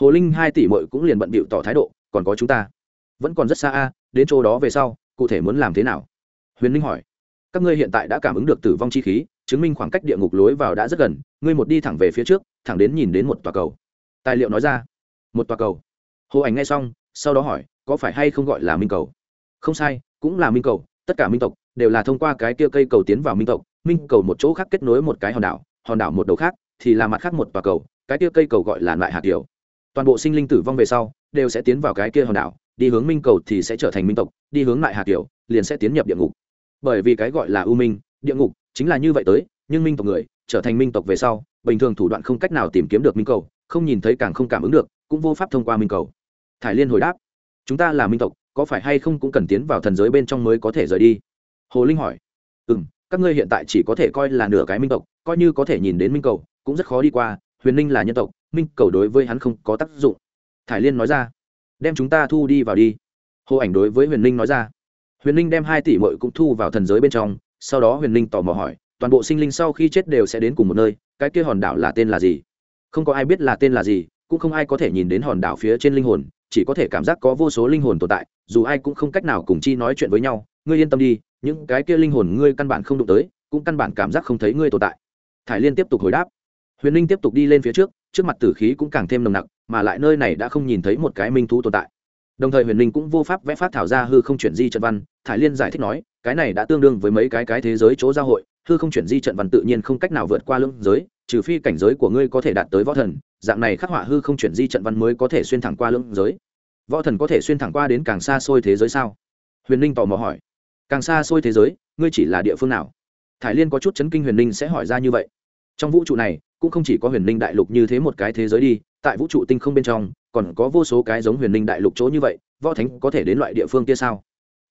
A: Hồ linh hai tỷ mội cũng liền bận bịu tỏ thái độ, còn có chúng ta. Vẫn còn rất xa a, đến chỗ đó về sau, cụ thể muốn làm thế nào? Huyền linh hỏi. Các ngươi hiện tại đã cảm ứng được tử vong chi khí, chứng minh khoảng cách địa ngục lối vào đã rất gần, ngươi một đi thẳng về phía trước, thẳng đến nhìn đến một tòa cầu. Tài liệu nói ra. Một tòa cầu. Hồ ảnh nghe xong, sau đó hỏi, có phải hay không gọi là minh cầu? Không sai, cũng là minh cầu, tất cả minh tộc đều là thông qua cái kia cây cầu tiến vào minh tộc, minh cầu một chỗ khác kết nối một cái hòn đảo hòn đảo một đầu khác thì là mặt khác một tòa cầu, cái kia cây cầu gọi là lại hạt tiểu toàn bộ sinh linh tử vong về sau, đều sẽ tiến vào cái kia hòn đảo, đi hướng minh cầu thì sẽ trở thành minh tộc, đi hướng lại hạt tiểu liền sẽ tiến nhập địa ngục. Bởi vì cái gọi là ưu minh, địa ngục, chính là như vậy tới, nhưng minh tộc người, trở thành minh tộc về sau, bình thường thủ đoạn không cách nào tìm kiếm được minh cầu, không nhìn thấy càng không cảm ứng được, cũng vô pháp thông qua minh cầu. Thải liên hồi đáp, chúng ta là minh tộc, có phải hay không cũng cần tiến vào thần giới bên trong mới có thể rời đi? Hồ linh hỏi ừ m các ngươi hiện tại chỉ có thể coi là nửa cái minh tộc, coi như có thể nhìn đến minh cầu cũng rất khó đi qua, huyền ninh là nhân tộc, minh cầu đối với hắn không có tác dụng. Thải liên nói ra, đem chúng ta thu đi vào đi. Hồ ảnh đối với huyền ninh nói ra. Huyền ninh đem hai tỷ mội cũng thu vào thần giới bên trong, sau đó huyền ninh tò mò hỏi, toàn bộ sinh linh sau khi chết đều sẽ đến cùng một nơi, cái kia hòn đảo là tên là gì? Không có ai biết là tên là gì, cũng không ai có thể nhìn đến hòn đảo phía trên linh hồn, chỉ có thể cảm giác có vô số linh hồn tồn tại, dù ai cũng không cách nào cùng chi nói chuyện với nhau, ngươi yên tâm đi, những cái kia linh hồn ngươi căn bản không đụng tới, cũng căn bản cảm giác không thấy ngươi tồn tại. Thải liên tiếp tục hồi đáp huyền linh tiếp tục đi lên phía trước trước mặt tử khí cũng càng thêm nồng nặc, mà lại nơi này đã không nhìn thấy một cái minh thú tồn tại. Đồng thời huyền linh cũng vô pháp vẽ phát thảo ra hư không chuyển di trận văn, thải liên giải thích nói, cái này đã tương đương với mấy cái cái thế giới chỗ giao hội, hư không chuyển di trận văn tự nhiên không cách nào vượt qua lưỡng giới, trừ phi cảnh giới của ngươi có thể đạt tới võ thần, dạng này khắc họa hư không chuyển di trận văn mới có thể xuyên thẳng qua lưỡng giới. Võ thần có thể xuyên thẳng qua đến càng xa xôi thế giới sao? Huyền ninh tò mò hỏi. Càng xa xôi thế giới, ngươi chỉ là địa phương nào? Thải liên có chút chấn kinh huyền ninh sẽ hỏi ra như vậy. Trong vũ trụ này cũng không chỉ có huyền ninh đại lục như thế một cái thế giới đi, tại vũ trụ tinh không bên trong, còn có vô số cái giống huyền ninh đại lục chỗ như vậy, võ thánh có thể đến loại địa phương kia sao?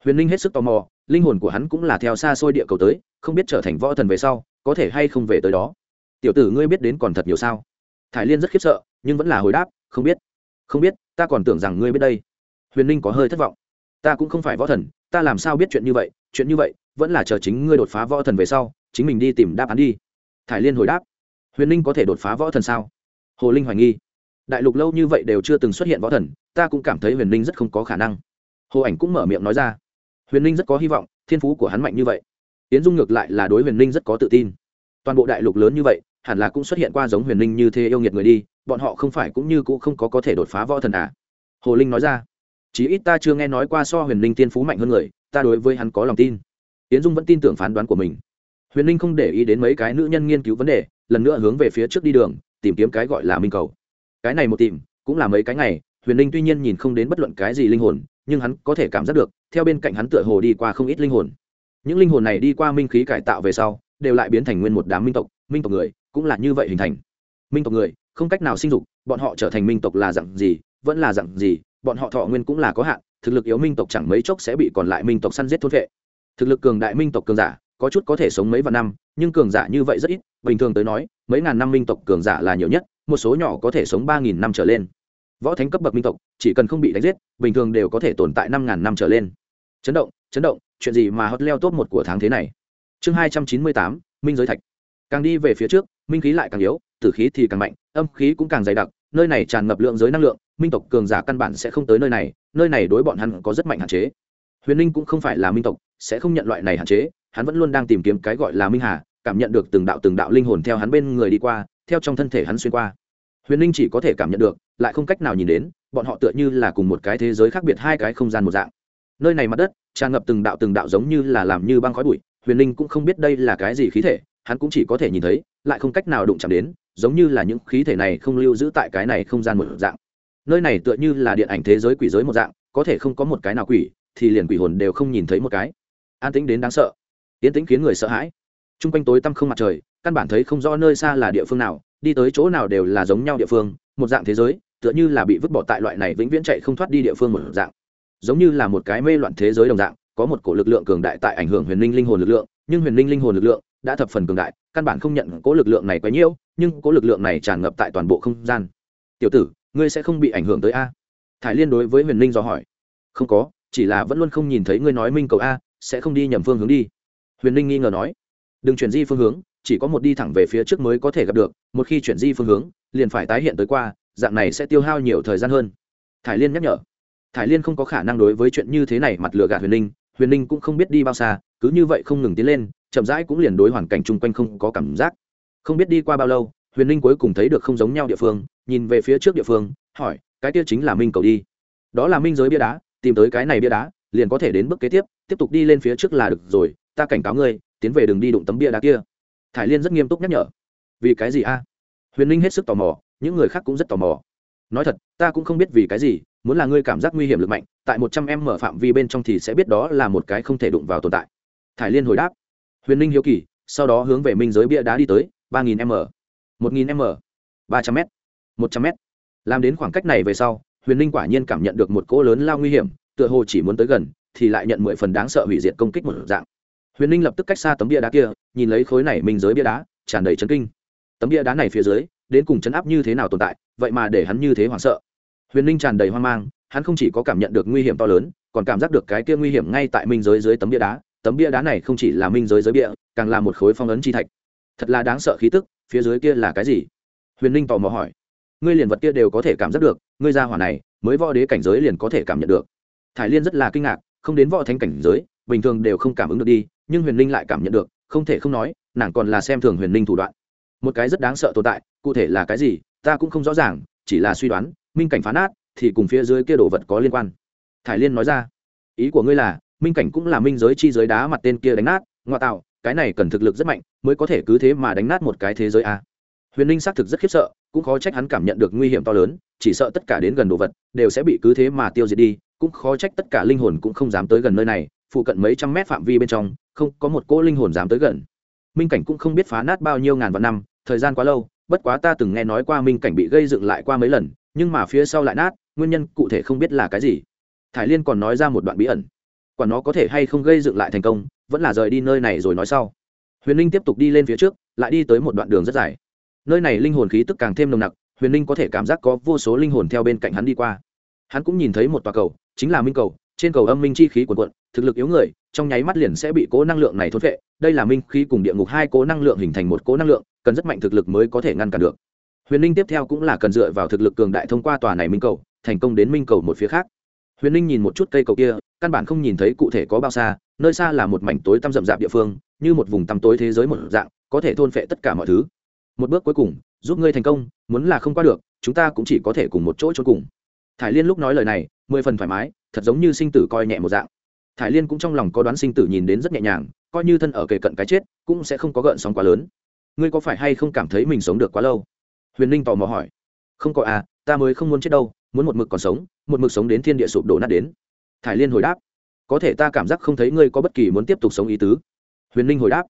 A: Huyền ninh hết sức tò mò, linh hồn của hắn cũng là theo xa xôi địa cầu tới, không biết trở thành võ thần về sau, có thể hay không về tới đó. Tiểu tử ngươi biết đến còn thật nhiều sao? Thải liên rất khiếp sợ, nhưng vẫn là hồi đáp, không biết. Không biết, ta còn tưởng rằng ngươi biết đây. Huyền ninh có hơi thất vọng. Ta cũng không phải võ thần, ta làm sao biết chuyện như vậy, chuyện như vậy, vẫn là chờ chính ngươi đột phá võ thần về sau, chính mình đi tìm đáp án đi. Thải liên hồi đáp huyền ninh có thể đột phá võ thần sao? Hồ linh hoài nghi. Đại lục lâu như vậy đều chưa từng xuất hiện võ thần, ta cũng cảm thấy huyền ninh rất không có khả năng. Hồ ảnh cũng mở miệng nói ra. Huyền ninh rất có hy vọng, thiên phú của hắn mạnh như vậy. Tiến dung ngược lại là đối huyền ninh rất có tự tin. Toàn bộ đại lục lớn như vậy, hẳn là cũng xuất hiện qua giống huyền ninh như thế yêu nghiệt người đi, bọn họ không phải cũng như cũng không có có thể đột phá võ thần à? Hồ linh nói ra. Chí ít ta chưa nghe nói qua so huyền ninh tiên phú mạnh hơn người, ta đối với hắn có lòng tin. Tiến dung vẫn tin tưởng phán đoán của mình. Huyền ninh không để ý đến mấy cái nữ nhân nghiên cứu vấn đề lần nữa hướng về phía trước đi đường, tìm kiếm cái gọi là minh cầu. Cái này một tìm, cũng là mấy cái ngày, huyền ninh tuy nhiên nhìn không đến bất luận cái gì linh hồn, nhưng hắn có thể cảm giác được, theo bên cạnh hắn tựa hồ đi qua không ít linh hồn. Những linh hồn này đi qua minh khí cải tạo về sau, đều lại biến thành nguyên một đám minh tộc minh tộc người, cũng là như vậy hình thành. Minh tộc người, không cách nào sinh dục, bọn họ trở thành minh tộc là dặn gì, vẫn là dặn gì, bọn họ thọ nguyên cũng là có hạn, thực lực yếu minh tộc chẳng mấy chốc sẽ bị còn lại minh tộc săn giết thôn vệ. Thực lực cường đại minh tộc cường giả có chút có thể sống mấy vạn năm, nhưng cường giả như vậy rất ít, bình thường tới nói, mấy ngàn năm minh tộc cường giả là nhiều nhất, một số nhỏ có thể sống ba nghìn năm trở lên. Võ thánh cấp bậc minh tộc, chỉ cần không bị đánh giết, bình thường đều có thể tồn tại năm ngàn năm trở lên. Chấn động chấn động, chuyện gì mà hot leo top một của tháng thế này? Chương hai trăm chín mươi tám, minh giới thạch. Càng đi về phía trước, minh khí lại càng yếu, tử khí thì càng mạnh, âm khí cũng càng dày đặc, nơi này tràn ngập lượng giới năng lượng, minh tộc cường giả căn bản sẽ không tới nơi này nơi này đối bọn hắn có rất mạnh hạn chế. Huyền ninh cũng không phải là minh tộc, sẽ không nhận loại này hạn chế hắn vẫn luôn đang tìm kiếm cái gọi là minh hà, cảm nhận được từng đạo từng đạo linh hồn theo hắn bên người đi qua, theo trong thân thể hắn xuyên qua. Huyền ninh chỉ có thể cảm nhận được, lại không cách nào nhìn đến, bọn họ tựa như là cùng một cái thế giới khác biệt hai cái không gian một dạng. Nơi này mặt đất, tràn ngập từng đạo từng đạo giống như là làm như băng khói bụi, huyền ninh cũng không biết đây là cái gì khí thể, hắn cũng chỉ có thể nhìn thấy, lại không cách nào đụng chạm đến, giống như là những khí thể này không lưu giữ tại cái này không gian một dạng. Nơi này tựa như là điện ảnh thế giới quỷ giới một dạng, có thể không có một cái nào quỷ, thì liền quỷ hồn đều không nhìn thấy một cái. An tĩnh đến đáng sợ tiến tĩnh khiến người sợ hãi. T r u n g quanh tối tăm không mặt trời, căn bản thấy không rõ nơi xa là địa phương nào, đi tới chỗ nào đều là giống nhau địa phương, một dạng thế giới, tựa như là bị vứt bỏ tại loại này vĩnh viễn chạy không thoát đi địa phương một dạng. Giống như là một cái mê loạn thế giới đồng dạng, có một cổ lực lượng cường đại tại ảnh hưởng huyền linh linh hồn lực lượng, nhưng huyền linh linh hồn lực lượng đã thập phần cường đại, căn bản không nhận cố lực lượng này quá nhiễu nhưng cố lực lượng này tràn ngập tại toàn bộ không gian. Tiểu tử, ngươi sẽ không bị ảnh hưởng tới a? Thải liên đối với huyền linh do hỏi. Không có, chỉ là vẫn luôn không nhìn thấy ngươi nói minh cầu a, sẽ không đi nhầm phương hướng đi huyền Ninh nghi ngờ nói, đừng chuyển di phương hướng, chỉ có một đi thẳng về phía trước mới có thể gặp được, một khi chuyển di phương hướng, liền phải tái hiện tới qua, dạng này sẽ tiêu hao nhiều thời gian hơn. Thải liên nhắc nhở. Thải liên không có khả năng đối với chuyện như thế này mặt lừa gạt huyền Ninh. huyền Ninh cũng không biết đi bao xa, cứ như vậy không ngừng tiến lên, chậm rãi cũng liền đối hoàn cảnh chung quanh không có cảm giác. Không biết đi qua bao lâu, huyền Ninh cuối cùng thấy được không giống nhau địa phương, nhìn về phía trước địa phương, hỏi, cái kia chính là minh cầu đi. Đó là minh giới bia đá, tìm tới cái này bia đá, liền có thể đến bước kế tiếp tiếp tục đi lên phía trước là được rồi ta cảnh cáo ngươi, tiến về đừng đi đụng tấm bia đá kia. Thải liên rất nghiêm túc nhắc nhở. Vì cái gì a? Huyền linh hết sức tò mò, những người khác cũng rất tò mò. Nói thật, ta cũng không biết vì cái gì, muốn là ngươi cảm giác nguy hiểm lực mạnh, tại một trăm em mở phạm vi bên trong thì sẽ biết đó là một cái không thể đụng vào tồn tại. Thải liên hồi đáp. Huyền ninh hiếu kỳ, sau đó hướng về minh giới bia đá đi tới, ba nghìn m một nghìn m ba trăm m một trăm m làm đến khoảng cách này về sau, huyền ninh quả nhiên cảm nhận được một cỗ lớn lao nguy hiểm, tựa hồ chỉ muốn tới gần, thì lại nhận mười phần đáng sợ hủy diệt công kích một dạng huyền ninh lập tức cách xa tấm bia đá kia, nhìn lấy khối này minh giới bia đá, tràn đầy chấn kinh. Tấm bia đá này phía dưới, đến cùng chấn áp như thế nào tồn tại, vậy mà để hắn như thế hoảng sợ. Huyền ninh tràn đầy hoang mang, hắn không chỉ có cảm nhận được nguy hiểm to lớn, còn cảm giác được cái kia nguy hiểm ngay tại minh giới dưới tấm bia đá. Tấm bia đá này không chỉ là minh giới giới bia, càng là một khối phong ấn chi thạch. Thật là đáng sợ khí tức, phía dưới kia là cái gì? Huyền ninh tò mò hỏi. Ngươi liền vật kia đều có thể cảm giác được, ngươi ra hỏa này, mới võ đế cảnh giới liền có thể cảm nhận được. Thải liên rất là kinh ngạc, không đến võ thánh cảnh giới, bình thường đều không cảm ứng được đi nhưng huyền Linh lại cảm nhận được, không thể không nói, nàng còn là xem thường huyền Linh thủ đoạn. Một cái rất đáng sợ tồn tại, cụ thể là cái gì, ta cũng không rõ ràng, chỉ là suy đoán, minh cảnh phá nát, thì cùng phía dưới kia đồ vật có liên quan. Thải liên nói ra, ý của ngươi là, minh cảnh cũng là minh giới chi giới đá mặt tên kia đánh nát, ngoại tạo, cái này cần thực lực rất mạnh, mới có thể cứ thế mà đánh nát một cái thế giới a. Huyền Linh xác thực rất khiếp sợ, cũng khó trách hắn cảm nhận được nguy hiểm to lớn, chỉ sợ tất cả đến gần đồ vật, đều sẽ bị cứ thế mà tiêu diệt đi, cũng khó trách tất cả linh hồn cũng không dám tới gần nơi này phụ cận mấy trăm mét phạm vi bên trong, không có một cỗ linh hồn dám tới gần. Minh cảnh cũng không biết phá nát bao nhiêu ngàn vạn năm, thời gian quá lâu, bất quá ta từng nghe nói qua minh cảnh bị gây dựng lại qua mấy lần, nhưng mà phía sau lại nát, nguyên nhân cụ thể không biết là cái gì. Thải liên còn nói ra một đoạn bí ẩn. Quả nó có thể hay không gây dựng lại thành công, vẫn là rời đi nơi này rồi nói sau. Huyền linh tiếp tục đi lên phía trước, lại đi tới một đoạn đường rất dài. Nơi này linh hồn khí tức càng thêm nồng nặc, huyền linh có thể cảm giác có vô số linh hồn theo bên cạnh hắn đi qua. Hắn cũng nhìn thấy một tòa cầu, chính là minh cầu, trên cầu âm minh chi khí quần quận thực lực yếu người, trong nháy mắt liền sẽ bị cố năng lượng này thốt vệ đây là minh khí cùng địa ngục hai cố năng lượng hình thành một cố năng lượng, cần rất mạnh thực lực mới có thể ngăn cản được. Huyền ninh tiếp theo cũng là cần dựa vào thực lực cường đại thông qua tòa này minh cầu, thành công đến minh cầu một phía khác. Huyền ninh nhìn một chút cây cầu kia, căn bản không nhìn thấy cụ thể có bao xa, nơi xa là một mảnh tối tăm rậm rạp địa phương, như một vùng tăm tối thế giới một dạng, có thể thôn phệ tất cả mọi thứ. Một bước cuối cùng, giúp ngươi thành công, muốn là không qua được, chúng ta cũng chỉ có thể cùng một chỗ cho cùng. Thải liên lúc nói lời này, mười phần thoải mái, thật giống như sinh tử coi nhẹ một dạng thải liên cũng trong lòng có đoán sinh tử nhìn đến rất nhẹ nhàng, coi như thân ở kề cận cái chết, cũng sẽ không có gợn sóng quá lớn. Ngươi có phải hay không cảm thấy mình sống được quá lâu? Huyền ninh tò mò hỏi. Không có à ta mới không muốn chết đâu, muốn một mực còn sống, một mực sống đến thiên địa sụp đổ nát đến. Thải liên hồi đáp. Có thể ta cảm giác không thấy ngươi có bất kỳ muốn tiếp tục sống ý tứ. Huyền ninh hồi đáp.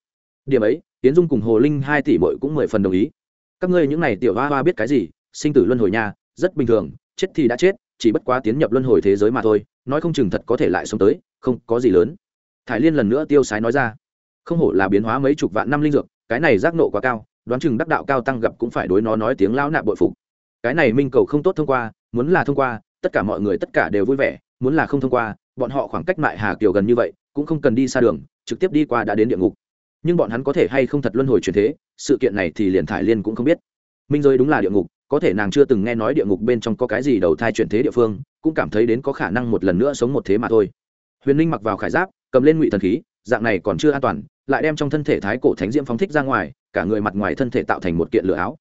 A: Điểm ấy tiến dung cùng hồ linh hai tỷ bội cũng mười phần đồng ý. Các ngươi những n à y tiểu hoa hoa biết cái gì? Sinh tử luân hồi nha, rất bình thường, chết thì đã chết, chỉ bất quá tiến nhập luân hồi thế giới mà thôi, nói không chừng thật có thể lại sống tới không có gì lớn. Thải liên lần nữa tiêu sái nói ra, không hổ là biến hóa mấy chục vạn năm linh dược, cái này giác nộ quá cao, đoán chừng đắc đạo cao tăng gặp cũng phải đối nó nói tiếng lão nạp bội phục. Cái này minh cầu không tốt thông qua, muốn là thông qua, tất cả mọi người tất cả đều vui vẻ, muốn là không thông qua, bọn họ khoảng cách mại hà kiều gần như vậy, cũng không cần đi xa đường, trực tiếp đi qua đã đến địa ngục. Nhưng bọn hắn có thể hay không thật luân hồi truyền thế, sự kiện này thì liền thải liên cũng không biết. Minh giới đúng là địa ngục, có thể nàng chưa từng nghe nói địa ngục bên trong có cái gì đầu thai chuyển thế địa phương, cũng cảm thấy đến có khả năng một lần nữa sống một thế mà thôi huyền linh mặc vào khải giáp, cầm lên ngụy thần khí, dạng này còn chưa an toàn, lại đem trong thân thể thái cổ thánh diễm phóng thích ra ngoài, cả người mặt ngoài thân thể tạo thành một kiện lửa áo.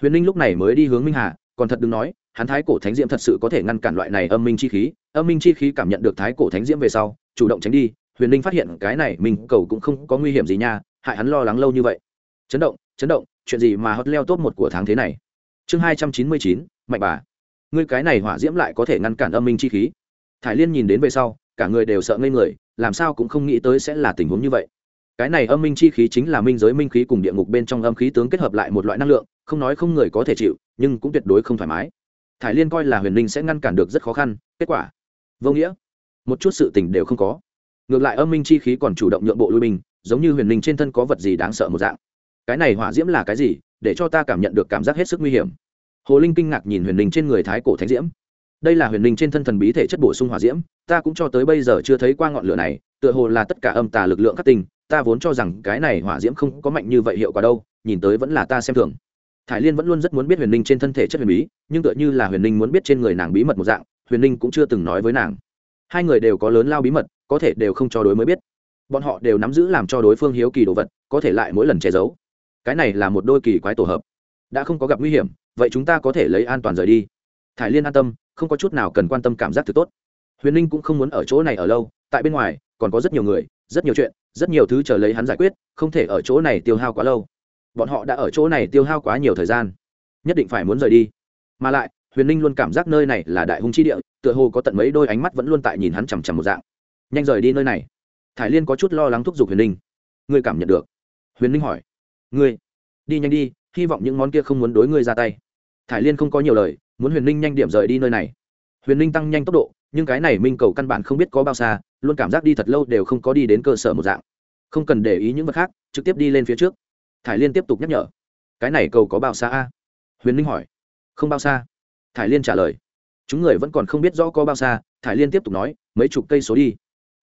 A: Huyền linh lúc này mới đi hướng minh hà, còn thật đừng nói, hắn thái cổ thánh diễm thật sự có thể ngăn cản loại này âm minh chi khí, âm minh chi khí cảm nhận được thái cổ thánh diễm về sau, chủ động tránh đi, huyền linh phát hiện cái này mình cầu cũng không có nguy hiểm gì nha, hại hắn lo lắng lâu như vậy. Chấn động chấn động, chuyện gì mà hot leo top một của tháng thế này? Chương hai trăm chín mươi chín, mạnh bà. Ngươi cái này hỏa diễm lại có thể ngăn cản âm minh chi khí. Thải liên nhìn đến về sau cả người đều sợ ngây người, làm sao cũng không nghĩ tới sẽ là tình huống như vậy. Cái này âm minh chi khí chính là minh giới minh khí cùng địa ngục bên trong âm khí tướng kết hợp lại một loại năng lượng, không nói không người có thể chịu, nhưng cũng tuyệt đối không thoải mái. Thải liên coi là huyền linh sẽ ngăn cản được rất khó khăn, kết quả? Vô nghĩa. Một chút sự tình đều không có. Ngược lại âm minh chi khí còn chủ động nhượng bộ lui mình giống như huyền linh trên thân có vật gì đáng sợ một dạng. Cái này hỏa diễm là cái gì? Để cho ta cảm nhận được cảm giác hết sức nguy hiểm. Hồ linh kinh ngạc nhìn huyền linh trên người thái cổ thánh diễm đây là huyền linh trên thân thần bí thể chất bổ sung hỏa diễm, ta cũng cho tới bây giờ chưa thấy qua ngọn lửa này, tựa hồ là tất cả âm tà lực lượng các tinh, ta vốn cho rằng cái này hỏa diễm không có mạnh như vậy hiệu quả đâu, nhìn tới vẫn là ta xem thường. Thải liên vẫn luôn rất muốn biết huyền linh trên thân thể chất huyền bí, nhưng tựa như là huyền linh muốn biết trên người nàng bí mật một dạng, huyền linh cũng chưa từng nói với nàng. Hai người đều có lớn lao bí mật, có thể đều không cho đối mới biết. Bọn họ đều nắm giữ làm cho đối phương hiếu kỳ đồ vật, có thể lại mỗi lần che giấu. Cái này là một đôi kỳ quái tổ hợp. Đã không có gặp nguy hiểm, vậy chúng ta có thể lấy an toàn rời đi thải liên an tâm, không có chút nào cần quan tâm cảm giác thực tốt. Huyền ninh cũng không muốn ở chỗ này ở lâu, tại bên ngoài, còn có rất nhiều người, rất nhiều chuyện, rất nhiều thứ chờ lấy hắn giải quyết, không thể ở chỗ này tiêu hao quá lâu. Bọn họ đã ở chỗ này tiêu hao quá nhiều thời gian, nhất định phải muốn rời đi. Mà lại, huyền ninh luôn cảm giác nơi này là đại hung chi địa, tựa hồ có tận mấy đôi ánh mắt vẫn luôn tại nhìn hắn chằm chằm một dạng. Nhanh rời đi nơi này. Thải liên có chút lo lắng thúc giục huyền ninh. Ngươi cảm nhận được? Huyền ninh hỏi. Ngươi. Đi nhanh đi, hy vọng những món kia không muốn đối ngươi ra tay. Thải liên không có nhiều lời muốn huyền ninh nhanh điểm rời đi nơi này. Huyền ninh tăng nhanh tốc độ, nhưng cái này minh cầu căn bản không biết có bao xa, luôn cảm giác đi thật lâu đều không có đi đến cơ sở một dạng. Không cần để ý những vật khác, trực tiếp đi lên phía trước. Thải liên tiếp tục nhắc nhở. Cái này cầu có bao xa a? Huyền ninh hỏi. Không bao xa. Thải liên trả lời. Chúng người vẫn còn không biết rõ có bao xa, thải liên tiếp tục nói, mấy chục cây số đi.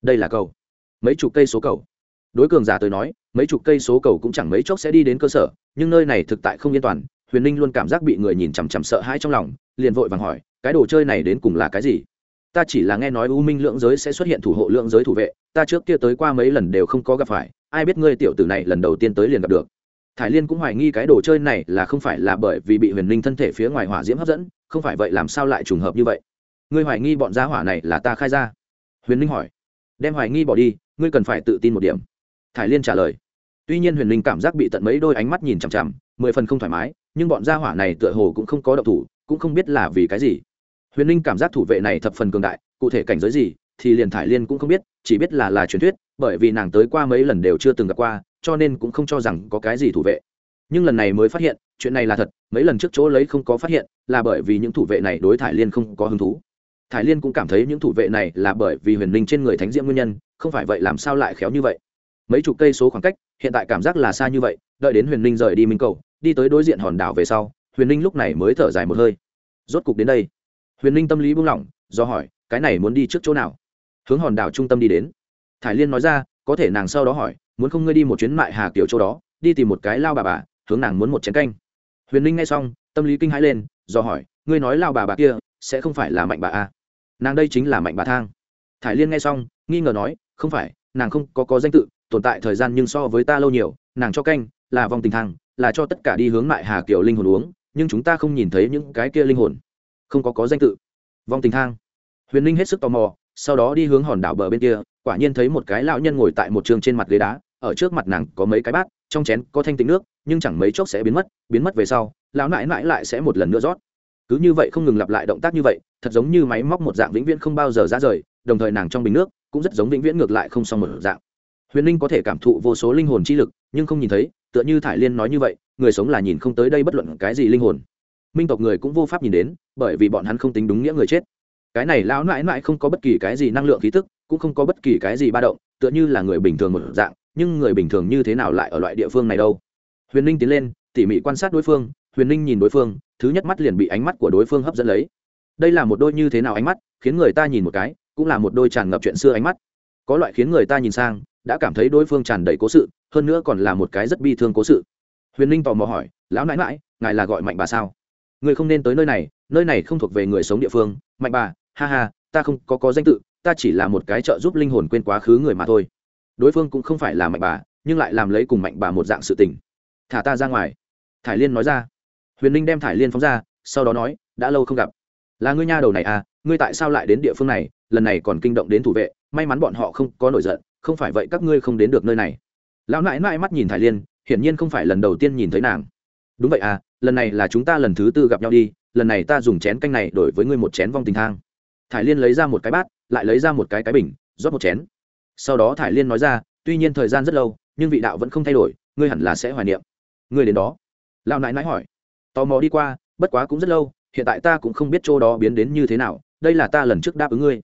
A: Đây là cầu. Mấy chục cây số cầu. Đối cường giả tới nói, mấy chục cây số cầu cũng chẳng mấy chốc sẽ đi đến cơ sở, nhưng nơi này thực tại không yên toàn huyền ninh luôn cảm giác bị người nhìn chằm chằm sợ hãi trong lòng, liền vội vàng hỏi, cái đồ chơi này đến cùng là cái gì? Ta chỉ là nghe nói u minh lượng giới sẽ xuất hiện thủ hộ lượng giới thủ vệ, ta trước kia tới qua mấy lần đều không có gặp phải, ai biết ngươi tiểu tử này lần đầu tiên tới liền gặp được. Thải liên cũng hoài nghi cái đồ chơi này là không phải là bởi vì bị huyền linh thân thể phía ngoài hỏa diễm hấp dẫn, không phải vậy làm sao lại trùng hợp như vậy? Ngươi hoài nghi bọn gia hỏa này là ta khai ra? Huyền linh hỏi. Đem hoài nghi bỏ đi, ngươi cần phải tự tin một điểm. Thải liên trả lời. Tuy nhiên huyền linh cảm giác bị tận mấy đôi ánh mắt nhìn chằm chằm, mười phần không thoải mái nhưng bọn gia hỏa này tựa hồ cũng không có động thủ, cũng không biết là vì cái gì. Huyền ninh cảm giác thủ vệ này thập phần cường đại, cụ thể cảnh giới gì thì liền thải liên cũng không biết, chỉ biết là là truyền thuyết, bởi vì nàng tới qua mấy lần đều chưa từng gặp qua, cho nên cũng không cho rằng có cái gì thủ vệ. Nhưng lần này mới phát hiện, chuyện này là thật, mấy lần trước chỗ lấy không có phát hiện, là bởi vì những thủ vệ này đối thải liên không có hứng thú. Thải liên cũng cảm thấy những thủ vệ này là bởi vì huyền ninh trên người thánh diễm nguyên nhân, không phải vậy làm sao lại khéo như vậy. Mấy chục cây số khoảng cách, hiện tại cảm giác là xa như vậy, đợi đến huyền ninh rời đi minh cầu đi tới đối diện hòn đảo về sau, huyền ninh lúc này mới thở dài một hơi. Rốt cục đến đây. Huyền ninh tâm lý buông lỏng, do hỏi, cái này muốn đi trước chỗ nào? Hướng hòn đảo trung tâm đi đến. Thải liên nói ra, có thể nàng sau đó hỏi, muốn không ngươi đi một chuyến mại hà kiểu chỗ đó, đi tìm một cái lao bà bà, hướng nàng muốn một chén canh. Huyền ninh nghe xong, tâm lý kinh hãi lên, do hỏi, ngươi nói lao bà bà kia, sẽ không phải là mạnh bà a. À? nàng đây chính là mạnh bà thang. Thải liên nghe xong, nghi ngờ nói, không phải, nàng không có có danh tự, tồn tại thời gian nhưng so với ta lâu nhiều, nàng cho canh là vòng tình thang là cho tất cả đi hướng mại hà kiểu linh hồn uống, nhưng chúng ta không nhìn thấy những cái kia linh hồn. Không có có danh tự. Vong tình thang. Huyền Linh hết sức tò mò, sau đó đi hướng hòn đảo bờ bên kia, quả nhiên thấy một cái lão nhân ngồi tại một trường trên mặt ghế đá, ở trước mặt nàng có mấy cái bát, trong chén có thanh tịnh nước, nhưng chẳng mấy chốc sẽ biến mất biến mất về sau, lão nãi nãi lại sẽ một lần nữa rót. Cứ như vậy không ngừng lặp lại động tác như vậy, thật giống như máy móc một dạng vĩnh viễn không bao giờ ra rời, đồng thời nàng trong bình nước cũng rất giống vĩnh viễn ngược lại không xong một dạng. Huyền linh có thể cảm thụ vô số linh hồn chi lực, nhưng không nhìn thấy tựa như thải liên nói như vậy, người sống là nhìn không tới đây bất luận cái gì linh hồn. Minh tộc người cũng vô pháp nhìn đến, bởi vì bọn hắn không tính đúng nghĩa người chết. Cái này lão mãi mãi không có bất kỳ cái gì năng lượng khí tức, cũng không có bất kỳ cái gì ba động, tựa như là người bình thường một dạng, nhưng người bình thường như thế nào lại ở loại địa phương này đâu? Huyền ninh tiến lên, tỉ mỉ quan sát đối phương, huyền ninh nhìn đối phương, thứ nhất mắt liền bị ánh mắt của đối phương hấp dẫn lấy. Đây là một đôi như thế nào ánh mắt, khiến người ta nhìn một cái, cũng là một đôi tràn ngập chuyện xưa ánh mắt. Có loại khiến người ta nhìn sang, đã cảm thấy đối phương tràn đầy cố sự hơn nữa còn là một cái rất bi thương cố sự. Huyền ninh tò mò hỏi, lão nãi mãi ngài là gọi mạnh bà sao? Người không nên tới nơi này nơi này không thuộc về người sống địa phương. Mạnh bà, ha ha, ta không có có danh tự, ta chỉ là một cái trợ giúp linh hồn quên quá khứ người mà thôi. Đối phương cũng không phải là mạnh bà, nhưng lại làm lấy cùng mạnh bà một dạng sự tình. Thả ta ra ngoài. Thải liên nói ra. Huyền ninh đem thải liên phóng ra, sau đó nói, đã lâu không gặp. Là ngươi nha đầu này à ngươi tại sao lại đến địa phương này? Lần này còn kinh động đến thủ vệ, may mắn bọn họ không có nổi giận, không phải vậy các ngươi không đến được nơi này lão nãi nãi mắt nhìn thải liên, hiển nhiên không phải lần đầu tiên nhìn thấy nàng. Đúng vậy à lần này là chúng ta lần thứ tư gặp nhau đi, lần này ta dùng chén canh này đổi với ngươi một chén vong tình thang. Thải liên lấy ra một cái bát, lại lấy ra một cái cái bình, rót một chén. Sau đó thải liên nói ra, tuy nhiên thời gian rất lâu, nhưng vị đạo vẫn không thay đổi, ngươi hẳn là sẽ hoài niệm. Ngươi đến đó. Lão nãi nãi hỏi. Tò mò đi qua, bất quá cũng rất lâu, hiện tại ta cũng không biết chỗ đó biến đến như thế nào, đây là ta lần trước đáp ứng ngươi.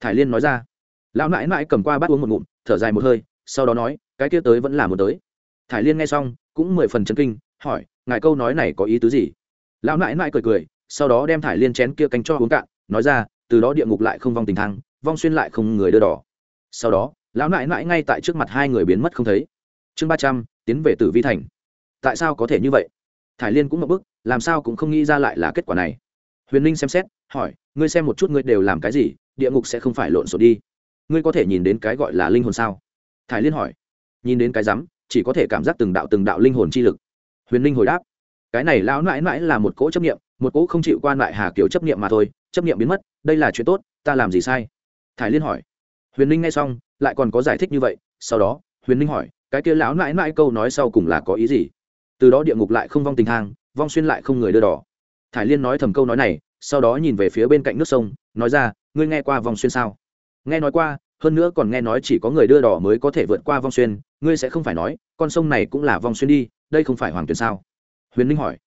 A: Thải liên nói ra. Lão nãi nãi cầm qua bát uống một ngụm, thở dài một hơi, sau đó nói cái kia tới vẫn là một tới. Thải liên nghe xong, cũng mười phần chân kinh, hỏi, ngài câu nói này có ý tứ gì? Lão nãi nãi cười cười, sau đó đem thải liên chén kia canh cho uống cạn, nói ra, từ đó địa ngục lại không vong tình thang, vong xuyên lại không người đưa đỏ. Sau đó, lão nãi nãi ngay tại trước mặt hai người biến mất không thấy. Chương ba trăm, tiến về tử vi thành. Tại sao có thể như vậy? Thải liên cũng một bức làm sao cũng không nghĩ ra lại là kết quả này. Huyền ninh xem xét, hỏi, ngươi xem một chút ngươi đều làm cái gì, địa ngục sẽ không phải lộn xộn đi. Ngươi có thể nhìn đến cái gọi là linh hồn sao? Thải liên hỏi nhìn đến cái rắm, chỉ có thể cảm giác từng đạo từng đạo linh hồn chi lực. Huyền Linh hồi đáp, cái này lão mãi mãi là một cỗ chấp nghiệm một cỗ không chịu quan lại hà kiểu chấp nghiệm mà thôi, chấp nghiệm biến mất, đây là chuyện tốt, ta làm gì sai? Thải liên hỏi. Huyền Linh nghe xong, lại còn có giải thích như vậy, sau đó, huyền Linh hỏi, cái kia lão mãi mãi câu nói sau cùng là có ý gì? Từ đó địa ngục lại không vong tình thang, vong xuyên lại không người đưa đỏ. Thải liên nói thầm câu nói này, sau đó nhìn về phía bên cạnh nước sông, nói ra, ngươi nghe qua vong xuyên sao? Nghe nói qua hơn nữa còn nghe nói chỉ có người đưa đỏ mới có thể vượt qua vong xuyên, ngươi sẽ không phải nói, con sông này cũng là vong xuyên đi, đây không phải hoàng tuyền sao? Huyền ninh hỏi.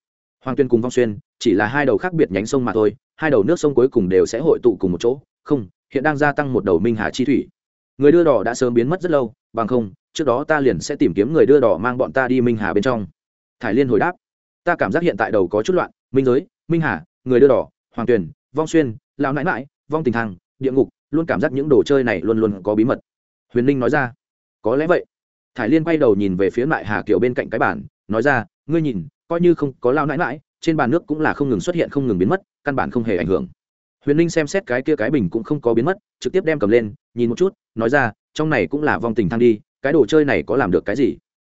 A: Hoàng tuyền cùng vong xuyên, chỉ là hai đầu khác biệt nhánh sông mà thôi, hai đầu nước sông cuối cùng đều sẽ hội tụ cùng một chỗ. Không, hiện đang gia tăng một đầu minh hà chi thủy. Người đưa đỏ đã sớm biến mất rất lâu, bằng không, trước đó ta liền sẽ tìm kiếm người đưa đỏ mang bọn ta đi minh hà bên trong. Thải liên hồi đáp. Ta cảm giác hiện tại đầu có chút loạn, minh giới, minh hà, người đưa đỏ, hoàng tuyền, vong xuyên, lão nãi mãi vong tình thang địa ngục luôn cảm giác những đồ chơi này luôn luôn có bí mật. Huyền ninh nói ra, có lẽ vậy. Thải liên quay đầu nhìn về phía mại hà kiều bên cạnh cái bản nói ra, ngươi nhìn, coi như không có lao nãi mãi trên bàn nước cũng là không ngừng xuất hiện không ngừng biến mất, căn bản không hề ảnh hưởng. Huyền ninh xem xét cái kia cái bình cũng không có biến mất, trực tiếp đem cầm lên, nhìn một chút, nói ra, trong này cũng là vong tình thăng đi, cái đồ chơi này có làm được cái gì?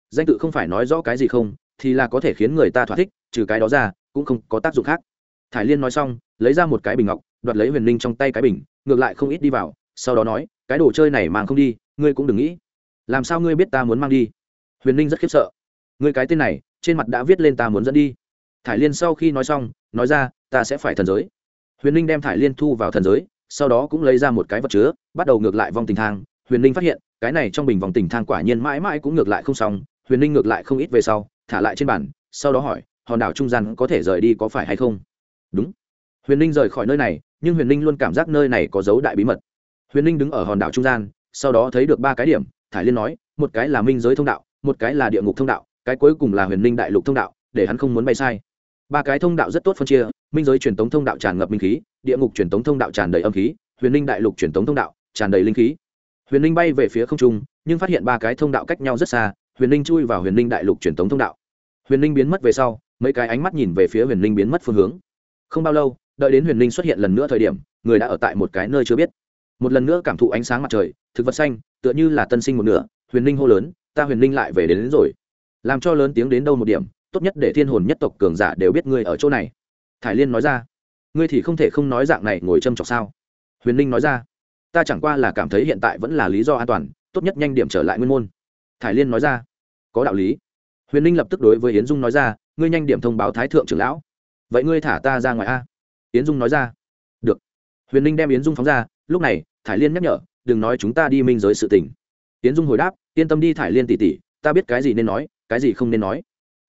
A: Danh tự không phải nói rõ cái gì không, thì là có thể khiến người ta thỏa thích, trừ cái đó ra, cũng không có tác dụng khác. Thải liên nói xong, lấy ra một cái bình ngọc, đoạt lấy huyền ninh trong tay cái bình ngược lại không ít đi vào, sau đó nói, cái đồ chơi này mang không đi, ngươi cũng đừng nghĩ. Làm sao ngươi biết ta muốn mang đi? Huyền ninh rất khiếp sợ. Ngươi cái tên này, trên mặt đã viết lên ta muốn dẫn đi. Thải liên sau khi nói xong, nói ra, ta sẽ phải thần giới. Huyền ninh đem thải liên thu vào thần giới, sau đó cũng lấy ra một cái vật chứa, bắt đầu ngược lại vòng tình thang. Huyền ninh phát hiện, cái này trong bình vòng tình thang quả nhiên mãi mãi cũng ngược lại không xong. Huyền ninh ngược lại không ít về sau, thả lại trên bàn, sau đó hỏi, hòn đảo trung gian có thể rời đi có phải hay không? Đúng. Huyền ninh rời khỏi nơi này nhưng huyền ninh luôn cảm giác nơi này có dấu đại bí mật. Huyền ninh đứng ở hòn đảo trung gian, sau đó thấy được ba cái điểm, thải liên nói, một cái là minh giới thông đạo, một cái là địa ngục thông đạo, cái cuối cùng là huyền ninh đại lục thông đạo, để hắn không muốn bay sai. Ba cái thông đạo rất tốt phân chia, minh giới truyền tống thông đạo tràn ngập minh khí, địa ngục truyền tống thông đạo tràn đầy âm khí, huyền ninh đại lục truyền tống thông đạo tràn đầy linh khí. Huyền ninh bay về phía không trung, nhưng phát hiện ba cái thông đạo cách nhau rất xa, huyền ninh chui vào huyền ninh đại lục truyền tống thông đạo. Huyền ninh biến mất về sau, mấy cái ánh mắt nhìn về phía huyền ninh biến mất phương hướng. Không bao lâu đợi đến huyền ninh xuất hiện lần nữa thời điểm người đã ở tại một cái nơi chưa biết. Một lần nữa cảm thụ ánh sáng mặt trời thực vật xanh tựa như là tân sinh một nửa huyền ninh hô lớn ta huyền ninh lại về đến, đến rồi. Làm cho lớn tiếng đến đâu một điểm tốt nhất để thiên hồn nhất tộc cường giả đều biết ngươi ở chỗ này. Thải liên nói ra ngươi thì không thể không nói dạng này ngồi châm chọc sao? Huyền ninh nói ra ta chẳng qua là cảm thấy hiện tại vẫn là lý do an toàn tốt nhất nhanh điểm trở lại nguyên môn. Thải liên nói ra có đạo lý. Huyền ninh lập tức đối với yến dung nói ra ngươi nhanh điểm thông báo thái thượng trưởng lão. Vậy ngươi thả ta ra ngoài a yến dung nói ra. Được. Huyền ninh đem yến dung phóng ra, lúc này, thải liên nhắc nhở, đừng nói chúng ta đi minh giới sự tình. Yến dung hồi đáp, yên tâm đi thải liên tỉ tỉ ta biết cái gì nên nói, cái gì không nên nói.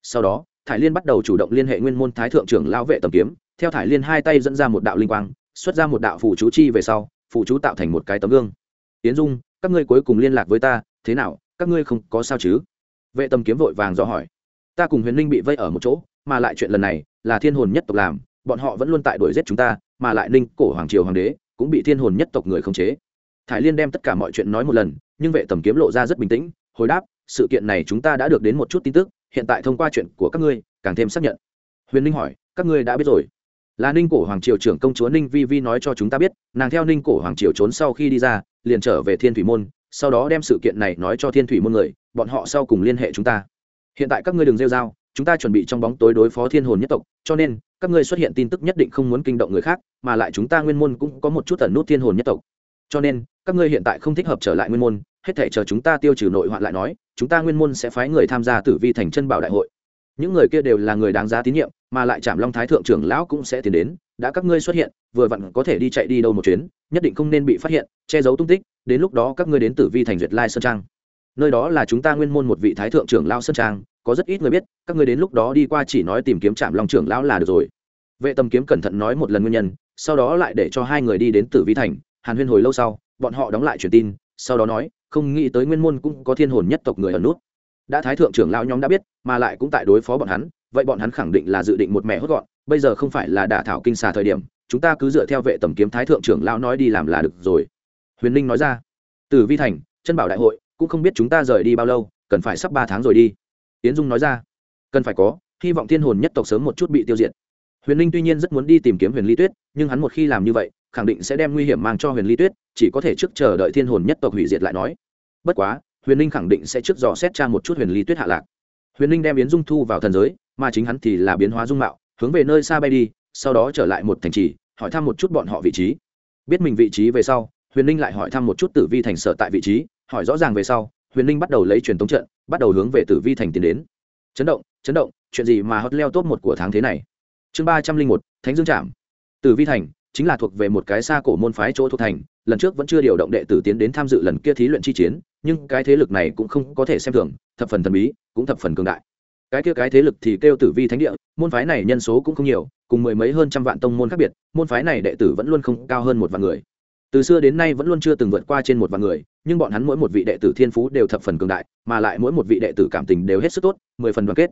A: Sau đó, thải liên bắt đầu chủ động liên hệ nguyên môn thái thượng trưởng lão vệ tầm kiếm, theo thải liên hai tay dẫn ra một đạo linh quang, xuất ra một đạo phủ chú chi về sau phủ chú tạo thành một cái tấm gương. Yến dung, các ngươi cuối cùng liên lạc với ta, thế nào, các ngươi không có sao chứ? Vệ tầm kiếm vội vàng dò hỏi. Ta cùng huyền linh bị vây ở một chỗ, mà lại chuyện lần này là thiên hồn nhất tộc làm bọn họ vẫn luôn tại đuổi giết chúng ta, mà lại ninh cổ hoàng triều hoàng đế cũng bị thiên hồn nhất tộc người khống chế. Thải liên đem tất cả mọi chuyện nói một lần, nhưng vệ tầm kiếm lộ ra rất bình tĩnh, hồi đáp, sự kiện này chúng ta đã được đến một chút tin tức, hiện tại thông qua chuyện của các ngươi, càng thêm xác nhận. Huyền ninh hỏi, các ngươi đã biết rồi. Là ninh cổ hoàng triều trưởng công chúa ninh vi vi nói cho chúng ta biết, nàng theo ninh cổ hoàng triều trốn sau khi đi ra, liền trở về thiên thủy môn, sau đó đem sự kiện này nói cho thiên thủy môn người, bọn họ sau cùng liên hệ chúng ta. Hiện tại các ngươi đừng rêu r a o chúng ta chuẩn bị trong bóng tối đối phó thiên hồn nhất tộc, cho nên, các ngươi xuất hiện tin tức nhất định không muốn kinh động người khác, mà lại chúng ta nguyên môn cũng có một chút tẩn nút thiên hồn nhất tộc. Cho nên, các ngươi hiện tại không thích hợp trở lại nguyên môn, hết thể chờ chúng ta tiêu trừ nội hoạn lại nói, chúng ta nguyên môn sẽ phái người tham gia tử vi thành chân bảo đại hội. Những người kia đều là người đáng giá tín nhiệm, mà lại chạm long thái thượng trưởng lão cũng sẽ tiến đến, đã các ngươi xuất hiện, vừa vặn có thể đi chạy đi đâu một chuyến, nhất định không nên bị phát hiện, che giấu tung tích, đến lúc đó các ngươi đến tử vi thành duyệt lai sơn trang. Nơi đó là chúng ta nguyên môn một vị thái thượng trưởng lao sơn trang có rất ít người biết, các người đến lúc đó đi qua chỉ nói tìm kiếm trạm long trưởng lão là được rồi. Vệ tâm kiếm cẩn thận nói một lần nguyên nhân, sau đó lại để cho hai người đi đến tử vi thành, hàn huyên hồi lâu sau, bọn họ đóng lại truyền tin, sau đó nói, không nghĩ tới nguyên môn cũng có thiên hồn nhất tộc người ở nút. Đã thái thượng trưởng lão nhóm đã biết, mà lại cũng tại đối phó bọn hắn, vậy bọn hắn khẳng định là dự định một mẹ hốt gọn, bây giờ không phải là đả thảo kinh xà thời điểm, chúng ta cứ dựa theo vệ tầm kiếm thái thượng trưởng lão nói đi làm là được rồi. Huyền ninh nói ra, tử vi thành, chân bảo đại hội, cũng không biết chúng ta rời đi bao lâu, cần phải sắp ba tháng rồi đi tiến dung nói ra. Cần phải có, hy vọng thiên hồn nhất tộc sớm một chút bị tiêu diệt. Huyền linh tuy nhiên rất muốn đi tìm kiếm huyền ly tuyết, nhưng hắn một khi làm như vậy, khẳng định sẽ đem nguy hiểm mang cho huyền ly tuyết, chỉ có thể trước chờ đợi thiên hồn nhất tộc hủy diệt lại nói. Bất quá, huyền linh khẳng định sẽ trước dò xét tra một chút huyền ly tuyết hạ lạc. Huyền linh đem yến dung thu vào thần giới, mà chính hắn thì là biến hóa dung mạo, hướng về nơi xa bay đi, sau đó trở lại một thành trì, hỏi thăm một chút bọn họ vị trí. Biết mình vị trí về sau, huyền linh lại hỏi thăm một chút tử vi thành sở tại vị trí, hỏi rõ ràng về sau huyền ninh bắt đầu lấy truyền tống trận, bắt đầu hướng về tử vi thành tiến đến. Chấn động chấn động, chuyện gì mà hot leo top một của tháng thế này? Chương ba trăm linh một, thánh dương trạm. Tử vi thành chính là thuộc về một cái xa cổ môn phái chỗ thuộc thành, lần trước vẫn chưa điều động đệ tử tiến đến tham dự lần kia thí luyện chi chiến, nhưng cái thế lực này cũng không có thể xem thường, thập phần thần bí, cũng thập phần cường đại. Cái kia cái thế lực thì kêu tử vi thánh địa, môn phái này nhân số cũng không nhiều, cùng mười mấy hơn trăm vạn tông môn khác biệt, môn phái này đệ tử vẫn luôn không cao hơn một vạn người. Từ xưa đến nay vẫn luôn chưa từng vượt qua trên một vạn người nhưng bọn hắn mỗi một vị đệ tử thiên phú đều thập phần cường đại, mà lại mỗi một vị đệ tử cảm tình đều hết sức tốt, mười phần đoàn kết.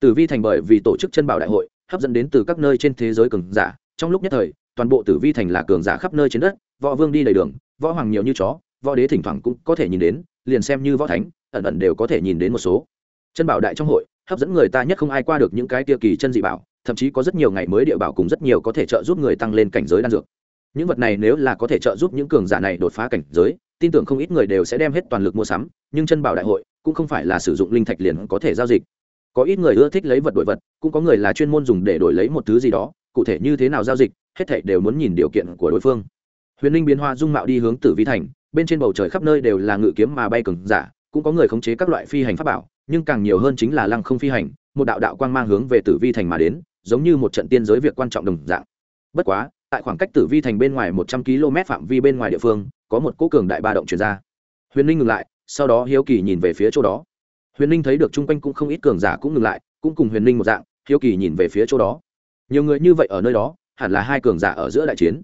A: Tử vi thành bởi vì tổ chức chân bảo đại hội, hấp dẫn đến từ các nơi trên thế giới cường giả. Trong lúc nhất thời, toàn bộ tử vi thành là cường giả khắp nơi trên đất, võ vương đi đầy đường, võ hoàng nhiều như chó, võ đế thỉnh thoảng cũng có thể nhìn đến, liền xem như võ thánh, ẩn ẩn đều có thể nhìn đến một số. Chân bảo đại trong hội, hấp dẫn người ta nhất không ai qua được những cái tia kỳ chân dị bảo, thậm chí có rất nhiều ngày mới địa bảo cùng rất nhiều có thể trợ giúp người tăng lên cảnh giới đan dược. Những vật này nếu là có thể trợ giúp những cường giả này đột phá cảnh giới tin tưởng không ít người đều sẽ đem hết toàn lực mua sắm, nhưng chân bảo đại hội cũng không phải là sử dụng linh thạch liền có thể giao dịch. Có ít người ưa thích lấy vật đổi vật, cũng có người là chuyên môn dùng để đổi lấy một thứ gì đó, cụ thể như thế nào giao dịch, hết thảy đều muốn nhìn điều kiện của đối phương. Huyền linh biến hoa dung mạo đi hướng tử vi thành, bên trên bầu trời khắp nơi đều là ngự kiếm mà bay cường giả, cũng có người khống chế các loại phi hành pháp bảo, nhưng càng nhiều hơn chính là lăng không phi hành, một đạo đạo quang mang hướng về tử vi thành mà đến, giống như một trận tiên giới việc quan trọng đồng dạng. Bất quá, tại khoảng cách tử vi thành bên ngoài một trăm km phạm vi bên ngoài địa phương có một cỗ cường đại ba động chuyển ra. Huyền ninh ngừng lại, sau đó hiếu kỳ nhìn về phía chỗ đó. Huyền ninh thấy được chung quanh cũng không ít cường giả cũng ngừng lại, cũng cùng huyền ninh một dạng, hiếu kỳ nhìn về phía chỗ đó. Nhiều người như vậy ở nơi đó, hẳn là hai cường giả ở giữa đại chiến.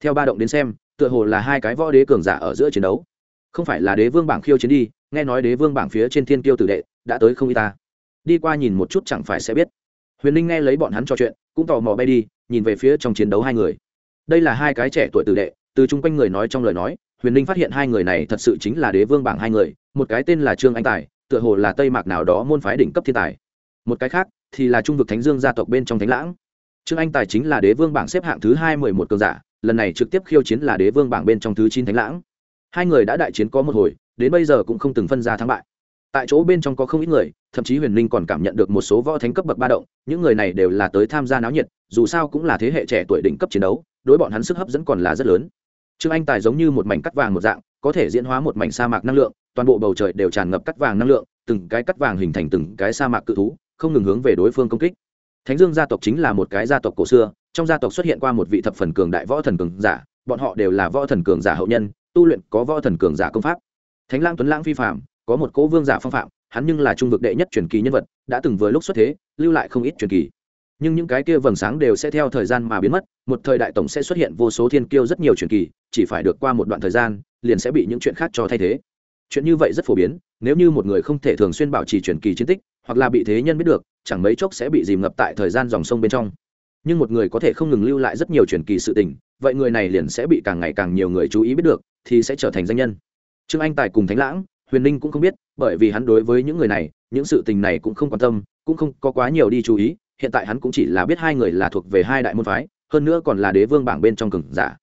A: Theo ba động đến xem, tựa hồ là hai cái võ đế cường giả ở giữa chiến đấu. Không phải là đế vương bảng khiêu chiến đi, nghe nói đế vương bảng phía trên thiên kiêu tử đệ đã tới không y ta. Đi qua nhìn một chút chẳng phải sẽ biết. Huyền ninh nghe lấy bọn hắn trò chuyện, cũng tò mò bay đi, nhìn về phía trong chiến đấu hai người. Đây là hai cái trẻ tuổi tử đệ từ chung quanh người nói trong lời nói, huyền ninh phát hiện hai người này thật sự chính là đế vương bảng hai người, một cái tên là trương anh tài, tựa hồ là tây mạc nào đó môn phái đỉnh cấp thiên tài. Một cái khác thì là trung vực thánh dương gia tộc bên trong thánh lãng. Trương anh tài chính là đế vương bảng xếp hạng thứ hai mười một cường giả, lần này trực tiếp khiêu chiến là đế vương bảng bên trong thứ chín thánh lãng. Hai người đã đại chiến có một hồi, đến bây giờ cũng không từng phân ra thắng bại. Tại chỗ bên trong có không ít người, thậm chí huyền linh còn cảm nhận được một số võ thánh cấp bậc ba động, những người này đều là tới tham gia náo nhiệt, dù sao cũng là thế hệ trẻ tuổi đỉnh cấp chiến đấu, đối bọn hắn sức hấp dẫn còn là rất lớn trương anh tài giống như một mảnh cắt vàng một dạng, có thể diễn hóa một mảnh sa mạc năng lượng, toàn bộ bầu trời đều tràn ngập cắt vàng năng lượng, từng cái cắt vàng hình thành từng cái sa mạc cự thú, không ngừng hướng về đối phương công kích. Thánh dương gia tộc chính là một cái gia tộc cổ xưa, trong gia tộc xuất hiện qua một vị thập phần cường đại võ thần cường giả, bọn họ đều là võ thần cường giả hậu nhân, tu luyện có võ thần cường giả công pháp. Thánh lang tuấn lãng phi phạm, có một cố vương giả phong phạm, hắn nhưng là trung vực đệ nhất truyền kỳ nhân vật, đã từng với lúc xuất thế, lưu lại không ít truyền kỳ nhưng những cái kia vầng sáng đều sẽ theo thời gian mà biến mất, một thời đại tổng sẽ xuất hiện vô số thiên kiêu rất nhiều truyền kỳ, chỉ phải được qua một đoạn thời gian, liền sẽ bị những chuyện khác cho thay thế. Chuyện như vậy rất phổ biến, nếu như một người không thể thường xuyên bảo trì truyền kỳ chiến tích, hoặc là bị thế nhân biết được, chẳng mấy chốc sẽ bị dìm ngập tại thời gian dòng sông bên trong. Nhưng một người có thể không ngừng lưu lại rất nhiều truyền kỳ sự tình, vậy người này liền sẽ bị càng ngày càng nhiều người chú ý biết được, thì sẽ trở thành danh nhân. Trương anh tài cùng thánh lãng, huyền ninh cũng không biết, bởi vì hắn đối với những người này, những sự tình này cũng không quan tâm, cũng không có quá nhiều đi chú ý hiện tại hắn cũng chỉ là biết hai người là thuộc về hai đại môn phái, hơn nữa còn là đế vương bảng bên trong cường giả.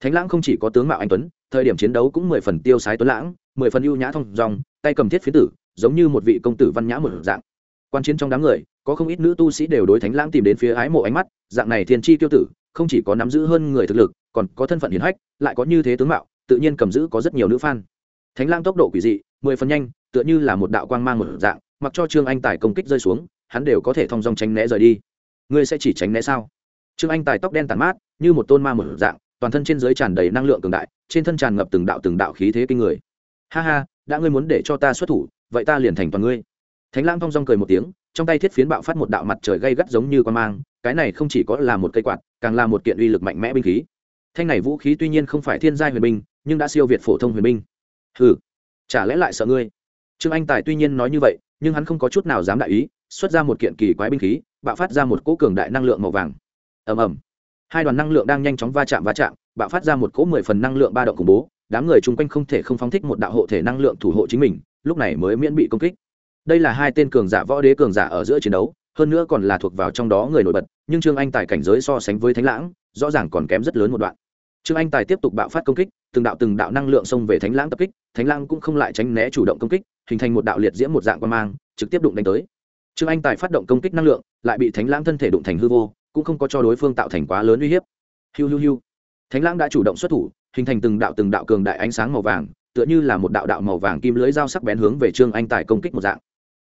A: Thánh lãng không chỉ có tướng mạo anh tuấn, thời điểm chiến đấu cũng mười phần tiêu sái tuấn lãng, mười phần ưu nhã thong dong, tay cầm thiết phiến tử, giống như một vị công tử văn nhã một dạng. Quan chiến trong đám người, có không ít nữ tu sĩ đều đối thánh lãng tìm đến phía ái mộ ánh mắt, dạng này thiên chi tiêu tử, không chỉ có nắm giữ hơn người thực lực, còn có thân phận hiền hách, lại có như thế tướng mạo, tự nhiên cầm giữ có rất nhiều nữ fan. Thánh lãng tốc độ quỷ dị, mười phần nhanh, tựa như là một đạo quang mang một dạng, mặc cho trương anh tài công kích rơi xuống hắn đều có thể thong dong tránh né rời đi. Ngươi sẽ chỉ tránh né sao? Trương anh tài tóc đen tàn mát, như một tôn ma mở dạng, toàn thân trên dưới tràn đầy năng lượng cường đại, trên thân tràn ngập từng đạo từng đạo khí thế kinh người. Ha ha, đã ngươi muốn để cho ta xuất thủ, vậy ta liền thành toàn ngươi. Thánh lãng thong dong cười một tiếng, trong tay thiết phiến bạo phát một đạo mặt trời gây gắt giống như con mang, cái này không chỉ có là một cây quạt, càng là một kiện uy lực mạnh mẽ binh khí. Thanh này vũ khí tuy nhiên không phải thiên gia huyền binh, nhưng đã siêu việt phổ thông huyền binh. Hừ, chả lẽ lại sợ ngươi? Trương anh tài tuy nhiên nói như vậy, nhưng hắn không có chút nào dám đại ý xuất ra một kiện kỳ quái binh khí, bạo phát ra một cỗ cường đại năng lượng màu vàng. Ầm ầm. Hai đoàn năng lượng đang nhanh chóng va chạm va chạm, bạo phát ra một cỗ mười phần năng lượng ba động khủng bố, đám người chung quanh không thể không phóng thích một đạo hộ thể năng lượng thủ hộ chính mình, lúc này mới miễn bị công kích. Đây là hai tên cường giả võ đế cường giả ở giữa chiến đấu, hơn nữa còn là thuộc vào trong đó người nổi bật, nhưng trương anh tài cảnh giới so sánh với thánh lãng, rõ ràng còn kém rất lớn một đoạn. Trương anh tài tiếp tục bạo phát công kích, từng đạo từng đạo năng lượng xông về thánh lãng tập kích, thánh lãng cũng không lại tránh né chủ động công kích, hình thành một đạo liệt diễm một dạng quan mang, trực tiếp đụng đánh tới trương anh tài phát động công kích năng lượng, lại bị thánh lãng thân thể đụng thành hư vô, cũng không có cho đối phương tạo thành quá lớn uy hiếp. Hiu hiu hiu. Thánh lãng đã chủ động xuất thủ, hình thành từng đạo từng đạo cường đại ánh sáng màu vàng, tựa như là một đạo đạo màu vàng kim lưới dao sắc bén hướng về trương anh tài công kích một dạng.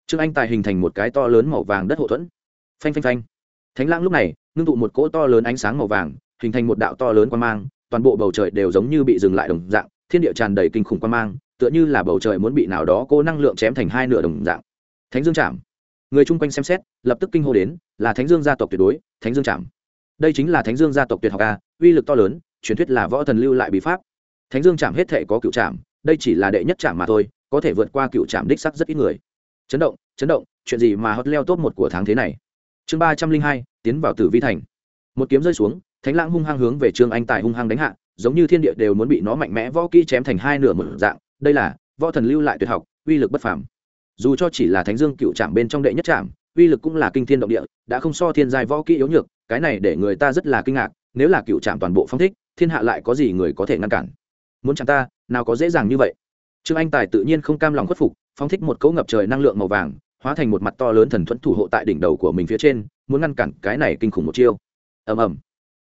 A: Trương anh tài hình thành một cái to lớn màu vàng đất hậu thuẫn. Phanh phanh phanh. Thánh lãng lúc này, ngưng tụ một cỗ to lớn ánh sáng màu vàng, hình thành một đạo to lớn quan mang, toàn bộ bầu trời đều giống như bị dừng lại đồng dạng, thiên địa tràn đầy kinh khủng quan mang, tựa như là bầu trời muốn bị nào đó cố năng lượng chém thành hai nửa đồng dạng. Thánh dương chạm người chung quanh xem xét, lập tức kinh hô đến, là thánh dương gia tộc tuyệt đối, thánh dương chạm đây chính là thánh dương gia tộc tuyệt học a, uy lực to lớn, truyền thuyết là võ thần lưu lại bí pháp. Thánh dương chạm hết thể có cựu chạm đây chỉ là đệ nhất chạm mà thôi, có thể vượt qua cựu chạm đích sắc rất ít người. Chấn động chấn động, chuyện gì mà hot leo top một của tháng thế này? Chương ba trăm linh hai, tiến vào tử vi thành. Một kiếm rơi xuống, thánh lãng hung hăng hướng về trương anh tài hung hăng đánh hạ, giống như thiên địa đều muốn bị nó mạnh mẽ võ kỹ chém thành hai nửa một dạng, đây là võ thần lưu lại tuyệt học, uy lực bất phàm dù cho chỉ là thánh dương cựu trạm bên trong đệ nhất trạm uy lực cũng là kinh thiên động địa, đã không so thiên giai võ kỹ yếu nhược, cái này để người ta rất là kinh ngạc, nếu là cựu trạm toàn bộ phong thích, thiên hạ lại có gì người có thể ngăn cản? Muốn chẳng ta, nào có dễ dàng như vậy. Trương anh tài tự nhiên không cam lòng khuất phục, phong thích một cấu ngập trời năng lượng màu vàng, hóa thành một mặt to lớn thần thuẫn thủ hộ tại đỉnh đầu của mình phía trên, muốn ngăn cản cái này kinh khủng một chiêu. Ầm ầm.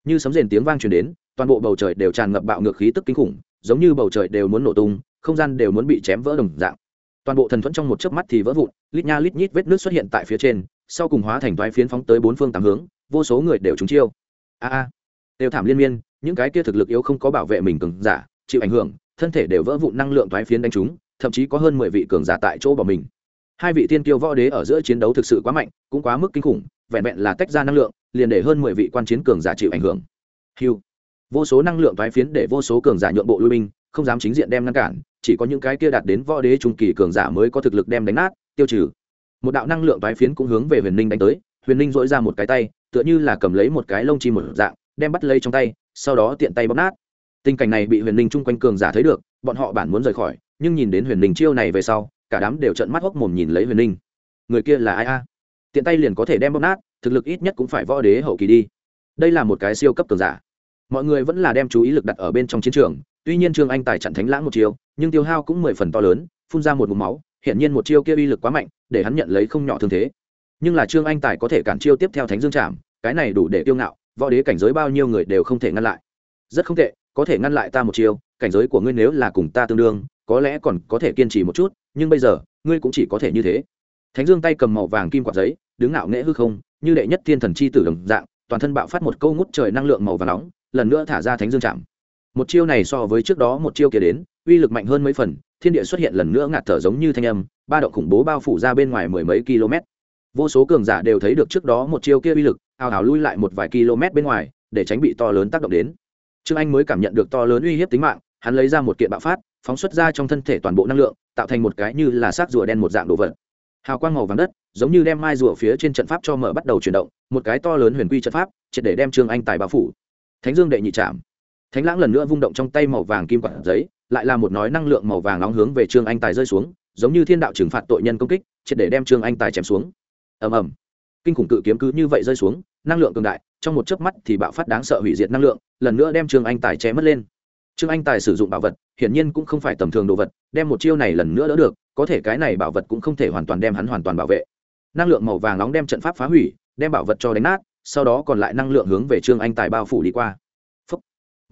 A: Như sấm rền tiếng vang truyền đến, toàn bộ bầu trời đều tràn ngập bạo ngược khí tức kinh khủng, giống như bầu trời đều muốn nổ tung, không gian đều muốn bị chém vỡ đồng dạng toàn bộ thần thuẫn trong một chớp mắt thì vỡ vụn, lít nha lít nhít vết nước xuất hiện tại phía trên, sau cùng hóa thành toái phiến phóng tới bốn phương tám hướng, vô số người đều trúng chiêu. A a, đều thảm liên miên, những cái kia thực lực yếu không có bảo vệ mình cường giả, chịu ảnh hưởng, thân thể đều vỡ vụn năng lượng toái phiến đánh trúng, thậm chí có hơn mười vị cường giả tại chỗ bỏ mình. Hai vị tiên tiêu võ đế ở giữa chiến đấu thực sự quá mạnh, cũng quá mức kinh khủng, vẹn vẹn là tách ra năng lượng, liền để hơn mười vị quan chiến cường giả chịu ảnh hưởng. Hiu vô số năng lượng toái phiến để vô số cường giả nhượng bộ lui binh không dám chính diện đem ngăn cản, chỉ có những cái kia đạt đến võ đế trung kỳ cường giả mới có thực lực đem đánh nát, tiêu trừ. Một đạo năng lượng toái phiến cũng hướng về huyền ninh đánh tới, huyền ninh dỗi ra một cái tay, tựa như là cầm lấy một cái lông chim một dạng, đem bắt lấy trong tay, sau đó tiện tay bóp nát. Tình cảnh này bị huyền ninh chung quanh cường giả thấy được, bọn họ bản muốn rời khỏi, nhưng nhìn đến huyền ninh chiêu này về sau, cả đám đều trận mắt hốc mồm nhìn lấy huyền ninh. Người kia là ai a? Tiện tay liền có thể đem bóp nát, thực lực ít nhất cũng phải võ đế hậu kỳ đi. Đây là một cái siêu cấp cường giả. Mọi người vẫn là đem chú ý lực đặt ở bên trong chiến trường tuy nhiên trương anh tài chặn thánh lãng một chiêu, nhưng tiêu hao cũng mười phần to lớn, phun ra một mục máu, hiển nhiên một chiêu kia uy lực quá mạnh, để hắn nhận lấy không nhỏ thương thế. Nhưng là trương anh tài có thể cản chiêu tiếp theo thánh dương trảm cái này đủ để tiêu ngạo, võ đế cảnh giới bao nhiêu người đều không thể ngăn lại. Rất không tệ, có thể ngăn lại ta một chiêu, cảnh giới của ngươi nếu là cùng ta tương đương, có lẽ còn có thể kiên trì một chút, nhưng bây giờ, ngươi cũng chỉ có thể như thế. Thánh dương tay cầm màu vàng kim quạt giấy, đứng ngạo nghễ hư không, như đệ nhất thiên thần chi tử đồng dạng, toàn thân bạo phát một câu ngút trời năng lượng màu và nóng, lần nữa thả ra thánh dương chạm một chiêu này so với trước đó một chiêu kia đến, uy lực mạnh hơn mấy phần, thiên địa xuất hiện lần nữa ngạt thở giống như thanh âm, ba động khủng bố bao phủ ra bên ngoài mười mấy km. Vô số cường giả đều thấy được trước đó một chiêu kia uy lực, ào ào lui lại một vài km bên ngoài, để tránh bị to lớn tác động đến. Trương anh mới cảm nhận được to lớn uy hiếp tính mạng, hắn lấy ra một kiện bạo phát, phóng xuất ra trong thân thể toàn bộ năng lượng, tạo thành một cái như là xác rùa đen một dạng đồ vật. Hào quang màu vàng đất, giống như đem mai rùa phía trên trận pháp cho mở bắt đầu chuyển động, một cái to lớn huyền quy trận pháp, triệt để đem trương anh tài bao phủ. Thánh dương đệ nhị trạm thánh lãng lần nữa vung động trong tay màu vàng kim quạt giấy, lại là một nói năng lượng màu vàng nóng hướng về trương anh tài rơi xuống, giống như thiên đạo trừng phạt tội nhân công kích, triệt để đem trương anh tài chém xuống. Ầm ầm. Kinh khủng cự kiếm cứ như vậy rơi xuống, năng lượng cường đại, trong một chớp mắt thì bạo phát đáng sợ hủy diệt năng lượng, lần nữa đem trương anh tài chém mất lên. Trương anh tài sử dụng bảo vật, hiển nhiên cũng không phải tầm thường đồ vật, đem một chiêu này lần nữa đỡ được, có thể cái này bảo vật cũng không thể hoàn toàn đem hắn hoàn toàn bảo vệ. Năng lượng màu vàng nóng đem trận pháp phá hủy, đem bảo vật cho đánh nát, sau đó còn lại năng lượng hướng về trương anh tài bao phủ đi qua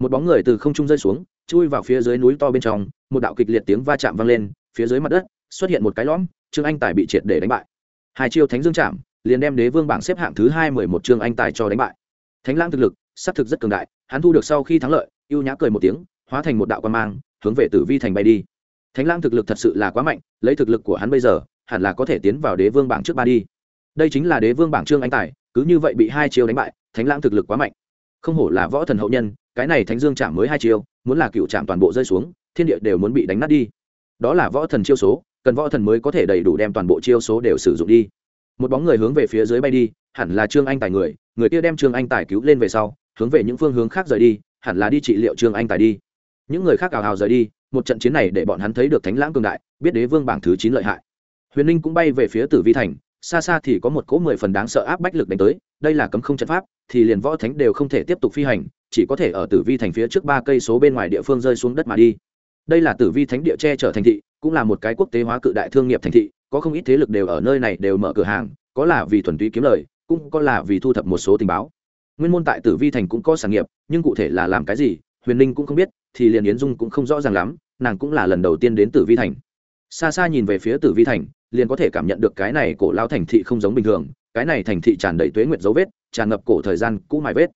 A: một bóng người từ không trung rơi xuống, chui vào phía dưới núi to bên trong, một đạo kịch liệt tiếng va chạm vang lên, phía dưới mặt đất xuất hiện một cái lõm, trương anh tài bị triệt để đánh bại. Hai chiêu thánh dương chạm, liền đem đế vương bảng xếp hạng thứ hai mười một trương anh tài cho đánh bại. Thánh lãng thực lực xác thực rất cường đại, hắn thu được sau khi thắng lợi, ưu nhã cười một tiếng, hóa thành một đạo quan mang, hướng về tử vi thành bay đi. Thánh lãng thực lực thật sự là quá mạnh, lấy thực lực của hắn bây giờ, hẳn là có thể tiến vào đế vương bảng trước ba đi. Đây chính là đế vương bảng trương anh tài, cứ như vậy bị hai chiêu đánh bại, thánh lãng thực lực quá mạnh. Không hổ là võ thần hậu nhân cái này thánh dương chạm mới hai chiêu, muốn là cựu chạm toàn bộ rơi xuống, thiên địa đều muốn bị đánh nát đi. Đó là võ thần chiêu số, cần võ thần mới có thể đầy đủ đem toàn bộ chiêu số đều sử dụng đi. Một bóng người hướng về phía dưới bay đi, hẳn là trương anh tài người người kia đem trương anh tài cứu lên về sau, hướng về những phương hướng khác rời đi, hẳn là đi trị liệu trương anh tài đi. Những người khác ào ào rời đi, một trận chiến này để bọn hắn thấy được thánh lãng cường đại, biết đế vương bảng thứ chín lợi hại. Huyền ninh cũng bay về phía tử vi thành, xa xa thì có một cỗ mười phần đáng sợ áp bách lực đánh tới, đây là cấm không trận pháp, thì liền võ thánh đều không thể tiếp tục phi hành chỉ có thể ở tử vi thành phía trước ba cây số bên ngoài địa phương rơi xuống đất mà đi. Đây là tử vi thánh địa che chở thành thị, cũng là một cái quốc tế hóa cự đại thương nghiệp thành thị, có không ít thế lực đều ở nơi này đều mở cửa hàng, có là vì thuần túy kiếm lời, cũng có là vì thu thập một số tình báo. Nguyên môn tại tử vi thành cũng có sản nghiệp, nhưng cụ thể là làm cái gì, huyền ninh cũng không biết, thì liền yến dung cũng không rõ ràng lắm, nàng cũng là lần đầu tiên đến tử vi thành. Xa xa nhìn về phía tử vi thành, liền có thể cảm nhận được cái này cổ lao thành thị không giống bình thường, cái này thành thị tràn đầy tuế nguyệt dấu vết, tràn ngập cổ thời gian cũ mài vết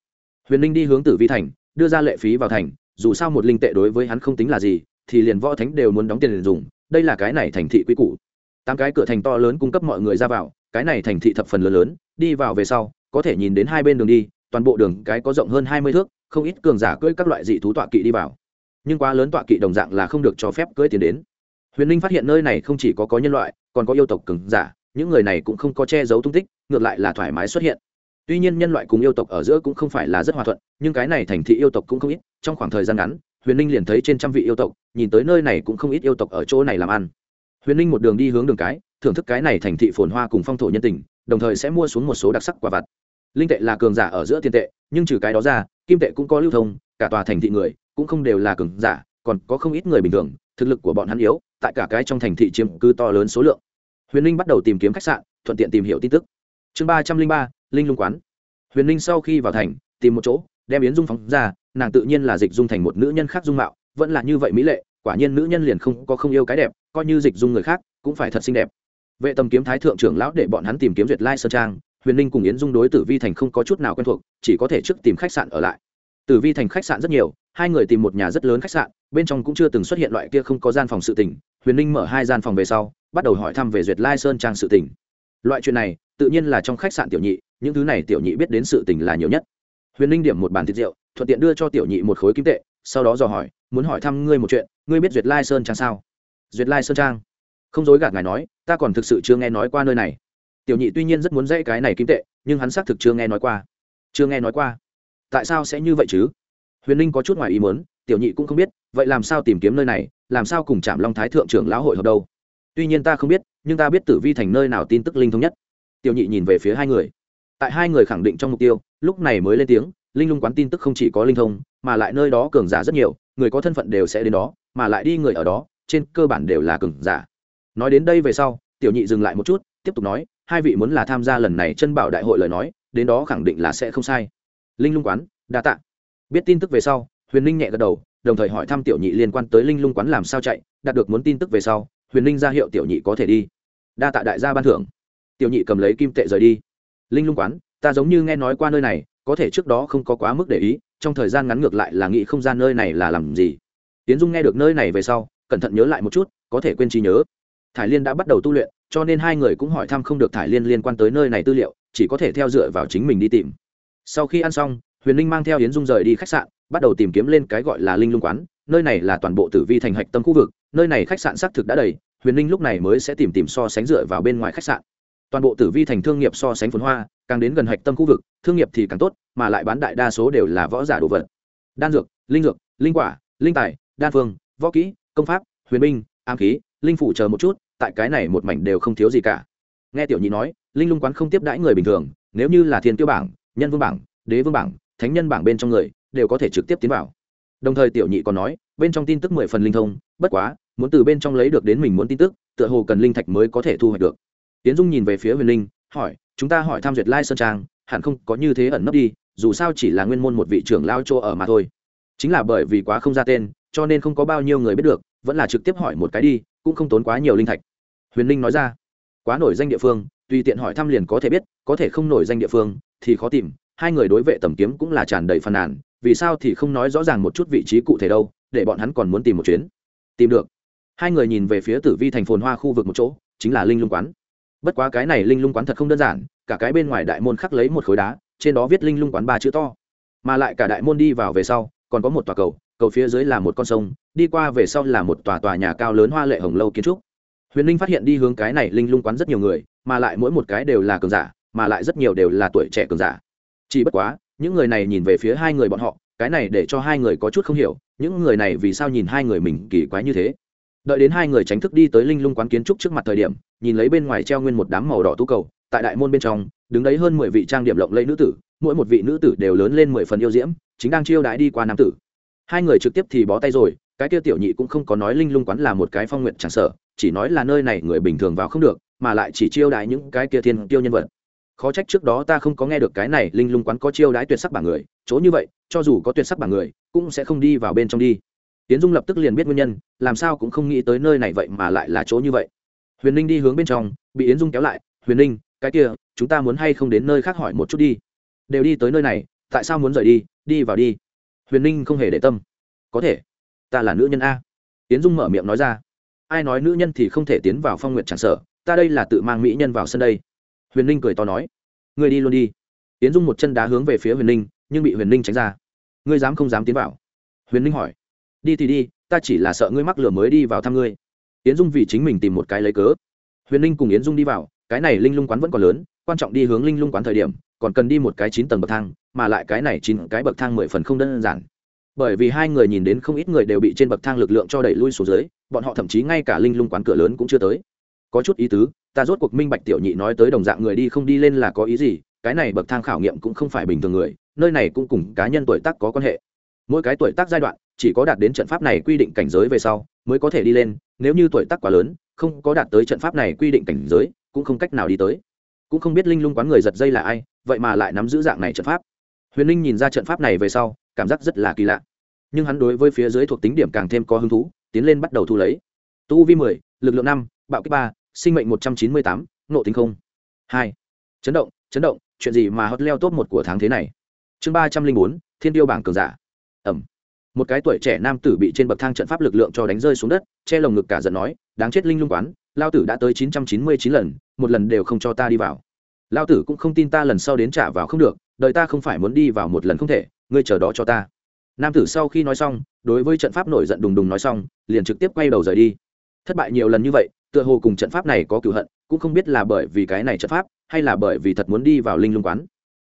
A: huyền ninh đi hướng tử vi thành, đưa ra lệ phí vào thành, dù sao một linh tệ đối với hắn không tính là gì, thì liền võ thánh đều muốn đóng tiền dùng, đây là cái này thành thị quy củ. Tám cái cửa thành to lớn cung cấp mọi người ra vào, cái này thành thị thập phần lớn lớn, đi vào về sau, có thể nhìn đến hai bên đường đi, toàn bộ đường cái có rộng hơn hai mươi thước, không ít cường giả cưỡi các loại dị thú tọa kỵ đi vào. Nhưng quá lớn tọa kỵ đồng dạng là không được cho phép cưỡi tiền đến. Huyền ninh phát hiện nơi này không chỉ có có nhân loại, còn có yêu tộc cường giả, những người này cũng không có che giấu tung tích, ngược lại là thoải mái xuất hiện tuy nhiên nhân loại cùng yêu tộc ở giữa cũng không phải là rất hòa thuận, nhưng cái này thành thị yêu tộc cũng không ít, trong khoảng thời gian ngắn, huyền ninh liền thấy trên trăm vị yêu tộc, nhìn tới nơi này cũng không ít yêu tộc ở chỗ này làm ăn. Huyền ninh một đường đi hướng đường cái, thưởng thức cái này thành thị phồn hoa cùng phong thổ nhân tình, đồng thời sẽ mua xuống một số đặc sắc quả vặt. Linh tệ là cường giả ở giữa tiền tệ, nhưng trừ cái đó ra, kim tệ cũng có lưu thông, cả tòa thành thị người cũng không đều là cường giả, còn có không ít người bình thường, thực lực của bọn hắn yếu, tại cả cái trong thành thị chiếm cứ to lớn số lượng. Huyền ninh bắt đầu tìm kiếm khách sạn, thuận tiện tìm hiểu tin tức. Chương ba trăm linh ba linh lung quán. Huyền ninh sau khi vào thành, tìm một chỗ, đem yến dung phóng ra, nàng tự nhiên là dịch dung thành một nữ nhân khác dung mạo, vẫn là như vậy mỹ lệ, quả nhiên nữ nhân liền không có không yêu cái đẹp, coi như dịch dung người khác, cũng phải thật xinh đẹp. Vệ tầm kiếm thái thượng trưởng lão để bọn hắn tìm kiếm duyệt lai sơn trang, huyền ninh cùng yến dung đối tử vi thành không có chút nào quen thuộc, chỉ có thể trước tìm khách sạn ở lại. Tử vi thành khách sạn rất nhiều, hai người tìm một nhà rất lớn khách sạn, bên trong cũng chưa từng xuất hiện loại kia không có gian phòng sự tỉnh huyền ninh mở hai gian phòng về sau, bắt đầu hỏi thăm về duyệt lai sơn trang sự tỉnh loại chuyện này tự nhiên là trong khách sạn tiểu nhị, những thứ này tiểu nhị biết đến sự tình là nhiều nhất. Huyền ninh điểm một bàn thịt rượu, thuận tiện đưa cho tiểu nhị một khối kim tệ, sau đó dò hỏi, muốn hỏi thăm ngươi một chuyện, ngươi biết duyệt lai sơn trang sao? Duyệt lai sơn trang? Không dối gạt ngài nói, ta còn thực sự chưa nghe nói qua nơi này. Tiểu nhị tuy nhiên rất muốn dãy cái này kim tệ, nhưng hắn xác thực chưa nghe nói qua. Chưa nghe nói qua? Tại sao sẽ như vậy chứ? Huyền ninh có chút ngoài ý muốn, tiểu nhị cũng không biết, vậy làm sao tìm kiếm nơi này, làm sao cùng chạm long thái thượng trưởng lão hội hợp đâu? Tuy nhiên ta không biết, nhưng ta biết tử vi thành nơi nào tin tức linh thống nhất tiểu nhị nhìn về phía hai người. Tại hai người khẳng định trong mục tiêu, lúc này mới lên tiếng, linh lung quán tin tức không chỉ có linh thông, mà lại nơi đó cường giả rất nhiều, người có thân phận đều sẽ đến đó, mà lại đi người ở đó, trên cơ bản đều là cường giả. Nói đến đây về sau, tiểu nhị dừng lại một chút, tiếp tục nói, hai vị muốn là tham gia lần này chân bảo đại hội lời nói, đến đó khẳng định là sẽ không sai. Linh lung quán, đa tạ. Biết tin tức về sau, huyền ninh nhẹ gật đầu, đồng thời hỏi thăm tiểu nhị liên quan tới linh lung quán làm sao chạy, đạt được muốn tin tức về sau, huyền ninh ra hiệu tiểu nhị có thể đi. Đa tạ đại gia ban thưởng tiểu nhị cầm lấy kim tệ rời đi. Linh lung quán, ta giống như nghe nói qua nơi này, có thể trước đó không có quá mức để ý, trong thời gian ngắn ngược lại là nghĩ không gian nơi này là làm gì. Tiến dung nghe được nơi này về sau, cẩn thận nhớ lại một chút, có thể quên trí nhớ. Thải liên đã bắt đầu tu luyện, cho nên hai người cũng hỏi thăm không được thải liên liên quan tới nơi này tư liệu, chỉ có thể theo dựa vào chính mình đi tìm. Sau khi ăn xong, huyền linh mang theo yến dung rời đi khách sạn, bắt đầu tìm kiếm lên cái gọi là linh lung quán, nơi này là toàn bộ tử vi thành hạch tâm khu vực, nơi này khách sạn xác thực đã đầy, huyền linh lúc này mới sẽ tìm tìm so sánh dựa vào bên ngoài khách sạn toàn bộ tử vi thành thương nghiệp so sánh phồn hoa, càng đến gần hạch tâm khu vực, thương nghiệp thì càng tốt, mà lại bán đại đa số đều là võ giả đồ vật. Đan dược, linh dược, linh quả, linh tài, đan phương, võ kỹ, công pháp, huyền binh, ám khí, linh phủ chờ một chút, tại cái này một mảnh đều không thiếu gì cả. Nghe tiểu nhị nói, linh lung quán không tiếp đãi người bình thường, nếu như là thiên tiêu bảng, nhân vương bảng, đế vương bảng, thánh nhân bảng bên trong người, đều có thể trực tiếp tiến vào. Đồng thời tiểu nhị còn nói, bên trong tin tức mười phần linh thông, bất quá, muốn từ bên trong lấy được đến mình muốn tin tức, tựa hồ cần linh thạch mới có thể thu hoạch được tiến dung nhìn về phía huyền linh, hỏi, chúng ta hỏi tham duyệt lai sơn trang, hẳn không có như thế ẩn nấp đi, dù sao chỉ là nguyên môn một vị trưởng lao chỗ ở mà thôi. Chính là bởi vì quá không ra tên, cho nên không có bao nhiêu người biết được, vẫn là trực tiếp hỏi một cái đi, cũng không tốn quá nhiều linh thạch. Huyền linh nói ra, quá nổi danh địa phương, tùy tiện hỏi thăm liền có thể biết, có thể không nổi danh địa phương thì khó tìm, hai người đối vệ tầm kiếm cũng là tràn đầy phàn nàn, vì sao thì không nói rõ ràng một chút vị trí cụ thể đâu, để bọn hắn còn muốn tìm một chuyến. Tìm được. Hai người nhìn về phía tử vi thành phồn hoa khu vực một chỗ, chính là linh lung quán bất quá cái này linh lung quán thật không đơn giản, cả cái bên ngoài đại môn khắc lấy một khối đá, trên đó viết linh lung quán ba chữ to. Mà lại cả đại môn đi vào về sau, còn có một tòa cầu cầu phía dưới là một con sông, đi qua về sau là một tòa tòa nhà cao lớn hoa lệ hồng lâu kiến trúc. Huyền linh phát hiện đi hướng cái này linh lung quán rất nhiều người, mà lại mỗi một cái đều là cường giả, mà lại rất nhiều đều là tuổi trẻ cường giả. Chỉ bất quá, những người này nhìn về phía hai người bọn họ, cái này để cho hai người có chút không hiểu, những người này vì sao nhìn hai người mình kỳ quái như thế? Đợi đến hai người tránh thức đi tới linh lung quán kiến trúc trước mặt thời điểm, nhìn lấy bên ngoài treo nguyên một đám màu đỏ tú cầu, tại đại môn bên trong, đứng đấy hơn mười vị trang điểm lộng lẫy nữ tử, mỗi một vị nữ tử đều lớn lên mười phần yêu diễm, chính đang chiêu đãi đi qua nam tử. Hai người trực tiếp thì bó tay rồi, cái kia tiểu nhị cũng không có nói linh lung quán là một cái phong nguyện chẳng sở chỉ nói là nơi này người bình thường vào không được, mà lại chỉ chiêu đãi những cái kia thiên tiêu nhân vật. Khó trách trước đó ta không có nghe được cái này linh lung quán có chiêu đãi tuyệt sắc bảng người, chỗ như vậy, cho dù có tuyệt sắc bảng người, cũng sẽ không đi vào bên trong đi tiến dung lập tức liền biết nguyên nhân, làm sao cũng không nghĩ tới nơi này vậy mà lại là chỗ như vậy. Huyền ninh đi hướng bên trong, bị yến dung kéo lại, huyền ninh, cái kia, chúng ta muốn hay không đến nơi khác hỏi một chút đi? Đều đi tới nơi này, tại sao muốn rời đi? Đi vào đi. Huyền ninh không hề để tâm. Có thể, ta là nữ nhân a. Yến dung mở miệng nói ra. Ai nói nữ nhân thì không thể tiến vào phong nguyện tràn sở, ta đây là tự mang mỹ nhân vào sân đây. Huyền ninh cười to nói. Người đi luôn đi. Yến dung một chân đá hướng về phía huyền ninh, nhưng bị huyền ninh tránh ra. Ngươi dám không dám tiến vào? Huyền ninh hỏi đi thì đi, ta chỉ là sợ ngươi mắc lửa mới đi vào thăm ngươi. Yến dung vì chính mình tìm một cái lấy cớ. Huyền ninh cùng yến dung đi vào, cái này linh lung quán vẫn còn lớn, quan trọng đi hướng linh lung quán thời điểm, còn cần đi một cái chín tầng bậc thang, mà lại cái này chín cái bậc thang mười phần không đơn giản. Bởi vì hai người nhìn đến không ít người đều bị trên bậc thang lực lượng cho đẩy lui xuống dưới, bọn họ thậm chí ngay cả linh lung quán cửa lớn cũng chưa tới. Có chút ý tứ, ta rốt cuộc minh bạch tiểu nhị nói tới đồng dạng người đi không đi lên là có ý gì, cái này bậc thang khảo nghiệm cũng không phải bình thường người, nơi này cũng cùng cá nhân tuổi tác có quan hệ. Mỗi cái tuổi tác giai đoạn chỉ có đạt đến trận pháp này quy định cảnh giới về sau mới có thể đi lên, nếu như tuổi tác quá lớn, không có đạt tới trận pháp này quy định cảnh giới, cũng không cách nào đi tới. Cũng không biết linh lung quán người giật dây là ai, vậy mà lại nắm giữ dạng này trận pháp. Huyền linh nhìn ra trận pháp này về sau, cảm giác rất là kỳ lạ. Nhưng hắn đối với phía dưới thuộc tính điểm càng thêm có hứng thú, tiến lên bắt đầu thu lấy. Tu vi mười, lực lượng năm, bạo kích ba, sinh mệnh một trăm chín mươi tám nộ tính không. Hai. Chấn động chấn động, chuyện gì mà hot leo top một của tháng thế này? Chương ba trăm linh bốn, thiên tiêu bảng cường giả. Ẩm một cái tuổi trẻ nam tử bị trên bậc thang trận pháp lực lượng cho đánh rơi xuống đất, che lồng ngực cả giận nói, đáng chết linh lung quán, lao tử đã tới chín trăm chín mươi chín lần, một lần đều không cho ta đi vào. Lao tử cũng không tin ta lần sau đến trả vào không được đợi ta không phải muốn đi vào một lần không thể, ngươi chờ đó cho ta. Nam tử sau khi nói xong, đối với trận pháp nổi giận đùng đùng nói xong, liền trực tiếp quay đầu rời đi. Thất bại nhiều lần như vậy, tựa hồ cùng trận pháp này có cựu hận, cũng không biết là bởi vì cái này trận pháp, hay là bởi vì thật muốn đi vào linh lung quán.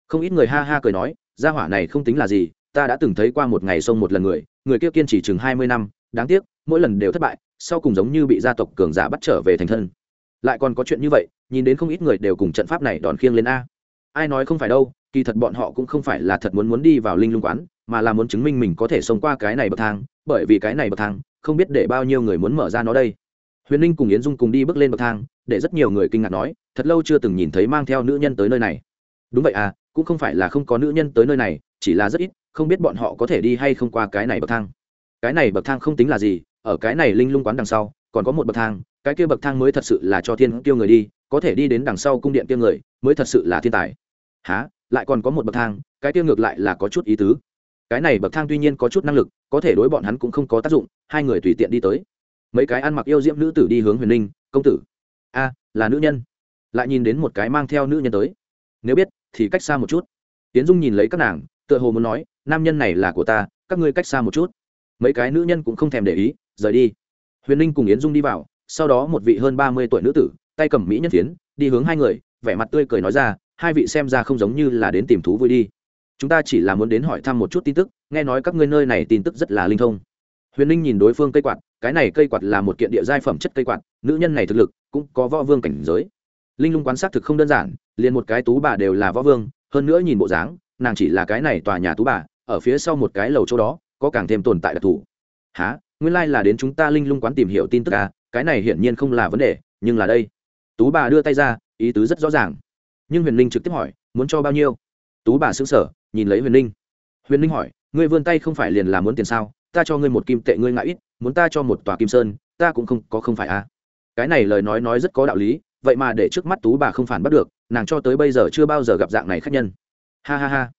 A: Không ít người ha ha cười nói, gia hỏa này không tính là gì ta đã từng thấy qua một ngày sông một lần người người kia kiên trì chừng hai mươi năm, đáng tiếc, mỗi lần đều thất bại, sau cùng giống như bị gia tộc cường giả bắt trở về thành thân. Lại còn có chuyện như vậy, nhìn đến không ít người đều cùng trận pháp này đòn khiêng lên a. Ai nói không phải đâu, kỳ thật bọn họ cũng không phải là thật muốn muốn đi vào linh lung quán, mà là muốn chứng minh mình có thể sống qua cái này bậc thang, bởi vì cái này bậc thang, không biết để bao nhiêu người muốn mở ra nó đây. Huyền linh cùng yến dung cùng đi bước lên bậc thang, để rất nhiều người kinh ngạc nói, thật lâu chưa từng nhìn thấy mang theo nữ nhân tới nơi này. Đúng vậy à cũng không phải là không có nữ nhân tới nơi này, chỉ là rất ít không biết bọn họ có thể đi hay không qua cái này bậc thang. Cái này bậc thang không tính là gì, ở cái này linh lung quán đằng sau, còn có một bậc thang, cái kia bậc thang mới thật sự là cho thiên tiêu người đi, có thể đi đến đằng sau cung điện tiêu người, mới thật sự là thiên tài. Há lại còn có một bậc thang, cái kia ngược lại là có chút ý tứ. Cái này bậc thang tuy nhiên có chút năng lực, có thể đối bọn hắn cũng không có tác dụng, hai người tùy tiện đi tới. Mấy cái ăn mặc yêu diễm nữ tử đi hướng huyền ninh công tử. A, là nữ nhân. Lại nhìn đến một cái mang theo nữ nhân tới. Nếu biết, thì cách xa một chút. Tiến dung nhìn lấy các nàng tựa hồ muốn nói, nam nhân này là của ta, các ngươi cách xa một chút. Mấy cái nữ nhân cũng không thèm để ý, rời đi. Huyền ninh cùng yến dung đi vào, sau đó một vị hơn ba mươi tuổi nữ tử, tay cầm mỹ nhân phiến, đi hướng hai người, vẻ mặt tươi cười nói ra, hai vị xem ra không giống như là đến tìm thú vui đi. Chúng ta chỉ là muốn đến hỏi thăm một chút tin tức, nghe nói các ngươi nơi này tin tức rất là linh thông. Huyền ninh nhìn đối phương cây quạt, cái này cây quạt là một kiện địa giai phẩm chất cây quạt, nữ nhân này thực lực cũng có võ vương cảnh giới. Linh lung quan sát thực không đơn giản, liền một cái tú bà đều là võ vương, hơn nữa nhìn bộ dáng nàng chỉ là cái này tòa nhà tú bà, ở phía sau một cái lầu chỗ đó, có càng thêm tồn tại đặc thù. Há nguyên lai、like、là đến chúng ta linh lung quán tìm hiểu tin tức à? Cái này hiển nhiên không là vấn đề, nhưng là đây. Tú bà đưa tay ra, ý tứ rất rõ ràng. Nhưng huyền linh trực tiếp hỏi, muốn cho bao nhiêu? Tú bà xứng sở nhìn lấy huyền linh. Huyền linh hỏi, ngươi vươn tay không phải liền là muốn tiền sao? Ta cho ngươi một kim tệ ngươi ngại ít, muốn ta cho một tòa kim sơn, ta cũng không, có không phải à? Cái này lời nói nói rất có đạo lý, vậy mà để trước mắt tú bà không phản bắt được, nàng cho tới bây giờ chưa bao giờ gặp dạng này khác nhân ha ha ha.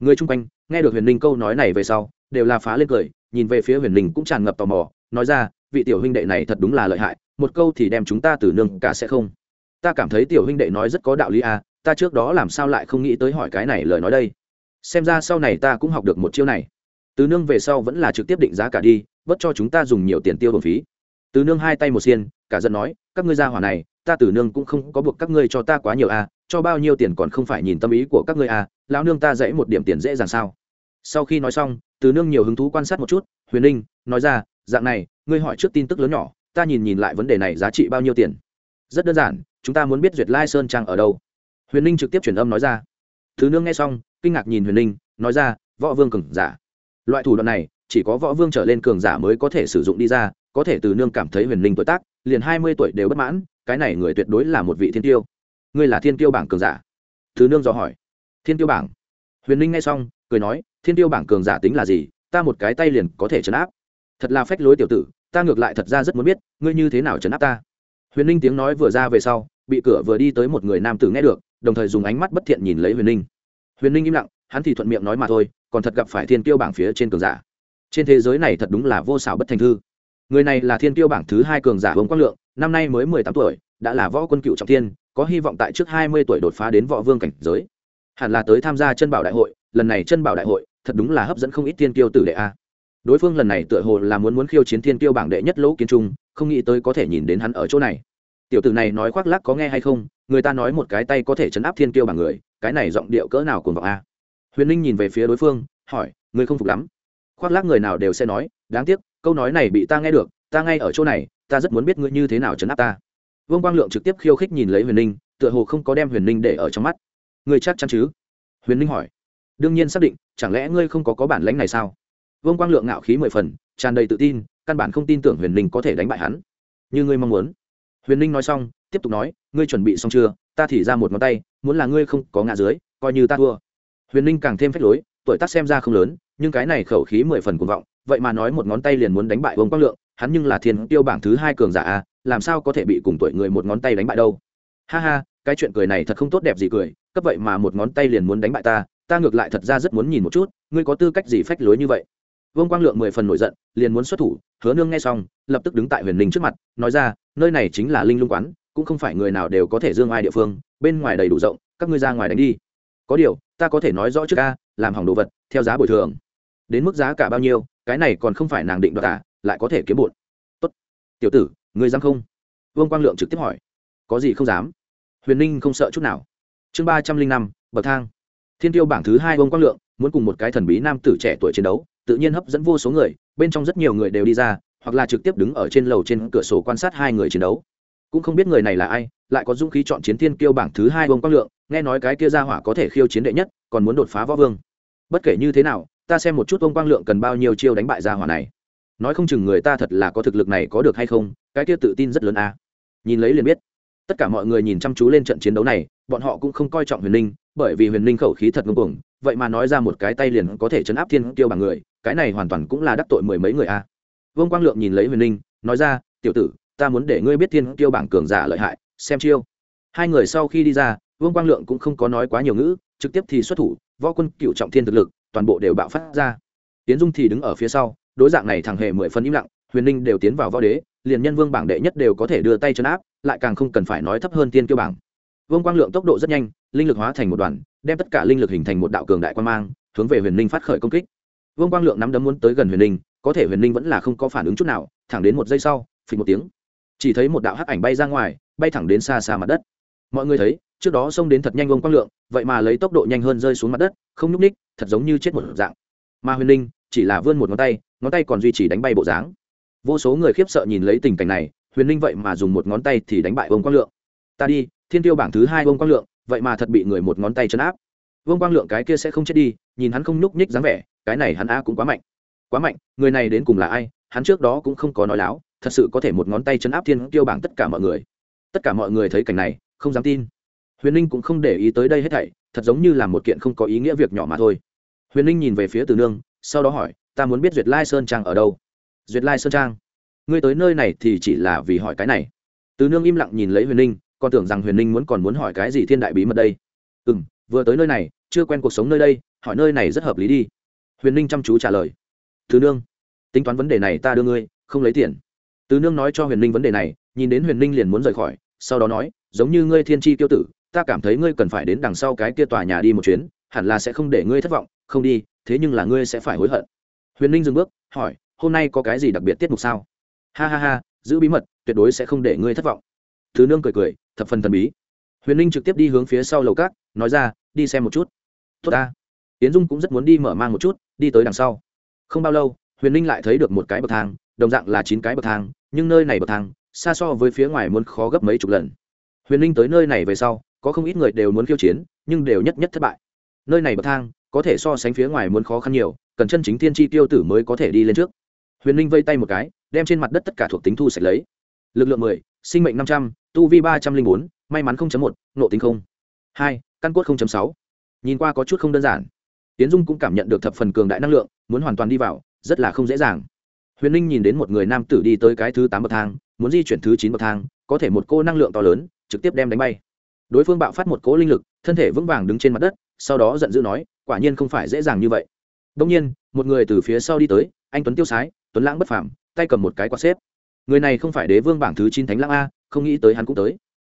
A: Người chung quanh, nghe được huyền linh câu nói này về sau, đều là phá lên cười, nhìn về phía huyền linh cũng tràn ngập tò mò, nói ra, vị tiểu huynh đệ này thật đúng là lợi hại, một câu thì đem chúng ta từ nương cả sẽ không. Ta cảm thấy tiểu huynh đệ nói rất có đạo lý à ta trước đó làm sao lại không nghĩ tới hỏi cái này lời nói đây. Xem ra sau này ta cũng học được một chiêu này. Từ nương về sau vẫn là trực tiếp định giá cả đi bất cho chúng ta dùng nhiều tiền tiêu bổng phí. Từ nương hai tay một xiên, cả giận nói, các ngươi ra hỏa này, ta từ nương cũng không có buộc các ngươi cho ta quá nhiều à cho bao nhiêu tiền còn không phải nhìn tâm ý của các ngươi à lão nương ta dãy một điểm tiền dễ dàng sao? Sau khi nói xong, từ nương nhiều hứng thú quan sát một chút, huyền ninh, nói ra, dạng này, ngươi hỏi trước tin tức lớn nhỏ, ta nhìn nhìn lại vấn đề này giá trị bao nhiêu tiền. Rất đơn giản, chúng ta muốn biết duyệt lai sơn trang ở đâu. Huyền ninh trực tiếp truyền âm nói ra. Thứ nương nghe xong, kinh ngạc nhìn huyền ninh, nói ra, võ vương cường giả. Loại thủ đoạn này, chỉ có võ vương trở lên cường giả mới có thể sử dụng đi ra, có thể từ nương cảm thấy huyền ninh tuổi tác, liền hai mươi tuổi đều bất mãn, cái này người tuyệt đối là một vị thiên tiêu. Ngươi là thiên tiêu bảng cường giả? Thứ nương dò hỏi thiên tiêu bảng. Huyền ninh nghe xong, cười nói, thiên tiêu bảng cường giả tính là gì? Ta một cái tay liền có thể chấn áp. Thật là phách lối tiểu tử, ta ngược lại thật ra rất muốn biết, ngươi như thế nào chấn áp ta? Huyền ninh tiếng nói vừa ra về sau, bị cửa vừa đi tới một người nam tử nghe được, đồng thời dùng ánh mắt bất thiện nhìn lấy huyền ninh. Huyền ninh im lặng, hắn thì thuận miệng nói mà thôi, còn thật gặp phải thiên tiêu bảng phía trên cường giả. Trên thế giới này thật đúng là vô xảo bất thành thư. Người này là thiên tiêu bảng thứ hai cường giả vương quang lượng, năm nay mới mười tám tuổi, đã là võ quân cựu trọng thiên, có hy vọng tại trước hai mươi tuổi đột phá đến võ vương cảnh giới hẳn là tới tham gia chân bảo đại hội, lần này chân bảo đại hội, thật đúng là hấp dẫn không ít thiên tiêu tử đệ a. Đối phương lần này tựa hồ là muốn muốn khiêu chiến thiên tiêu bảng đệ nhất lỗ kiến trung, không nghĩ tới có thể nhìn đến hắn ở chỗ này. Tiểu tử này nói khoác lắc có nghe hay không, người ta nói một cái tay có thể chấn áp thiên tiêu bảng người, cái này giọng điệu cỡ nào cùng vọng a. Huyền ninh nhìn về phía đối phương, hỏi người không phục lắm? Khoác lác người nào đều sẽ nói, đáng tiếc, câu nói này bị ta nghe được, ta ngay ở chỗ này, ta rất muốn biết ngươi như thế nào chấn áp ta. Vương quang lượng trực tiếp khiêu khích nhìn lấy huyền ninh, tựa hồ không có đem huyền ninh để ở trong mắt ngươi chắc chắn chứ? Huyền ninh hỏi. Đương nhiên xác định, chẳng lẽ ngươi không có có bản lãnh này sao? Vương quang lượng ngạo khí mười phần, tràn đầy tự tin, căn bản không tin tưởng huyền ninh có thể đánh bại hắn. Như ngươi mong muốn. Huyền ninh nói xong, tiếp tục nói, ngươi chuẩn bị xong chưa? Ta thì ra một ngón tay, muốn là ngươi không có ngã dưới, coi như ta thua. Huyền ninh càng thêm phép lối, tuổi tác xem ra không lớn, nhưng cái này khẩu khí mười phần cuồng vọng, vậy mà nói một ngón tay liền muốn đánh bại vương quang lượng, hắn nhưng là thiên tiêu bảng thứ hai cường giả a, làm sao có thể bị cùng tuổi người một ngón tay đánh bại đâu? Ha ha, cái chuyện cười này thật không tốt đẹp gì cười, cấp vậy mà một ngón tay liền muốn đánh bại ta ta ngược lại thật ra rất muốn nhìn một chút, ngươi có tư cách gì phách lối như vậy? Vương quang lượng mười phần nổi giận, liền muốn xuất thủ, hứa nương nghe xong, lập tức đứng tại huyền ninh trước mặt, nói ra, nơi này chính là linh lung quán, cũng không phải người nào đều có thể dương ai địa phương, bên ngoài đầy đủ rộng, các ngươi ra ngoài đánh đi. Có điều, ta có thể nói rõ trước ca, làm hỏng đồ vật, theo giá bồi thường. Đến mức giá cả bao nhiêu, cái này còn không phải nàng định đoạt cả lại có thể kiếm bụt. Tốt. Tiểu tử, ngươi dám không? Vương quang lượng trực tiếp hỏi có gì không dám. Huyền ninh không sợ chút nào. Chương ba trăm linh năm, bậc thang. Thiên tiêu bảng thứ hai vương quang lượng, muốn cùng một cái thần bí nam tử trẻ tuổi chiến đấu, tự nhiên hấp dẫn vô số người, bên trong rất nhiều người đều đi ra, hoặc là trực tiếp đứng ở trên lầu trên cửa sổ quan sát hai người chiến đấu. Cũng không biết người này là ai, lại có dũng khí chọn chiến thiên kiêu bảng thứ hai vương quang lượng, nghe nói cái kia ra hỏa có thể khiêu chiến đệ nhất, còn muốn đột phá võ vương. Bất kể như thế nào, ta xem một chút vương quang lượng cần bao nhiêu chiêu đánh bại ra hỏa này. Nói không chừng người ta thật là có thực lực này có được hay không, cái kia tự tin rất lớn à. nhìn lấy liền biết tất cả mọi người nhìn chăm chú lên trận chiến đấu này bọn họ cũng không coi trọng huyền Linh, bởi vì huyền Linh khẩu khí thật ngưng cuồng vậy mà nói ra một cái tay liền có thể chấn áp thiên tiêu bằng người cái này hoàn toàn cũng là đắc tội mười mấy người a. À. vương quang lượng nhìn lấy huyền Linh, nói ra tiểu tử ta muốn để ngươi biết thiên tiêu bảng cường giả lợi hại xem chiêu. Hai người sau khi đi ra vương quang lượng cũng không có nói quá nhiều ngữ trực tiếp thì xuất thủ võ quân cựu trọng thiên thực lực toàn bộ đều bạo phát ra. Tiến dung thì đứng ở phía sau đối dạng này thằng hề mười phân im lặng huyền ninh đều tiến vào võ đế liền nhân vương bảng đệ nhất đều có thể đưa tay chân áp, lại càng không cần phải nói thấp hơn tiên kiêu bảng. Vương quang lượng tốc độ rất nhanh, linh lực hóa thành một đoàn, đem tất cả linh lực hình thành một đạo cường đại quan mang, hướng về huyền ninh phát khởi công kích. Vương quang lượng nắm đấm muốn tới gần huyền ninh có thể huyền ninh vẫn là không có phản ứng chút nào, thẳng đến một giây sau, phình một tiếng. Chỉ thấy một đạo hắc ảnh bay ra ngoài, bay thẳng đến xa xa mặt đất. Mọi người thấy, trước đó xông đến thật nhanh vương quang lượng, vậy mà lấy tốc độ nhanh hơn rơi xuống mặt đất, không nhúc ních thật giống như chết một dạng. Mà huyền ninh chỉ là vươn một ngón tay ngón tay còn duy trì đánh bay bộ dáng vô số người khiếp sợ nhìn lấy tình cảnh này, huyền ninh vậy mà dùng một ngón tay thì đánh bại vương quang lượng. Ta đi, thiên tiêu bảng thứ hai vương quang lượng, vậy mà thật bị người một ngón tay chấn áp. Vương quang lượng cái kia sẽ không chết đi, nhìn hắn không nhúc nhích dáng vẻ, cái này hắn a cũng quá mạnh. Quá mạnh, người này đến cùng là ai, hắn trước đó cũng không có nói láo, thật sự có thể một ngón tay chấn áp thiên tiêu bảng tất cả mọi người. Tất cả mọi người thấy cảnh này, không dám tin. Huyền ninh cũng không để ý tới đây hết thảy, thật giống như là một kiện không có ý nghĩa việc nhỏ mà thôi. Huyền ninh nhìn về phía từ nương, sau đó hỏi, ta muốn biết duyệt lai sơn trang ở đâu? Duyệt lai sơn trang. Ngươi tới nơi này thì chỉ là vì hỏi cái này. Từ nương im lặng nhìn lấy huyền ninh, còn tưởng rằng huyền ninh muốn còn muốn hỏi cái gì thiên đại bí mật đây. Ừ m vừa tới nơi này, chưa quen cuộc sống nơi đây, hỏi nơi này rất hợp lý đi. Huyền ninh chăm chú trả lời. Từ nương, tính toán vấn đề này ta đưa ngươi, không lấy tiền. Từ nương nói cho huyền ninh vấn đề này, nhìn đến huyền ninh liền muốn rời khỏi, sau đó nói, giống như ngươi thiên tri tiêu tử, ta cảm thấy ngươi cần phải đến đằng sau cái kia tòa nhà đi một chuyến, hẳn là sẽ không để ngươi thất vọng, không đi, thế nhưng là ngươi sẽ phải hối hận. Huyền ninh dừng bước, hỏi hôm nay có cái gì đặc biệt tiết mục sao? Ha ha ha, giữ bí mật, tuyệt đối sẽ không để ngươi thất vọng. Thứ nương cười cười, thập phần thần bí. Huyền ninh trực tiếp đi hướng phía sau lầu cát nói ra, đi xem một chút. Tốt ta. Yến dung cũng rất muốn đi mở mang một chút, đi tới đằng sau. Không bao lâu, huyền ninh lại thấy được một cái bậc thang, đồng dạng là chín cái bậc thang, nhưng nơi này bậc thang, xa so với phía ngoài muốn khó gấp mấy chục lần. Huyền ninh tới nơi này về sau, có không ít người đều muốn khiêu chiến, nhưng đều nhất nhất thất bại. Nơi này bậc thang, có thể so sánh phía ngoài muốn khó khăn nhiều, cần chân chính tiên tri tiêu tử mới có thể đi lên trước huyền Linh vây tay một cái, đem trên mặt đất tất cả thuộc tính thu sạch lấy. Lực lượng mười, sinh mệnh năm trăm, tu vi ba trăm linh bốn, may mắn một nộ tính không. Hai, căn cốt sáu. Nhìn qua có chút không đơn giản. Tiến dung cũng cảm nhận được thập phần cường đại năng lượng, muốn hoàn toàn đi vào, rất là không dễ dàng. Huyền ninh nhìn đến một người nam tử đi tới cái thứ tám bậc thang, muốn di chuyển thứ chín bậc thang, có thể một cô năng lượng to lớn, trực tiếp đem đánh bay. Đối phương bạo phát một cỗ linh lực, thân thể vững vàng đứng trên mặt đất, sau đó giận dữ nói, quả nhiên không phải dễ dàng như vậy. Đông nhiên, một người từ phía sau đi tới anh tuấn tiêu sái, tuấn lãng bất phàm, tay cầm một cái quạt xếp. Người này không phải đế vương bảng thứ chín thánh lãng a, không nghĩ tới hắn cũng tới.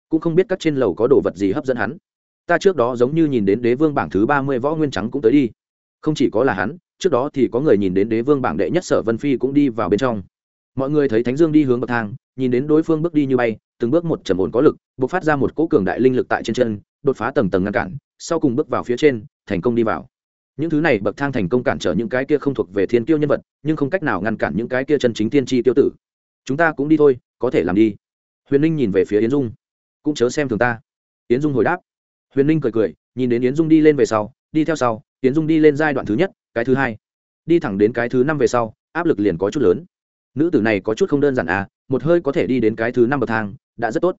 A: Cũng không biết các trên lầu có đồ vật gì hấp dẫn hắn. Ta trước đó giống như nhìn đến đế vương bảng thứ ba mươi võ nguyên trắng cũng tới đi. Không chỉ có là hắn, trước đó thì có người nhìn đến đế vương bảng đệ nhất sở vân phi cũng đi vào bên trong. Mọi người thấy thánh dương đi hướng bậc thang, nhìn đến đối phương bước đi như bay, từng bước một trầm ổn có lực b ộ c phát ra một cỗ cường đại linh lực tại trên chân, đột phá tầng tầng ngăn cản, sau cùng bước vào phía trên, thành công đi vào những thứ này bậc thang thành công cản trở những cái kia không thuộc về thiên tiêu nhân vật, nhưng không cách nào ngăn cản những cái kia chân chính tiên tri tiêu tử. Chúng ta cũng đi thôi, có thể làm đi. Huyền ninh nhìn về phía yến dung. Cũng chớ xem thường ta. Yến dung hồi đáp. Huyền ninh cười cười, nhìn đến yến dung đi lên về sau, đi theo sau, yến dung đi lên giai đoạn thứ nhất, cái thứ hai. Đi thẳng đến cái thứ năm về sau, áp lực liền có chút lớn. Nữ tử này có chút không đơn giản à một hơi có thể đi đến cái thứ năm bậc thang, đã rất tốt.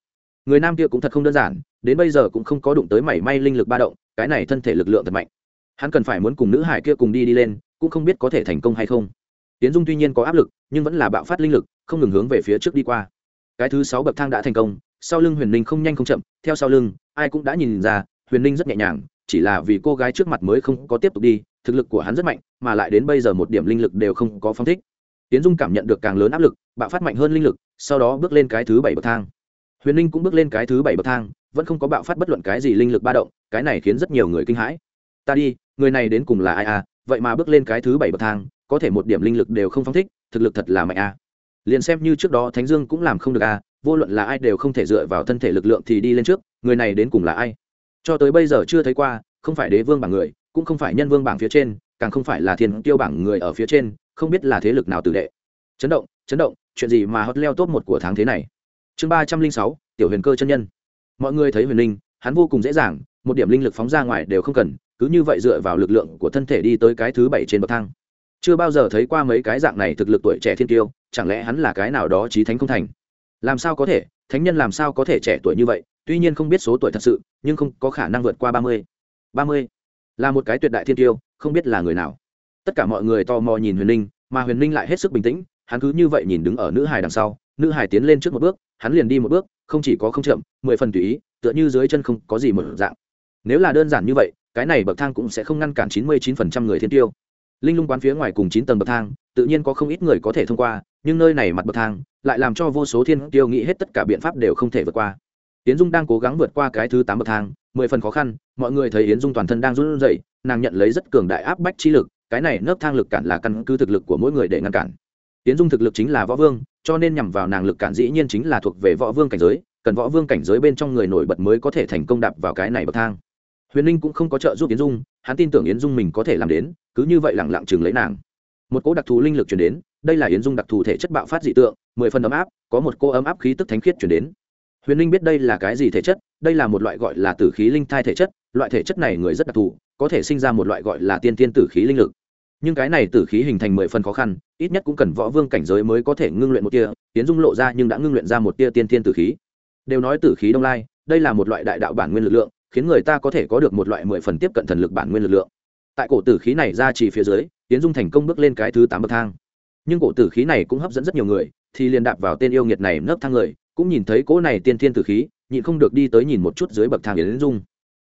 A: Người nam kia cũng thật không đơn giản, đến bây giờ cũng không có đụng tới mảy may linh lực ba động, cái này thân thể lực lượng thật mạnh hắn cần phải muốn cùng nữ hải kia cùng đi đi lên, cũng không biết có thể thành công hay không. Tiến dung tuy nhiên có áp lực, nhưng vẫn là bạo phát linh lực, không ngừng hướng về phía trước đi qua. Cái thứ sáu bậc thang đã thành công, sau lưng huyền ninh không nhanh không chậm, theo sau lưng, ai cũng đã nhìn ra, huyền ninh rất nhẹ nhàng, chỉ là vì cô gái trước mặt mới không có tiếp tục đi, thực lực của hắn rất mạnh, mà lại đến bây giờ một điểm linh lực đều không có phong thích. Tiến dung cảm nhận được càng lớn áp lực, bạo phát mạnh hơn linh lực, sau đó bước lên cái thứ bảy bậc thang. Huyền ninh cũng bước lên cái thứ bảy bậc thang, vẫn không có bạo phát bất luận cái gì linh lực ba động, cái này khiến rất nhiều người kinh hãi. Ta đi người này đến cùng là ai à? Vậy mà bước lên cái thứ bảy bậc thang, có thể một điểm linh lực đều không phong thích, thực lực thật là mạnh à? Liền xem như trước đó thánh dương cũng làm không được à vô luận là ai đều không thể dựa vào thân thể lực lượng thì đi lên trước, người này đến cùng là ai? Cho tới bây giờ chưa thấy qua, không phải đế vương bảng người, cũng không phải nhân vương bảng phía trên, càng không phải là thiên tiêu bảng người ở phía trên, không biết là thế lực nào tử đệ. Chấn động chấn động, chuyện gì mà hot leo top một của tháng thế này? Chương ba trăm linh sáu, tiểu huyền cơ chân nhân. Mọi người thấy huyền linh, hắn vô cùng dễ dàng, một điểm linh lực phóng ra ngoài đều không cần cứ như vậy dựa vào lực lượng của thân thể đi tới cái thứ bảy trên bậc thang. Chưa bao giờ thấy qua mấy cái dạng này thực lực tuổi trẻ thiên tiêu chẳng lẽ hắn là cái nào đó trí thánh không thành? Làm sao có thể? Thánh nhân làm sao có thể trẻ tuổi như vậy? Tuy nhiên không biết số tuổi thật sự, nhưng không có khả năng vượt qua ba mươi. Ba mươi là một cái tuyệt đại thiên tiêu không biết là người nào. Tất cả mọi người tò mò nhìn huyền ninh mà huyền ninh lại hết sức bình tĩnh, hắn cứ như vậy nhìn đứng ở nữ hải đằng sau, nữ hải tiến lên trước một bước, hắn liền đi một bước, không chỉ có không chậm, mười phần tùy ý, tựa như dưới chân không có gì một dạng. Nếu là đơn giản như vậy cái này bậc thang cũng sẽ không ngăn cản chín mươi chín phần trăm người thiên tiêu. Linh lung quán phía ngoài cùng chín tầng bậc thang, tự nhiên có không ít người có thể thông qua, nhưng nơi này mặt bậc thang lại làm cho vô số thiên tiêu nghĩ hết tất cả biện pháp đều không thể vượt qua. Yến dung đang cố gắng vượt qua cái thứ tám bậc thang, mười phần khó khăn, mọi người thấy yến dung toàn thân đang run rẩy, nàng nhận lấy rất cường đại áp bách chi lực, cái này nấc thang lực cản là căn cứ thực lực của mỗi người để ngăn cản. Yến dung thực lực chính là võ vương, cho nên nhằm vào nàng lực cản dĩ nhiên chính là thuộc về võ vương cảnh giới, cần võ vương cảnh giới bên trong người nổi bật mới có thể thành công đạp vào cái này bậc thang huyền ninh cũng không có trợ giúp yến dung, hắn tin tưởng yến dung mình có thể làm đến, cứ như vậy lẳng lặng chừng lấy nàng. Một cỗ đặc thù linh lực chuyển đến, đây là yến dung đặc thù thể chất bạo phát dị tượng, mười phần ấm áp, có một cô ấm áp khí tức thánh khiết chuyển đến. Huyền ninh biết đây là cái gì thể chất, đây là một loại gọi là tử khí linh thai thể chất, loại thể chất này người rất đặc thù, có thể sinh ra một loại gọi là tiên tiên tử khí linh lực. Nhưng cái này tử khí hình thành mười phần khó khăn, ít nhất cũng cần võ vương cảnh giới mới có thể ngưng luyện một tia tiến dung lộ ra nhưng đã ngưng luyện ra một tia tiên tiên tử khí. Đều nói tử khí đông lai, đây là một loại đại đạo bản nguyên lực lượng khiến người ta có thể có được một loại mười phần tiếp cận thần lực bản nguyên lực lượng. Tại cổ tử khí này ra chỉ phía dưới tiến dung thành công bước lên cái thứ tám bậc thang. Nhưng cổ tử khí này cũng hấp dẫn rất nhiều người, thì liền đạp vào tên yêu nghiệt này nấp thang người, cũng nhìn thấy cỗ này tiên thiên tử khí, nhịn không được đi tới nhìn một chút dưới bậc thang yến dung.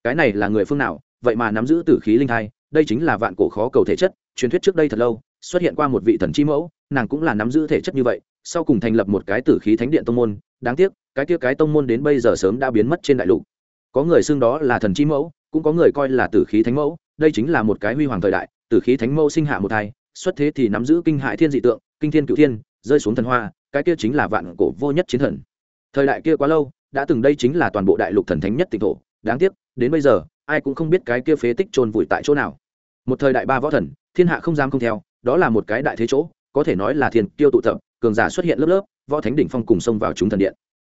A: Cái này là người phương nào? Vậy mà nắm giữ tử khí linh thai, đây chính là vạn cổ khó cầu thể chất, truyền thuyết trước đây thật lâu, xuất hiện qua một vị thần chi mẫu, nàng cũng là nắm giữ thể chất như vậy, sau cùng thành lập một cái tử khí thánh điện tông môn. Đáng tiếc, cái kia cái tông môn đến bây giờ sớm đã biến mất trên đại lục có người xưng đó là thần chi mẫu, cũng có người coi là tử khí thánh mẫu, đây chính là một cái huy hoàng thời đại, tử khí thánh mẫu sinh hạ một thai, xuất thế thì nắm giữ kinh hại thiên dị tượng, kinh thiên cựu thiên, rơi xuống thần hoa, cái kia chính là vạn cổ vô nhất chiến thần. Thời đại kia quá lâu, đã từng đây chính là toàn bộ đại lục thần thánh nhất tịnh thổ, đáng tiếc, đến bây giờ, ai cũng không biết cái kia phế tích trôn vùi tại chỗ nào. Một thời đại ba võ thần, thiên hạ không dám không theo, đó là một cái đại thế chỗ, có thể nói là thiên tiêu tụ tập, cường giả xuất hiện lớp lớp, võ thánh đỉnh phong cùng xông vào chúng thần điện.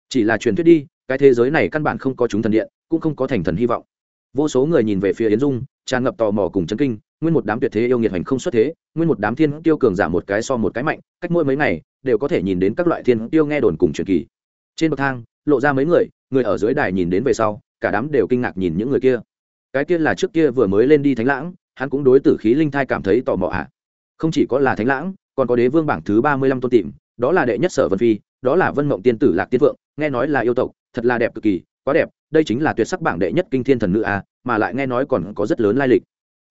A: Chỉ là truyền thuyết đi cái thế giới này căn bản không có chúng thần điện, cũng không có thành thần hy vọng. Vô số người nhìn về phía yến dung, tràn ngập tò mò cùng chấn kinh, nguyên một đám tuyệt thế yêu nghiệt hành không xuất thế, nguyên một đám thiên tiêu cường giả một cái so một cái mạnh, cách mỗi mấy ngày, đều có thể nhìn đến các loại thiên tiêu nghe đồn cùng truyền kỳ. Trên bậc thang, lộ ra mấy người người ở dưới đài nhìn đến về sau, cả đám đều kinh ngạc nhìn những người kia. Cái kia là trước kia vừa mới lên đi thánh lãng, hắn cũng đối tử khí linh thai cảm thấy tò mò ạ. À. không chỉ có là thánh lãng, còn có đế vương bảng thứ ba mươi lăm tôn tìm đó là đệ nhất sở vân phi, đó là vân mộng tiên tử lạc tiên vượng nghe nói là yêu tộc thật là đẹp cực kỳ, quá đẹp, đây chính là tuyệt sắc bảng đệ nhất kinh thiên thần nữ a, mà lại nghe nói còn có rất lớn lai lịch.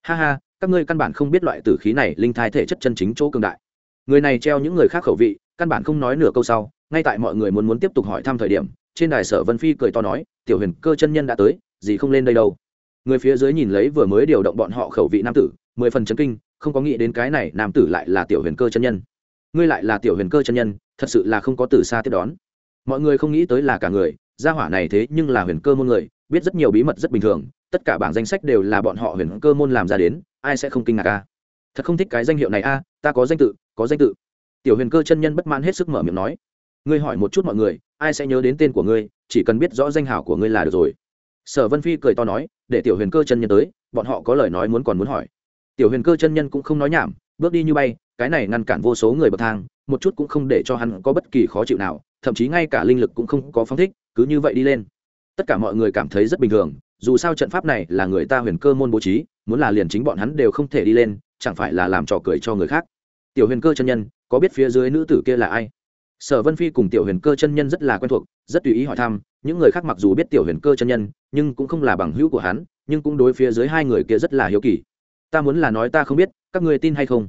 A: Ha ha, các ngươi căn bản không biết loại tử khí này, linh thai thể chất chân chính chỗ cường đại. Người này treo những người khác khẩu vị, căn bản không nói nửa câu sau, ngay tại mọi người muốn muốn tiếp tục hỏi thăm thời điểm, trên đài sở vân phi cười to nói, tiểu huyền, cơ chân nhân đã tới, gì không lên đây đâu? Người phía dưới nhìn lấy vừa mới điều động bọn họ khẩu vị nam tử, mười phần chấn kinh, không có nghĩ đến cái này nam tử lại là tiểu huyền cơ chân nhân. Ngươi lại là tiểu huyền cơ chân nhân, thật sự là không có từ xa tiếp đón. Mọi người không nghĩ tới là cả người gia hỏa này thế nhưng là huyền cơ môn người, biết rất nhiều bí mật rất bình thường, tất cả bảng danh sách đều là bọn họ huyền cơ môn làm ra đến, ai sẽ không kinh ngạc a? Thật không thích cái danh hiệu này a, ta có danh tự, có danh tự. Tiểu huyền cơ chân nhân bất mãn hết sức mở miệng nói. Ngươi hỏi một chút mọi người, ai sẽ nhớ đến tên của ngươi, chỉ cần biết rõ danh hảo của ngươi là được rồi. Sở vân phi cười to nói, để tiểu huyền cơ chân nhân tới, bọn họ có lời nói muốn còn muốn hỏi. Tiểu huyền cơ chân nhân cũng không nói nhảm, bước đi như bay, cái này ngăn cản vô số người bậc thang, một chút cũng không để cho hắn có bất kỳ khó chịu nào thậm chí ngay cả linh lực cũng không có phóng thích, cứ như vậy đi lên. Tất cả mọi người cảm thấy rất bình thường, dù sao trận pháp này là người ta huyền cơ môn bố trí, muốn là liền chính bọn hắn đều không thể đi lên, chẳng phải là làm trò cười cho người khác. Tiểu huyền cơ chân nhân, có biết phía dưới nữ tử kia là ai? Sở vân phi cùng tiểu huyền cơ chân nhân rất là quen thuộc, rất tùy ý hỏi thăm, những người khác mặc dù biết tiểu huyền cơ chân nhân, nhưng cũng không là bằng hữu của hắn, nhưng cũng đối phía dưới hai người kia rất là hiếu kỳ. Ta muốn là nói ta không biết, các ngươi tin hay không?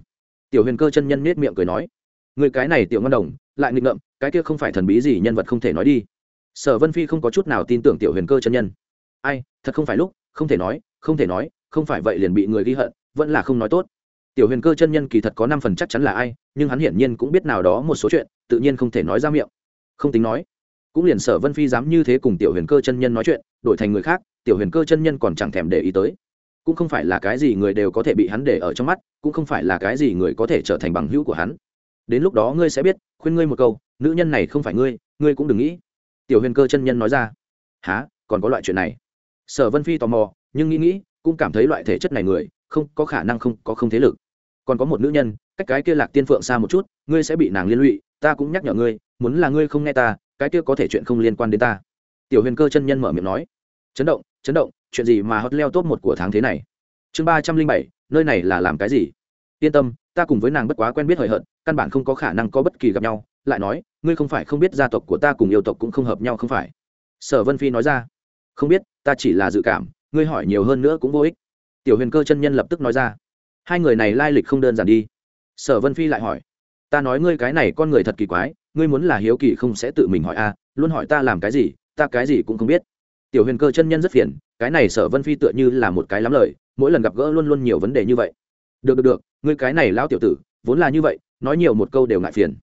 A: Tiểu huyền cơ chân nhân nết miệng cười nói người cái này tiểu ngân đồng, lại nghịch ngợm, cái kia không phải thần bí gì nhân vật không thể nói đi. Sở vân phi không có chút nào tin tưởng tiểu huyền cơ chân nhân. Ai, thật không phải lúc, không thể nói, không thể nói, không phải vậy liền bị người ghi hận, vẫn là không nói tốt. Tiểu huyền cơ chân nhân kỳ thật có năm phần chắc chắn là ai, nhưng hắn hiển nhiên cũng biết nào đó một số chuyện, tự nhiên không thể nói ra miệng. Không tính nói, cũng liền sở vân phi dám như thế cùng tiểu huyền cơ chân nhân nói chuyện, đổi thành người khác, tiểu huyền cơ chân nhân còn chẳng thèm để ý tới. Cũng không phải là cái gì người đều có thể bị hắn để ở trong mắt, cũng không phải là cái gì người có thể trở thành bằng hữu của hắn đến lúc đó ngươi sẽ biết, khuyên ngươi một câu, nữ nhân này không phải ngươi ngươi cũng đừng nghĩ. Tiểu huyền cơ chân nhân nói ra. Há còn có loại chuyện này? Sở vân phi tò mò, nhưng nghĩ nghĩ, cũng cảm thấy loại thể chất này người, không có khả năng không có không thế lực. Còn có một nữ nhân, cách cái kia lạc tiên phượng xa một chút, ngươi sẽ bị nàng liên lụy, ta cũng nhắc nhở ngươi, muốn là ngươi không nghe ta, cái kia có thể chuyện không liên quan đến ta. Tiểu huyền cơ chân nhân mở miệng nói. Chấn động chấn động, chuyện gì mà hot leo top một của tháng thế này? Chương ba trăm linh bảy, nơi này là làm cái gì? Yên tâm ta cùng với nàng bất quá quen biết hời hợt, căn bản không có khả năng có bất kỳ gặp nhau, lại nói, ngươi không phải không biết gia tộc của ta cùng yêu tộc cũng không hợp nhau không phải? Sở vân phi nói ra. Không biết, ta chỉ là dự cảm, ngươi hỏi nhiều hơn nữa cũng vô ích. Tiểu huyền cơ chân nhân lập tức nói ra. Hai người này lai lịch không đơn giản đi. Sở vân phi lại hỏi. Ta nói ngươi cái này con người thật kỳ quái, ngươi muốn là hiếu kỳ không sẽ tự mình hỏi a, luôn hỏi ta làm cái gì, ta cái gì cũng không biết. Tiểu huyền cơ chân nhân rất phiền, cái này sở vân phi tựa như là một cái lắm lời, mỗi lần gặp gỡ luôn luôn nhiều vấn đề như vậy được được được, ngươi cái này lao tiểu tử, vốn là như vậy, nói nhiều một câu đều ngại phiền.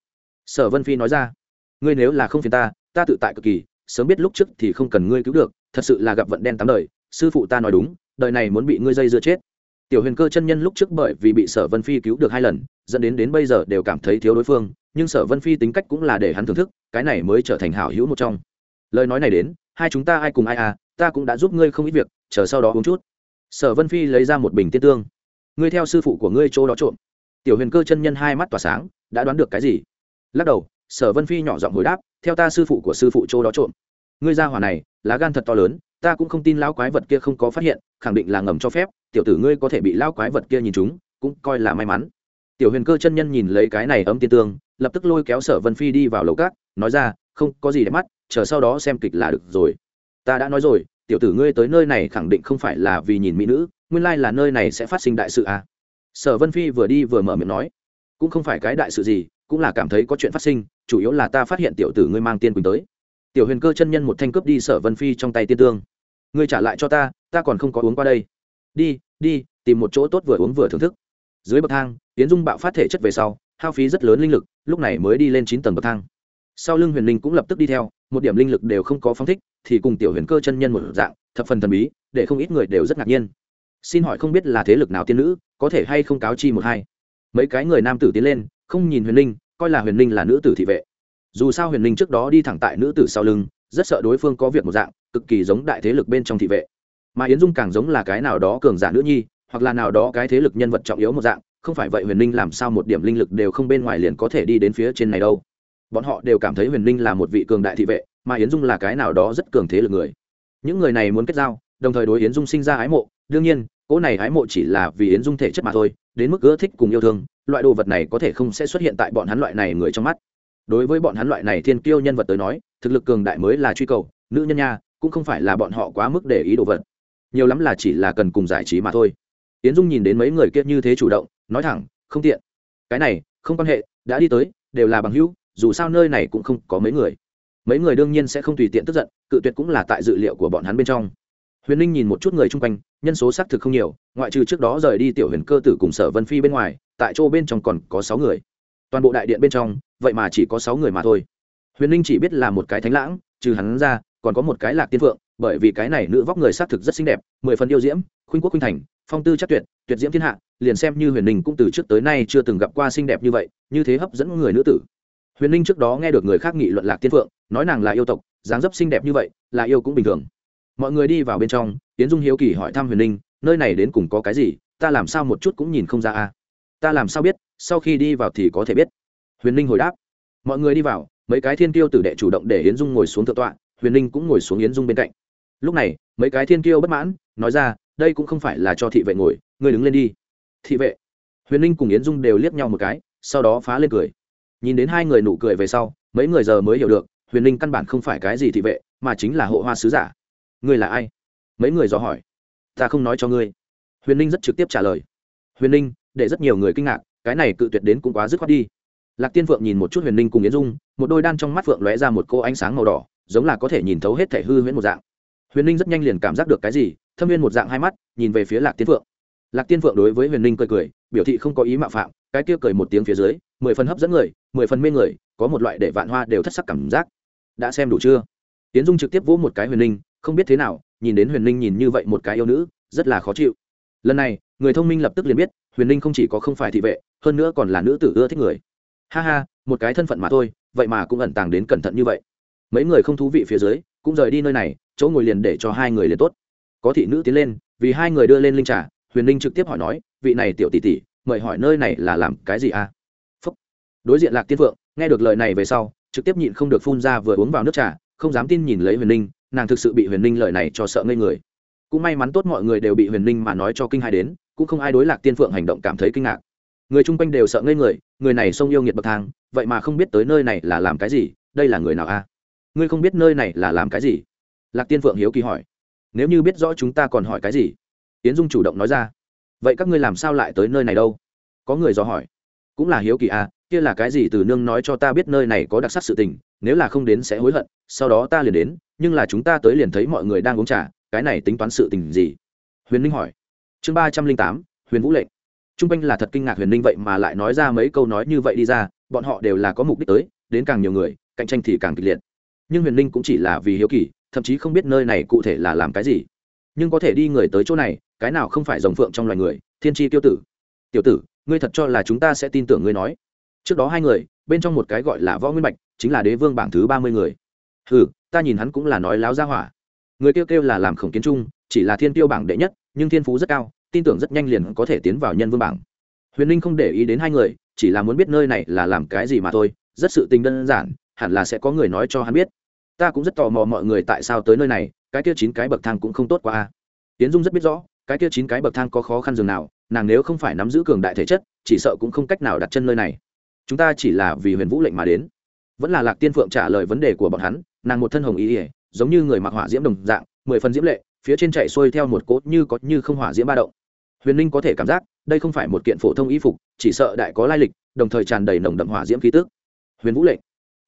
A: Sở vân phi nói ra, ngươi nếu là không phiền ta ta tự tại cực kỳ, sớm biết lúc trước thì không cần ngươi cứu được, thật sự là gặp vận đen tám đời, sư phụ ta nói đúng, đời này muốn bị ngươi dây dưa chết. Tiểu huyền cơ chân nhân lúc trước bởi vì bị sở vân phi cứu được hai lần, dẫn đến đến bây giờ đều cảm thấy thiếu đối phương, nhưng sở vân phi tính cách cũng là để hắn thưởng thức, cái này mới trở thành hảo hữu một trong. Lời nói này đến, hai chúng ta ai cùng ai à ta cũng đã giúp ngươi không ít việc, chờ sau đó uống chút. Sở vân phi lấy ra một bình tiên tương ngươi theo sư phụ của ngươi chỗ đó trộm. Tiểu huyền cơ chân nhân hai mắt tỏa sáng, đã đoán được cái gì? Lắc đầu, sở vân phi nhỏ giọng hồi đáp, theo ta sư phụ của sư phụ chỗ đó trộm. Ngươi ra hỏa này, lá gan thật to lớn, ta cũng không tin lão quái vật kia không có phát hiện, khẳng định là ngầm cho phép, tiểu tử ngươi có thể bị lão quái vật kia nhìn chúng cũng coi là may mắn. Tiểu huyền cơ chân nhân nhìn lấy cái này ấm tiên tương, lập tức lôi kéo sở vân phi đi vào lầu cát nói ra, không có gì để mắt, chờ sau đó xem kịch là được rồi. Ta đã nói rồi tiểu tử ngươi tới nơi này khẳng định không phải là vì nhìn mỹ nữ, nguyên lai là nơi này sẽ phát sinh đại sự à? Sở vân phi vừa đi vừa mở miệng nói, cũng không phải cái đại sự gì, cũng là cảm thấy có chuyện phát sinh, chủ yếu là ta phát hiện tiểu tử ngươi mang tiên quỳnh tới. Tiểu huyền cơ chân nhân một thanh cướp đi sở vân phi trong tay tiên tương. Ngươi trả lại cho ta ta còn không có uống qua đây. Đi đi, tìm một chỗ tốt vừa uống vừa thưởng thức. Dưới bậc thang tiến dung bạo phát thể chất về sau, hao phí rất lớn linh lực, lúc này mới đi lên chín tầng bậc thang sau lưng huyền linh cũng lập tức đi theo, một điểm linh lực đều không có phóng thích, thì cùng tiểu huyền cơ chân nhân một dạng, thập phần thần bí, để không ít người đều rất ngạc nhiên. Xin hỏi không biết là thế lực nào tiên nữ, có thể hay không cáo chi một hai. Mấy cái người nam tử tiến lên, không nhìn huyền linh, coi là huyền linh là nữ tử thị vệ. Dù sao huyền linh trước đó đi thẳng tại nữ tử sau lưng, rất sợ đối phương có việc một dạng, cực kỳ giống đại thế lực bên trong thị vệ. Mà yến dung càng giống là cái nào đó cường giả nữ nhi, hoặc là nào đó cái thế lực nhân vật trọng yếu một dạng, không phải vậy huyền linh làm sao một điểm linh lực đều không bên ngoài liền có thể đi đến phía trên này đâu bọn họ đều cảm thấy huyền linh là một vị cường đại thị vệ, mà yến dung là cái nào đó rất cường thế lực người. Những người này muốn kết giao, đồng thời đối yến dung sinh ra ái mộ. Đương nhiên, cỗ này ái mộ chỉ là vì yến dung thể chất mà thôi, đến mức ưa thích cùng yêu thương, loại đồ vật này có thể không sẽ xuất hiện tại bọn hắn loại này người trong mắt. Đối với bọn hắn loại này thiên kiêu nhân vật tới nói, thực lực cường đại mới là truy cầu, nữ nhân nha, cũng không phải là bọn họ quá mức để ý đồ vật. Nhiều lắm là chỉ là cần cùng giải trí mà thôi. Yến dung nhìn đến mấy người kia như thế chủ động, nói thẳng, không tiện. Cái này, không quan hệ, đã đi tới, đều là bằng hữu dù sao nơi này cũng không có mấy người. Mấy người đương nhiên sẽ không tùy tiện tức giận, cự tuyệt cũng là tại dự liệu của bọn hắn bên trong. Huyền ninh nhìn một chút người chung quanh, nhân số xác thực không nhiều, ngoại trừ trước đó rời đi tiểu huyền cơ tử cùng sở vân phi bên ngoài, tại chỗ bên trong còn có sáu người. Toàn bộ đại điện bên trong, vậy mà chỉ có sáu người mà thôi. Huyền ninh chỉ biết là một cái thánh lãng, trừ hắn ra, còn có một cái lạc tiên phượng, bởi vì cái này nữ vóc người xác thực rất xinh đẹp, mười phần yêu diễm, khuynh quốc khuynh thành, phong tư chắc tuyệt tuyệt diễm thiên hạ, liền xem như huyền ninh cũng từ trước tới nay chưa từng gặp qua xinh đẹp như vậy, như thế hấp dẫn người nữ tử huyền ninh trước đó nghe được người khác nghị luận lạc tiên phượng, nói nàng là yêu tộc, dáng dấp xinh đẹp như vậy, là yêu cũng bình thường. Mọi người đi vào bên trong tiến dung hiếu kỳ hỏi thăm huyền ninh, nơi này đến cùng có cái gì, ta làm sao một chút cũng nhìn không ra a. Ta làm sao biết, sau khi đi vào thì có thể biết. Huyền ninh hồi đáp. Mọi người đi vào, mấy cái thiên tiêu tử đệ chủ động để yến dung ngồi xuống thượng tọa, huyền ninh cũng ngồi xuống yến dung bên cạnh. Lúc này, mấy cái thiên tiêu bất mãn, nói ra, đây cũng không phải là cho thị vệ ngồi, ngươi đứng lên đi. Thị vệ. Huyền ninh cùng yến dung đều liếc nhau một cái, sau đó phá lên cười nhìn đến hai người nụ cười về sau, mấy người giờ mới hiểu được, huyền Linh căn bản không phải cái gì thị vệ, mà chính là hộ hoa sứ giả. Ngươi là ai? Mấy người dò hỏi. Ta không nói cho ngươi. Huyền Linh rất trực tiếp trả lời. Huyền Linh, để rất nhiều người kinh ngạc, cái này cự tuyệt đến cũng quá dứt khoát đi. Lạc tiên phượng nhìn một chút huyền Linh cùng yến dung, một đôi đan trong mắt phượng lóe ra một cô ánh sáng màu đỏ, giống là có thể nhìn thấu hết thể hư huyễn một dạng. Huyền Linh rất nhanh liền cảm giác được cái gì, thâm viên một dạng hai mắt, nhìn về phía lạc tiên phượng lạc tiên phượng đối với huyền ninh cười cười, biểu thị không có ý mạo phạm, cái kia cười một tiếng phía dưới, mười phần hấp dẫn người, mười phần mê người, có một loại để vạn hoa đều thất sắc cảm giác. Đã xem đủ chưa? Tiến dung trực tiếp vỗ một cái huyền ninh, không biết thế nào, nhìn đến huyền ninh nhìn như vậy một cái yêu nữ, rất là khó chịu. Lần này, người thông minh lập tức liền biết, huyền ninh không chỉ có không phải thị vệ, hơn nữa còn là nữ tử ưa thích người. Ha ha, một cái thân phận mà thôi, vậy mà cũng ẩn tàng đến cẩn thận như vậy. Mấy người không thú vị phía dưới, cũng rời đi nơi này, chỗ ngồi liền để cho hai người liền tốt. Có thị nữ tiến lên, vì hai người đưa lên linh trà huyền ninh trực tiếp hỏi nói, vị này tiểu tỷ tỷ, mời hỏi nơi này là làm cái gì à? Phúc. đối diện lạc tiên phượng, nghe được lời này về sau, trực tiếp nhịn không được phun ra vừa uống vào nước trà, không dám tin nhìn lấy huyền ninh, nàng thực sự bị huyền ninh lời này cho sợ ngây người. Cũng may mắn tốt mọi người đều bị huyền ninh mà nói cho kinh hai đến, cũng không ai đối lạc tiên phượng hành động cảm thấy kinh ngạc. Người chung quanh đều sợ ngây người người này xông yêu nghiệt bậc thang, vậy mà không biết tới nơi này là làm cái gì, đây là người nào a ngươi không biết nơi này là làm cái gì? Lạc tiên phượng hiếu kỳ hỏi. Nếu như biết rõ chúng ta còn hỏi cái gì? Tiến dung chủ động nói ra. Vậy các ngươi làm sao lại tới nơi này đâu? Có người dò hỏi. Cũng là hiếu kỳ à kia là cái gì từ nương nói cho ta biết nơi này có đặc sắc sự tình, nếu là không đến sẽ hối hận, sau đó ta liền đến, nhưng là chúng ta tới liền thấy mọi người đang uống trà, cái này tính toán sự tình gì? Huyền ninh hỏi. Chương ba trăm linh tám, huyền vũ lệnh. T r u n g quanh là thật kinh ngạc huyền ninh vậy mà lại nói ra mấy câu nói như vậy đi ra, bọn họ đều là có mục đích tới, đến càng nhiều người, cạnh tranh thì càng kịch liệt. Nhưng huyền ninh cũng chỉ là vì hiếu kỳ, thậm chí không biết nơi này cụ thể là làm cái gì. Nhưng có thể đi người tới chỗ này cái nào không phải rồng phượng trong loài người, thiên tri tiêu tử. Tiểu tử, ngươi thật cho là chúng ta sẽ tin tưởng ngươi nói. Trước đó hai người, bên trong một cái gọi là võ nguyên bạch, chính là đế vương bảng thứ ba mươi người. Ừ ta nhìn hắn cũng là nói láo ra hỏa. Người kêu kêu là làm khổng kiến trung, chỉ là thiên tiêu bảng đệ nhất, nhưng thiên phú rất cao, tin tưởng rất nhanh liền có thể tiến vào nhân vương bảng. Huyền ninh không để ý đến hai người, chỉ là muốn biết nơi này là làm cái gì mà thôi, rất sự tình đơn giản, hẳn là sẽ có người nói cho hắn biết. Ta cũng rất tò mò mọi người tại sao tới nơi này, cái kia chín cái bậc thang cũng không tốt qua a. Tiến dung rất biết rõ cái kia chín cái bậc thang có khó khăn dường nào, nàng nếu không phải nắm giữ cường đại thể chất, chỉ sợ cũng không cách nào đặt chân nơi này. Chúng ta chỉ là vì huyền vũ lệnh mà đến. Vẫn là lạc tiên phượng trả lời vấn đề của bọn hắn, nàng một thân hồng ý ỉa giống như người mặc hỏa diễm đồng dạng, mười phần diễm lệ, phía trên chạy xuôi theo một cốt như có như không hỏa diễm ba động. Huyền ninh có thể cảm giác, đây không phải một kiện phổ thông y phục, chỉ sợ đại có lai lịch, đồng thời tràn đầy nồng đậm hỏa diễm khí tức. Huyền vũ lệnh.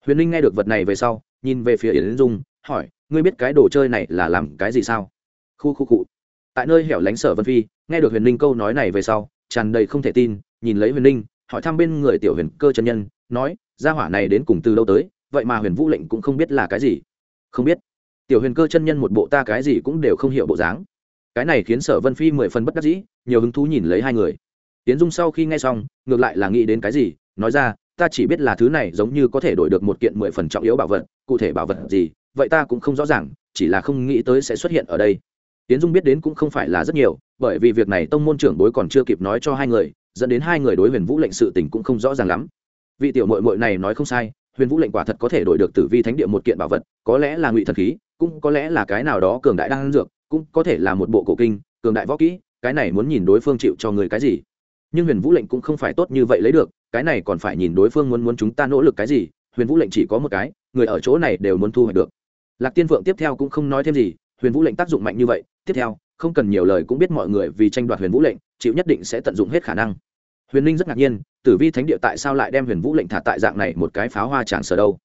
A: Huyền ninh nghe được vật này về sau, nhìn về phía yến dung, hỏi, ngươi biết cái đồ chơi này là làm cái gì sao? Khu khu cụ tại nơi hẻo lánh sở vân phi, nghe được huyền ninh câu nói này về sau, tràn đầy không thể tin, nhìn lấy huyền ninh, hỏi thăm bên người tiểu huyền cơ chân nhân, nói, gia hỏa này đến cùng từ lâu tới, vậy mà huyền vũ lệnh cũng không biết là cái gì. Không biết. Tiểu huyền cơ chân nhân một bộ ta cái gì cũng đều không hiểu bộ dáng. Cái này khiến sở vân phi mười phần bất đắc dĩ, nhiều hứng thú nhìn lấy hai người. Tiến dung sau khi nghe xong, ngược lại là nghĩ đến cái gì, nói ra, ta chỉ biết là thứ này giống như có thể đổi được một kiện mười phần trọng yếu bảo vật, cụ thể bảo vật gì, vậy ta cũng không rõ ràng, chỉ là không nghĩ tới sẽ xuất hiện ở đây tiến dung biết đến cũng không phải là rất nhiều, bởi vì việc này tông môn trưởng bối còn chưa kịp nói cho hai người, dẫn đến hai người đối huyền vũ lệnh sự tình cũng không rõ ràng lắm. Vị tiểu mội mội này nói không sai, huyền vũ lệnh quả thật có thể đổi được tử vi thánh địa một kiện bảo vật, có lẽ là ngụy thần khí, cũng có lẽ là cái nào đó cường đại đang ăn dược, cũng có thể là một bộ cổ kinh, cường đại võ kỹ, cái này muốn nhìn đối phương chịu cho người cái gì. Nhưng huyền vũ lệnh cũng không phải tốt như vậy lấy được, cái này còn phải nhìn đối phương muốn muốn chúng ta nỗ lực cái gì, huyền vũ lệnh chỉ có một cái, người ở chỗ này đều muốn thu hoạch được. Lạc tiên phượng tiếp theo cũng không nói thêm gì huyền vũ lệnh tác dụng mạnh như vậy, tiếp theo, không cần nhiều lời cũng biết mọi người vì tranh đoạt huyền vũ lệnh, chịu nhất định sẽ tận dụng hết khả năng. Huyền ninh rất ngạc nhiên, tử vi thánh địa tại sao lại đem huyền vũ lệnh thả tại dạng này một cái pháo hoa tràng sở đâu?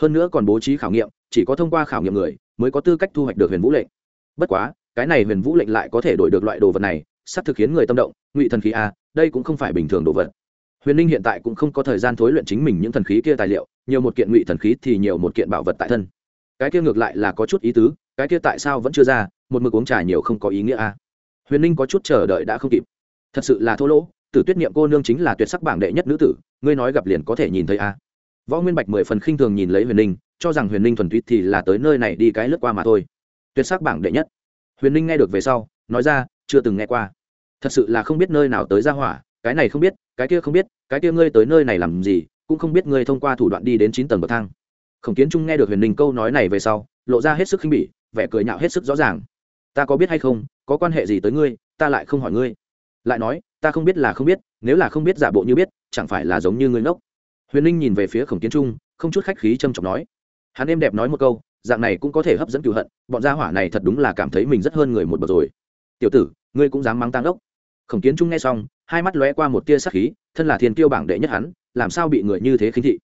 A: Hơn nữa còn bố trí khảo nghiệm, chỉ có thông qua khảo nghiệm người, mới có tư cách thu hoạch được huyền vũ lệnh. Bất quá, cái này huyền vũ lệnh lại có thể đổi được loại đồ vật này, sắp thực khiến người tâm động, ngụy thần khí a đây cũng không phải bình thường đồ vật. Huyền ninh hiện tại cũng không có thời gian thối luyện chính mình những thần khí kia tài liệu, nhiều một kiện ngụy thần khí thì nhiều một kiện bảo vật tại thân cái kia ngược lại là có chút ý tứ, cái kia tại sao vẫn chưa ra, một mực uống trà nhiều không có ý nghĩa a huyền ninh có chút chờ đợi đã không kịp. Thật sự là thô lỗ, tử tuyết niệm cô nương chính là tuyệt sắc bảng đệ nhất nữ tử, ngươi nói gặp liền có thể nhìn thấy a võ nguyên bạch mười phần khinh thường nhìn lấy huyền ninh, cho rằng huyền ninh thuần túy thì là tới nơi này đi cái lướt qua mà thôi. Tuyệt sắc bảng đệ nhất. Huyền ninh nghe được về sau, nói ra, chưa từng nghe qua. Thật sự là không biết nơi nào tới ra hỏa, cái này không biết, cái kia không biết, cái kia ngươi tới nơi này làm gì, cũng không biết ngươi thông qua thủ đoạn đi đến chín tầng bậc thang khổng kiến trung nghe được huyền ninh câu nói này về sau, lộ ra hết sức khinh bỉ, vẻ cười nhạo hết sức rõ ràng. Ta có biết hay không, có quan hệ gì tới ngươi, ta lại không hỏi ngươi. Lại nói, ta không biết là không biết, nếu là không biết giả bộ như biết, chẳng phải là giống như ngươi ngốc. Huyền ninh nhìn về phía khổng kiến trung, không chút khách khí trâm trọng nói, hắn êm đẹp nói một câu, dạng này cũng có thể hấp dẫn cựu hận, bọn gia hỏa này thật đúng là cảm thấy mình rất hơn người một bậc rồi. Tiểu tử, ngươi cũng dám mắng tang ốc khổng kiến trung nghe xong, hai mắt lóe qua một tia sắc khí, thân là thiên kiêu bảng đệ nhất hắn, làm sao bị người như thế khinh thị?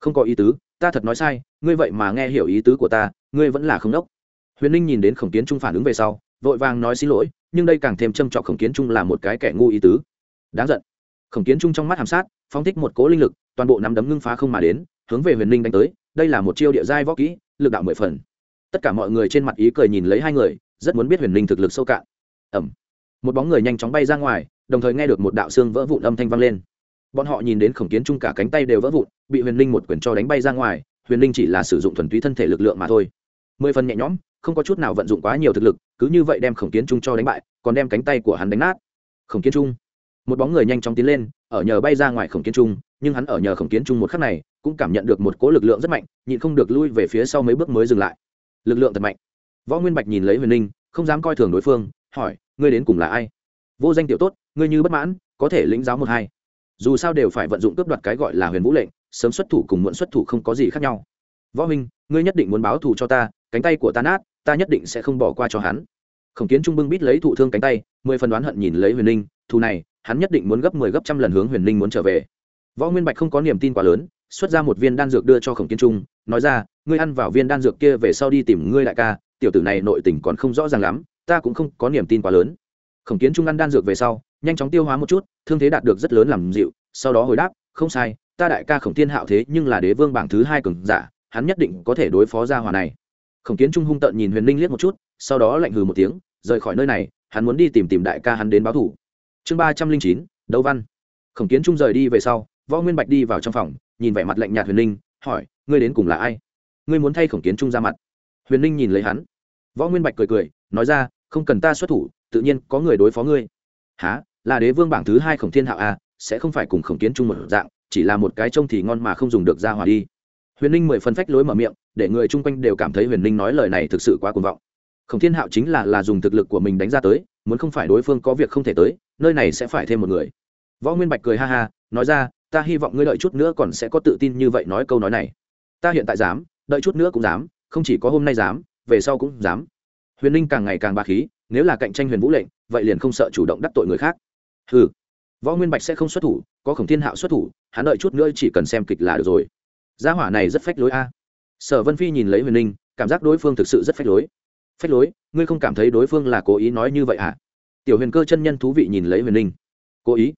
A: Không có ý tứ ta thật nói sai, ngươi vậy mà nghe hiểu ý tứ của ta, ngươi vẫn là không đốc. Huyền ninh nhìn đến khổng kiến trung phản ứng về sau, vội vàng nói xin lỗi, nhưng đây càng thêm châm trọc khổng kiến trung là một cái kẻ ngu ý tứ. Đáng giận. Khổng kiến trung trong mắt hàm sát, phóng thích một cố linh lực, toàn bộ nắm đấm ngưng phá không mà đến, hướng về huyền ninh đánh tới, đây là một chiêu địa giai võ kỹ, lực đạo mười phần. Tất cả mọi người trên mặt ý cười nhìn lấy hai người, rất muốn biết huyền ninh thực lực sâu cạn. Ẩm một bóng người nhanh chóng bay ra ngoài, đồng thời nghe được một đạo xương vỡ vụn âm thanh vang lên bọn họ nhìn đến khổng kiến trung cả cánh tay đều vỡ vụn, bị huyền linh một quyền cho đánh bay ra ngoài, huyền linh chỉ là sử dụng thuần túy thân thể lực lượng mà thôi. Mười phần nhẹ nhõm, không có chút nào vận dụng quá nhiều thực lực, cứ như vậy đem khổng kiến trung cho đánh bại, còn đem cánh tay của hắn đánh nát. Khổng kiến trung. Một bóng người nhanh chóng tiến lên, ở nhờ bay ra ngoài khổng kiến trung, nhưng hắn ở nhờ khổng kiến trung một khắc này, cũng cảm nhận được một cỗ lực lượng rất mạnh, nhịn không được lui về phía sau mấy bước mới dừng lại. Lực lượng thật mạnh. Võ nguyên bạch nhìn lấy huyền ninh không dám coi thường đối phương, hỏi, ngươi đến cùng là ai? Vô danh tiểu tốt, ngươi như bất mãn, có thể lĩnh giáo một hai dù sao đều phải vận dụng cướp đoạt cái gọi là huyền vũ lệnh, sớm xuất thủ cùng muộn xuất thủ không có gì khác nhau. Võ minh ngươi nhất định muốn báo thù cho ta, cánh tay của ta nát, ta nhất định sẽ không bỏ qua cho hắn. Khổng kiến trung bưng bít lấy thụ thương cánh tay, mười phần đoán hận nhìn lấy huyền ninh thù này, hắn nhất định muốn gấp mười 10 gấp trăm lần hướng huyền ninh muốn trở về. Võ nguyên bạch không có niềm tin quá lớn, xuất ra một viên đan dược đưa cho khổng kiến trung, nói ra, ngươi ăn vào viên đan dược kia về sau đi tìm ngươi đại ca, tiểu tử này nội tình còn không rõ ràng lắm, ta cũng không có niềm tin quá lớn. Khổng kiến trung ăn đan dược về sau nhanh chóng tiêu hóa một chút, thương thế đạt được rất lớn làm dịu, sau đó hồi đáp, không sai, ta đại ca khổng thiên hạo thế nhưng là đế vương bảng thứ hai cường giả, hắn nhất định có thể đối phó gia hòa này. Khổng kiến trung hung tợn nhìn huyền linh liếc một chút, sau đó lạnh hừ một tiếng, rời khỏi nơi này, hắn muốn đi tìm tìm đại ca hắn đến báo thủ chương ba trăm linh chín, đấu văn. Khổng kiến trung rời đi về sau, võ nguyên bạch đi vào trong phòng, nhìn vẻ mặt lạnh nhạt huyền linh, hỏi, ngươi đến cùng là ai? Ngươi muốn thay khổng kiến trung ra mặt? Huyền linh nhìn lấy hắn. Võ nguyên bạch cười cười, nói ra, không cần ta xuất thủ, tự nhiên có người đối phó ngươi há là đế vương bảng thứ hai khổng thiên hạo a à, sẽ không phải cùng khổng kiến trung một dạng chỉ là một cái trông thì ngon mà không dùng được ra hòa đi. Huyền ninh mười phân phách lối mở miệng để người chung quanh đều cảm thấy huyền ninh nói lời này thực sự quá cuồng vọng. Khổng thiên hạo chính là là dùng thực lực của mình đánh ra tới muốn không phải đối phương có việc không thể tới nơi này sẽ phải thêm một người. Võ nguyên bạch cười ha ha nói ra ta hy vọng ngươi đợi chút nữa còn sẽ có tự tin như vậy nói câu nói này. Ta hiện tại dám đợi chút nữa cũng dám không chỉ có hôm nay dám về sau cũng dám. Huyền ninh càng ngày càng ba khí nếu là cạnh tranh huyền vũ lệnh, vậy liền không sợ chủ động đắc tội người khác. Ừ võ nguyên bạch sẽ không xuất thủ, có khổng thiên hạo xuất thủ, hắn đợi chút nữa chỉ cần xem kịch là được rồi. Gia hỏa này rất phách lối a. Sở vân phi nhìn lấy huyền ninh, cảm giác đối phương thực sự rất phách lối. Phách lối? Ngươi không cảm thấy đối phương là cố ý nói như vậy à? Tiểu huyền cơ chân nhân thú vị nhìn lấy huyền ninh. Cố ý?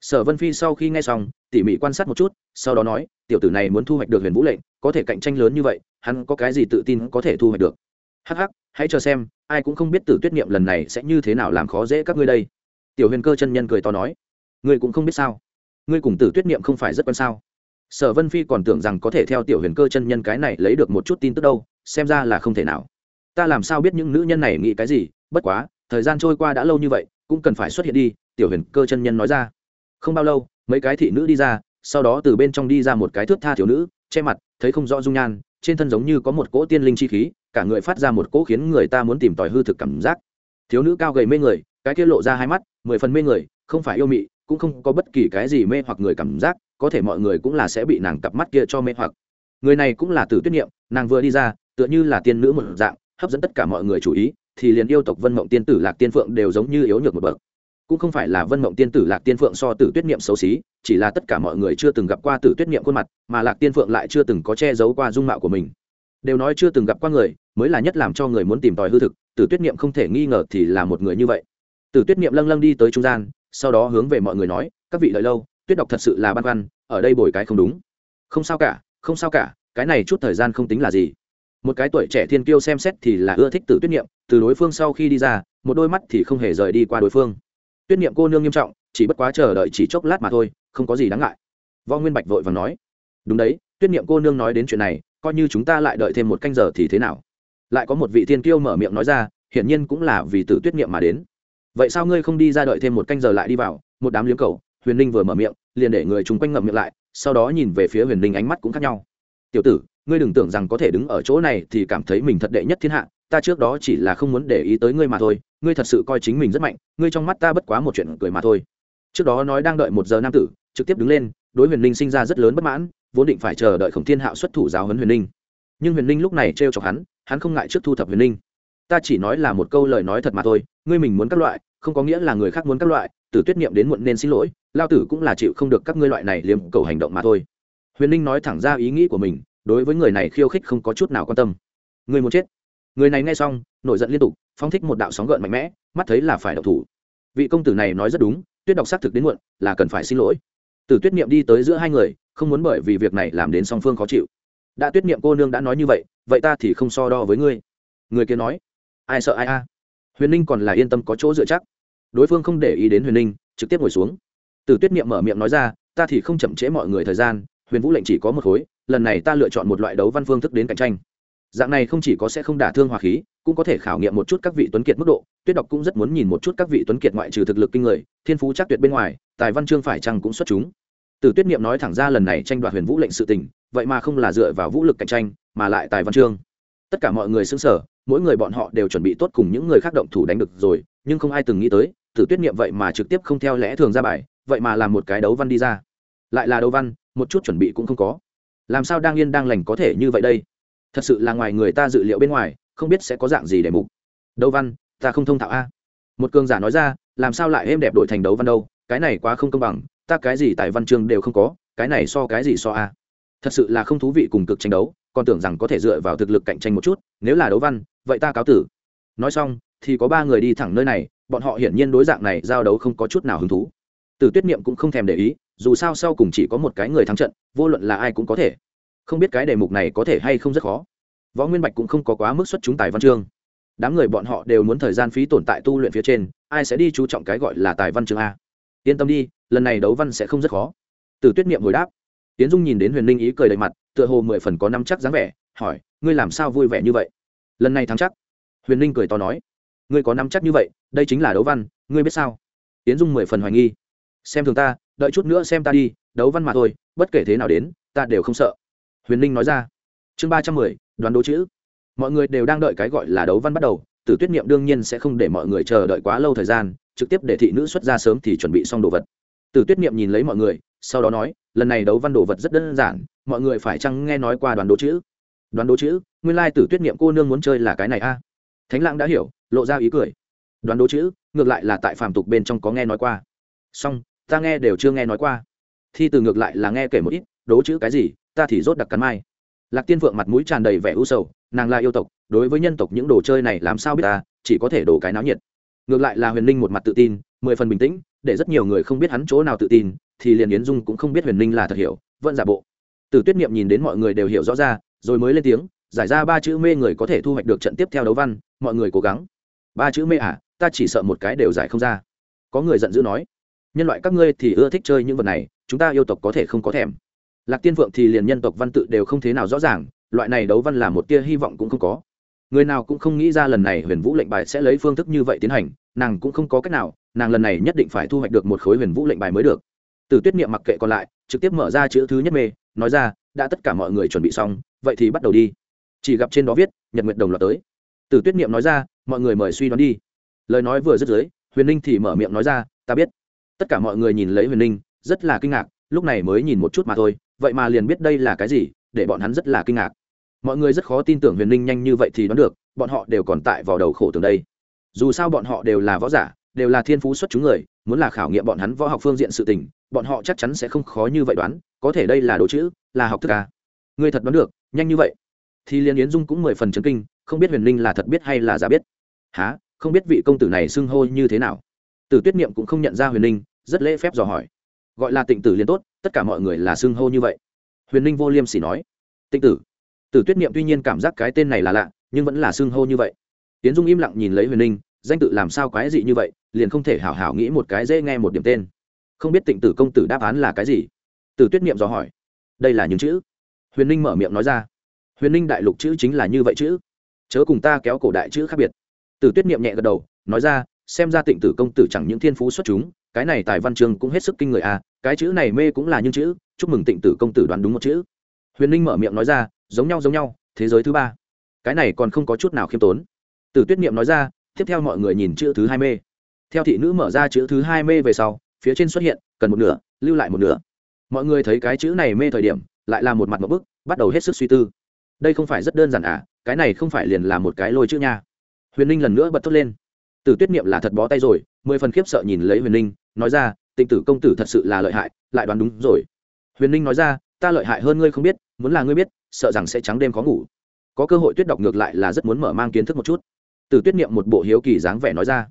A: Sở vân phi sau khi nghe xong, tỉ mỉ quan sát một chút, sau đó nói, tiểu tử này muốn thu hoạch được huyền vũ lệnh, có thể cạnh tranh lớn như vậy, hắn có cái gì tự tin có thể thu hoạch được? Hắc hắc, hãy chờ xem ai cũng không biết tử tuyết niệm lần này sẽ như thế nào làm khó dễ các ngươi đây. Tiểu huyền cơ chân nhân cười to nói, ngươi cũng không biết sao? Ngươi cùng tử tuyết niệm không phải rất quan sao? Sở vân phi còn tưởng rằng có thể theo tiểu huyền cơ chân nhân cái này lấy được một chút tin tức đâu, xem ra là không thể nào. Ta làm sao biết những nữ nhân này nghĩ cái gì? Bất quá, thời gian trôi qua đã lâu như vậy, cũng cần phải xuất hiện đi, tiểu huyền cơ chân nhân nói ra. Không bao lâu, mấy cái thị nữ đi ra, sau đó từ bên trong đi ra một cái thước tha thiếu nữ che mặt, thấy không rõ dung nhan, trên thân giống như có một cỗ tiên linh chi khí, cả người phát ra một cỗ khiến người ta muốn tìm tòi hư thực cảm giác. Thiếu nữ cao gầy mê người, cái kia lộ ra hai mắt, mười phần mê người, không phải yêu mị, cũng không có bất kỳ cái gì mê hoặc người cảm giác, có thể mọi người cũng là sẽ bị nàng cặp mắt kia cho mê hoặc. Người này cũng là tử tuyết niệm, nàng vừa đi ra, tựa như là tiên nữ một dạng, hấp dẫn tất cả mọi người chú ý, thì liền yêu tộc vân mộng tiên tử lạc tiên phượng đều giống như yếu nhược một bậc cũng không phải là vân mộng tiên tử lạc tiên phượng so tử tuyết niệm xấu xí, chỉ là tất cả mọi người chưa từng gặp qua tử tuyết niệm khuôn mặt, mà lạc tiên phượng lại chưa từng có che giấu qua dung mạo của mình. Đều nói chưa từng gặp qua người, mới là nhất làm cho người muốn tìm tòi hư thực, tử tuyết niệm không thể nghi ngờ thì là một người như vậy. Tử tuyết niệm lâng lâng đi tới trung gian, sau đó hướng về mọi người nói, các vị đợi lâu, tuyết đọc thật sự là băn khoăn, ở đây bồi cái không đúng. Không sao cả, không sao cả, cái này chút thời gian không tính là gì. Một cái tuổi trẻ thiên kiêu xem xét thì là ưa thích tử tuyết niệm, từ đối phương sau khi đi ra, một đôi mắt thì không hề rời đi qua đối phương tuyết niệm cô nương nghiêm trọng, chỉ bất quá chờ đợi chỉ chốc lát mà thôi, không có gì đáng ngại. Võ nguyên bạch vội và nói, đúng đấy, tuyết niệm cô nương nói đến chuyện này, coi như chúng ta lại đợi thêm một canh giờ thì thế nào? Lại có một vị thiên kiêu mở miệng nói ra, hiển nhiên cũng là vì tử tuyết niệm mà đến. Vậy sao ngươi không đi ra đợi thêm một canh giờ lại đi vào, một đám liếm cầu? Huyền ninh vừa mở miệng, liền để người chúng quanh ngậm miệng lại, sau đó nhìn về phía huyền ninh ánh mắt cũng khác nhau. Tiểu tử, ngươi đừng tưởng rằng có thể đứng ở chỗ này thì cảm thấy mình thật đệ nhất thiên hạ ta trước đó chỉ là không muốn để ý tới ngươi mà thôi, ngươi thật sự coi chính mình rất mạnh, ngươi trong mắt ta bất quá một chuyện cười mà thôi. Trước đó nói đang đợi một giờ nam tử, trực tiếp đứng lên, đối huyền ninh sinh ra rất lớn bất mãn, vốn định phải chờ đợi khổng thiên hạo xuất thủ giáo huấn huyền ninh nhưng huyền ninh lúc này trêu chọc hắn hắn không ngại trước thu thập huyền ninh ta chỉ nói là một câu lời nói thật mà thôi, ngươi mình muốn các loại, không có nghĩa là người khác muốn các loại, từ tuyết niệm đến muộn nên xin lỗi, lao tử cũng là chịu không được các ngươi loại này liếm cầu hành động mà thôi. Huyền ninh nói thẳng ra ý nghĩ của mình, đối với người này khiêu khích không có chút nào quan tâm. Người muốn chết? Người này nghe xong, nổi giận liên tục phong thích một đạo sóng gợn mạnh mẽ, mắt thấy là phải độc thủ. Vị công tử này nói rất đúng, tuyết đọc xác thực đến muộn, là cần phải xin lỗi. Từ tuyết niệm đi tới giữa hai người, không muốn bởi vì việc này làm đến song phương khó chịu. Đã tuyết niệm cô nương đã nói như vậy vậy ta thì không so đo với ngươi. Người kia nói, ai sợ ai a? Huyền ninh còn là yên tâm có chỗ dựa chắc. Đối phương không để ý đến huyền ninh, trực tiếp ngồi xuống. Từ tuyết niệm mở miệng nói ra, ta thì không chậm trễ mọi người thời gian, huyền vũ lệnh chỉ có một khối, lần này ta lựa chọn một loại đấu văn phương thức đến cạnh tranh dạng này không chỉ có sẽ không đả thương hòa khí, cũng có thể khảo nghiệm một chút các vị tuấn kiệt mức độ. Tuyết đọc cũng rất muốn nhìn một chút các vị tuấn kiệt ngoại trừ thực lực kinh người, thiên phú chắc tuyệt bên ngoài, tài văn chương phải chăng cũng xuất chúng. Từ tuyết niệm nói thẳng ra lần này tranh đoạt huyền vũ lệnh sự tình, vậy mà không là dựa vào vũ lực cạnh tranh, mà lại tài văn chương. Tất cả mọi người xứng sở mỗi người bọn họ đều chuẩn bị tốt cùng những người khác động thủ đánh được rồi, nhưng không ai từng nghĩ tới, từ tuyết niệm vậy mà trực tiếp không theo lẽ thường ra bài, vậy mà làm một cái đấu văn đi ra. Lại là đấu văn, một chút chuẩn bị cũng không có. Làm sao đang yên đang lành có thể như vậy đây? Thật sự là ngoài người ta dự liệu bên ngoài, không biết sẽ có dạng gì để mục. Đấu văn, ta không thông thạo a. Một cường giả nói ra, làm sao lại êm đẹp đổi thành đấu văn đâu? Cái này quá không công bằng, ta cái gì tại văn chương đều không có, cái này so cái gì so a? Thật sự là không thú vị cùng cực tranh đấu, còn tưởng rằng có thể dựa vào thực lực cạnh tranh một chút, nếu là đấu văn, vậy ta cáo tử. Nói xong, thì có ba người đi thẳng nơi này, bọn họ hiển nhiên đối dạng này giao đấu không có chút nào hứng thú. Từ tuyết niệm cũng không thèm để ý, dù sao sau cùng chỉ có một cái người thắng trận, vô luận là ai cũng có thể không biết cái đề mục này có thể hay không rất khó. Võ nguyên bạch cũng không có quá mức xuất chúng tài văn chương. Đám người bọn họ đều muốn thời gian phí tồn tại tu luyện phía trên, ai sẽ đi chú trọng cái gọi là tài văn chương a? Yên tâm đi, lần này đấu văn sẽ không rất khó. Từ tuyết niệm hồi đáp. Tiến dung nhìn đến huyền ninh ý cười đầy mặt, tựa hồ mười phần có năm chắc dáng vẻ, hỏi, ngươi làm sao vui vẻ như vậy? Lần này thắng chắc. Huyền ninh cười to nói, ngươi có năm chắc như vậy, đây chính là đấu văn, ngươi biết sao? Tiến dung mười phần hoài nghi. Xem thường ta, đợi chút nữa xem ta đi, đấu văn mà thôi, bất kể thế nào đến, ta đều không sợ huyền ninh nói ra. Chương ba trăm mười, đoán đố chữ. Mọi người đều đang đợi cái gọi là đấu văn bắt đầu, tử tuyết niệm đương nhiên sẽ không để mọi người chờ đợi quá lâu thời gian, trực tiếp để thị nữ xuất ra sớm thì chuẩn bị xong đồ vật. Tử tuyết niệm nhìn lấy mọi người, sau đó nói, lần này đấu văn đồ vật rất đơn giản, mọi người phải chăng nghe nói qua đoán đố chữ? Đoán đố chữ, nguyên lai tử tuyết niệm cô nương muốn chơi là cái này a. Thánh lãng đã hiểu, lộ ra ý cười. Đoán đố chữ, ngược lại là tại phàm tục bên trong có nghe nói qua. Song ta nghe đều chưa nghe nói qua. Thi từ ngược lại là nghe kể một ít, đố chữ cái gì? Ta thì rốt đặc cắn mai. Lạc tiên phượng mặt mũi tràn đầy vẻ u sầu, nàng là yêu tộc, đối với nhân tộc những đồ chơi này làm sao biết ta, chỉ có thể đổ cái náo nhiệt. Ngược lại là huyền ninh một mặt tự tin, mười phần bình tĩnh, để rất nhiều người không biết hắn chỗ nào tự tin, thì liền yến dung cũng không biết huyền ninh là thật hiểu, vẫn giả bộ. Từ tuyết niệm nhìn đến mọi người đều hiểu rõ ra, rồi mới lên tiếng, giải ra ba chữ mê người có thể thu hoạch được trận tiếp theo đấu văn, mọi người cố gắng. Ba chữ mê à ta chỉ sợ một cái đều giải không ra. Có người giận dữ nói, nhân loại các ngươi thì ưa thích chơi những vật này, chúng ta yêu tộc có thể không có thèm lạc tiên phượng thì liền nhân tộc văn tự đều không thế nào rõ ràng, loại này đấu văn là một tia hy vọng cũng không có. Người nào cũng không nghĩ ra lần này huyền vũ lệnh bài sẽ lấy phương thức như vậy tiến hành, nàng cũng không có cách nào, nàng lần này nhất định phải thu hoạch được một khối huyền vũ lệnh bài mới được. Từ tuyết niệm mặc kệ còn lại, trực tiếp mở ra chữ thứ nhất mê, nói ra, đã tất cả mọi người chuẩn bị xong, vậy thì bắt đầu đi. Chỉ gặp trên đó viết, nhật nguyệt đồng loạt tới. Từ tuyết niệm nói ra, mọi người mời suy đoán đi. Lời nói vừa dứt dưới, huyền ninh thì mở miệng nói ra, ta biết. Tất cả mọi người nhìn lấy huyền ninh, rất là kinh ngạc, lúc này mới nhìn một chút mà thôi vậy mà liền biết đây là cái gì, để bọn hắn rất là kinh ngạc. Mọi người rất khó tin tưởng huyền ninh nhanh như vậy thì đoán được, bọn họ đều còn tại vào đầu khổ tường đây. Dù sao bọn họ đều là võ giả, đều là thiên phú xuất chúng người, muốn là khảo nghiệm bọn hắn võ học phương diện sự tình, bọn họ chắc chắn sẽ không khó như vậy đoán, có thể đây là đồ chữ, là học thức à. ngươi thật đoán được, nhanh như vậy. Thì liên yến dung cũng mười phần chấn kinh, không biết huyền ninh là thật biết hay là giả biết. Há không biết vị công tử này xưng hô như thế nào? Tử tuyết niệm cũng không nhận ra huyền ninh, rất lễ phép dò hỏi gọi là tịnh tử liên tốt, tất cả mọi người là xưng hô như vậy. Huyền ninh vô liêm sỉ nói, tịnh tử. Tử tuyết niệm tuy nhiên cảm giác cái tên này là lạ, nhưng vẫn là xưng hô như vậy. Tiến dung im lặng nhìn lấy huyền ninh, danh tự làm sao quái dị như vậy, liền không thể hảo hảo nghĩ một cái dễ nghe một điểm tên. Không biết tịnh tử công tử đáp án là cái gì? Tử tuyết niệm dò hỏi, đây là những chữ? Huyền ninh mở miệng nói ra, huyền ninh đại lục chữ chính là như vậy chữ. Chớ cùng ta kéo cổ đại chữ khác biệt. Tử tuyết niệm nhẹ gật đầu, nói ra, xem ra tịnh tử công tử chẳng những thiên phú xuất chúng cái này tài văn chương cũng hết sức kinh người à cái chữ này mê cũng là những chữ, chúc mừng tịnh tử công tử đoán đúng một chữ. Huyền ninh mở miệng nói ra, giống nhau giống nhau, thế giới thứ ba. Cái này còn không có chút nào khiêm tốn. Tử tuyết niệm nói ra, tiếp theo mọi người nhìn chữ thứ hai mê. Theo thị nữ mở ra chữ thứ hai mê về sau, phía trên xuất hiện, cần một nửa, lưu lại một nửa. Mọi người thấy cái chữ này mê thời điểm, lại là một mặt một bức, bắt đầu hết sức suy tư. Đây không phải rất đơn giản à cái này không phải liền là một cái lôi chữ nha. Huyền ninh lần nữa bật thốt lên. Tử tuyết niệm là thật bó tay rồi, mười phần khiếp sợ nhìn lấy huyền ninh nói ra, tịnh tử công tử thật sự là lợi hại, lại đoán đúng rồi. Huyền ninh nói ra, ta lợi hại hơn ngươi không biết, muốn là ngươi biết, sợ rằng sẽ trắng đêm khó ngủ. Có cơ hội tuyết đọc ngược lại là rất muốn mở mang kiến thức một chút. Từ tuyết niệm một bộ hiếu kỳ dáng vẻ nói ra.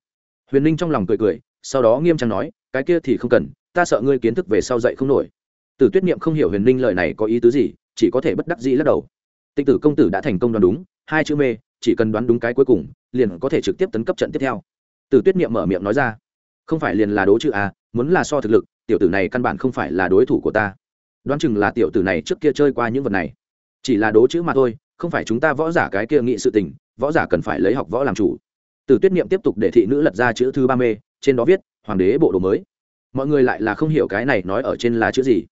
A: Huyền ninh trong lòng cười cười, sau đó nghiêm trang nói, cái kia thì không cần, ta sợ ngươi kiến thức về sau dạy không nổi. Từ tuyết niệm không hiểu huyền ninh lời này có ý tứ gì, chỉ có thể bất đắc dĩ lắc đầu. Tịnh tử công tử đã thành công đoán đúng, hai chữ mê, chỉ cần đoán đúng cái cuối cùng, liền có thể trực tiếp tấn cấp trận tiếp theo. Từ tuyết niệm mở miệng nói ra không phải liền là đố chữ a muốn là so thực lực, tiểu tử này căn bản không phải là đối thủ của ta. Đoán chừng là tiểu tử này trước kia chơi qua những vật này. Chỉ là đố chữ mà thôi, không phải chúng ta võ giả cái kia nghị sự tình, võ giả cần phải lấy học võ làm chủ. Từ tuyết niệm tiếp tục để thị nữ lật ra chữ thứ ba mê, trên đó viết, hoàng đế bộ đồ mới. Mọi người lại là không hiểu cái này nói ở trên là chữ gì.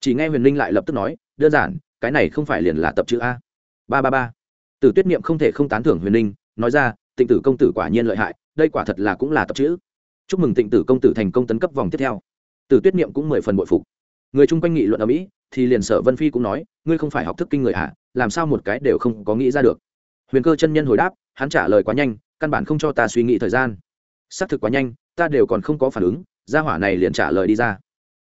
A: Chỉ nghe huyền linh lại lập tức nói, đơn giản, cái này không phải liền là tập chữ a. Ba ba ba. Từ tuyết niệm không thể không tán thưởng huyền linh, nói ra, tịnh tử công tử quả nhiên lợi hại, đây quả thật là cũng là tập chữ chúc mừng tịnh tử công tử thành công tấn cấp vòng tiếp theo. Tử tuyết niệm cũng mười phần bội phục. Người chung quanh nghị luận ở mỹ, thì liền sở vân phi cũng nói, ngươi không phải học thức kinh người à làm sao một cái đều không có nghĩ ra được? Huyền cơ chân nhân hồi đáp, hắn trả lời quá nhanh, căn bản không cho ta suy nghĩ thời gian. Xác thực quá nhanh, ta đều còn không có phản ứng. Gia hỏa này liền trả lời đi ra.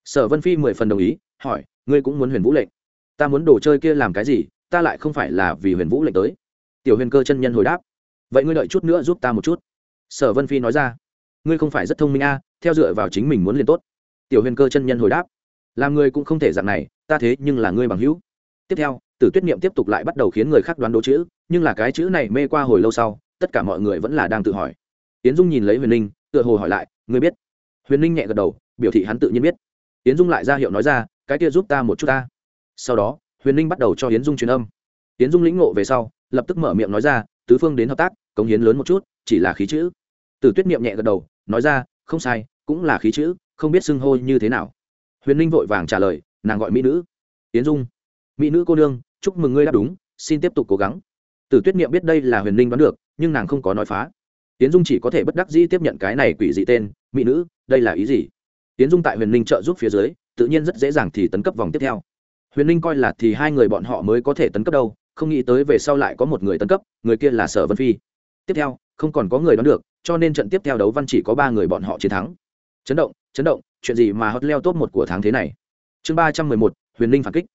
A: Sở vân phi mười phần đồng ý, hỏi, ngươi cũng muốn huyền vũ lệnh? Ta muốn đồ chơi kia làm cái gì? Ta lại không phải là vì huyền vũ lệnh tới. Tiểu huyền cơ chân nhân hồi đáp, vậy ngươi đợi chút nữa giúp ta một chút. Sở vân phi nói ra ngươi không phải rất thông minh a, theo dựa vào chính mình muốn liền tốt. Tiểu huyền cơ chân nhân hồi đáp, làm ngươi cũng không thể dạng này, ta thế nhưng là ngươi bằng hữu. Tiếp theo, tử tuyết niệm tiếp tục lại bắt đầu khiến người khác đoán đố chữ, nhưng là cái chữ này mê qua hồi lâu sau, tất cả mọi người vẫn là đang tự hỏi. Tiến dung nhìn lấy huyền ninh tựa hồ hỏi lại, ngươi biết? Huyền ninh nhẹ gật đầu, biểu thị hắn tự nhiên biết. Tiến dung lại ra hiệu nói ra, cái kia giúp ta một chút ta. Sau đó, huyền ninh bắt đầu cho hiến dung truyền âm. Hiến dung lĩnh ngộ về sau, lập tức mở miệng nói ra, tứ phương đến hợp tác, cống hiến lớn một chút, chỉ là khí chữ. Tử tuyết niệm nhẹ gật đầu, nói ra, không sai, cũng là khí chữ, không biết xưng hô như thế nào. Huyền ninh vội vàng trả lời, nàng gọi mỹ nữ. Tiến dung. Mỹ nữ cô nương, chúc mừng ngươi đã đúng, xin tiếp tục cố gắng. Tử tuyết niệm biết đây là huyền ninh đoán được, nhưng nàng không có nói phá. Tiến dung chỉ có thể bất đắc dĩ tiếp nhận cái này quỷ dị tên, mỹ nữ, đây là ý gì? Tiến dung tại huyền ninh trợ giúp phía dưới, tự nhiên rất dễ dàng thì tấn cấp vòng tiếp theo. Huyền ninh coi là thì hai người bọn họ mới có thể tấn cấp đâu, không nghĩ tới về sau lại có một người tấn cấp, người kia là sở vân phi tiếp theo, không còn có người đoán được, cho nên trận tiếp theo đấu văn chỉ có ba người bọn họ chiến thắng. Chấn động chấn động, chuyện gì mà hot leo top một của tháng thế này? Chương ba trăm mười một, huyền linh phản kích.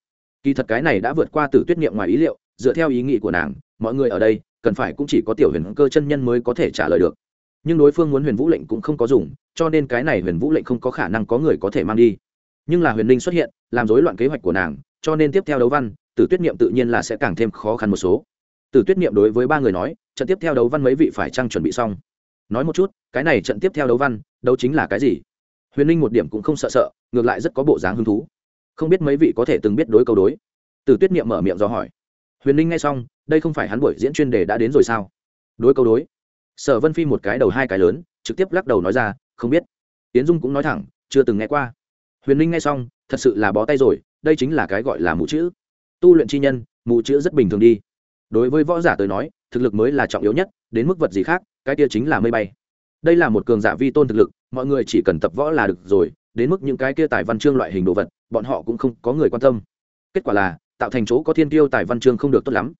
A: Kỳ thật cái này đã vượt qua tử tuyết niệm ngoài ý liệu, dựa theo ý nghĩ của nàng, mọi người ở đây, cần phải cũng chỉ có tiểu huyền cơ chân nhân mới có thể trả lời được. Nhưng đối phương muốn huyền vũ lệnh cũng không có dùng, cho nên cái này huyền vũ lệnh không có khả năng có người có thể mang đi. Nhưng là huyền linh xuất hiện, làm rối loạn kế hoạch của nàng, cho nên tiếp theo đấu văn, tử tuyết niệm tự nhiên là sẽ càng thêm khó khăn một số tử tuyết niệm đối với ba người nói, trận tiếp theo đấu văn mấy vị phải chăng chuẩn bị xong? Nói một chút, cái này trận tiếp theo đấu văn, đấu chính là cái gì? Huyền linh một điểm cũng không sợ sợ, ngược lại rất có bộ dáng hứng thú. Không biết mấy vị có thể từng biết đối câu đối? Tử tuyết niệm mở miệng do hỏi. Huyền linh nghe xong, đây không phải hắn buổi diễn chuyên đề đã đến rồi sao? Đối câu đối. Sở vân phi một cái đầu hai cái lớn, trực tiếp lắc đầu nói ra, không biết. Tiến dung cũng nói thẳng, chưa từng nghe qua. Huyền linh nghe xong, thật sự là bó tay rồi, đây chính là cái gọi là mù chữ. Tu luyện chi nhân, mù chữ rất bình thường đi đối với võ giả tới nói, thực lực mới là trọng yếu nhất, đến mức vật gì khác, cái kia chính là mây bay. Đây là một cường giả vi tôn thực lực, mọi người chỉ cần tập võ là được rồi, đến mức những cái kia tài văn chương loại hình đồ vật, bọn họ cũng không có người quan tâm. Kết quả là, tạo thành chỗ có thiên tiêu tài văn chương không được tốt lắm.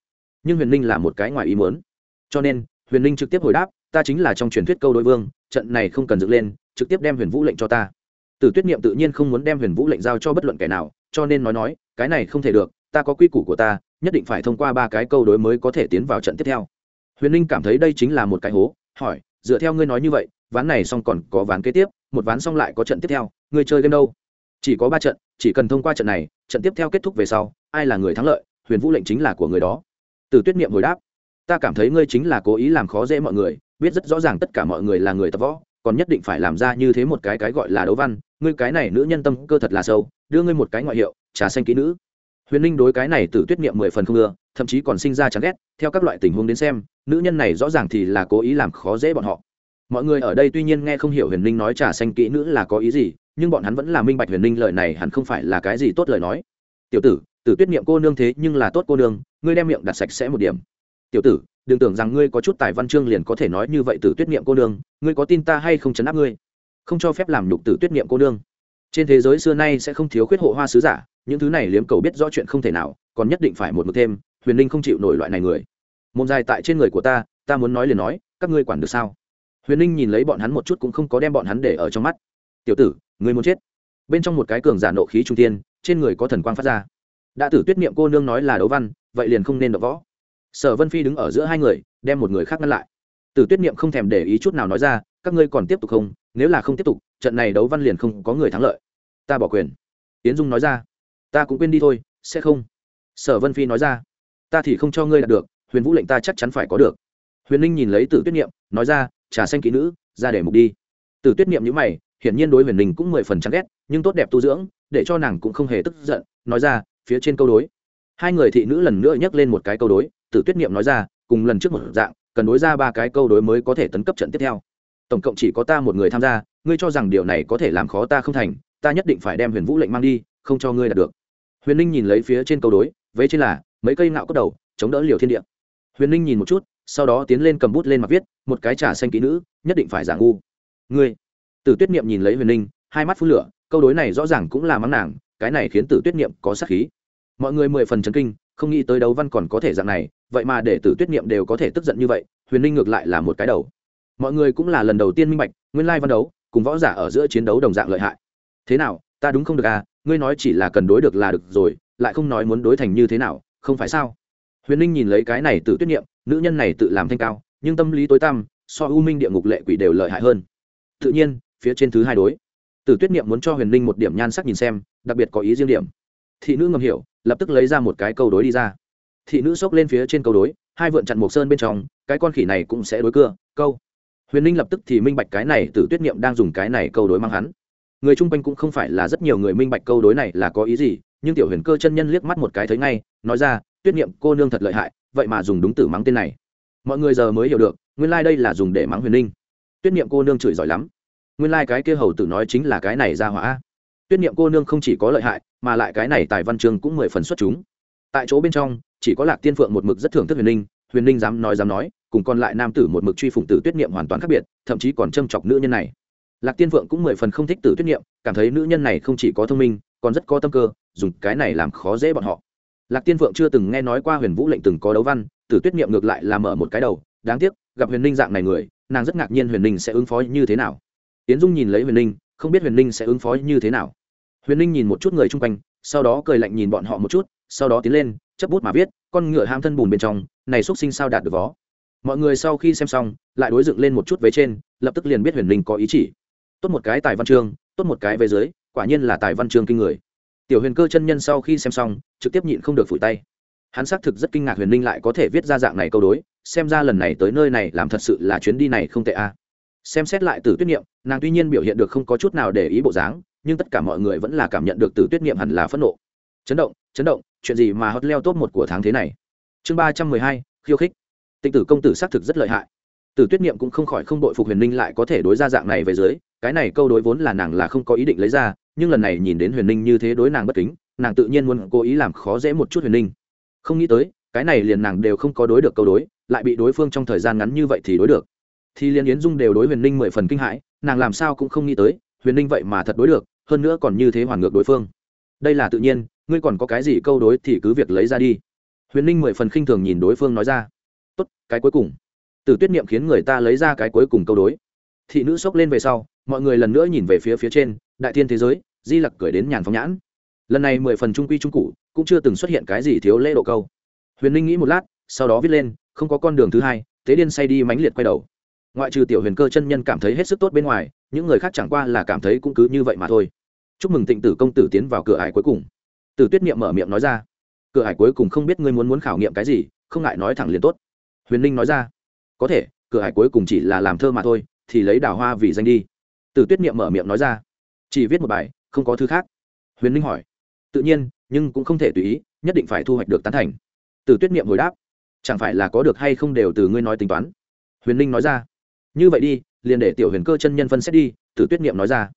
A: Nhưng huyền ninh là một cái ngoài ý muốn. Cho nên, huyền ninh trực tiếp hồi đáp, ta chính là trong truyền thuyết câu đối vương, trận này không cần dựng lên, trực tiếp đem huyền vũ lệnh cho ta. Tử tuyết niệm tự nhiên không muốn đem huyền vũ lệnh giao cho bất luận kẻ nào, cho nên nói nói, cái này không thể được, ta có quy củ của ta nhất định phải thông qua ba cái câu đối mới có thể tiến vào trận tiếp theo. Huyền ninh cảm thấy đây chính là một cái hố, hỏi, dựa theo ngươi nói như vậy, ván này xong còn có ván kế tiếp, một ván xong lại có trận tiếp theo, ngươi chơi game đâu? Chỉ có ba trận, chỉ cần thông qua trận này, trận tiếp theo kết thúc về sau, ai là người thắng lợi, huyền vũ lệnh chính là của người đó. Từ tuyết niệm hồi đáp, ta cảm thấy ngươi chính là cố ý làm khó dễ mọi người, biết rất rõ ràng tất cả mọi người là người tập võ, còn nhất định phải làm ra như thế một cái cái gọi là đấu văn, ngươi cái này nữ nhân tâm cơ thật là sâu, đưa ngươi một cái ngoại hiệu, trà xanh kỹ nữ huyền ninh đối cái này từ tuyết niệm mười phần không ưa, thậm chí còn sinh ra chán ghét, theo các loại tình huống đến xem, nữ nhân này rõ ràng thì là cố ý làm khó dễ bọn họ. Mọi người ở đây tuy nhiên nghe không hiểu huyền ninh nói trà xanh kỹ nữ là có ý gì, nhưng bọn hắn vẫn là minh bạch huyền ninh lời này hẳn không phải là cái gì tốt lời nói. Tiểu tử tử tuyết niệm cô nương thế nhưng là tốt cô nương, ngươi đem miệng đặt sạch sẽ một điểm. Tiểu tử, đừng tưởng rằng ngươi có chút tài văn chương liền có thể nói như vậy tử tuyết niệm cô nương, ngươi có tin ta hay không chấn áp ngươi? Không cho phép làm nhục tử tuyết niệm cô nương. Trên thế giới xưa nay sẽ không thiếu khuyết hộ hoa sứ giả những thứ này liếm cầu biết rõ chuyện không thể nào, còn nhất định phải một mực thêm, huyền linh không chịu nổi loại này người. Môn dài tại trên người của ta ta muốn nói liền nói, các ngươi quản được sao? Huyền linh nhìn lấy bọn hắn một chút cũng không có đem bọn hắn để ở trong mắt. Tiểu tử người muốn chết. Bên trong một cái cường giả nộ khí trung tiên trên người có thần quang phát ra. Đã tử tuyết niệm cô nương nói là đấu văn, vậy liền không nên đọc võ. Sở vân phi đứng ở giữa hai người, đem một người khác ngăn lại. Tử tuyết niệm không thèm để ý chút nào nói ra, các ngươi còn tiếp tục không? Nếu là không tiếp tục, trận này đấu văn liền không có người thắng lợi. Ta bỏ quyền. Tiến dung nói ra ta cũng quên đi thôi, sẽ không? Sở vân phi nói ra. Ta thì không cho ngươi đạt được, huyền vũ lệnh ta chắc chắn phải có được. Huyền ninh nhìn lấy tử tuyết niệm, nói ra, trà xanh kỹ nữ, ra để mục đi. Tử tuyết niệm nhữ mày, hiển nhiên đối huyền ninh cũng mười phần chán ghét, nhưng tốt đẹp tu dưỡng, để cho nàng cũng không hề tức giận, nói ra, phía trên câu đối. Hai người thị nữ lần nữa nhắc lên một cái câu đối, tử tuyết niệm nói ra, cùng lần trước một dạng, cần đối ra ba cái câu đối mới có thể tấn cấp trận tiếp theo. Tổng cộng chỉ có ta một người tham gia, ngươi cho rằng điều này có thể làm khó ta không thành, ta nhất định phải đem huyền vũ lệnh mang đi, không cho ngươi đạt được huyền ninh nhìn lấy phía trên câu đối, vế trên là, mấy cây ngạo cốc đầu, chống đỡ liều thiên địa. Huyền ninh nhìn một chút, sau đó tiến lên cầm bút lên mặt viết, một cái trà xanh kỹ nữ, nhất định phải giả ngu. Ngươi? Tử tuyết niệm nhìn lấy huyền ninh, hai mắt phun lửa, câu đối này rõ ràng cũng là mắng nàng, cái này khiến tử tuyết niệm có sát khí. Mọi người mười phần chấn kinh, không nghĩ tới đấu văn còn có thể dạng này, vậy mà để tử tuyết niệm đều có thể tức giận như vậy, huyền ninh ngược lại là một cái đầu. Mọi người cũng là lần đầu tiên minh bạch, nguyên lai văn đấu, cùng võ giả ở giữa chiến đấu đồng dạng lợi hại. Thế nào, ta đúng không được à? Ngươi nói chỉ là cần đối được là được rồi, lại không nói muốn đối thành như thế nào, không phải sao? Huyền ninh nhìn lấy cái này tự tuyết nghiệm, nữ nhân này tự làm thanh cao, nhưng tâm lý tối tăm, so u minh địa ngục lệ quỷ đều lợi hại hơn. Tự nhiên, phía trên thứ hai đối. Tử tuyết niệm muốn cho huyền ninh một điểm nhan sắc nhìn xem, đặc biệt có ý riêng điểm. Thị nữ ngầm hiểu, lập tức lấy ra một cái câu đối đi ra. Thị nữ xốc lên phía trên câu đối, hai vượn chặn mộc sơn bên trong, cái con khỉ này cũng sẽ đối cưa, câu. Huyền ninh lập tức thì minh bạch cái này tử tuyết niệm đang dùng cái này câu đối mang hắn người chung quanh cũng không phải là rất nhiều người minh bạch câu đối này là có ý gì, nhưng tiểu huyền cơ chân nhân liếc mắt một cái thấy ngay, nói ra, tuyết niệm, cô nương thật lợi hại, vậy mà dùng đúng tử mắng tên này. Mọi người giờ mới hiểu được, nguyên lai、like、đây là dùng để mắng huyền ninh. Tuyết niệm cô nương chửi giỏi lắm. Nguyên lai、like、cái kia hầu tử nói chính là cái này ra hỏa. Tuyết niệm cô nương không chỉ có lợi hại, mà lại cái này tài văn chương cũng mười phần xuất chúng. Tại chỗ bên trong, chỉ có lạc tiên phượng một mực rất thưởng thức huyền ninh huyền ninh dám nói dám nói, cùng còn lại nam tử một mực truy phụng tử tuyết niệm hoàn toàn khác biệt, thậm chí còn châm chọc nữ nhân này lạc tiên phượng cũng mười phần không thích tử tuyết niệm, cảm thấy nữ nhân này không chỉ có thông minh, còn rất có tâm cơ, dùng cái này làm khó dễ bọn họ. Lạc tiên phượng chưa từng nghe nói qua huyền vũ lệnh từng có đấu văn, tử tuyết niệm ngược lại làm mở một cái đầu, đáng tiếc, gặp huyền ninh dạng này người, nàng rất ngạc nhiên huyền ninh sẽ ứng phó như thế nào. Tiến dung nhìn lấy huyền ninh, không biết huyền ninh sẽ ứng phó như thế nào. Huyền ninh nhìn một chút người chung quanh, sau đó cười lạnh nhìn bọn họ một chút, sau đó tiến lên chấp bút mà viết, con ngựa ham thân bùn bên trong, này xúc sinh sao đạt được vó? Mọi người sau khi xem xong, lại đối dựng lên một chút về trên, lập tức liền biết huyền Ninh có ý chỉ tốt một cái tài văn chương, tốt một cái về dưới, quả nhiên là tài văn chương kinh người. Tiểu huyền cơ chân nhân sau khi xem xong, trực tiếp nhịn không được phủi tay. Hắn xác thực rất kinh ngạc huyền linh lại có thể viết ra dạng này câu đối, xem ra lần này tới nơi này làm thật sự là chuyến đi này không tệ a. Xem xét lại từ tuyết niệm, nàng tuy nhiên biểu hiện được không có chút nào để ý bộ dáng, nhưng tất cả mọi người vẫn là cảm nhận được từ tuyết niệm hẳn là phẫn nộ. Chấn động chấn động, chuyện gì mà hot leo top một của tháng thế này? Chương ba trăm mười hai, khiêu khích. Tịnh tử công tử xác thực rất lợi hại từ tuyết niệm cũng không khỏi không đội phục huyền ninh lại có thể đối ra dạng này về dưới, cái này câu đối vốn là nàng là không có ý định lấy ra, nhưng lần này nhìn đến huyền ninh như thế đối nàng bất kính, nàng tự nhiên muốn cố ý làm khó dễ một chút huyền ninh. Không nghĩ tới, cái này liền nàng đều không có đối được câu đối, lại bị đối phương trong thời gian ngắn như vậy thì đối được. Thì liên yến dung đều đối huyền ninh mười phần kinh hãi, nàng làm sao cũng không nghĩ tới, huyền ninh vậy mà thật đối được, hơn nữa còn như thế hoàn ngược đối phương. Đây là tự nhiên, ngươi còn có cái gì câu đối thì cứ việc lấy ra đi. Huyền ninh mười phần khinh thường nhìn đối phương nói ra. Tốt, cái cuối cùng từ tuyết niệm khiến người ta lấy ra cái cuối cùng câu đối. Thị nữ xốc lên về sau, mọi người lần nữa nhìn về phía phía trên, đại thiên thế giới, di lặc cười đến nhàn phóng nhãn. Lần này mười phần trung quy trung cụ, cũng chưa từng xuất hiện cái gì thiếu lễ độ câu. Huyền ninh nghĩ một lát, sau đó viết lên, không có con đường thứ hai, tế điên say đi mãnh liệt quay đầu. Ngoại trừ tiểu huyền cơ chân nhân cảm thấy hết sức tốt bên ngoài, những người khác chẳng qua là cảm thấy cũng cứ như vậy mà thôi. Chúc mừng tịnh tử công tử tiến vào cửa ải cuối cùng. Từ tuyết niệm mở miệng nói ra. Cửa ải cuối cùng không biết ngươi muốn muốn khảo nghiệm cái gì, không ngại nói thẳng liền tốt. Huyền ninh nói ra có thể, cửa hải cuối cùng chỉ là làm thơ mà thôi, thì lấy đào hoa vì danh đi. Từ tuyết niệm mở miệng nói ra. Chỉ viết một bài, không có thứ khác. Huyền ninh hỏi. Tự nhiên, nhưng cũng không thể tùy ý, nhất định phải thu hoạch được tán thành. Từ tuyết niệm hồi đáp. Chẳng phải là có được hay không đều từ ngươi nói tính toán. Huyền ninh nói ra. Như vậy đi, liền để tiểu huyền cơ chân nhân phân xét đi, từ tuyết niệm nói ra.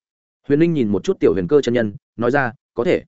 A: Huyền ninh nhìn một chút tiểu huyền cơ chân nhân, nói ra, có thể.